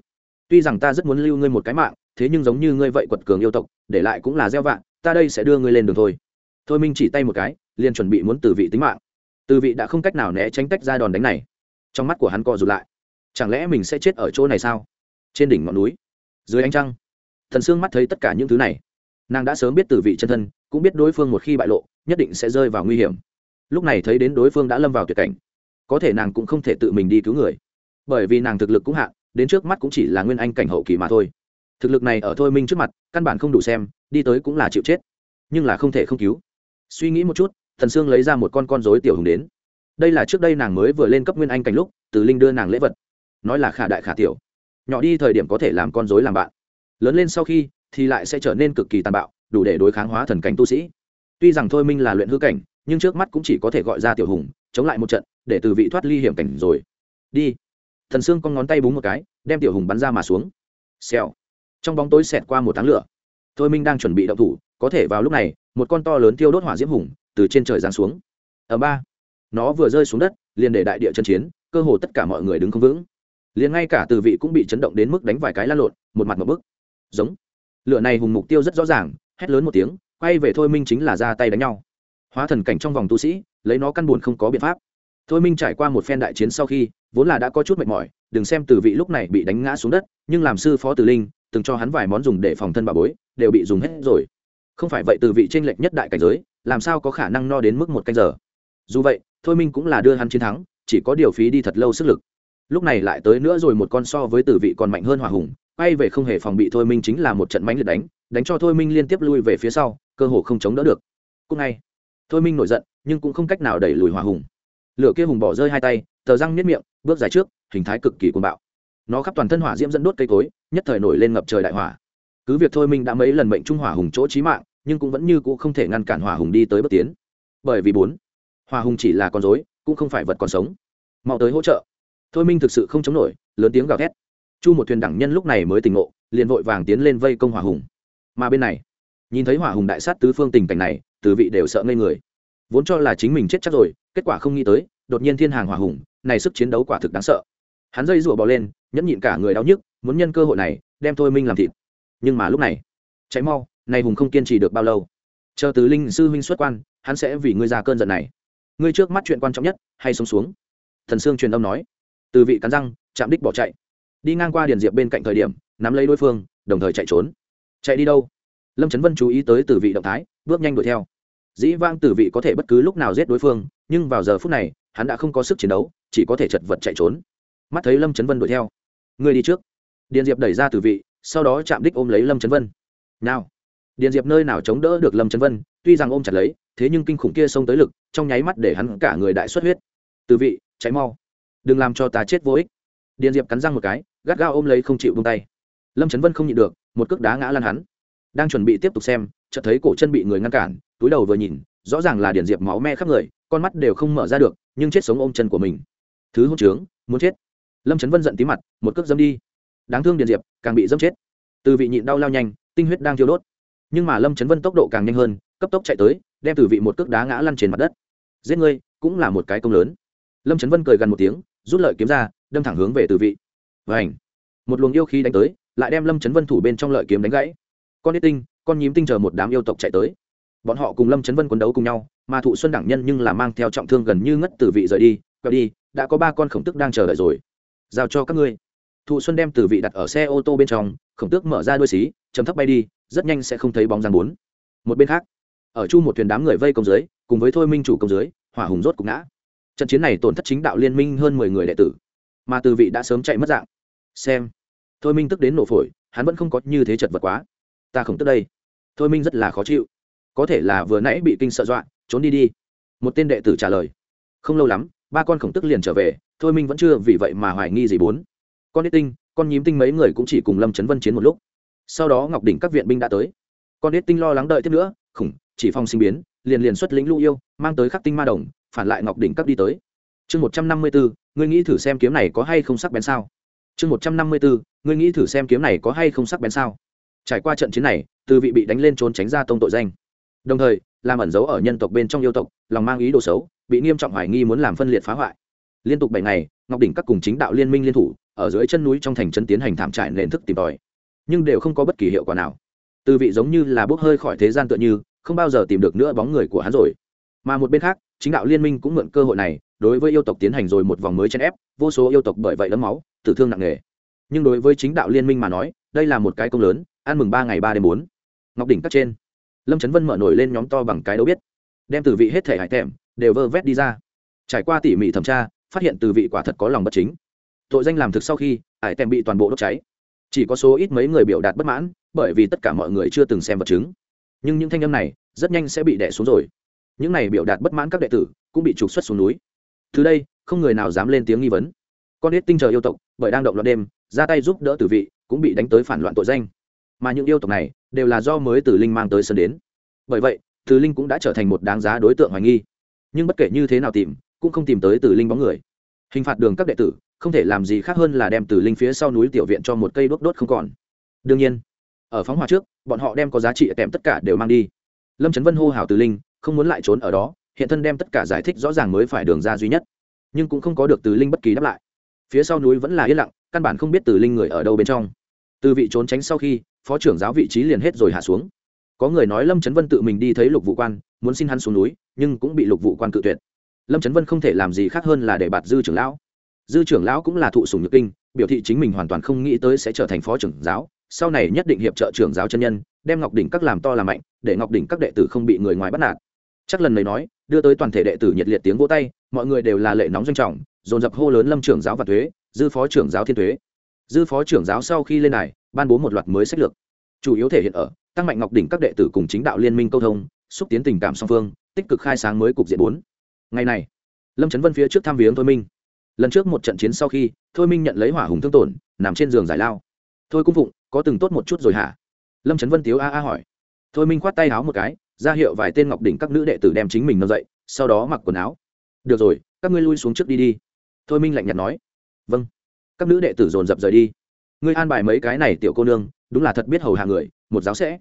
Tuy rằng ta rất muốn lưu ngươi một cái mạng, thế nhưng giống như ngươi vậy quật cường yêu tộc, để lại cũng là gieo vạn ta đây sẽ đưa ngươi lên đường thôi. Thôi minh chỉ tay một cái, liền chuẩn bị muốn từ vị tính mạng. Từ vị đã không cách nào né tránh tách ra đòn đánh này. Trong mắt của hắn co rụt lại. Chẳng lẽ mình sẽ chết ở chỗ này sao? Trên đỉnh ngọn núi. Dưới ánh trăng thần sương mắt thấy tất cả những thứ này. Nàng đã sớm biết từ vị chân thân, cũng biết đối phương một khi bại lộ, nhất định sẽ rơi vào nguy hiểm. Lúc này thấy đến đối phương đã lâm vào tuyệt cảnh, có thể nàng cũng không thể tự mình đi cứu người. Bởi vì nàng thực lực cũng hạn, đến trước mắt cũng chỉ là nguyên anh cảnh hậu kỳ mà thôi. Thực lực này ở thôi minh trước mặt, căn bản không đủ xem, đi tới cũng là chịu chết. Nhưng là không thể không cứu. Suy nghĩ một chút, thần sương lấy ra một con con dối tiểu hùng đến. Đây là trước đây nàng mới vừa lên cấp nguyên anh cảnh lúc, từ linh đưa nàng lễ vật. Nói là khả đại khả tiểu. Nhỏ đi thời điểm có thể làm con dối làm bạn lớn lên sau khi thì lại sẽ trở nên cực kỳ tàn bạo, đủ để đối kháng hóa thần cảnh tu sĩ. Tuy rằng thôi minh là luyện hư cảnh, nhưng trước mắt cũng chỉ có thể gọi ra tiểu hùng, chống lại một trận, để từ vị thoát ly hiểm cảnh rồi. Đi. Thần sương con ngón tay búng một cái, đem tiểu hùng bắn ra mà xuống. Xèo. Trong bóng tối xẹt qua một tháng lửa. Thôi minh đang chuẩn bị động thủ, có thể vào lúc này, một con to lớn tiêu đốt hỏa diễm hùng từ trên trời giáng xuống. Ở ba. Nó vừa rơi xuống đất, liền để đại địa chân chiến, cơ hồ tất cả mọi người đứng không vững. Liền ngay cả từ vị cũng bị chấn động đến mức đánh vài cái lan lộn, một mặt một bức giống. Lửa này hùng mục tiêu rất rõ ràng, hét lớn một tiếng, quay về thôi minh chính là ra tay đánh nhau. Hóa thần cảnh trong vòng tu sĩ, lấy nó căn buồn không có biện pháp. Thôi minh trải qua một phen đại chiến sau khi, vốn là đã có chút mệt mỏi, đừng xem từ vị lúc này bị đánh ngã xuống đất, nhưng làm sư phó tử linh, từng cho hắn vài món dùng để phòng thân bà bối, đều bị dùng hết rồi. Không phải vậy từ vị tranh lệch nhất đại cảnh giới, làm sao có khả năng no đến mức một canh giờ? Dù vậy, thôi minh cũng là đưa hắn chiến thắng, chỉ có điều phí đi thật lâu sức lực. Lúc này lại tới nữa rồi một con so với tử vị còn mạnh hơn hỏa hùng quay về không hề phòng bị thôi minh chính là một trận mánh liệt đánh đánh cho thôi minh liên tiếp lui về phía sau, cơ hồ không chống đỡ được. Cũng ngay thôi minh nổi giận, nhưng cũng không cách nào đẩy lùi hỏa hùng. Lửa kia hùng bỏ rơi hai tay, tờ răng miết miệng, bước dài trước, hình thái cực kỳ cuồng bạo. Nó khắp toàn thân hỏa diễm dẫn đốt cây cối, nhất thời nổi lên ngập trời đại hỏa. Cứ việc thôi minh đã mấy lần mệnh trung hỏa hùng chỗ trí mạng, nhưng cũng vẫn như cũ không thể ngăn cản hỏa hùng đi tới bước tiến. Bởi vì bốn, hỏa hùng chỉ là con dối cũng không phải vật còn sống. Mau tới hỗ trợ. Thôi minh thực sự không chống nổi, lớn tiếng gào thét chu một thuyền đẳng nhân lúc này mới tỉnh ngộ, liền vội vàng tiến lên vây công hỏa hùng. Mà bên này, nhìn thấy hỏa hùng đại sát tứ phương tình cảnh này từ vị đều sợ ngây người. Vốn cho là chính mình chết chắc rồi, kết quả không nghĩ tới, đột nhiên thiên hàng hỏa hùng, này sức chiến đấu quả thực đáng sợ. Hắn dây rủa bò lên, nhẫn nhịn cả người đau nhức, muốn nhân cơ hội này, đem thôi minh làm thịt. Nhưng mà lúc này cháy mau, này hùng không kiên trì được bao lâu. Chờ tứ linh sư huynh xuất quan, hắn sẽ vì ngươi ra cơn giận này. Ngươi trước mắt chuyện quan trọng nhất, hay sống xuống? Thần sương truyền âm nói. Từ vị cắn răng, chạm đích bỏ chạy đi ngang qua điền diệp bên cạnh thời điểm, nắm lấy đối phương, đồng thời chạy trốn. Chạy đi đâu? Lâm trấn vân chú ý tới từ vị động thái, bước nhanh đuổi theo. Dĩ vang từ vị có thể bất cứ lúc nào giết đối phương, nhưng vào giờ phút này, hắn đã không có sức chiến đấu, chỉ có thể chật vật chạy trốn. Mắt thấy lâm trấn vân đuổi theo. Người đi trước. Điền diệp đẩy ra từ vị, sau đó chạm đích ôm lấy lâm trấn vân. Nào. Điền diệp nơi nào chống đỡ được lâm trấn vân, tuy rằng ôm chặt lấy, thế nhưng kinh khủng kia xông tới lực, trong nháy mắt để hắn cả người đại xuất huyết. Từ vị cháy mau. Đừng làm cho ta chết vô ích điền diệp cắn răng một cái, gắt gao ôm lấy không chịu bông tay. Lâm trấn vân không nhịn được, một cước đá ngã lan hắn. Đang chuẩn bị tiếp tục xem, chợt thấy cổ chân bị người ngăn cản, túi đầu vừa nhìn, rõ ràng là điền diệp máu me khắp người, con mắt đều không mở ra được, nhưng chết sống ôm chân của mình. Thứ hôn trướng, muốn chết. Lâm trấn vân giận tí mặt, một cước dâm đi. Đáng thương điền diệp, càng bị dâm chết. Từ vị nhịn đau lao nhanh, tinh huyết đang thiêu đốt. Nhưng mà lâm trấn vân tốc độ càng nhanh hơn, cấp tốc chạy tới, đem từ vị một cước đá ngã lăn trên mặt đất. Giết ngươi, cũng là một cái công lớn. Lâm trấn vân cười gần một tiếng, rút lợi kiếm ra đâm thẳng hướng về từ vị. Và ảnh một luồng yêu khí đánh tới, lại đem lâm trấn vân thủ bên trong lợi kiếm đánh gãy. Con ít tinh, con nhím tinh chờ một đám yêu tộc chạy tới. Bọn họ cùng lâm trấn vân quấn đấu cùng nhau, mà thụ xuân đẳng nhân nhưng là mang theo trọng thương gần như ngất từ vị rời đi. Quẹo đi, đã có ba con khổng tức đang chờ đợi rồi. Giao cho các ngươi. Thụ xuân đem từ vị đặt ở xe ô tô bên trong, khổng tước mở ra đuôi xí, chấm thấp bay đi, rất nhanh sẽ không thấy bóng dáng bốn. Một bên khác, ở chu một thuyền đám người vây công dưới, cùng với thôi minh chủ công dưới, hỏa hùng rốt cục ngã. Trận chiến này tổn thất chính đạo liên minh hơn mười người đệ tử mà từ vị đã sớm chạy mất dạng. Xem. Thôi minh tức đến nổ phổi, hắn vẫn không có như thế chật vật quá. Ta không tức đây. Thôi minh rất là khó chịu. Có thể là vừa nãy bị kinh sợ dọa, trốn đi đi. Một tên đệ tử trả lời. Không lâu lắm, ba con khổng tức liền trở về, thôi minh vẫn chưa vì vậy mà hoài nghi gì bốn. Con ít tinh, con nhím tinh mấy người cũng chỉ cùng lâm trấn vân chiến một lúc. Sau đó ngọc đỉnh các viện binh đã tới. Con ít tinh lo lắng đợi tiếp nữa, khủng, chỉ phong sinh biến, liền liền xuất lĩnh lũ yêu, mang tới khắc tinh ma đồng, phản lại ngọc đỉnh các đi tới chương một trăm năm mươi bốn ngươi nghĩ thử xem kiếm này có hay không sắc bén sao? Chương một trăm năm mươi bốn ngươi nghĩ thử xem kiếm này có hay không sắc bén sao? Trải qua trận chiến này, từ vị bị đánh lên trốn tránh ra tông tội danh. Đồng thời, làm ẩn giấu ở nhân tộc bên trong yêu tộc, lòng mang ý đồ xấu, bị nghiêm trọng hoài nghi muốn làm phân liệt phá hoại. Liên tục bảy ngày, ngọc đỉnh các cùng chính đạo liên minh liên thủ, ở dưới chân núi trong thành trấn tiến hành thảm trại nền thức tìm tòi. Nhưng đều không có bất kỳ hiệu quả nào. Từ vị giống như là bốc hơi khỏi thế gian tựa như, không bao giờ tìm được nữa bóng người của hắn rồi. Mà một bên khác chính đạo liên minh cũng mượn cơ hội này, đối với yêu tộc tiến hành rồi một vòng mới chen ép, vô số yêu tộc bởi vậy đấm máu, tử thương nặng nề. Nhưng đối với chính đạo liên minh mà nói, đây là một cái công lớn, ăn mừng ba ngày ba đêm bốn. Ngọc đỉnh các trên. Lâm trấn vân mở nổi lên nhóm to bằng cái đâu biết. Đem từ vị hết thể hải thèm đều vơ vét đi ra. Trải qua tỉ mỉ thẩm tra, phát hiện từ vị quả thật có lòng bất chính. Tội danh làm thực sau khi, hải thèm bị toàn bộ đốt cháy. Chỉ có số ít mấy người biểu đạt bất mãn, bởi vì tất cả mọi người chưa từng xem vật chứng. Nhưng những thanh âm này, rất nhanh sẽ bị đẻ xuống rồi những này biểu đạt bất mãn các đệ tử cũng bị trục xuất xuống núi. Từ đây, không người nào dám lên tiếng nghi vấn. Con ít tinh chờ yêu tộc, bởi đang động loạn đêm, ra tay giúp đỡ tử vị, cũng bị đánh tới phản loạn tội danh. Mà những yêu tộc này, đều là do mới tử linh mang tới sân đến. Bởi vậy tử linh cũng đã trở thành một đáng giá đối tượng hoài nghi. Nhưng bất kể như thế nào tìm, cũng không tìm tới tử linh bóng người. Hình phạt đường các đệ tử, không thể làm gì khác hơn là đem tử linh phía sau núi tiểu viện cho một cây đốt đốt không còn. Đương nhiên, ở phóng hỏa trước, bọn họ đem có giá trị kèm tất cả đều mang đi. Lâm trấn vân hô hào tử linh không muốn lại trốn ở đó, hiện thân đem tất cả giải thích rõ ràng mới phải đường ra duy nhất. Nhưng cũng không có được từ linh bất kỳ đáp lại. Phía sau núi vẫn là yên lặng, căn bản không biết từ linh người ở đâu bên trong. Từ vị trốn tránh sau khi, phó trưởng giáo vị trí liền hết rồi hạ xuống. Có người nói lâm trấn vân tự mình đi thấy lục vụ quan, muốn xin hắn xuống núi, nhưng cũng bị lục vụ quan cự tuyệt. Lâm trấn vân không thể làm gì khác hơn là để bạt dư trưởng lão. Dư trưởng lão cũng là thụ sùng nhược kinh, biểu thị chính mình hoàn toàn không nghĩ tới sẽ trở thành phó trưởng giáo, sau này nhất định hiệp trợ trưởng giáo chân nhân, đem ngọc đỉnh các làm to làm mạnh, để ngọc đỉnh các đệ tử không bị người ngoài bắt nạt chắc lần này nói, đưa tới toàn thể đệ tử nhiệt liệt tiếng vỗ tay, mọi người đều là lệ nóng doanh trọng, dồn dập hô lớn lâm trưởng giáo và thuế, dư phó trưởng giáo thiên thuế. Dư phó trưởng giáo sau khi lên này ban bố một loạt mới sách lược. Chủ yếu thể hiện ở, tăng mạnh ngọc đỉnh các đệ tử cùng chính đạo liên minh câu thông, xúc tiến tình cảm song phương, tích cực khai sáng mới cục diện bốn. Ngày này, lâm trấn vân phía trước thăm viếng thôi minh. Lần trước một trận chiến sau khi, thôi minh nhận lấy hỏa hùng thương tổn, nằm trên giường giải lao. Thôi cung phụng, có từng tốt một chút rồi hả? Lâm trấn vân tiếu a a hỏi. Thôi minh khoát tay áo một cái ra hiệu vài tên ngọc đỉnh các nữ đệ tử đem chính mình nâng dậy, sau đó mặc quần áo. Được rồi, các ngươi lui xuống trước đi đi. Thôi minh lạnh nhạt nói. Vâng. Các nữ đệ tử dồn dập rời đi. Ngươi an bài mấy cái này tiểu cô nương, đúng là thật biết hầu hạ người, một giáo sẽ.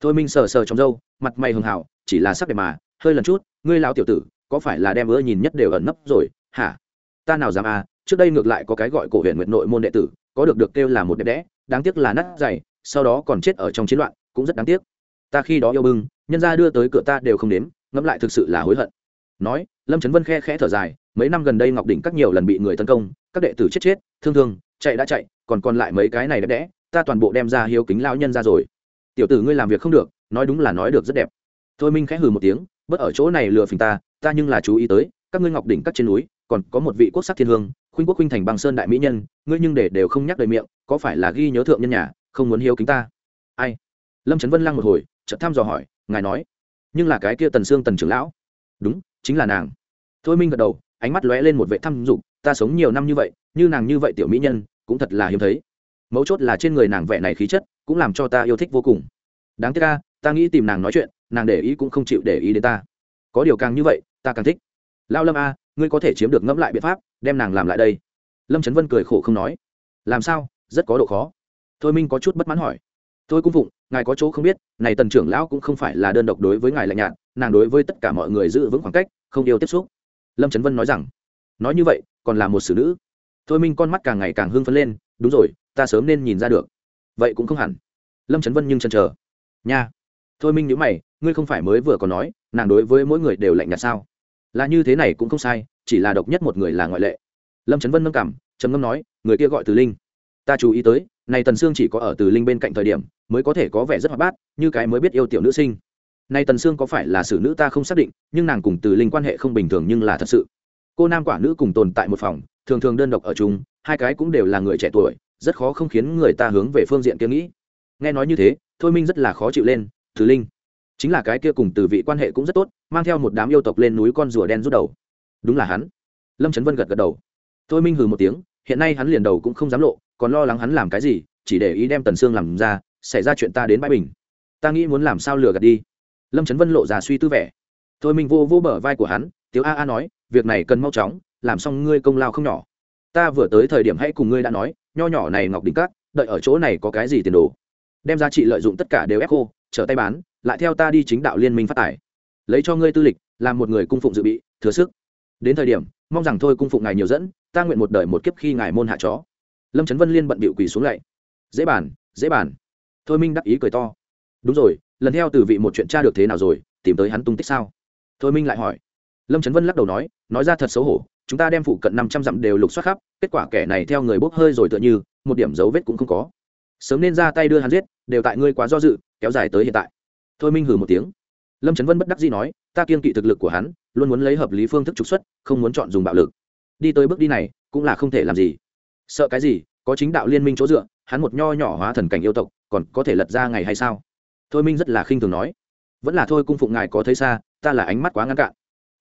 Thôi minh sờ sờ trong râu, mặt mày hường hảo, chỉ là sắc đẹp mà, hơi lần chút, ngươi lão tiểu tử, có phải là đem ưa nhìn nhất đều ẩn nấp rồi, hả? Ta nào dám à trước đây ngược lại có cái gọi cổ huyện nguyện nội môn đệ tử, có được được kêu là một đẹp đẽ, đáng tiếc là nát dày, sau đó còn chết ở trong chiến loạn, cũng rất đáng tiếc. Ta khi đó yêu bưng nhân ra đưa tới cửa ta đều không đếm ngẫm lại thực sự là hối hận. Nói, lâm trấn vân khe khẽ thở dài, mấy năm gần đây ngọc đỉnh các nhiều lần bị người tấn công, các đệ tử chết chết, thương thương, chạy đã chạy, còn còn lại mấy cái này đẹp đẽ, ta toàn bộ đem ra hiếu kính lao nhân ra rồi. Tiểu tử ngươi làm việc không được, nói đúng là nói được rất đẹp. Thôi minh khẽ hừ một tiếng, bớt ở chỗ này lừa phình ta ta nhưng là chú ý tới, các ngươi ngọc đỉnh các trên núi, còn có một vị quốc sắc thiên hương, khuynh quốc khuynh thành bằng sơn đại mỹ nhân, ngươi nhưng để đều không nhắc đầy miệng, có phải là ghi nhớ thượng nhân nhà, không muốn hiếu kính ta? Ai? Lâm trấn vân lăng một hồi, chợt thăm dò hỏi ngài nói, nhưng là cái kia tần sương tần trưởng lão. Đúng, chính là nàng. Thôi minh gật đầu, ánh mắt lóe lên một vệ thăm dục, ta sống nhiều năm như vậy, như nàng như vậy tiểu mỹ nhân, cũng thật là hiếm thấy. Mấu chốt là trên người nàng vẻ này khí chất, cũng làm cho ta yêu thích vô cùng. Đáng tiếc ca ta nghĩ tìm nàng nói chuyện, nàng để ý cũng không chịu để ý đến ta. Có điều càng như vậy, ta càng thích. Lao lâm a, ngươi có thể chiếm được ngẫm lại biện pháp, đem nàng làm lại đây. Lâm trấn vân cười khổ không nói. Làm sao? Rất có độ khó. Thôi minh có chút bất mãn hỏi tôi cung phụng, ngài có chỗ không biết, này tần trưởng lão cũng không phải là đơn độc đối với ngài lạnh nhạt, nàng đối với tất cả mọi người giữ vững khoảng cách, không yêu tiếp xúc. Lâm trấn vân nói rằng, nói như vậy, còn là một xử nữ. Thôi minh con mắt càng ngày càng hưng phấn lên, đúng rồi, ta sớm nên nhìn ra được. Vậy cũng không hẳn. Lâm trấn vân nhưng chần chờ. Nha. Thôi minh nhữ mày, ngươi không phải mới vừa còn nói, nàng đối với mỗi người đều lạnh nhạt sao? Là như thế này cũng không sai, chỉ là độc nhất một người là ngoại lệ. Lâm trấn vân nâng cảm trầm ngâm nói, người kia gọi từ linh. Ta chú ý tới, này tần sương chỉ có ở từ linh bên cạnh thời điểm mới có thể có vẻ rất hoạt bát, như cái mới biết yêu tiểu nữ sinh. Này tần sương có phải là xử nữ ta không xác định, nhưng nàng cùng từ linh quan hệ không bình thường nhưng là thật sự. Cô nam quả nữ cùng tồn tại một phòng, thường thường đơn độc ở chung, hai cái cũng đều là người trẻ tuổi, rất khó không khiến người ta hướng về phương diện kia nghĩ. Nghe nói như thế, thôi minh rất là khó chịu lên, từ linh, chính là cái kia cùng từ vị quan hệ cũng rất tốt, mang theo một đám yêu tộc lên núi con rùa đen rút đầu. Đúng là hắn. Lâm trấn vân gật gật đầu. Thôi minh hừ một tiếng, hiện nay hắn liền đầu cũng không dám lộ, còn lo lắng hắn làm cái gì, chỉ để ý đem tần sương làm ra xảy ra chuyện ta đến bãi bình. Ta nghĩ muốn làm sao lừa gạt đi. Lâm trấn vân lộ ra suy tư vẻ. Thôi mình vô vô bờ vai của hắn tiếu a a nói, việc này cần mau chóng, làm xong ngươi công lao không nhỏ. Ta vừa tới thời điểm hãy cùng ngươi đã nói, nho nhỏ này ngọc đỉnh cát đợi ở chỗ này có cái gì tiền đồ. Đem giá trị lợi dụng tất cả đều ép khô, trở tay bán, lại theo ta đi chính đạo liên minh phát tài. Lấy cho ngươi tư lịch, làm một người cung phụng dự bị, thừa sức. Đến thời điểm, mong rằng thôi cung phụng ngài nhiều dẫn, ta nguyện một đời một kiếp khi ngài môn hạ chó. Lâm trấn vân liên bận bịu quỳ xuống lạy dễ bàn dễ bàn thôi minh đắc ý cười to. Đúng rồi, lần theo từ vị một chuyện cha được thế nào rồi, tìm tới hắn tung tích sao? Thôi minh lại hỏi. Lâm trấn vân lắc đầu nói nói ra thật xấu hổ, chúng ta đem phụ cận năm trăm dặm đều lục soát khắp, kết quả kẻ này theo người bốc hơi rồi tựa như, một điểm dấu vết cũng không có. Sớm nên ra tay đưa hắn giết, đều tại ngươi quá do dự, kéo dài tới hiện tại. Thôi minh hừ một tiếng. Lâm trấn vân bất đắc dĩ nói, ta kiên kỵ thực lực của hắn, luôn muốn lấy hợp lý phương thức trục xuất, không muốn chọn dùng bạo lực. Đi tới bước đi này, cũng là không thể làm gì. Sợ cái gì, có chính đạo liên minh chỗ dựa, hắn một nho nhỏ hóa thần cảnh yêu tộc còn có thể lật ra ngày hay sao? Thôi minh rất là khinh thường nói. Vẫn là thôi cung phụng ngài có thấy xa, ta là ánh mắt quá ngăn cạn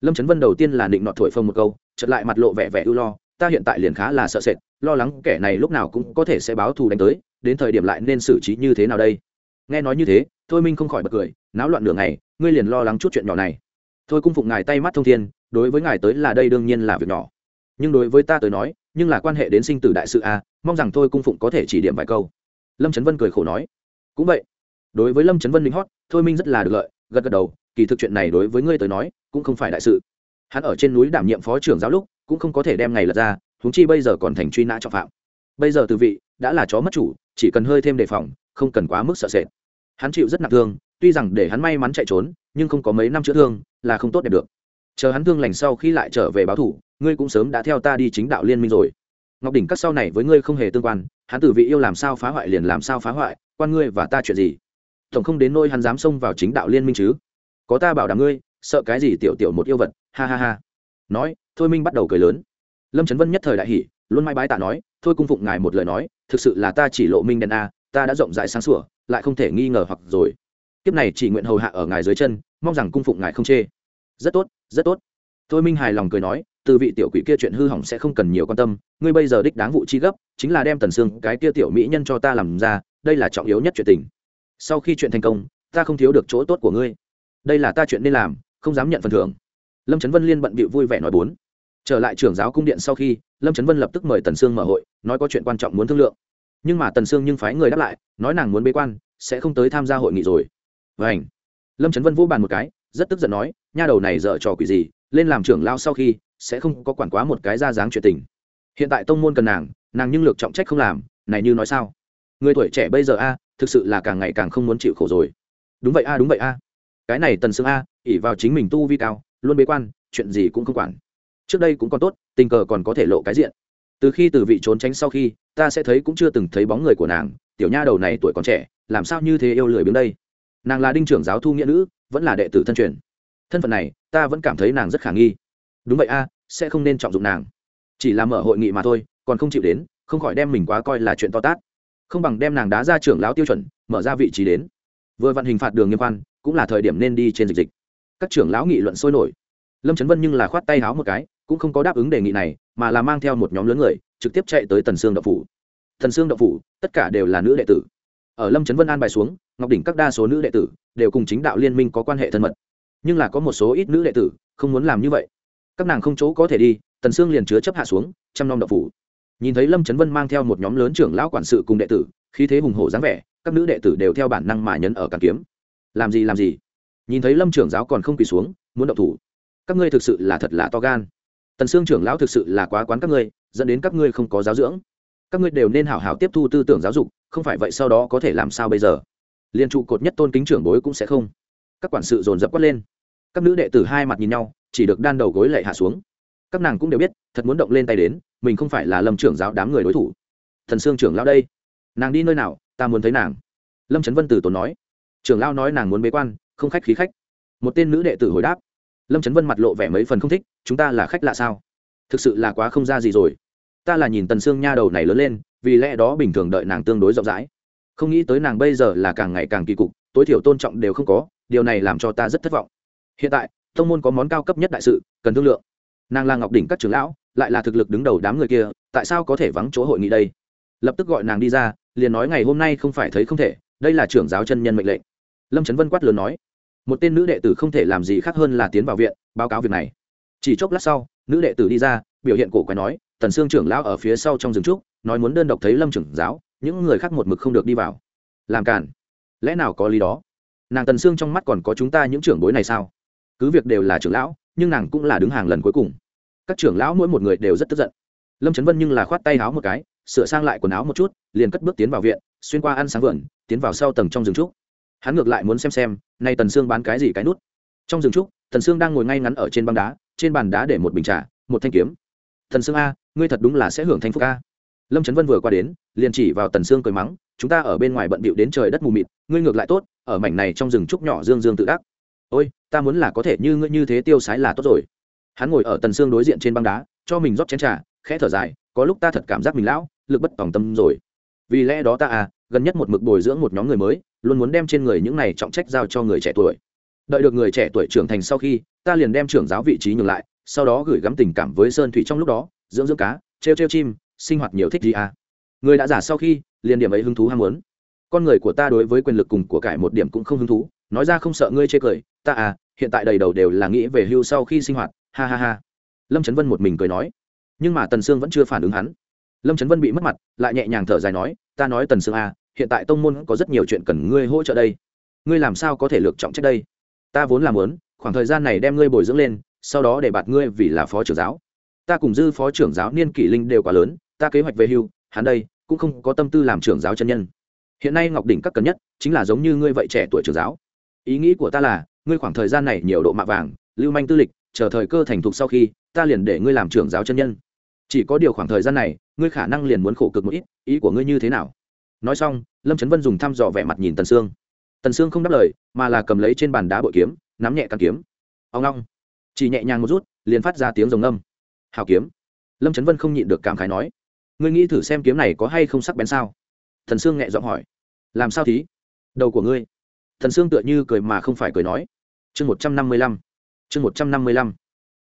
lâm trấn vân đầu tiên là định nọ thổi phông một câu chật lại mặt lộ vẻ vẻ ưu lo, ta hiện tại liền khá là sợ sệt, lo lắng kẻ này lúc nào cũng có thể sẽ báo thù đánh tới, đến thời điểm lại nên xử trí như thế nào đây? Nghe nói như thế, thôi minh không khỏi bật cười, náo loạn đường này ngươi liền lo lắng chút chuyện nhỏ này. Thôi cung phụng ngài tay mắt thông thiên, đối với ngài tới là đây đương nhiên là việc nhỏ. Nhưng đối với ta tới nói, nhưng là quan hệ đến sinh tử đại sự a mong rằng thôi cung phụng có thể chỉ điểm vài câu lâm trấn vân cười khổ nói, cũng vậy, đối với lâm trấn vân lính hót, thôi minh rất là được lợi, gật gật đầu, kỳ thực chuyện này đối với ngươi tới nói, cũng không phải đại sự. Hắn ở trên núi đảm nhiệm phó trưởng giáo lúc, cũng không có thể đem ngày lật ra húng chi bây giờ còn thành truy nã trọng phạm. Bây giờ từ vị, đã là chó mất chủ, chỉ cần hơi thêm đề phòng, không cần quá mức sợ sệt. Hắn chịu rất nặng thương, tuy rằng để hắn may mắn chạy trốn, nhưng không có mấy năm chữa thương, là không tốt đẹp được. Chờ hắn thương lành sau khi lại trở về báo thủ, ngươi cũng sớm đã theo ta đi chính đạo liên minh rồi. Ngọc đỉnh các sau này với ngươi không hề tương quan hắn từ vị yêu làm sao phá hoại liền làm sao phá hoại, quan ngươi và ta chuyện gì? Tổng không đến nôi hắn dám xông vào chính đạo liên minh chứ? Có ta bảo đảm ngươi, sợ cái gì tiểu tiểu một yêu vật, ha ha ha. Nói, thôi minh bắt đầu cười lớn. Lâm trấn vân nhất thời đại hỷ luôn mai bái tạ nói, thôi cung phụng ngài một lời nói, thực sự là ta chỉ lộ minh đen a, ta đã rộng rãi sáng sủa, lại không thể nghi ngờ hoặc rồi. Kiếp này chỉ nguyện hầu hạ ở ngài dưới chân, mong rằng cung phụng ngài không chê. Rất tốt rất tốt tôi minh hài lòng cười nói, từ vị tiểu quỷ kia chuyện hư hỏng sẽ không cần nhiều quan tâm, ngươi bây giờ đích đáng vụ chi gấp, chính là đem tần xương cái kia tiểu mỹ nhân cho ta làm ra, đây là trọng yếu nhất chuyện tình. Sau khi chuyện thành công, ta không thiếu được chỗ tốt của ngươi. Đây là ta chuyện nên làm, không dám nhận phần thưởng. Lâm trấn vân liên bận bịu vui vẻ nói bốn. Trở lại trưởng giáo cung điện sau khi, lâm trấn vân lập tức mời tần sương mở hội, nói có chuyện quan trọng muốn thương lượng. Nhưng mà tần sương nhưng phái người đáp lại, nói nàng muốn bế quan, sẽ không tới tham gia hội nghị rồi. Vảnh lâm trấn vân vô bàn một cái, rất tức giận nói, nha đầu này dở trò quỷ gì lên làm trưởng lao sau khi, sẽ không có quản quá một cái ra dáng chuyện tình. Hiện tại tông môn cần nàng nàng nhưng lược trọng trách không làm, này như nói sao? Người tuổi trẻ bây giờ a, thực sự là càng ngày càng không muốn chịu khổ rồi. Đúng vậy a, đúng vậy a. Cái này tần xương a ỉ vào chính mình tu vi cao, luôn bế quan, chuyện gì cũng không quản. Trước đây cũng còn tốt, tình cờ còn có thể lộ cái diện. Từ khi từ vị trốn tránh sau khi, ta sẽ thấy cũng chưa từng thấy bóng người của nàng, tiểu nha đầu này tuổi còn trẻ, làm sao như thế yêu lười biếng đây? Nàng là đinh trưởng giáo thu nghĩa nữ, vẫn là đệ tử thân truyền thân phận này, ta vẫn cảm thấy nàng rất khả nghi. Đúng vậy a, sẽ không nên trọng dụng nàng. Chỉ là mở hội nghị mà thôi, còn không chịu đến, không khỏi đem mình quá coi là chuyện to tát. Không bằng đem nàng đá ra trưởng lão tiêu chuẩn, mở ra vị trí đến. Vừa vận hình phạt đường nghiêm quan cũng là thời điểm nên đi trên dịch dịch. Các trưởng lão nghị luận sôi nổi. Lâm trấn vân nhưng là khoát tay háo một cái, cũng không có đáp ứng đề nghị này, mà là mang theo một nhóm lớn người, trực tiếp chạy tới tần sương đậu phủ. Thần sương đậu phủ, tất cả đều là nữ đệ tử. Ở lâm trấn vân an bài xuống, ngọc đỉnh các đa số nữ đệ tử, đều cùng chính đạo liên minh có quan hệ thân mật nhưng là có một số ít nữ đệ tử không muốn làm như vậy. Các nàng không chỗ có thể đi, tần sương liền chứa chấp hạ xuống chăm nom đậu phủ. Nhìn thấy lâm trấn vân mang theo một nhóm lớn trưởng lão quản sự cùng đệ tử, khí thế hùng hổ dáng vẻ, các nữ đệ tử đều theo bản năng mà nhấn ở càng kiếm. Làm gì làm gì? Nhìn thấy lâm trưởng giáo còn không quỳ xuống, muốn động thủ. Các ngươi thực sự là thật là to gan. Tần sương trưởng lão thực sự là quá quán các ngươi, dẫn đến các ngươi không có giáo dưỡng. Các ngươi đều nên hảo hảo tiếp thu tư tưởng giáo dục, không phải vậy sau đó có thể làm sao bây giờ? Liên trụ cột nhất tôn kính trưởng bối cũng sẽ không. Các quản sự dồn dập quát lên các nữ đệ tử hai mặt nhìn nhau, chỉ được đan đầu gối lệ hạ xuống. Các nàng cũng đều biết, thật muốn động lên tay đến, mình không phải là lâm trưởng giáo đám người đối thủ. Thần sương trưởng lão đây, nàng đi nơi nào, ta muốn thấy nàng. Lâm trấn vân tử tốn nói. Trưởng lão nói nàng muốn bế quan, không khách khí khách. Một tên nữ đệ tử hồi đáp. Lâm trấn vân mặt lộ vẻ mấy phần không thích, chúng ta là khách lạ sao? Thực sự là quá không ra gì rồi. Ta là nhìn tần sương nha đầu này lớn lên, vì lẽ đó bình thường đợi nàng tương đối rộng rãi. Không nghĩ tới nàng bây giờ là càng ngày càng kỳ cục, tối thiểu tôn trọng đều không có, điều này làm cho ta rất thất vọng hiện tại thông môn có món cao cấp nhất đại sự, cần thương lượng. Nàng là ngọc đỉnh các trưởng lão, lại là thực lực đứng đầu đám người kia, tại sao có thể vắng chỗ hội nghị đây? Lập tức gọi nàng đi ra, liền nói ngày hôm nay không phải thấy không thể, đây là trưởng giáo chân nhân mệnh lệnh. Lâm trấn vân quát lớn nói, một tên nữ đệ tử không thể làm gì khác hơn là tiến vào viện, báo cáo việc này. Chỉ chốc lát sau, nữ đệ tử đi ra, biểu hiện cổ quái nói, tần sương trưởng lão ở phía sau trong rừng trúc, nói muốn đơn độc thấy lâm trưởng giáo, những người khác một mực không được đi vào. Làm cản lẽ nào có lý đó? Nàng tần sương trong mắt còn có chúng ta những trưởng bối này sao? Cứ việc đều là trưởng lão, nhưng nàng cũng là đứng hàng lần cuối cùng. Các trưởng lão mỗi một người đều rất tức giận. Lâm trấn vân nhưng là khoát tay áo một cái, sửa sang lại quần áo một chút, liền cất bước tiến vào viện, xuyên qua ăn sáng vườn, tiến vào sau tầng trong rừng trúc. Hắn ngược lại muốn xem xem, nay tần sương bán cái gì cái nút. Trong rừng trúc, tần sương đang ngồi ngay ngắn ở trên băng đá, trên bàn đá để một bình trà, một thanh kiếm. Thần sương a, ngươi thật đúng là sẽ hưởng thanh phúc a. Lâm trấn vân vừa qua đến, liền chỉ vào tần sương cười mắng, chúng ta ở bên ngoài bận bịu đến trời đất mù mịt, ngươi ngược lại tốt, ở mảnh này trong rừng trúc nhỏ dương dương tự đắc ôi, ta muốn là có thể như ngươi như thế tiêu sái là tốt rồi. Hắn ngồi ở tần xương đối diện trên băng đá, cho mình rót chén trà, khẽ thở dài, có lúc ta thật cảm giác mình lão, lực bất tòng tâm rồi. Vì lẽ đó ta à gần nhất một mực bồi dưỡng một nhóm người mới, luôn muốn đem trên người những này trọng trách giao cho người trẻ tuổi. Đợi được người trẻ tuổi trưởng thành sau khi, ta liền đem trưởng giáo vị trí nhường lại, sau đó gửi gắm tình cảm với sơn thủy trong lúc đó, dưỡng dưỡng cá treo treo chim, sinh hoạt nhiều thích gì à. Người đã giả sau khi, liền điểm ấy hứng thú ham muốn. Con người của ta đối với quyền lực cùng của cải một điểm cũng không hứng thú, nói ra không sợ ngươi chê cười ta à hiện tại đầy đầu đều là nghĩ về hưu sau khi sinh hoạt, ha ha ha. Lâm trấn vân một mình cười nói. Nhưng mà tần sương vẫn chưa phản ứng hắn. Lâm trấn vân bị mất mặt, lại nhẹ nhàng thở dài nói, ta nói tần sương à hiện tại tông môn có rất nhiều chuyện cần ngươi hỗ trợ đây. Ngươi làm sao có thể lược trọng trách đây? Ta vốn làm lớn khoảng thời gian này đem ngươi bồi dưỡng lên, sau đó để bạt ngươi vì là phó trưởng giáo. Ta cùng dư phó trưởng giáo niên kỷ linh đều quá lớn, ta kế hoạch về hưu, hắn đây, cũng không có tâm tư làm trưởng giáo chân nhân. Hiện nay ngọc đỉnh các cần nhất, chính là giống như ngươi vậy trẻ tuổi trưởng giáo. Ý nghĩ của ta là ngươi khoảng thời gian này nhiều độ mạ vàng, lưu manh tư lịch, chờ thời cơ thành thục sau khi, ta liền để ngươi làm trưởng giáo chân nhân. Chỉ có điều khoảng thời gian này, ngươi khả năng liền muốn khổ cực một ít, ý của ngươi như thế nào? Nói xong, lâm trấn vân dùng thăm dò vẻ mặt nhìn tần sương. Tần sương không đáp lời, mà là cầm lấy trên bàn đá bội kiếm, nắm nhẹ căn kiếm. Ông long chỉ nhẹ nhàng một rút, liền phát ra tiếng rồng âm hào kiếm. Lâm trấn vân không nhịn được cảm khái nói. Ngươi nghĩ thử xem kiếm này có hay không sắc bén sao? Thần sương nhẹ giọng hỏi. Làm sao thí? Đầu của ngươi thần sương tựa như cười mà không phải cười nói. Chương một trăm năm mươi lăm. Chương một trăm năm mươi lăm.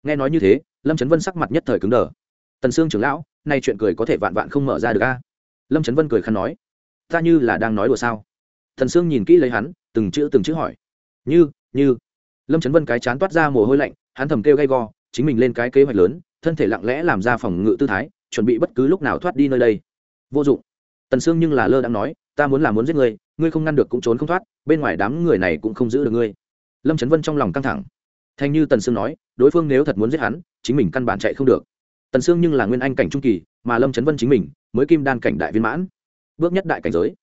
Nghe nói như thế, lâm trấn vân sắc mặt nhất thời cứng đờ. Tần sương trưởng lão, nay chuyện cười có thể vạn vạn không mở ra được a. Lâm trấn vân cười khăn nói. Ta như là đang nói đùa sao? Thần sương nhìn kỹ lấy hắn, từng chữ từng chữ hỏi. Như như. Lâm trấn vân cái chán toát ra mồ hôi lạnh, hắn thầm kêu gay go, chính mình lên cái kế hoạch lớn, thân thể lặng lẽ làm ra phòng ngự tư thái, chuẩn bị bất cứ lúc nào thoát đi nơi đây. Vô dụng. Tần sương nhưng là lơ đang nói, ta muốn là muốn giết người ngươi không ngăn được cũng trốn không thoát, bên ngoài đám người này cũng không giữ được ngươi. Lâm trấn vân trong lòng căng thẳng. Thanh như tần sương nói, đối phương nếu thật muốn giết hắn, chính mình căn bản chạy không được. Tần sương nhưng là nguyên anh cảnh trung kỳ, mà lâm trấn vân chính mình, mới kim đan cảnh đại viên mãn. Bước nhất đại cảnh giới.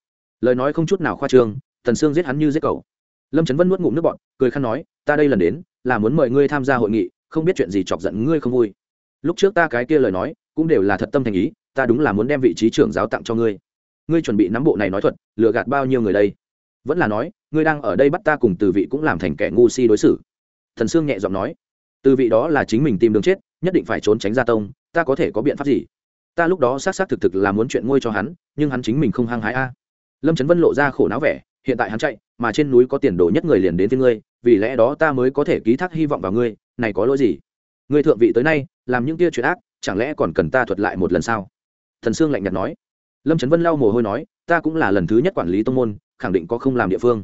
Lời nói không chút nào khoa trương, tần sương giết hắn như giết cầu lâm trấn vân nuốt ngụm nước bọn cười khăn nói, ta đây lần đến, là muốn mời ngươi tham gia hội nghị, không biết chuyện gì chọc giận ngươi không vui. Lúc trước ta cái kia lời nói, cũng đều là thật tâm thành ý, ta đúng là muốn đem vị trí trưởng giáo tặng cho ngươi ngươi chuẩn bị nắm bộ này nói thuật, lừa gạt bao nhiêu người đây? Vẫn là nói, ngươi đang ở đây bắt ta cùng từ vị cũng làm thành kẻ ngu si đối xử. Thần sương nhẹ giọng nói, từ vị đó là chính mình tìm đường chết, nhất định phải trốn tránh gia tông, ta có thể có biện pháp gì? Ta lúc đó xác xác thực thực là muốn chuyện ngôi cho hắn, nhưng hắn chính mình không hăng hái a. Lâm trấn vân lộ ra khổ não vẻ, hiện tại hắn chạy, mà trên núi có tiền đồ nhất người liền đến với ngươi, vì lẽ đó ta mới có thể ký thác hy vọng vào ngươi, này có lỗi gì? Ngươi thượng vị tới nay, làm những tia chuyện ác, chẳng lẽ còn cần ta thuật lại một lần sao? Thần sương lạnh nhạt nói lâm trấn vân lau mồ hôi nói, ta cũng là lần thứ nhất quản lý tông môn, khẳng định có không làm địa phương.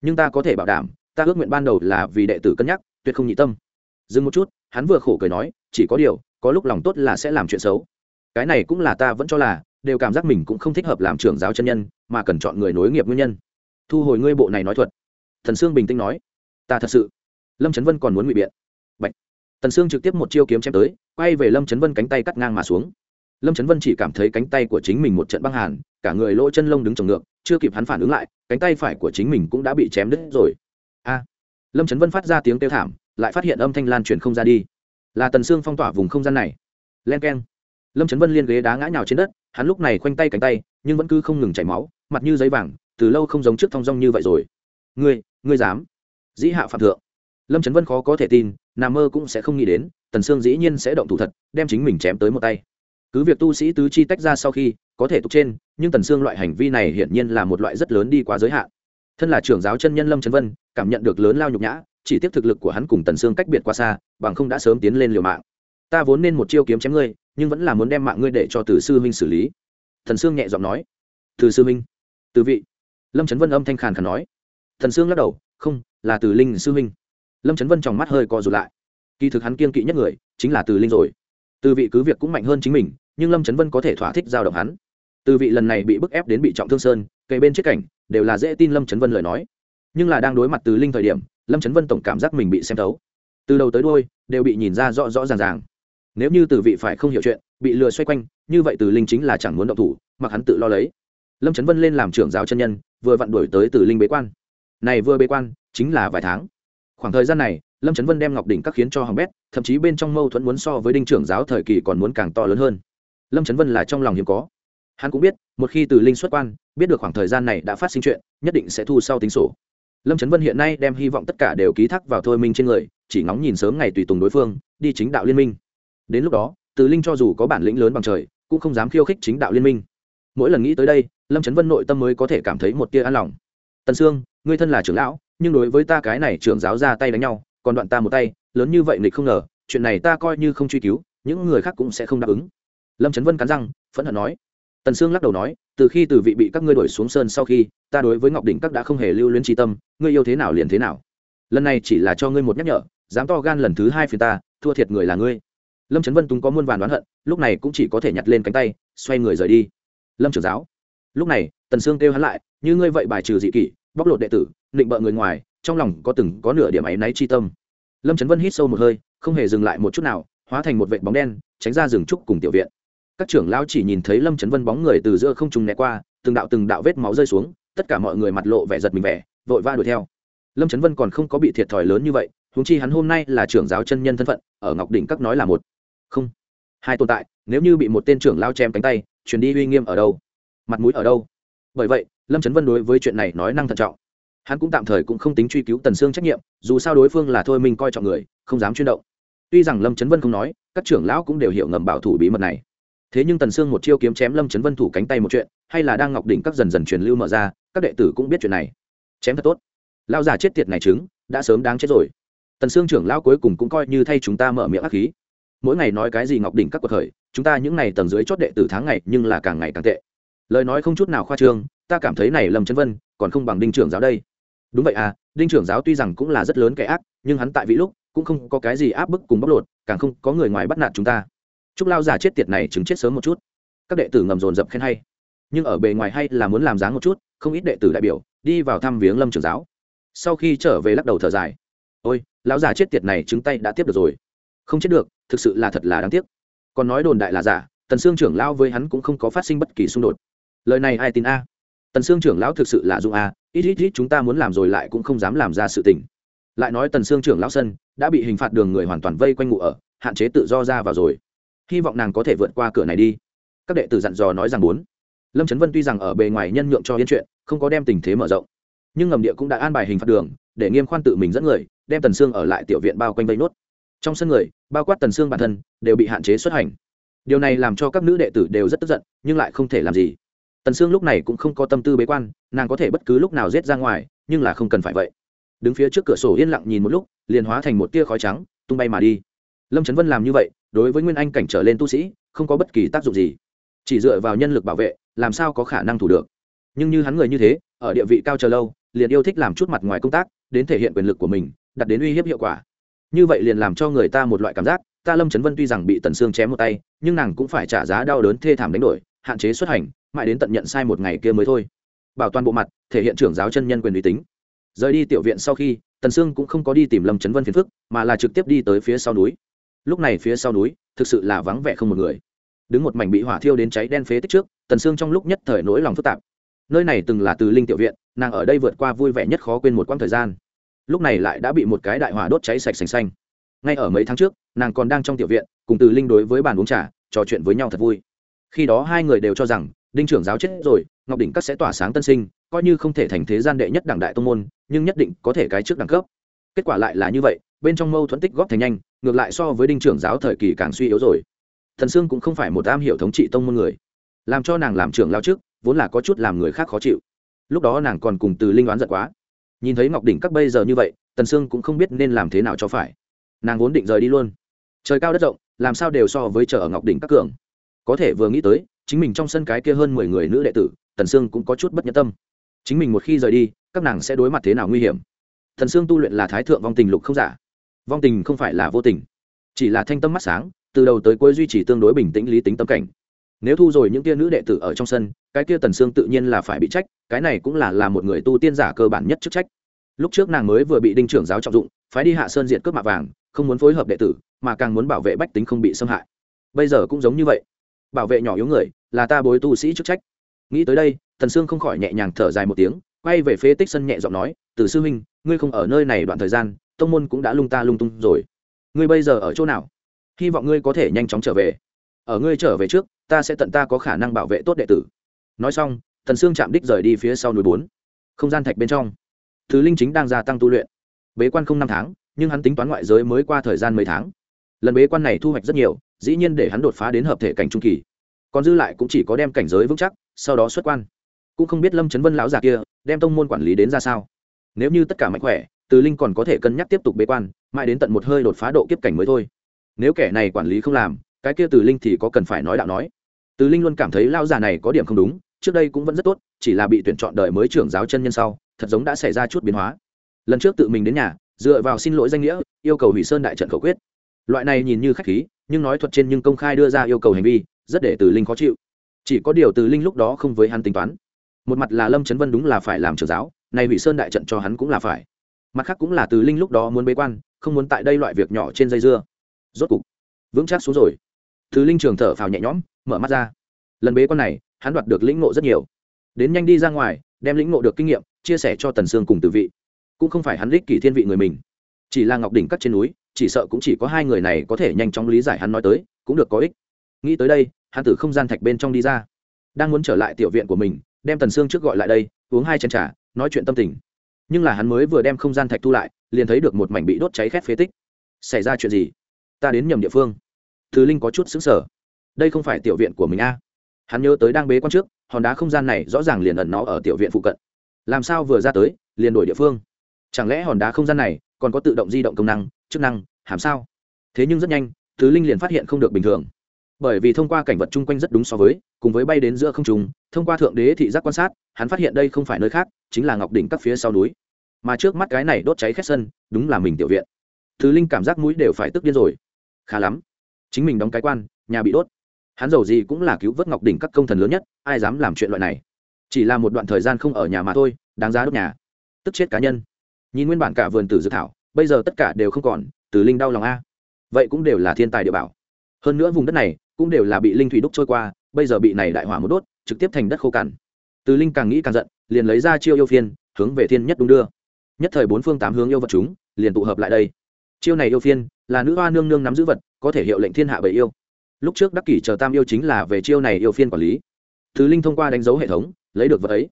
Nhưng ta có thể bảo đảm, ta ước nguyện ban đầu là vì đệ tử cân nhắc, tuyệt không nhị tâm. Dừng một chút, hắn vừa khổ cười nói, chỉ có điều, có lúc lòng tốt là sẽ làm chuyện xấu. Cái này cũng là ta vẫn cho là, đều cảm giác mình cũng không thích hợp làm trưởng giáo chân nhân, mà cần chọn người nối nghiệp nguyên nhân. Thu hồi ngươi bộ này nói thuật. Thần sương bình tĩnh nói, ta thật sự. Lâm trấn vân còn muốn ngụy biện. Bạch. tần sương trực tiếp một chiêu kiếm chém tới, quay về lâm trấn vân cánh tay cắt ngang mà xuống lâm trấn vân chỉ cảm thấy cánh tay của chính mình một trận băng hàn, cả người lỗ chân lông đứng trồng ngược, chưa kịp hắn phản ứng lại, cánh tay phải của chính mình cũng đã bị chém đứt rồi. A! Lâm trấn vân phát ra tiếng kêu thảm, lại phát hiện âm thanh lan truyền không ra đi. Là tần xương phong tỏa vùng không gian này. Len keng. Lâm trấn vân liên ghế đá ngã nhào trên đất, hắn lúc này khoanh tay cánh tay, nhưng vẫn cứ không ngừng chảy máu, mặt như giấy vàng, từ lâu không giống trước thong dong như vậy rồi. Ngươi ngươi dám? Dĩ hạ phạm thượng. Lâm trấn vân khó có thể tin nà mơ cũng sẽ không nghĩ đến, tần sương dĩ nhiên sẽ động thủ thật, đem chính mình chém tới một tay cứ việc tu sĩ tứ chi tách ra sau khi, có thể tục trên, nhưng tần xương loại hành vi này hiển nhiên là một loại rất lớn đi quá giới hạn. Thân là trưởng giáo chân nhân lâm trấn vân, cảm nhận được lớn lao nhục nhã, chỉ tiếp thực lực của hắn cùng tần xương cách biệt quá xa, bằng không đã sớm tiến lên liều mạng. Ta vốn nên một chiêu kiếm chém ngươi, nhưng vẫn là muốn đem mạng ngươi để cho từ sư huynh xử lý. Thần sương nhẹ giọng nói. Từ sư huynh từ vị. Lâm trấn vân âm thanh khàn khàn nói. Thần sương lắc đầu. Không, là từ linh sư huynh lâm trấn vân tròng mắt hơi co rụt lại. Kỳ thực hắn kiên kỵ nhất người, chính là từ linh rồi. Từ vị cứ việc cũng mạnh hơn chính mình nhưng lâm trấn vân có thể thỏa thích giao động hắn từ vị lần này bị bức ép đến bị trọng thương sơn cây bên chết cảnh đều là dễ tin lâm trấn vân lời nói nhưng là đang đối mặt từ linh thời điểm lâm trấn vân tổng cảm giác mình bị xem thấu từ đầu tới đôi đều bị nhìn ra rõ rõ ràng ràng nếu như từ vị phải không hiểu chuyện bị lừa xoay quanh như vậy từ linh chính là chẳng muốn động thủ mặc hắn tự lo lấy lâm trấn vân lên làm trưởng giáo chân nhân vừa vặn đuổi tới từ linh bế quan này vừa bế quan chính là vài tháng khoảng thời gian này lâm trấn vân đem ngọc đỉnh các khiến cho hỏng bét thậm chí bên trong mâu thuẫn muốn so với đinh trưởng giáo thời kỳ còn muốn càng to lớn hơn lâm trấn vân là trong lòng hiếm có. Hắn cũng biết, một khi từ linh xuất quan, biết được khoảng thời gian này đã phát sinh chuyện, nhất định sẽ thu sau tính sổ. Lâm trấn vân hiện nay đem hy vọng tất cả đều ký thác vào thôi minh trên người, chỉ ngóng nhìn sớm ngày tùy tùng đối phương, đi chính đạo liên minh. Đến lúc đó, từ linh cho dù có bản lĩnh lớn bằng trời, cũng không dám khiêu khích chính đạo liên minh. Mỗi lần nghĩ tới đây, lâm trấn vân nội tâm mới có thể cảm thấy một tia an lòng. Tần sương, ngươi thân là trưởng lão, nhưng đối với ta cái này trưởng giáo ra tay đánh nhau, còn đoạn ta một tay, lớn như vậy nghịch không ngờ, chuyện này ta coi như không truy cứu, những người khác cũng sẽ không đáp ứng lâm trấn vân cắn răng, phẫn hận nói. Tần sương lắc đầu nói, từ khi từ vị bị các ngươi đuổi xuống sơn sau khi, ta đối với ngọc đỉnh các đã không hề lưu luyến tri tâm, ngươi yêu thế nào liền thế nào. Lần này chỉ là cho ngươi một nhắc nhở, dám to gan lần thứ hai phiền ta, thua thiệt người là ngươi. Lâm trấn vân túng có muôn vàn đoán hận, lúc này cũng chỉ có thể nhặt lên cánh tay, xoay người rời đi. Lâm trưởng giáo. Lúc này, tần sương kêu hắn lại, như ngươi vậy bài trừ dị kỷ, bóc lột đệ tử, định bợ người ngoài, trong lòng có từng có nửa điểm áy náy chi tâm. Lâm trấn vân hít sâu một hơi, không hề dừng lại một chút nào, hóa thành một vệ bóng đen, tránh ra rừng trúc cùng tiểu viện các trưởng lão chỉ nhìn thấy lâm trấn vân bóng người từ giữa không trung né qua, từng đạo từng đạo vết máu rơi xuống, tất cả mọi người mặt lộ vẻ giật mình vẻ, vội va đuổi theo. Lâm trấn vân còn không có bị thiệt thòi lớn như vậy húng chi hắn hôm nay là trưởng giáo chân nhân thân phận, ở ngọc đỉnh các nói là một. Không, hai tồn tại, nếu như bị một tên trưởng lao chém cánh tay chuyển đi uy nghiêm ở đâu? Mặt mũi ở đâu? Bởi vậy, lâm trấn vân đối với chuyện này nói năng thận trọng. Hắn cũng tạm thời cũng không tính truy cứu tần xương trách nhiệm, dù sao đối phương là thôi mình coi trọng người, không dám chuyên động. Tuy rằng lâm trấn vân không nói, các trưởng lão cũng đều hiểu ngầm bảo thủ bí mật này thế nhưng tần sương một chiêu kiếm chém lâm trấn vân thủ cánh tay một chuyện, hay là đang ngọc đỉnh các dần dần truyền lưu mở ra, các đệ tử cũng biết chuyện này. Chém thật tốt. Lao già chết tiệt này chứng, đã sớm đáng chết rồi. Tần sương trưởng lão cuối cùng cũng coi như thay chúng ta mở miệng ác khí. Mỗi ngày nói cái gì ngọc đỉnh các cuộc khởi, chúng ta những ngày tầng dưới chót đệ tử tháng ngày nhưng là càng ngày càng tệ. Lời nói không chút nào khoa trương, ta cảm thấy này lâm trấn vân, còn không bằng đinh trưởng giáo đây. Đúng vậy à đinh trưởng giáo tuy rằng cũng là rất lớn kẻ ác, nhưng hắn tại vị lúc, cũng không có cái gì áp bức cùng bóc lột, càng không có người ngoài bắt nạt chúng ta chúc lao già chết tiệt này chứng chết sớm một chút. Các đệ tử ngầm dồn dập khen hay. Nhưng ở bề ngoài hay là muốn làm dáng một chút, không ít đệ tử đại biểu, đi vào thăm viếng lâm trưởng giáo. Sau khi trở về lắc đầu thở dài. Ôi, lão già chết tiệt này chứng tay đã tiếp được rồi. Không chết được, thực sự là thật là đáng tiếc. Còn nói đồn đại là giả, tần sương trưởng lão với hắn cũng không có phát sinh bất kỳ xung đột. Lời này ai tin a? Tần sương trưởng lão thực sự là dung a, ít ít ít chúng ta muốn làm rồi lại cũng không dám làm ra sự tình. Lại nói tần sương trưởng lão sân, đã bị hình phạt đường người hoàn toàn vây quanh ngụ ở, hạn chế tự do ra vào rồi hy vọng nàng có thể vượt qua cửa này đi. Các đệ tử dặn dò nói rằng bốn lâm trấn vân tuy rằng ở bề ngoài nhân nhượng cho yên chuyện, không có đem tình thế mở rộng. Nhưng ngầm địa cũng đã an bài hình phạt đường, để nghiêm khoan tự mình dẫn người, đem tần sương ở lại tiểu viện bao quanh vây nốt. Trong sân người, bao quát tần sương bản thân, đều bị hạn chế xuất hành. Điều này làm cho các nữ đệ tử đều rất tức giận, nhưng lại không thể làm gì. Tần sương lúc này cũng không có tâm tư bế quan, nàng có thể bất cứ lúc nào giết ra ngoài, nhưng là không cần phải vậy. Đứng phía trước cửa sổ yên lặng nhìn một lúc, liền hóa thành một tia khói trắng, tung bay mà đi. Lâm trấn vân làm như vậy đối với nguyên anh cảnh trở lên tu sĩ, không có bất kỳ tác dụng gì. Chỉ dựa vào nhân lực bảo vệ, làm sao có khả năng thủ được. Nhưng như hắn người như thế, ở địa vị cao chờ lâu, liền yêu thích làm chút mặt ngoài công tác, đến thể hiện quyền lực của mình đặt đến uy hiếp hiệu quả. Như vậy liền làm cho người ta một loại cảm giác, ta lâm trấn vân tuy rằng bị tần sương chém một tay, nhưng nàng cũng phải trả giá đau đớn thê thảm đánh đổi, hạn chế xuất hành, mãi đến tận nhận sai một ngày kia mới thôi. Bảo toàn bộ mặt, thể hiện trưởng giáo chân nhân quyền uy tín. Rời đi tiểu viện sau khi, tần sương cũng không có đi tìm lâm trấn vân phiền phức, mà là trực tiếp đi tới phía sau núi lúc này phía sau núi, thực sự là vắng vẻ không một người. Đứng một mảnh bị hỏa thiêu đến cháy đen phế tích trước, tần sương trong lúc nhất thời nỗi lòng phức tạp. Nơi này từng là từ linh tiểu viện, nàng ở đây vượt qua vui vẻ nhất khó quên một quãng thời gian. Lúc này lại đã bị một cái đại hỏa đốt cháy sạch sành xanh. Ngay ở mấy tháng trước, nàng còn đang trong tiểu viện, cùng từ linh đối với bàn uống trà, trò chuyện với nhau thật vui. Khi đó hai người đều cho rằng, đinh trưởng giáo chết rồi, ngọc đỉnh các sẽ tỏa sáng tân sinh, coi như không thể thành thế gian đệ nhất đảng đại tông môn, nhưng nhất định có thể cái trước đẳng cấp. Kết quả lại là như vậy, bên trong mâu thuẫn tích góp thành nhanh ngược lại so với đinh trưởng giáo thời kỳ càng suy yếu rồi. Thần sương cũng không phải một am hiểu thống trị tông môn người. Làm cho nàng làm trưởng lao trước, vốn là có chút làm người khác khó chịu. Lúc đó nàng còn cùng từ linh đoán giận quá. Nhìn thấy ngọc đỉnh các bây giờ như vậy, tần sương cũng không biết nên làm thế nào cho phải. Nàng vốn định rời đi luôn. Trời cao đất rộng, làm sao đều so với chợ ở ngọc đỉnh các cường. Có thể vừa nghĩ tới, chính mình trong sân cái kia hơn mười người nữ đệ tử, tần sương cũng có chút bất nhẫn tâm. Chính mình một khi rời đi, các nàng sẽ đối mặt thế nào nguy hiểm? Thần sương tu luyện là thái thượng vong tình lục không giả vong tình không phải là vô tình, chỉ là thanh tâm mắt sáng, từ đầu tới cuối duy trì tương đối bình tĩnh lý tính tâm cảnh. Nếu thu rồi những tia nữ đệ tử ở trong sân, cái kia tần sương tự nhiên là phải bị trách, cái này cũng là là một người tu tiên giả cơ bản nhất chức trách. Lúc trước nàng mới vừa bị đinh trưởng giáo trọng dụng, phái đi hạ sơn diện cướp mạ vàng, không muốn phối hợp đệ tử, mà càng muốn bảo vệ bách tính không bị xâm hại. Bây giờ cũng giống như vậy. Bảo vệ nhỏ yếu người, là ta bối tu sĩ chức trách. Nghĩ tới đây thần sương không khỏi nhẹ nhàng thở dài một tiếng, quay về phế tích sân nhẹ giọng nói, từ sư huynh, ngươi không ở nơi này đoạn thời gian tông môn cũng đã lung ta lung tung rồi. Ngươi bây giờ ở chỗ nào? Hy vọng ngươi có thể nhanh chóng trở về. Ở ngươi trở về trước, ta sẽ tận ta có khả năng bảo vệ tốt đệ tử. Nói xong, thần sương chạm đích rời đi phía sau núi bốn. Không gian thạch bên trong. Thứ linh chính đang gia tăng tu luyện. Bế quan không năm tháng, nhưng hắn tính toán ngoại giới mới qua thời gian mấy tháng. Lần bế quan này thu hoạch rất nhiều, dĩ nhiên để hắn đột phá đến hợp thể cảnh trung kỳ. Còn dư lại cũng chỉ có đem cảnh giới vững chắc, sau đó xuất quan. Cũng không biết lâm chấn vân lão già kia, đem tông môn quản lý đến ra sao. Nếu như tất cả mạnh khỏe từ linh còn có thể cân nhắc tiếp tục bế quan, mãi đến tận một hơi đột phá độ kiếp cảnh mới thôi. Nếu kẻ này quản lý không làm, cái kia từ linh thì có cần phải nói đạo nói. Từ linh luôn cảm thấy lao già này có điểm không đúng, trước đây cũng vẫn rất tốt, chỉ là bị tuyển chọn đời mới trưởng giáo chân nhân sau, thật giống đã xảy ra chút biến hóa. Lần trước tự mình đến nhà, dựa vào xin lỗi danh nghĩa, yêu cầu hủy sơn đại trận khẩu quyết. Loại này nhìn như khách khí, nhưng nói thuật trên nhưng công khai đưa ra yêu cầu hành vi, rất để từ linh khó chịu. Chỉ có điều từ linh lúc đó không với hắn tính toán. Một mặt là lâm trấn vân đúng là phải làm trưởng giáo này hủy sơn đại trận cho hắn cũng là phải mặt khác cũng là từ linh lúc đó muốn bế quan, không muốn tại đây loại việc nhỏ trên dây dưa. Rốt cục, vững chắc xuống rồi. Từ linh trường thở phào nhẹ nhõm, mở mắt ra. Lần bế quan này, hắn đoạt được lĩnh ngộ rất nhiều. Đến nhanh đi ra ngoài, đem lĩnh ngộ được kinh nghiệm, chia sẻ cho tần sương cùng từ vị. Cũng không phải hắn đích kỷ thiên vị người mình. Chỉ là ngọc đỉnh cắt trên núi, chỉ sợ cũng chỉ có hai người này có thể nhanh chóng lý giải hắn nói tới, cũng được có ích. Nghĩ tới đây, hắn từ không gian thạch bên trong đi ra. Đang muốn trở lại tiểu viện của mình, đem tần sương trước gọi lại đây, uống hai chén t r à nói chuyện tâm tình nhưng là hắn mới vừa đem không gian thạch thu lại, liền thấy được một mảnh bị đốt cháy khét phế tích. Xảy ra chuyện gì? Ta đến nhầm địa phương. Thứ linh có chút xứng sở đây không phải tiểu viện của mình a. Hắn nhớ tới đang bế quan trước, hòn đá không gian này rõ ràng liền ẩn nó ở tiểu viện phụ cận. Làm sao vừa ra tới, liền đổi địa phương? Chẳng lẽ hòn đá không gian này còn có tự động di động công năng, chức năng, hàm sao? Thế nhưng rất nhanh, thứ linh liền phát hiện không được bình thường bởi vì thông qua cảnh vật chung quanh rất đúng so với, cùng với bay đến giữa không trùng thông qua thượng đế thị giác quan sát, hắn phát hiện đây không phải nơi khác, chính là ngọc đỉnh các phía sau núi. Mà trước mắt cái này đốt cháy khét sân, đúng là mình tiểu viện. Thứ linh cảm giác mũi đều phải tức điên rồi. Khá lắm. Chính mình đóng cái quan, nhà bị đốt. Hắn giàu gì cũng là cứu vớt ngọc đỉnh các công thần lớn nhất, ai dám làm chuyện loại này? Chỉ là một đoạn thời gian không ở nhà mà thôi, đáng giá đốt nhà. Tức chết cá nhân. Nhìn nguyên bản cả vườn tử dự thảo, bây giờ tất cả đều không còn, từ linh đau lòng a. Vậy cũng đều là thiên tài địa bảo. Hơn nữa vùng đất này cũng đều là bị linh thủy đúc trôi qua, bây giờ bị này đại hỏa một đốt, trực tiếp thành đất khô cằn. Từ linh càng nghĩ càng giận, liền lấy ra chiêu yêu phiên, hướng về thiên nhất đúng đưa. Nhất thời bốn phương tám hướng yêu vật chúng, liền tụ hợp lại đây. Chiêu này yêu phiên, là nữ hoa nương nương nắm giữ vật, có thể hiệu lệnh thiên hạ bởi yêu. Lúc trước đắc kỷ chờ tam yêu chính là về chiêu này yêu phiên quản lý. Thứ linh thông qua đánh dấu hệ thống, lấy được vật ấy.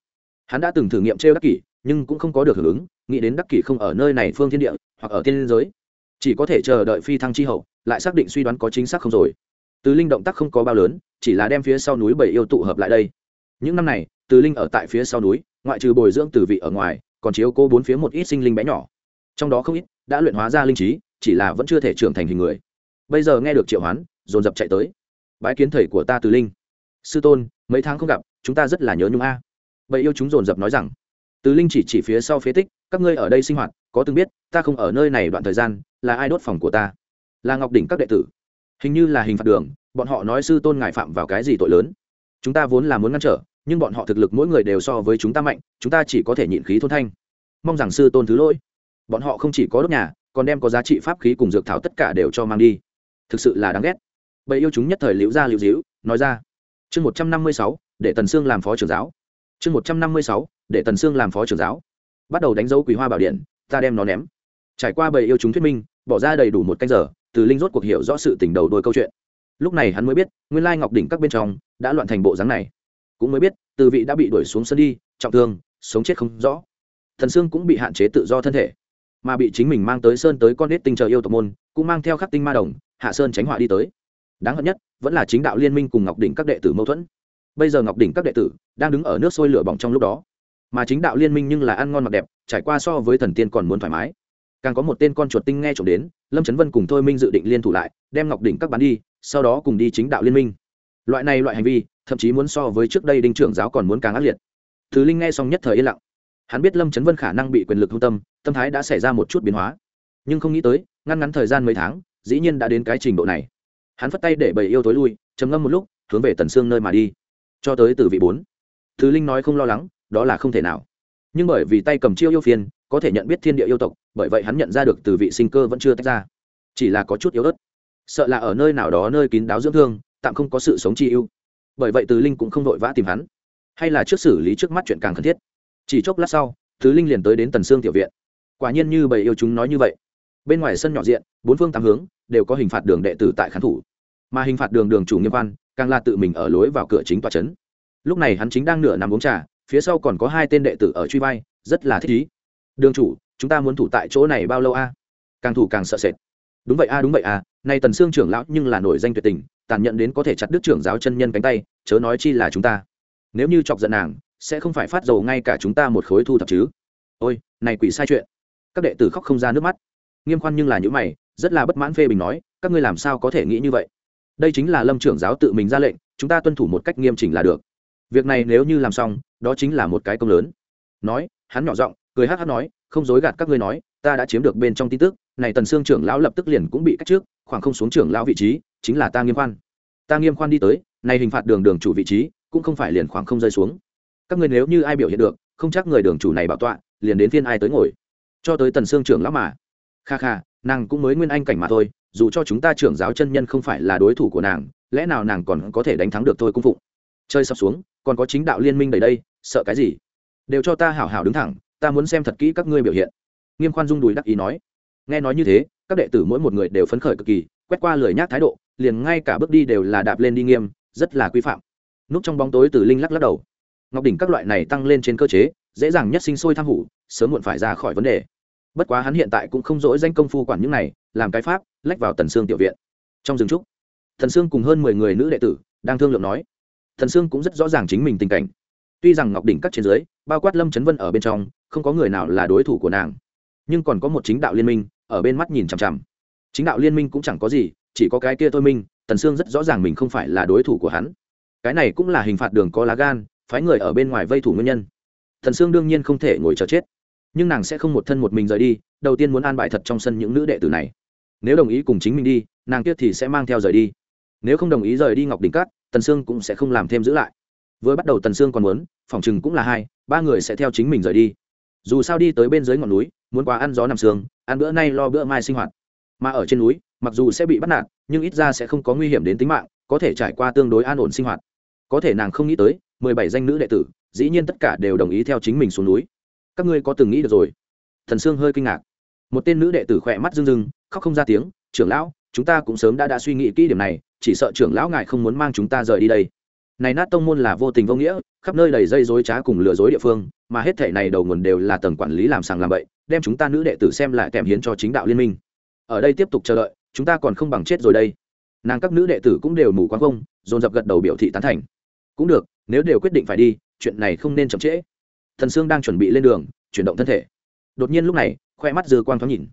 Hắn đã từng thử nghiệm trêu đắc kỷ, nhưng cũng không có được hưởng ứng, nghĩ đến đắc kỷ không ở nơi này phương thiên địa, hoặc ở thiên giới. Chỉ có thể chờ đợi phi thăng chi hậu, lại xác định suy đoán có chính xác không rồi từ linh động tác không có bao lớn, chỉ là đem phía sau núi bảy yêu tụ hợp lại đây. Những năm này, từ linh ở tại phía sau núi, ngoại trừ bồi dưỡng từ vị ở ngoài, còn chiếu cố bốn phía một ít sinh linh bé nhỏ. Trong đó không ít đã luyện hóa ra linh trí, chỉ là vẫn chưa thể trưởng thành hình người. Bây giờ nghe được triệu hoán, dồn dập chạy tới. Bái kiến thầy của ta từ linh. Sư tôn, mấy tháng không gặp, chúng ta rất là nhớ nhung a. Bảy yêu chúng dồn dập nói rằng, từ linh chỉ chỉ phía sau phế tích, các ngươi ở đây sinh hoạt, có từng biết, ta không ở nơi này đoạn thời gian, là ai đốt phòng của ta? Là ngọc đỉnh các đệ tử hình như là hình phạt đường, bọn họ nói sư tôn ngài phạm vào cái gì tội lớn. Chúng ta vốn là muốn ngăn trở, nhưng bọn họ thực lực mỗi người đều so với chúng ta mạnh, chúng ta chỉ có thể nhịn khí thôn thanh. Mong rằng sư tôn thứ lỗi. Bọn họ không chỉ có đốt nhà, còn đem có giá trị pháp khí cùng dược thảo tất cả đều cho mang đi. Thực sự là đáng ghét. Bậy yêu chúng nhất thời liễu ra liễu dĩu, nói ra. Chương một trăm năm mươi sáu, để tần sương làm phó trưởng giáo. Chương một trăm năm mươi sáu, để tần sương làm phó trưởng giáo. Bắt đầu đánh dấu quý hoa bảo điện, ta đem nó ném. Trải qua bầy yêu chúng thuyết minh, bỏ ra đầy đủ một canh giờ từ linh rốt cuộc hiểu rõ sự tình đầu đôi câu chuyện. Lúc này hắn mới biết, nguyên lai ngọc đỉnh các bên trong đã loạn thành bộ dáng này. Cũng mới biết, từ vị đã bị đuổi xuống sân đi, trọng thương, sống chết không rõ. Thần sương cũng bị hạn chế tự do thân thể, mà bị chính mình mang tới sơn tới con nết tinh chờ yêu tộc môn, cũng mang theo khắc tinh ma đồng, hạ sơn tránh họa đi tới. Đáng hận nhất, vẫn là chính đạo liên minh cùng ngọc đỉnh các đệ tử mâu thuẫn. Bây giờ ngọc đỉnh các đệ tử đang đứng ở nước sôi lửa bỏng trong lúc đó. Mà chính đạo liên minh nhưng là ăn ngon mặc đẹp, trải qua so với thần tiên còn muốn thoải mái. Càng có một tên con chuột tinh nghe trộm đến lâm trấn vân cùng thôi minh dự định liên thủ lại, đem ngọc đỉnh các bán đi, sau đó cùng đi chính đạo liên minh. Loại này loại hành vi, thậm chí muốn so với trước đây đinh trưởng giáo còn muốn càng ác liệt. Thứ linh nghe xong nhất thời yên lặng. Hắn biết lâm trấn vân khả năng bị quyền lực hung tâm tâm thái đã xảy ra một chút biến hóa. Nhưng không nghĩ tới ngăn ngắn thời gian mấy tháng, dĩ nhiên đã đến cái trình độ này. Hắn phất tay để bầy yêu tối lui, trầm ngâm một lúc, hướng về tần sương nơi mà đi. Cho tới từ vị bốn. Thứ linh nói không lo lắng, đó là không thể nào. Nhưng bởi vì tay cầm chiêu yêu phiên có thể nhận biết thiên địa yêu tộc bởi vậy hắn nhận ra được từ vị sinh cơ vẫn chưa tách ra. Chỉ là có chút yếu ớt. Sợ là ở nơi nào đó nơi kín đáo dưỡng thương, tạm không có sự sống chi ưu. Bởi vậy từ linh cũng không vội vã tìm hắn. Hay là trước xử lý trước mắt chuyện càng cần thiết. Chỉ chốc lát sau tứ linh liền tới đến tần sương tiểu viện. Quả nhiên như bầy yêu chúng nói như vậy. Bên ngoài sân nhỏ diện, bốn phương tám hướng, đều có hình phạt đường đệ tử tại khán thủ. Mà hình phạt đường đường chủ nghiêm văn càng là tự mình ở lối vào cửa chính tòa trấn lúc này hắn chính đang nửa nằm uống trà, phía sau còn có hai tên đệ tử ở truy vai rất là thích ý. Đường chủ chúng ta muốn thủ tại chỗ này bao lâu a? Càng thủ càng sợ sệt. Đúng vậy a, đúng vậy a, nay tần xương trưởng lão nhưng là nổi danh tuyệt tình, tàn nhận đến có thể chặt đứt trưởng giáo chân nhân cánh tay, chớ nói chi là chúng ta. Nếu như chọc giận nàng, sẽ không phải phát dầu ngay cả chúng ta một khối thu thập chứ. Ôi, này quỷ sai chuyện. Các đệ tử khóc không ra nước mắt. Nghiêm khoan nhưng là những mày, rất là bất mãn phê bình nói, các ngươi làm sao có thể nghĩ như vậy? Đây chính là lâm trưởng giáo tự mình ra lệnh, chúng ta tuân thủ một cách nghiêm chỉnh là được. Việc này nếu như làm xong, đó chính là một cái công lớn. Nói hắn nhỏ giọng, cười hát hát nói, không dối gạt các ngươi nói, ta đã chiếm được bên trong tin tức, này tần xương trưởng lão lập tức liền cũng bị cách trước, khoảng không xuống trưởng lão vị trí, chính là ta nghiêm khoan. Ta nghiêm khoan đi tới, này hình phạt đường đường chủ vị trí, cũng không phải liền khoảng không rơi xuống. Các ngươi nếu như ai biểu hiện được, không chắc người đường chủ này bảo tọa, liền đến phiên ai tới ngồi. Cho tới tần xương trưởng lão mà. Kha kha, nàng cũng mới nguyên anh cảnh mà thôi, dù cho chúng ta trưởng giáo chân nhân không phải là đối thủ của nàng, lẽ nào nàng còn có thể đánh thắng được thôi cung phụng? Chơi sập xuống, còn có chính đạo liên minh đầy đây, sợ cái gì? Đều cho ta hảo hảo đứng thẳng, ta muốn xem thật kỹ các ngươi biểu hiện. Nghiêm khoan dung đùi đắc ý nói. Nghe nói như thế, các đệ tử mỗi một người đều phấn khởi cực kỳ, quét qua lời nhác thái độ, liền ngay cả bước đi đều là đạp lên đi nghiêm, rất là quy phạm. Núp trong bóng tối từ linh lắc lắc đầu. Ngọc đỉnh các loại này tăng lên trên cơ chế, dễ dàng nhất sinh sôi tham hủ, sớm muộn phải ra khỏi vấn đề. Bất quá hắn hiện tại cũng không dỗi danh công phu quản những này, làm cái pháp, lách vào tần sương tiểu viện. Trong rừng trúc thần sương cùng hơn mười người nữ đệ tử, đang thương lượng nói. Thần sương cũng rất rõ ràng chính mình tình cảnh tuy rằng ngọc đỉnh các trên dưới, bao quát lâm trấn vân ở bên trong, không có người nào là đối thủ của nàng. Nhưng còn có một chính đạo liên minh, ở bên mắt nhìn chằm chằm. Chính đạo liên minh cũng chẳng có gì, chỉ có cái kia thôi minh, tần sương rất rõ ràng mình không phải là đối thủ của hắn. Cái này cũng là hình phạt đường có lá gan, phái người ở bên ngoài vây thủ nguyên nhân. Thần sương đương nhiên không thể ngồi chờ chết. Nhưng nàng sẽ không một thân một mình rời đi, đầu tiên muốn an bài thật trong sân những nữ đệ tử này. Nếu đồng ý cùng chính mình đi, nàng kia thì sẽ mang theo rời đi. Nếu không đồng ý rời đi ngọc đỉnh cát tần sương cũng sẽ không làm thêm giữ lại. Vừa bắt đầu tần sương còn muốn phòng chừng cũng là hai, ba người sẽ theo chính mình rời đi. Dù sao đi tới bên dưới ngọn núi, muốn qua ăn gió nằm sương, ăn bữa nay lo bữa mai sinh hoạt. Mà ở trên núi, mặc dù sẽ bị bắt nạt, nhưng ít ra sẽ không có nguy hiểm đến tính mạng, có thể trải qua tương đối an ổn sinh hoạt. Có thể nàng không nghĩ tới, mười bảy danh nữ đệ tử, dĩ nhiên tất cả đều đồng ý theo chính mình xuống núi. Các ngươi có từng nghĩ được rồi? Thần sương hơi kinh ngạc. Một tên nữ đệ tử khỏe mắt rưng rưng, khóc không ra tiếng, trưởng lão, chúng ta cũng sớm đã đã suy nghĩ kỹ điểm này, chỉ sợ trưởng lão ngài không muốn mang chúng ta rời đi đây này nát tông môn là vô tình vô nghĩa, khắp nơi đầy dây dối trá cùng lừa dối địa phương, mà hết thể này đầu nguồn đều là tầng quản lý làm sàng làm bậy, đem chúng ta nữ đệ tử xem lại kèm hiến cho chính đạo liên minh. Ở đây tiếp tục chờ đợi, chúng ta còn không bằng chết rồi đây. Nàng các nữ đệ tử cũng đều mù quáng không, dồn dập gật đầu biểu thị tán thành. Cũng được, nếu đều quyết định phải đi, chuyện này không nên chậm trễ. Thần sương đang chuẩn bị lên đường, chuyển động thân thể. Đột nhiên lúc này, khoe mắt dư quang thoáng nhìn.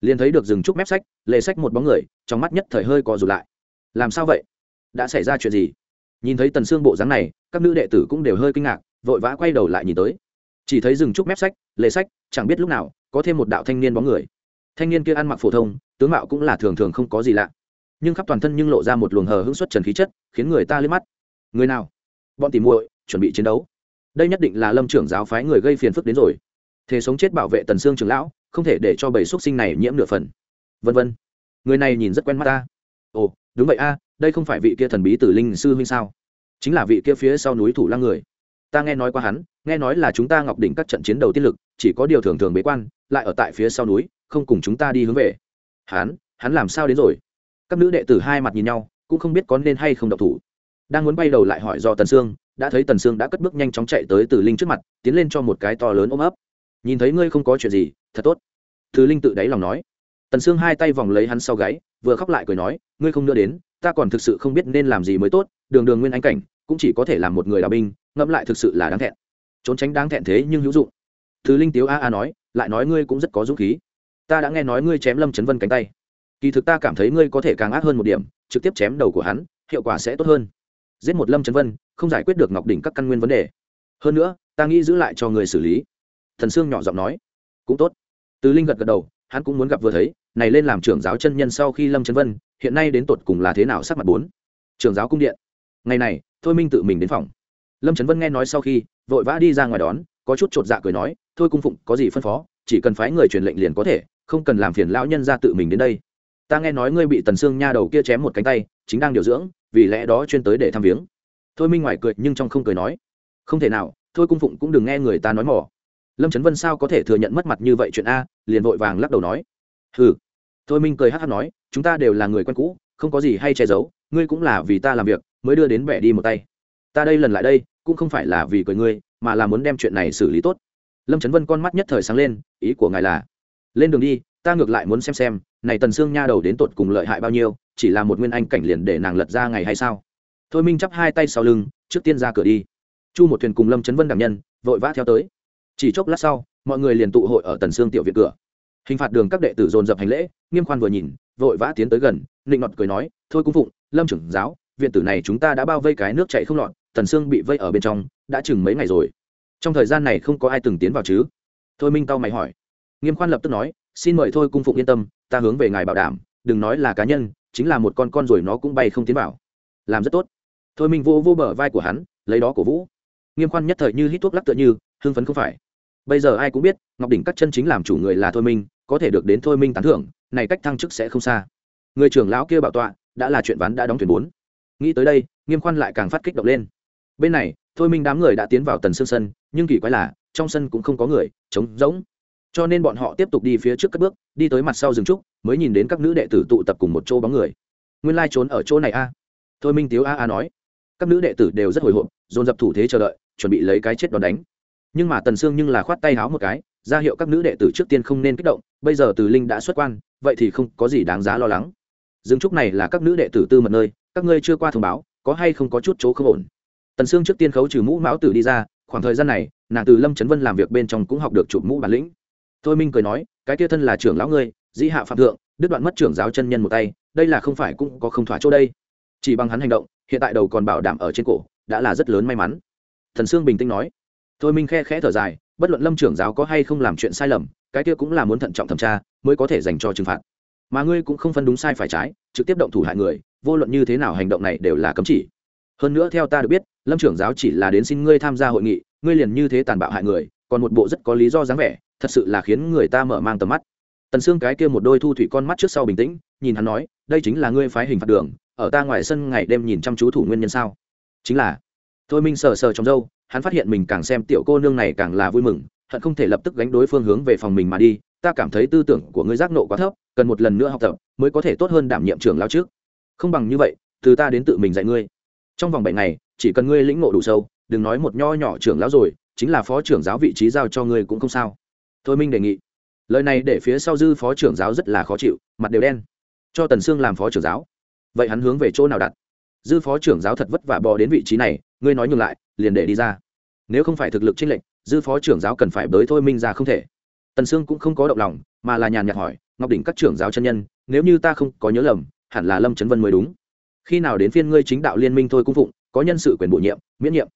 Liền thấy được dừng trúc mép sách, lề sách một bóng người, trong mắt nhất thời hơi co rụt lại. Làm sao vậy? Đã xảy ra chuyện gì? Nhìn thấy tần xương bộ dáng này, các nữ đệ tử cũng đều hơi kinh ngạc, vội vã quay đầu lại nhìn tới. Chỉ thấy dừng trúc mép sách, lề sách, chẳng biết lúc nào, có thêm một đạo thanh niên bóng người. Thanh niên kia ăn mặc phổ thông, tướng mạo cũng là thường thường không có gì lạ. Nhưng khắp toàn thân nhưng lộ ra một luồng hờ hững xuất trần khí chất, khiến người ta liếc mắt. Người nào? Bọn tìm muội, chuẩn bị chiến đấu. Đây nhất định là lâm trưởng giáo phái người gây phiền phức đến rồi. Thế sống chết bảo vệ tần xương trưởng lão, không thể để cho bầy xuất sinh này nhiễm nửa phần. Vân vân. Người này nhìn rất quen mắt ta ồ, đúng vậy a, đây không phải vị kia thần bí tử linh sư huynh sao? Chính là vị kia phía sau núi thủ lăng người. Ta nghe nói qua hắn, nghe nói là chúng ta ngọc đỉnh các trận chiến đầu tiên lực, chỉ có điều thường thường bế quan, lại ở tại phía sau núi, không cùng chúng ta đi hướng về. Hắn hắn làm sao đến rồi? Các nữ đệ tử hai mặt nhìn nhau, cũng không biết có nên hay không độc thủ. Đang muốn bay đầu lại hỏi do tần sương, đã thấy tần sương đã cất bước nhanh chóng chạy tới từ linh trước mặt, tiến lên cho một cái to lớn ôm ấp. Nhìn thấy ngươi không có chuyện gì, thật tốt. Từ linh tự đáy lòng nói. Tần sương hai tay vòng lấy hắn sau gáy vừa khóc lại cười nói, ngươi không nữa đến, ta còn thực sự không biết nên làm gì mới tốt, đường đường nguyên anh cảnh, cũng chỉ có thể làm một người đào binh, ngẫm lại thực sự là đáng thẹn. Trốn tránh đáng thẹn thế nhưng hữu dụng. Thứ linh tiếu a a nói, lại nói ngươi cũng rất có dũng khí. Ta đã nghe nói ngươi chém lâm chấn vân cánh tay. Kỳ thực ta cảm thấy ngươi có thể càng ác hơn một điểm, trực tiếp chém đầu của hắn, hiệu quả sẽ tốt hơn. Giết một lâm chấn vân, không giải quyết được ngọc đỉnh các căn nguyên vấn đề. Hơn nữa, ta nghĩ giữ lại cho người xử lý. Thần sương nhỏ giọng nói, cũng tốt. Từ linh gật gật đầu hắn cũng muốn gặp vừa thấy, này lên làm trưởng giáo chân nhân sau khi lâm trấn vân, hiện nay đến tột cùng là thế nào sắc mặt bốn? Trưởng giáo cung điện. Ngày này, thôi minh tự mình đến phòng. Lâm trấn vân nghe nói sau khi, vội vã đi ra ngoài đón, có chút chột dạ cười nói, thôi cung phụng, có gì phân phó? Chỉ cần phái người truyền lệnh liền có thể, không cần làm phiền lão nhân ra tự mình đến đây. Ta nghe nói ngươi bị tần xương nha đầu kia chém một cánh tay, chính đang điều dưỡng, vì lẽ đó chuyên tới để thăm viếng. Thôi minh ngoài cười nhưng trong không cười nói, không thể nào, thôi cung phụng cũng đừng nghe người ta nói mỏ lâm trấn vân sao có thể thừa nhận mất mặt như vậy chuyện a, liền vội vàng lắc đầu nói. Hừ. Thôi minh cười hát hát nói, chúng ta đều là người quen cũ, không có gì hay che giấu, ngươi cũng là vì ta làm việc, mới đưa đến bẻ đi một tay. Ta đây lần lại đây, cũng không phải là vì cười ngươi, mà là muốn đem chuyện này xử lý tốt. Lâm trấn vân con mắt nhất thời sáng lên, ý của ngài là, lên đường đi, ta ngược lại muốn xem xem, này tần xương nha đầu đến tột cùng lợi hại bao nhiêu, chỉ là một nguyên anh cảnh liền để nàng lật ra ngày hay sao? Thôi minh chắp hai tay sau lưng, trước tiên ra cửa đi. Chu một thuyền cùng lâm trấn vân đảm nhân, vội vã theo tới chỉ chốc lát sau, mọi người liền tụ hội ở tần xương tiểu viện cửa. Hình phạt đường các đệ tử dồn dập hành lễ, nghiêm khoan vừa nhìn, vội vã tiến tới gần, nịnh nọt cười nói, thôi cung phụng, lâm trưởng giáo, viện tử này chúng ta đã bao vây cái nước chạy không lọt, tần sương bị vây ở bên trong, đã chừng mấy ngày rồi. Trong thời gian này không có ai từng tiến vào chứ? Thôi minh tao mày hỏi. Nghiêm khoan lập tức nói, xin mời thôi cung phụng yên tâm, ta hướng về ngài bảo đảm, đừng nói là cá nhân, chính là một con con rồi nó cũng bay không tiến vào. Làm rất tốt. Thôi minh vô vô bờ vai của hắn, lấy đó cổ vũ. Nghiêm khoan nhất thời như hít thuốc lắc tựa như hưng phấn không phải. Bây giờ ai cũng biết, ngọc đỉnh các chân chính làm chủ người là thôi minh, có thể được đến thôi minh tán thưởng, này cách thăng chức sẽ không xa. Người trưởng lão kia bảo tọa, đã là chuyện ván đã đóng thuyền bốn. Nghĩ tới đây, nghiêm khoan lại càng phát kích động lên. Bên này, thôi minh đám người đã tiến vào tần sương sân, nhưng kỳ quái là, trong sân cũng không có người, trống rỗng. Cho nên bọn họ tiếp tục đi phía trước các bước, đi tới mặt sau rừng trúc, mới nhìn đến các nữ đệ tử tụ tập cùng một chỗ bóng người. Nguyên lai trốn ở chỗ này a? Thôi minh tiếu a a nói. Các nữ đệ tử đều rất hồi hộp, dồn dập thủ thế chờ đợi, chuẩn bị lấy cái chết đòn đánh nhưng mà tần sương nhưng là khoát tay háo một cái, ra hiệu các nữ đệ tử trước tiên không nên kích động, bây giờ từ linh đã xuất quan, vậy thì không có gì đáng giá lo lắng. Dương trúc này là các nữ đệ tử tư mật nơi, các ngươi chưa qua thông báo, có hay không có chút chỗ không ổn? Tần sương trước tiên khấu trừ mũ mão tử đi ra, khoảng thời gian này, nàng từ lâm trấn vân làm việc bên trong cũng học được chụp mũ bản lĩnh. Thôi minh cười nói, cái kia thân là trưởng lão ngươi, dĩ hạ phạm thượng, đứt đoạn mất trưởng giáo chân nhân một tay, đây là không phải cũng có không thỏa chỗ đây. Chỉ bằng hắn hành động, hiện tại đầu còn bảo đảm ở trên cổ, đã là rất lớn may mắn. Thần sương bình tĩnh nói thôi minh khe khẽ thở dài, bất luận lâm trưởng giáo có hay không làm chuyện sai lầm, cái kia cũng là muốn thận trọng thẩm tra, mới có thể dành cho trừng phạt. Mà ngươi cũng không phân đúng sai phải trái, trực tiếp động thủ hại người, vô luận như thế nào hành động này đều là cấm chỉ. Hơn nữa theo ta được biết, lâm trưởng giáo chỉ là đến xin ngươi tham gia hội nghị, ngươi liền như thế tàn bạo hại người, còn một bộ rất có lý do dáng vẻ, thật sự là khiến người ta mở mang tầm mắt. Tần xương cái kia một đôi thu thủy con mắt trước sau bình tĩnh, nhìn hắn nói, đây chính là ngươi phái hình phạt đường, ở ta ngoài sân ngày đêm nhìn chăm chú thủ nguyên nhân sao? Chính là. Thôi minh sờ sờ trong dâu hắn phát hiện mình càng xem tiểu cô nương này càng là vui mừng, hận không thể lập tức gánh đối phương hướng về phòng mình mà đi, ta cảm thấy tư tưởng của ngươi giác nộ quá thấp, cần một lần nữa học tập mới có thể tốt hơn đảm nhiệm trưởng lao trước. Không bằng như vậy, từ ta đến tự mình dạy ngươi. Trong vòng bảy ngày, chỉ cần ngươi lĩnh ngộ đủ sâu, đừng nói một nho nhỏ trưởng lão rồi, chính là phó trưởng giáo vị trí giao cho ngươi cũng không sao. Thôi minh đề nghị. Lời này để phía sau dư phó trưởng giáo rất là khó chịu, mặt đều đen. Cho tần sương làm phó trưởng giáo. Vậy hắn hướng về chỗ nào đặt? Dư phó trưởng giáo thật vất vả bò đến vị trí này, ngươi nói ngược lại liền để đi ra. Nếu không phải thực lực chênh lệnh dư phó trưởng giáo cần phải bới thôi minh ra không thể. Tần sương cũng không có động lòng, mà là nhàn nhạt hỏi, ngọc đỉnh các trưởng giáo chân nhân, nếu như ta không có nhớ lầm, hẳn là lâm trấn vân mới đúng. Khi nào đến phiên ngươi chính đạo liên minh thôi cung phụng, có nhân sự quyền bổ nhiệm, miễn nhiệm.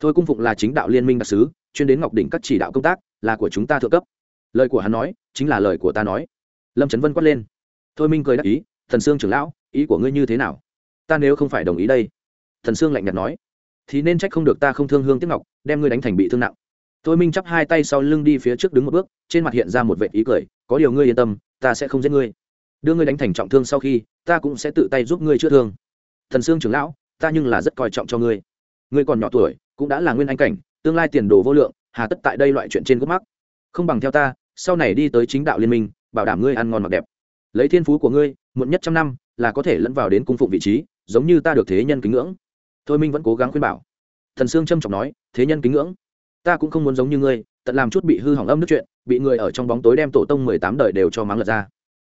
Thôi cung phụng là chính đạo liên minh đặc sứ, chuyên đến ngọc đỉnh các chỉ đạo công tác, là của chúng ta thượng cấp. Lời của hắn nói, chính là lời của ta nói. Lâm trấn vân quát lên. Thôi minh cười đáp ý thần sương trưởng lão, ý của ngươi như thế nào? Ta nếu không phải đồng ý đây. Thần sương lạnh nhạt nói thì nên trách không được ta không thương hương tiếc ngọc, đem ngươi đánh thành bị thương nặng. Tôi minh chắp hai tay sau lưng đi phía trước đứng một bước, trên mặt hiện ra một vệ ý cười, có điều ngươi yên tâm, ta sẽ không giết ngươi. Đưa ngươi đánh thành trọng thương sau khi, ta cũng sẽ tự tay giúp ngươi chữa thương. Thần sương trưởng lão, ta nhưng là rất coi trọng cho ngươi. Ngươi còn nhỏ tuổi, cũng đã là nguyên anh cảnh, tương lai tiền đồ vô lượng, hà tất tại đây loại chuyện trên gốc mắc. Không bằng theo ta, sau này đi tới chính đạo liên minh, bảo đảm ngươi ăn ngon mặc đẹp. Lấy thiên phú của ngươi, muộn nhất trăm năm, là có thể lẫn vào đến cung phụng vị trí, giống như ta được thế nhân kính ngưỡng thôi minh vẫn cố gắng khuyên bảo. Thần sương trâm trọng nói, thế nhân kính ngưỡng, ta cũng không muốn giống như ngươi, tận làm chút bị hư hỏng âm nước chuyện, bị người ở trong bóng tối đem tổ tông mười tám đời đều cho mắng lật ra.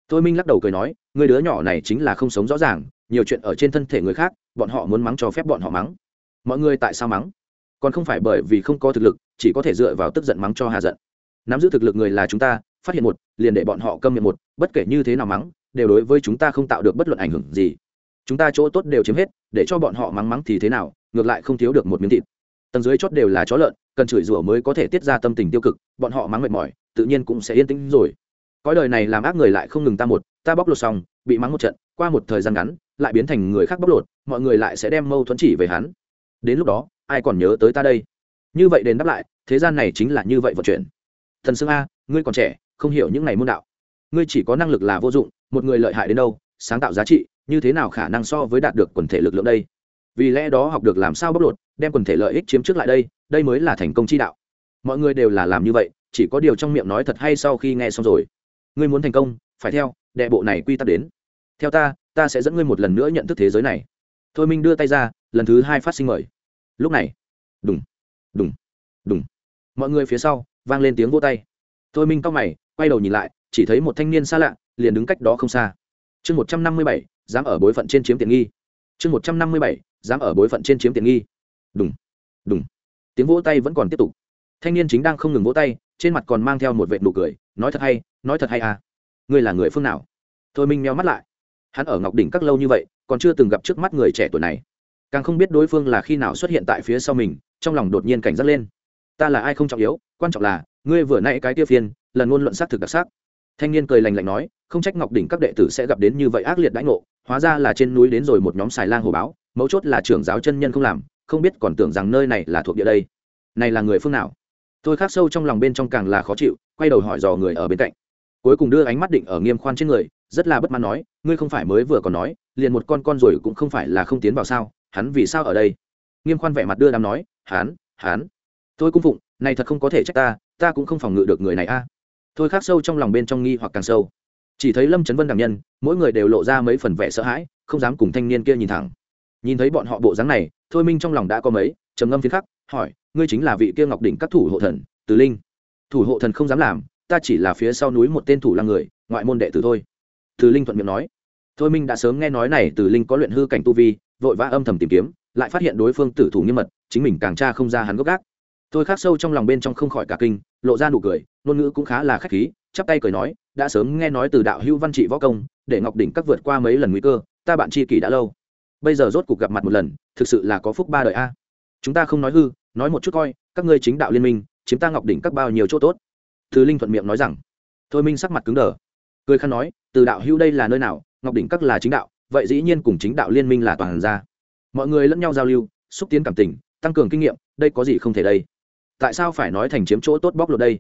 Thôi minh lắc đầu cười nói người đứa nhỏ này chính là không sống rõ ràng, nhiều chuyện ở trên thân thể người khác, bọn họ muốn mắng cho phép bọn họ mắng. Mọi người tại sao mắng? Còn không phải bởi vì không có thực lực, chỉ có thể dựa vào tức giận mắng cho hà giận. Nắm giữ thực lực người là chúng ta, phát hiện một, liền để bọn họ câm miệng một, bất kể như thế nào mắng, đều đối với chúng ta không tạo được bất luận ảnh hưởng gì chúng ta chỗ tốt đều chiếm hết, để cho bọn họ mắng mắng thì thế nào, ngược lại không thiếu được một miếng thịt. Tầng dưới chót đều là chó lợn, cần chửi rủa mới có thể tiết ra tâm tình tiêu cực, bọn họ mắng mệt mỏi, tự nhiên cũng sẽ yên tĩnh rồi. Cõi đời này làm ác người lại không ngừng ta một, ta bóc lột xong, bị mắng một trận, qua một thời gian ngắn, lại biến thành người khác bóc lột, mọi người lại sẽ đem mâu thuẫn chỉ về hắn. Đến lúc đó, ai còn nhớ tới ta đây? Như vậy đền đáp lại, thế gian này chính là như vậy vận chuyển. Thần sương a, ngươi còn trẻ, không hiểu những này môn đạo. Ngươi chỉ có năng lực là vô dụng, một người lợi hại đến đâu, sáng tạo giá trị như thế nào khả năng so với đạt được quần thể lực lượng đây? Vì lẽ đó học được làm sao bóc lột, đem quần thể lợi ích chiếm trước lại đây đây mới là thành công chi đạo. Mọi người đều là làm như vậy, chỉ có điều trong miệng nói thật hay sau khi nghe xong rồi. Ngươi muốn thành công, phải theo, đệ bộ này quy tắc đến. Theo ta ta sẽ dẫn ngươi một lần nữa nhận thức thế giới này. Thôi minh đưa tay ra, lần thứ hai phát sinh mời. Lúc này, đùng đùng đùng. Mọi người phía sau, vang lên tiếng vô tay. Thôi minh cao mày, quay đầu nhìn lại, chỉ thấy một thanh niên xa lạ, liền đứng cách đó không xa. Chương một trăm năm mươi bảy dám ở bối phận trên chiếm tiện nghi. Chương một trăm năm mươi bảy, dám ở bối phận trên chiếm tiện nghi. Đúng đúng tiếng vỗ tay vẫn còn tiếp tục. Thanh niên chính đang không ngừng vỗ tay, trên mặt còn mang theo một vệ nụ cười, nói thật hay, nói thật hay à. Ngươi là người phương nào? Thôi minh meo mắt lại. Hắn ở ngọc đỉnh các lâu như vậy, còn chưa từng gặp trước mắt người trẻ tuổi này. Càng không biết đối phương là khi nào xuất hiện tại phía sau mình, trong lòng đột nhiên cảnh giác lên. Ta là ai không trọng yếu, quan trọng là, ngươi vừa nãy cái tiêu phiên lần ngôn luận xác thực đặc sắc. Thanh niên cười lành lạnh nói không trách ngọc đỉnh các đệ tử sẽ gặp đến như vậy ác liệt đãi ngộ, hóa ra là trên núi đến rồi một nhóm xài lang hồ báo, mấu chốt là trưởng giáo chân nhân không làm, không biết còn tưởng rằng nơi này là thuộc địa đây. Này là người phương nào? Tôi khác sâu trong lòng bên trong càng là khó chịu, quay đầu hỏi dò người ở bên cạnh. Cuối cùng đưa ánh mắt định ở nghiêm khoan trên người, rất là bất mãn nói, ngươi không phải mới vừa còn nói, liền một con con rồi cũng không phải là không tiến vào sao? Hắn vì sao ở đây? Nghiêm khoan vẻ mặt đưa đám nói, hắn hắn, tôi cung phụng, này thật không có thể trách ta ta cũng không phòng ngự được người này a. Thôi khác sâu trong lòng bên trong nghi hoặc càng sâu chỉ thấy lâm trấn vân đàm nhân, mỗi người đều lộ ra mấy phần vẻ sợ hãi, không dám cùng thanh niên kia nhìn thẳng. Nhìn thấy bọn họ bộ dáng này, thôi minh trong lòng đã có mấy, trầm ngâm phiến khắc, hỏi, ngươi chính là vị kia ngọc đỉnh các thủ hộ thần, từ linh? Thủ hộ thần không dám làm, ta chỉ là phía sau núi một tên thủ là người, ngoại môn đệ tử thôi. Từ linh thuận miệng nói. Thôi minh đã sớm nghe nói này, từ linh có luyện hư cảnh tu vi, vội vã âm thầm tìm kiếm, lại phát hiện đối phương tử thủ nghiêm mật, chính mình càng tra không ra hắn gốc gác. Tôi khắc sâu trong lòng bên trong không khỏi cả kinh, lộ ra nụ cười, ngôn ngữ cũng khá là khách khí, chắp tay cười nói đã sớm nghe nói từ đạo hữu văn trị võ công, để ngọc đỉnh các vượt qua mấy lần nguy cơ, ta bạn tri kỷ đã lâu. Bây giờ rốt cuộc gặp mặt một lần, thực sự là có phúc ba đời a. Chúng ta không nói hư, nói một chút coi, các ngươi chính đạo liên minh, chiếm ta ngọc đỉnh các bao nhiêu chỗ tốt? Thứ linh thuận miệng nói rằng. Thôi minh sắc mặt cứng đờ. Cười khăn nói, từ đạo hữu đây là nơi nào, ngọc đỉnh các là chính đạo, vậy dĩ nhiên cùng chính đạo liên minh là toàn ra mọi người lẫn nhau giao lưu, xúc tiến cảm tình, tăng cường kinh nghiệm, đây có gì không thể đây? Tại sao phải nói thành chiếm chỗ tốt bóc lột đây?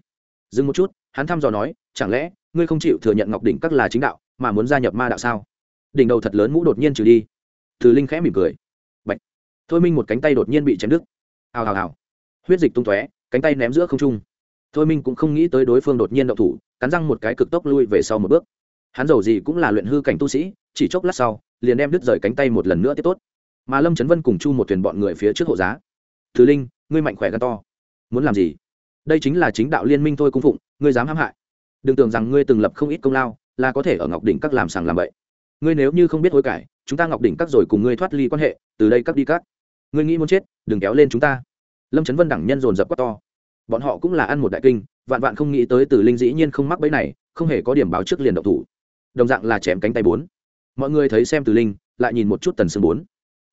Dừng một chút hắn thăm dò nói, chẳng lẽ ngươi không chịu thừa nhận ngọc đỉnh các là chính đạo, mà muốn gia nhập ma đạo sao? Đỉnh đầu thật lớn mũ đột nhiên trừ đi. Từ linh khẽ mỉm cười. Bạch. thôi minh một cánh tay đột nhiên bị chém đứt. Hào hào hào. Huyết dịch tung tóe, cánh tay ném giữa không trung. Thôi minh cũng không nghĩ tới đối phương đột nhiên động thủ, cắn răng một cái cực tốc lui về sau một bước. Hắn giàu gì cũng là luyện hư cảnh tu sĩ, chỉ chốc lát sau, liền đem đứt rời cánh tay một lần nữa tiếp tốt. Mà lâm trấn vân cùng chu một thuyền bọn người phía trước hộ giá. Thứ linh, ngươi mạnh khỏe gan to. Muốn làm gì? Đây chính là chính đạo liên minh thôi cung phụng, ngươi dám hãm hại. Đừng tưởng rằng ngươi từng lập không ít công lao, là có thể ở ngọc đỉnh các làm sàng làm vậy ngươi nếu như không biết hối cải, chúng ta ngọc đỉnh các rồi cùng ngươi thoát ly quan hệ, từ đây các đi các. Ngươi nghĩ muốn chết, đừng kéo lên chúng ta. Lâm trấn vân đẳng nhân dồn dập quát to. Bọn họ cũng là ăn một đại kinh, vạn vạn không nghĩ tới từ linh dĩ nhiên không mắc bẫy này, không hề có điểm báo trước liền động thủ. Đồng dạng là chém cánh tay bốn. Mọi người thấy xem từ linh, lại nhìn một chút tần xương bốn.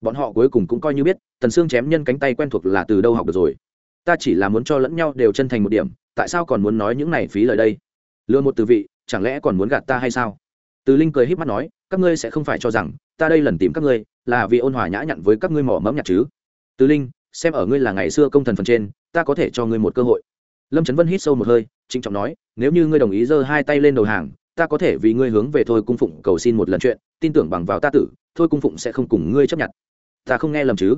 Bọn họ cuối cùng cũng coi như biết, tần xương chém nhân cánh tay quen thuộc là từ đâu học được rồi ta chỉ là muốn cho lẫn nhau đều chân thành một điểm, tại sao còn muốn nói những này phí lời đây? Lừa một từ vị, chẳng lẽ còn muốn gạt ta hay sao? Từ linh cười h í p mắt nói, các ngươi sẽ không phải cho rằng, ta đây lần tìm các ngươi, là vì ôn hòa nhã nhặn với các ngươi mỏ mẫm nhặt chứ. Từ linh, xem ở ngươi là ngày xưa công thần phần trên, ta có thể cho ngươi một cơ hội. Lâm trấn vân hít sâu một hơi, trịnh trọng nói, nếu như ngươi đồng ý giơ hai tay lên đầu hàng, ta có thể vì ngươi hướng về thôi cung phụng cầu xin một lần chuyện, tin tưởng bằng vào ta tử, thôi cung phụng sẽ không cùng ngươi chấp nhận. Ta không nghe lầm chứ?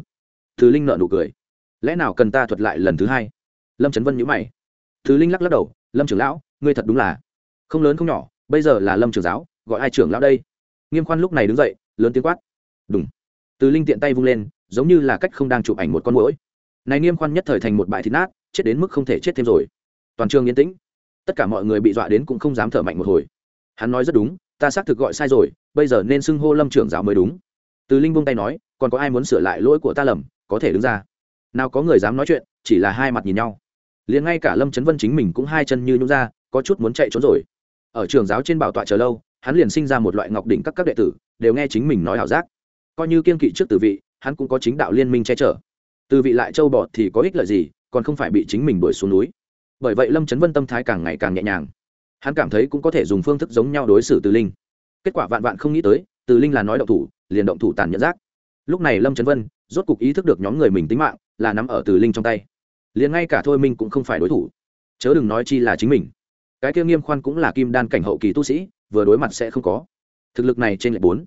Từ linh nợ nụ cười lẽ nào cần ta thuật lại lần thứ hai? Lâm trấn vân nhữ mày. Thứ linh lắc lắc đầu, lâm trưởng lão, ngươi thật đúng là không lớn không nhỏ, bây giờ là lâm trưởng giáo, gọi ai trưởng lão đây? Nghiêm khoan lúc này đứng dậy, lớn tiếng quát. Đúng từ linh tiện tay vung lên, giống như là cách không đang chụp ảnh một con mũi này nghiêm khoan nhất thời thành một bãi thịt nát, chết đến mức không thể chết thêm rồi. Toàn trường yên tĩnh. Tất cả mọi người bị dọa đến cũng không dám thở mạnh một hồi. Hắn nói rất đúng, ta xác thực gọi sai rồi, bây giờ nên xưng hô lâm trưởng giáo mới đúng. Từ linh buông tay nói, còn có ai muốn sửa lại lỗi của ta lầm, có thể đứng ra nào có người dám nói chuyện, chỉ là hai mặt nhìn nhau. Liền ngay cả lâm trấn vân chính mình cũng hai chân như nhún ra, có chút muốn chạy trốn rồi. Ở trường giáo trên bảo tọa chờ lâu, hắn liền sinh ra một loại ngọc đỉnh các các đệ tử, đều nghe chính mình nói ảo giác. Coi như kiên kỵ trước từ vị, hắn cũng có chính đạo liên minh che chở. Từ vị lại châu bọt thì có ích lợi gì, còn không phải bị chính mình đuổi xuống núi. Bởi vậy lâm trấn vân tâm thái càng ngày càng nhẹ nhàng. Hắn cảm thấy cũng có thể dùng phương thức giống nhau đối xử từ linh. Kết quả vạn vạn không nghĩ tới, từ linh là nói động thủ, liền động thủ tàn nhẫn giác. Lúc này lâm trấn vân rốt cục ý thức được nhóm người mình tính mạng là nắm ở từ linh trong tay. Liền ngay cả thôi minh cũng không phải đối thủ. Chớ đừng nói chi là chính mình. Cái kia nghiêm khoan cũng là kim đan cảnh hậu kỳ tu sĩ, vừa đối mặt sẽ không có. Thực lực này trên lệ bốn.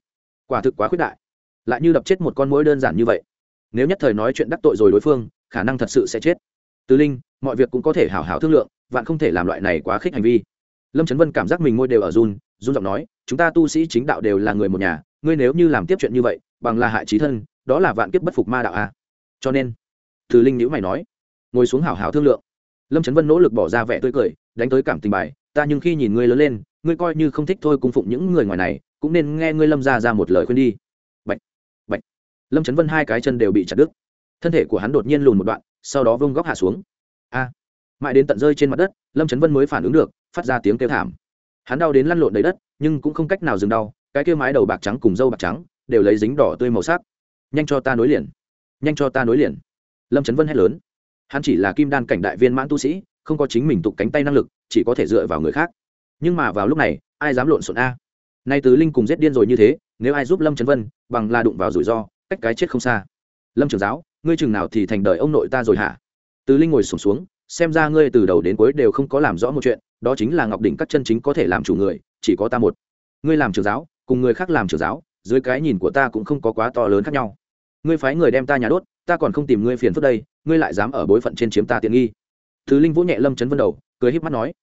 Quả thực quá khuyết đại. Lại như đập chết một con mũi đơn giản như vậy. Nếu nhất thời nói chuyện đắc tội rồi đối phương, khả năng thật sự sẽ chết. Từ linh, mọi việc cũng có thể hảo hảo thương lượng, vạn không thể làm loại này quá khích hành vi. Lâm trấn vân cảm giác mình ngôi đều ở run run giọng nói, chúng ta tu sĩ chính đạo đều là người một nhà, ngươi nếu như làm tiếp chuyện như vậy, bằng là hại trí thân, đó là vạn kiếp bất phục ma đạo a à. cho nên từ linh nhữ mày nói ngồi xuống hảo hảo thương lượng. Lâm trấn vân nỗ lực bỏ ra vẻ tươi cười đánh tới cảm tình bài ta nhưng khi nhìn ngươi lớn lên ngươi coi như không thích thôi cung phụng những người ngoài này cũng nên nghe ngươi lâm ra ra một lời khuyên đi. Bạch, bạch. lâm trấn vân hai cái chân đều bị chặt đứt. Thân thể của hắn đột nhiên lùn một đoạn sau đó vông góc hạ xuống. A. Mãi đến tận rơi trên mặt đất lâm trấn vân mới phản ứng được phát ra tiếng kêu thảm. Hắn đau đến lăn lộn đầy đất nhưng cũng không cách nào dừng đau cái kêu mái đầu bạc trắng cùng dâu bạc trắng đều lấy dính đỏ tươi màu sắc. Nhanh cho ta nối liền nhanh cho ta nối liền lâm trấn vân hét lớn. Hắn chỉ là kim đan cảnh đại viên mãn tu sĩ không có chính mình tục cánh tay năng lực chỉ có thể dựa vào người khác. Nhưng mà vào lúc này ai dám lộn xộn a? Nay tứ linh cùng giết điên rồi như thế nếu ai giúp lâm trấn vân bằng là đụng vào rủi ro cách cái chết không xa. Lâm trường giáo ngươi chừng nào thì thành đời ông nội ta rồi hả? Tứ linh ngồi sùng xuống, xuống xem ra ngươi từ đầu đến cuối đều không có làm rõ một chuyện đó chính là ngọc đỉnh các chân chính có thể làm chủ người chỉ có ta một. Ngươi làm trường giáo cùng người khác làm trường giáo dưới cái nhìn của ta cũng không có quá to lớn khác nhau. Ngươi phái người đem ta nhà đốt ta còn không tìm ngươi phiền phức đây, ngươi lại dám ở bối phận trên chiếm ta tiện nghi. Thứ linh vỗ nhẹ lâm chấn vân đầu, cười híp mắt nói.